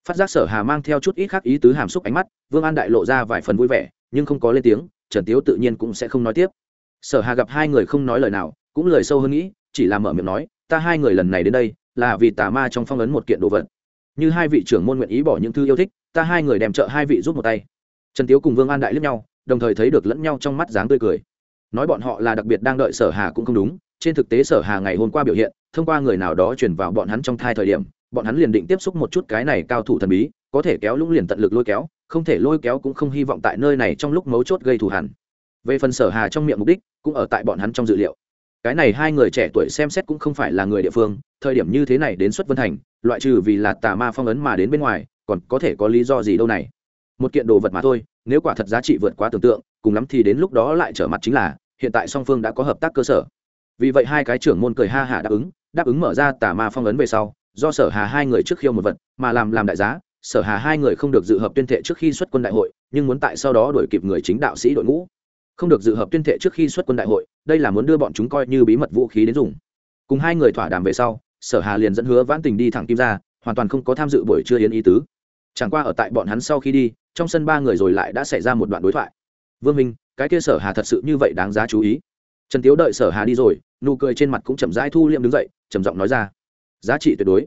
Phát giác sở hà mang theo chút ít khác ý tứ hàm xúc ánh mắt, vương an đại lộ ra vài phần vui vẻ, nhưng không có lên tiếng, trần tiếu tự nhiên cũng sẽ không nói tiếp. Sở hà gặp hai người không nói lời nào, cũng lời sâu hơn nghĩ, chỉ là mở miệng nói, ta hai người lần này đến đây, là vì tà ma trong phong ấn một kiện đồ vật. Như hai vị trưởng môn nguyện ý bỏ những thư yêu thích ta hai người đem trợ hai vị giúp một tay. Trần tiếu cùng vương an đại lướt nhau, đồng thời thấy được lẫn nhau trong mắt dáng tươi cười. Nói bọn họ là đặc biệt đang đợi sở hà cũng không đúng, trên thực tế sở hà ngày hôm qua biểu hiện, thông qua người nào đó truyền vào bọn hắn trong thai thời điểm, bọn hắn liền định tiếp xúc một chút cái này cao thủ thần bí, có thể kéo lũng liền tận lực lôi kéo, không thể lôi kéo cũng không hy vọng tại nơi này trong lúc mấu chốt gây thù hẳn về phần sở hà trong miệng mục đích, cũng ở tại bọn hắn trong dự liệu. Cái này hai người trẻ tuổi xem xét cũng không phải là người địa phương, thời điểm như thế này đến xuất vân thành, loại trừ vì là tà ma phong ấn mà đến bên ngoài còn có thể có lý do gì đâu này? Một kiện đồ vật mà thôi, nếu quả thật giá trị vượt quá tưởng tượng, cùng lắm thì đến lúc đó lại trở mặt chính là, hiện tại song phương đã có hợp tác cơ sở. Vì vậy hai cái trưởng môn cười ha hả đáp ứng đáp ứng mở ra tà ma phong ấn về sau, do sở hà hai người trước khiêu một vật, mà làm làm đại giá, sở hà hai người không được dự hợp tuyên thệ trước khi xuất quân đại hội, nhưng muốn tại sau đó đổi kịp người chính đạo sĩ đội ngũ. Không được dự hợp tuyên thệ trước khi xuất quân đại hội, đây là muốn đưa bọn chúng coi như bí mật vũ khí đến dùng. Cùng hai người thỏa đàm về sau, sở hà liền dẫn hứa vãn tình đi thẳng kim ra hoàn toàn không có tham dự buổi trưa yến ý tứ chẳng qua ở tại bọn hắn sau khi đi, trong sân ba người rồi lại đã xảy ra một đoạn đối thoại. Vương minh, cái kia sở hà thật sự như vậy đáng giá chú ý. Trần tiếu đợi sở hà đi rồi, nụ cười trên mặt cũng chậm rãi thu liệm đứng dậy, trầm giọng nói ra, giá trị tuyệt đối.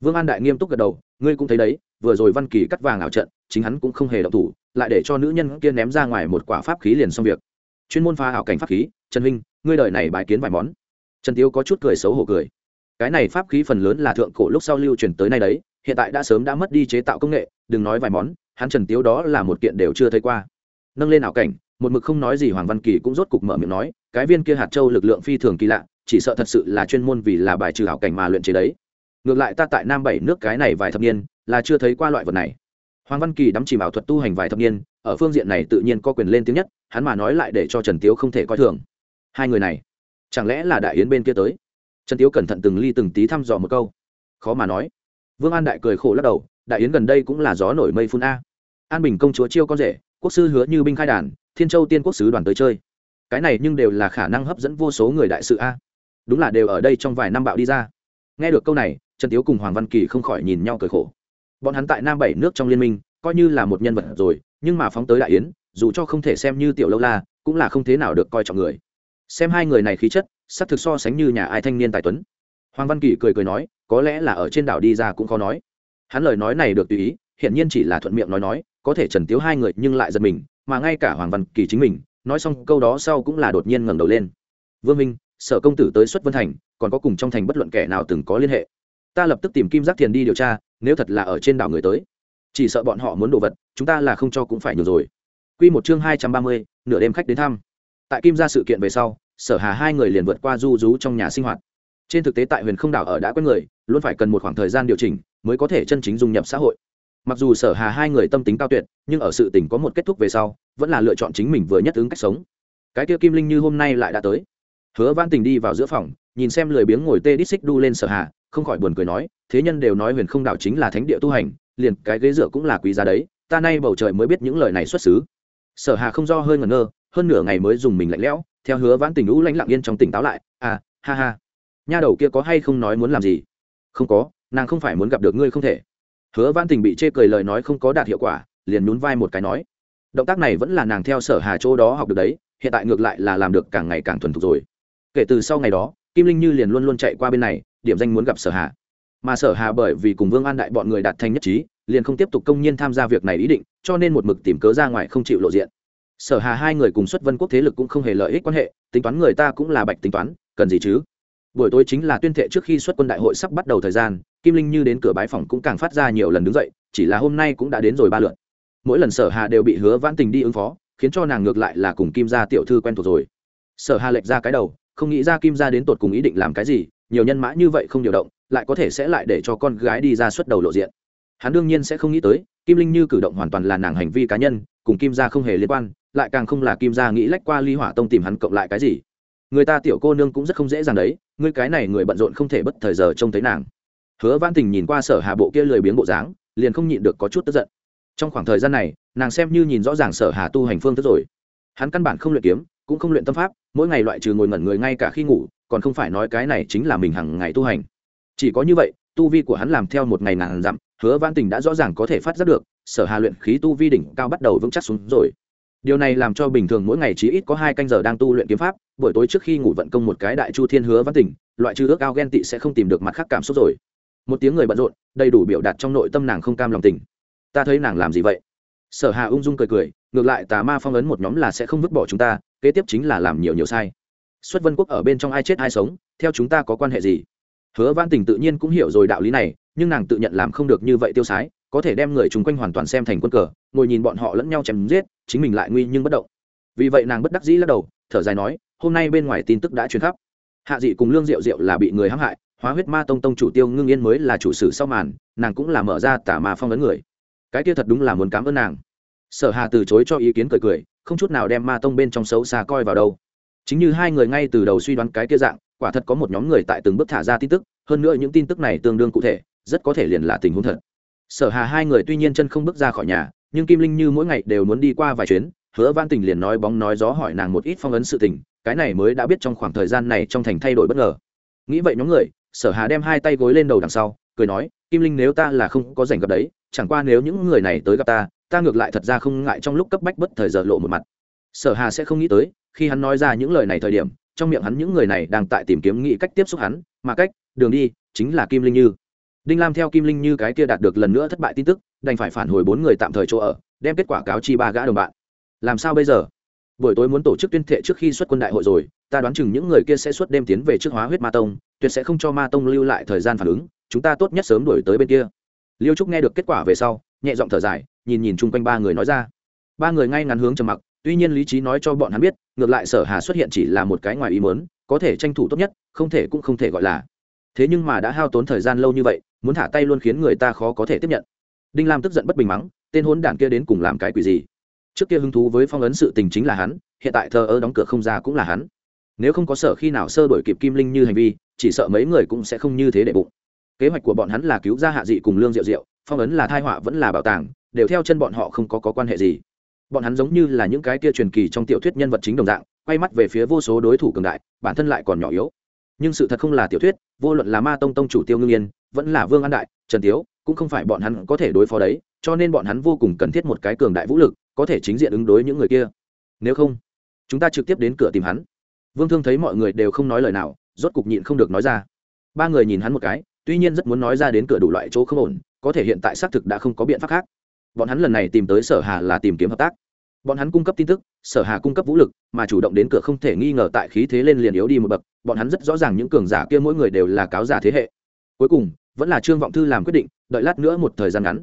Vương an đại nghiêm túc gật đầu, ngươi cũng thấy đấy, vừa rồi văn kỳ cắt vàng ảo trận, chính hắn cũng không hề động thủ, lại để cho nữ nhân kia ném ra ngoài một quả pháp khí liền xong việc. Chuyên môn pha ảo cảnh pháp khí, trần huynh ngươi đời này bài kiến vài món. Trần tiếu có chút cười xấu hổ cười, cái này pháp khí phần lớn là thượng cổ lúc sau lưu truyền tới nay đấy hiện tại đã sớm đã mất đi chế tạo công nghệ, đừng nói vài món, hắn trần tiếu đó là một kiện đều chưa thấy qua. Nâng lên ảo cảnh, một mực không nói gì hoàng văn kỳ cũng rốt cục mở miệng nói, cái viên kia hạt châu lực lượng phi thường kỳ lạ, chỉ sợ thật sự là chuyên môn vì là bài trừ ảo cảnh mà luyện chế đấy. Ngược lại ta tại nam bảy nước cái này vài thập niên, là chưa thấy qua loại vật này. Hoàng văn kỳ đắm chìm ảo thuật tu hành vài thập niên, ở phương diện này tự nhiên có quyền lên tiếng nhất, hắn mà nói lại để cho trần tiếu không thể coi thường. Hai người này, chẳng lẽ là đại yến bên kia tới? Trần tiếu cẩn thận từng ly từng tí thăm dò một câu. Khó mà nói vương an đại cười khổ lắc đầu, đại yến gần đây cũng là gió nổi mây phun a. An bình công chúa chiêu con rể, quốc sư hứa như binh khai đàn, thiên châu tiên quốc sứ đoàn tới chơi. Cái này nhưng đều là khả năng hấp dẫn vô số người đại sự a. Đúng là đều ở đây trong vài năm bạo đi ra. Nghe được câu này, trần tiếu cùng hoàng văn kỳ không khỏi nhìn nhau cười khổ. Bọn hắn tại nam bảy nước trong liên minh, coi như là một nhân vật rồi, nhưng mà phóng tới đại yến, dù cho không thể xem như tiểu lâu la, cũng là không thế nào được coi trọng người. Xem hai người này khí chất sắc thực so sánh như nhà ai thanh niên tài tuấn hoàng văn kỳ cười cười nói có lẽ là ở trên đảo đi ra cũng khó nói. Hắn lời nói này được tùy ý hiển nhiên chỉ là thuận miệng nói nói có thể trần tiếu hai người nhưng lại giật mình mà ngay cả hoàng văn kỳ chính mình nói xong câu đó sau cũng là đột nhiên ngẩng đầu lên. Vương minh sở công tử tới xuất vân thành còn có cùng trong thành bất luận kẻ nào từng có liên hệ. Ta lập tức tìm kim giác thiền đi điều tra nếu thật là ở trên đảo người tới. Chỉ sợ bọn họ muốn đồ vật chúng ta là không cho cũng phải nhiều rồi. Quy một chương hai trăm ba mươi, nửa đêm khách đến thăm. Tại Kim gia sự kiện về sau, Sở Hà hai người liền vượt qua du rú trong nhà sinh hoạt. Trên thực tế tại Huyền Không đảo ở đã quen người, luôn phải cần một khoảng thời gian điều chỉnh, mới có thể chân chính dung nhập xã hội. Mặc dù Sở Hà hai người tâm tính cao tuyệt, nhưng ở sự tình có một kết thúc về sau, vẫn là lựa chọn chính mình vừa nhất ứng cách sống. Cái kia Kim Linh như hôm nay lại đã tới. Hứa Vãn Tình đi vào giữa phòng, nhìn xem lười biếng ngồi tê đít xích đu lên Sở Hà, không khỏi buồn cười nói, thế nhân đều nói Huyền Không đảo chính là thánh địa tu hành, liền cái ghế dựa cũng là quý giá đấy, ta nay bầu trời mới biết những lời này xuất xứ sở hà không do hơi ngẩn ngơ hơn nửa ngày mới dùng mình lạnh lẽo theo hứa vãn tình lũ lãnh lặng yên trong tỉnh táo lại à ha ha nha đầu kia có hay không nói muốn làm gì? Không có, nàng không phải muốn gặp được ngươi không thể. Hứa vãn tình bị chê cười lời nói không có đạt hiệu quả, liền nhún vai một cái nói. Động tác này vẫn là nàng theo sở hà chỗ đó học được đấy, hiện tại ngược lại là làm được càng ngày càng thuần thục rồi. Kể từ sau ngày đó, kim linh như liền luôn luôn chạy qua bên này, điểm danh muốn gặp sở hà. Mà sở hà bởi vì cùng vương an đại bọn người đạt thành nhất trí, liền không tiếp tục công nhiên tham gia việc này ý định, cho nên một mực tìm cớ ra ngoài không chịu lộ diện. Sở hà hai người cùng xuất vân quốc thế lực cũng không hề lợi ích quan hệ, tính toán người ta cũng là bạch tính toán, cần gì chứ? Buổi tối chính là tuyên thệ trước khi xuất quân đại hội sắp bắt đầu thời gian, kim linh như đến cửa bái phòng cũng càng phát ra nhiều lần đứng dậy, chỉ là hôm nay cũng đã đến rồi ba lượt. Mỗi lần sở hà đều bị hứa vãn tình đi ứng phó, khiến cho nàng ngược lại là cùng kim gia tiểu thư quen thuộc rồi. Sở hà lệch ra cái đầu, không nghĩ ra kim gia đến tột cùng ý định làm cái gì, nhiều nhân mã như vậy không điều động, lại có thể sẽ lại để cho con gái đi ra xuất đầu lộ diện. Hắn đương nhiên sẽ không nghĩ tới, kim linh như cử động hoàn toàn là nàng hành vi cá nhân, cùng kim gia không hề liên quan, lại càng không là kim gia nghĩ lách qua ly hỏa tông tìm hắn cộng lại cái gì. Người ta tiểu cô nương cũng rất không dễ dàng đấy ngươi cái này người bận rộn không thể bất thời giờ trông thấy nàng. Hứa văn tình nhìn qua sở hà bộ kia lười biếng bộ dáng, liền không nhịn được có chút tức giận. Trong khoảng thời gian này, nàng xem như nhìn rõ ràng sở hà tu hành phương thức rồi. Hắn căn bản không luyện kiếm, cũng không luyện tâm pháp, mỗi ngày loại trừ ngồi ngẩn người ngay cả khi ngủ, còn không phải nói cái này chính là mình hàng ngày tu hành. Chỉ có như vậy, tu vi của hắn làm theo một ngày nàng dặm, hứa văn tình đã rõ ràng có thể phát giác được, sở hà luyện khí tu vi đỉnh cao bắt đầu vững chắc xuống rồi điều này làm cho bình thường mỗi ngày chỉ ít có hai canh giờ đang tu luyện kiếm pháp, buổi tối trước khi ngủ vận công một cái đại chu thiên hứa văn tình loại trừ ước ao ghen tị sẽ không tìm được mặt khác cảm xúc rồi. Một tiếng người bận rộn, đầy đủ biểu đạt trong nội tâm nàng không cam lòng tình ta thấy nàng làm gì vậy? Sở hà ung dung cười cười, ngược lại tà ma phong ấn một nhóm là sẽ không vứt bỏ chúng ta, kế tiếp chính là làm nhiều nhiều sai. Xuất vân quốc ở bên trong ai chết ai sống, theo chúng ta có quan hệ gì? Hứa văn tình tự nhiên cũng hiểu rồi đạo lý này, nhưng nàng tự nhận làm không được như vậy tiêu sái có thể đem người chung quanh hoàn toàn xem thành quân cờ, ngồi nhìn bọn họ lẫn nhau chém giết, chính mình lại nguy nhưng bất động. Vì vậy nàng bất đắc dĩ lắc đầu, thở dài nói, hôm nay bên ngoài tin tức đã truyền khắp. Hạ dị cùng lương diệu diệu là bị người hãm hại, hóa huyết ma tông tông chủ tiêu ngưng yên mới là chủ sử sau màn, nàng cũng là mở ra tả mà phong ấn người. Cái kia thật đúng là muốn cảm ơn nàng. Sở hà từ chối cho ý kiến cười cười, không chút nào đem ma tông bên trong xấu xa coi vào đâu. Chính như hai người ngay từ đầu suy đoán cái kia dạng, quả thật có một nhóm người tại từng bước thả ra tin tức, hơn nữa những tin tức này tương đương cụ thể, rất có thể liền là tình huống thật sở hà hai người tuy nhiên chân không bước ra khỏi nhà, nhưng kim linh như mỗi ngày đều muốn đi qua vài chuyến, hứa văn tình liền nói bóng nói gió hỏi nàng một ít phong ấn sự tình, cái này mới đã biết trong khoảng thời gian này trong thành thay đổi bất ngờ. Nghĩ vậy nhóm người, sở hà đem hai tay gối lên đầu đằng sau, cười nói, kim linh nếu ta là không có rảnh gặp đấy, chẳng qua nếu những người này tới gặp ta ta ngược lại thật ra không ngại trong lúc cấp bách bất thời giờ lộ một mặt. Sở hà sẽ không nghĩ tới, khi hắn nói ra những lời này thời điểm, trong miệng hắn những người này đang tại tìm kiếm nghĩ cách tiếp xúc hắn, mà cách, đường đi, chính là kim linh như đinh lam theo kim linh như cái kia đạt được lần nữa thất bại tin tức, đành phải phản hồi bốn người tạm thời chỗ ở, đem kết quả cáo chi ba gã đồng bạn. Làm sao bây giờ? Buổi tối muốn tổ chức tuyên thệ trước khi xuất quân đại hội rồi, ta đoán chừng những người kia sẽ suốt đêm tiến về trước hóa huyết ma tông, tuyệt sẽ không cho ma tông lưu lại thời gian phản ứng, chúng ta tốt nhất sớm đuổi tới bên kia. Liêu trúc nghe được kết quả về sau, nhẹ giọng thở dài, nhìn nhìn chung quanh ba người nói ra. Ba người ngay ngắn hướng trầm mặc, tuy nhiên lý trí nói cho bọn hắn biết, ngược lại sở hà xuất hiện chỉ là một cái ngoài ý mớn có thể tranh thủ tốt nhất, không thể cũng không thể gọi là. Thế nhưng mà đã hao tốn thời gian lâu như vậy muốn thả tay luôn khiến người ta khó có thể tiếp nhận. Đinh lam tức giận bất bình mắng tên hốn đản kia đến cùng làm cái quỷ gì? Trước kia hứng thú với phong ấn sự tình chính là hắn hiện tại thờ ơ đóng cửa không ra cũng là hắn. Nếu không có sở khi nào sơ đổi kịp kim linh như hành vi chỉ sợ mấy người cũng sẽ không như thế để bụng. Kế hoạch của bọn hắn là cứu ra hạ dị cùng lương diệu diệu phong ấn là thai họa vẫn là bảo tàng đều theo chân bọn họ không có, có quan hệ gì. Bọn hắn giống như là những cái kia truyền kỳ trong tiểu thuyết nhân vật chính đồng dạng quay mắt về phía vô số đối thủ cường đại bản thân lại còn nhỏ yếu nhưng sự thật không là tiểu thuyết, vô luận là ma tông tông chủ tiêu ngưng yên, vẫn là vương an đại, trần tiếu, cũng không phải bọn hắn có thể đối phó đấy, cho nên bọn hắn vô cùng cần thiết một cái cường đại vũ lực, có thể chính diện ứng đối những người kia. Nếu không, chúng ta trực tiếp đến cửa tìm hắn. Vương thương thấy mọi người đều không nói lời nào, rốt cục nhịn không được nói ra. Ba người nhìn hắn một cái, tuy nhiên rất muốn nói ra đến cửa đủ loại chỗ không ổn, có thể hiện tại xác thực đã không có biện pháp khác. Bọn hắn lần này tìm tới sở hà là tìm kiếm hợp tác bọn hắn cung cấp tin tức, sở hà cung cấp vũ lực, mà chủ động đến cửa không thể nghi ngờ tại khí thế lên liền yếu đi một bậc, bọn hắn rất rõ ràng những cường giả kia mỗi người đều là cáo giả thế hệ. Cuối cùng, vẫn là trương vọng thư làm quyết định, đợi lát nữa một thời gian ngắn.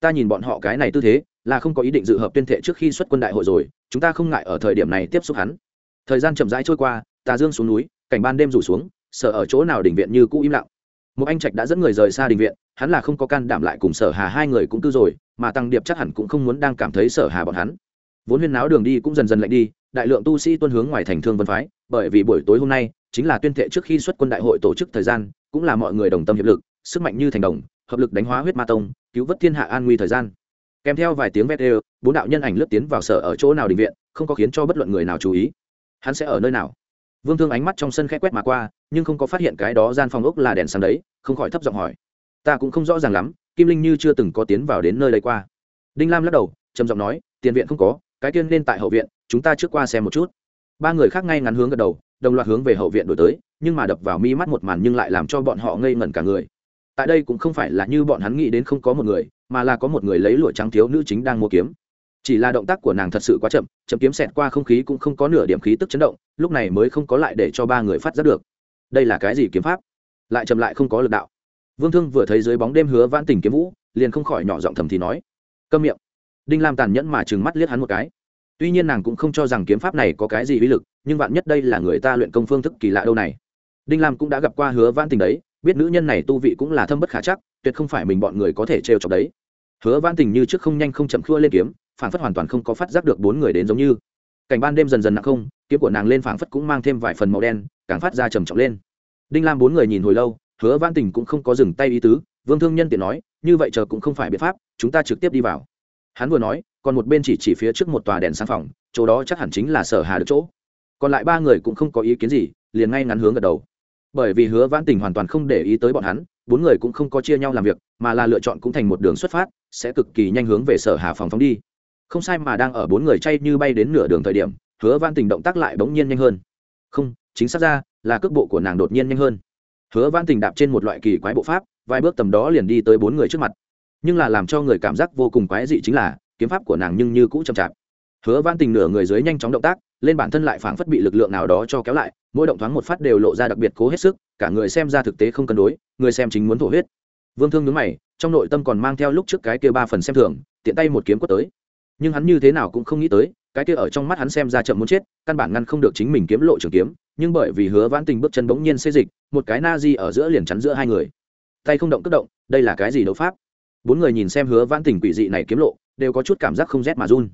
Ta nhìn bọn họ cái này tư thế, là không có ý định dự hợp tuyên thệ trước khi xuất quân đại hội rồi, chúng ta không ngại ở thời điểm này tiếp xúc hắn. Thời gian chậm rãi trôi qua tà dương xuống núi, cảnh ban đêm rủ xuống sở ở chỗ nào đỉnh viện như cũ im lặng. Một anh trạch đã dẫn người rời xa đình viện, hắn là không có can đảm lại cùng sở hà hai người cũng tư rồi, mà tăng điệp chắc hẳn cũng không muốn đang cảm thấy sở hà bọn hắn vốn huyên náo đường đi cũng dần dần lạnh đi, đại lượng tu sĩ tuân hướng ngoài thành thương vân phái, bởi vì buổi tối hôm nay chính là tuyên thệ trước khi xuất quân đại hội tổ chức thời gian, cũng là mọi người đồng tâm hiệp lực, sức mạnh như thành đồng, hợp lực đánh hóa huyết ma tông, cứu vớt thiên hạ an nguy thời gian. Kèm theo vài tiếng vét ê bốn đạo nhân ảnh lướt tiến vào sở ở chỗ nào đình viện, không có khiến cho bất luận người nào chú ý. Hắn sẽ ở nơi nào? Vương thương ánh mắt trong sân khẽ quét mà qua, nhưng không có phát hiện cái đó gian phòng ốc là đèn sáng đấy, không khỏi thấp giọng hỏi. Ta cũng không rõ ràng lắm, kim linh như chưa từng có tiến vào đến nơi đây qua. Đinh lam lắc đầu, trầm giọng nói, tiền viện không có cái tiên nên tại hậu viện, chúng ta trước qua xem một chút. Ba người khác ngay ngắn hướng gật đầu, đồng loạt hướng về hậu viện đổi tới, nhưng mà đập vào mi mắt một màn nhưng lại làm cho bọn họ ngây ngẩn cả người. Tại đây cũng không phải là như bọn hắn nghĩ đến không có một người, mà là có một người lấy lụa trắng thiếu nữ chính đang mua kiếm. Chỉ là động tác của nàng thật sự quá chậm chậm kiếm xẹt qua không khí cũng không có nửa điểm khí tức chấn động, lúc này mới không có lại để cho ba người phát giác được. Đây là cái gì kiếm pháp? Lại chậm lại không có lực đạo. Vương thương vừa thấy dưới bóng đêm hứa vãn tình kiếm vũ, liền không khỏi nhỏ giọng thầm thì nói. Câm miệng đinh lam tàn nhẫn mà trừng mắt liếc hắn một cái. Tuy nhiên nàng cũng không cho rằng kiếm pháp này có cái gì uy lực, nhưng vạn nhất đây là người ta luyện công phương thức kỳ lạ đâu này. Đinh lam cũng đã gặp qua hứa vãn tình đấy, biết nữ nhân này tu vị cũng là thâm bất khả chắc, tuyệt không phải mình bọn người có thể trêu chọc đấy. Hứa vãn tình như trước không nhanh không chậm khua lên kiếm phản phất hoàn toàn không có phát giác được bốn người đến giống như. Cảnh ban đêm dần dần nặng không, kiếm của nàng lên phảng phất cũng mang thêm vài phần màu đen, càng phát ra trầm trọng lên. Đinh lam bốn người nhìn hồi lâu, hứa Vãn tình cũng không có dừng tay ý tứ, vương thương nhân tiện nói, như vậy chờ cũng không phải biện pháp, chúng ta trực tiếp đi vào hắn vừa nói, còn một bên chỉ chỉ phía trước một tòa đèn sang phòng, chỗ đó chắc hẳn chính là sở hà được chỗ. Còn lại ba người cũng không có ý kiến gì, liền ngay ngắn hướng gật đầu. Bởi vì hứa vãn tình hoàn toàn không để ý tới bọn hắn, bốn người cũng không có chia nhau làm việc, mà là lựa chọn cũng thành một đường xuất phát, sẽ cực kỳ nhanh hướng về sở hà phòng phóng đi. Không sai mà đang ở bốn người chay như bay đến nửa đường thời điểm, hứa Vãn tình động tác lại bỗng nhiên nhanh hơn. Không, chính xác ra, là cước bộ của nàng đột nhiên nhanh hơn. Hứa Vãn tình đạp trên một loại kỳ quái bộ pháp, vài bước tầm đó liền đi tới bốn người trước mặt nhưng là làm cho người cảm giác vô cùng quái dị chính là, kiếm pháp của nàng nhưng như cũ chậm chạp. Hứa van tình nửa người dưới nhanh chóng động tác, lên bản thân lại phảng phất bị lực lượng nào đó cho kéo lại, mỗi động thoáng một phát đều lộ ra đặc biệt cố hết sức, cả người xem ra thực tế không cân đối, người xem chính muốn thổ huyết. Vương thương nhướng mày, trong nội tâm còn mang theo lúc trước cái kia ba phần xem thường, tiện tay một kiếm quất tới. Nhưng hắn như thế nào cũng không nghĩ tới, cái kia ở trong mắt hắn xem ra chậm muốn chết, căn bản ngăn không được chính mình kiếm lộ trường kiếm, nhưng bởi vì hứa vãn tình bước chân bỗng nhiên xê dịch, một cái na di ở giữa liền chắn giữa hai người. Tay không động cất động, đây là cái gì đấu pháp? Bốn người nhìn xem hứa vãn tình quỷ dị này kiếm lộ, đều có chút cảm giác không rét mà run.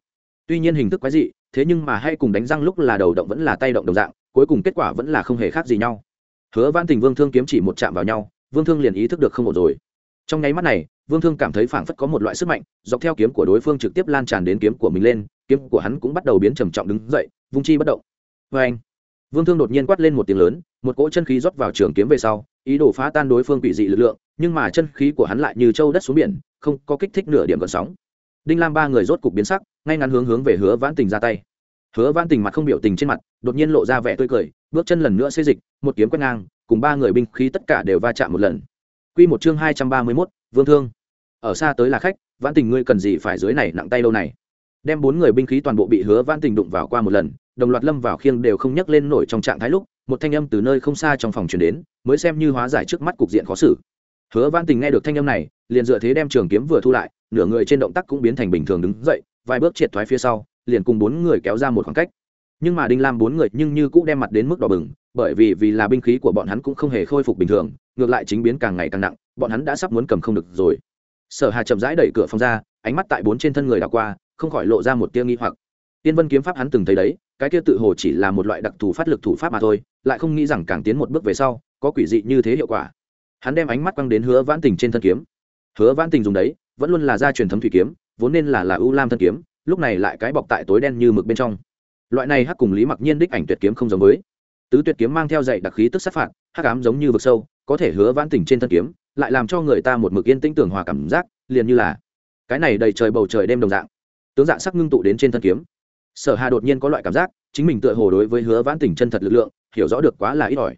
Tuy nhiên hình thức quái dị, thế nhưng mà hay cùng đánh răng lúc là đầu động vẫn là tay động đồng dạng, cuối cùng kết quả vẫn là không hề khác gì nhau. Hứa vãn tình vương thương kiếm chỉ một chạm vào nhau, vương thương liền ý thức được không ổn rồi. Trong nháy mắt này, vương thương cảm thấy phảng phất có một loại sức mạnh, dọc theo kiếm của đối phương trực tiếp lan tràn đến kiếm của mình lên, kiếm của hắn cũng bắt đầu biến trầm trọng đứng dậy, vung chi bất động. Vê anh, vương thương đột nhiên quát lên một tiếng lớn, một cỗ chân khí rót vào trường kiếm về sau, ý đồ phá tan đối phương quỷ dị lực lượng nhưng mà chân khí của hắn lại như châu đất xuống biển không có kích thích nửa điểm gần sóng đinh lam ba người rốt cục biến sắc ngay ngắn hướng hướng về hứa vãn tình ra tay hứa vãn tình mặt không biểu tình trên mặt đột nhiên lộ ra vẻ tươi cười bước chân lần nữa xây dịch một kiếm quét ngang cùng ba người binh khí tất cả đều va chạm một lần Quy một chương hai trăm ba mươi mốt Vương Thương. Ở xa tới là khách, Vãn Tình ngươi cần gì phải dưới này nặng tay lâu này. Đem bốn người binh khí toàn bộ bị Hứa Vãn Tình đụng vào qua một lần, đồng loạt lâm vào khiêng đều không nhấc lên nổi trong trạng thái lúc, một thanh âm từ nơi không xa trong phòng truyền đến, mới xem như hóa giải trước mắt cục diện khó xử. Hứa Văn Tình nghe được thanh âm này, liền dựa thế đem trường kiếm vừa thu lại, nửa người trên động tác cũng biến thành bình thường đứng dậy, vài bước triệt thoái phía sau, liền cùng bốn người kéo ra một khoảng cách. Nhưng mà Đinh Lam bốn người nhưng như cũng đem mặt đến mức đỏ bừng, bởi vì vì là binh khí của bọn hắn cũng không hề khôi phục bình thường, ngược lại chính biến càng ngày càng nặng, bọn hắn đã sắp muốn cầm không được rồi. Sở Hà chậm rãi đẩy cửa phòng ra, ánh mắt tại bốn trên thân người đảo qua, không khỏi lộ ra một tia nghi hoặc. Tiên Vân kiếm pháp hắn từng thấy đấy, cái kia tự hồ chỉ là một loại đặc thù phát lực thủ pháp mà thôi, lại không nghĩ rằng càng tiến một bước về sau, có quỷ dị như thế hiệu quả. Hắn đem ánh mắt quăng đến Hứa Vãn Tình trên thân kiếm. Hứa Vãn Tình dùng đấy, vẫn luôn là gia truyền thấm thủy kiếm, vốn nên là là ưu lam thân kiếm, lúc này lại cái bọc tại tối đen như mực bên trong. Loại này hắc cùng Lý Mặc Nhiên đích ảnh tuyệt kiếm không giống với. Tứ tuyệt kiếm mang theo dạy đặc khí tức sát phạt, hắc ám giống như vực sâu, có thể hứa Vãn Tình trên thân kiếm, lại làm cho người ta một mực yên tĩnh tưởng hòa cảm giác, liền như là cái này đầy trời bầu trời đêm đồng dạng. Tướng dạng sắc ngưng tụ đến trên thân kiếm. Sở Hà đột nhiên có loại cảm giác, chính mình tựa hồ đối với hứa Vãn Tình chân thật lực lượng, hiểu rõ được quá là ít ỏi.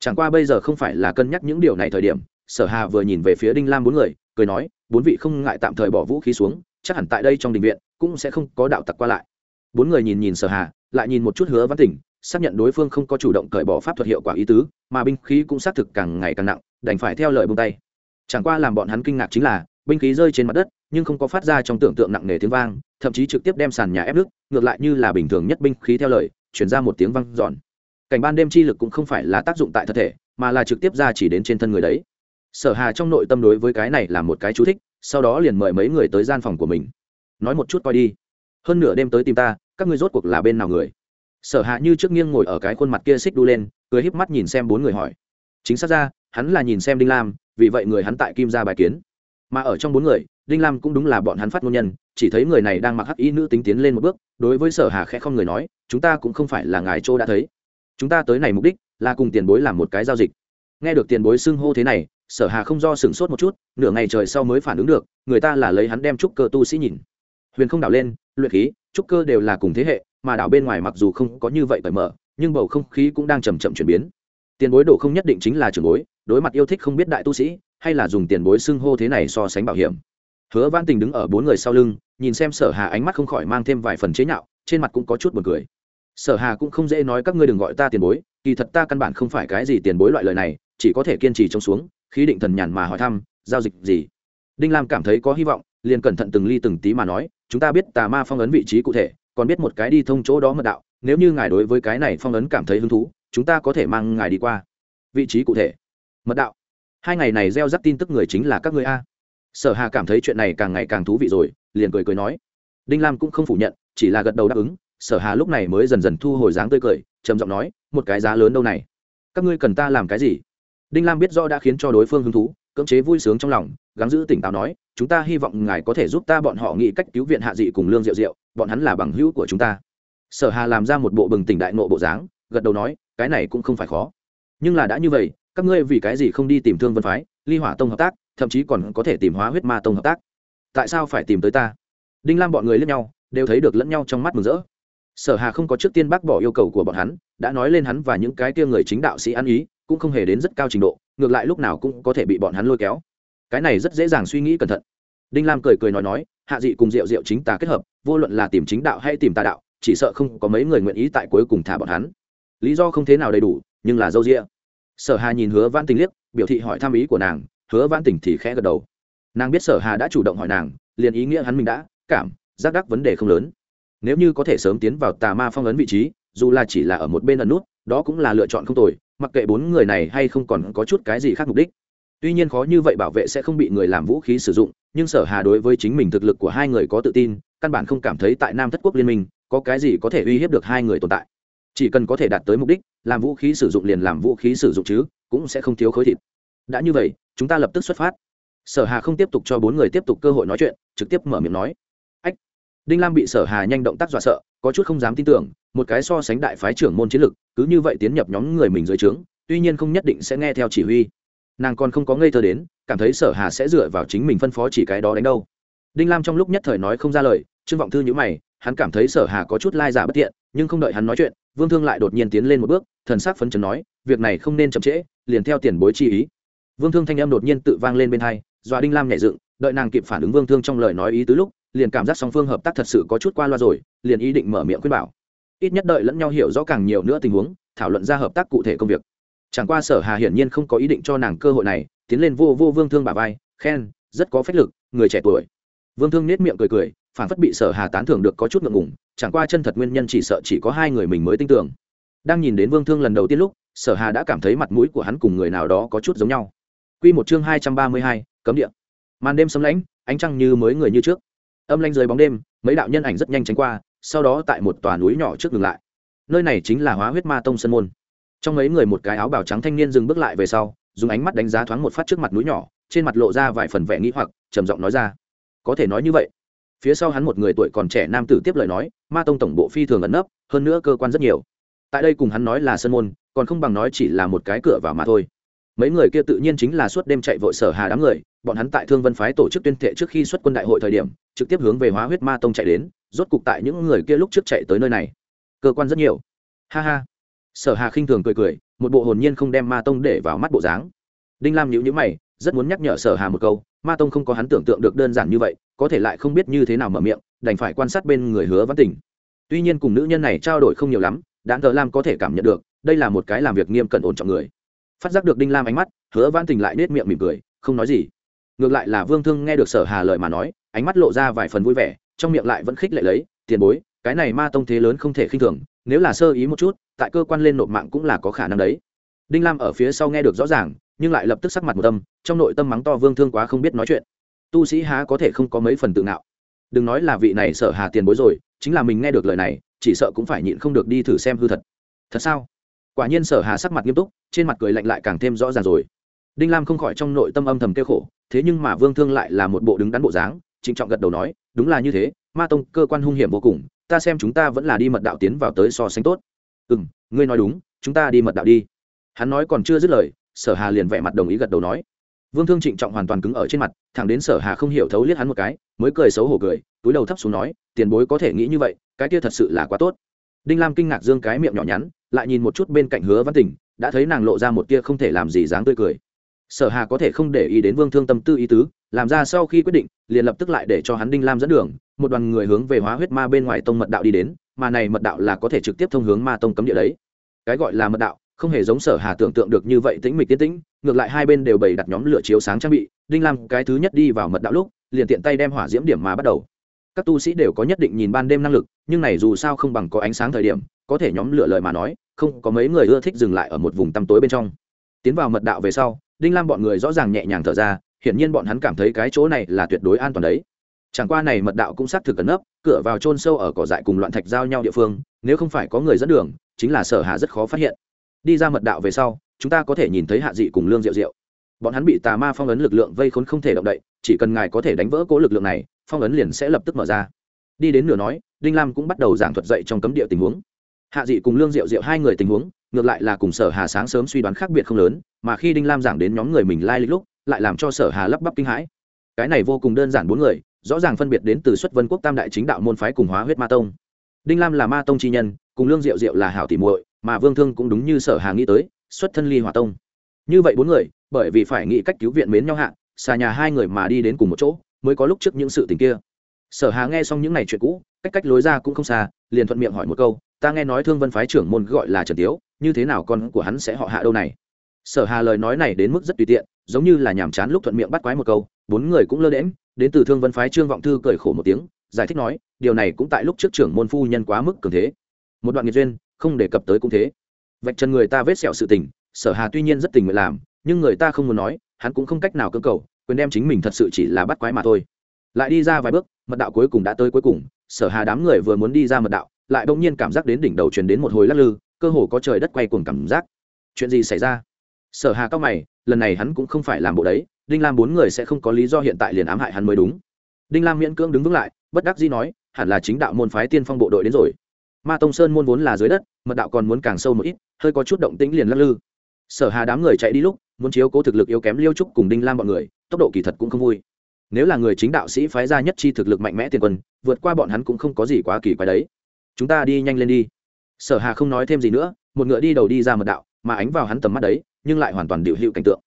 Chẳng qua bây giờ không phải là cân nhắc những điều này thời điểm, Sở Hà vừa nhìn về phía Đinh Lam bốn người, cười nói, bốn vị không ngại tạm thời bỏ vũ khí xuống, chắc hẳn tại đây trong đình viện cũng sẽ không có đạo tặc qua lại. Bốn người nhìn nhìn Sở Hà, lại nhìn một chút Hứa văn tỉnh, xác nhận đối phương không có chủ động cởi bỏ pháp thuật hiệu quả ý tứ, mà binh khí cũng xác thực càng ngày càng nặng, đành phải theo lời buông tay. Chẳng qua làm bọn hắn kinh ngạc chính là, binh khí rơi trên mặt đất, nhưng không có phát ra trong tưởng tượng nặng nề tiếng vang, thậm chí trực tiếp đem sàn nhà ép nước, ngược lại như là bình thường nhất binh khí theo lời, truyền ra một tiếng vang giòn. Cảnh ban đêm chi lực cũng không phải là tác dụng tại thân thể, mà là trực tiếp ra chỉ đến trên thân người đấy. Sở Hà trong nội tâm đối với cái này là một cái chú thích, sau đó liền mời mấy người tới gian phòng của mình. Nói một chút coi đi. Hơn nửa đêm tới tìm ta, các ngươi rốt cuộc là bên nào người? sở hạ như trước nghiêng ngồi ở cái khuôn mặt kia xích đu lên cười híp mắt nhìn xem bốn người hỏi chính xác ra hắn là nhìn xem đinh lam vì vậy người hắn tại kim ra bài kiến mà ở trong bốn người đinh lam cũng đúng là bọn hắn phát ngôn nhân chỉ thấy người này đang mặc hắc y nữ tính tiến lên một bước đối với sở hà khẽ không người nói chúng ta cũng không phải là ngài châu đã thấy chúng ta tới này mục đích là cùng tiền bối làm một cái giao dịch. Nghe được tiền bối xưng hô thế này, sở hà không do sửng sốt một chút, nửa ngày trời sau mới phản ứng được, người ta là lấy hắn đem trúc cơ tu sĩ nhìn. Huyền không đảo lên, luyện khí, trúc cơ đều là cùng thế hệ, mà đảo bên ngoài mặc dù không có như vậy cởi mở, nhưng bầu không khí cũng đang chầm chậm chuyển biến. Tiền bối đổ không nhất định chính là trường bối, đối mặt yêu thích không biết đại tu sĩ, hay là dùng tiền bối xưng hô thế này so sánh bảo hiểm. Hứa văn tình đứng ở bốn người sau lưng, nhìn xem sở hà ánh mắt không khỏi mang thêm vài phần chế nhạo, trên mặt cũng có chút buồn cười sở hà cũng không dễ nói các ngươi đừng gọi ta tiền bối, kỳ thật ta căn bản không phải cái gì tiền bối loại lời này, chỉ có thể kiên trì trông xuống, khí định thần nhàn mà hỏi thăm, giao dịch gì. Đinh lam cảm thấy có hy vọng, liền cẩn thận từng ly từng tí mà nói, chúng ta biết tà ma phong ấn vị trí cụ thể, còn biết một cái đi thông chỗ đó mật đạo, nếu như ngài đối với cái này phong ấn cảm thấy hứng thú, chúng ta có thể mang ngài đi qua. Vị trí cụ thể, mật đạo. Hai ngày này gieo rắc tin tức người chính là các người a. Sở hà cảm thấy chuyện này càng ngày càng thú vị rồi, liền cười cười nói. Đinh lam cũng không phủ nhận, chỉ là gật đầu đáp ứng sở hà lúc này mới dần dần thu hồi dáng tươi cười, trầm giọng nói, một cái giá lớn đâu này? Các ngươi cần ta làm cái gì? Đinh lam biết rõ đã khiến cho đối phương hứng thú, cưỡng chế vui sướng trong lòng, gắng giữ tỉnh táo nói, chúng ta hy vọng ngài có thể giúp ta bọn họ nghĩ cách cứu viện hạ dị cùng lương diệu diệu, bọn hắn là bằng hữu của chúng ta. Sở hà làm ra một bộ bừng tỉnh đại nộ bộ dáng, gật đầu nói, cái này cũng không phải khó. Nhưng là đã như vậy, các ngươi vì cái gì không đi tìm thương vân phái, ly hỏa tông hợp tác, thậm chí còn có thể tìm hóa huyết ma tông hợp tác? Tại sao phải tìm tới ta? Đinh lam bọn người lẫn nhau, đều thấy được lẫn nhau trong mắt mừng rỡ sở hà không có trước tiên bác bỏ yêu cầu của bọn hắn, đã nói lên hắn và những cái kia người chính đạo sĩ ăn ý, cũng không hề đến rất cao trình độ, ngược lại lúc nào cũng có thể bị bọn hắn lôi kéo. Cái này rất dễ dàng suy nghĩ cẩn thận. Đinh lam cười cười nói nói, hạ dị cùng rượu rượu chính tà kết hợp, vô luận là tìm chính đạo hay tìm tà đạo, chỉ sợ không có mấy người nguyện ý tại cuối cùng thả bọn hắn. Lý do không thế nào đầy đủ, nhưng là dâu rịa sở hà nhìn hứa văn tình liếc, biểu thị hỏi thăm ý của nàng, hứa văn tình thì khẽ gật đầu. Nàng biết sở hà đã chủ động hỏi nàng, liền ý nghĩa hắn mình đã, cảm, giác đắc vấn đề không lớn nếu như có thể sớm tiến vào tà ma phong ấn vị trí, dù là chỉ là ở một bên ẩn nút, đó cũng là lựa chọn không tồi, mặc kệ bốn người này hay không còn có chút cái gì khác mục đích. Tuy nhiên khó như vậy bảo vệ sẽ không bị người làm vũ khí sử dụng, nhưng sở hà đối với chính mình thực lực của hai người có tự tin, căn bản không cảm thấy tại nam thất quốc liên minh, có cái gì có thể uy hiếp được hai người tồn tại. Chỉ cần có thể đạt tới mục đích, làm vũ khí sử dụng liền làm vũ khí sử dụng chứ, cũng sẽ không thiếu khối thịt. Đã như vậy, chúng ta lập tức xuất phát. Sở hà không tiếp tục cho bốn người tiếp tục cơ hội nói chuyện, trực tiếp mở miệng nói đinh lam bị sở hà nhanh động tác dọa sợ, có chút không dám tin tưởng, một cái so sánh đại phái trưởng môn chiến lực, cứ như vậy tiến nhập nhóm người mình dưới trướng, tuy nhiên không nhất định sẽ nghe theo chỉ huy. Nàng còn không có ngây thơ đến, cảm thấy sở hà sẽ dựa vào chính mình phân phó chỉ cái đó đánh đâu. Đinh lam trong lúc nhất thời nói không ra lời, trương vọng thư nhữ mày, hắn cảm thấy sở hà có chút lai giả bất tiện nhưng không đợi hắn nói chuyện, vương thương lại đột nhiên tiến lên một bước, thần sắc phấn chấn nói, việc này không nên chậm trễ, liền theo tiền bối chi ý. Vương thương thanh âm đột nhiên tự vang lên bên hai, dọa đinh lam nhảy dựng, đợi nàng kịp phản ứng vương thương trong lời nói ý tứ lúc liền cảm giác song phương hợp tác thật sự có chút qua loa rồi liền ý định mở miệng khuyên bảo. Ít nhất đợi lẫn nhau hiểu rõ càng nhiều nữa tình huống thảo luận ra hợp tác cụ thể công việc. Chẳng qua sở hà hiển nhiên không có ý định cho nàng cơ hội này tiến lên vô vô vương thương bà vai khen rất có phách lực người trẻ tuổi. Vương thương nết miệng cười cười phản phất bị sở hà tán thưởng được có chút ngượng ngùng chẳng qua chân thật nguyên nhân chỉ sợ chỉ có hai người mình mới tin tưởng. Đang nhìn đến vương thương lần đầu tiên lúc sở hà đã cảm thấy mặt mũi của hắn cùng người nào đó có chút giống nhau. Quy một chương hai trăm ba mươi hai, cấm địa. Màn đêm sấm lãnh ánh trăng như mới người như trước âm lanh dưới bóng đêm, mấy đạo nhân ảnh rất nhanh tránh qua, sau đó tại một tòa núi nhỏ trước ngừng lại. Nơi này chính là hóa huyết ma tông sân môn. Trong mấy người một cái áo bào trắng thanh niên dừng bước lại về sau, dùng ánh mắt đánh giá thoáng một phát trước mặt núi nhỏ, trên mặt lộ ra vài phần vẻ nghĩ hoặc, trầm giọng nói ra, có thể nói như vậy. Phía sau hắn một người tuổi còn trẻ nam tử tiếp lời nói, ma tông tổng bộ phi thường ẩn nấp, hơn nữa cơ quan rất nhiều. Tại đây cùng hắn nói là sân môn, còn không bằng nói chỉ là một cái cửa vào mà thôi. Mấy người kia tự nhiên chính là suốt đêm chạy vội sở hà đám người, bọn hắn tại thương vân phái tổ chức tuyên thệ trước khi xuất quân đại hội thời điểm trực tiếp hướng về hóa huyết ma tông chạy đến, rốt cục tại những người kia lúc trước chạy tới nơi này. Cơ quan rất nhiều. Ha ha. Sở hà khinh thường cười cười, một bộ hồn nhiên không đem ma tông để vào mắt bộ dáng. Đinh lam nhữ nhữ mày, rất muốn nhắc nhở sở hà một câu, ma tông không có hắn tưởng tượng được đơn giản như vậy, có thể lại không biết như thế nào mở miệng, đành phải quan sát bên người hứa văn tình. Tuy nhiên cùng nữ nhân này trao đổi không nhiều lắm đạn thờ lam có thể cảm nhận được, đây là một cái làm việc nghiêm cẩn ổn trọng người. Phát giác được đinh lam ánh mắt, hứa văn tình lại nết miệng mỉm cười, không nói gì. Ngược lại là vương thương nghe được sở hà lời mà nói ánh mắt lộ ra vài phần vui vẻ, trong miệng lại vẫn khích lệ lấy, tiền bối, cái này ma tông thế lớn không thể khinh thường, nếu là sơ ý một chút, tại cơ quan lên nộp mạng cũng là có khả năng đấy. Đinh lam ở phía sau nghe được rõ ràng, nhưng lại lập tức sắc mặt một tâm trong nội tâm mắng to vương thương quá không biết nói chuyện. Tu sĩ há có thể không có mấy phần tự ngạo. Đừng nói là vị này sợ hà tiền bối rồi, chính là mình nghe được lời này, chỉ sợ cũng phải nhịn không được đi thử xem hư thật. Thật sao? Quả nhiên sở hà sắc mặt nghiêm túc, trên mặt cười lạnh lại càng thêm rõ ràng rồi. Đinh lam không khỏi trong nội tâm âm thầm kêu khổ, thế nhưng mà vương thương lại là một bộ đứng đắn bộ dáng trịnh trọng gật đầu nói, đúng là như thế, ma tông cơ quan hung hiểm vô cùng, ta xem chúng ta vẫn là đi mật đạo tiến vào tới so sánh tốt. Ừ m ngươi nói đúng, chúng ta đi mật đạo đi. Hắn nói còn chưa dứt lời, sở hà liền vẻ mặt đồng ý gật đầu nói. Vương thương trịnh trọng hoàn toàn cứng ở trên mặt, thẳng đến sở hà không hiểu thấu liếc hắn một cái, mới cười xấu hổ cười, túi đầu thấp xuống nói, tiền bối có thể nghĩ như vậy, cái kia thật sự là quá tốt. Đinh lam kinh ngạc dương cái miệng nhỏ nhắn, lại nhìn một chút bên cạnh hứa văn tình, đã thấy nàng lộ ra một tia không thể làm gì dáng tươi cười. Sở hà có thể không để ý đến vương thương tâm tư ý tứ làm ra sau khi quyết định, liền lập tức lại để cho hắn đinh lam dẫn đường, một đoàn người hướng về hóa huyết ma bên ngoài tông mật đạo đi đến, mà này mật đạo là có thể trực tiếp thông hướng ma tông cấm địa đấy. Cái gọi là mật đạo, không hề giống sở hà tưởng tượng được như vậy tĩnh mịch tiến tĩnh, ngược lại hai bên đều bày đặt nhóm lửa chiếu sáng trang bị, đinh lam cái thứ nhất đi vào mật đạo lúc, liền tiện tay đem hỏa diễm điểm mà bắt đầu. Các tu sĩ đều có nhất định nhìn ban đêm năng lực, nhưng này dù sao không bằng có ánh sáng thời điểm, có thể nhóm lửa lời mà nói, không có mấy người ưa thích dừng lại ở một vùng tăm tối bên trong. Tiến vào mật đạo về sau, đinh lam bọn người rõ ràng nhẹ nhàng thở ra hiển nhiên bọn hắn cảm thấy cái chỗ này là tuyệt đối an toàn đấy. Chẳng qua này mật đạo cũng xác thực cẩn nấp, cửa vào chôn sâu ở cỏ dại cùng loạn thạch giao nhau địa phương, nếu không phải có người dẫn đường, chính là sở hạ rất khó phát hiện. Đi ra mật đạo về sau, chúng ta có thể nhìn thấy hạ dị cùng lương diệu diệu. Bọn hắn bị tà ma phong ấn lực lượng vây khốn không thể động đậy, chỉ cần ngài có thể đánh vỡ cố lực lượng này, phong ấn liền sẽ lập tức mở ra. Đi đến nửa nói, đinh lam cũng bắt đầu giảng thuật dậy trong cấm địa tình huống. Hạ dị cùng lương diệu diệu hai người tình huống, ngược lại là cùng sở hà sáng sớm suy đoán khác biệt không lớn, mà khi đinh lam giảng đến nhóm người mình lai lịch lúc lại làm cho sở hà lắp bắp kinh hãi. Cái này vô cùng đơn giản bốn người, rõ ràng phân biệt đến từ xuất vân quốc tam đại chính đạo môn phái cùng hóa huyết ma tông. Đinh lam là ma tông chi nhân, cùng lương diệu diệu là hảo tỉ muội, mà vương thương cũng đúng như sở hà nghĩ tới, xuất thân ly hòa tông. Như vậy bốn người, bởi vì phải nghĩ cách cứu viện mến nhau hạ, xà nhà hai người mà đi đến cùng một chỗ, mới có lúc trước những sự tình kia. Sở hà nghe xong những ngày chuyện cũ, cách cách lối ra cũng không xa, liền thuận miệng hỏi một câu, ta nghe nói thương vân phái trưởng môn gọi là trần tiếu, như thế nào con của hắn sẽ họ hạ đâu này? Sở hà lời nói này đến mức rất tùy tiện, giống như là nhàm chán lúc thuận miệng bắt quái một câu, bốn người cũng lơ đễm đến từ thương vân phái trương vọng thư cười khổ một tiếng, giải thích nói, điều này cũng tại lúc trước trưởng môn phu nhân quá mức cường thế. Một đoạn nghiệt duyên, không đề cập tới cũng thế. Vạch trần người ta vết sẹo sự tình, sở hà tuy nhiên rất tình nguyện làm, nhưng người ta không muốn nói, hắn cũng không cách nào cơ cầu, quyền đem chính mình thật sự chỉ là bắt quái mà thôi. Lại đi ra vài bước, mật đạo cuối cùng đã tới cuối cùng, sở hà đám người vừa muốn đi ra mật đạo, lại bỗng nhiên cảm giác đến đỉnh đầu truyền đến một hồi lắc lư, cơ hồ có trời đất quay cuồng cảm giác. Chuyện gì xảy ra? Sở hà cao mày, lần này hắn cũng không phải làm bộ đấy, đinh lam bốn người sẽ không có lý do hiện tại liền ám hại hắn mới đúng. Đinh lam miễn cưỡng đứng vững lại, bất đắc dĩ nói, hẳn là chính đạo môn phái tiên phong bộ đội đến rồi. Ma tông sơn môn vốn là dưới đất, mật đạo còn muốn càng sâu một ít, hơi có chút động tĩnh liền lắc lư. Sở hà đám người chạy đi lúc, muốn chiếu cố thực lực yếu kém liêu trúc cùng đinh lam bọn người, tốc độ kỳ thật cũng không vui. Nếu là người chính đạo sĩ phái ra nhất chi thực lực mạnh mẽ tiền quân, vượt qua bọn hắn cũng không có gì quá kỳ quái đấy. Chúng ta đi nhanh lên đi. Sở hà không nói thêm gì nữa, một ngựa đi đầu đi ra mật đạo, mà ánh vào hắn tầm mắt đấy nhưng lại hoàn toàn điệu hữu cảnh tượng.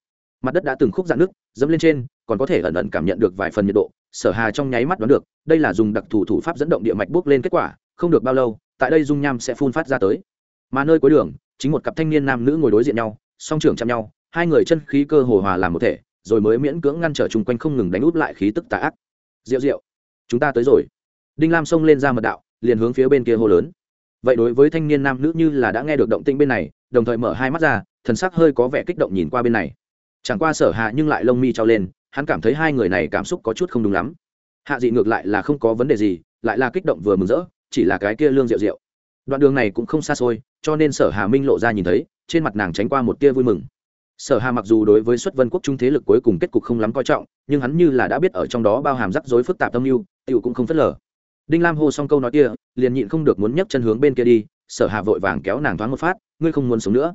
Mặt đất đã từng khúc dạn nước, dẫm lên trên, còn có thể ẩn ẩn cảm nhận được vài phần nhiệt độ, sở hà trong nháy mắt đoán được, đây là dùng đặc thù thủ pháp dẫn động địa mạch bốc lên kết quả, không được bao lâu, tại đây dung nham sẽ phun phát ra tới. Mà nơi cuối đường, chính một cặp thanh niên nam nữ ngồi đối diện nhau, song trưởng chạm nhau, hai người chân khí cơ hồ hòa làm một thể, rồi mới miễn cưỡng ngăn trở chung quanh không ngừng đánh út lại khí tức tà ác. Rượu rượu chúng ta tới rồi. Đinh lam xông lên ra mật đạo, liền hướng phía bên kia hô lớn. Vậy đối với thanh niên nam nữ như là đã nghe được động tĩnh bên này, đồng thời mở hai mắt ra thần sắc hơi có vẻ kích động nhìn qua bên này. Chẳng qua sở hạ nhưng lại lông mi trao lên, hắn cảm thấy hai người này cảm xúc có chút không đúng lắm. Hạ dị ngược lại là không có vấn đề gì, lại là kích động vừa mừng rỡ, chỉ là cái kia lương rượu rượu. Đoạn đường này cũng không xa xôi, cho nên sở hà minh lộ ra nhìn thấy, trên mặt nàng tránh qua một tia vui mừng. Sở hà mặc dù đối với xuất vân quốc trung thế lực cuối cùng kết cục không lắm coi trọng, nhưng hắn như là đã biết ở trong đó bao hàm rắc rối phức tạp tâm mưu, tiểu cũng không phớt lờ. Đinh lam hô xong câu nói kia, liền nhịn không được muốn nhấc chân hướng bên kia đi, sở hà vội vàng kéo nàng thoáng một phát, ngươi không muốn sống nữa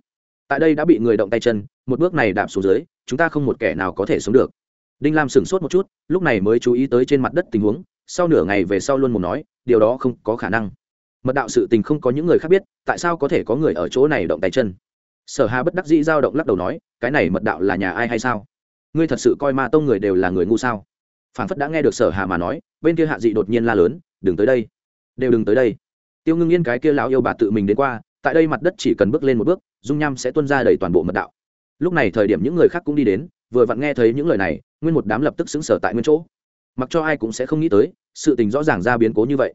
tại đây đã bị người động tay chân, một bước này đạp xuống dưới, chúng ta không một kẻ nào có thể sống được. Đinh lam sửng sốt một chút, lúc này mới chú ý tới trên mặt đất tình huống, sau nửa ngày về sau luôn một nói, điều đó không có khả năng. Mật đạo sự tình không có những người khác biết, tại sao có thể có người ở chỗ này động tay chân? Sở hà bất đắc dĩ dao động lắc đầu nói, cái này mật đạo là nhà ai hay sao? Ngươi thật sự coi ma tông người đều là người ngu sao? Phản phất đã nghe được sở hà mà nói, bên kia hạ dị đột nhiên la lớn, đừng tới đây, đều đừng tới đây. Tiêu ngưng yên cái kia lão yêu bà tự mình đến qua tại đây mặt đất chỉ cần bước lên một bước, dung nham sẽ tuôn ra đầy toàn bộ mật đạo. Lúc này thời điểm những người khác cũng đi đến, vừa vặn nghe thấy những lời này, nguyên một đám lập tức xứng sở tại nguyên chỗ. Mặc cho ai cũng sẽ không nghĩ tới, sự tình rõ ràng ra biến cố như vậy.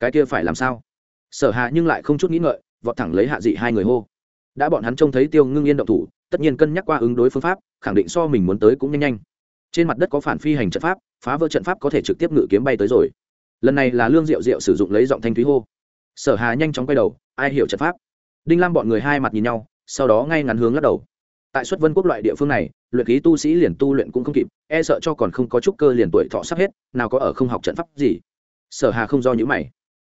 Cái kia phải làm sao? Sở hạ nhưng lại không chút nghĩ ngợi, vọt thẳng lấy hạ dị hai người hô. Đã bọn hắn trông thấy tiêu ngưng yên động thủ, tất nhiên cân nhắc qua ứng đối phương pháp, khẳng định so mình muốn tới cũng nhanh nhanh. Trên mặt đất có phản phi hành trận pháp, phá vỡ trận pháp có thể trực tiếp ngự kiếm bay tới rồi. Lần này là lương diệu diệu sử dụng lấy giọng thanh thúy hô. Sở hà nhanh chóng quay đầu, ai hiểu trận pháp? Đinh lam bọn người hai mặt nhìn nhau, sau đó ngay ngắn hướng lắc đầu. Tại xuất vân quốc loại địa phương này, luyện khí tu sĩ liền tu luyện cũng không kịp e sợ cho còn không có chút cơ liền tuổi thọ sắp hết, nào có ở không học trận pháp gì. Sở hà không do nhữ mày.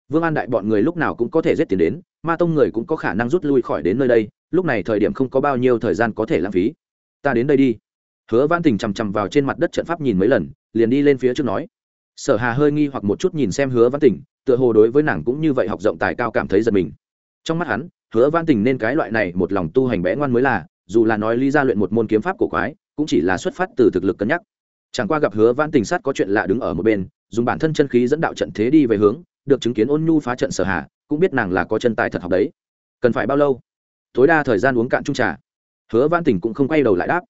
Vương an đại bọn người lúc nào cũng có thể giết tiền đến, ma tông người cũng có khả năng rút lui khỏi đến nơi đây, lúc này thời điểm không có bao nhiêu thời gian có thể lãng phí. Ta đến đây đi. Hứa văn tình chằm chằm vào trên mặt đất trận pháp nhìn mấy lần, liền đi lên phía trước nói. Sở hà hơi nghi hoặc một chút nhìn xem hứa văn tình, tựa hồ đối với nàng cũng như vậy học rộng tài cao cảm thấy giật mình. Trong mắt hắn hứa văn tình nên cái loại này một lòng tu hành bé ngoan mới là, dù là nói lý ra luyện một môn kiếm pháp cổ quái, cũng chỉ là xuất phát từ thực lực cân nhắc. Chẳng qua gặp hứa văn tình sát có chuyện lạ đứng ở một bên, dùng bản thân chân khí dẫn đạo trận thế đi về hướng, được chứng kiến ôn nhu phá trận sở hạ, cũng biết nàng là có chân tài thật học đấy. Cần phải bao lâu? Tối đa thời gian uống cạn chung trà. Hứa văn tình cũng không quay đầu lại đáp.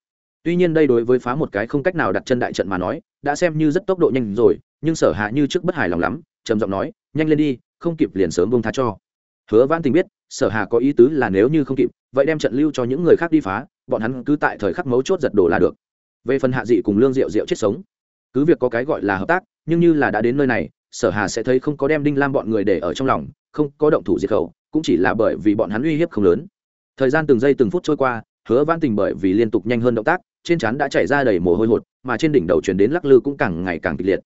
Tuy nhiên đây đối với phá một cái không cách nào đặt chân đại trận mà nói, đã xem như rất tốc độ nhanh rồi, nhưng sở hạ như trước bất hài lòng lắm, trầm giọng nói, nhanh lên đi, không kịp liền sớm bông tha cho. Hứa văn tình biết sở hà có ý tứ là nếu như không kịp, vậy đem trận lưu cho những người khác đi phá, bọn hắn cứ tại thời khắc mấu chốt giật đổ là được. Về phần hạ dị cùng lương diệu diệu chết sống, cứ việc có cái gọi là hợp tác, nhưng như là đã đến nơi này, sở hà sẽ thấy không có đem đinh lam bọn người để ở trong lòng, không có động thủ diệt khẩu, cũng chỉ là bởi vì bọn hắn uy hiếp không lớn. Thời gian từng giây từng phút trôi qua, hứa van tình bởi vì liên tục nhanh hơn động tác, trên trán đã chảy ra đầy mồ hôi hột, mà trên đỉnh đầu truyền đến lắc lư cũng càng ngày càng kịch liệt.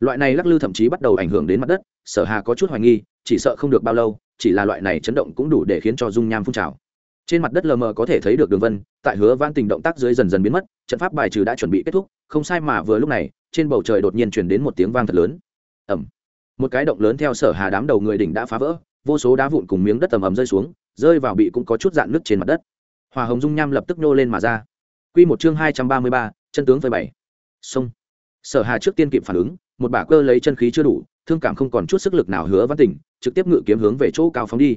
Loại này lắc lư thậm chí bắt đầu ảnh hưởng đến mặt đất, sở hà có chút hoài nghi, chỉ sợ không được bao lâu chỉ là loại này chấn động cũng đủ để khiến cho dung nham phun trào. Trên mặt đất lờ mờ có thể thấy được đường vân tại hứa văn tình động tác dưới dần dần biến mất trận pháp bài trừ đã chuẩn bị kết thúc không sai mà vừa lúc này trên bầu trời đột nhiên chuyển đến một tiếng vang thật lớn. Ẩm một cái động lớn theo sở hà đám đầu người đỉnh đã phá vỡ vô số đá vụn cùng miếng đất tầm ầm rơi xuống rơi vào bị cũng có chút dạn nước trên mặt đất. Hòa hồng dung nham lập tức nô lên mà ra. Quy một chương hai trăm ba mươi ba, chân tướng phơi bảy sông sở hà trước tiên kịp phản ứng một bả cơ lấy chân khí chưa đủ thương cảm không còn chút sức lực nào hứa văn tình trực tiếp ngự kiếm hướng về chỗ cao phóng đi.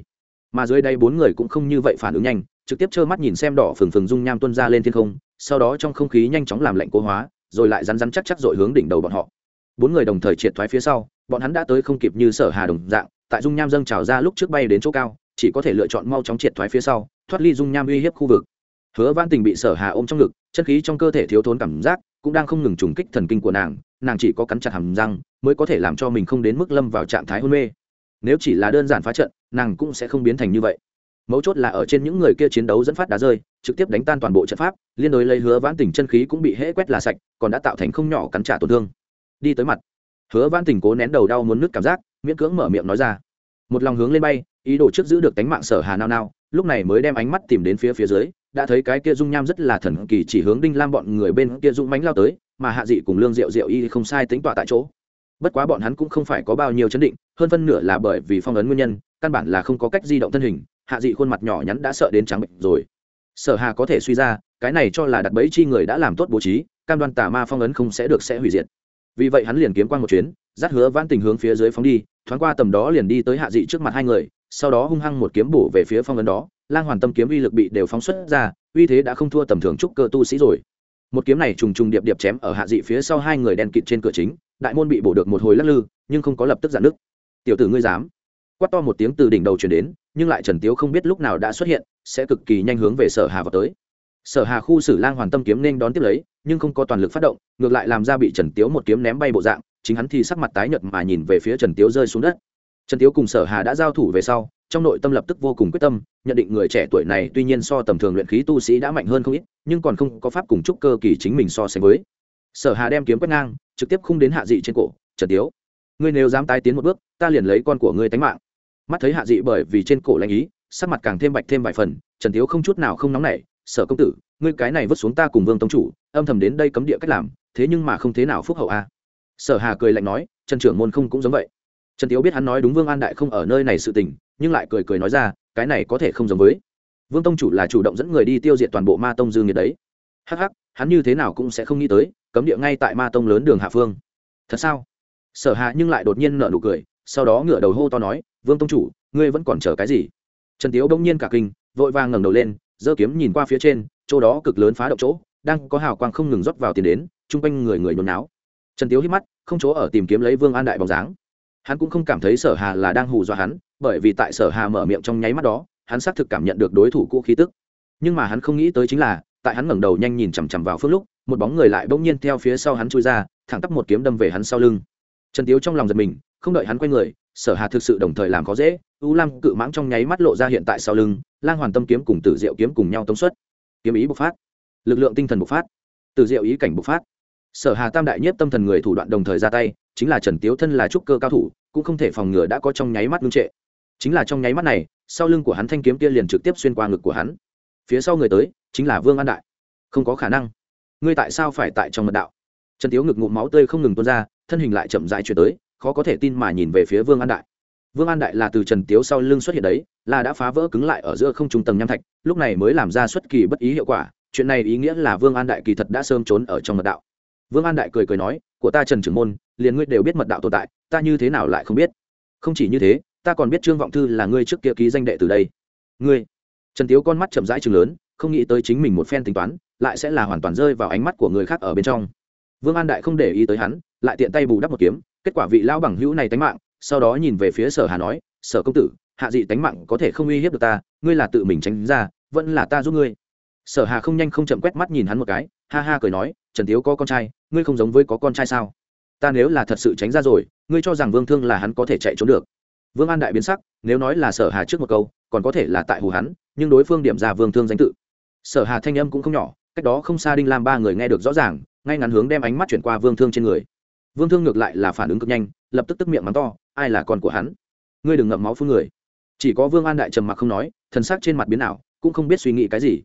Mà dưới đây bốn người cũng không như vậy phản ứng nhanh, trực tiếp trơ mắt nhìn xem đỏ phừng phừng dung nham tuân ra lên thiên không, sau đó trong không khí nhanh chóng làm lạnh cố hóa, rồi lại rắn rắn chắc chắc dội hướng đỉnh đầu bọn họ. Bốn người đồng thời triệt thoái phía sau, bọn hắn đã tới không kịp như sở hà đồng dạng, tại dung nham dâng trào ra lúc trước bay đến chỗ cao, chỉ có thể lựa chọn mau chóng triệt thoái phía sau, thoát ly dung nham uy hiếp khu vực. Hứa văn tình bị sở hà ôm trong ngực, chân khí trong cơ thể thiếu thốn cảm giác, cũng đang không ngừng trùng kích thần kinh của nàng nàng chỉ có cắn chặt hàm răng, mới có thể làm cho mình không đến mức lâm vào trạng thái hôn mê nếu chỉ là đơn giản phá trận, nàng cũng sẽ không biến thành như vậy. Mấu chốt là ở trên những người kia chiến đấu dẫn phát đá rơi, trực tiếp đánh tan toàn bộ trận pháp, liên đối lấy hứa vãn tình chân khí cũng bị hễ quét là sạch, còn đã tạo thành không nhỏ cắn trả tổn thương. Đi tới mặt. Hứa vãn tình cố nén đầu đau muốn nứt cảm giác, miễn cưỡng mở miệng nói ra. Một lòng hướng lên bay, ý đồ trước giữ được tánh mạng sở hà nao nao, lúc này mới đem ánh mắt tìm đến phía phía dưới, đã thấy cái kia dung nham rất là thần kỳ chỉ hướng đinh lam bọn người bên kia dũng mánh lao tới, mà hạ dị cùng lương diệu diệu y không sai tính tọa tại chỗ. Bất quá bọn hắn cũng không phải có bao nhiêu chấn định hơn phân nửa là bởi vì phong ấn nguyên nhân, căn bản là không có cách di động thân hình, hạ dị khuôn mặt nhỏ nhắn đã sợ đến trắng bệnh rồi. Sở hà có thể suy ra, cái này cho là đặt bẫy chi người đã làm tốt bố trí, cam đoan tà ma phong ấn không sẽ được sẽ hủy diệt. Vì vậy hắn liền kiếm quan một chuyến, dắt hứa vãn tình hướng phía dưới phóng đi, thoáng qua tầm đó liền đi tới hạ dị trước mặt hai người, sau đó hung hăng một kiếm bổ về phía phong ấn đó, lang hoàn tâm kiếm uy lực bị đều phóng xuất ra, uy thế đã không thua tầm thường trúc cơ tu sĩ rồi. Một kiếm này trùng trùng điệp điệp chém ở hạ dị phía sau hai người đen kịt trên cửa chính, đại môn bị bổ được một hồi lắc lư, nhưng không có lập tức giãn nứt tiểu tử ngươi dám. Quát to một tiếng từ đỉnh đầu chuyển đến, nhưng lại trần tiếu không biết lúc nào đã xuất hiện, sẽ cực kỳ nhanh hướng về sở hà vào tới. Sở hà khu sử lang hoàn tâm kiếm nên đón tiếp lấy, nhưng không có toàn lực phát động, ngược lại làm ra bị trần tiếu một kiếm ném bay bộ dạng, chính hắn thì sắc mặt tái nhợt mà nhìn về phía trần tiếu rơi xuống đất. Trần tiếu cùng sở hà đã giao thủ về sau, trong nội tâm lập tức vô cùng quyết tâm, nhận định người trẻ tuổi này tuy nhiên so tầm thường luyện khí tu sĩ đã mạnh hơn không ít, nhưng còn không có pháp cùng chúc cơ kỳ chính mình so sánh với. Sở hà đem kiếm quét ngang, trực tiếp khung đến hạ dị trên cổ, trần tiếu ngươi nếu dám tái tiến một bước, ta liền lấy con của ngươi tánh mạng. Mắt thấy hạ dị bởi vì trên cổ lãnh ý, sắc mặt càng thêm bạch thêm vài phần, trần tiếu không chút nào không nóng nảy, sở công tử, ngươi cái này vứt xuống ta cùng vương tông chủ, âm thầm đến đây cấm địa cách làm, thế nhưng mà không thế nào phúc hậu a. Sở hà cười lạnh nói, trần trưởng môn không cũng giống vậy. Trần tiếu biết hắn nói đúng vương an đại không ở nơi này sự tình, nhưng lại cười cười nói ra, cái này có thể không giống với. Vương tông chủ là chủ động dẫn người đi tiêu diệt toàn bộ ma tông dương nhiệt đấy. Hắc hắc, hắn như thế nào cũng sẽ không nghĩ tới, cấm địa ngay tại ma tông lớn đường hạ phương. Thật sao? Sở hạ nhưng lại đột nhiên nở nụ cười, sau đó ngửa đầu hô to nói, vương tông chủ, ngươi vẫn còn chờ cái gì? Trần tiếu bỗng nhiên cả kinh, vội vàng ngẩng đầu lên, giơ kiếm nhìn qua phía trên, chỗ đó cực lớn phá động chỗ, đang có hào quang không ngừng rót vào tiền đến, chung quanh người người nhốn náo. Trần tiếu hít mắt, không chỗ ở tìm kiếm lấy vương an đại bóng dáng. Hắn cũng không cảm thấy sở hà là đang hù dọa hắn, bởi vì tại sở hà mở miệng trong nháy mắt đó, hắn xác thực cảm nhận được đối thủ cũ khí tức. Nhưng mà hắn không nghĩ tới chính là, tại hắn ngẩng đầu nhanh nhìn chằm chằm vào phương lúc, một bóng người lại bỗng nhiên theo phía sau hắn chui ra, thẳng tắp một kiếm đâm về hắn sau lưng trần tiếu trong lòng giật mình, không đợi hắn quay người, sở hà thực sự đồng thời làm khó dễ, u lam cự mãng trong nháy mắt lộ ra hiện tại sau lưng, lang hoàn tâm kiếm cùng tử diệu kiếm cùng nhau tống xuất. Kiếm ý bộc phát, lực lượng tinh thần bộc phát, tử diệu ý cảnh bộc phát. Sở hà tam đại nhất tâm thần người thủ đoạn đồng thời ra tay, chính là trần tiếu thân là trúc cơ cao thủ, cũng không thể phòng ngừa đã có trong nháy mắt ngưng trệ. Chính là trong nháy mắt này, sau lưng của hắn thanh kiếm kia liền trực tiếp xuyên qua ngực của hắn. Phía sau người tới, chính là vương an đại. Không có khả năng. Ngươi tại sao phải tại trong mật đạo? Trần tiếu ngực ngụm máu tươi không ngừng tuôn ra thân hình lại chậm rãi chuyển tới, khó có thể tin mà nhìn về phía vương an đại. Vương an đại là từ trần tiếu sau lưng xuất hiện đấy, là đã phá vỡ cứng lại ở giữa không trung tầng nham thạch, lúc này mới làm ra xuất kỳ bất ý hiệu quả, chuyện này ý nghĩa là vương an đại kỳ thật đã sớm trốn ở trong mật đạo. Vương an đại cười cười nói, của ta trần trưởng môn, liền ngươi đều biết mật đạo tồn tại, ta như thế nào lại không biết? Không chỉ như thế, ta còn biết trương vọng thư là ngươi trước kia ký danh đệ từ đây. Ngươi? Trần tiếu con mắt chậm rãi chừng lớn, không nghĩ tới chính mình một phen tính toán, lại sẽ là hoàn toàn rơi vào ánh mắt của người khác ở bên trong vương an đại không để ý tới hắn, lại tiện tay bù đắp một kiếm, kết quả vị lão bằng hữu này tánh mạng, sau đó nhìn về phía sở hà nói, sở công tử, hạ dị tánh mạng có thể không uy hiếp được ta, ngươi là tự mình tránh ra, vẫn là ta giúp ngươi. Sở hà không nhanh không chậm quét mắt nhìn hắn một cái, ha ha cười nói, trần thiếu có con trai, ngươi không giống với có con trai sao? Ta nếu là thật sự tránh ra rồi, ngươi cho rằng vương thương là hắn có thể chạy trốn được? Vương an đại biến sắc, nếu nói là sở hà trước một câu, còn có thể là tại hù hắn, nhưng đối phương điểm ra vương thương danh tự. Sở hà thanh âm cũng không nhỏ, cách đó không xa đinh lam ba người nghe được rõ ràng ngay ngắn hướng đem ánh mắt chuyển qua vương thương trên người. Vương thương ngược lại là phản ứng cực nhanh, lập tức tức miệng mắng to, ai là con của hắn? Ngươi đừng ngậm máu phun người. Chỉ có vương an đại trầm mặc không nói, thần sắc trên mặt biến ảo, cũng không biết suy nghĩ cái gì.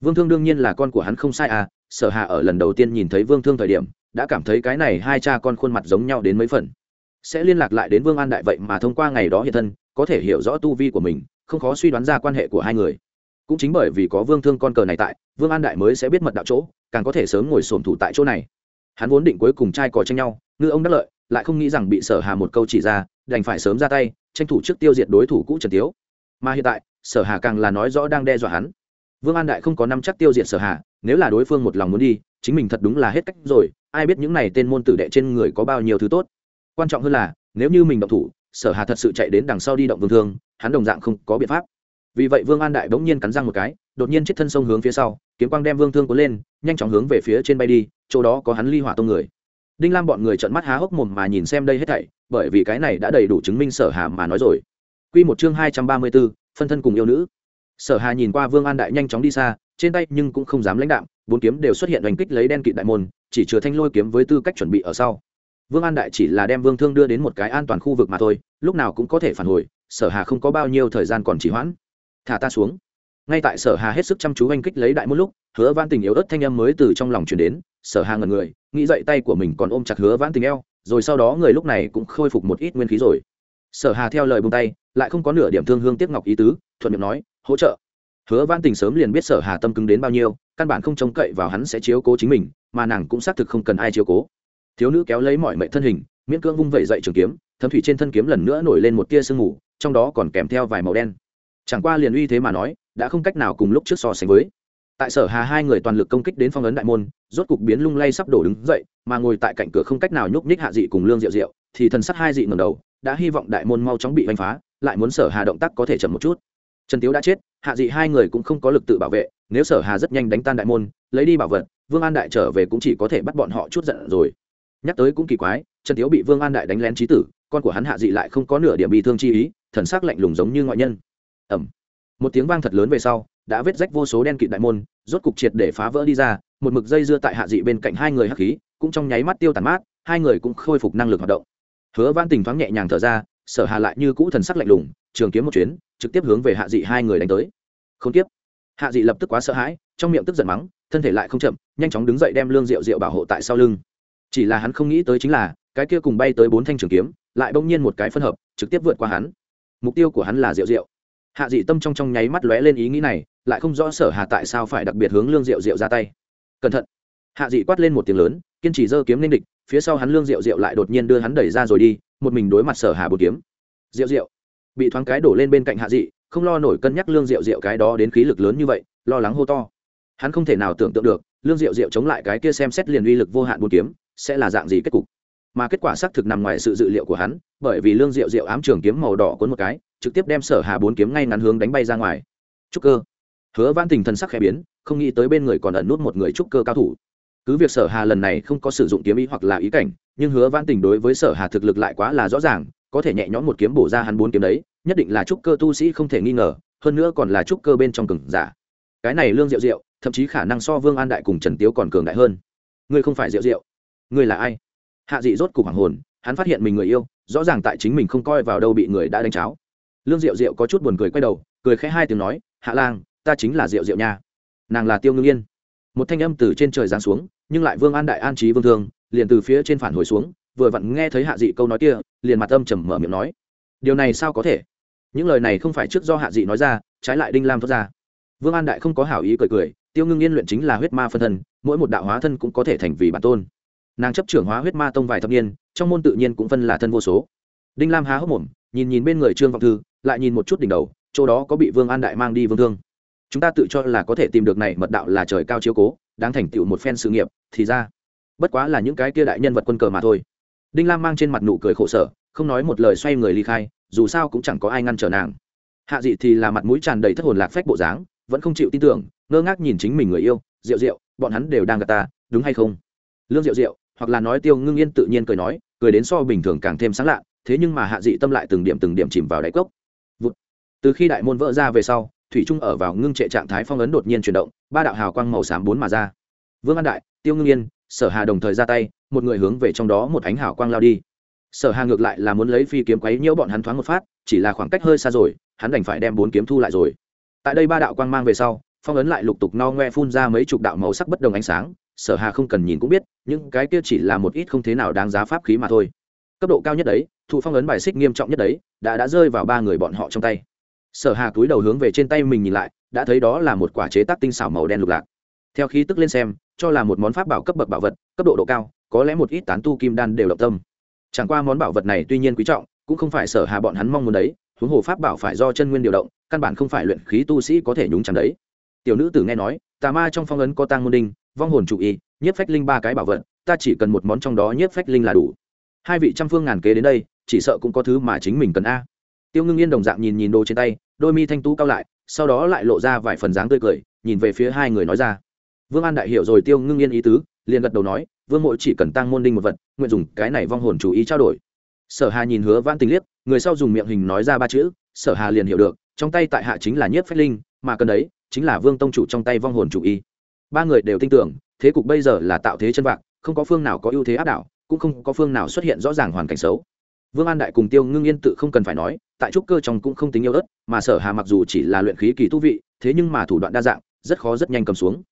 Vương thương đương nhiên là con của hắn không sai à sở hạ ở lần đầu tiên nhìn thấy vương thương thời điểm, đã cảm thấy cái này hai cha con khuôn mặt giống nhau đến mấy phần. Sẽ liên lạc lại đến vương an đại vậy mà thông qua ngày đó hiện thân, có thể hiểu rõ tu vi của mình, không khó suy đoán ra quan hệ của hai người. Cũng chính bởi vì có vương thương con cờ này tại, vương an đại mới sẽ biết mật đạo chỗ càng có thể sớm ngồi sổm thủ tại chỗ này. Hắn vốn định cuối cùng trai cò tranh nhau, ngư ông đắc lợi, lại không nghĩ rằng bị sở hà một câu chỉ ra, đành phải sớm ra tay, tranh thủ trước tiêu diệt đối thủ cũ trần tiếu. Mà hiện tại, sở hà càng là nói rõ đang đe dọa hắn. Vương an đại không có năm chắc tiêu diệt sở hà, nếu là đối phương một lòng muốn đi, chính mình thật đúng là hết cách rồi, ai biết những này tên môn tử đệ trên người có bao nhiêu thứ tốt. Quan trọng hơn là, nếu như mình động thủ, sở hà thật sự chạy đến đằng sau đi động vương thương, hắn đồng dạng không có biện pháp. Vì vậy vương an đại bỗng nhiên cắn răng một cái, đột nhiên chết thân sông hướng phía sau kiếm quang đem vương thương cuốn lên nhanh chóng hướng về phía trên bay đi chỗ đó có hắn ly hỏa tông người. Đinh lam bọn người trợn mắt há hốc mồm mà nhìn xem đây hết thảy bởi vì cái này đã đầy đủ chứng minh sở hà mà nói rồi. Quy một chương hai trăm ba mươi 234, phân thân cùng yêu nữ. Sở hà nhìn qua vương an đại nhanh chóng đi xa trên tay nhưng cũng không dám lãnh đạm bốn kiếm đều xuất hiện đánh kích lấy đen kịt đại môn chỉ chứa thanh lôi kiếm với tư cách chuẩn bị ở sau. Vương an đại chỉ là đem vương thương đưa đến một cái an toàn khu vực mà thôi lúc nào cũng có thể phản hồi sở hà không có bao nhiêu thời gian còn chỉ hoãn. Thả ta xuống ngay tại sở hà hết sức chăm chú oanh kích lấy đại một lúc, hứa Vãn tình yếu ớt thanh âm mới từ trong lòng chuyển đến, sở hà ngần người, nghĩ dậy tay của mình còn ôm chặt hứa vãn tình eo, rồi sau đó người lúc này cũng khôi phục một ít nguyên khí rồi. Sở hà theo lời buông tay, lại không có nửa điểm thương hương tiếc ngọc ý tứ, thuận miệng nói, hỗ trợ. Hứa Vãn tình sớm liền biết sở hà tâm cứng đến bao nhiêu, căn bản không trông cậy vào hắn sẽ chiếu cố chính mình, mà nàng cũng xác thực không cần ai chiếu cố. Thiếu nữ kéo lấy mọi mệnh thân hình, miễn cưỡng vung vẩy dậy trường kiếm, thấm thủy trên thân kiếm lần nữa nổi lên một tia sương mù, trong đó còn kèm theo vài màu đen. Chẳng qua liền uy thế mà nói đã không cách nào cùng lúc trước so sánh với. Tại sở hà hai người toàn lực công kích đến phong ấn đại môn, rốt cục biến lung lay sắp đổ đứng dậy, mà ngồi tại cạnh cửa không cách nào nhúc nhích hạ dị cùng lương diệu diệu, thì thần sắc hai dị ngầm đầu, đã hy vọng đại môn mau chóng bị đánh phá, lại muốn sở hà động tác có thể chậm một chút. Trần tiếu đã chết, hạ dị hai người cũng không có lực tự bảo vệ, nếu sở hà rất nhanh đánh tan đại môn, lấy đi bảo vật, vương an đại trở về cũng chỉ có thể bắt bọn họ chút giận rồi. Nhắc tới cũng kỳ quái, trần tiếu bị vương an đại đánh lén trí tử, con của hắn hạ dị lại không có nửa điểm bị thương chi ý, thần sắc lạnh lùng giống như ngoại nhân. Ẩm một tiếng vang thật lớn về sau, đã vết rách vô số đen kịt đại môn, rốt cục triệt để phá vỡ đi ra, một mực dây dưa tại hạ dị bên cạnh hai người hắc khí, cũng trong nháy mắt tiêu tàn mát, hai người cũng khôi phục năng lực hoạt động. Hứa văn tình thoáng nhẹ nhàng thở ra, sở hà lại như cũ thần sắc lạnh lùng, trường kiếm một chuyến, trực tiếp hướng về hạ dị hai người đánh tới. Không tiếp. Hạ dị lập tức quá sợ hãi, trong miệng tức giận mắng, thân thể lại không chậm, nhanh chóng đứng dậy đem lương rượu rượu bảo hộ tại sau lưng. Chỉ là hắn không nghĩ tới chính là, cái kia cùng bay tới bốn thanh trường kiếm, lại bỗng nhiên một cái phân hợp, trực tiếp vượt qua hắn. Mục tiêu của hắn là rượu rượu hạ dị tâm trong trong nháy mắt lóe lên ý nghĩ này, lại không rõ sở hà tại sao phải đặc biệt hướng lương Diệu Diệu ra tay. Cẩn thận! Hạ dị quát lên một tiếng lớn, kiên trì giơ kiếm lên địch, phía sau hắn lương Diệu Diệu lại đột nhiên đưa hắn đẩy ra rồi đi, một mình đối mặt sở hà bột kiếm. Diệu Diệu! Bị thoáng cái đổ lên bên cạnh hạ dị không lo nổi cân nhắc lương Diệu Diệu cái đó đến khí lực lớn như vậy, lo lắng hô to. Hắn không thể nào tưởng tượng được, lương Diệu Diệu chống lại cái kia xem xét liền uy lực vô hạn bột kiếm, sẽ là dạng gì kết cục? Mà kết quả xác thực nằm ngoài sự dự liệu của hắn, bởi vì lương diệu diệu ám trường kiếm màu đỏ cuốn một cái, trực tiếp đem sở hà bốn kiếm ngay ngắn hướng đánh bay ra ngoài. Trúc cơ. Hứa văn tình thần sắc khẽ biến, không nghĩ tới bên người còn ẩn nút một người trúc cơ cao thủ. Cứ việc sở hà lần này không có sử dụng kiếm ý hoặc là ý cảnh, nhưng hứa văn tình đối với sở hà thực lực lại quá là rõ ràng, có thể nhẹ nhõm một kiếm bổ ra hắn bốn kiếm đấy, nhất định là trúc cơ tu sĩ không thể nghi ngờ, hơn nữa còn là trúc cơ bên trong cường giả. Cái này lương diệu diệu, thậm chí khả năng so vương an đại cùng trần tiếu còn cường đại hơn. Ngươi không phải diệu diệu. Ngươi là ai? Hạ dị rốt cục hoàng hồn, hắn phát hiện mình người yêu, rõ ràng tại chính mình không coi vào đâu bị người đã đánh cháo. Lương diệu diệu có chút buồn cười quay đầu, cười khẽ hai tiếng nói, hạ lang, ta chính là diệu diệu nha. Nàng là tiêu ngưng yên. Một thanh âm từ trên trời giáng xuống, nhưng lại vương an đại an trí vương thương, liền từ phía trên phản hồi xuống, vừa vặn nghe thấy hạ dị câu nói kia, liền mặt âm trầm mở miệng nói, điều này sao có thể? Những lời này không phải trước do hạ dị nói ra, trái lại đinh lam thoát ra. Vương an đại không có hảo ý cười cười, tiêu ngưng yên luyện chính là huyết ma phân thân, mỗi một đạo hóa thân cũng có thể thành vì bản tôn nàng chấp trưởng hóa huyết ma tông vài thập niên, trong môn tự nhiên cũng phân là thân vô số. Đinh lam há hốc mồm, nhìn nhìn bên người trương vọng thư, lại nhìn một chút đỉnh đầu, chỗ đó có bị vương an đại mang đi vương thương. Chúng ta tự cho là có thể tìm được này mật đạo là trời cao chiếu cố, đáng thành tựu một phen sự nghiệp, thì ra, bất quá là những cái kia đại nhân vật quân cờ mà thôi. Đinh lam mang trên mặt nụ cười khổ sở, không nói một lời xoay người ly khai, dù sao cũng chẳng có ai ngăn trở nàng. Hạ dị thì là mặt mũi tràn đầy thất hồn lạc phách bộ dáng, vẫn không chịu tin tưởng, ngơ ngác nhìn chính mình người yêu rượu rượu bọn hắn đều đang gặp ta, đúng hay không? Lương rượu rượu hoặc là nói tiêu ngưng yên tự nhiên cười nói, cười đến so bình thường càng thêm sáng lạ, thế nhưng mà hạ dị tâm lại từng điểm từng điểm chìm vào đáy cốc. Vụt. từ khi đại môn vỡ ra về sau, thủy trung ở vào ngưng trệ trạng thái phong ấn đột nhiên chuyển động, ba đạo hào quang màu xám bốn mà ra. Vương an đại, tiêu ngưng yên, sở hà đồng thời ra tay, một người hướng về trong đó một ánh hào quang lao đi. Sở hà ngược lại là muốn lấy phi kiếm quấy nhiễu bọn hắn thoáng một phát, chỉ là khoảng cách hơi xa rồi, hắn đành phải đem bốn kiếm thu lại rồi. Tại đây ba đạo quang mang về sau, phong ấn lại lục tục no ngoe phun ra mấy chục đạo màu sắc bất đồng ánh sáng sở hà không cần nhìn cũng biết, những cái kia chỉ là một ít không thế nào đáng giá pháp khí mà thôi. Cấp độ cao nhất đấy, thụ phong ấn bài xích nghiêm trọng nhất đấy, đã đã rơi vào ba người bọn họ trong tay. Sở hà cúi đầu hướng về trên tay mình nhìn lại, đã thấy đó là một quả chế tác tinh xảo màu đen lục lạc. Theo khí tức lên xem, cho là một món pháp bảo cấp bậc bảo vật, cấp độ độ cao, có lẽ một ít tán tu kim đan đều động tâm. Chẳng qua món bảo vật này tuy nhiên quý trọng, cũng không phải sở hà bọn hắn mong muốn đấy, huống hồ pháp bảo phải do chân nguyên điều động, căn bản không phải luyện khí tu sĩ có thể nhúng chẳng đấy. Tiểu nữ tử nghe nói, tà ma trong phong ấn có tang môn đinh vong hồn chủ y, nhiếp phách linh ba cái bảo vật, ta chỉ cần một món trong đó nhiếp phách linh là đủ. Hai vị trăm phương ngàn kế đến đây, chỉ sợ cũng có thứ mà chính mình cần a. Tiêu ngưng yên đồng dạng nhìn nhìn đồ trên tay, đôi mi thanh tú cao lại, sau đó lại lộ ra vài phần dáng tươi cười, nhìn về phía hai người nói ra. Vương an đại hiểu rồi tiêu ngưng yên ý tứ, liền gật đầu nói, vương mộ chỉ cần tăng môn đinh một vật, nguyện dùng cái này vong hồn chủ ý trao đổi. Sở hà nhìn hứa văn tình liếc, người sau dùng miệng hình nói ra ba chữ, sở hà liền hiểu được, trong tay tại hạ chính là nhiếp phách linh, mà cần đấy, chính là vương tông chủ trong tay vong hồn chủ ý ba người đều tin tưởng, thế cục bây giờ là tạo thế chân vạc, không có phương nào có ưu thế áp đảo, cũng không có phương nào xuất hiện rõ ràng hoàn cảnh xấu. Vương an đại cùng tiêu ngưng yên tự không cần phải nói, tại trúc cơ trong cũng không tính yêu ớt, mà sở hà mặc dù chỉ là luyện khí kỳ tu vị, thế nhưng mà thủ đoạn đa dạng, rất khó rất nhanh cầm xuống.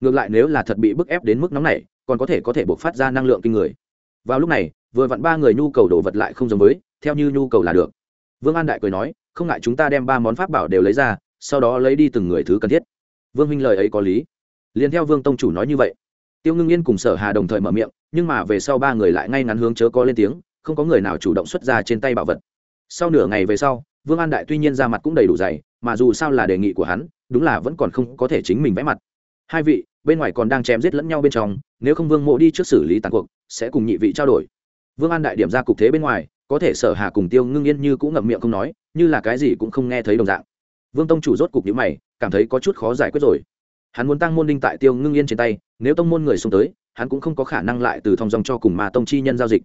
Ngược lại nếu là thật bị bức ép đến mức nóng này còn có thể có thể buộc phát ra năng lượng kinh người. Vào lúc này, vừa vặn ba người nhu cầu đồ vật lại không giống với, theo như nhu cầu là được. Vương an đại cười nói, không ngại chúng ta đem ba món pháp bảo đều lấy ra, sau đó lấy đi từng người thứ cần thiết. Vương huynh lời ấy có lý liền theo vương tông chủ nói như vậy. Tiêu ngưng yên cùng sở hà đồng thời mở miệng, nhưng mà về sau ba người lại ngay ngắn hướng chớ có lên tiếng, không có người nào chủ động xuất ra trên tay bảo vật. Sau nửa ngày về sau, vương an đại tuy nhiên ra mặt cũng đầy đủ dày, mà dù sao là đề nghị của hắn, đúng là vẫn còn không có thể chính mình vẽ mặt. Hai vị, bên ngoài còn đang chém giết lẫn nhau bên trong, nếu không vương mộ đi trước xử lý tàn cuộc, sẽ cùng nhị vị trao đổi. Vương an đại điểm ra cục thế bên ngoài, có thể sở hà cùng tiêu ngưng yên như cũng ngậm miệng không nói, như là cái gì cũng không nghe thấy đồng dạng. Vương tông chủ rốt cục nhữ mày, cảm thấy có chút khó giải quyết rồi hắn muốn tăng môn đinh tại tiêu ngưng yên trên tay, nếu tông môn người xuống tới, hắn cũng không có khả năng lại từ thong dòng cho cùng mà tông chi nhân giao dịch.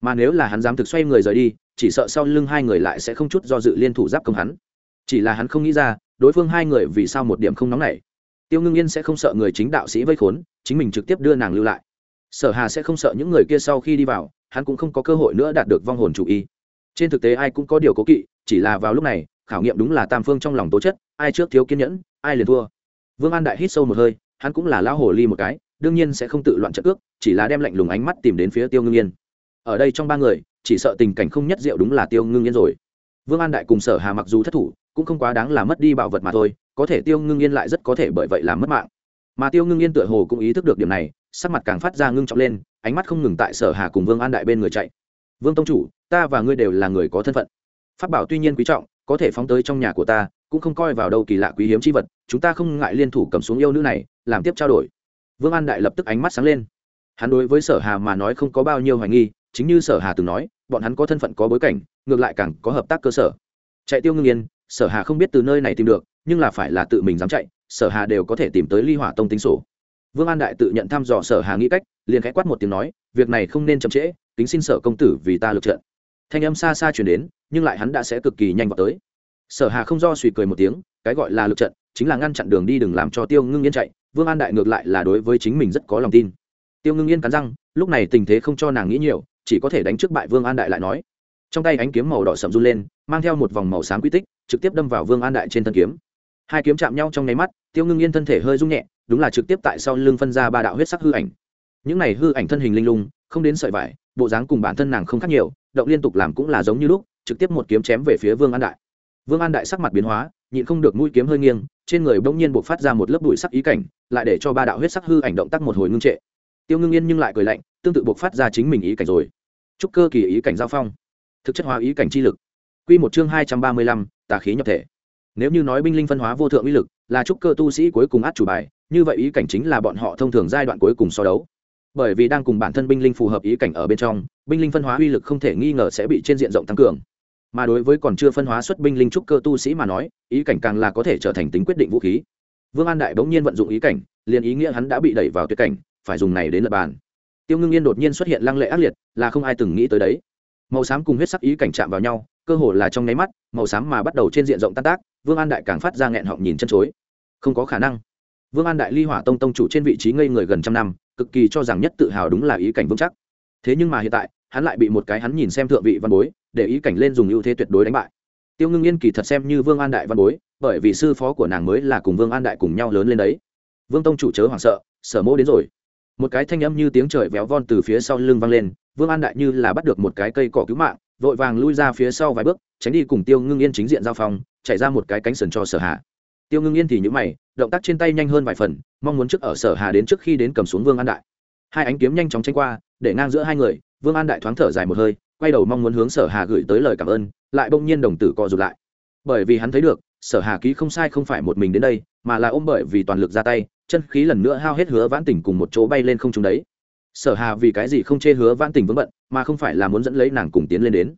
Mà nếu là hắn dám thực xoay người rời đi, chỉ sợ sau lưng hai người lại sẽ không chút do dự liên thủ giáp công hắn. Chỉ là hắn không nghĩ ra, đối phương hai người vì sao một điểm không nóng nảy. Tiêu ngưng yên sẽ không sợ người chính đạo sĩ vây khốn, chính mình trực tiếp đưa nàng lưu lại. Sở hà sẽ không sợ những người kia sau khi đi vào, hắn cũng không có cơ hội nữa đạt được vong hồn chủ y. Trên thực tế ai cũng có điều cố kỵ, chỉ là vào lúc này, khảo nghiệm đúng là tam phương trong lòng tố chất, ai trước thiếu kiên nhẫn, ai liền thua vương an đại hít sâu một hơi, hắn cũng là lão hồ ly một cái, đương nhiên sẽ không tự loạn trận ước chỉ là đem lạnh lùng ánh mắt tìm đến phía tiêu ngưng yên. Ở đây trong ba người, chỉ sợ tình cảnh không nhất diệu đúng là tiêu ngưng yên rồi. Vương an đại cùng sở hà mặc dù thất thủ, cũng không quá đáng là mất đi bảo vật mà thôi, có thể tiêu ngưng yên lại rất có thể bởi vậy làm mất mạng. Mà tiêu ngưng yên tựa hồ cũng ý thức được điểm này, sắc mặt càng phát ra ngưng trọng lên, ánh mắt không ngừng tại sở hà cùng vương an đại bên người chạy. Vương tông chủ, ta và ngươi đều là người có thân phận. Pháp bảo tuy nhiên quý trọng, có thể phóng tới trong nhà của ta cũng không coi vào đâu kỳ lạ quý hiếm chi vật, chúng ta không ngại liên thủ cầm xuống yêu nữ này, làm tiếp trao đổi. Vương an đại lập tức ánh mắt sáng lên. Hắn đối với sở hà mà nói không có bao nhiêu hoài nghi, chính như sở hà từng nói, bọn hắn có thân phận có bối cảnh, ngược lại càng có hợp tác cơ sở. Chạy tiêu ngưng yên, sở hà không biết từ nơi này tìm được, nhưng là phải là tự mình dám chạy, sở hà đều có thể tìm tới ly hỏa tông tính sổ. Vương an đại tự nhận thăm dò sở hà nghĩ cách, liền khẽ quát một tiếng nói, việc này không nên chậm trễ tính xin sở công tử vì ta lực trận thanh âm xa xa chuyển đến, nhưng lại hắn đã sẽ cực kỳ nhanh vào tới sở hà không do suy cười một tiếng, cái gọi là lực trận, chính là ngăn chặn đường đi đừng làm cho tiêu ngưng yên chạy, vương an đại ngược lại là đối với chính mình rất có lòng tin. Tiêu ngưng yên cắn răng, lúc này tình thế không cho nàng nghĩ nhiều, chỉ có thể đánh trước bại vương an đại lại nói. Trong tay ánh kiếm màu đỏ sậm run lên, mang theo một vòng màu sáng quy tích, trực tiếp đâm vào vương an đại trên thân kiếm. Hai kiếm chạm nhau trong nháy mắt, tiêu ngưng yên thân thể hơi rung nhẹ, đúng là trực tiếp tại sau lưng phân ra ba đạo huyết sắc hư ảnh. Những này hư ảnh thân hình linh lung, không đến sợi vải, bộ dáng cùng bản thân nàng không khác nhiều, động liên tục làm cũng là giống như lúc, trực tiếp một kiếm chém về phía vương an đại vương an đại sắc mặt biến hóa, nhịn không được mũi kiếm hơi nghiêng, trên người bỗng nhiên buộc phát ra một lớp bụi sắc ý cảnh, lại để cho ba đạo huyết sắc hư ảnh động tác một hồi ngưng trệ. Tiêu ngưng yên nhưng lại cười lạnh, tương tự buộc phát ra chính mình ý cảnh rồi. Chúc cơ kỳ ý cảnh giao phong. Thực chất hóa ý cảnh chi lực. Q một chương hai trăm ba mươi lăm, tà khí nhập thể. Nếu như nói binh linh phân hóa vô thượng uy lực, là trúc cơ tu sĩ cuối cùng át chủ bài, như vậy ý cảnh chính là bọn họ thông thường giai đoạn cuối cùng so đấu. Bởi vì đang cùng bản thân binh linh phù hợp ý cảnh ở bên trong, binh linh phân hóa uy lực không thể nghi ngờ sẽ bị trên diện rộng tăng cường mà đối với còn chưa phân hóa xuất binh linh trúc cơ tu sĩ mà nói, ý cảnh càng là có thể trở thành tính quyết định vũ khí. Vương an đại bỗng nhiên vận dụng ý cảnh, liền ý nghĩa hắn đã bị đẩy vào tuyệt cảnh, phải dùng này đến lập bàn. Tiêu ngưng yên đột nhiên xuất hiện lăng lệ ác liệt, là không ai từng nghĩ tới đấy. Màu xám cùng huyết sắc ý cảnh chạm vào nhau, cơ hồ là trong nháy mắt, màu xám mà bắt đầu trên diện rộng tan tác, vương an đại càng phát ra nghẹn họng nhìn chân chối. Không có khả năng. Vương an đại ly hỏa tông tông chủ trên vị trí ngây người gần trăm năm, cực kỳ cho rằng nhất tự hào đúng là ý cảnh vững chắc. Thế nhưng mà hiện tại, hắn lại bị một cái hắn nhìn xem thượng vị văn bối để ý cảnh lên dùng ưu thế tuyệt đối đánh bại. Tiêu ngưng yên kỳ thật xem như vương an đại văn bối, bởi vì sư phó của nàng mới là cùng vương an đại cùng nhau lớn lên đấy. Vương tông chủ chớ hoảng sợ, sở mô đến rồi. Một cái thanh âm như tiếng trời véo von từ phía sau lưng vang lên, vương an đại như là bắt được một cái cây cỏ cứu mạng, vội vàng lui ra phía sau vài bước, tránh đi cùng tiêu ngưng yên chính diện giao phong, chạy ra một cái cánh sườn cho sở hạ. Tiêu ngưng yên thì nhữ mày, động tác trên tay nhanh hơn vài phần, mong muốn trước ở sở hà đến trước khi đến cầm xuống vương an đại. Hai ánh kiếm nhanh chóng tranh qua, để ngang giữa hai người, vương an đại thoáng thở dài một hơi quay đầu mong muốn hướng sở hà gửi tới lời cảm ơn, lại bỗng nhiên đồng tử co rụt lại. Bởi vì hắn thấy được, sở hà ký không sai không phải một mình đến đây, mà là ôm bởi vì toàn lực ra tay, chân khí lần nữa hao hết hứa vãn tỉnh cùng một chỗ bay lên không trung đấy. Sở hà vì cái gì không chê hứa vãn tỉnh vững bận, mà không phải là muốn dẫn lấy nàng cùng tiến lên đến.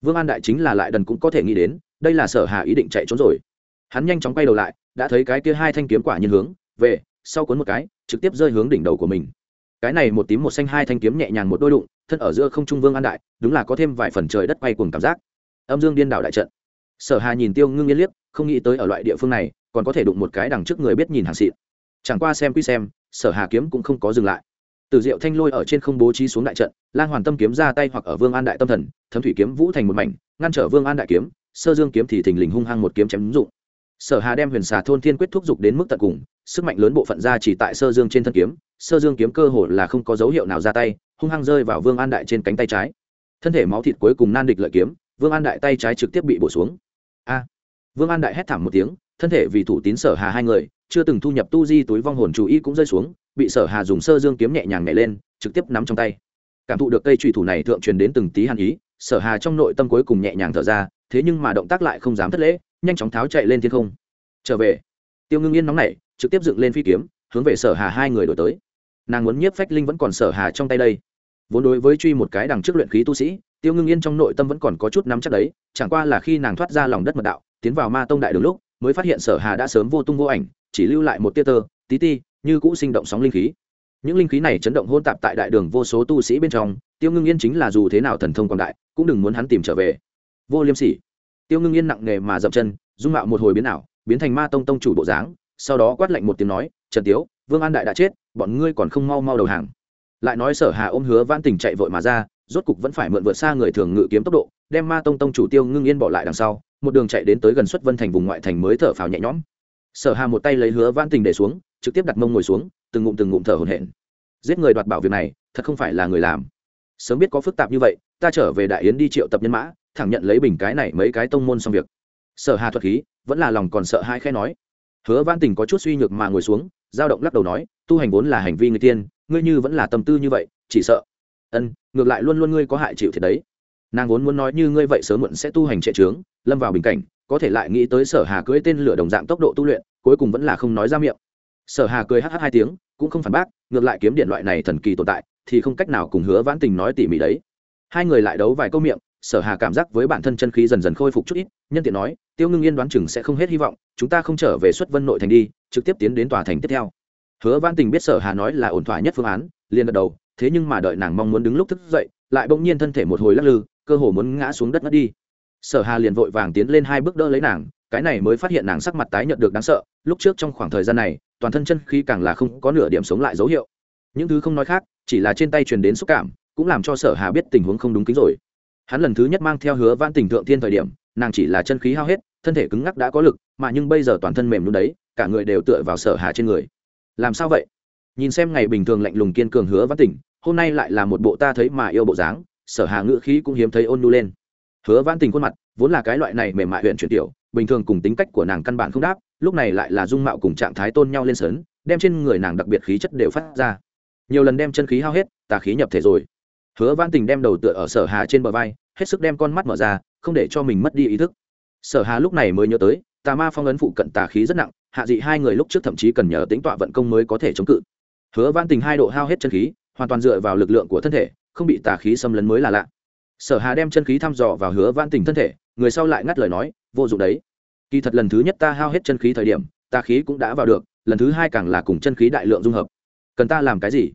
Vương an đại chính là lại đần cũng có thể nghĩ đến, đây là sở hà ý định chạy trốn rồi. Hắn nhanh chóng quay đầu lại, đã thấy cái kia hai thanh kiếm quả nhiên hướng về, sau cuốn một cái, trực tiếp rơi hướng đỉnh đầu của mình cái này một tím một xanh hai thanh kiếm nhẹ nhàng một đôi đụng, thân ở giữa không trung vương an đại, đúng là có thêm vài phần trời đất quay cùng cảm giác. Âm dương điên đảo đại trận. Sở hà nhìn tiêu ngưng yên liếc, không nghĩ tới ở loại địa phương này, còn có thể đụng một cái đằng trước người biết nhìn hàng xịn. Chẳng qua xem quy xem, sở hà kiếm cũng không có dừng lại. Từ diệu thanh lôi ở trên không bố trí xuống đại trận lan hoàn tâm kiếm ra tay hoặc ở vương an đại tâm thần, thấm thủy kiếm vũ thành một mảnh, ngăn trở vương an đại kiếm, sơ dương kiếm thì thình lình hung hăng một kiếm chém ứng dụng sở hà đem huyền xà thôn thiên quyết thúc giục đến mức tận cùng, sức mạnh lớn bộ phận ra chỉ tại sơ dương trên thân kiếm, sơ dương kiếm cơ hồ là không có dấu hiệu nào ra tay, hung hăng rơi vào vương an đại trên cánh tay trái. Thân thể máu thịt cuối cùng nan địch lợi kiếm, vương an đại tay trái trực tiếp bị bổ xuống. A! Vương an đại hét thảm một tiếng, thân thể vì thủ tín sở hà hai người, chưa từng thu nhập tu di túi vong hồn chú ý cũng rơi xuống, bị sở hà dùng sơ dương kiếm nhẹ nhàng nhảy lên, trực tiếp nắm trong tay. Cảm thụ được cây trùy thủ này thượng truyền đến từng tí hàn ý, sở hà trong nội tâm cuối cùng nhẹ nhàng thở ra, thế nhưng mà động tác lại không dám thất lễ nhanh chóng tháo chạy lên thiên không. Trở về, tiêu ngưng yên nóng nảy, trực tiếp dựng lên phi kiếm, hướng về sở hà hai người đổi tới. Nàng muốn nhiếp phách linh vẫn còn sở hà trong tay đây. Vốn đối với truy một cái đằng trước luyện khí tu sĩ, tiêu ngưng yên trong nội tâm vẫn còn có chút nắm chắc đấy, chẳng qua là khi nàng thoát ra lòng đất mật đạo, tiến vào ma tông đại đường lúc, mới phát hiện sở hà đã sớm vô tung vô ảnh, chỉ lưu lại một tia tơ, tí ti, như cũ sinh động sóng linh khí. Những linh khí này chấn động hôn tạp tại đại đường vô số tu sĩ bên trong, tiêu ngưng yên chính là dù thế nào thần thông quảng đại, cũng đừng muốn hắn tìm trở về. Vô liêm sỉ tiêu ngưng yên nặng nề mà dậm chân, dung mạo một hồi biến ảo, biến thành ma tông tông chủ bộ dáng, sau đó quát lạnh một tiếng nói, trần tiếu, vương an đại đã chết, bọn ngươi còn không mau mau đầu hàng. Lại nói sở hà ôm hứa Vãn tình chạy vội mà ra, rốt cục vẫn phải mượn vượt xa người thường ngự kiếm tốc độ, đem ma tông tông chủ tiêu ngưng yên bỏ lại đằng sau, một đường chạy đến tới gần xuất vân thành vùng ngoại thành mới thở phào nhẹ nhõm. Sở hà một tay lấy hứa Vãn tình để xuống, trực tiếp đặt mông ngồi xuống, từng ngụm từng ngụm thở hổn hển. Giết người đoạt bảo việc này, thật không phải là người làm. Sớm biết có phức tạp như vậy, ta trở về đại yến đi triệu tập nhân mã thẳng nhận lấy bình cái này mấy cái tông môn xong việc. Sở hà thuật khí, vẫn là lòng còn sợ hai khe nói. Hứa văn tình có chút suy nhược mà ngồi xuống, dao động lắc đầu nói, tu hành vốn là hành vi người tiên, ngươi như vẫn là tâm tư như vậy, chỉ sợ. Ân, ngược lại luôn luôn ngươi có hại chịu thiệt đấy. Nàng vốn muốn nói như ngươi vậy sớm muộn sẽ tu hành trệ trướng, lâm vào bình cảnh, có thể lại nghĩ tới sở hà cưỡi tên lửa đồng dạng tốc độ tu luyện, cuối cùng vẫn là không nói ra miệng. Sở hà cười hh hai tiếng, cũng không phản bác, ngược lại kiếm điện loại này thần kỳ tồn tại, thì không cách nào cùng hứa vãn tình nói tỉ mỉ đấy. Hai người lại đấu vài câu miệng sở hà cảm giác với bản thân chân khí dần dần khôi phục chút ít, nhân tiện nói, tiêu ngưng yên đoán chừng sẽ không hết hy vọng, chúng ta không trở về xuất vân nội thành đi, trực tiếp tiến đến tòa thành tiếp theo. Hứa văn tình biết sở hà nói là ổn thỏa nhất phương án, liền gật đầu, thế nhưng mà đợi nàng mong muốn đứng lúc thức dậy, lại bỗng nhiên thân thể một hồi lắc lư, cơ hồ muốn ngã xuống đất ngất đi. Sở hà liền vội vàng tiến lên hai bước đỡ lấy nàng, cái này mới phát hiện nàng sắc mặt tái nhợt được đáng sợ, lúc trước trong khoảng thời gian này, toàn thân chân khí càng là không có nửa điểm sống lại dấu hiệu. Những thứ không nói khác, chỉ là trên tay truyền đến xúc cảm, cũng làm cho sở hà biết tình huống không đúng kính rồi hắn lần thứ nhất mang theo hứa văn tình thượng thiên thời điểm nàng chỉ là chân khí hao hết thân thể cứng ngắc đã có lực mà nhưng bây giờ toàn thân mềm luôn đấy cả người đều tựa vào sở hà trên người. Làm sao vậy? Nhìn xem ngày bình thường lạnh lùng kiên cường hứa văn tình, hôm nay lại là một bộ ta thấy mà yêu bộ dáng sở hà ngữ khí cũng hiếm thấy ôn nu lên. Hứa văn tình khuôn mặt vốn là cái loại này mềm mại huyện chuyển tiểu bình thường cùng tính cách của nàng căn bản không đáp lúc này lại là dung mạo cùng trạng thái tôn nhau lên sớn đem trên người nàng đặc biệt khí chất đều phát ra. Nhiều lần đem chân khí hao hết tà khí nhập thể rồi hứa Vãn tình đem đầu tựa ở sở hà trên bờ vai, hết sức đem con mắt mở ra, không để cho mình mất đi ý thức. Sở hà lúc này mới nhớ tới, tà ma phong ấn phụ cận tà khí rất nặng, hạ dị hai người lúc trước thậm chí cần nhờ tính tọa vận công mới có thể chống cự. Hứa Vãn tình hai độ hao hết chân khí, hoàn toàn dựa vào lực lượng của thân thể, không bị tà khí xâm lấn mới là lạ. Sở hà đem chân khí thăm dò vào hứa Vãn tình thân thể, người sau lại ngắt lời nói, vô dụng đấy. Kỳ thật lần thứ nhất ta hao hết chân khí thời điểm, tà khí cũng đã vào được, lần thứ hai càng là cùng chân khí đại lượng dung hợp. Cần ta làm cái gì?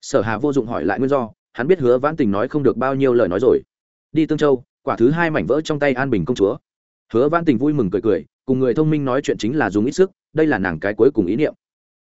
Sở hà vô dụng hỏi lại nguyên do hắn biết hứa vãn tình nói không được bao nhiêu lời nói rồi. Đi tương châu, quả thứ hai mảnh vỡ trong tay an bình công chúa. Hứa vãn tình vui mừng cười cười, cùng người thông minh nói chuyện chính là dùng ít sức, đây là nàng cái cuối cùng ý niệm.